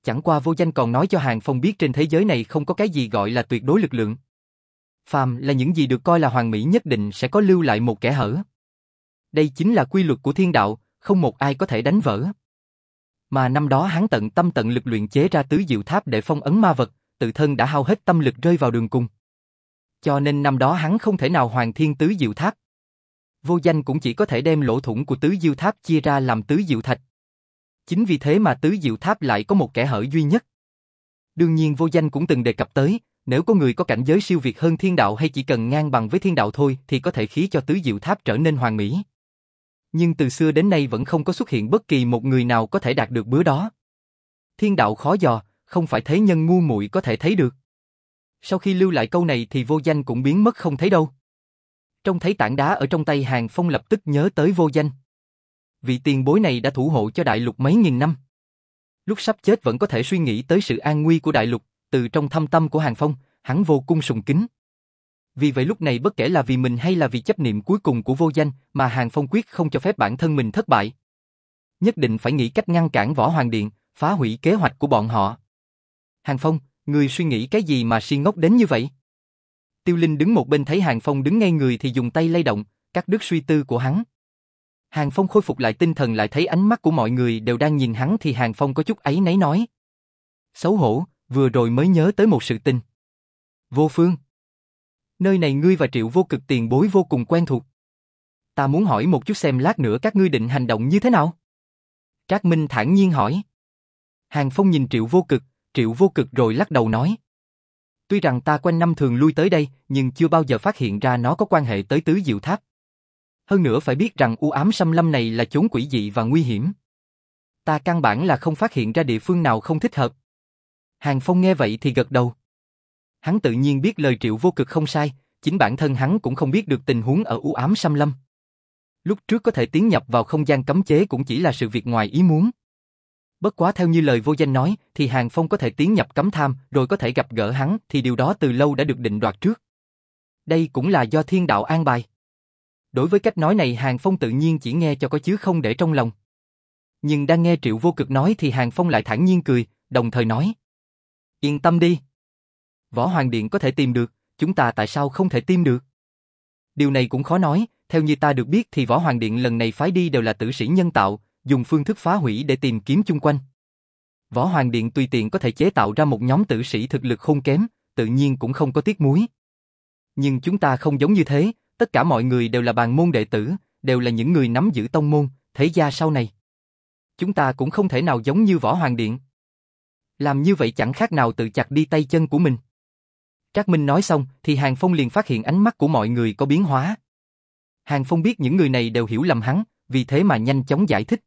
Chẳng qua vô danh còn nói cho Hàng Phong biết trên thế giới này không có cái gì gọi là tuyệt đối lực lượng. Phàm là những gì được coi là hoàn mỹ nhất định sẽ có lưu lại một kẻ hở. Đây chính là quy luật của thiên đạo, không một ai có thể đánh vỡ. Mà năm đó hắn tận tâm tận lực luyện chế ra tứ diệu tháp để phong ấn ma vật, tự thân đã hao hết tâm lực rơi vào đường cùng. Cho nên năm đó hắn không thể nào hoàn thiên tứ diệu tháp. Vô danh cũng chỉ có thể đem lỗ thủng của tứ diệu tháp chia ra làm tứ diệu thạch. Chính vì thế mà tứ diệu tháp lại có một kẻ hở duy nhất. Đương nhiên vô danh cũng từng đề cập tới, nếu có người có cảnh giới siêu việt hơn thiên đạo hay chỉ cần ngang bằng với thiên đạo thôi thì có thể khí cho tứ diệu tháp trở nên hoàn mỹ. Nhưng từ xưa đến nay vẫn không có xuất hiện bất kỳ một người nào có thể đạt được bữa đó. Thiên đạo khó dò, không phải thế nhân ngu muội có thể thấy được. Sau khi lưu lại câu này thì vô danh cũng biến mất không thấy đâu. Trong thấy tảng đá ở trong tay Hàng Phong lập tức nhớ tới vô danh vị tiền bối này đã thủ hộ cho đại lục mấy nghìn năm. Lúc sắp chết vẫn có thể suy nghĩ tới sự an nguy của đại lục, từ trong thâm tâm của Hàng Phong, hắn vô cùng sùng kính. Vì vậy lúc này bất kể là vì mình hay là vì chấp niệm cuối cùng của vô danh mà Hàng Phong quyết không cho phép bản thân mình thất bại. Nhất định phải nghĩ cách ngăn cản Võ Hoàng Điện, phá hủy kế hoạch của bọn họ. Hàng Phong, người suy nghĩ cái gì mà si ngốc đến như vậy? Tiêu Linh đứng một bên thấy Hàng Phong đứng ngay người thì dùng tay lay động, cắt đứt suy tư của hắn. Hàng Phong khôi phục lại tinh thần lại thấy ánh mắt của mọi người đều đang nhìn hắn thì Hàng Phong có chút ấy nấy nói. Xấu hổ, vừa rồi mới nhớ tới một sự tình. Vô phương. Nơi này ngươi và triệu vô cực tiền bối vô cùng quen thuộc. Ta muốn hỏi một chút xem lát nữa các ngươi định hành động như thế nào? Trác Minh thản nhiên hỏi. Hàng Phong nhìn triệu vô cực, triệu vô cực rồi lắc đầu nói. Tuy rằng ta quanh năm thường lui tới đây, nhưng chưa bao giờ phát hiện ra nó có quan hệ tới tứ diệu tháp. Hơn nữa phải biết rằng u ám xâm lâm này là chốn quỷ dị và nguy hiểm. Ta căn bản là không phát hiện ra địa phương nào không thích hợp. Hàng Phong nghe vậy thì gật đầu. Hắn tự nhiên biết lời triệu vô cực không sai, chính bản thân hắn cũng không biết được tình huống ở u ám xâm lâm. Lúc trước có thể tiến nhập vào không gian cấm chế cũng chỉ là sự việc ngoài ý muốn. Bất quá theo như lời vô danh nói, thì Hàng Phong có thể tiến nhập cấm tham, rồi có thể gặp gỡ hắn, thì điều đó từ lâu đã được định đoạt trước. Đây cũng là do thiên đạo an bài. Đối với cách nói này Hàng Phong tự nhiên chỉ nghe cho có chứ không để trong lòng. Nhưng đang nghe Triệu Vô Cực nói thì Hàng Phong lại thản nhiên cười, đồng thời nói. Yên tâm đi. Võ Hoàng Điện có thể tìm được, chúng ta tại sao không thể tìm được? Điều này cũng khó nói, theo như ta được biết thì Võ Hoàng Điện lần này phái đi đều là tử sĩ nhân tạo, dùng phương thức phá hủy để tìm kiếm chung quanh. Võ Hoàng Điện tùy tiện có thể chế tạo ra một nhóm tử sĩ thực lực không kém, tự nhiên cũng không có tiếc muối. Nhưng chúng ta không giống như thế, tất cả mọi người đều là bàn môn đệ tử, đều là những người nắm giữ tông môn, thế gia sau này. Chúng ta cũng không thể nào giống như Võ Hoàng Điện. Làm như vậy chẳng khác nào tự chặt đi tay chân của mình. Trác Minh nói xong thì Hàng Phong liền phát hiện ánh mắt của mọi người có biến hóa. Hàng Phong biết những người này đều hiểu lầm hắn, vì thế mà nhanh chóng giải thích.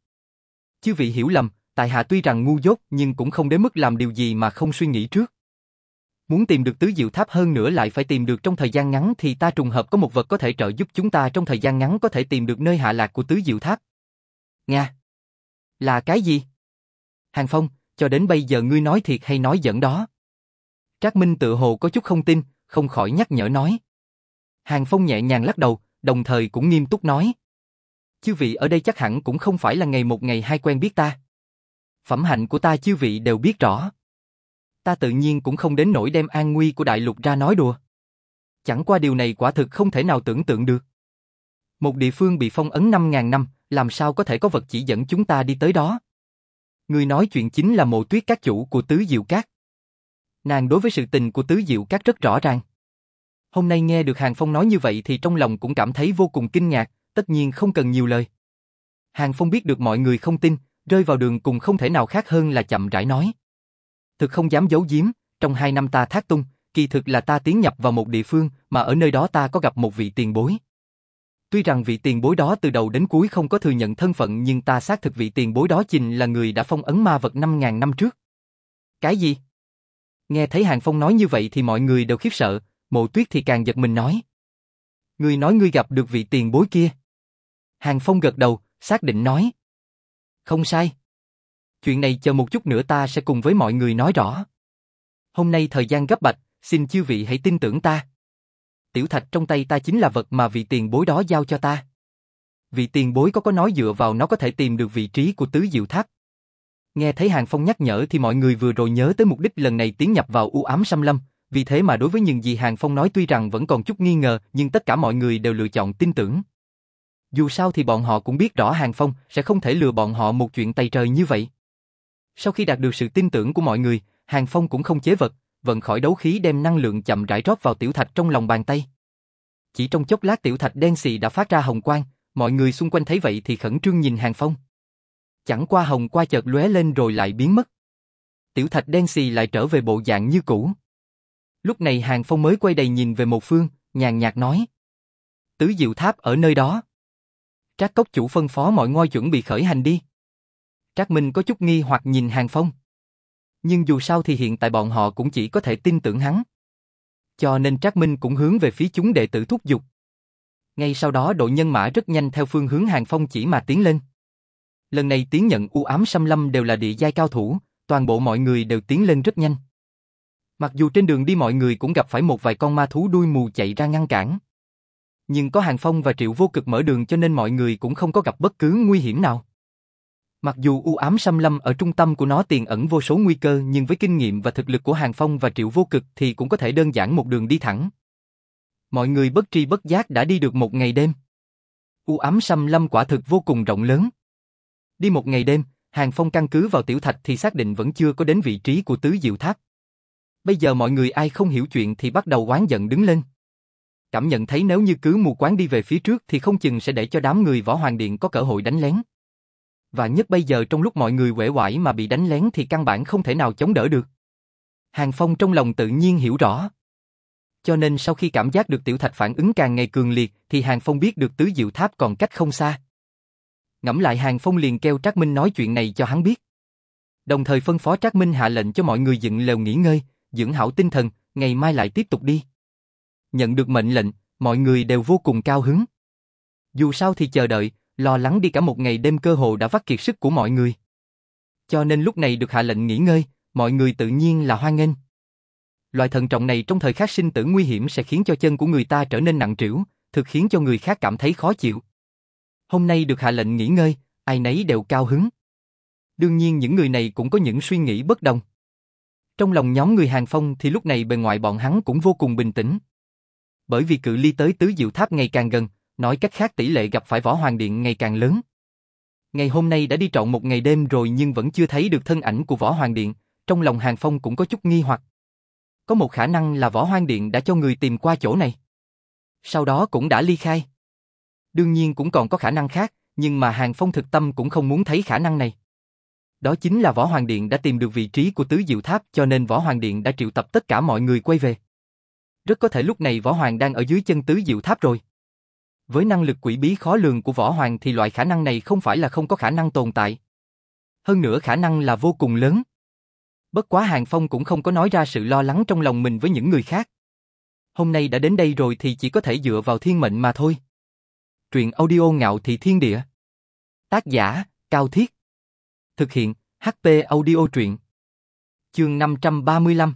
Chư vị hiểu lầm, tại hạ tuy rằng ngu dốt nhưng cũng không đến mức làm điều gì mà không suy nghĩ trước. Muốn tìm được tứ diệu tháp hơn nữa lại phải tìm được trong thời gian ngắn thì ta trùng hợp có một vật có thể trợ giúp chúng ta trong thời gian ngắn có thể tìm được nơi hạ lạc của tứ diệu tháp. Nga. Là cái gì? Hàng Phong, cho đến bây giờ ngươi nói thiệt hay nói giỡn đó? Trác Minh tự hồ có chút không tin, không khỏi nhắc nhở nói. Hàng Phong nhẹ nhàng lắc đầu, đồng thời cũng nghiêm túc nói. Chư vị ở đây chắc hẳn cũng không phải là ngày một ngày hai quen biết ta. Phẩm hạnh của ta chư vị đều biết rõ. Ta tự nhiên cũng không đến nỗi đem an nguy của đại lục ra nói đùa. Chẳng qua điều này quả thực không thể nào tưởng tượng được. Một địa phương bị phong ấn 5.000 năm, làm sao có thể có vật chỉ dẫn chúng ta đi tới đó? Người nói chuyện chính là mộ tuyết các chủ của Tứ Diệu Cát. Nàng đối với sự tình của Tứ Diệu Cát rất rõ ràng. Hôm nay nghe được Hàng Phong nói như vậy thì trong lòng cũng cảm thấy vô cùng kinh ngạc, tất nhiên không cần nhiều lời. Hàng Phong biết được mọi người không tin, rơi vào đường cùng không thể nào khác hơn là chậm rãi nói. Thực không dám giấu giếm, trong hai năm ta thác tung, kỳ thực là ta tiến nhập vào một địa phương mà ở nơi đó ta có gặp một vị tiền bối. Tuy rằng vị tiền bối đó từ đầu đến cuối không có thừa nhận thân phận nhưng ta xác thực vị tiền bối đó chính là người đã phong ấn ma vật 5.000 năm trước. Cái gì? Nghe thấy Hàng Phong nói như vậy thì mọi người đều khiếp sợ, mộ tuyết thì càng giật mình nói. người nói ngươi gặp được vị tiền bối kia. Hàng Phong gật đầu, xác định nói. Không sai. Chuyện này chờ một chút nữa ta sẽ cùng với mọi người nói rõ. Hôm nay thời gian gấp bạch, xin chư vị hãy tin tưởng ta. Tiểu thạch trong tay ta chính là vật mà vị tiền bối đó giao cho ta. Vị tiền bối có có nói dựa vào nó có thể tìm được vị trí của tứ diệu tháp. Nghe thấy Hàng Phong nhắc nhở thì mọi người vừa rồi nhớ tới mục đích lần này tiến nhập vào u ám xâm lâm, vì thế mà đối với những gì Hàng Phong nói tuy rằng vẫn còn chút nghi ngờ nhưng tất cả mọi người đều lựa chọn tin tưởng. Dù sao thì bọn họ cũng biết rõ Hàng Phong sẽ không thể lừa bọn họ một chuyện tay trời như vậy. Sau khi đạt được sự tin tưởng của mọi người, Hàng Phong cũng không chế vật, vận khỏi đấu khí đem năng lượng chậm rãi rót vào tiểu thạch trong lòng bàn tay. Chỉ trong chốc lát tiểu thạch đen xì đã phát ra hồng quang, mọi người xung quanh thấy vậy thì khẩn trương nhìn Hàng Phong. Chẳng qua hồng qua chợt lóe lên rồi lại biến mất. Tiểu thạch đen xì lại trở về bộ dạng như cũ. Lúc này Hàng Phong mới quay đầy nhìn về một phương, nhàn nhạt nói. Tứ diệu tháp ở nơi đó. Trác cốc chủ phân phó mọi ngôi chuẩn bị khởi hành đi. Trác Minh có chút nghi hoặc nhìn Hàng Phong. Nhưng dù sao thì hiện tại bọn họ cũng chỉ có thể tin tưởng hắn. Cho nên Trác Minh cũng hướng về phía chúng đệ tử thúc giục. Ngay sau đó đội nhân mã rất nhanh theo phương hướng Hàng Phong chỉ mà tiến lên. Lần này tiến nhận u ám xâm lâm đều là địa giai cao thủ, toàn bộ mọi người đều tiến lên rất nhanh. Mặc dù trên đường đi mọi người cũng gặp phải một vài con ma thú đuôi mù chạy ra ngăn cản. Nhưng có Hàng Phong và Triệu Vô Cực mở đường cho nên mọi người cũng không có gặp bất cứ nguy hiểm nào. Mặc dù u ám xâm lâm ở trung tâm của nó tiềm ẩn vô số nguy cơ nhưng với kinh nghiệm và thực lực của Hàng Phong và Triệu Vô Cực thì cũng có thể đơn giản một đường đi thẳng. Mọi người bất tri bất giác đã đi được một ngày đêm. U ám xâm lâm quả thực vô cùng rộng lớn. Đi một ngày đêm, Hàng Phong căn cứ vào tiểu thạch thì xác định vẫn chưa có đến vị trí của tứ diệu tháp. Bây giờ mọi người ai không hiểu chuyện thì bắt đầu oán giận đứng lên. cảm nhận thấy nếu như cứ mù quáng đi về phía trước thì không chừng sẽ để cho đám người võ hoàng điện có cơ hội đánh lén. Và nhất bây giờ trong lúc mọi người quể quải mà bị đánh lén thì căn bản không thể nào chống đỡ được. Hàng Phong trong lòng tự nhiên hiểu rõ. Cho nên sau khi cảm giác được tiểu thạch phản ứng càng ngày cường liệt thì Hàng Phong biết được tứ diệu tháp còn cách không xa. Ngẫm lại Hàng Phong liền kêu Trác Minh nói chuyện này cho hắn biết. Đồng thời phân phó Trác Minh hạ lệnh cho mọi người dựng lều nghỉ ngơi, dưỡng hảo tinh thần, ngày mai lại tiếp tục đi. Nhận được mệnh lệnh, mọi người đều vô cùng cao hứng. Dù sao thì chờ đợi, lo lắng đi cả một ngày đêm cơ hồ đã vắt kiệt sức của mọi người. Cho nên lúc này được hạ lệnh nghỉ ngơi, mọi người tự nhiên là hoan nghênh. Loại thận trọng này trong thời khắc sinh tử nguy hiểm sẽ khiến cho chân của người ta trở nên nặng trĩu, thực khiến cho người khác cảm thấy khó chịu. Hôm nay được hạ lệnh nghỉ ngơi, ai nấy đều cao hứng. Đương nhiên những người này cũng có những suy nghĩ bất đồng. Trong lòng nhóm người Hàng Phong thì lúc này bề ngoài bọn hắn cũng vô cùng bình tĩnh. Bởi vì cự ly tới tứ diệu tháp ngày càng gần, nói cách khác tỷ lệ gặp phải võ hoàng điện ngày càng lớn. Ngày hôm nay đã đi trọn một ngày đêm rồi nhưng vẫn chưa thấy được thân ảnh của võ hoàng điện, trong lòng Hàng Phong cũng có chút nghi hoặc. Có một khả năng là võ hoàng điện đã cho người tìm qua chỗ này. Sau đó cũng đã ly khai. Đương nhiên cũng còn có khả năng khác, nhưng mà Hàng Phong thực tâm cũng không muốn thấy khả năng này. Đó chính là Võ Hoàng Điện đã tìm được vị trí của Tứ Diệu Tháp cho nên Võ Hoàng Điện đã triệu tập tất cả mọi người quay về. Rất có thể lúc này Võ Hoàng đang ở dưới chân Tứ Diệu Tháp rồi. Với năng lực quỷ bí khó lường của Võ Hoàng thì loại khả năng này không phải là không có khả năng tồn tại. Hơn nữa khả năng là vô cùng lớn. Bất quá Hàng Phong cũng không có nói ra sự lo lắng trong lòng mình với những người khác. Hôm nay đã đến đây rồi thì chỉ có thể dựa vào thiên mệnh mà thôi. Truyện audio ngạo thị thiên địa. Tác giả, Cao Thiết. Thực hiện, HP audio truyện. Chương 535.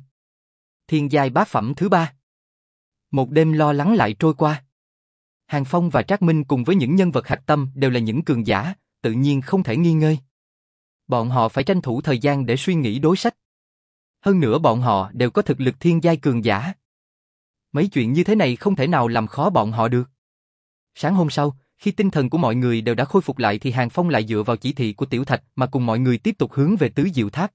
Thiên giai bá phẩm thứ ba. Một đêm lo lắng lại trôi qua. Hàng Phong và Trác Minh cùng với những nhân vật hạch tâm đều là những cường giả, tự nhiên không thể nghi ngơi. Bọn họ phải tranh thủ thời gian để suy nghĩ đối sách. Hơn nữa bọn họ đều có thực lực thiên giai cường giả. Mấy chuyện như thế này không thể nào làm khó bọn họ được. Sáng hôm sau, khi tinh thần của mọi người đều đã khôi phục lại thì Hàng Phong lại dựa vào chỉ thị của Tiểu Thạch mà cùng mọi người tiếp tục hướng về Tứ Diệu Tháp.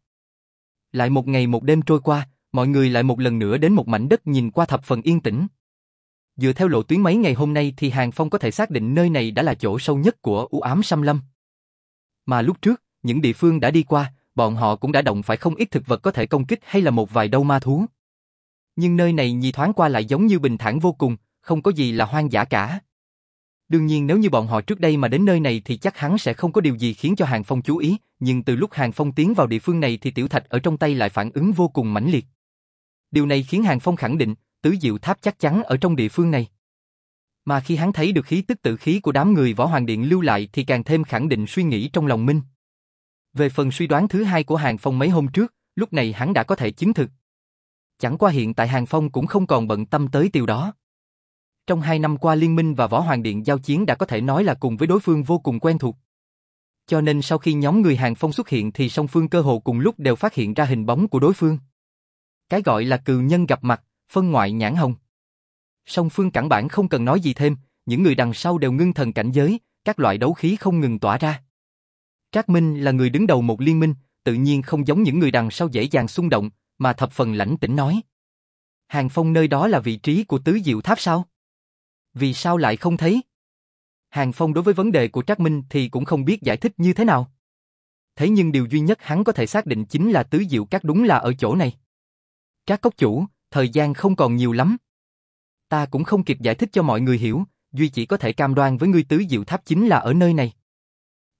Lại một ngày một đêm trôi qua, mọi người lại một lần nữa đến một mảnh đất nhìn qua thập phần yên tĩnh. Dựa theo lộ tuyến mấy ngày hôm nay thì Hàng Phong có thể xác định nơi này đã là chỗ sâu nhất của u ám xâm lâm. Mà lúc trước, những địa phương đã đi qua, bọn họ cũng đã động phải không ít thực vật có thể công kích hay là một vài đâu ma thú. Nhưng nơi này nhìn thoáng qua lại giống như bình thản vô cùng, không có gì là hoang dã cả. Đương nhiên nếu như bọn họ trước đây mà đến nơi này thì chắc hắn sẽ không có điều gì khiến cho Hàng Phong chú ý, nhưng từ lúc Hàng Phong tiến vào địa phương này thì tiểu thạch ở trong tay lại phản ứng vô cùng mãnh liệt. Điều này khiến Hàng Phong khẳng định, tứ diệu tháp chắc chắn ở trong địa phương này. Mà khi hắn thấy được khí tức tự khí của đám người võ hoàng điện lưu lại thì càng thêm khẳng định suy nghĩ trong lòng Minh. Về phần suy đoán thứ hai của Hàng Phong mấy hôm trước, lúc này hắn đã có thể chứng thực. Chẳng qua hiện tại Hàng Phong cũng không còn bận tâm tới điều đó. Trong hai năm qua Liên minh và Võ Hoàng Điện giao chiến đã có thể nói là cùng với đối phương vô cùng quen thuộc. Cho nên sau khi nhóm người Hàng Phong xuất hiện thì song phương cơ hồ cùng lúc đều phát hiện ra hình bóng của đối phương. Cái gọi là cừu nhân gặp mặt, phân ngoại nhãn hồng. Song phương cản bản không cần nói gì thêm, những người đằng sau đều ngưng thần cảnh giới, các loại đấu khí không ngừng tỏa ra. Trác Minh là người đứng đầu một liên minh, tự nhiên không giống những người đằng sau dễ dàng xung động, mà thập phần lãnh tĩnh nói. Hàng Phong nơi đó là vị trí của tứ diệu tháp sao? Vì sao lại không thấy? Hàng Phong đối với vấn đề của Trác Minh thì cũng không biết giải thích như thế nào. Thế nhưng điều duy nhất hắn có thể xác định chính là tứ diệu các đúng là ở chỗ này. Trác cốc chủ, thời gian không còn nhiều lắm. Ta cũng không kịp giải thích cho mọi người hiểu, duy chỉ có thể cam đoan với ngươi tứ diệu tháp chính là ở nơi này.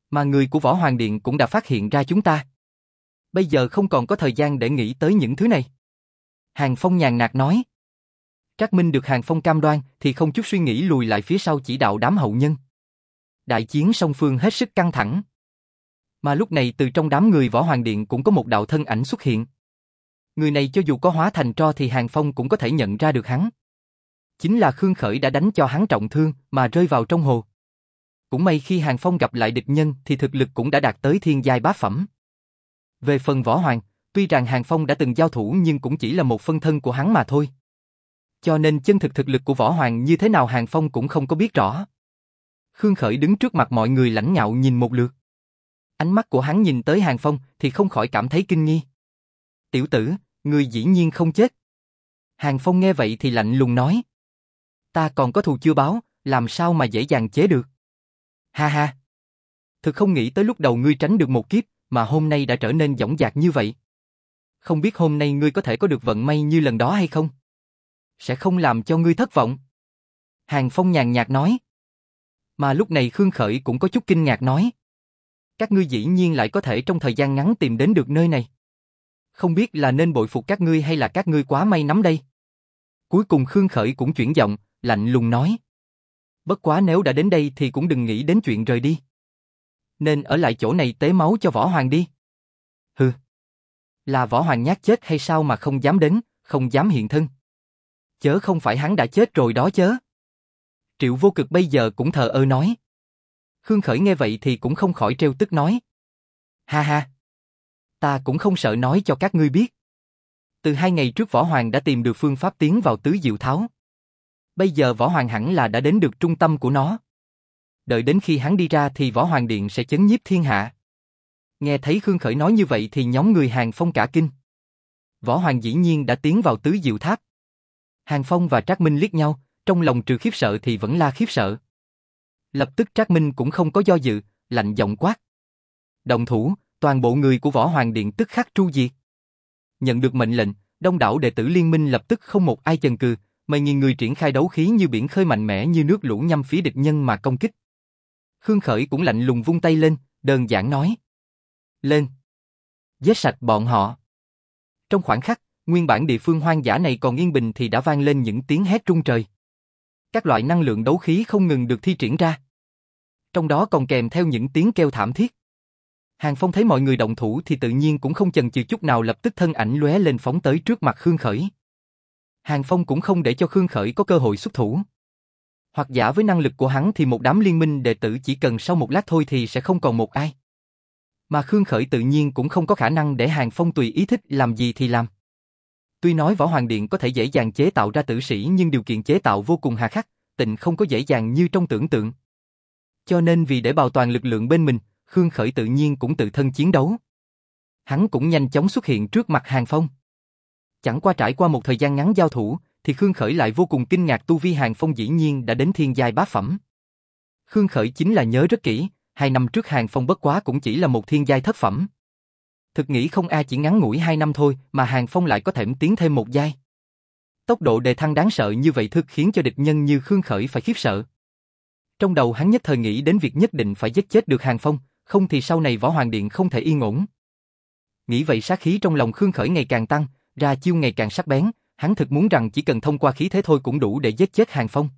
Mà người của Võ Hoàng Điện cũng đã phát hiện ra chúng ta. Bây giờ không còn có thời gian để nghĩ tới những thứ này. Hàng Phong nhàn nạt nói. Trác Minh được Hàng Phong cam đoan thì không chút suy nghĩ lùi lại phía sau chỉ đạo đám hậu nhân. Đại chiến song phương hết sức căng thẳng. Mà lúc này từ trong đám người Võ Hoàng Điện cũng có một đạo thân ảnh xuất hiện. Người này cho dù có hóa thành tro thì Hàng Phong cũng có thể nhận ra được hắn. Chính là Khương Khởi đã đánh cho hắn trọng thương mà rơi vào trong hồ. Cũng may khi Hàng Phong gặp lại địch nhân thì thực lực cũng đã đạt tới thiên giai bá phẩm. Về phần Võ Hoàng, tuy rằng Hàng Phong đã từng giao thủ nhưng cũng chỉ là một phân thân của hắn mà thôi. Cho nên chân thực thực lực của Võ Hoàng như thế nào Hàng Phong cũng không có biết rõ. Khương Khởi đứng trước mặt mọi người lãnh nhạo nhìn một lượt. Ánh mắt của hắn nhìn tới Hàng Phong thì không khỏi cảm thấy kinh nghi. Tiểu tử, người dĩ nhiên không chết. Hàng Phong nghe vậy thì lạnh lùng nói. Ta còn có thù chưa báo, làm sao mà dễ dàng chế được. Ha ha. Thực không nghĩ tới lúc đầu ngươi tránh được một kiếp, mà hôm nay đã trở nên dõng dạc như vậy. Không biết hôm nay ngươi có thể có được vận may như lần đó hay không? Sẽ không làm cho ngươi thất vọng. Hàng Phong nhàn nhạt nói. Mà lúc này Khương Khởi cũng có chút kinh ngạc nói. Các ngươi dĩ nhiên lại có thể trong thời gian ngắn tìm đến được nơi này. Không biết là nên bội phục các ngươi hay là các ngươi quá may nắm đây. Cuối cùng Khương Khởi cũng chuyển giọng, lạnh lùng nói. Bất quá nếu đã đến đây thì cũng đừng nghĩ đến chuyện rời đi. Nên ở lại chỗ này tế máu cho võ hoàng đi. Hừ. Là võ hoàng nhát chết hay sao mà không dám đến, không dám hiện thân. Chớ không phải hắn đã chết rồi đó chớ. Triệu vô cực bây giờ cũng thờ ơ nói. Khương Khởi nghe vậy thì cũng không khỏi treo tức nói. Ha ha. Ta cũng không sợ nói cho các ngươi biết. Từ hai ngày trước Võ Hoàng đã tìm được phương pháp tiến vào tứ diệu tháo. Bây giờ Võ Hoàng hẳn là đã đến được trung tâm của nó. Đợi đến khi hắn đi ra thì Võ Hoàng Điện sẽ chấn nhiếp thiên hạ. Nghe thấy Khương Khởi nói như vậy thì nhóm người Hàng Phong cả kinh. Võ Hoàng dĩ nhiên đã tiến vào tứ diệu tháp. Hàng Phong và Trác Minh liếc nhau, trong lòng trừ khiếp sợ thì vẫn la khiếp sợ. Lập tức Trác Minh cũng không có do dự, lạnh giọng quát. đồng thủ, toàn bộ người của Võ Hoàng Điện tức khắc tru diệt. Nhận được mệnh lệnh, đông đảo đệ tử liên minh lập tức không một ai chần cừ, mấy nghìn người triển khai đấu khí như biển khơi mạnh mẽ như nước lũ nhằm phía địch nhân mà công kích. Khương Khởi cũng lạnh lùng vung tay lên, đơn giản nói. Lên! Giết sạch bọn họ! Trong khoảnh khắc, nguyên bản địa phương hoang dã này còn yên bình thì đã vang lên những tiếng hét trung trời. Các loại năng lượng đấu khí không ngừng được thi triển ra. Trong đó còn kèm theo những tiếng kêu thảm thiết. Hàng Phong thấy mọi người động thủ thì tự nhiên cũng không chần chừ chút nào lập tức thân ảnh lóe lên phóng tới trước mặt Khương Khởi. Hàng Phong cũng không để cho Khương Khởi có cơ hội xuất thủ. Hoặc giả với năng lực của hắn thì một đám liên minh đệ tử chỉ cần sau một lát thôi thì sẽ không còn một ai. Mà Khương Khởi tự nhiên cũng không có khả năng để Hàng Phong tùy ý thích làm gì thì làm. Tuy nói Võ Hoàng Điện có thể dễ dàng chế tạo ra tử sĩ nhưng điều kiện chế tạo vô cùng hà khắc, tịnh không có dễ dàng như trong tưởng tượng. Cho nên vì để bảo toàn lực lượng bên mình, Khương Khởi tự nhiên cũng tự thân chiến đấu. Hắn cũng nhanh chóng xuất hiện trước mặt Hàng Phong. Chẳng qua trải qua một thời gian ngắn giao thủ, thì Khương Khởi lại vô cùng kinh ngạc tu vi Hàng Phong dĩ nhiên đã đến thiên giai bá phẩm. Khương Khởi chính là nhớ rất kỹ, hai năm trước Hàng Phong bất quá cũng chỉ là một thiên giai thất phẩm. Thực nghĩ không ai chỉ ngắn ngủi hai năm thôi mà Hàng Phong lại có thể tiến thêm một giai. Tốc độ đề thăng đáng sợ như vậy thực khiến cho địch nhân như Khương Khởi phải khiếp sợ. Trong đầu hắn nhất thời nghĩ đến việc nhất định phải giết chết được Hàng Phong, không thì sau này Võ Hoàng Điện không thể yên ổn. Nghĩ vậy sát khí trong lòng Khương Khởi ngày càng tăng, ra chiêu ngày càng sắc bén, hắn thực muốn rằng chỉ cần thông qua khí thế thôi cũng đủ để giết chết Hàng Phong.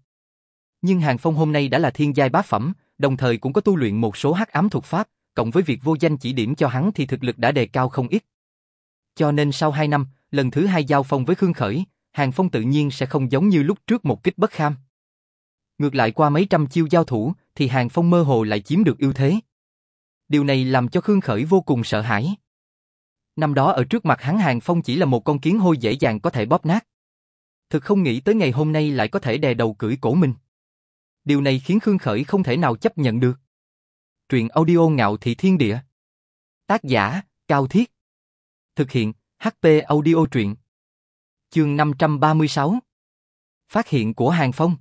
Nhưng Hàng Phong hôm nay đã là thiên giai bá phẩm, đồng thời cũng có tu luyện một số hắc ám thuật pháp, cộng với việc vô danh chỉ điểm cho hắn thì thực lực đã đề cao không ít. Cho nên sau 2 năm, lần thứ hai giao phong với Khương Khởi, Hàng Phong tự nhiên sẽ không giống như lúc trước một kích bất kham. Ngược lại qua mấy trăm chiêu giao thủ, thì Hàng Phong mơ hồ lại chiếm được ưu thế. Điều này làm cho Khương Khởi vô cùng sợ hãi. Năm đó ở trước mặt hắn Hàng Phong chỉ là một con kiến hôi dễ dàng có thể bóp nát. Thực không nghĩ tới ngày hôm nay lại có thể đè đầu cưỡi cổ mình. Điều này khiến Khương Khởi không thể nào chấp nhận được. Truyện audio ngạo thị thiên địa. Tác giả, Cao Thiết. Thực hiện, HP audio truyện. Chương 536. Phát hiện của Hàng Phong.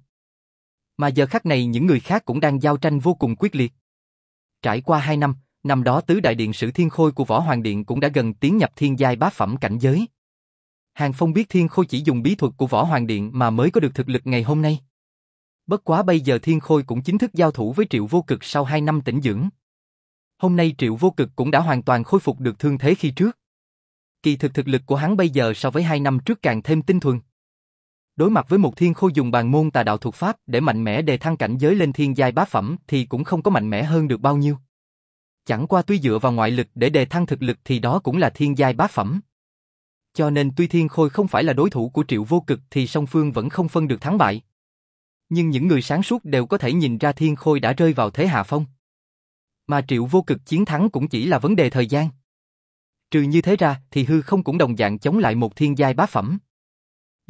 Mà giờ khắc này những người khác cũng đang giao tranh vô cùng quyết liệt. Trải qua 2 năm, năm đó tứ đại điện sử thiên khôi của Võ Hoàng Điện cũng đã gần tiến nhập thiên giai bá phẩm cảnh giới. Hàng Phong biết thiên khôi chỉ dùng bí thuật của Võ Hoàng Điện mà mới có được thực lực ngày hôm nay. Bất quá bây giờ thiên khôi cũng chính thức giao thủ với triệu vô cực sau 2 năm tĩnh dưỡng. Hôm nay triệu vô cực cũng đã hoàn toàn khôi phục được thương thế khi trước. Kỳ thực thực lực của hắn bây giờ so với 2 năm trước càng thêm tinh thuần. Đối mặt với một thiên khôi dùng bàn môn tà đạo thuộc pháp để mạnh mẽ đề thăng cảnh giới lên thiên giai bá phẩm thì cũng không có mạnh mẽ hơn được bao nhiêu. Chẳng qua tuy dựa vào ngoại lực để đề thăng thực lực thì đó cũng là thiên giai bá phẩm. Cho nên tuy thiên khôi không phải là đối thủ của triệu vô cực thì song phương vẫn không phân được thắng bại. Nhưng những người sáng suốt đều có thể nhìn ra thiên khôi đã rơi vào thế hạ phong. Mà triệu vô cực chiến thắng cũng chỉ là vấn đề thời gian. Trừ như thế ra thì hư không cũng đồng dạng chống lại một thiên giai bá phẩm.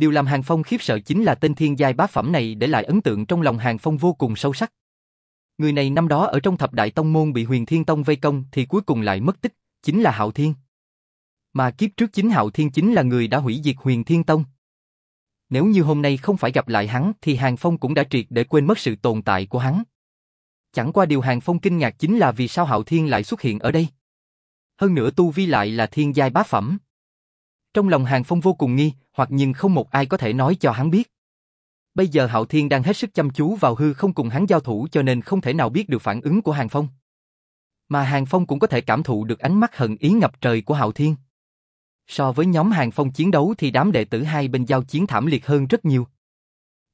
Điều làm Hàng Phong khiếp sợ chính là tên thiên giai bá phẩm này để lại ấn tượng trong lòng Hàng Phong vô cùng sâu sắc. Người này năm đó ở trong thập đại tông môn bị huyền thiên tông vây công thì cuối cùng lại mất tích, chính là Hạo Thiên. Mà kiếp trước chính Hạo Thiên chính là người đã hủy diệt huyền thiên tông. Nếu như hôm nay không phải gặp lại hắn thì Hàng Phong cũng đã triệt để quên mất sự tồn tại của hắn. Chẳng qua điều Hàng Phong kinh ngạc chính là vì sao Hạo Thiên lại xuất hiện ở đây. Hơn nữa tu vi lại là thiên giai bá phẩm. Trong lòng Hàng Phong vô cùng nghi, hoặc nhưng không một ai có thể nói cho hắn biết. Bây giờ Hạo Thiên đang hết sức chăm chú vào hư không cùng hắn giao thủ cho nên không thể nào biết được phản ứng của Hàng Phong. Mà Hàng Phong cũng có thể cảm thụ được ánh mắt hận ý ngập trời của Hạo Thiên. So với nhóm Hàng Phong chiến đấu thì đám đệ tử hai bên giao chiến thảm liệt hơn rất nhiều.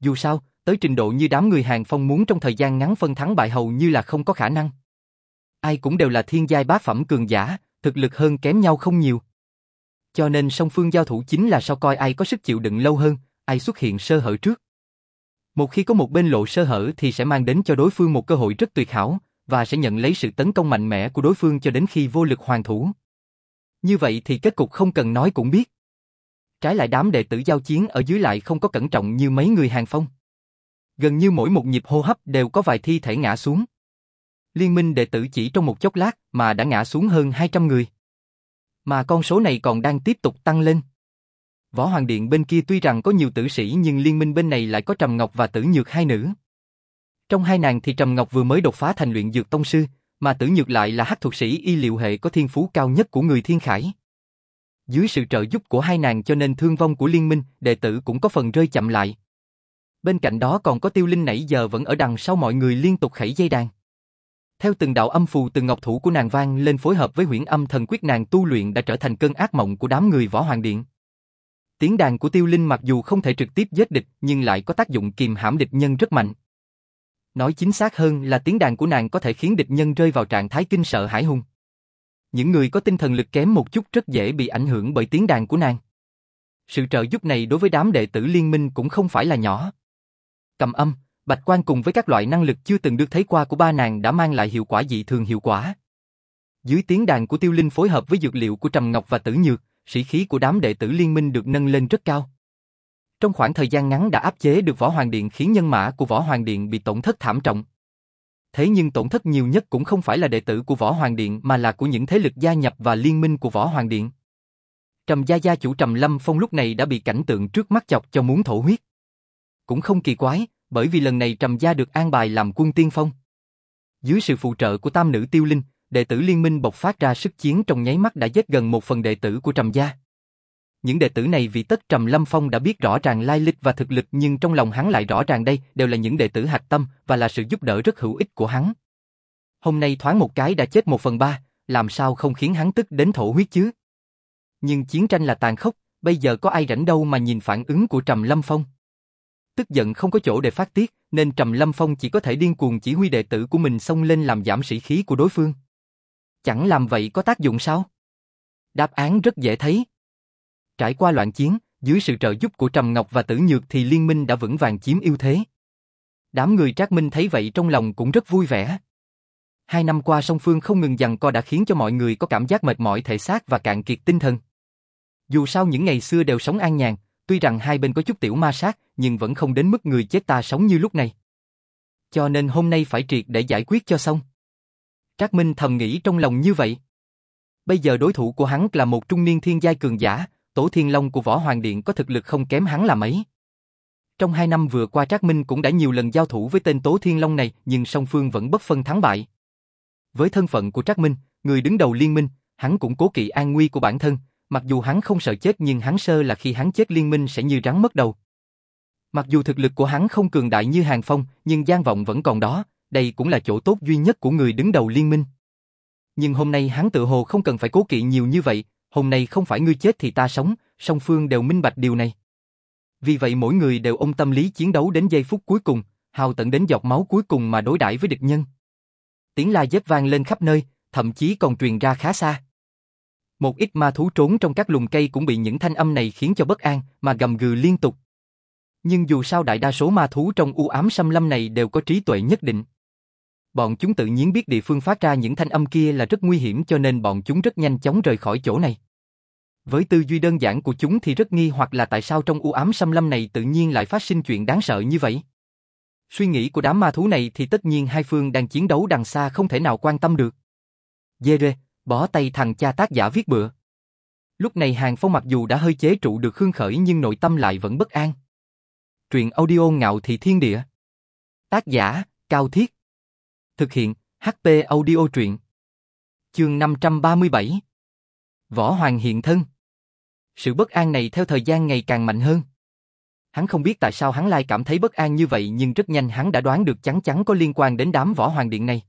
Dù sao, tới trình độ như đám người Hàng Phong muốn trong thời gian ngắn phân thắng bại hầu như là không có khả năng. Ai cũng đều là thiên giai bá phẩm cường giả, thực lực hơn kém nhau không nhiều. Cho nên song phương giao thủ chính là sau coi ai có sức chịu đựng lâu hơn, ai xuất hiện sơ hở trước. Một khi có một bên lộ sơ hở thì sẽ mang đến cho đối phương một cơ hội rất tuyệt hảo, và sẽ nhận lấy sự tấn công mạnh mẽ của đối phương cho đến khi vô lực hoàn thủ. Như vậy thì kết cục không cần nói cũng biết. Trái lại đám đệ tử giao chiến ở dưới lại không có cẩn trọng như mấy người hàng phong. Gần như mỗi một nhịp hô hấp đều có vài thi thể ngã xuống. Liên minh đệ tử chỉ trong một chốc lát mà đã ngã xuống hơn 200 người. Mà con số này còn đang tiếp tục tăng lên. Võ Hoàng Điện bên kia tuy rằng có nhiều tử sĩ nhưng liên minh bên này lại có Trầm Ngọc và Tử Nhược hai nữ. Trong hai nàng thì Trầm Ngọc vừa mới đột phá thành luyện dược tông sư, mà Tử Nhược lại là hắc thuật sĩ y liệu hệ có thiên phú cao nhất của người thiên khải. Dưới sự trợ giúp của hai nàng cho nên thương vong của liên minh, đệ tử cũng có phần rơi chậm lại. Bên cạnh đó còn có tiêu linh nãy giờ vẫn ở đằng sau mọi người liên tục khẩy dây đàn. Theo từng đạo âm phù từ ngọc thủ của nàng vang lên phối hợp với huyễn âm thần quyết nàng tu luyện đã trở thành cơn ác mộng của đám người võ hoàng điện. Tiếng đàn của tiêu linh mặc dù không thể trực tiếp giết địch nhưng lại có tác dụng kìm hãm địch nhân rất mạnh. Nói chính xác hơn là tiếng đàn của nàng có thể khiến địch nhân rơi vào trạng thái kinh sợ hãi hùng. Những người có tinh thần lực kém một chút rất dễ bị ảnh hưởng bởi tiếng đàn của nàng. Sự trợ giúp này đối với đám đệ tử liên minh cũng không phải là nhỏ. Cầm âm, bạch quan cùng với các loại năng lực chưa từng được thấy qua của ba nàng đã mang lại hiệu quả dị thường hiệu quả. Dưới tiếng đàn của tiêu linh phối hợp với dược liệu của Trầm Ngọc và Tử Nhược, sĩ khí của đám đệ tử liên minh được nâng lên rất cao. Trong khoảng thời gian ngắn đã áp chế được Võ Hoàng Điện khiến nhân mã của Võ Hoàng Điện bị tổn thất thảm trọng. Thế nhưng tổn thất nhiều nhất cũng không phải là đệ tử của Võ Hoàng Điện mà là của những thế lực gia nhập và liên minh của Võ Hoàng Điện. Trầm Gia Gia chủ Trầm Lâm Phong lúc này đã bị cảnh tượng trước mắt chọc cho muốn thổ huyết. Cũng không kỳ quái, bởi vì lần này Trầm Gia được an bài làm quân tiên phong. Dưới sự phụ trợ của tam nữ tiêu linh, đệ tử liên minh bộc phát ra sức chiến trong nháy mắt đã giết gần một phần đệ tử của Trầm Gia. Những đệ tử này vì tất Trầm Lâm Phong đã biết rõ ràng lai lịch và thực lực nhưng trong lòng hắn lại rõ ràng đây đều là những đệ tử hạch tâm và là sự giúp đỡ rất hữu ích của hắn. Hôm nay thoáng một cái đã chết một phần ba, làm sao không khiến hắn tức đến thổ huyết chứ? Nhưng chiến tranh là tàn khốc, bây giờ có ai rảnh đâu mà nhìn phản ứng của Trầm Lâm Phong. Tức giận không có chỗ để phát tiết, nên Trầm Lâm Phong chỉ có thể điên cuồng chỉ huy đệ tử của mình xông lên làm giảm sĩ khí của đối phương. Chẳng làm vậy có tác dụng sao? Đáp án rất dễ thấy. Trải qua loạn chiến, dưới sự trợ giúp của Trầm Ngọc và Tử Nhược thì liên minh đã vững vàng chiếm ưu thế. Đám người Trác Minh thấy vậy trong lòng cũng rất vui vẻ. Hai năm qua song phương không ngừng dằn co đã khiến cho mọi người có cảm giác mệt mỏi thể xác và cạn kiệt tinh thần. Dù sao những ngày xưa đều sống an nhàn, tuy rằng hai bên có chút tiểu ma sát, nhưng vẫn không đến mức người chết ta sống như lúc này. Cho nên hôm nay phải triệt để giải quyết cho xong. Trác Minh thầm nghĩ trong lòng như vậy. Bây giờ đối thủ của hắn là một trung niên thiên giai cường giả, Tổ Thiên Long của Võ Hoàng Điện có thực lực không kém hắn là mấy. Trong hai năm vừa qua Trác Minh cũng đã nhiều lần giao thủ với tên Tố Thiên Long này nhưng song phương vẫn bất phân thắng bại. Với thân phận của Trác Minh, người đứng đầu liên minh, hắn cũng cố kỵ an nguy của bản thân, mặc dù hắn không sợ chết nhưng hắn sơ là khi hắn chết liên minh sẽ như rắn mất đầu. Mặc dù thực lực của hắn không cường đại như Hàng Phong, nhưng gian vọng vẫn còn đó, đây cũng là chỗ tốt duy nhất của người đứng đầu liên minh. Nhưng hôm nay hắn tự hồ không cần phải cố kỵ nhiều như vậy, hôm nay không phải ngươi chết thì ta sống, song phương đều minh bạch điều này. Vì vậy mỗi người đều ôm tâm lý chiến đấu đến giây phút cuối cùng, hào tận đến giọt máu cuối cùng mà đối đãi với địch nhân. Tiếng la giết vang lên khắp nơi, thậm chí còn truyền ra khá xa. Một ít ma thú trốn trong các lùm cây cũng bị những thanh âm này khiến cho bất an, mà gầm gừ liên tục. Nhưng dù sao đại đa số ma thú trong u ám xâm lâm này đều có trí tuệ nhất định. Bọn chúng tự nhiên biết địa phương phát ra những thanh âm kia là rất nguy hiểm cho nên bọn chúng rất nhanh chóng rời khỏi chỗ này. Với tư duy đơn giản của chúng thì rất nghi hoặc là tại sao trong u ám xâm lâm này tự nhiên lại phát sinh chuyện đáng sợ như vậy. Suy nghĩ của đám ma thú này thì tất nhiên hai phương đang chiến đấu đằng xa không thể nào quan tâm được. Dê rê, bỏ tay thằng cha tác giả viết bừa. Lúc này Hàng Phong mặc dù đã hơi chế trụ được Khương Khởi nhưng nội tâm lại vẫn bất an. Truyện audio ngạo thị thiên địa. Tác giả, Cao Thiết. Thực hiện, HP audio truyện. Chương 537. Võ Hoàng hiện thân. Sự bất an này theo thời gian ngày càng mạnh hơn. Hắn không biết tại sao hắn lại cảm thấy bất an như vậy nhưng rất nhanh hắn đã đoán được chắn chắn có liên quan đến đám võ hoàng điện này.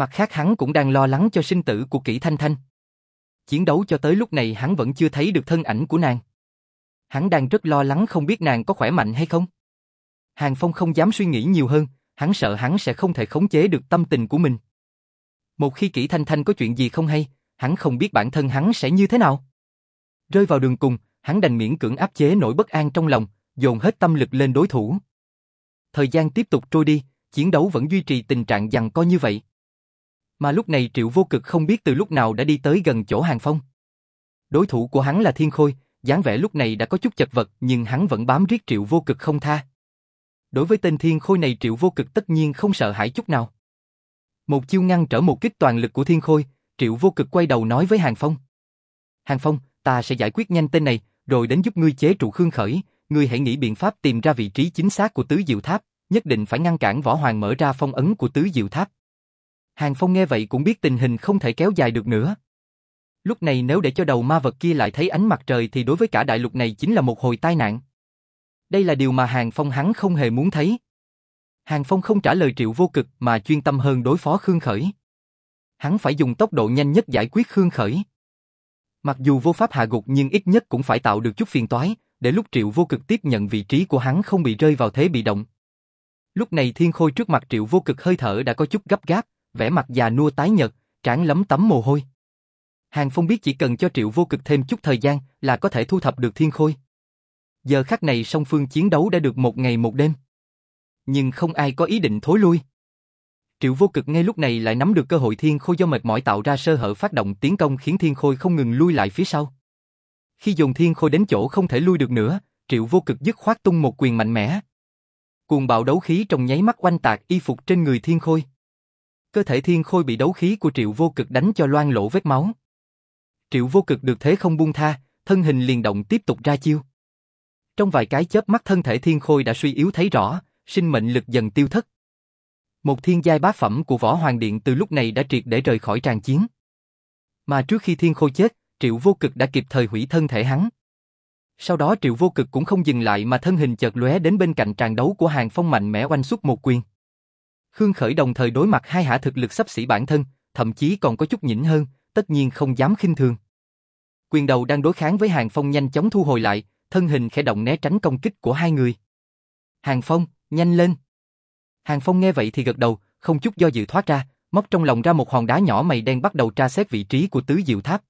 Mặt khác hắn cũng đang lo lắng cho sinh tử của kỹ Thanh Thanh. Chiến đấu cho tới lúc này hắn vẫn chưa thấy được thân ảnh của nàng. Hắn đang rất lo lắng không biết nàng có khỏe mạnh hay không. Hàng Phong không dám suy nghĩ nhiều hơn, hắn sợ hắn sẽ không thể khống chế được tâm tình của mình. Một khi kỹ Thanh Thanh có chuyện gì không hay, hắn không biết bản thân hắn sẽ như thế nào. Rơi vào đường cùng, hắn đành miễn cưỡng áp chế nỗi bất an trong lòng, dồn hết tâm lực lên đối thủ. Thời gian tiếp tục trôi đi, chiến đấu vẫn duy trì tình trạng giằng co như vậy. Mà lúc này Triệu Vô Cực không biết từ lúc nào đã đi tới gần chỗ Hàng Phong. Đối thủ của hắn là Thiên Khôi, dáng vẻ lúc này đã có chút chật vật nhưng hắn vẫn bám riết Triệu Vô Cực không tha. Đối với tên Thiên Khôi này Triệu Vô Cực tất nhiên không sợ hãi chút nào. Một chiêu ngăn trở một kích toàn lực của Thiên Khôi, Triệu Vô Cực quay đầu nói với Hàng Phong. Hàng Phong, ta sẽ giải quyết nhanh tên này, rồi đến giúp ngươi chế trụ Khương Khởi, ngươi hãy nghĩ biện pháp tìm ra vị trí chính xác của Tứ Diệu Tháp, nhất định phải ngăn cản Võ Hoàng mở ra phong ấn của Tứ Diệu Tháp. Hàng Phong nghe vậy cũng biết tình hình không thể kéo dài được nữa. Lúc này nếu để cho đầu ma vật kia lại thấy ánh mặt trời thì đối với cả đại lục này chính là một hồi tai nạn. Đây là điều mà Hàng Phong hắn không hề muốn thấy. Hàng Phong không trả lời triệu vô cực mà chuyên tâm hơn đối phó Khương Khởi. Hắn phải dùng tốc độ nhanh nhất giải quyết Khương Khởi. Mặc dù vô pháp hạ gục nhưng ít nhất cũng phải tạo được chút phiền toái, để lúc triệu vô cực tiếp nhận vị trí của hắn không bị rơi vào thế bị động. Lúc này thiên khôi trước mặt triệu vô cực hơi thở đã có chút gấp gáp, vẻ mặt già nua tái nhợt, trán lấm tấm mồ hôi. Hàng Phong biết chỉ cần cho triệu vô cực thêm chút thời gian là có thể thu thập được thiên khôi. Giờ khắc này song phương chiến đấu đã được một ngày một đêm. Nhưng không ai có ý định thối lui. Triệu vô cực ngay lúc này lại nắm được cơ hội thiên khôi do mệt mỏi tạo ra sơ hở phát động tiến công khiến thiên khôi không ngừng lui lại phía sau. Khi dùng thiên khôi đến chỗ không thể lui được nữa, triệu vô cực dứt khoát tung một quyền mạnh mẽ. Cuồng bạo đấu khí trong nháy mắt oanh tạc y phục trên người thiên khôi. Cơ thể thiên khôi bị đấu khí của triệu vô cực đánh cho loang lỗ vết máu. Triệu vô cực được thế không buông tha, thân hình liền động tiếp tục ra chiêu. Trong vài cái chớp mắt thân thể thiên khôi đã suy yếu thấy rõ, sinh mệnh lực dần tiêu thất. Một thiên giai bá phẩm của võ hoàng điện từ lúc này đã triệt để rời khỏi tràng chiến. Mà trước khi thiên khôi chết, triệu vô cực đã kịp thời hủy thân thể hắn. Sau đó triệu vô cực cũng không dừng lại mà thân hình chợt lóe đến bên cạnh tràng đấu của hàng phong mạnh mẽ oanh xuất một quyền. Khương Khởi đồng thời đối mặt hai hạ thực lực sắp xỉ bản thân, thậm chí còn có chút nhỉnh hơn, tất nhiên không dám khinh thường. Quyền đầu đang đối kháng với Hàng Phong nhanh chóng thu hồi lại, thân hình khẽ động né tránh công kích của hai người. Hàng Phong, nhanh lên. Hàng Phong nghe vậy thì gật đầu, không chút do dự thoát ra, móc trong lòng ra một hòn đá nhỏ mày đen bắt đầu tra xét vị trí của tứ diệu tháp.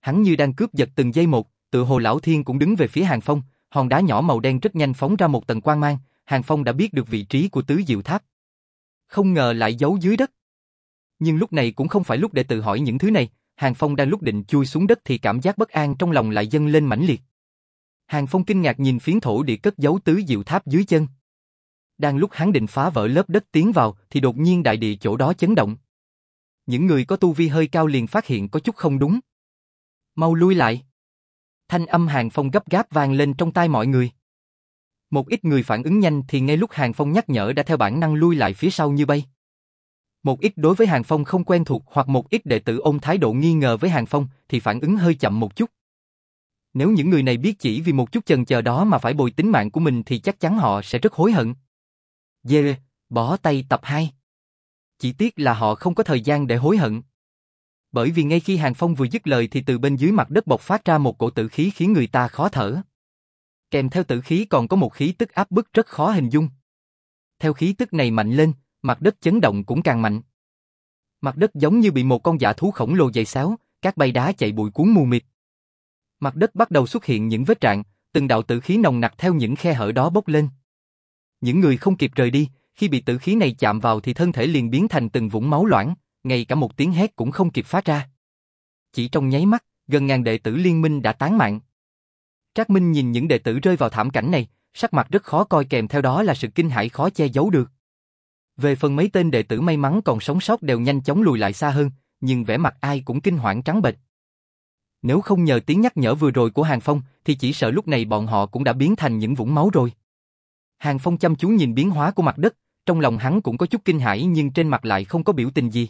Hắn như đang cướp giật từng giây một, tự hồ lão thiên cũng đứng về phía Hàng Phong, hòn đá nhỏ màu đen rất nhanh phóng ra một tầng quang mang, Hàng Phong đã biết được vị trí của tứ diệu tháp. Không ngờ lại giấu dưới đất. Nhưng lúc này cũng không phải lúc để tự hỏi những thứ này, Hàng Phong đang lúc định chui xuống đất thì cảm giác bất an trong lòng lại dâng lên mãnh liệt. Hàng Phong kinh ngạc nhìn phiến thổ địa cất giấu tứ diệu tháp dưới chân. Đang lúc hắn định phá vỡ lớp đất tiến vào thì đột nhiên đại địa chỗ đó chấn động. Những người có tu vi hơi cao liền phát hiện có chút không đúng. Mau lui lại. Thanh âm Hàng Phong gấp gáp vang lên trong tai mọi người. Một ít người phản ứng nhanh thì ngay lúc Hàng Phong nhắc nhở đã theo bản năng lui lại phía sau như bay. Một ít đối với Hàng Phong không quen thuộc hoặc một ít đệ tử ôm thái độ nghi ngờ với Hàng Phong thì phản ứng hơi chậm một chút. Nếu những người này biết chỉ vì một chút chần chờ đó mà phải bồi tính mạng của mình thì chắc chắn họ sẽ rất hối hận. Dê, bỏ tay tập 2. Chỉ tiếc là họ không có thời gian để hối hận. Bởi vì ngay khi Hàng Phong vừa dứt lời thì từ bên dưới mặt đất bộc phát ra một cổ tử khí khiến người ta khó thở. Kèm theo tử khí còn có một khí tức áp bức rất khó hình dung. Theo khí tức này mạnh lên, mặt đất chấn động cũng càng mạnh. Mặt đất giống như bị một con giả thú khổng lồ dày xéo, các bay đá chạy bụi cuốn mù mịt. Mặt đất bắt đầu xuất hiện những vết rạn, từng đạo tử khí nồng nặc theo những khe hở đó bốc lên. Những người không kịp rời đi, khi bị tử khí này chạm vào thì thân thể liền biến thành từng vũng máu loãng, ngay cả một tiếng hét cũng không kịp phát ra. Chỉ trong nháy mắt, gần ngàn đệ tử liên minh đã tán mạng. Trác Minh nhìn những đệ tử rơi vào thảm cảnh này, sắc mặt rất khó coi kèm theo đó là sự kinh hãi khó che giấu được. Về phần mấy tên đệ tử may mắn còn sống sót đều nhanh chóng lùi lại xa hơn, nhưng vẻ mặt ai cũng kinh hoảng trắng bệch. Nếu không nhờ tiếng nhắc nhở vừa rồi của Hàng Phong, thì chỉ sợ lúc này bọn họ cũng đã biến thành những vũng máu rồi. Hàng Phong chăm chú nhìn biến hóa của mặt đất, trong lòng hắn cũng có chút kinh hãi nhưng trên mặt lại không có biểu tình gì.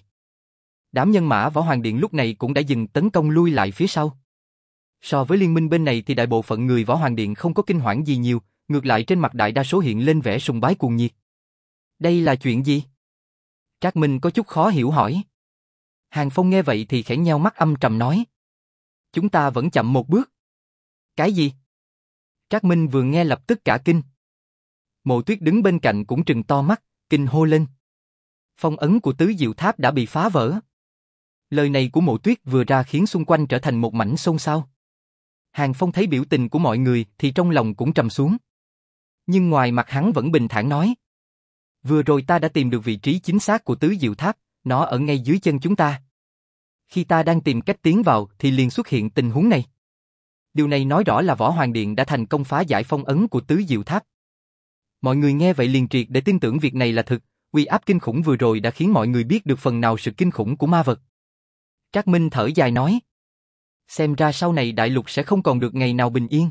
Đám nhân mã võ hoàng điện lúc này cũng đã dừng tấn công lui lại phía sau. So với liên minh bên này thì đại bộ phận người võ hoàng điện không có kinh hoảng gì nhiều, ngược lại trên mặt đại đa số hiện lên vẻ sùng bái cuồng nhiệt. Đây là chuyện gì? Trác Minh có chút khó hiểu hỏi. Hàng Phong nghe vậy thì khẽ nheo mắt âm trầm nói. Chúng ta vẫn chậm một bước. Cái gì? Trác Minh vừa nghe lập tức cả kinh. Mộ tuyết đứng bên cạnh cũng trừng to mắt, kinh hô lên. Phong ấn của tứ diệu tháp đã bị phá vỡ. Lời này của mộ tuyết vừa ra khiến xung quanh trở thành một mảnh xôn xao. Hàng Phong thấy biểu tình của mọi người thì trong lòng cũng trầm xuống. Nhưng ngoài mặt hắn vẫn bình thản nói. Vừa rồi ta đã tìm được vị trí chính xác của tứ diệu tháp, nó ở ngay dưới chân chúng ta. Khi ta đang tìm cách tiến vào thì liền xuất hiện tình huống này. Điều này nói rõ là Võ Hoàng Điện đã thành công phá giải phong ấn của tứ diệu tháp. Mọi người nghe vậy liền triệt để tin tưởng việc này là thực, uy áp kinh khủng vừa rồi đã khiến mọi người biết được phần nào sự kinh khủng của ma vật. Trác Minh thở dài nói. Xem ra sau này đại lục sẽ không còn được ngày nào bình yên.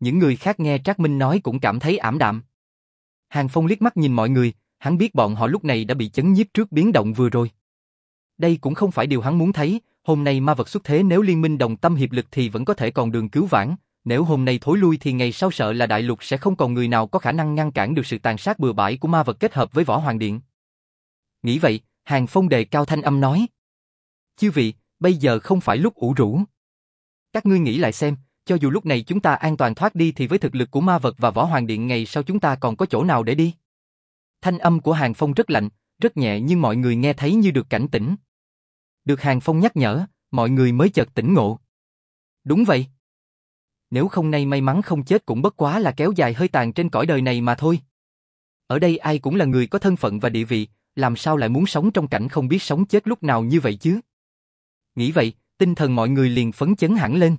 Những người khác nghe Trác Minh nói cũng cảm thấy ảm đạm. Hàng Phong liếc mắt nhìn mọi người, hắn biết bọn họ lúc này đã bị chấn nhiếp trước biến động vừa rồi. Đây cũng không phải điều hắn muốn thấy, hôm nay ma vật xuất thế nếu liên minh đồng tâm hiệp lực thì vẫn có thể còn đường cứu vãn, nếu hôm nay thối lui thì ngày sau sợ là đại lục sẽ không còn người nào có khả năng ngăn cản được sự tàn sát bừa bãi của ma vật kết hợp với võ hoàng điện. Nghĩ vậy, Hàng Phong đề cao thanh âm nói. Chư vị, bây giờ không phải lúc ủ rũ. Các ngươi nghĩ lại xem, cho dù lúc này chúng ta an toàn thoát đi thì với thực lực của ma vật và võ hoàng điện ngày sau chúng ta còn có chỗ nào để đi? Thanh âm của Hàng Phong rất lạnh, rất nhẹ nhưng mọi người nghe thấy như được cảnh tỉnh. Được Hàng Phong nhắc nhở, mọi người mới chợt tỉnh ngộ. Đúng vậy. Nếu không nay may mắn không chết cũng bất quá là kéo dài hơi tàn trên cõi đời này mà thôi. Ở đây ai cũng là người có thân phận và địa vị, làm sao lại muốn sống trong cảnh không biết sống chết lúc nào như vậy chứ? Nghĩ vậy, tinh thần mọi người liền phấn chấn hẳn lên.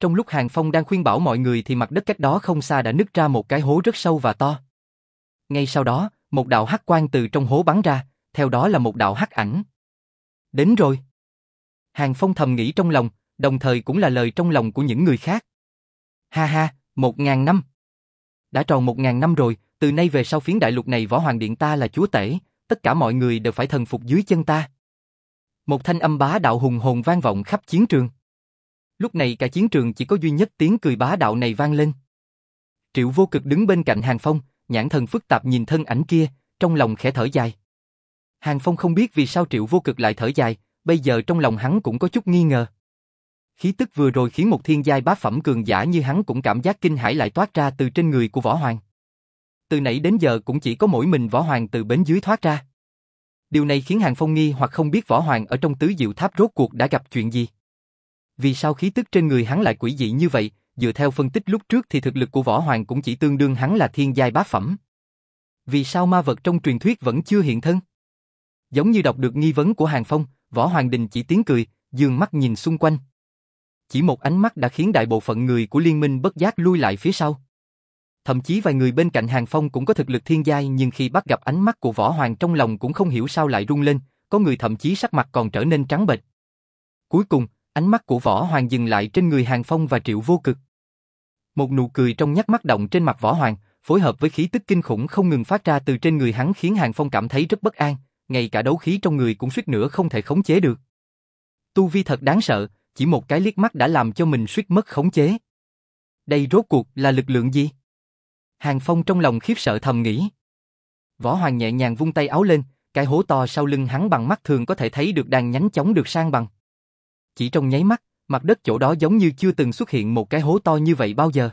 Trong lúc Hàng Phong đang khuyên bảo mọi người thì mặt đất cách đó không xa đã nứt ra một cái hố rất sâu và to. Ngay sau đó, một đạo hắc quang từ trong hố bắn ra, theo đó là một đạo hắc ảnh. Đến rồi. Hàng Phong thầm nghĩ trong lòng, đồng thời cũng là lời trong lòng của những người khác. Ha ha, một ngàn năm. Đã tròn một ngàn năm rồi, từ nay về sau phiến đại lục này võ hoàng điện ta là chúa tể, tất cả mọi người đều phải thần phục dưới chân ta. Một thanh âm bá đạo hùng hồn vang vọng khắp chiến trường. Lúc này cả chiến trường chỉ có duy nhất tiếng cười bá đạo này vang lên. Triệu vô cực đứng bên cạnh Hàng Phong, nhãn thần phức tạp nhìn thân ảnh kia, trong lòng khẽ thở dài. Hàng Phong không biết vì sao Triệu vô cực lại thở dài, bây giờ trong lòng hắn cũng có chút nghi ngờ. Khí tức vừa rồi khiến một thiên giai bá phẩm cường giả như hắn cũng cảm giác kinh hãi lại toát ra từ trên người của Võ Hoàng. Từ nãy đến giờ cũng chỉ có mỗi mình Võ Hoàng từ bến dưới thoát ra. Điều này khiến Hàng Phong nghi hoặc không biết Võ Hoàng ở trong tứ diệu tháp rốt cuộc đã gặp chuyện gì. Vì sao khí tức trên người hắn lại quỷ dị như vậy, dựa theo phân tích lúc trước thì thực lực của Võ Hoàng cũng chỉ tương đương hắn là thiên giai bá phẩm. Vì sao ma vật trong truyền thuyết vẫn chưa hiện thân? Giống như đọc được nghi vấn của Hàng Phong, Võ Hoàng Đình chỉ tiếng cười, dương mắt nhìn xung quanh. Chỉ một ánh mắt đã khiến đại bộ phận người của liên minh bất giác lui lại phía sau. Thậm chí vài người bên cạnh Hàng Phong cũng có thực lực thiên giai nhưng khi bắt gặp ánh mắt của Võ Hoàng trong lòng cũng không hiểu sao lại rung lên, có người thậm chí sắc mặt còn trở nên trắng bệch. Cuối cùng, ánh mắt của Võ Hoàng dừng lại trên người Hàng Phong và Triệu Vô Cực. Một nụ cười trong nhát mắt động trên mặt Võ Hoàng, phối hợp với khí tức kinh khủng không ngừng phát ra từ trên người hắn khiến Hàng Phong cảm thấy rất bất an, ngay cả đấu khí trong người cũng suýt nữa không thể khống chế được. Tu vi thật đáng sợ, chỉ một cái liếc mắt đã làm cho mình suýt mất khống chế. Đây rốt cuộc là lực lượng gì? Hàng Phong trong lòng khiếp sợ thầm nghĩ. Võ Hoàng nhẹ nhàng vung tay áo lên, cái hố to sau lưng hắn bằng mắt thường có thể thấy được đang nhánh chóng được sang bằng. Chỉ trong nháy mắt, mặt đất chỗ đó giống như chưa từng xuất hiện một cái hố to như vậy bao giờ.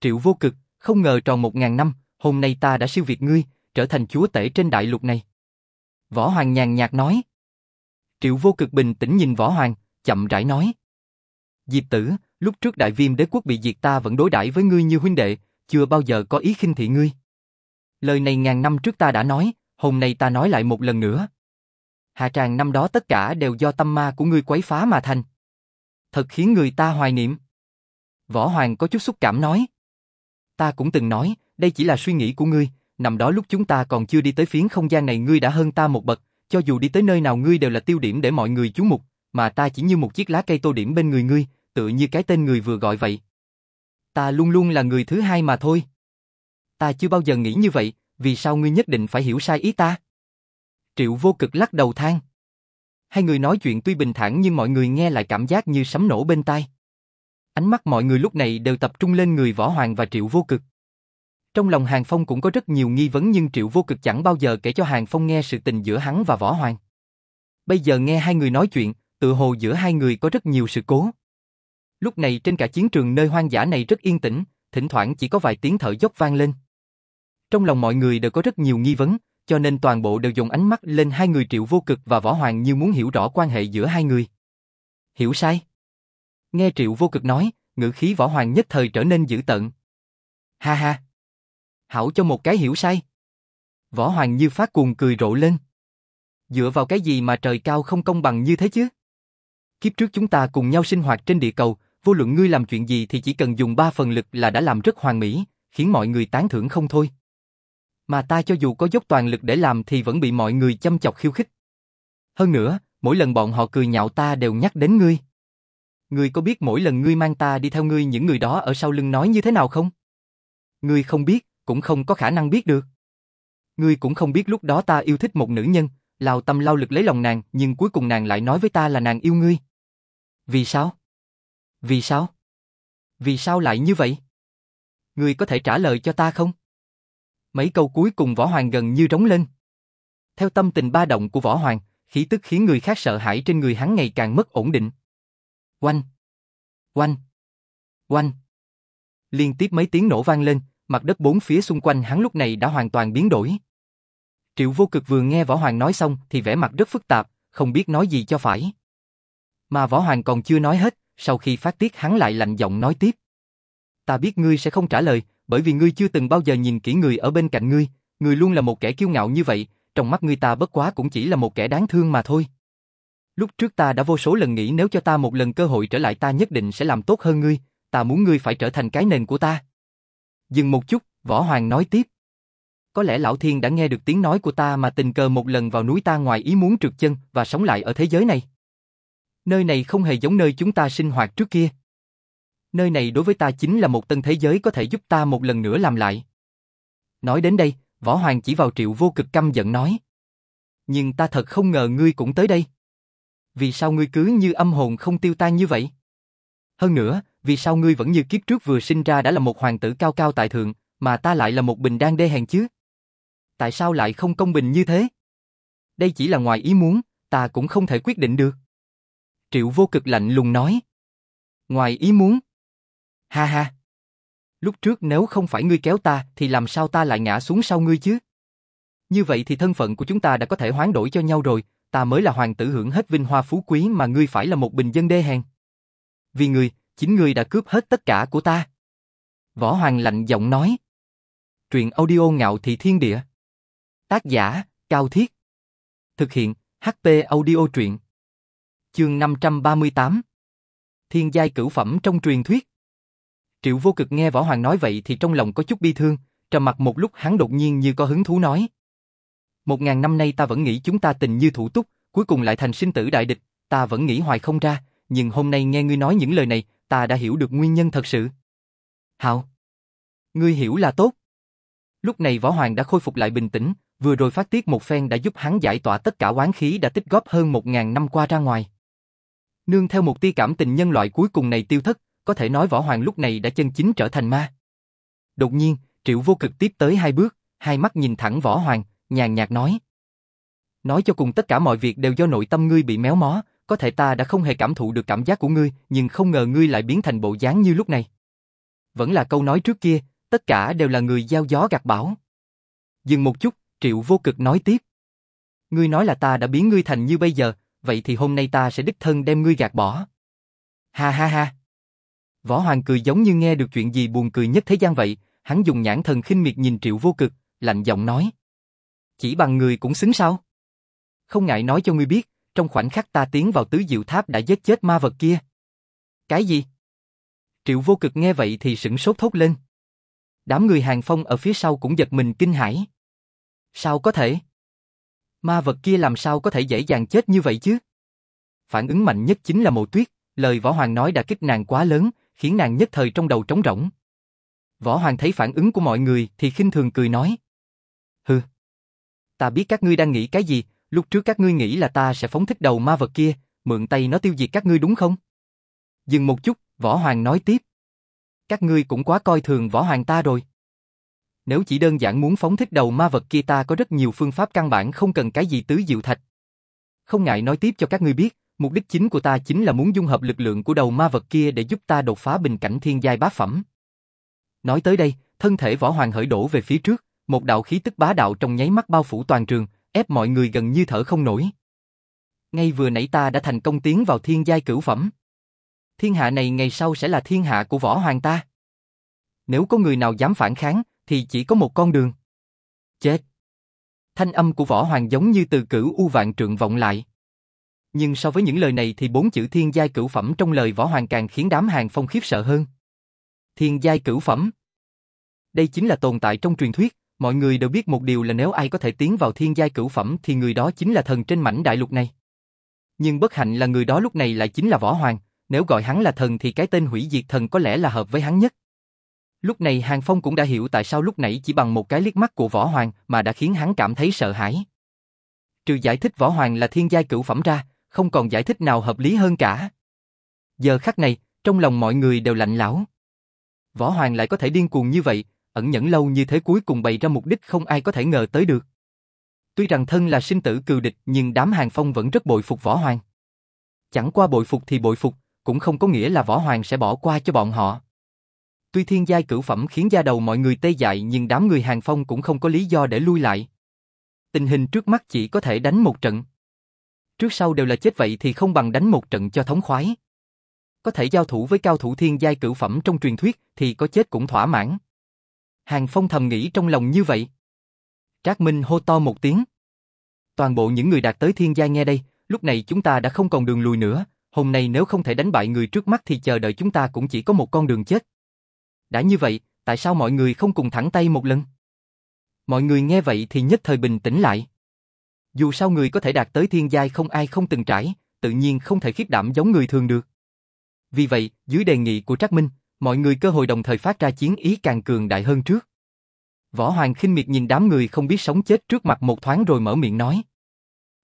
Triệu vô cực, không ngờ tròn một ngàn năm, hôm nay ta đã siêu việt ngươi, trở thành chúa tể trên đại lục này. Võ Hoàng nhàn nhạt nói. Triệu vô cực bình tĩnh nhìn Võ Hoàng, chậm rãi nói. Diệp tử, lúc trước đại viêm đế quốc bị diệt ta vẫn đối đãi với ngươi như huynh đệ, chưa bao giờ có ý khinh thị ngươi. Lời này ngàn năm trước ta đã nói, hôm nay ta nói lại một lần nữa. Hạ tràng năm đó tất cả đều do tâm ma của ngươi quấy phá mà thành. Thật khiến người ta hoài niệm. Võ Hoàng có chút xúc cảm nói. Ta cũng từng nói, đây chỉ là suy nghĩ của ngươi, năm đó lúc chúng ta còn chưa đi tới phiến không gian này ngươi đã hơn ta một bậc, cho dù đi tới nơi nào ngươi đều là tiêu điểm để mọi người chú mục, mà ta chỉ như một chiếc lá cây tô điểm bên người ngươi, tựa như cái tên người vừa gọi vậy. Ta luôn luôn là người thứ hai mà thôi. ta chưa bao giờ nghĩ như vậy, vì sao ngươi nhất định phải hiểu sai ý ta? Triệu vô cực lắc đầu than. Hai người nói chuyện tuy bình thản nhưng mọi người nghe lại cảm giác như sấm nổ bên tai. Ánh mắt mọi người lúc này đều tập trung lên người Võ Hoàng và Triệu Vô Cực. Trong lòng Hàng Phong cũng có rất nhiều nghi vấn nhưng Triệu Vô Cực chẳng bao giờ kể cho Hàng Phong nghe sự tình giữa hắn và Võ Hoàng. Bây giờ nghe hai người nói chuyện, tự hồ giữa hai người có rất nhiều sự cố. Lúc này trên cả chiến trường nơi hoang dã này rất yên tĩnh, thỉnh thoảng chỉ có vài tiếng thở dốc vang lên. Trong lòng mọi người đều có rất nhiều nghi vấn, cho nên toàn bộ đều dùng ánh mắt lên hai người Triệu Vô Cực và Võ Hoàng như muốn hiểu rõ quan hệ giữa hai người. Hiểu sai? Nghe Triệu Vô Cực nói, ngữ khí Võ Hoàng nhất thời trở nên dữ tợn. Ha ha! Hảo cho một cái hiểu sai. Võ Hoàng như phát cuồng cười rộ lên. Dựa vào cái gì mà trời cao không công bằng như thế chứ? Kiếp trước chúng ta cùng nhau sinh hoạt trên địa cầu, vô luận ngươi làm chuyện gì thì chỉ cần dùng ba phần lực là đã làm rất hoàn mỹ, khiến mọi người tán thưởng không thôi. Mà ta cho dù có dốc toàn lực để làm thì vẫn bị mọi người chăm chọc khiêu khích. Hơn nữa, mỗi lần bọn họ cười nhạo ta đều nhắc đến ngươi. Ngươi có biết mỗi lần ngươi mang ta đi theo ngươi những người đó ở sau lưng nói như thế nào không? Ngươi không biết, cũng không có khả năng biết được. Ngươi cũng không biết lúc đó ta yêu thích một nữ nhân, lao tâm lao lực lấy lòng nàng, nhưng cuối cùng nàng lại nói với ta là nàng yêu ngươi. Vì sao? Vì sao? Vì sao lại như vậy? Ngươi có thể trả lời cho ta không? Mấy câu cuối cùng Võ Hoàng gần như trống lên. Theo tâm tình ba động của Võ Hoàng, khí tức khiến người khác sợ hãi trên người hắn ngày càng mất ổn định. Oanh! Oanh! Oanh! Liên tiếp mấy tiếng nổ vang lên, mặt đất bốn phía xung quanh hắn lúc này đã hoàn toàn biến đổi. Triệu vô cực vừa nghe Võ Hoàng nói xong thì vẻ mặt rất phức tạp, không biết nói gì cho phải. Mà Võ Hoàng còn chưa nói hết, sau khi phát tiết hắn lại lạnh giọng nói tiếp. Ta biết ngươi sẽ không trả lời, bởi vì ngươi chưa từng bao giờ nhìn kỹ người ở bên cạnh ngươi, ngươi luôn là một kẻ kiêu ngạo như vậy, trong mắt ngươi ta bất quá cũng chỉ là một kẻ đáng thương mà thôi. Lúc trước ta đã vô số lần nghĩ nếu cho ta một lần cơ hội trở lại ta nhất định sẽ làm tốt hơn ngươi, ta muốn ngươi phải trở thành cái nền của ta. Dừng một chút, Võ Hoàng nói tiếp. Có lẽ Lão Thiên đã nghe được tiếng nói của ta mà tình cờ một lần vào núi ta ngoài ý muốn trượt chân và sống lại ở thế giới này. Nơi này không hề giống nơi chúng ta sinh hoạt trước kia. Nơi này đối với ta chính là một tân thế giới có thể giúp ta một lần nữa làm lại. Nói đến đây, Võ Hoàng chỉ vào triệu vô cực căm giận nói. Nhưng ta thật không ngờ ngươi cũng tới đây. Vì sao ngươi cứ như âm hồn không tiêu tan như vậy? Hơn nữa, vì sao ngươi vẫn như kiếp trước vừa sinh ra đã là một hoàng tử cao cao tại thượng, mà ta lại là một bình đan đê hèn chứ? Tại sao lại không công bình như thế? Đây chỉ là ngoài ý muốn, ta cũng không thể quyết định được. Triệu vô cực lạnh lùng nói. Ngoài ý muốn. Ha ha. Lúc trước nếu không phải ngươi kéo ta thì làm sao ta lại ngã xuống sau ngươi chứ? Như vậy thì thân phận của chúng ta đã có thể hoán đổi cho nhau rồi, ta mới là hoàng tử hưởng hết vinh hoa phú quý mà ngươi phải là một bình dân đê hèn. Vì ngươi, chính ngươi đã cướp hết tất cả của ta. Võ Hoàng lạnh giọng nói. Truyện audio ngạo thị thiên địa. Tác giả, Cao Thiết. Thực hiện, HP audio truyện. Chương 538 Thiên giai cửu phẩm trong truyền thuyết Triệu vô cực nghe Võ Hoàng nói vậy thì trong lòng có chút bi thương, trầm mặt một lúc hắn đột nhiên như có hứng thú nói. Một ngàn năm nay ta vẫn nghĩ chúng ta tình như thủ túc, cuối cùng lại thành sinh tử đại địch, ta vẫn nghĩ hoài không ra, nhưng hôm nay nghe ngươi nói những lời này, ta đã hiểu được nguyên nhân thật sự. Hạo, ngươi hiểu là tốt. Lúc này Võ Hoàng đã khôi phục lại bình tĩnh, vừa rồi phát tiết một phen đã giúp hắn giải tỏa tất cả oán khí đã tích góp hơn một ngàn năm qua ra ngoài. Nương theo một tia cảm tình nhân loại cuối cùng này tiêu thất, có thể nói Võ Hoàng lúc này đã chân chính trở thành ma. Đột nhiên, Triệu Vô Cực tiếp tới hai bước, hai mắt nhìn thẳng Võ Hoàng, nhàn nhạt nói. Nói cho cùng tất cả mọi việc đều do nội tâm ngươi bị méo mó, có thể ta đã không hề cảm thụ được cảm giác của ngươi, nhưng không ngờ ngươi lại biến thành bộ dáng như lúc này. Vẫn là câu nói trước kia, tất cả đều là người giao gió gạt bão. Dừng một chút, Triệu Vô Cực nói tiếp. Ngươi nói là ta đã biến ngươi thành như bây giờ, vậy thì hôm nay ta sẽ đích thân đem ngươi gạt bỏ. Ha ha ha. Võ Hoàng cười giống như nghe được chuyện gì buồn cười nhất thế gian vậy, hắn dùng nhãn thần khinh miệt nhìn Triệu Vô Cực, lạnh giọng nói. Chỉ bằng người cũng xứng sao? Không ngại nói cho ngươi biết, trong khoảnh khắc ta tiến vào tứ diệu tháp đã giết chết ma vật kia. Cái gì? Triệu Vô Cực nghe vậy thì sững sốt thốt lên. Đám người hàng phong ở phía sau cũng giật mình kinh hãi. Sao có thể? Ma vật kia làm sao có thể dễ dàng chết như vậy chứ? Phản ứng mạnh nhất chính là mộ tuyết, lời võ hoàng nói đã kích nàng quá lớn, khiến nàng nhất thời trong đầu trống rỗng. Võ Hoàng thấy phản ứng của mọi người thì khinh thường cười nói. Hừ. Ta biết các ngươi đang nghĩ cái gì, lúc trước các ngươi nghĩ là ta sẽ phóng thích đầu ma vật kia, mượn tay nó tiêu diệt các ngươi đúng không? Dừng một chút, Võ Hoàng nói tiếp. Các ngươi cũng quá coi thường Võ Hoàng ta rồi. Nếu chỉ đơn giản muốn phóng thích đầu ma vật kia ta có rất nhiều phương pháp căn bản không cần cái gì tứ diệu thạch. Không ngại nói tiếp cho các ngươi biết, mục đích chính của ta chính là muốn dung hợp lực lượng của đầu ma vật kia để giúp ta đột phá bình cảnh thiên giai bá phẩm. Nói tới đây, thân thể võ hoàng hởi đổ về phía trước, một đạo khí tức bá đạo trong nháy mắt bao phủ toàn trường, ép mọi người gần như thở không nổi. Ngay vừa nãy ta đã thành công tiến vào thiên giai cửu phẩm. Thiên hạ này ngày sau sẽ là thiên hạ của võ hoàng ta. Nếu có người nào dám phản kháng, thì chỉ có một con đường. Chết. Thanh âm của võ hoàng giống như từ cửu u vạn trượng vọng lại. Nhưng so với những lời này thì bốn chữ thiên giai cửu phẩm trong lời võ hoàng càng khiến đám hàng phong khiếp sợ hơn. Thiên giai cửu phẩm. Đây chính là tồn tại trong truyền thuyết, mọi người đều biết một điều là nếu ai có thể tiến vào thiên giai cửu phẩm thì người đó chính là thần trên mảnh đại lục này. Nhưng bất hạnh là người đó lúc này lại chính là võ hoàng, nếu gọi hắn là thần thì cái tên hủy diệt thần có lẽ là hợp với hắn nhất. Lúc này Hàng Phong cũng đã hiểu tại sao lúc nãy chỉ bằng một cái liếc mắt của Võ Hoàng mà đã khiến hắn cảm thấy sợ hãi. Trừ giải thích Võ Hoàng là thiên giai cửu phẩm ra, không còn giải thích nào hợp lý hơn cả. Giờ khắc này, trong lòng mọi người đều lạnh lão. Võ Hoàng lại có thể điên cuồng như vậy, ẩn nhẫn lâu như thế cuối cùng bày ra mục đích không ai có thể ngờ tới được. Tuy rằng thân là sinh tử cừu địch nhưng đám Hàng Phong vẫn rất bội phục Võ Hoàng. Chẳng qua bội phục thì bội phục, cũng không có nghĩa là Võ Hoàng sẽ bỏ qua cho bọn họ. Tuy thiên giai cửu phẩm khiến da đầu mọi người tê dại nhưng đám người Hàng Phong cũng không có lý do để lui lại. Tình hình trước mắt chỉ có thể đánh một trận. Trước sau đều là chết vậy thì không bằng đánh một trận cho thống khoái. Có thể giao thủ với cao thủ thiên giai cửu phẩm trong truyền thuyết thì có chết cũng thỏa mãn. Hàng Phong thầm nghĩ trong lòng như vậy. Trác Minh hô to một tiếng. Toàn bộ những người đạt tới thiên giai nghe đây, lúc này chúng ta đã không còn đường lùi nữa, hôm nay nếu không thể đánh bại người trước mắt thì chờ đợi chúng ta cũng chỉ có một con đường chết. Đã như vậy, tại sao mọi người không cùng thẳng tay một lần? Mọi người nghe vậy thì nhất thời bình tĩnh lại. Dù sao người có thể đạt tới thiên giai không ai không từng trải, tự nhiên không thể khiếp đảm giống người thường được. Vì vậy, dưới đề nghị của Trác Minh, mọi người cơ hội đồng thời phát ra chiến ý càng cường đại hơn trước. Võ Hoàng khinh miệt nhìn đám người không biết sống chết trước mặt một thoáng rồi mở miệng nói.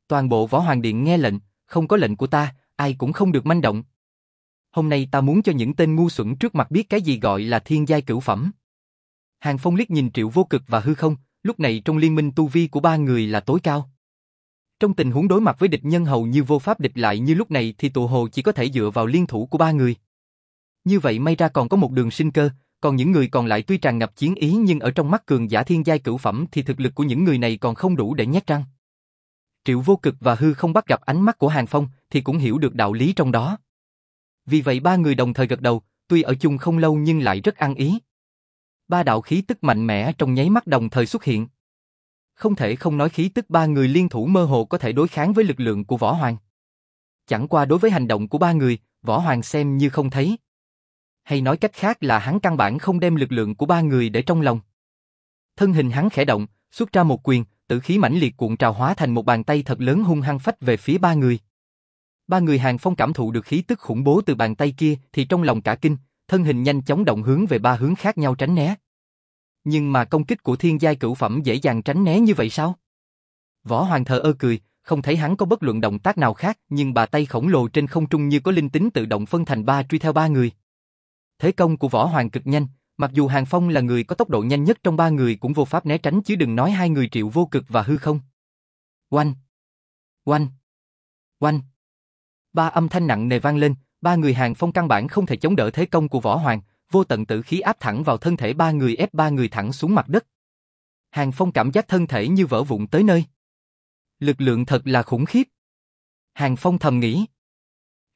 Toàn bộ Võ Hoàng Điện nghe lệnh, không có lệnh của ta, ai cũng không được manh động. Hôm nay ta muốn cho những tên ngu xuẩn trước mặt biết cái gì gọi là thiên giai cửu phẩm. Hàng Phong liếc nhìn Triệu Vô Cực và Hư Không, lúc này trong liên minh tu vi của ba người là tối cao. Trong tình huống đối mặt với địch nhân hầu như vô pháp địch lại như lúc này thì tụ hồ chỉ có thể dựa vào liên thủ của ba người. Như vậy may ra còn có một đường sinh cơ, còn những người còn lại tuy tràn ngập chiến ý nhưng ở trong mắt cường giả thiên giai cửu phẩm thì thực lực của những người này còn không đủ để nhét răng. Triệu Vô Cực và Hư không bắt gặp ánh mắt của Hàng Phong thì cũng hiểu được đạo lý trong đó. Vì vậy ba người đồng thời gật đầu, tuy ở chung không lâu nhưng lại rất ăn ý. Ba đạo khí tức mạnh mẽ trong nháy mắt đồng thời xuất hiện. Không thể không nói khí tức ba người liên thủ mơ hồ có thể đối kháng với lực lượng của Võ Hoàng. Chẳng qua đối với hành động của ba người, Võ Hoàng xem như không thấy. Hay nói cách khác là hắn căn bản không đem lực lượng của ba người để trong lòng. Thân hình hắn khẽ động, xuất ra một quyền, tử khí mãnh liệt cuộn trào hóa thành một bàn tay thật lớn hung hăng phách về phía ba người. Ba người Hàng Phong cảm thụ được khí tức khủng bố từ bàn tay kia thì trong lòng cả kinh, thân hình nhanh chóng động hướng về ba hướng khác nhau tránh né. Nhưng mà công kích của thiên giai cửu phẩm dễ dàng tránh né như vậy sao? Võ Hoàng thờ ơ cười, không thấy hắn có bất luận động tác nào khác, nhưng bà tay khổng lồ trên không trung như có linh tính tự động phân thành ba truy theo ba người. Thế công của Võ Hoàng cực nhanh, mặc dù Hàng Phong là người có tốc độ nhanh nhất trong ba người cũng vô pháp né tránh chứ đừng nói hai người triệu vô cực và hư không. Oanh! Oanh! Oanh! Ba âm thanh nặng nề vang lên, ba người hàng phong căn bản không thể chống đỡ thế công của võ hoàng, vô tận tử khí áp thẳng vào thân thể ba người ép ba người thẳng xuống mặt đất. Hàng phong cảm giác thân thể như vỡ vụn tới nơi. Lực lượng thật là khủng khiếp. Hàng phong thầm nghĩ.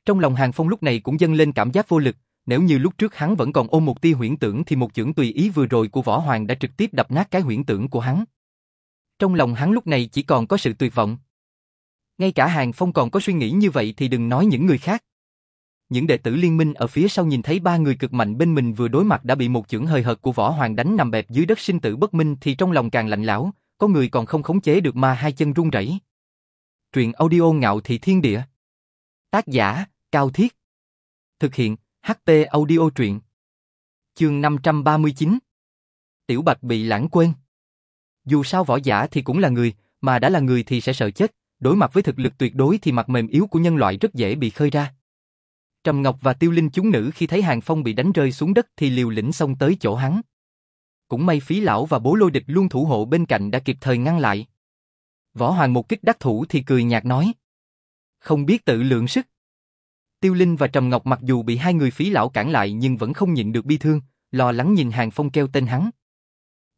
Trong lòng hàng phong lúc này cũng dâng lên cảm giác vô lực, nếu như lúc trước hắn vẫn còn ôm một tia huyễn tưởng thì một chưởng tùy ý vừa rồi của võ hoàng đã trực tiếp đập nát cái huyễn tưởng của hắn. Trong lòng hắn lúc này chỉ còn có sự tuyệt vọng. Ngay cả Hàng Phong còn có suy nghĩ như vậy thì đừng nói những người khác. Những đệ tử liên minh ở phía sau nhìn thấy ba người cực mạnh bên mình vừa đối mặt đã bị một chưởng hơi hợt của võ hoàng đánh nằm bẹp dưới đất sinh tử bất minh thì trong lòng càng lạnh lão, có người còn không khống chế được ma hai chân run rẩy. Truyện audio ngạo thị thiên địa. Tác giả, Cao Thiết. Thực hiện, HP audio truyện. Chương 539, Tiểu Bạch bị lãng quên. Dù sao võ giả thì cũng là người, mà đã là người thì sẽ sợ chết, đối mặt với thực lực tuyệt đối thì mặt mềm yếu của nhân loại rất dễ bị khơi ra. Trầm Ngọc và Tiêu Linh chúng nữ khi thấy Hàng Phong bị đánh rơi xuống đất thì liều lĩnh xông tới chỗ hắn. Cũng may phí lão và bố lôi địch luôn thủ hộ bên cạnh đã kịp thời ngăn lại. Võ Hoàng một kích đắc thủ thì cười nhạt nói. Không biết tự lượng sức. Tiêu Linh và Trầm Ngọc mặc dù bị hai người phí lão cản lại nhưng vẫn không nhịn được bi thương, lo lắng nhìn Hàng Phong kêu tên hắn.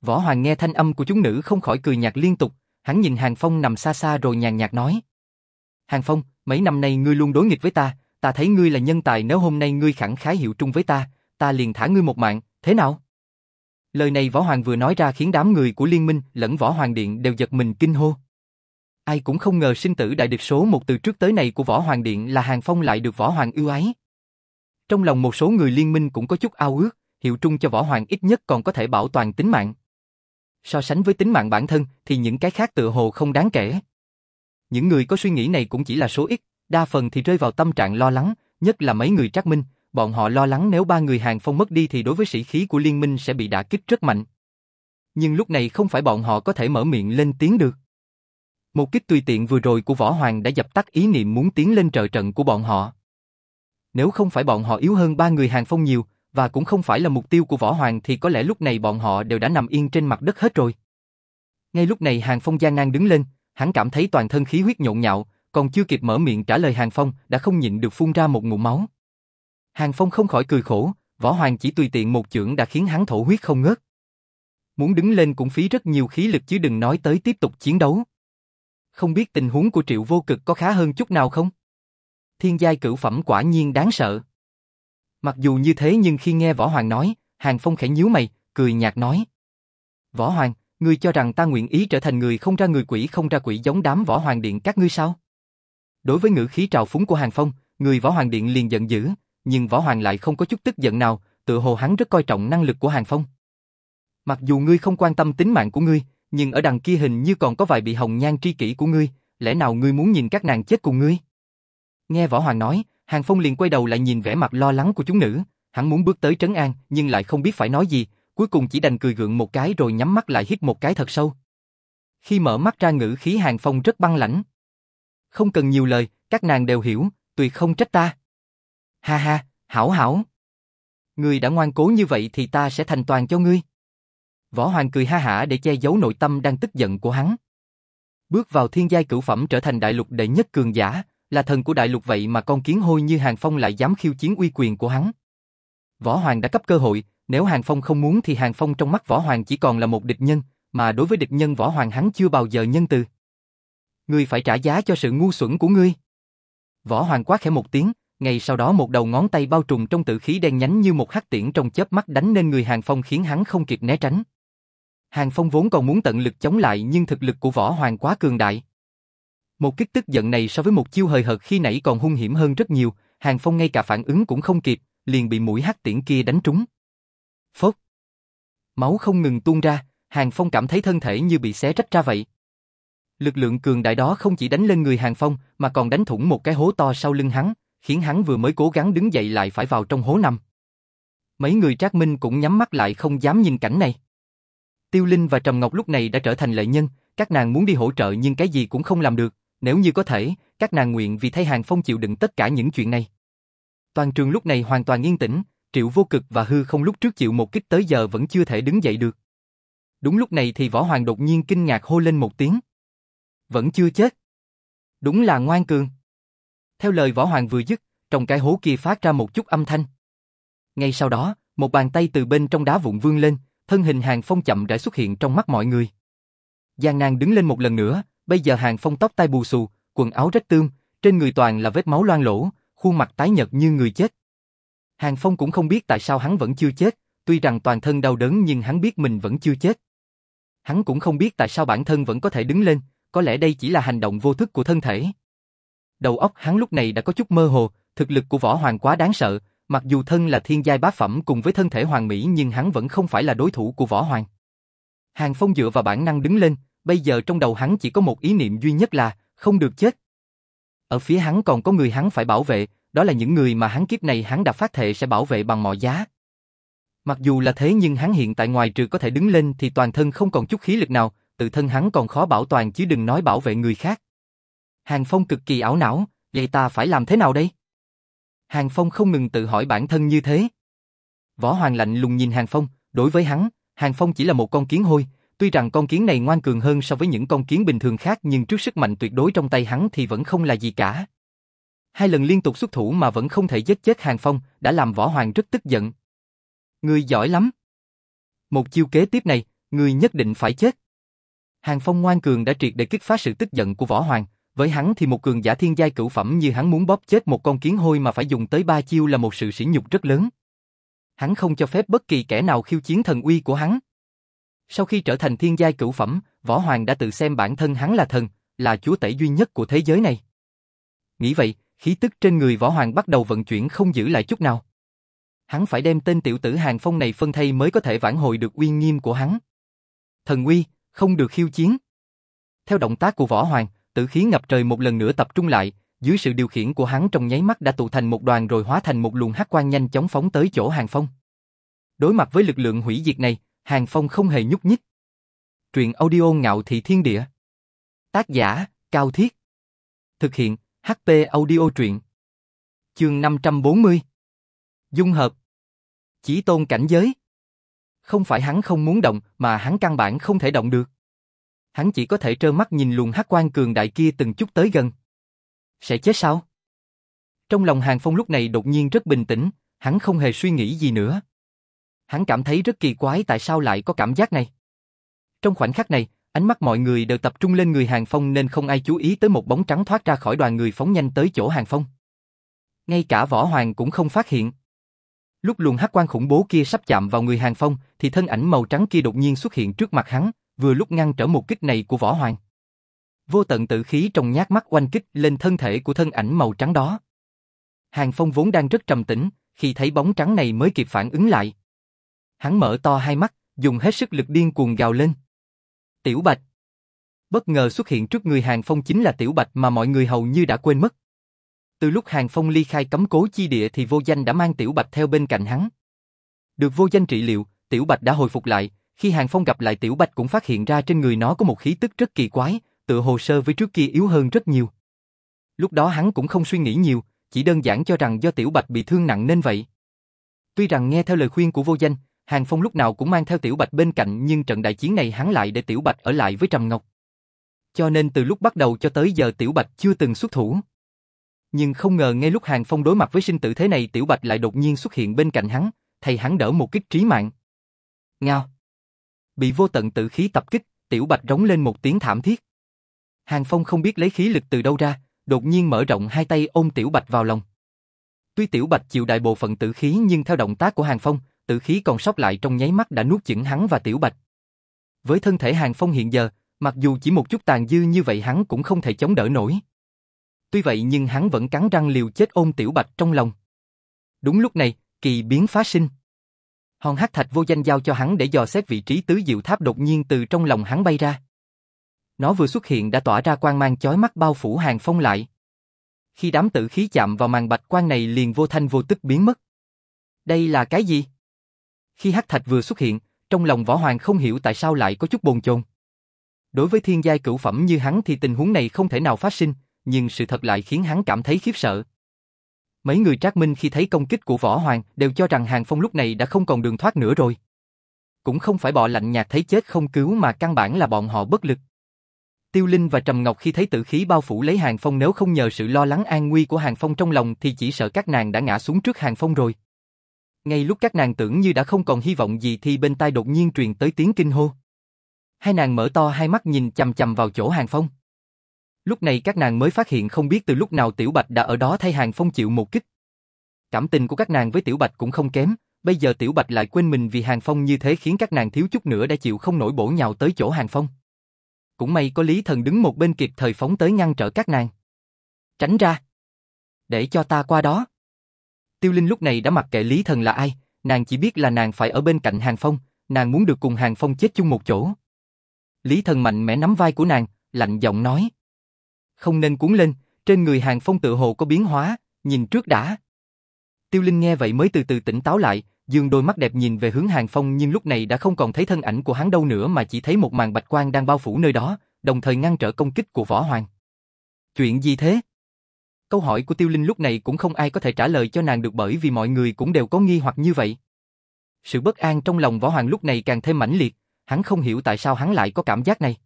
Võ Hoàng nghe thanh âm của chúng nữ không khỏi cười nhạt liên tục, hắn nhìn Hàng Phong nằm xa xa rồi nhàn nhạt nói. Hàng Phong, mấy năm nay ngươi luôn đối nghịch với ta, ta thấy ngươi là nhân tài nếu hôm nay ngươi khẳng khái hiệu trung với ta, ta liền thả ngươi một mạng, thế nào? Lời này Võ Hoàng vừa nói ra khiến đám người của Liên minh lẫn Võ Hoàng Điện đều giật mình kinh hô. Ai cũng không ngờ sinh tử đại địch số một từ trước tới này của Võ Hoàng Điện là Hàng Phong lại được Võ Hoàng ưu ái. Trong lòng một số người liên minh cũng có chút ao ước, hiệu trung cho Võ Hoàng ít nhất còn có thể bảo toàn tính mạng. So sánh với tính mạng bản thân thì những cái khác tựa hồ không đáng kể. Những người có suy nghĩ này cũng chỉ là số ít, đa phần thì rơi vào tâm trạng lo lắng, nhất là mấy người trác minh, bọn họ lo lắng nếu ba người hàng phong mất đi thì đối với sĩ khí của liên minh sẽ bị đả kích rất mạnh. Nhưng lúc này không phải bọn họ có thể mở miệng lên tiếng được. Một kích tùy tiện vừa rồi của Võ Hoàng đã dập tắt ý niệm muốn tiến lên trợ trận của bọn họ. Nếu không phải bọn họ yếu hơn ba người hàng phong nhiều, và cũng không phải là mục tiêu của Võ Hoàng thì có lẽ lúc này bọn họ đều đã nằm yên trên mặt đất hết rồi. Ngay lúc này Hàng Phong gian nan đứng lên, hắn cảm thấy toàn thân khí huyết nhộn nhạo, còn chưa kịp mở miệng trả lời Hàng Phong đã không nhịn được phun ra một ngụm máu. Hàng Phong không khỏi cười khổ, Võ Hoàng chỉ tùy tiện một chưởng đã khiến hắn thổ huyết không ngớt. Muốn đứng lên cũng phí rất nhiều khí lực chứ đừng nói tới tiếp tục chiến đấu. Không biết tình huống của Triệu Vô Cực có khá hơn chút nào không? Thiên giai cửu phẩm quả nhiên đáng sợ. Mặc dù như thế nhưng khi nghe Võ Hoàng nói, Hàng Phong khẽ nhíu mày, cười nhạt nói. Võ Hoàng, ngươi cho rằng ta nguyện ý trở thành người không ra người quỷ không ra quỷ giống đám Võ Hoàng Điện các ngươi sao? Đối với ngữ khí trào phúng của Hàng Phong, người Võ Hoàng Điện liền giận dữ, nhưng Võ Hoàng lại không có chút tức giận nào, tự hồ hắn rất coi trọng năng lực của Hàng Phong. Mặc dù ngươi không quan tâm tính mạng của ngươi, nhưng ở đằng kia hình như còn có vài bị hồng nhan tri kỷ của ngươi, lẽ nào ngươi muốn nhìn các nàng chết cùng ngươi? Nghe Võ Hoàng nói, Hàng Phong liền quay đầu lại nhìn vẻ mặt lo lắng của chúng nữ, hắn muốn bước tới trấn an nhưng lại không biết phải nói gì, cuối cùng chỉ đành cười gượng một cái rồi nhắm mắt lại hít một cái thật sâu. Khi mở mắt ra ngữ khí Hàng Phong rất băng lãnh. Không cần nhiều lời, các nàng đều hiểu, tuyệt không trách ta. Ha ha, hảo hảo. Ngươi đã ngoan cố như vậy thì ta sẽ thành toàn cho ngươi. Võ Hoàng cười ha hả để che giấu nội tâm đang tức giận của hắn. Bước vào thiên giai cửu phẩm trở thành đại lục đệ nhất cường giả, là thần của đại lục vậy mà con kiến hôi như Hàng Phong lại dám khiêu chiến uy quyền của hắn. Võ Hoàng đã cấp cơ hội, nếu Hàng Phong không muốn thì Hàng Phong trong mắt Võ Hoàng chỉ còn là một địch nhân, mà đối với địch nhân Võ Hoàng hắn chưa bao giờ nhân từ. Ngươi phải trả giá cho sự ngu xuẩn của ngươi. Võ Hoàng quát khẽ một tiếng, ngay sau đó một đầu ngón tay bao trùm trong tự khí đen nhánh như một hắc tiễn trong chớp mắt đánh lên người Hàng Phong khiến hắn không kịp né tránh. Hàng Phong vốn còn muốn tận lực chống lại nhưng thực lực của Võ Hoàng quá cường đại. Một kích tức giận này so với một chiêu hời hợt khi nãy còn hung hiểm hơn rất nhiều, Hàng Phong ngay cả phản ứng cũng không kịp, liền bị mũi hắc tiễn kia đánh trúng. Phốc. Máu không ngừng tuôn ra, Hàng Phong cảm thấy thân thể như bị xé rách ra vậy. Lực lượng cường đại đó không chỉ đánh lên người Hàng Phong mà còn đánh thủng một cái hố to sau lưng hắn, khiến hắn vừa mới cố gắng đứng dậy lại phải vào trong hố nằm. Mấy người Trác Minh cũng nhắm mắt lại không dám nhìn cảnh này. Tiêu Linh và Trầm Ngọc lúc này đã trở thành lệ nhân, các nàng muốn đi hỗ trợ nhưng cái gì cũng không làm được, nếu như có thể, các nàng nguyện vì thay Hàng Phong chịu đựng tất cả những chuyện này. Toàn trường lúc này hoàn toàn yên tĩnh, Triệu Vô Cực và Hư không lúc trước chịu một kích tới giờ vẫn chưa thể đứng dậy được. Đúng lúc này thì Võ Hoàng đột nhiên kinh ngạc hô lên một tiếng. Vẫn chưa chết. Đúng là ngoan cường. Theo lời Võ Hoàng vừa dứt, trong cái hố kia phát ra một chút âm thanh. Ngay sau đó, một bàn tay từ bên trong đá vụn vươn lên, thân hình Hàng Phong chậm rãi xuất hiện trong mắt mọi người. Giang nàng đứng lên một lần nữa, bây giờ Hàng Phong tóc tai bù xù, quần áo rách tươm, trên người toàn là vết máu loang lỗ, khuôn mặt tái nhợt như người chết. Hàng Phong cũng không biết tại sao hắn vẫn chưa chết, tuy rằng toàn thân đau đớn nhưng hắn biết mình vẫn chưa chết. Hắn cũng không biết tại sao bản thân vẫn có thể đứng lên, có lẽ đây chỉ là hành động vô thức của thân thể. Đầu óc hắn lúc này đã có chút mơ hồ, thực lực của võ hoàng quá đáng sợ, mặc dù thân là thiên giai bá phẩm cùng với thân thể hoàng mỹ nhưng hắn vẫn không phải là đối thủ của võ hoàng. Hàng Phong dựa vào bản năng đứng lên, bây giờ trong đầu hắn chỉ có một ý niệm duy nhất là không được chết. Ở phía hắn còn có người hắn phải bảo vệ, đó là những người mà hắn kiếp này hắn đã phát thệ sẽ bảo vệ bằng mọi giá. Mặc dù là thế nhưng hắn hiện tại ngoài trừ có thể đứng lên thì toàn thân không còn chút khí lực nào, tự thân hắn còn khó bảo toàn chứ đừng nói bảo vệ người khác. Hàng Phong cực kỳ ảo não, vậy ta phải làm thế nào đây? Hàng Phong không ngừng tự hỏi bản thân như thế. Võ Hoàng lạnh lùng nhìn Hàng Phong, đối với hắn, Hàng Phong chỉ là một con kiến hôi, tuy rằng con kiến này ngoan cường hơn so với những con kiến bình thường khác nhưng trước sức mạnh tuyệt đối trong tay hắn thì vẫn không là gì cả. Hai lần liên tục xuất thủ mà vẫn không thể giết chết Hàng Phong, đã làm Võ Hoàng rất tức giận. Ngươi giỏi lắm. Một chiêu kế tiếp này, ngươi nhất định phải chết. Hàng Phong ngoan cường đã triệt để kích phá sự tức giận của Võ Hoàng, với hắn thì một cường giả thiên giai cửu phẩm như hắn muốn bóp chết một con kiến hôi mà phải dùng tới ba chiêu là một sự sỉ nhục rất lớn. Hắn không cho phép bất kỳ kẻ nào khiêu chiến thần uy của hắn. Sau khi trở thành thiên giai cửu phẩm, Võ Hoàng đã tự xem bản thân hắn là thần, là chúa tể duy nhất của thế giới này. Nghĩ vậy, khí tức trên người Võ Hoàng bắt đầu vận chuyển không giữ lại chút nào. Hắn phải đem tên tiểu tử Hàng Phong này phân thay mới có thể vãn hồi được uy nghiêm của hắn. Thần uy, không được khiêu chiến. Theo động tác của Võ Hoàng, tử khí ngập trời một lần nữa tập trung lại, dưới sự điều khiển của hắn trong nháy mắt đã tụ thành một đoàn rồi hóa thành một luồng hắc quang nhanh chóng phóng tới chỗ Hàng Phong. Đối mặt với lực lượng hủy diệt này, Hàng Phong không hề nhúc nhích. Truyện audio ngạo thị thiên địa. Tác giả, Cao Thiết. Thực hiện, HP audio truyện. Chương 540. Dung hợp. Chỉ tôn cảnh giới. Không phải hắn không muốn động, mà hắn căn bản không thể động được. Hắn chỉ có thể trơ mắt nhìn luồng hắc quan cường đại kia từng chút tới gần. Sẽ chết sao? Trong lòng Hàng Phong lúc này đột nhiên rất bình tĩnh, hắn không hề suy nghĩ gì nữa. Hắn cảm thấy rất kỳ quái tại sao lại có cảm giác này. Trong khoảnh khắc này, ánh mắt mọi người đều tập trung lên người Hàng Phong nên không ai chú ý tới một bóng trắng thoát ra khỏi đoàn người phóng nhanh tới chỗ Hàng Phong. Ngay cả Võ Hoàng cũng không phát hiện. Lúc luồng hắc quan khủng bố kia sắp chạm vào người Hàng Phong, thì thân ảnh màu trắng kia đột nhiên xuất hiện trước mặt hắn, vừa lúc ngăn trở một kích này của Võ Hoàng. Vô tận tự khí trong nhát mắt oanh kích lên thân thể của thân ảnh màu trắng đó. Hàng Phong vốn đang rất trầm tĩnh, khi thấy bóng trắng này mới kịp phản ứng lại. Hắn mở to hai mắt, dùng hết sức lực điên cuồng gào lên. Tiểu Bạch. Bất ngờ xuất hiện trước người Hàng Phong chính là Tiểu Bạch mà mọi người hầu như đã quên mất. Từ lúc Hàng Phong ly khai cấm cố chi địa thì vô danh đã mang Tiểu Bạch theo bên cạnh hắn. Được vô danh trị liệu, Tiểu Bạch đã hồi phục lại, khi Hàng Phong gặp lại Tiểu Bạch cũng phát hiện ra trên người nó có một khí tức rất kỳ quái, tựa hồ sơ với trước kia yếu hơn rất nhiều. Lúc đó hắn cũng không suy nghĩ nhiều, chỉ đơn giản cho rằng do Tiểu Bạch bị thương nặng nên vậy. Tuy rằng nghe theo lời khuyên của vô danh, Hàng Phong lúc nào cũng mang theo Tiểu Bạch bên cạnh nhưng trận đại chiến này hắn lại để Tiểu Bạch ở lại với Trầm Ngọc. Cho nên từ lúc bắt đầu cho tới giờ Tiểu Bạch chưa từng xuất thủ. Nhưng không ngờ ngay lúc Hàng Phong đối mặt với sinh tử thế này Tiểu Bạch lại đột nhiên xuất hiện bên cạnh hắn, thầy hắn đỡ một kích trí mạng. Ngao. Bị vô tận tự khí tập kích, Tiểu Bạch rống lên một tiếng thảm thiết. Hàng Phong không biết lấy khí lực từ đâu ra, đột nhiên mở rộng hai tay ôm Tiểu Bạch vào lòng. Tuy Tiểu Bạch chịu đại bộ phận tử khí nhưng theo động tác của Hàng Phong, tử khí còn sót lại trong nháy mắt đã nuốt chửng hắn và Tiểu Bạch. Với thân thể Hàng Phong hiện giờ, mặc dù chỉ một chút tàn dư như vậy hắn cũng không thể chống đỡ nổi. Tuy vậy nhưng hắn vẫn cắn răng liều chết ôm Tiểu Bạch trong lòng. Đúng lúc này, kỳ biến phá sinh. Hòn hắc thạch vô danh giao cho hắn để dò xét vị trí tứ diệu tháp đột nhiên từ trong lòng hắn bay ra. Nó vừa xuất hiện đã tỏa ra quang mang chói mắt bao phủ hàng phong lại. Khi đám tử khí chạm vào màn bạch quang này liền vô thanh vô tức biến mất. Đây là cái gì? Khi hắc thạch vừa xuất hiện, trong lòng võ hoàng không hiểu tại sao lại có chút bồn chồn. Đối với thiên giai cửu phẩm như hắn thì tình huống này không thể nào phát sinh, nhưng sự thật lại khiến hắn cảm thấy khiếp sợ. Mấy người trác minh khi thấy công kích của võ hoàng đều cho rằng hàng phong lúc này đã không còn đường thoát nữa rồi. Cũng không phải bọ lạnh nhạt thấy chết không cứu mà căn bản là bọn họ bất lực. Tiêu Linh và Trầm Ngọc khi thấy tử khí bao phủ lấy Hàng Phong nếu không nhờ sự lo lắng an nguy của Hàng Phong trong lòng thì chỉ sợ các nàng đã ngã xuống trước Hàng Phong rồi. Ngay lúc các nàng tưởng như đã không còn hy vọng gì thì bên tai đột nhiên truyền tới tiếng kinh hô. Hai nàng mở to hai mắt nhìn chầm chầm vào chỗ Hàng Phong. Lúc này các nàng mới phát hiện không biết từ lúc nào Tiểu Bạch đã ở đó thay Hàng Phong chịu một kích. Cảm tình của các nàng với Tiểu Bạch cũng không kém, bây giờ Tiểu Bạch lại quên mình vì Hàng Phong như thế khiến các nàng thiếu chút nữa đã chịu không nổi bổ nhào tới chỗ Hàng Phong. Cũng may có Lý Thần đứng một bên kịp thời phóng tới ngăn trở các nàng. Tránh ra. Để cho ta qua đó. Tiêu Linh lúc này đã mặc kệ Lý Thần là ai, nàng chỉ biết là nàng phải ở bên cạnh Hàng Phong, nàng muốn được cùng Hàng Phong chết chung một chỗ. Lý Thần mạnh mẽ nắm vai của nàng, lạnh giọng nói. Không nên cuốn lên, trên người Hàng Phong tự hồ có biến hóa, nhìn trước đã. Tiêu Linh nghe vậy mới từ từ tỉnh táo lại, dương đôi mắt đẹp nhìn về hướng Hàng Phong nhưng lúc này đã không còn thấy thân ảnh của hắn đâu nữa mà chỉ thấy một màn bạch quang đang bao phủ nơi đó, đồng thời ngăn trở công kích của Võ Hoàng. Chuyện gì thế? Câu hỏi của Tiêu Linh lúc này cũng không ai có thể trả lời cho nàng được bởi vì mọi người cũng đều có nghi hoặc như vậy. Sự bất an trong lòng Võ Hoàng lúc này càng thêm mãnh liệt, hắn không hiểu tại sao hắn lại có cảm giác này.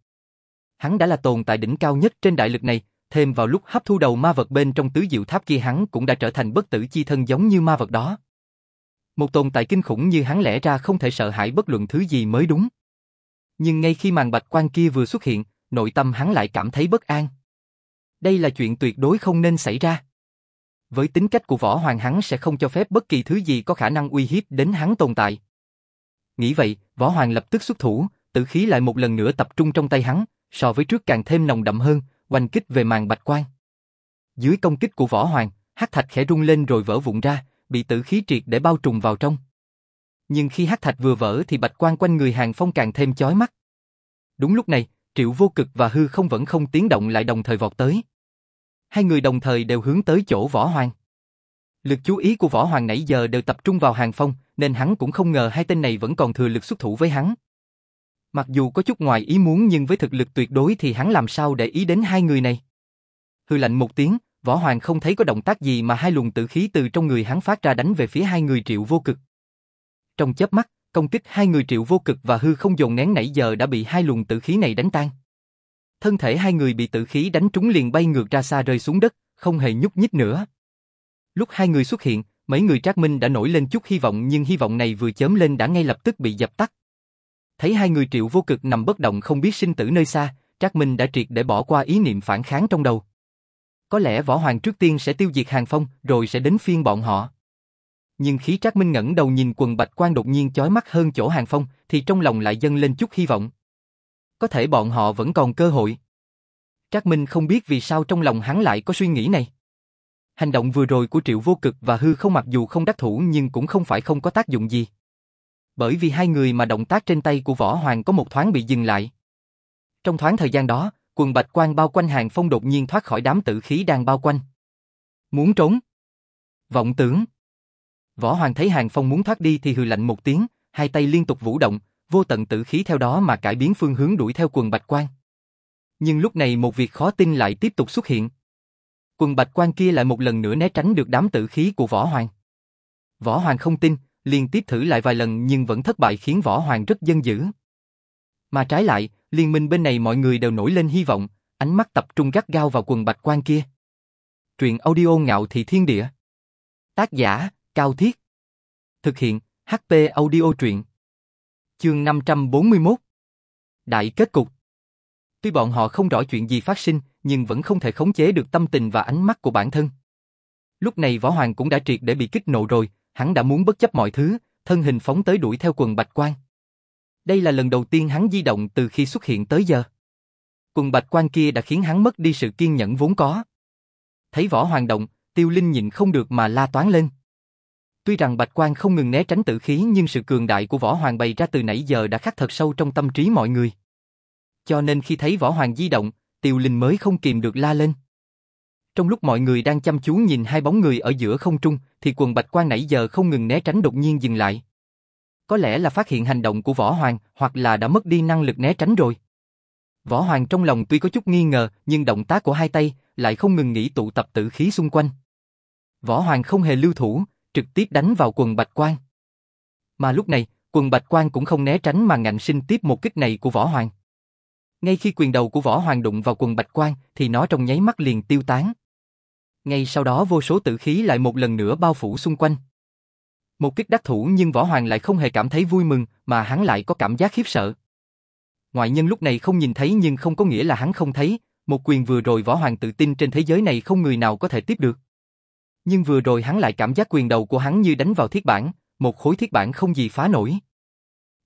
Hắn đã là tồn tại đỉnh cao nhất trên đại lực này, thêm vào lúc hấp thu đầu ma vật bên trong tứ diệu tháp kia hắn cũng đã trở thành bất tử chi thân giống như ma vật đó. Một tồn tại kinh khủng như hắn lẽ ra không thể sợ hãi bất luận thứ gì mới đúng. Nhưng ngay khi màn bạch quan kia vừa xuất hiện, nội tâm hắn lại cảm thấy bất an. Đây là chuyện tuyệt đối không nên xảy ra. Với tính cách của võ hoàng hắn sẽ không cho phép bất kỳ thứ gì có khả năng uy hiếp đến hắn tồn tại. Nghĩ vậy, võ hoàng lập tức xuất thủ, tử khí lại một lần nữa tập trung trong tay hắn, so với trước càng thêm nồng đậm hơn, oanh kích về màn bạch quan. Dưới công kích của võ hoàng, hắc thạch khẽ rung lên rồi vỡ vụn ra, bị tử khí triệt để bao trùm vào trong. Nhưng khi hắc thạch vừa vỡ thì bạch quan quanh người Hàng Phong càng thêm chói mắt. Đúng lúc này, Triệu Vô Cực và Hư không vẫn không tiếng động lại đồng thời vọt tới. Hai người đồng thời đều hướng tới chỗ Võ Hoàng. Lực chú ý của Võ Hoàng nãy giờ đều tập trung vào Hàng Phong, nên hắn cũng không ngờ hai tên này vẫn còn thừa lực xuất thủ với hắn. Mặc dù có chút ngoài ý muốn nhưng với thực lực tuyệt đối thì hắn làm sao để ý đến hai người này. Hư lạnh một tiếng, Võ Hoàng không thấy có động tác gì mà hai luồng tử khí từ trong người hắn phát ra đánh về phía hai người triệu vô cực. Trong chớp mắt, công kích hai người triệu vô cực và hư không dồn nén nãy giờ đã bị hai luồng tử khí này đánh tan. Thân thể hai người bị tử khí đánh trúng liền bay ngược ra xa rơi xuống đất, không hề nhúc nhích nữa. Lúc hai người xuất hiện, mấy người Trác Minh đã nổi lên chút hy vọng nhưng hy vọng này vừa chớm lên đã ngay lập tức bị dập tắt. Thấy hai người triệu vô cực nằm bất động không biết sinh tử nơi xa, Trác Minh đã triệt để bỏ qua ý niệm phản kháng trong đầu. Có lẽ Võ Hoàng trước tiên sẽ tiêu diệt Hàng Phong, rồi sẽ đến phiên bọn họ. Nhưng khí Trác Minh ngẩng đầu nhìn quần bạch quan đột nhiên chói mắt hơn chỗ Hàng Phong, thì trong lòng lại dâng lên chút hy vọng. Có thể bọn họ vẫn còn cơ hội. Trác Minh không biết vì sao trong lòng hắn lại có suy nghĩ này. Hành động vừa rồi của Triệu Vô Cực và Hư không mặc dù không đắc thủ nhưng cũng không phải không có tác dụng gì. Bởi vì hai người mà động tác trên tay của Võ Hoàng có một thoáng bị dừng lại. Trong thoáng thời gian đó, quần bạch quan bao quanh hàng phong đột nhiên thoát khỏi đám tử khí đang bao quanh. Muốn trốn? Vọng tưởng. Võ Hoàng thấy hàng phong muốn thoát đi thì hừ lạnh một tiếng, hai tay liên tục vũ động, vô tận tử khí theo đó mà cải biến phương hướng đuổi theo quần bạch quan. Nhưng lúc này một việc khó tin lại tiếp tục xuất hiện. Quần bạch quan kia lại một lần nữa né tránh được đám tử khí của Võ Hoàng. Võ Hoàng không tin, liên tiếp thử lại vài lần nhưng vẫn thất bại khiến Võ Hoàng rất dân dữ. Mà trái lại, liên minh bên này mọi người đều nổi lên hy vọng, ánh mắt tập trung gắt gao vào quần bạch quan kia. Truyện audio ngạo thị thiên địa. Tác giả, Cao Thiết. Thực hiện, HP audio truyện. Chương 541. Đại kết cục. Tuy bọn họ không rõ chuyện gì phát sinh, nhưng vẫn không thể khống chế được tâm tình và ánh mắt của bản thân. Lúc này Võ Hoàng cũng đã triệt để bị kích nộ rồi, hắn đã muốn bất chấp mọi thứ, thân hình phóng tới đuổi theo quần bạch quan. Đây là lần đầu tiên hắn di động từ khi xuất hiện tới giờ. Quần bạch quan kia đã khiến hắn mất đi sự kiên nhẫn vốn có. Thấy võ hoàng động, tiêu linh nhịn không được mà la toán lên. Tuy rằng bạch quan không ngừng né tránh tử khí nhưng sự cường đại của võ hoàng bày ra từ nãy giờ đã khắc thật sâu trong tâm trí mọi người. Cho nên khi thấy võ hoàng di động, tiêu linh mới không kìm được la lên. Trong lúc mọi người đang chăm chú nhìn hai bóng người ở giữa không trung, thì quần bạch quan nãy giờ không ngừng né tránh đột nhiên dừng lại. Có lẽ là phát hiện hành động của Võ Hoàng, hoặc là đã mất đi năng lực né tránh rồi. Võ Hoàng trong lòng tuy có chút nghi ngờ, nhưng động tác của hai tay lại không ngừng nghĩ tụ tập tử khí xung quanh. Võ Hoàng không hề lưu thủ, trực tiếp đánh vào quần bạch quan. Mà lúc này, quần bạch quan cũng không né tránh mà ngạnh sinh tiếp một kích này của Võ Hoàng. Ngay khi quyền đầu của Võ Hoàng đụng vào quần bạch quan, thì nó trong nháy mắt liền tiêu tán. Ngay sau đó vô số tử khí lại một lần nữa bao phủ xung quanh. Một kích đắc thủ nhưng Võ Hoàng lại không hề cảm thấy vui mừng, mà hắn lại có cảm giác khiếp sợ. Ngoại nhân lúc này không nhìn thấy nhưng không có nghĩa là hắn không thấy, một quyền vừa rồi Võ Hoàng tự tin trên thế giới này không người nào có thể tiếp được. Nhưng vừa rồi hắn lại cảm giác quyền đầu của hắn như đánh vào thiết bản, một khối thiết bản không gì phá nổi.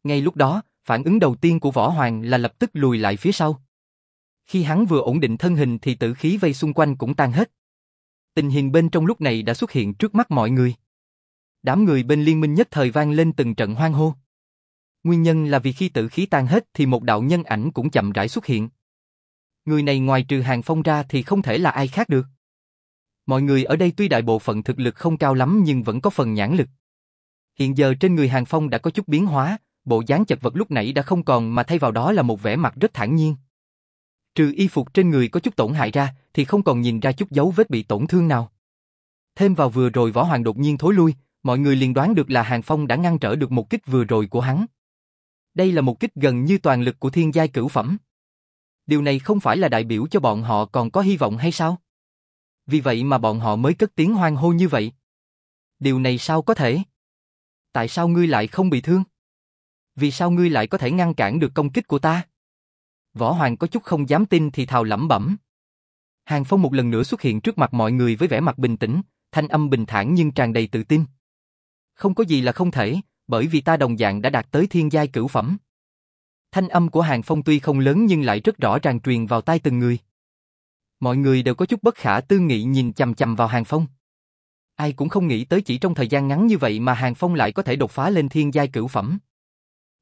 Ngay lúc đó, phản ứng đầu tiên của Võ Hoàng là lập tức lùi lại phía sau. Khi hắn vừa ổn định thân hình thì tử khí vây xung quanh cũng tan hết. Tình hình bên trong lúc này đã xuất hiện trước mắt mọi người. Đám người bên liên minh nhất thời vang lên từng trận hoang hô. Nguyên nhân là vì khi tử khí tan hết thì một đạo nhân ảnh cũng chậm rãi xuất hiện. Người này ngoài trừ hàng phong ra thì không thể là ai khác được. Mọi người ở đây tuy đại bộ phận thực lực không cao lắm nhưng vẫn có phần nhãn lực. Hiện giờ trên người Hàng Phong đã có chút biến hóa, bộ dáng chật vật lúc nãy đã không còn mà thay vào đó là một vẻ mặt rất thản nhiên. Trừ y phục trên người có chút tổn hại ra, thì không còn nhìn ra chút dấu vết bị tổn thương nào. Thêm vào vừa rồi Võ Hoàng đột nhiên thối lui, mọi người liền đoán được là Hàng Phong đã ngăn trở được một kích vừa rồi của hắn. Đây là một kích gần như toàn lực của thiên giai cửu phẩm. Điều này không phải là đại biểu cho bọn họ còn có hy vọng hay sao? Vì vậy mà bọn họ mới cất tiếng hoang hô như vậy. Điều này sao có thể? Tại sao ngươi lại không bị thương? Vì sao ngươi lại có thể ngăn cản được công kích của ta? Võ Hoàng có chút không dám tin thì thào lẩm bẩm. Hàng Phong một lần nữa xuất hiện trước mặt mọi người với vẻ mặt bình tĩnh, thanh âm bình thản nhưng tràn đầy tự tin. Không có gì là không thể, bởi vì ta đồng dạng đã đạt tới thiên giai cửu phẩm. Thanh âm của Hàng Phong tuy không lớn nhưng lại rất rõ ràng truyền vào tai từng người. Mọi người đều có chút bất khả tư nghị nhìn chằm chằm vào Hàng Phong. Ai cũng không nghĩ tới chỉ trong thời gian ngắn như vậy mà Hàng Phong lại có thể đột phá lên thiên giai cửu phẩm.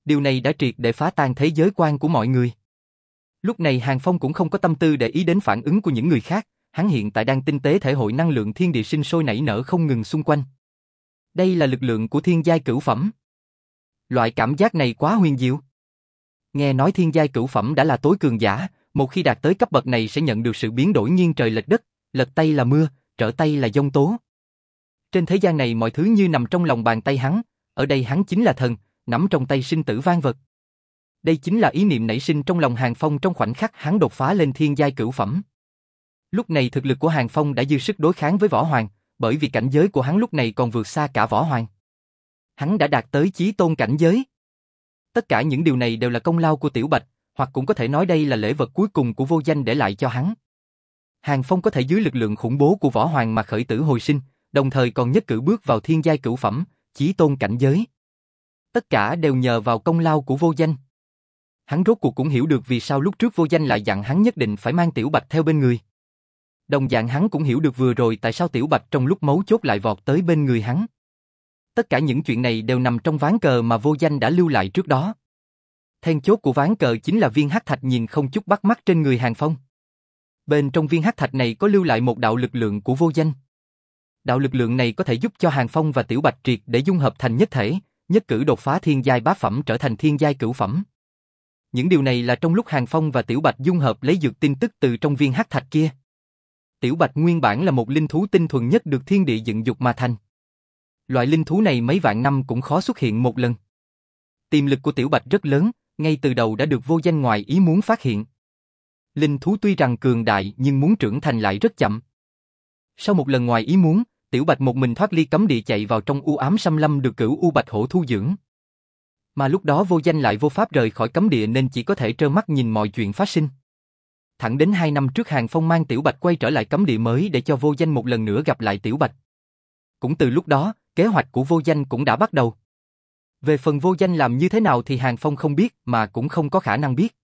Điều này đã triệt để phá tan thế giới quan của mọi người. Lúc này Hàng Phong cũng không có tâm tư để ý đến phản ứng của những người khác, hắn hiện tại đang tinh tế thể hội năng lượng thiên địa sinh sôi nảy nở không ngừng xung quanh. Đây là lực lượng của thiên giai cửu phẩm. Loại cảm giác này quá huyền diệu. Nghe nói thiên giai cửu phẩm đã là tối cường giả, một khi đạt tới cấp bậc này sẽ nhận được sự biến đổi nghiêng trời lệch đất, lật tay là mưa, trở tay là giông tố. Trên thế gian này mọi thứ như nằm trong lòng bàn tay hắn, ở đây hắn chính là thần, nắm trong tay sinh tử vang vật. Đây chính là ý niệm nảy sinh trong lòng Hàng Phong trong khoảnh khắc hắn đột phá lên thiên giai cửu phẩm. Lúc này thực lực của Hàng Phong đã dư sức đối kháng với Võ Hoàng, bởi vì cảnh giới của hắn lúc này còn vượt xa cả Võ Hoàng. Hắn đã đạt tới chí tôn cảnh giới. Tất cả những điều này đều là công lao của Tiểu Bạch, hoặc cũng có thể nói đây là lễ vật cuối cùng của vô danh để lại cho hắn. Hàng Phong có thể dưới lực lượng khủng bố của Võ Hoàng mà khởi tử hồi sinh, đồng thời còn nhất cử bước vào thiên giai cửu phẩm, chí tôn cảnh giới. Tất cả đều nhờ vào công lao của vô danh. Hắn rốt cuộc cũng hiểu được vì sao lúc trước vô danh lại dặn hắn nhất định phải mang Tiểu Bạch theo bên người. Đồng dạng hắn cũng hiểu được vừa rồi tại sao Tiểu Bạch trong lúc mấu chốt lại vọt tới bên người hắn. Tất cả những chuyện này đều nằm trong ván cờ mà vô danh đã lưu lại trước đó. Then chốt của ván cờ chính là viên hắc thạch nhìn không chút bắt mắt trên người Hàng Phong. Bên trong viên hắc thạch này có lưu lại một đạo lực lượng của vô danh. Đạo lực lượng này có thể giúp cho Hàng Phong và Tiểu Bạch triệt để dung hợp thành nhất thể, nhất cử đột phá thiên giai bá phẩm trở thành thiên giai cửu phẩm. Những điều này là trong lúc Hàng Phong và Tiểu Bạch dung hợp lấy dược tin tức từ trong viên hắc thạch kia. Tiểu Bạch nguyên bản là một linh thú tinh thuần nhất được thiên địa dựng dục mà thành. Loại linh thú này mấy vạn năm cũng khó xuất hiện một lần. Tiềm lực của Tiểu Bạch rất lớn, ngay từ đầu đã được vô danh ngoài ý muốn phát hiện. Linh thú tuy rằng cường đại nhưng muốn trưởng thành lại rất chậm. Sau một lần ngoài ý muốn, Tiểu Bạch một mình thoát ly cấm địa chạy vào trong u ám xâm lâm được cửu u bạch hổ thu dưỡng. Mà lúc đó vô danh lại vô pháp rời khỏi cấm địa nên chỉ có thể trơ mắt nhìn mọi chuyện phát sinh. Thẳng đến hai năm trước Hàng Phong mang Tiểu Bạch quay trở lại cấm địa mới để cho vô danh một lần nữa gặp lại Tiểu Bạch. Cũng từ lúc đó, kế hoạch của vô danh cũng đã bắt đầu. Về phần vô danh làm như thế nào thì Hàng Phong không biết mà cũng không có khả năng biết.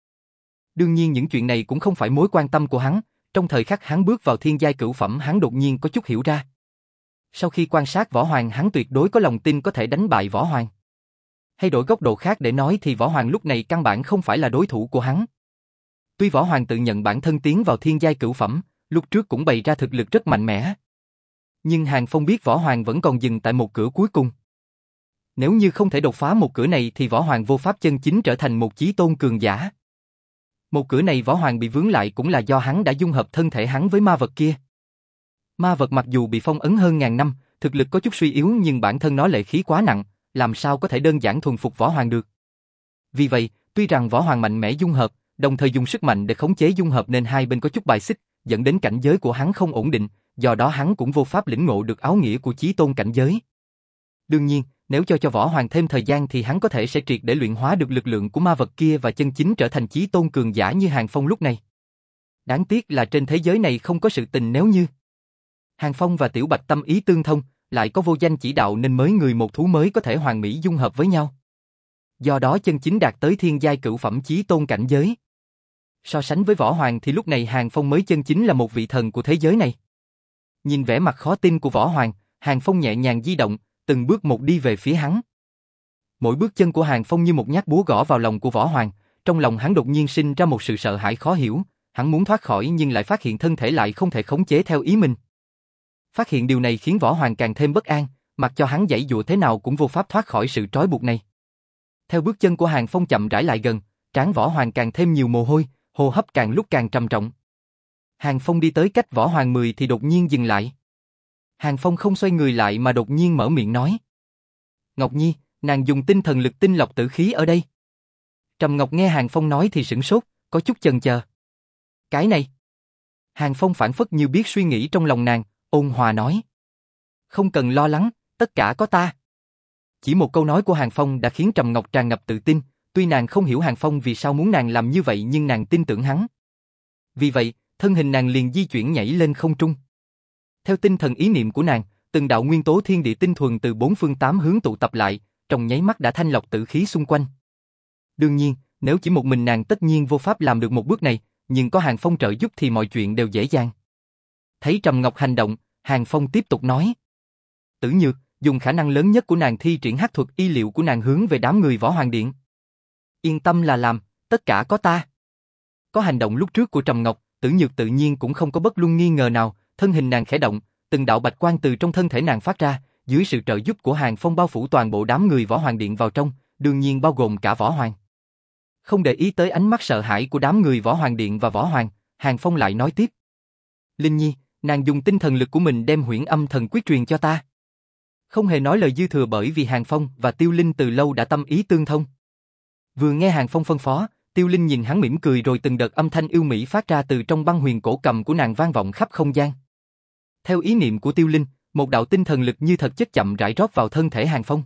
Đương nhiên những chuyện này cũng không phải mối quan tâm của hắn, trong thời khắc hắn bước vào thiên giai cửu phẩm hắn đột nhiên có chút hiểu ra. Sau khi quan sát Võ Hoàng hắn tuyệt đối có lòng tin có thể đánh bại Võ Hoàng. Hay đổi góc độ khác để nói thì Võ Hoàng lúc này căn bản không phải là đối thủ của hắn. Tuy Võ Hoàng tự nhận bản thân tiến vào thiên giai cửu phẩm, lúc trước cũng bày ra thực lực rất mạnh mẽ. Nhưng Hàng Phong biết Võ Hoàng vẫn còn dừng tại một cửa cuối cùng. Nếu như không thể đột phá một cửa này thì Võ Hoàng vô pháp chân chính trở thành một chí tôn cường giả. Một cửa này Võ Hoàng bị vướng lại cũng là do hắn đã dung hợp thân thể hắn với ma vật kia. Ma vật mặc dù bị phong ấn hơn ngàn năm, thực lực có chút suy yếu nhưng bản thân nó lệ khí quá nặng, làm sao có thể đơn giản thuần phục Võ Hoàng được. Vì vậy, tuy rằng Võ Hoàng mạnh mẽ dung hợp, đồng thời dùng sức mạnh để khống chế dung hợp nên hai bên có chút bài xích, dẫn đến cảnh giới của hắn không ổn định, do đó hắn cũng vô pháp lĩnh ngộ được áo nghĩa của chí tôn cảnh giới. Đương nhiên, nếu cho cho Võ Hoàng thêm thời gian thì hắn có thể sẽ triệt để luyện hóa được lực lượng của ma vật kia và chân chính trở thành chí tôn cường giả như Hàng Phong lúc này. Đáng tiếc là trên thế giới này không có sự tình nếu như Hàng Phong và Tiểu Bạch tâm ý tương thông, lại có vô danh chỉ đạo nên mới người một thú mới có thể hoàn mỹ dung hợp với nhau. Do đó chân chính đạt tới thiên giai cửu phẩm chí tôn cảnh giới. So sánh với Võ Hoàng thì lúc này Hàng Phong mới chân chính là một vị thần của thế giới này. Nhìn vẻ mặt khó tin của Võ Hoàng, Hàng Phong nhẹ nhàng di động, từng bước một đi về phía hắn. Mỗi bước chân của Hàng Phong như một nhát búa gõ vào lòng của Võ Hoàng, trong lòng hắn đột nhiên sinh ra một sự sợ hãi khó hiểu, hắn muốn thoát khỏi nhưng lại phát hiện thân thể lại không thể khống chế theo ý mình. Phát hiện điều này khiến Võ Hoàng càng thêm bất an, mặc cho hắn dãy dụa thế nào cũng vô pháp thoát khỏi sự trói buộc này. Theo bước chân của Hàng Phong chậm rãi lại gần, trán võ hoàng càng thêm nhiều mồ hôi, hô hấp càng lúc càng trầm trọng. Hàng Phong đi tới cách võ hoàng 10 thì đột nhiên dừng lại. Hàng Phong không xoay người lại mà đột nhiên mở miệng nói. Ngọc Nhi, nàng dùng tinh thần lực tinh lọc tử khí ở đây. Trầm Ngọc nghe Hàng Phong nói thì sửng sốt, có chút chần chờ. Cái này. Hàng Phong phản phất như biết suy nghĩ trong lòng nàng, ôn hòa nói. Không cần lo lắng, tất cả có ta. Chỉ một câu nói của Hàng Phong đã khiến Trầm Ngọc tràn ngập tự tin, tuy nàng không hiểu Hàng Phong vì sao muốn nàng làm như vậy nhưng nàng tin tưởng hắn. Vì vậy, thân hình nàng liền di chuyển nhảy lên không trung. Theo tinh thần ý niệm của nàng, từng đạo nguyên tố thiên địa tinh thuần từ bốn phương tám hướng tụ tập lại, trong nháy mắt đã thanh lọc tử khí xung quanh. Đương nhiên, nếu chỉ một mình nàng tất nhiên vô pháp làm được một bước này, nhưng có Hàng Phong trợ giúp thì mọi chuyện đều dễ dàng. Thấy Trầm Ngọc hành động, Hàng Phong tiếp tục nói. Tử Nhược, dùng khả năng lớn nhất của nàng thi triển hắc thuật y liệu của nàng hướng về đám người võ hoàng điện. Yên tâm là làm, tất cả có ta. Có hành động lúc trước của Trầm Ngọc, Tử Nhược tự nhiên cũng không có bất luân nghi ngờ nào, thân hình nàng khẽ động, từng đạo bạch quang từ trong thân thể nàng phát ra, dưới sự trợ giúp của Hàng Phong bao phủ toàn bộ đám người võ hoàng điện vào trong, đương nhiên bao gồm cả võ hoàng. Không để ý tới ánh mắt sợ hãi của đám người võ hoàng điện và võ hoàng, Hàng Phong lại nói tiếp. Linh Nhi, nàng dùng tinh thần lực của mình đem huyễn âm thần quyết truyền cho ta. Không hề nói lời dư thừa bởi vì Hàng Phong và Tiêu Linh từ lâu đã tâm ý tương thông. Vừa nghe Hàng Phong phân phó, Tiêu Linh nhìn hắn mỉm cười rồi từng đợt âm thanh yêu mỹ phát ra từ trong băng huyền cổ cầm của nàng vang vọng khắp không gian. Theo ý niệm của Tiêu Linh, một đạo tinh thần lực như thật chất chậm rãi rót vào thân thể Hàng Phong.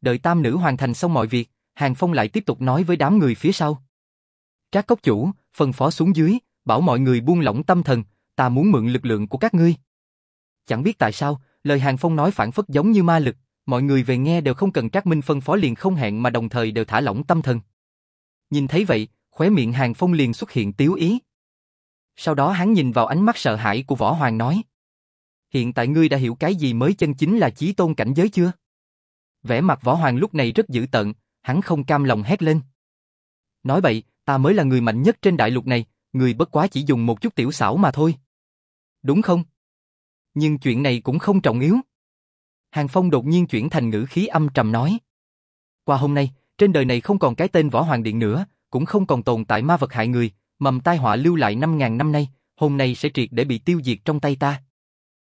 Đợi tam nữ hoàn thành xong mọi việc, Hàng Phong lại tiếp tục nói với đám người phía sau. Trác cốc chủ, phân phó xuống dưới, bảo mọi người buông lỏng tâm thần, ta muốn mượn lực lượng của các ngươi. Chẳng biết tại sao, lời Hàng Phong nói phản phất giống như ma lực, mọi người về nghe đều không cần Trác Minh phân phó liền không hẹn mà đồng thời đều thả lỏng tâm thần. Nhìn thấy vậy, khóe miệng Hàng Phong liền xuất hiện tiếu ý. Sau đó hắn nhìn vào ánh mắt sợ hãi của Võ Hoàng nói. Hiện tại ngươi đã hiểu cái gì mới chân chính là chí tôn cảnh giới chưa? Vẻ mặt Võ Hoàng lúc này rất dữ tợn, hắn không cam lòng hét lên. Nói bậy, ta mới là người mạnh nhất trên đại lục này, người bất quá chỉ dùng một chút tiểu xảo mà thôi. Đúng không? Nhưng chuyện này cũng không trọng yếu. Hàng Phong đột nhiên chuyển thành ngữ khí âm trầm nói. Qua hôm nay, trên đời này không còn cái tên Võ Hoàng Điện nữa, cũng không còn tồn tại ma vật hại người, mầm tai họa lưu lại 5.000 năm nay, hôm nay sẽ triệt để bị tiêu diệt trong tay ta.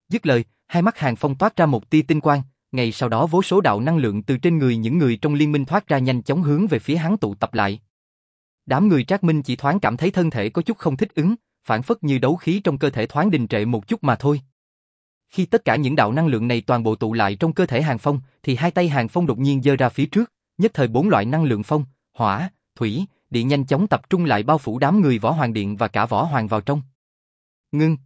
Dứt lời, hai mắt Hàng Phong toát ra một tia tinh quang, ngày sau đó vô số đạo năng lượng từ trên người những người trong liên minh thoát ra nhanh chóng hướng về phía hắn tụ tập lại. Đám người Trác Minh chỉ thoáng cảm thấy thân thể có chút không thích ứng, phản phất như đấu khí trong cơ thể thoáng đình trệ một chút mà thôi. Khi tất cả những đạo năng lượng này toàn bộ tụ lại trong cơ thể Hàng Phong, thì hai tay Hàng Phong đột nhiên giơ ra phía trước, nhất thời bốn loại năng lượng phong, hỏa, thủy, điện nhanh chóng tập trung lại bao phủ đám người võ hoàng điện và cả võ hoàng vào trong. Ngưng.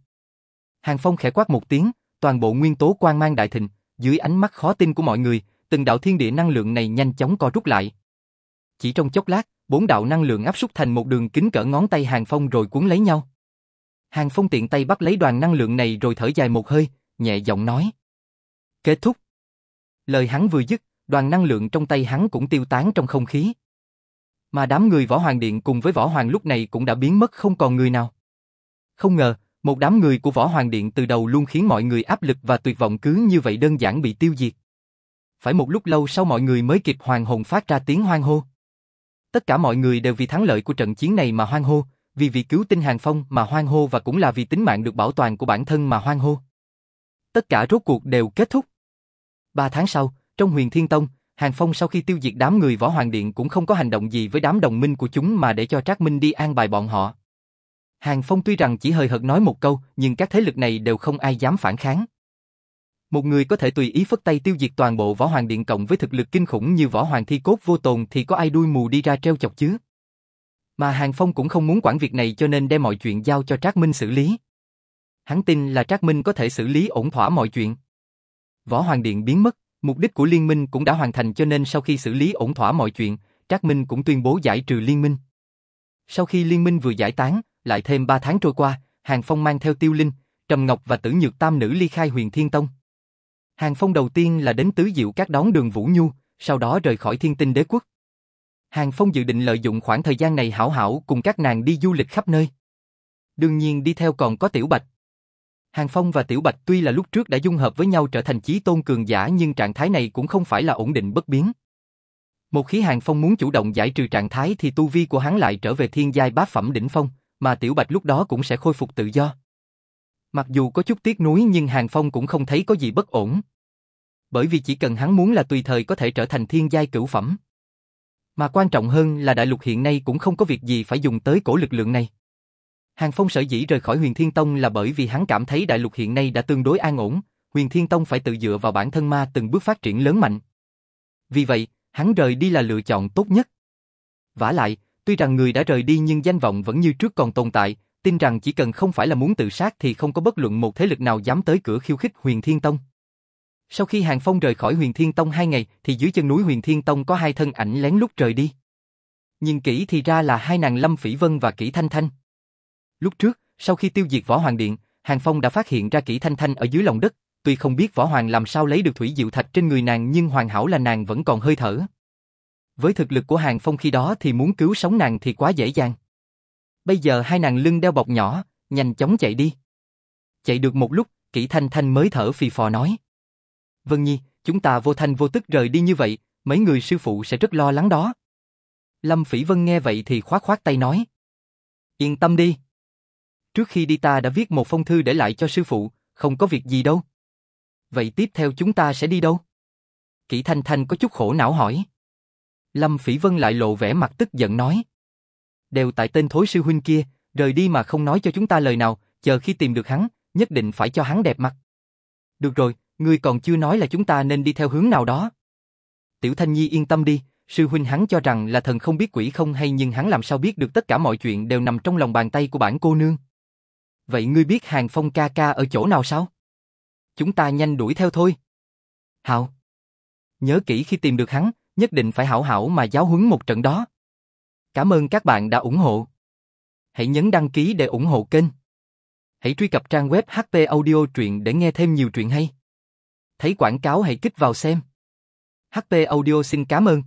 Hàng Phong khẽ quát một tiếng, toàn bộ nguyên tố quang mang đại thịnh, dưới ánh mắt khó tin của mọi người, từng đạo thiên địa năng lượng này nhanh chóng co rút lại. Chỉ trong chốc lát, bốn đạo năng lượng áp xúc thành một đường kính cỡ ngón tay Hàng Phong rồi cuốn lấy nhau. Hàng Phong tiện tay bắt lấy đoàn năng lượng này rồi thở dài một hơi, nhẹ giọng nói. Kết thúc. Lời hắn vừa dứt, đoàn năng lượng trong tay hắn cũng tiêu tán trong không khí. Mà đám người võ hoàng điện cùng với võ hoàng lúc này cũng đã biến mất không còn người nào. Không ngờ, một đám người của Võ Hoàng Điện từ đầu luôn khiến mọi người áp lực và tuyệt vọng cứ như vậy đơn giản bị tiêu diệt. Phải một lúc lâu sau mọi người mới kịp hoàng hồn phát ra tiếng hoang hô. Tất cả mọi người đều vì thắng lợi của trận chiến này mà hoang hô, vì vì cứu tinh Hàng Phong mà hoang hô và cũng là vì tính mạng được bảo toàn của bản thân mà hoang hô. Tất cả rốt cuộc đều kết thúc. Ba tháng sau, trong huyền Thiên Tông, Hàng Phong sau khi tiêu diệt đám người Võ Hoàng Điện cũng không có hành động gì với đám đồng minh của chúng mà để cho Trác Minh đi an bài bọn họ. Hàng Phong tuy rằng chỉ hơi hợt nói một câu, nhưng các thế lực này đều không ai dám phản kháng. Một người có thể tùy ý phất tay tiêu diệt toàn bộ võ hoàng điện cộng với thực lực kinh khủng như võ hoàng thi cốt vô tồn thì có ai đuôi mù đi ra treo chọc chứ? Mà Hàng Phong cũng không muốn quản việc này cho nên đem mọi chuyện giao cho Trác Minh xử lý. Hắn tin là Trác Minh có thể xử lý ổn thỏa mọi chuyện. Võ Hoàng Điện biến mất, mục đích của liên minh cũng đã hoàn thành cho nên sau khi xử lý ổn thỏa mọi chuyện, Trác Minh cũng tuyên bố giải trừ liên minh. Sau khi liên minh vừa giải tán, lại thêm 3 tháng trôi qua, Hàng Phong mang theo Tiêu Linh, Trầm Ngọc và Tử Nhược Tam nữ ly khai Huyền Thiên Tông. Hàng Phong đầu tiên là đến Tứ Diệu các đón đường Vũ Nhu, sau đó rời khỏi Thiên Tinh Đế Quốc. Hàng Phong dự định lợi dụng khoảng thời gian này hảo hảo cùng các nàng đi du lịch khắp nơi. Đương nhiên đi theo còn có Tiểu Bạch. Hàng Phong và Tiểu Bạch tuy là lúc trước đã dung hợp với nhau trở thành chí tôn cường giả nhưng trạng thái này cũng không phải là ổn định bất biến. Một khi Hàng Phong muốn chủ động giải trừ trạng thái thì tu vi của hắn lại trở về thiên giai bá phẩm đỉnh phong, mà Tiểu Bạch lúc đó cũng sẽ khôi phục tự do. Mặc dù có chút tiếc nuối nhưng Hàng Phong cũng không thấy có gì bất ổn. Bởi vì chỉ cần hắn muốn là tùy thời có thể trở thành thiên giai cửu phẩm. Mà quan trọng hơn là đại lục hiện nay cũng không có việc gì phải dùng tới cổ lực lượng này. Hàng Phong sở dĩ rời khỏi Huyền Thiên Tông là bởi vì hắn cảm thấy đại lục hiện nay đã tương đối an ổn, Huyền Thiên Tông phải tự dựa vào bản thân ma từng bước phát triển lớn mạnh. Vì vậy, hắn rời đi là lựa chọn tốt nhất. Vả lại, tuy rằng người đã rời đi nhưng danh vọng vẫn như trước còn tồn tại, tin rằng chỉ cần không phải là muốn tự sát thì không có bất luận một thế lực nào dám tới cửa khiêu khích Huyền Thiên Tông. Sau khi Hàng Phong rời khỏi Huyền Thiên Tông hai ngày thì dưới chân núi Huyền Thiên Tông có hai thân ảnh lén lút rời đi. nhìn kỹ thì ra là hai nàng Lâm Phỉ Vân và Kỷ Thanh Thanh. Lúc trước, sau khi tiêu diệt Võ Hoàng Điện, Hàng Phong đã phát hiện ra Kỷ Thanh Thanh ở dưới lòng đất, tuy không biết Võ Hoàng làm sao lấy được thủy diệu thạch trên người nàng nhưng hoàn hảo là nàng vẫn còn hơi thở. Với thực lực của Hàng Phong khi đó thì muốn cứu sống nàng thì quá dễ dàng. Bây giờ hai nàng lưng đeo bọc nhỏ, nhanh chóng chạy đi. Chạy được một lúc, Kỷ Thanh Thanh mới thở phì phò nói. Vân Nhi, chúng ta vô thanh vô tức rời đi như vậy, mấy người sư phụ sẽ rất lo lắng đó. Lâm Phỉ Vân nghe vậy thì khoát khoát tay nói. Yên tâm đi. Trước khi đi ta đã viết một phong thư để lại cho sư phụ, không có việc gì đâu. Vậy tiếp theo chúng ta sẽ đi đâu? Kỷ Thanh Thanh có chút khổ não hỏi. Lâm Phỉ Vân lại lộ vẻ mặt tức giận nói. Đều tại tên thối sư huynh kia, rời đi mà không nói cho chúng ta lời nào, chờ khi tìm được hắn, nhất định phải cho hắn đẹp mặt. Được rồi, ngươi còn chưa nói là chúng ta nên đi theo hướng nào đó. Tiểu Thanh Nhi yên tâm đi, sư huynh hắn cho rằng là thần không biết quỷ không hay nhưng hắn làm sao biết được tất cả mọi chuyện đều nằm trong lòng bàn tay của bản cô nương. Vậy ngươi biết hàng phong ca ca ở chỗ nào sao? Chúng ta nhanh đuổi theo thôi. Hạo. Nhớ kỹ khi tìm được hắn, nhất định phải hảo hảo mà giáo huấn một trận đó. Cảm ơn các bạn đã ủng hộ. Hãy nhấn đăng ký để ủng hộ kênh. Hãy truy cập trang web HP Audio truyện để nghe thêm nhiều truyện hay. Thấy quảng cáo hãy kích vào xem. HP Audio xin cảm ơn.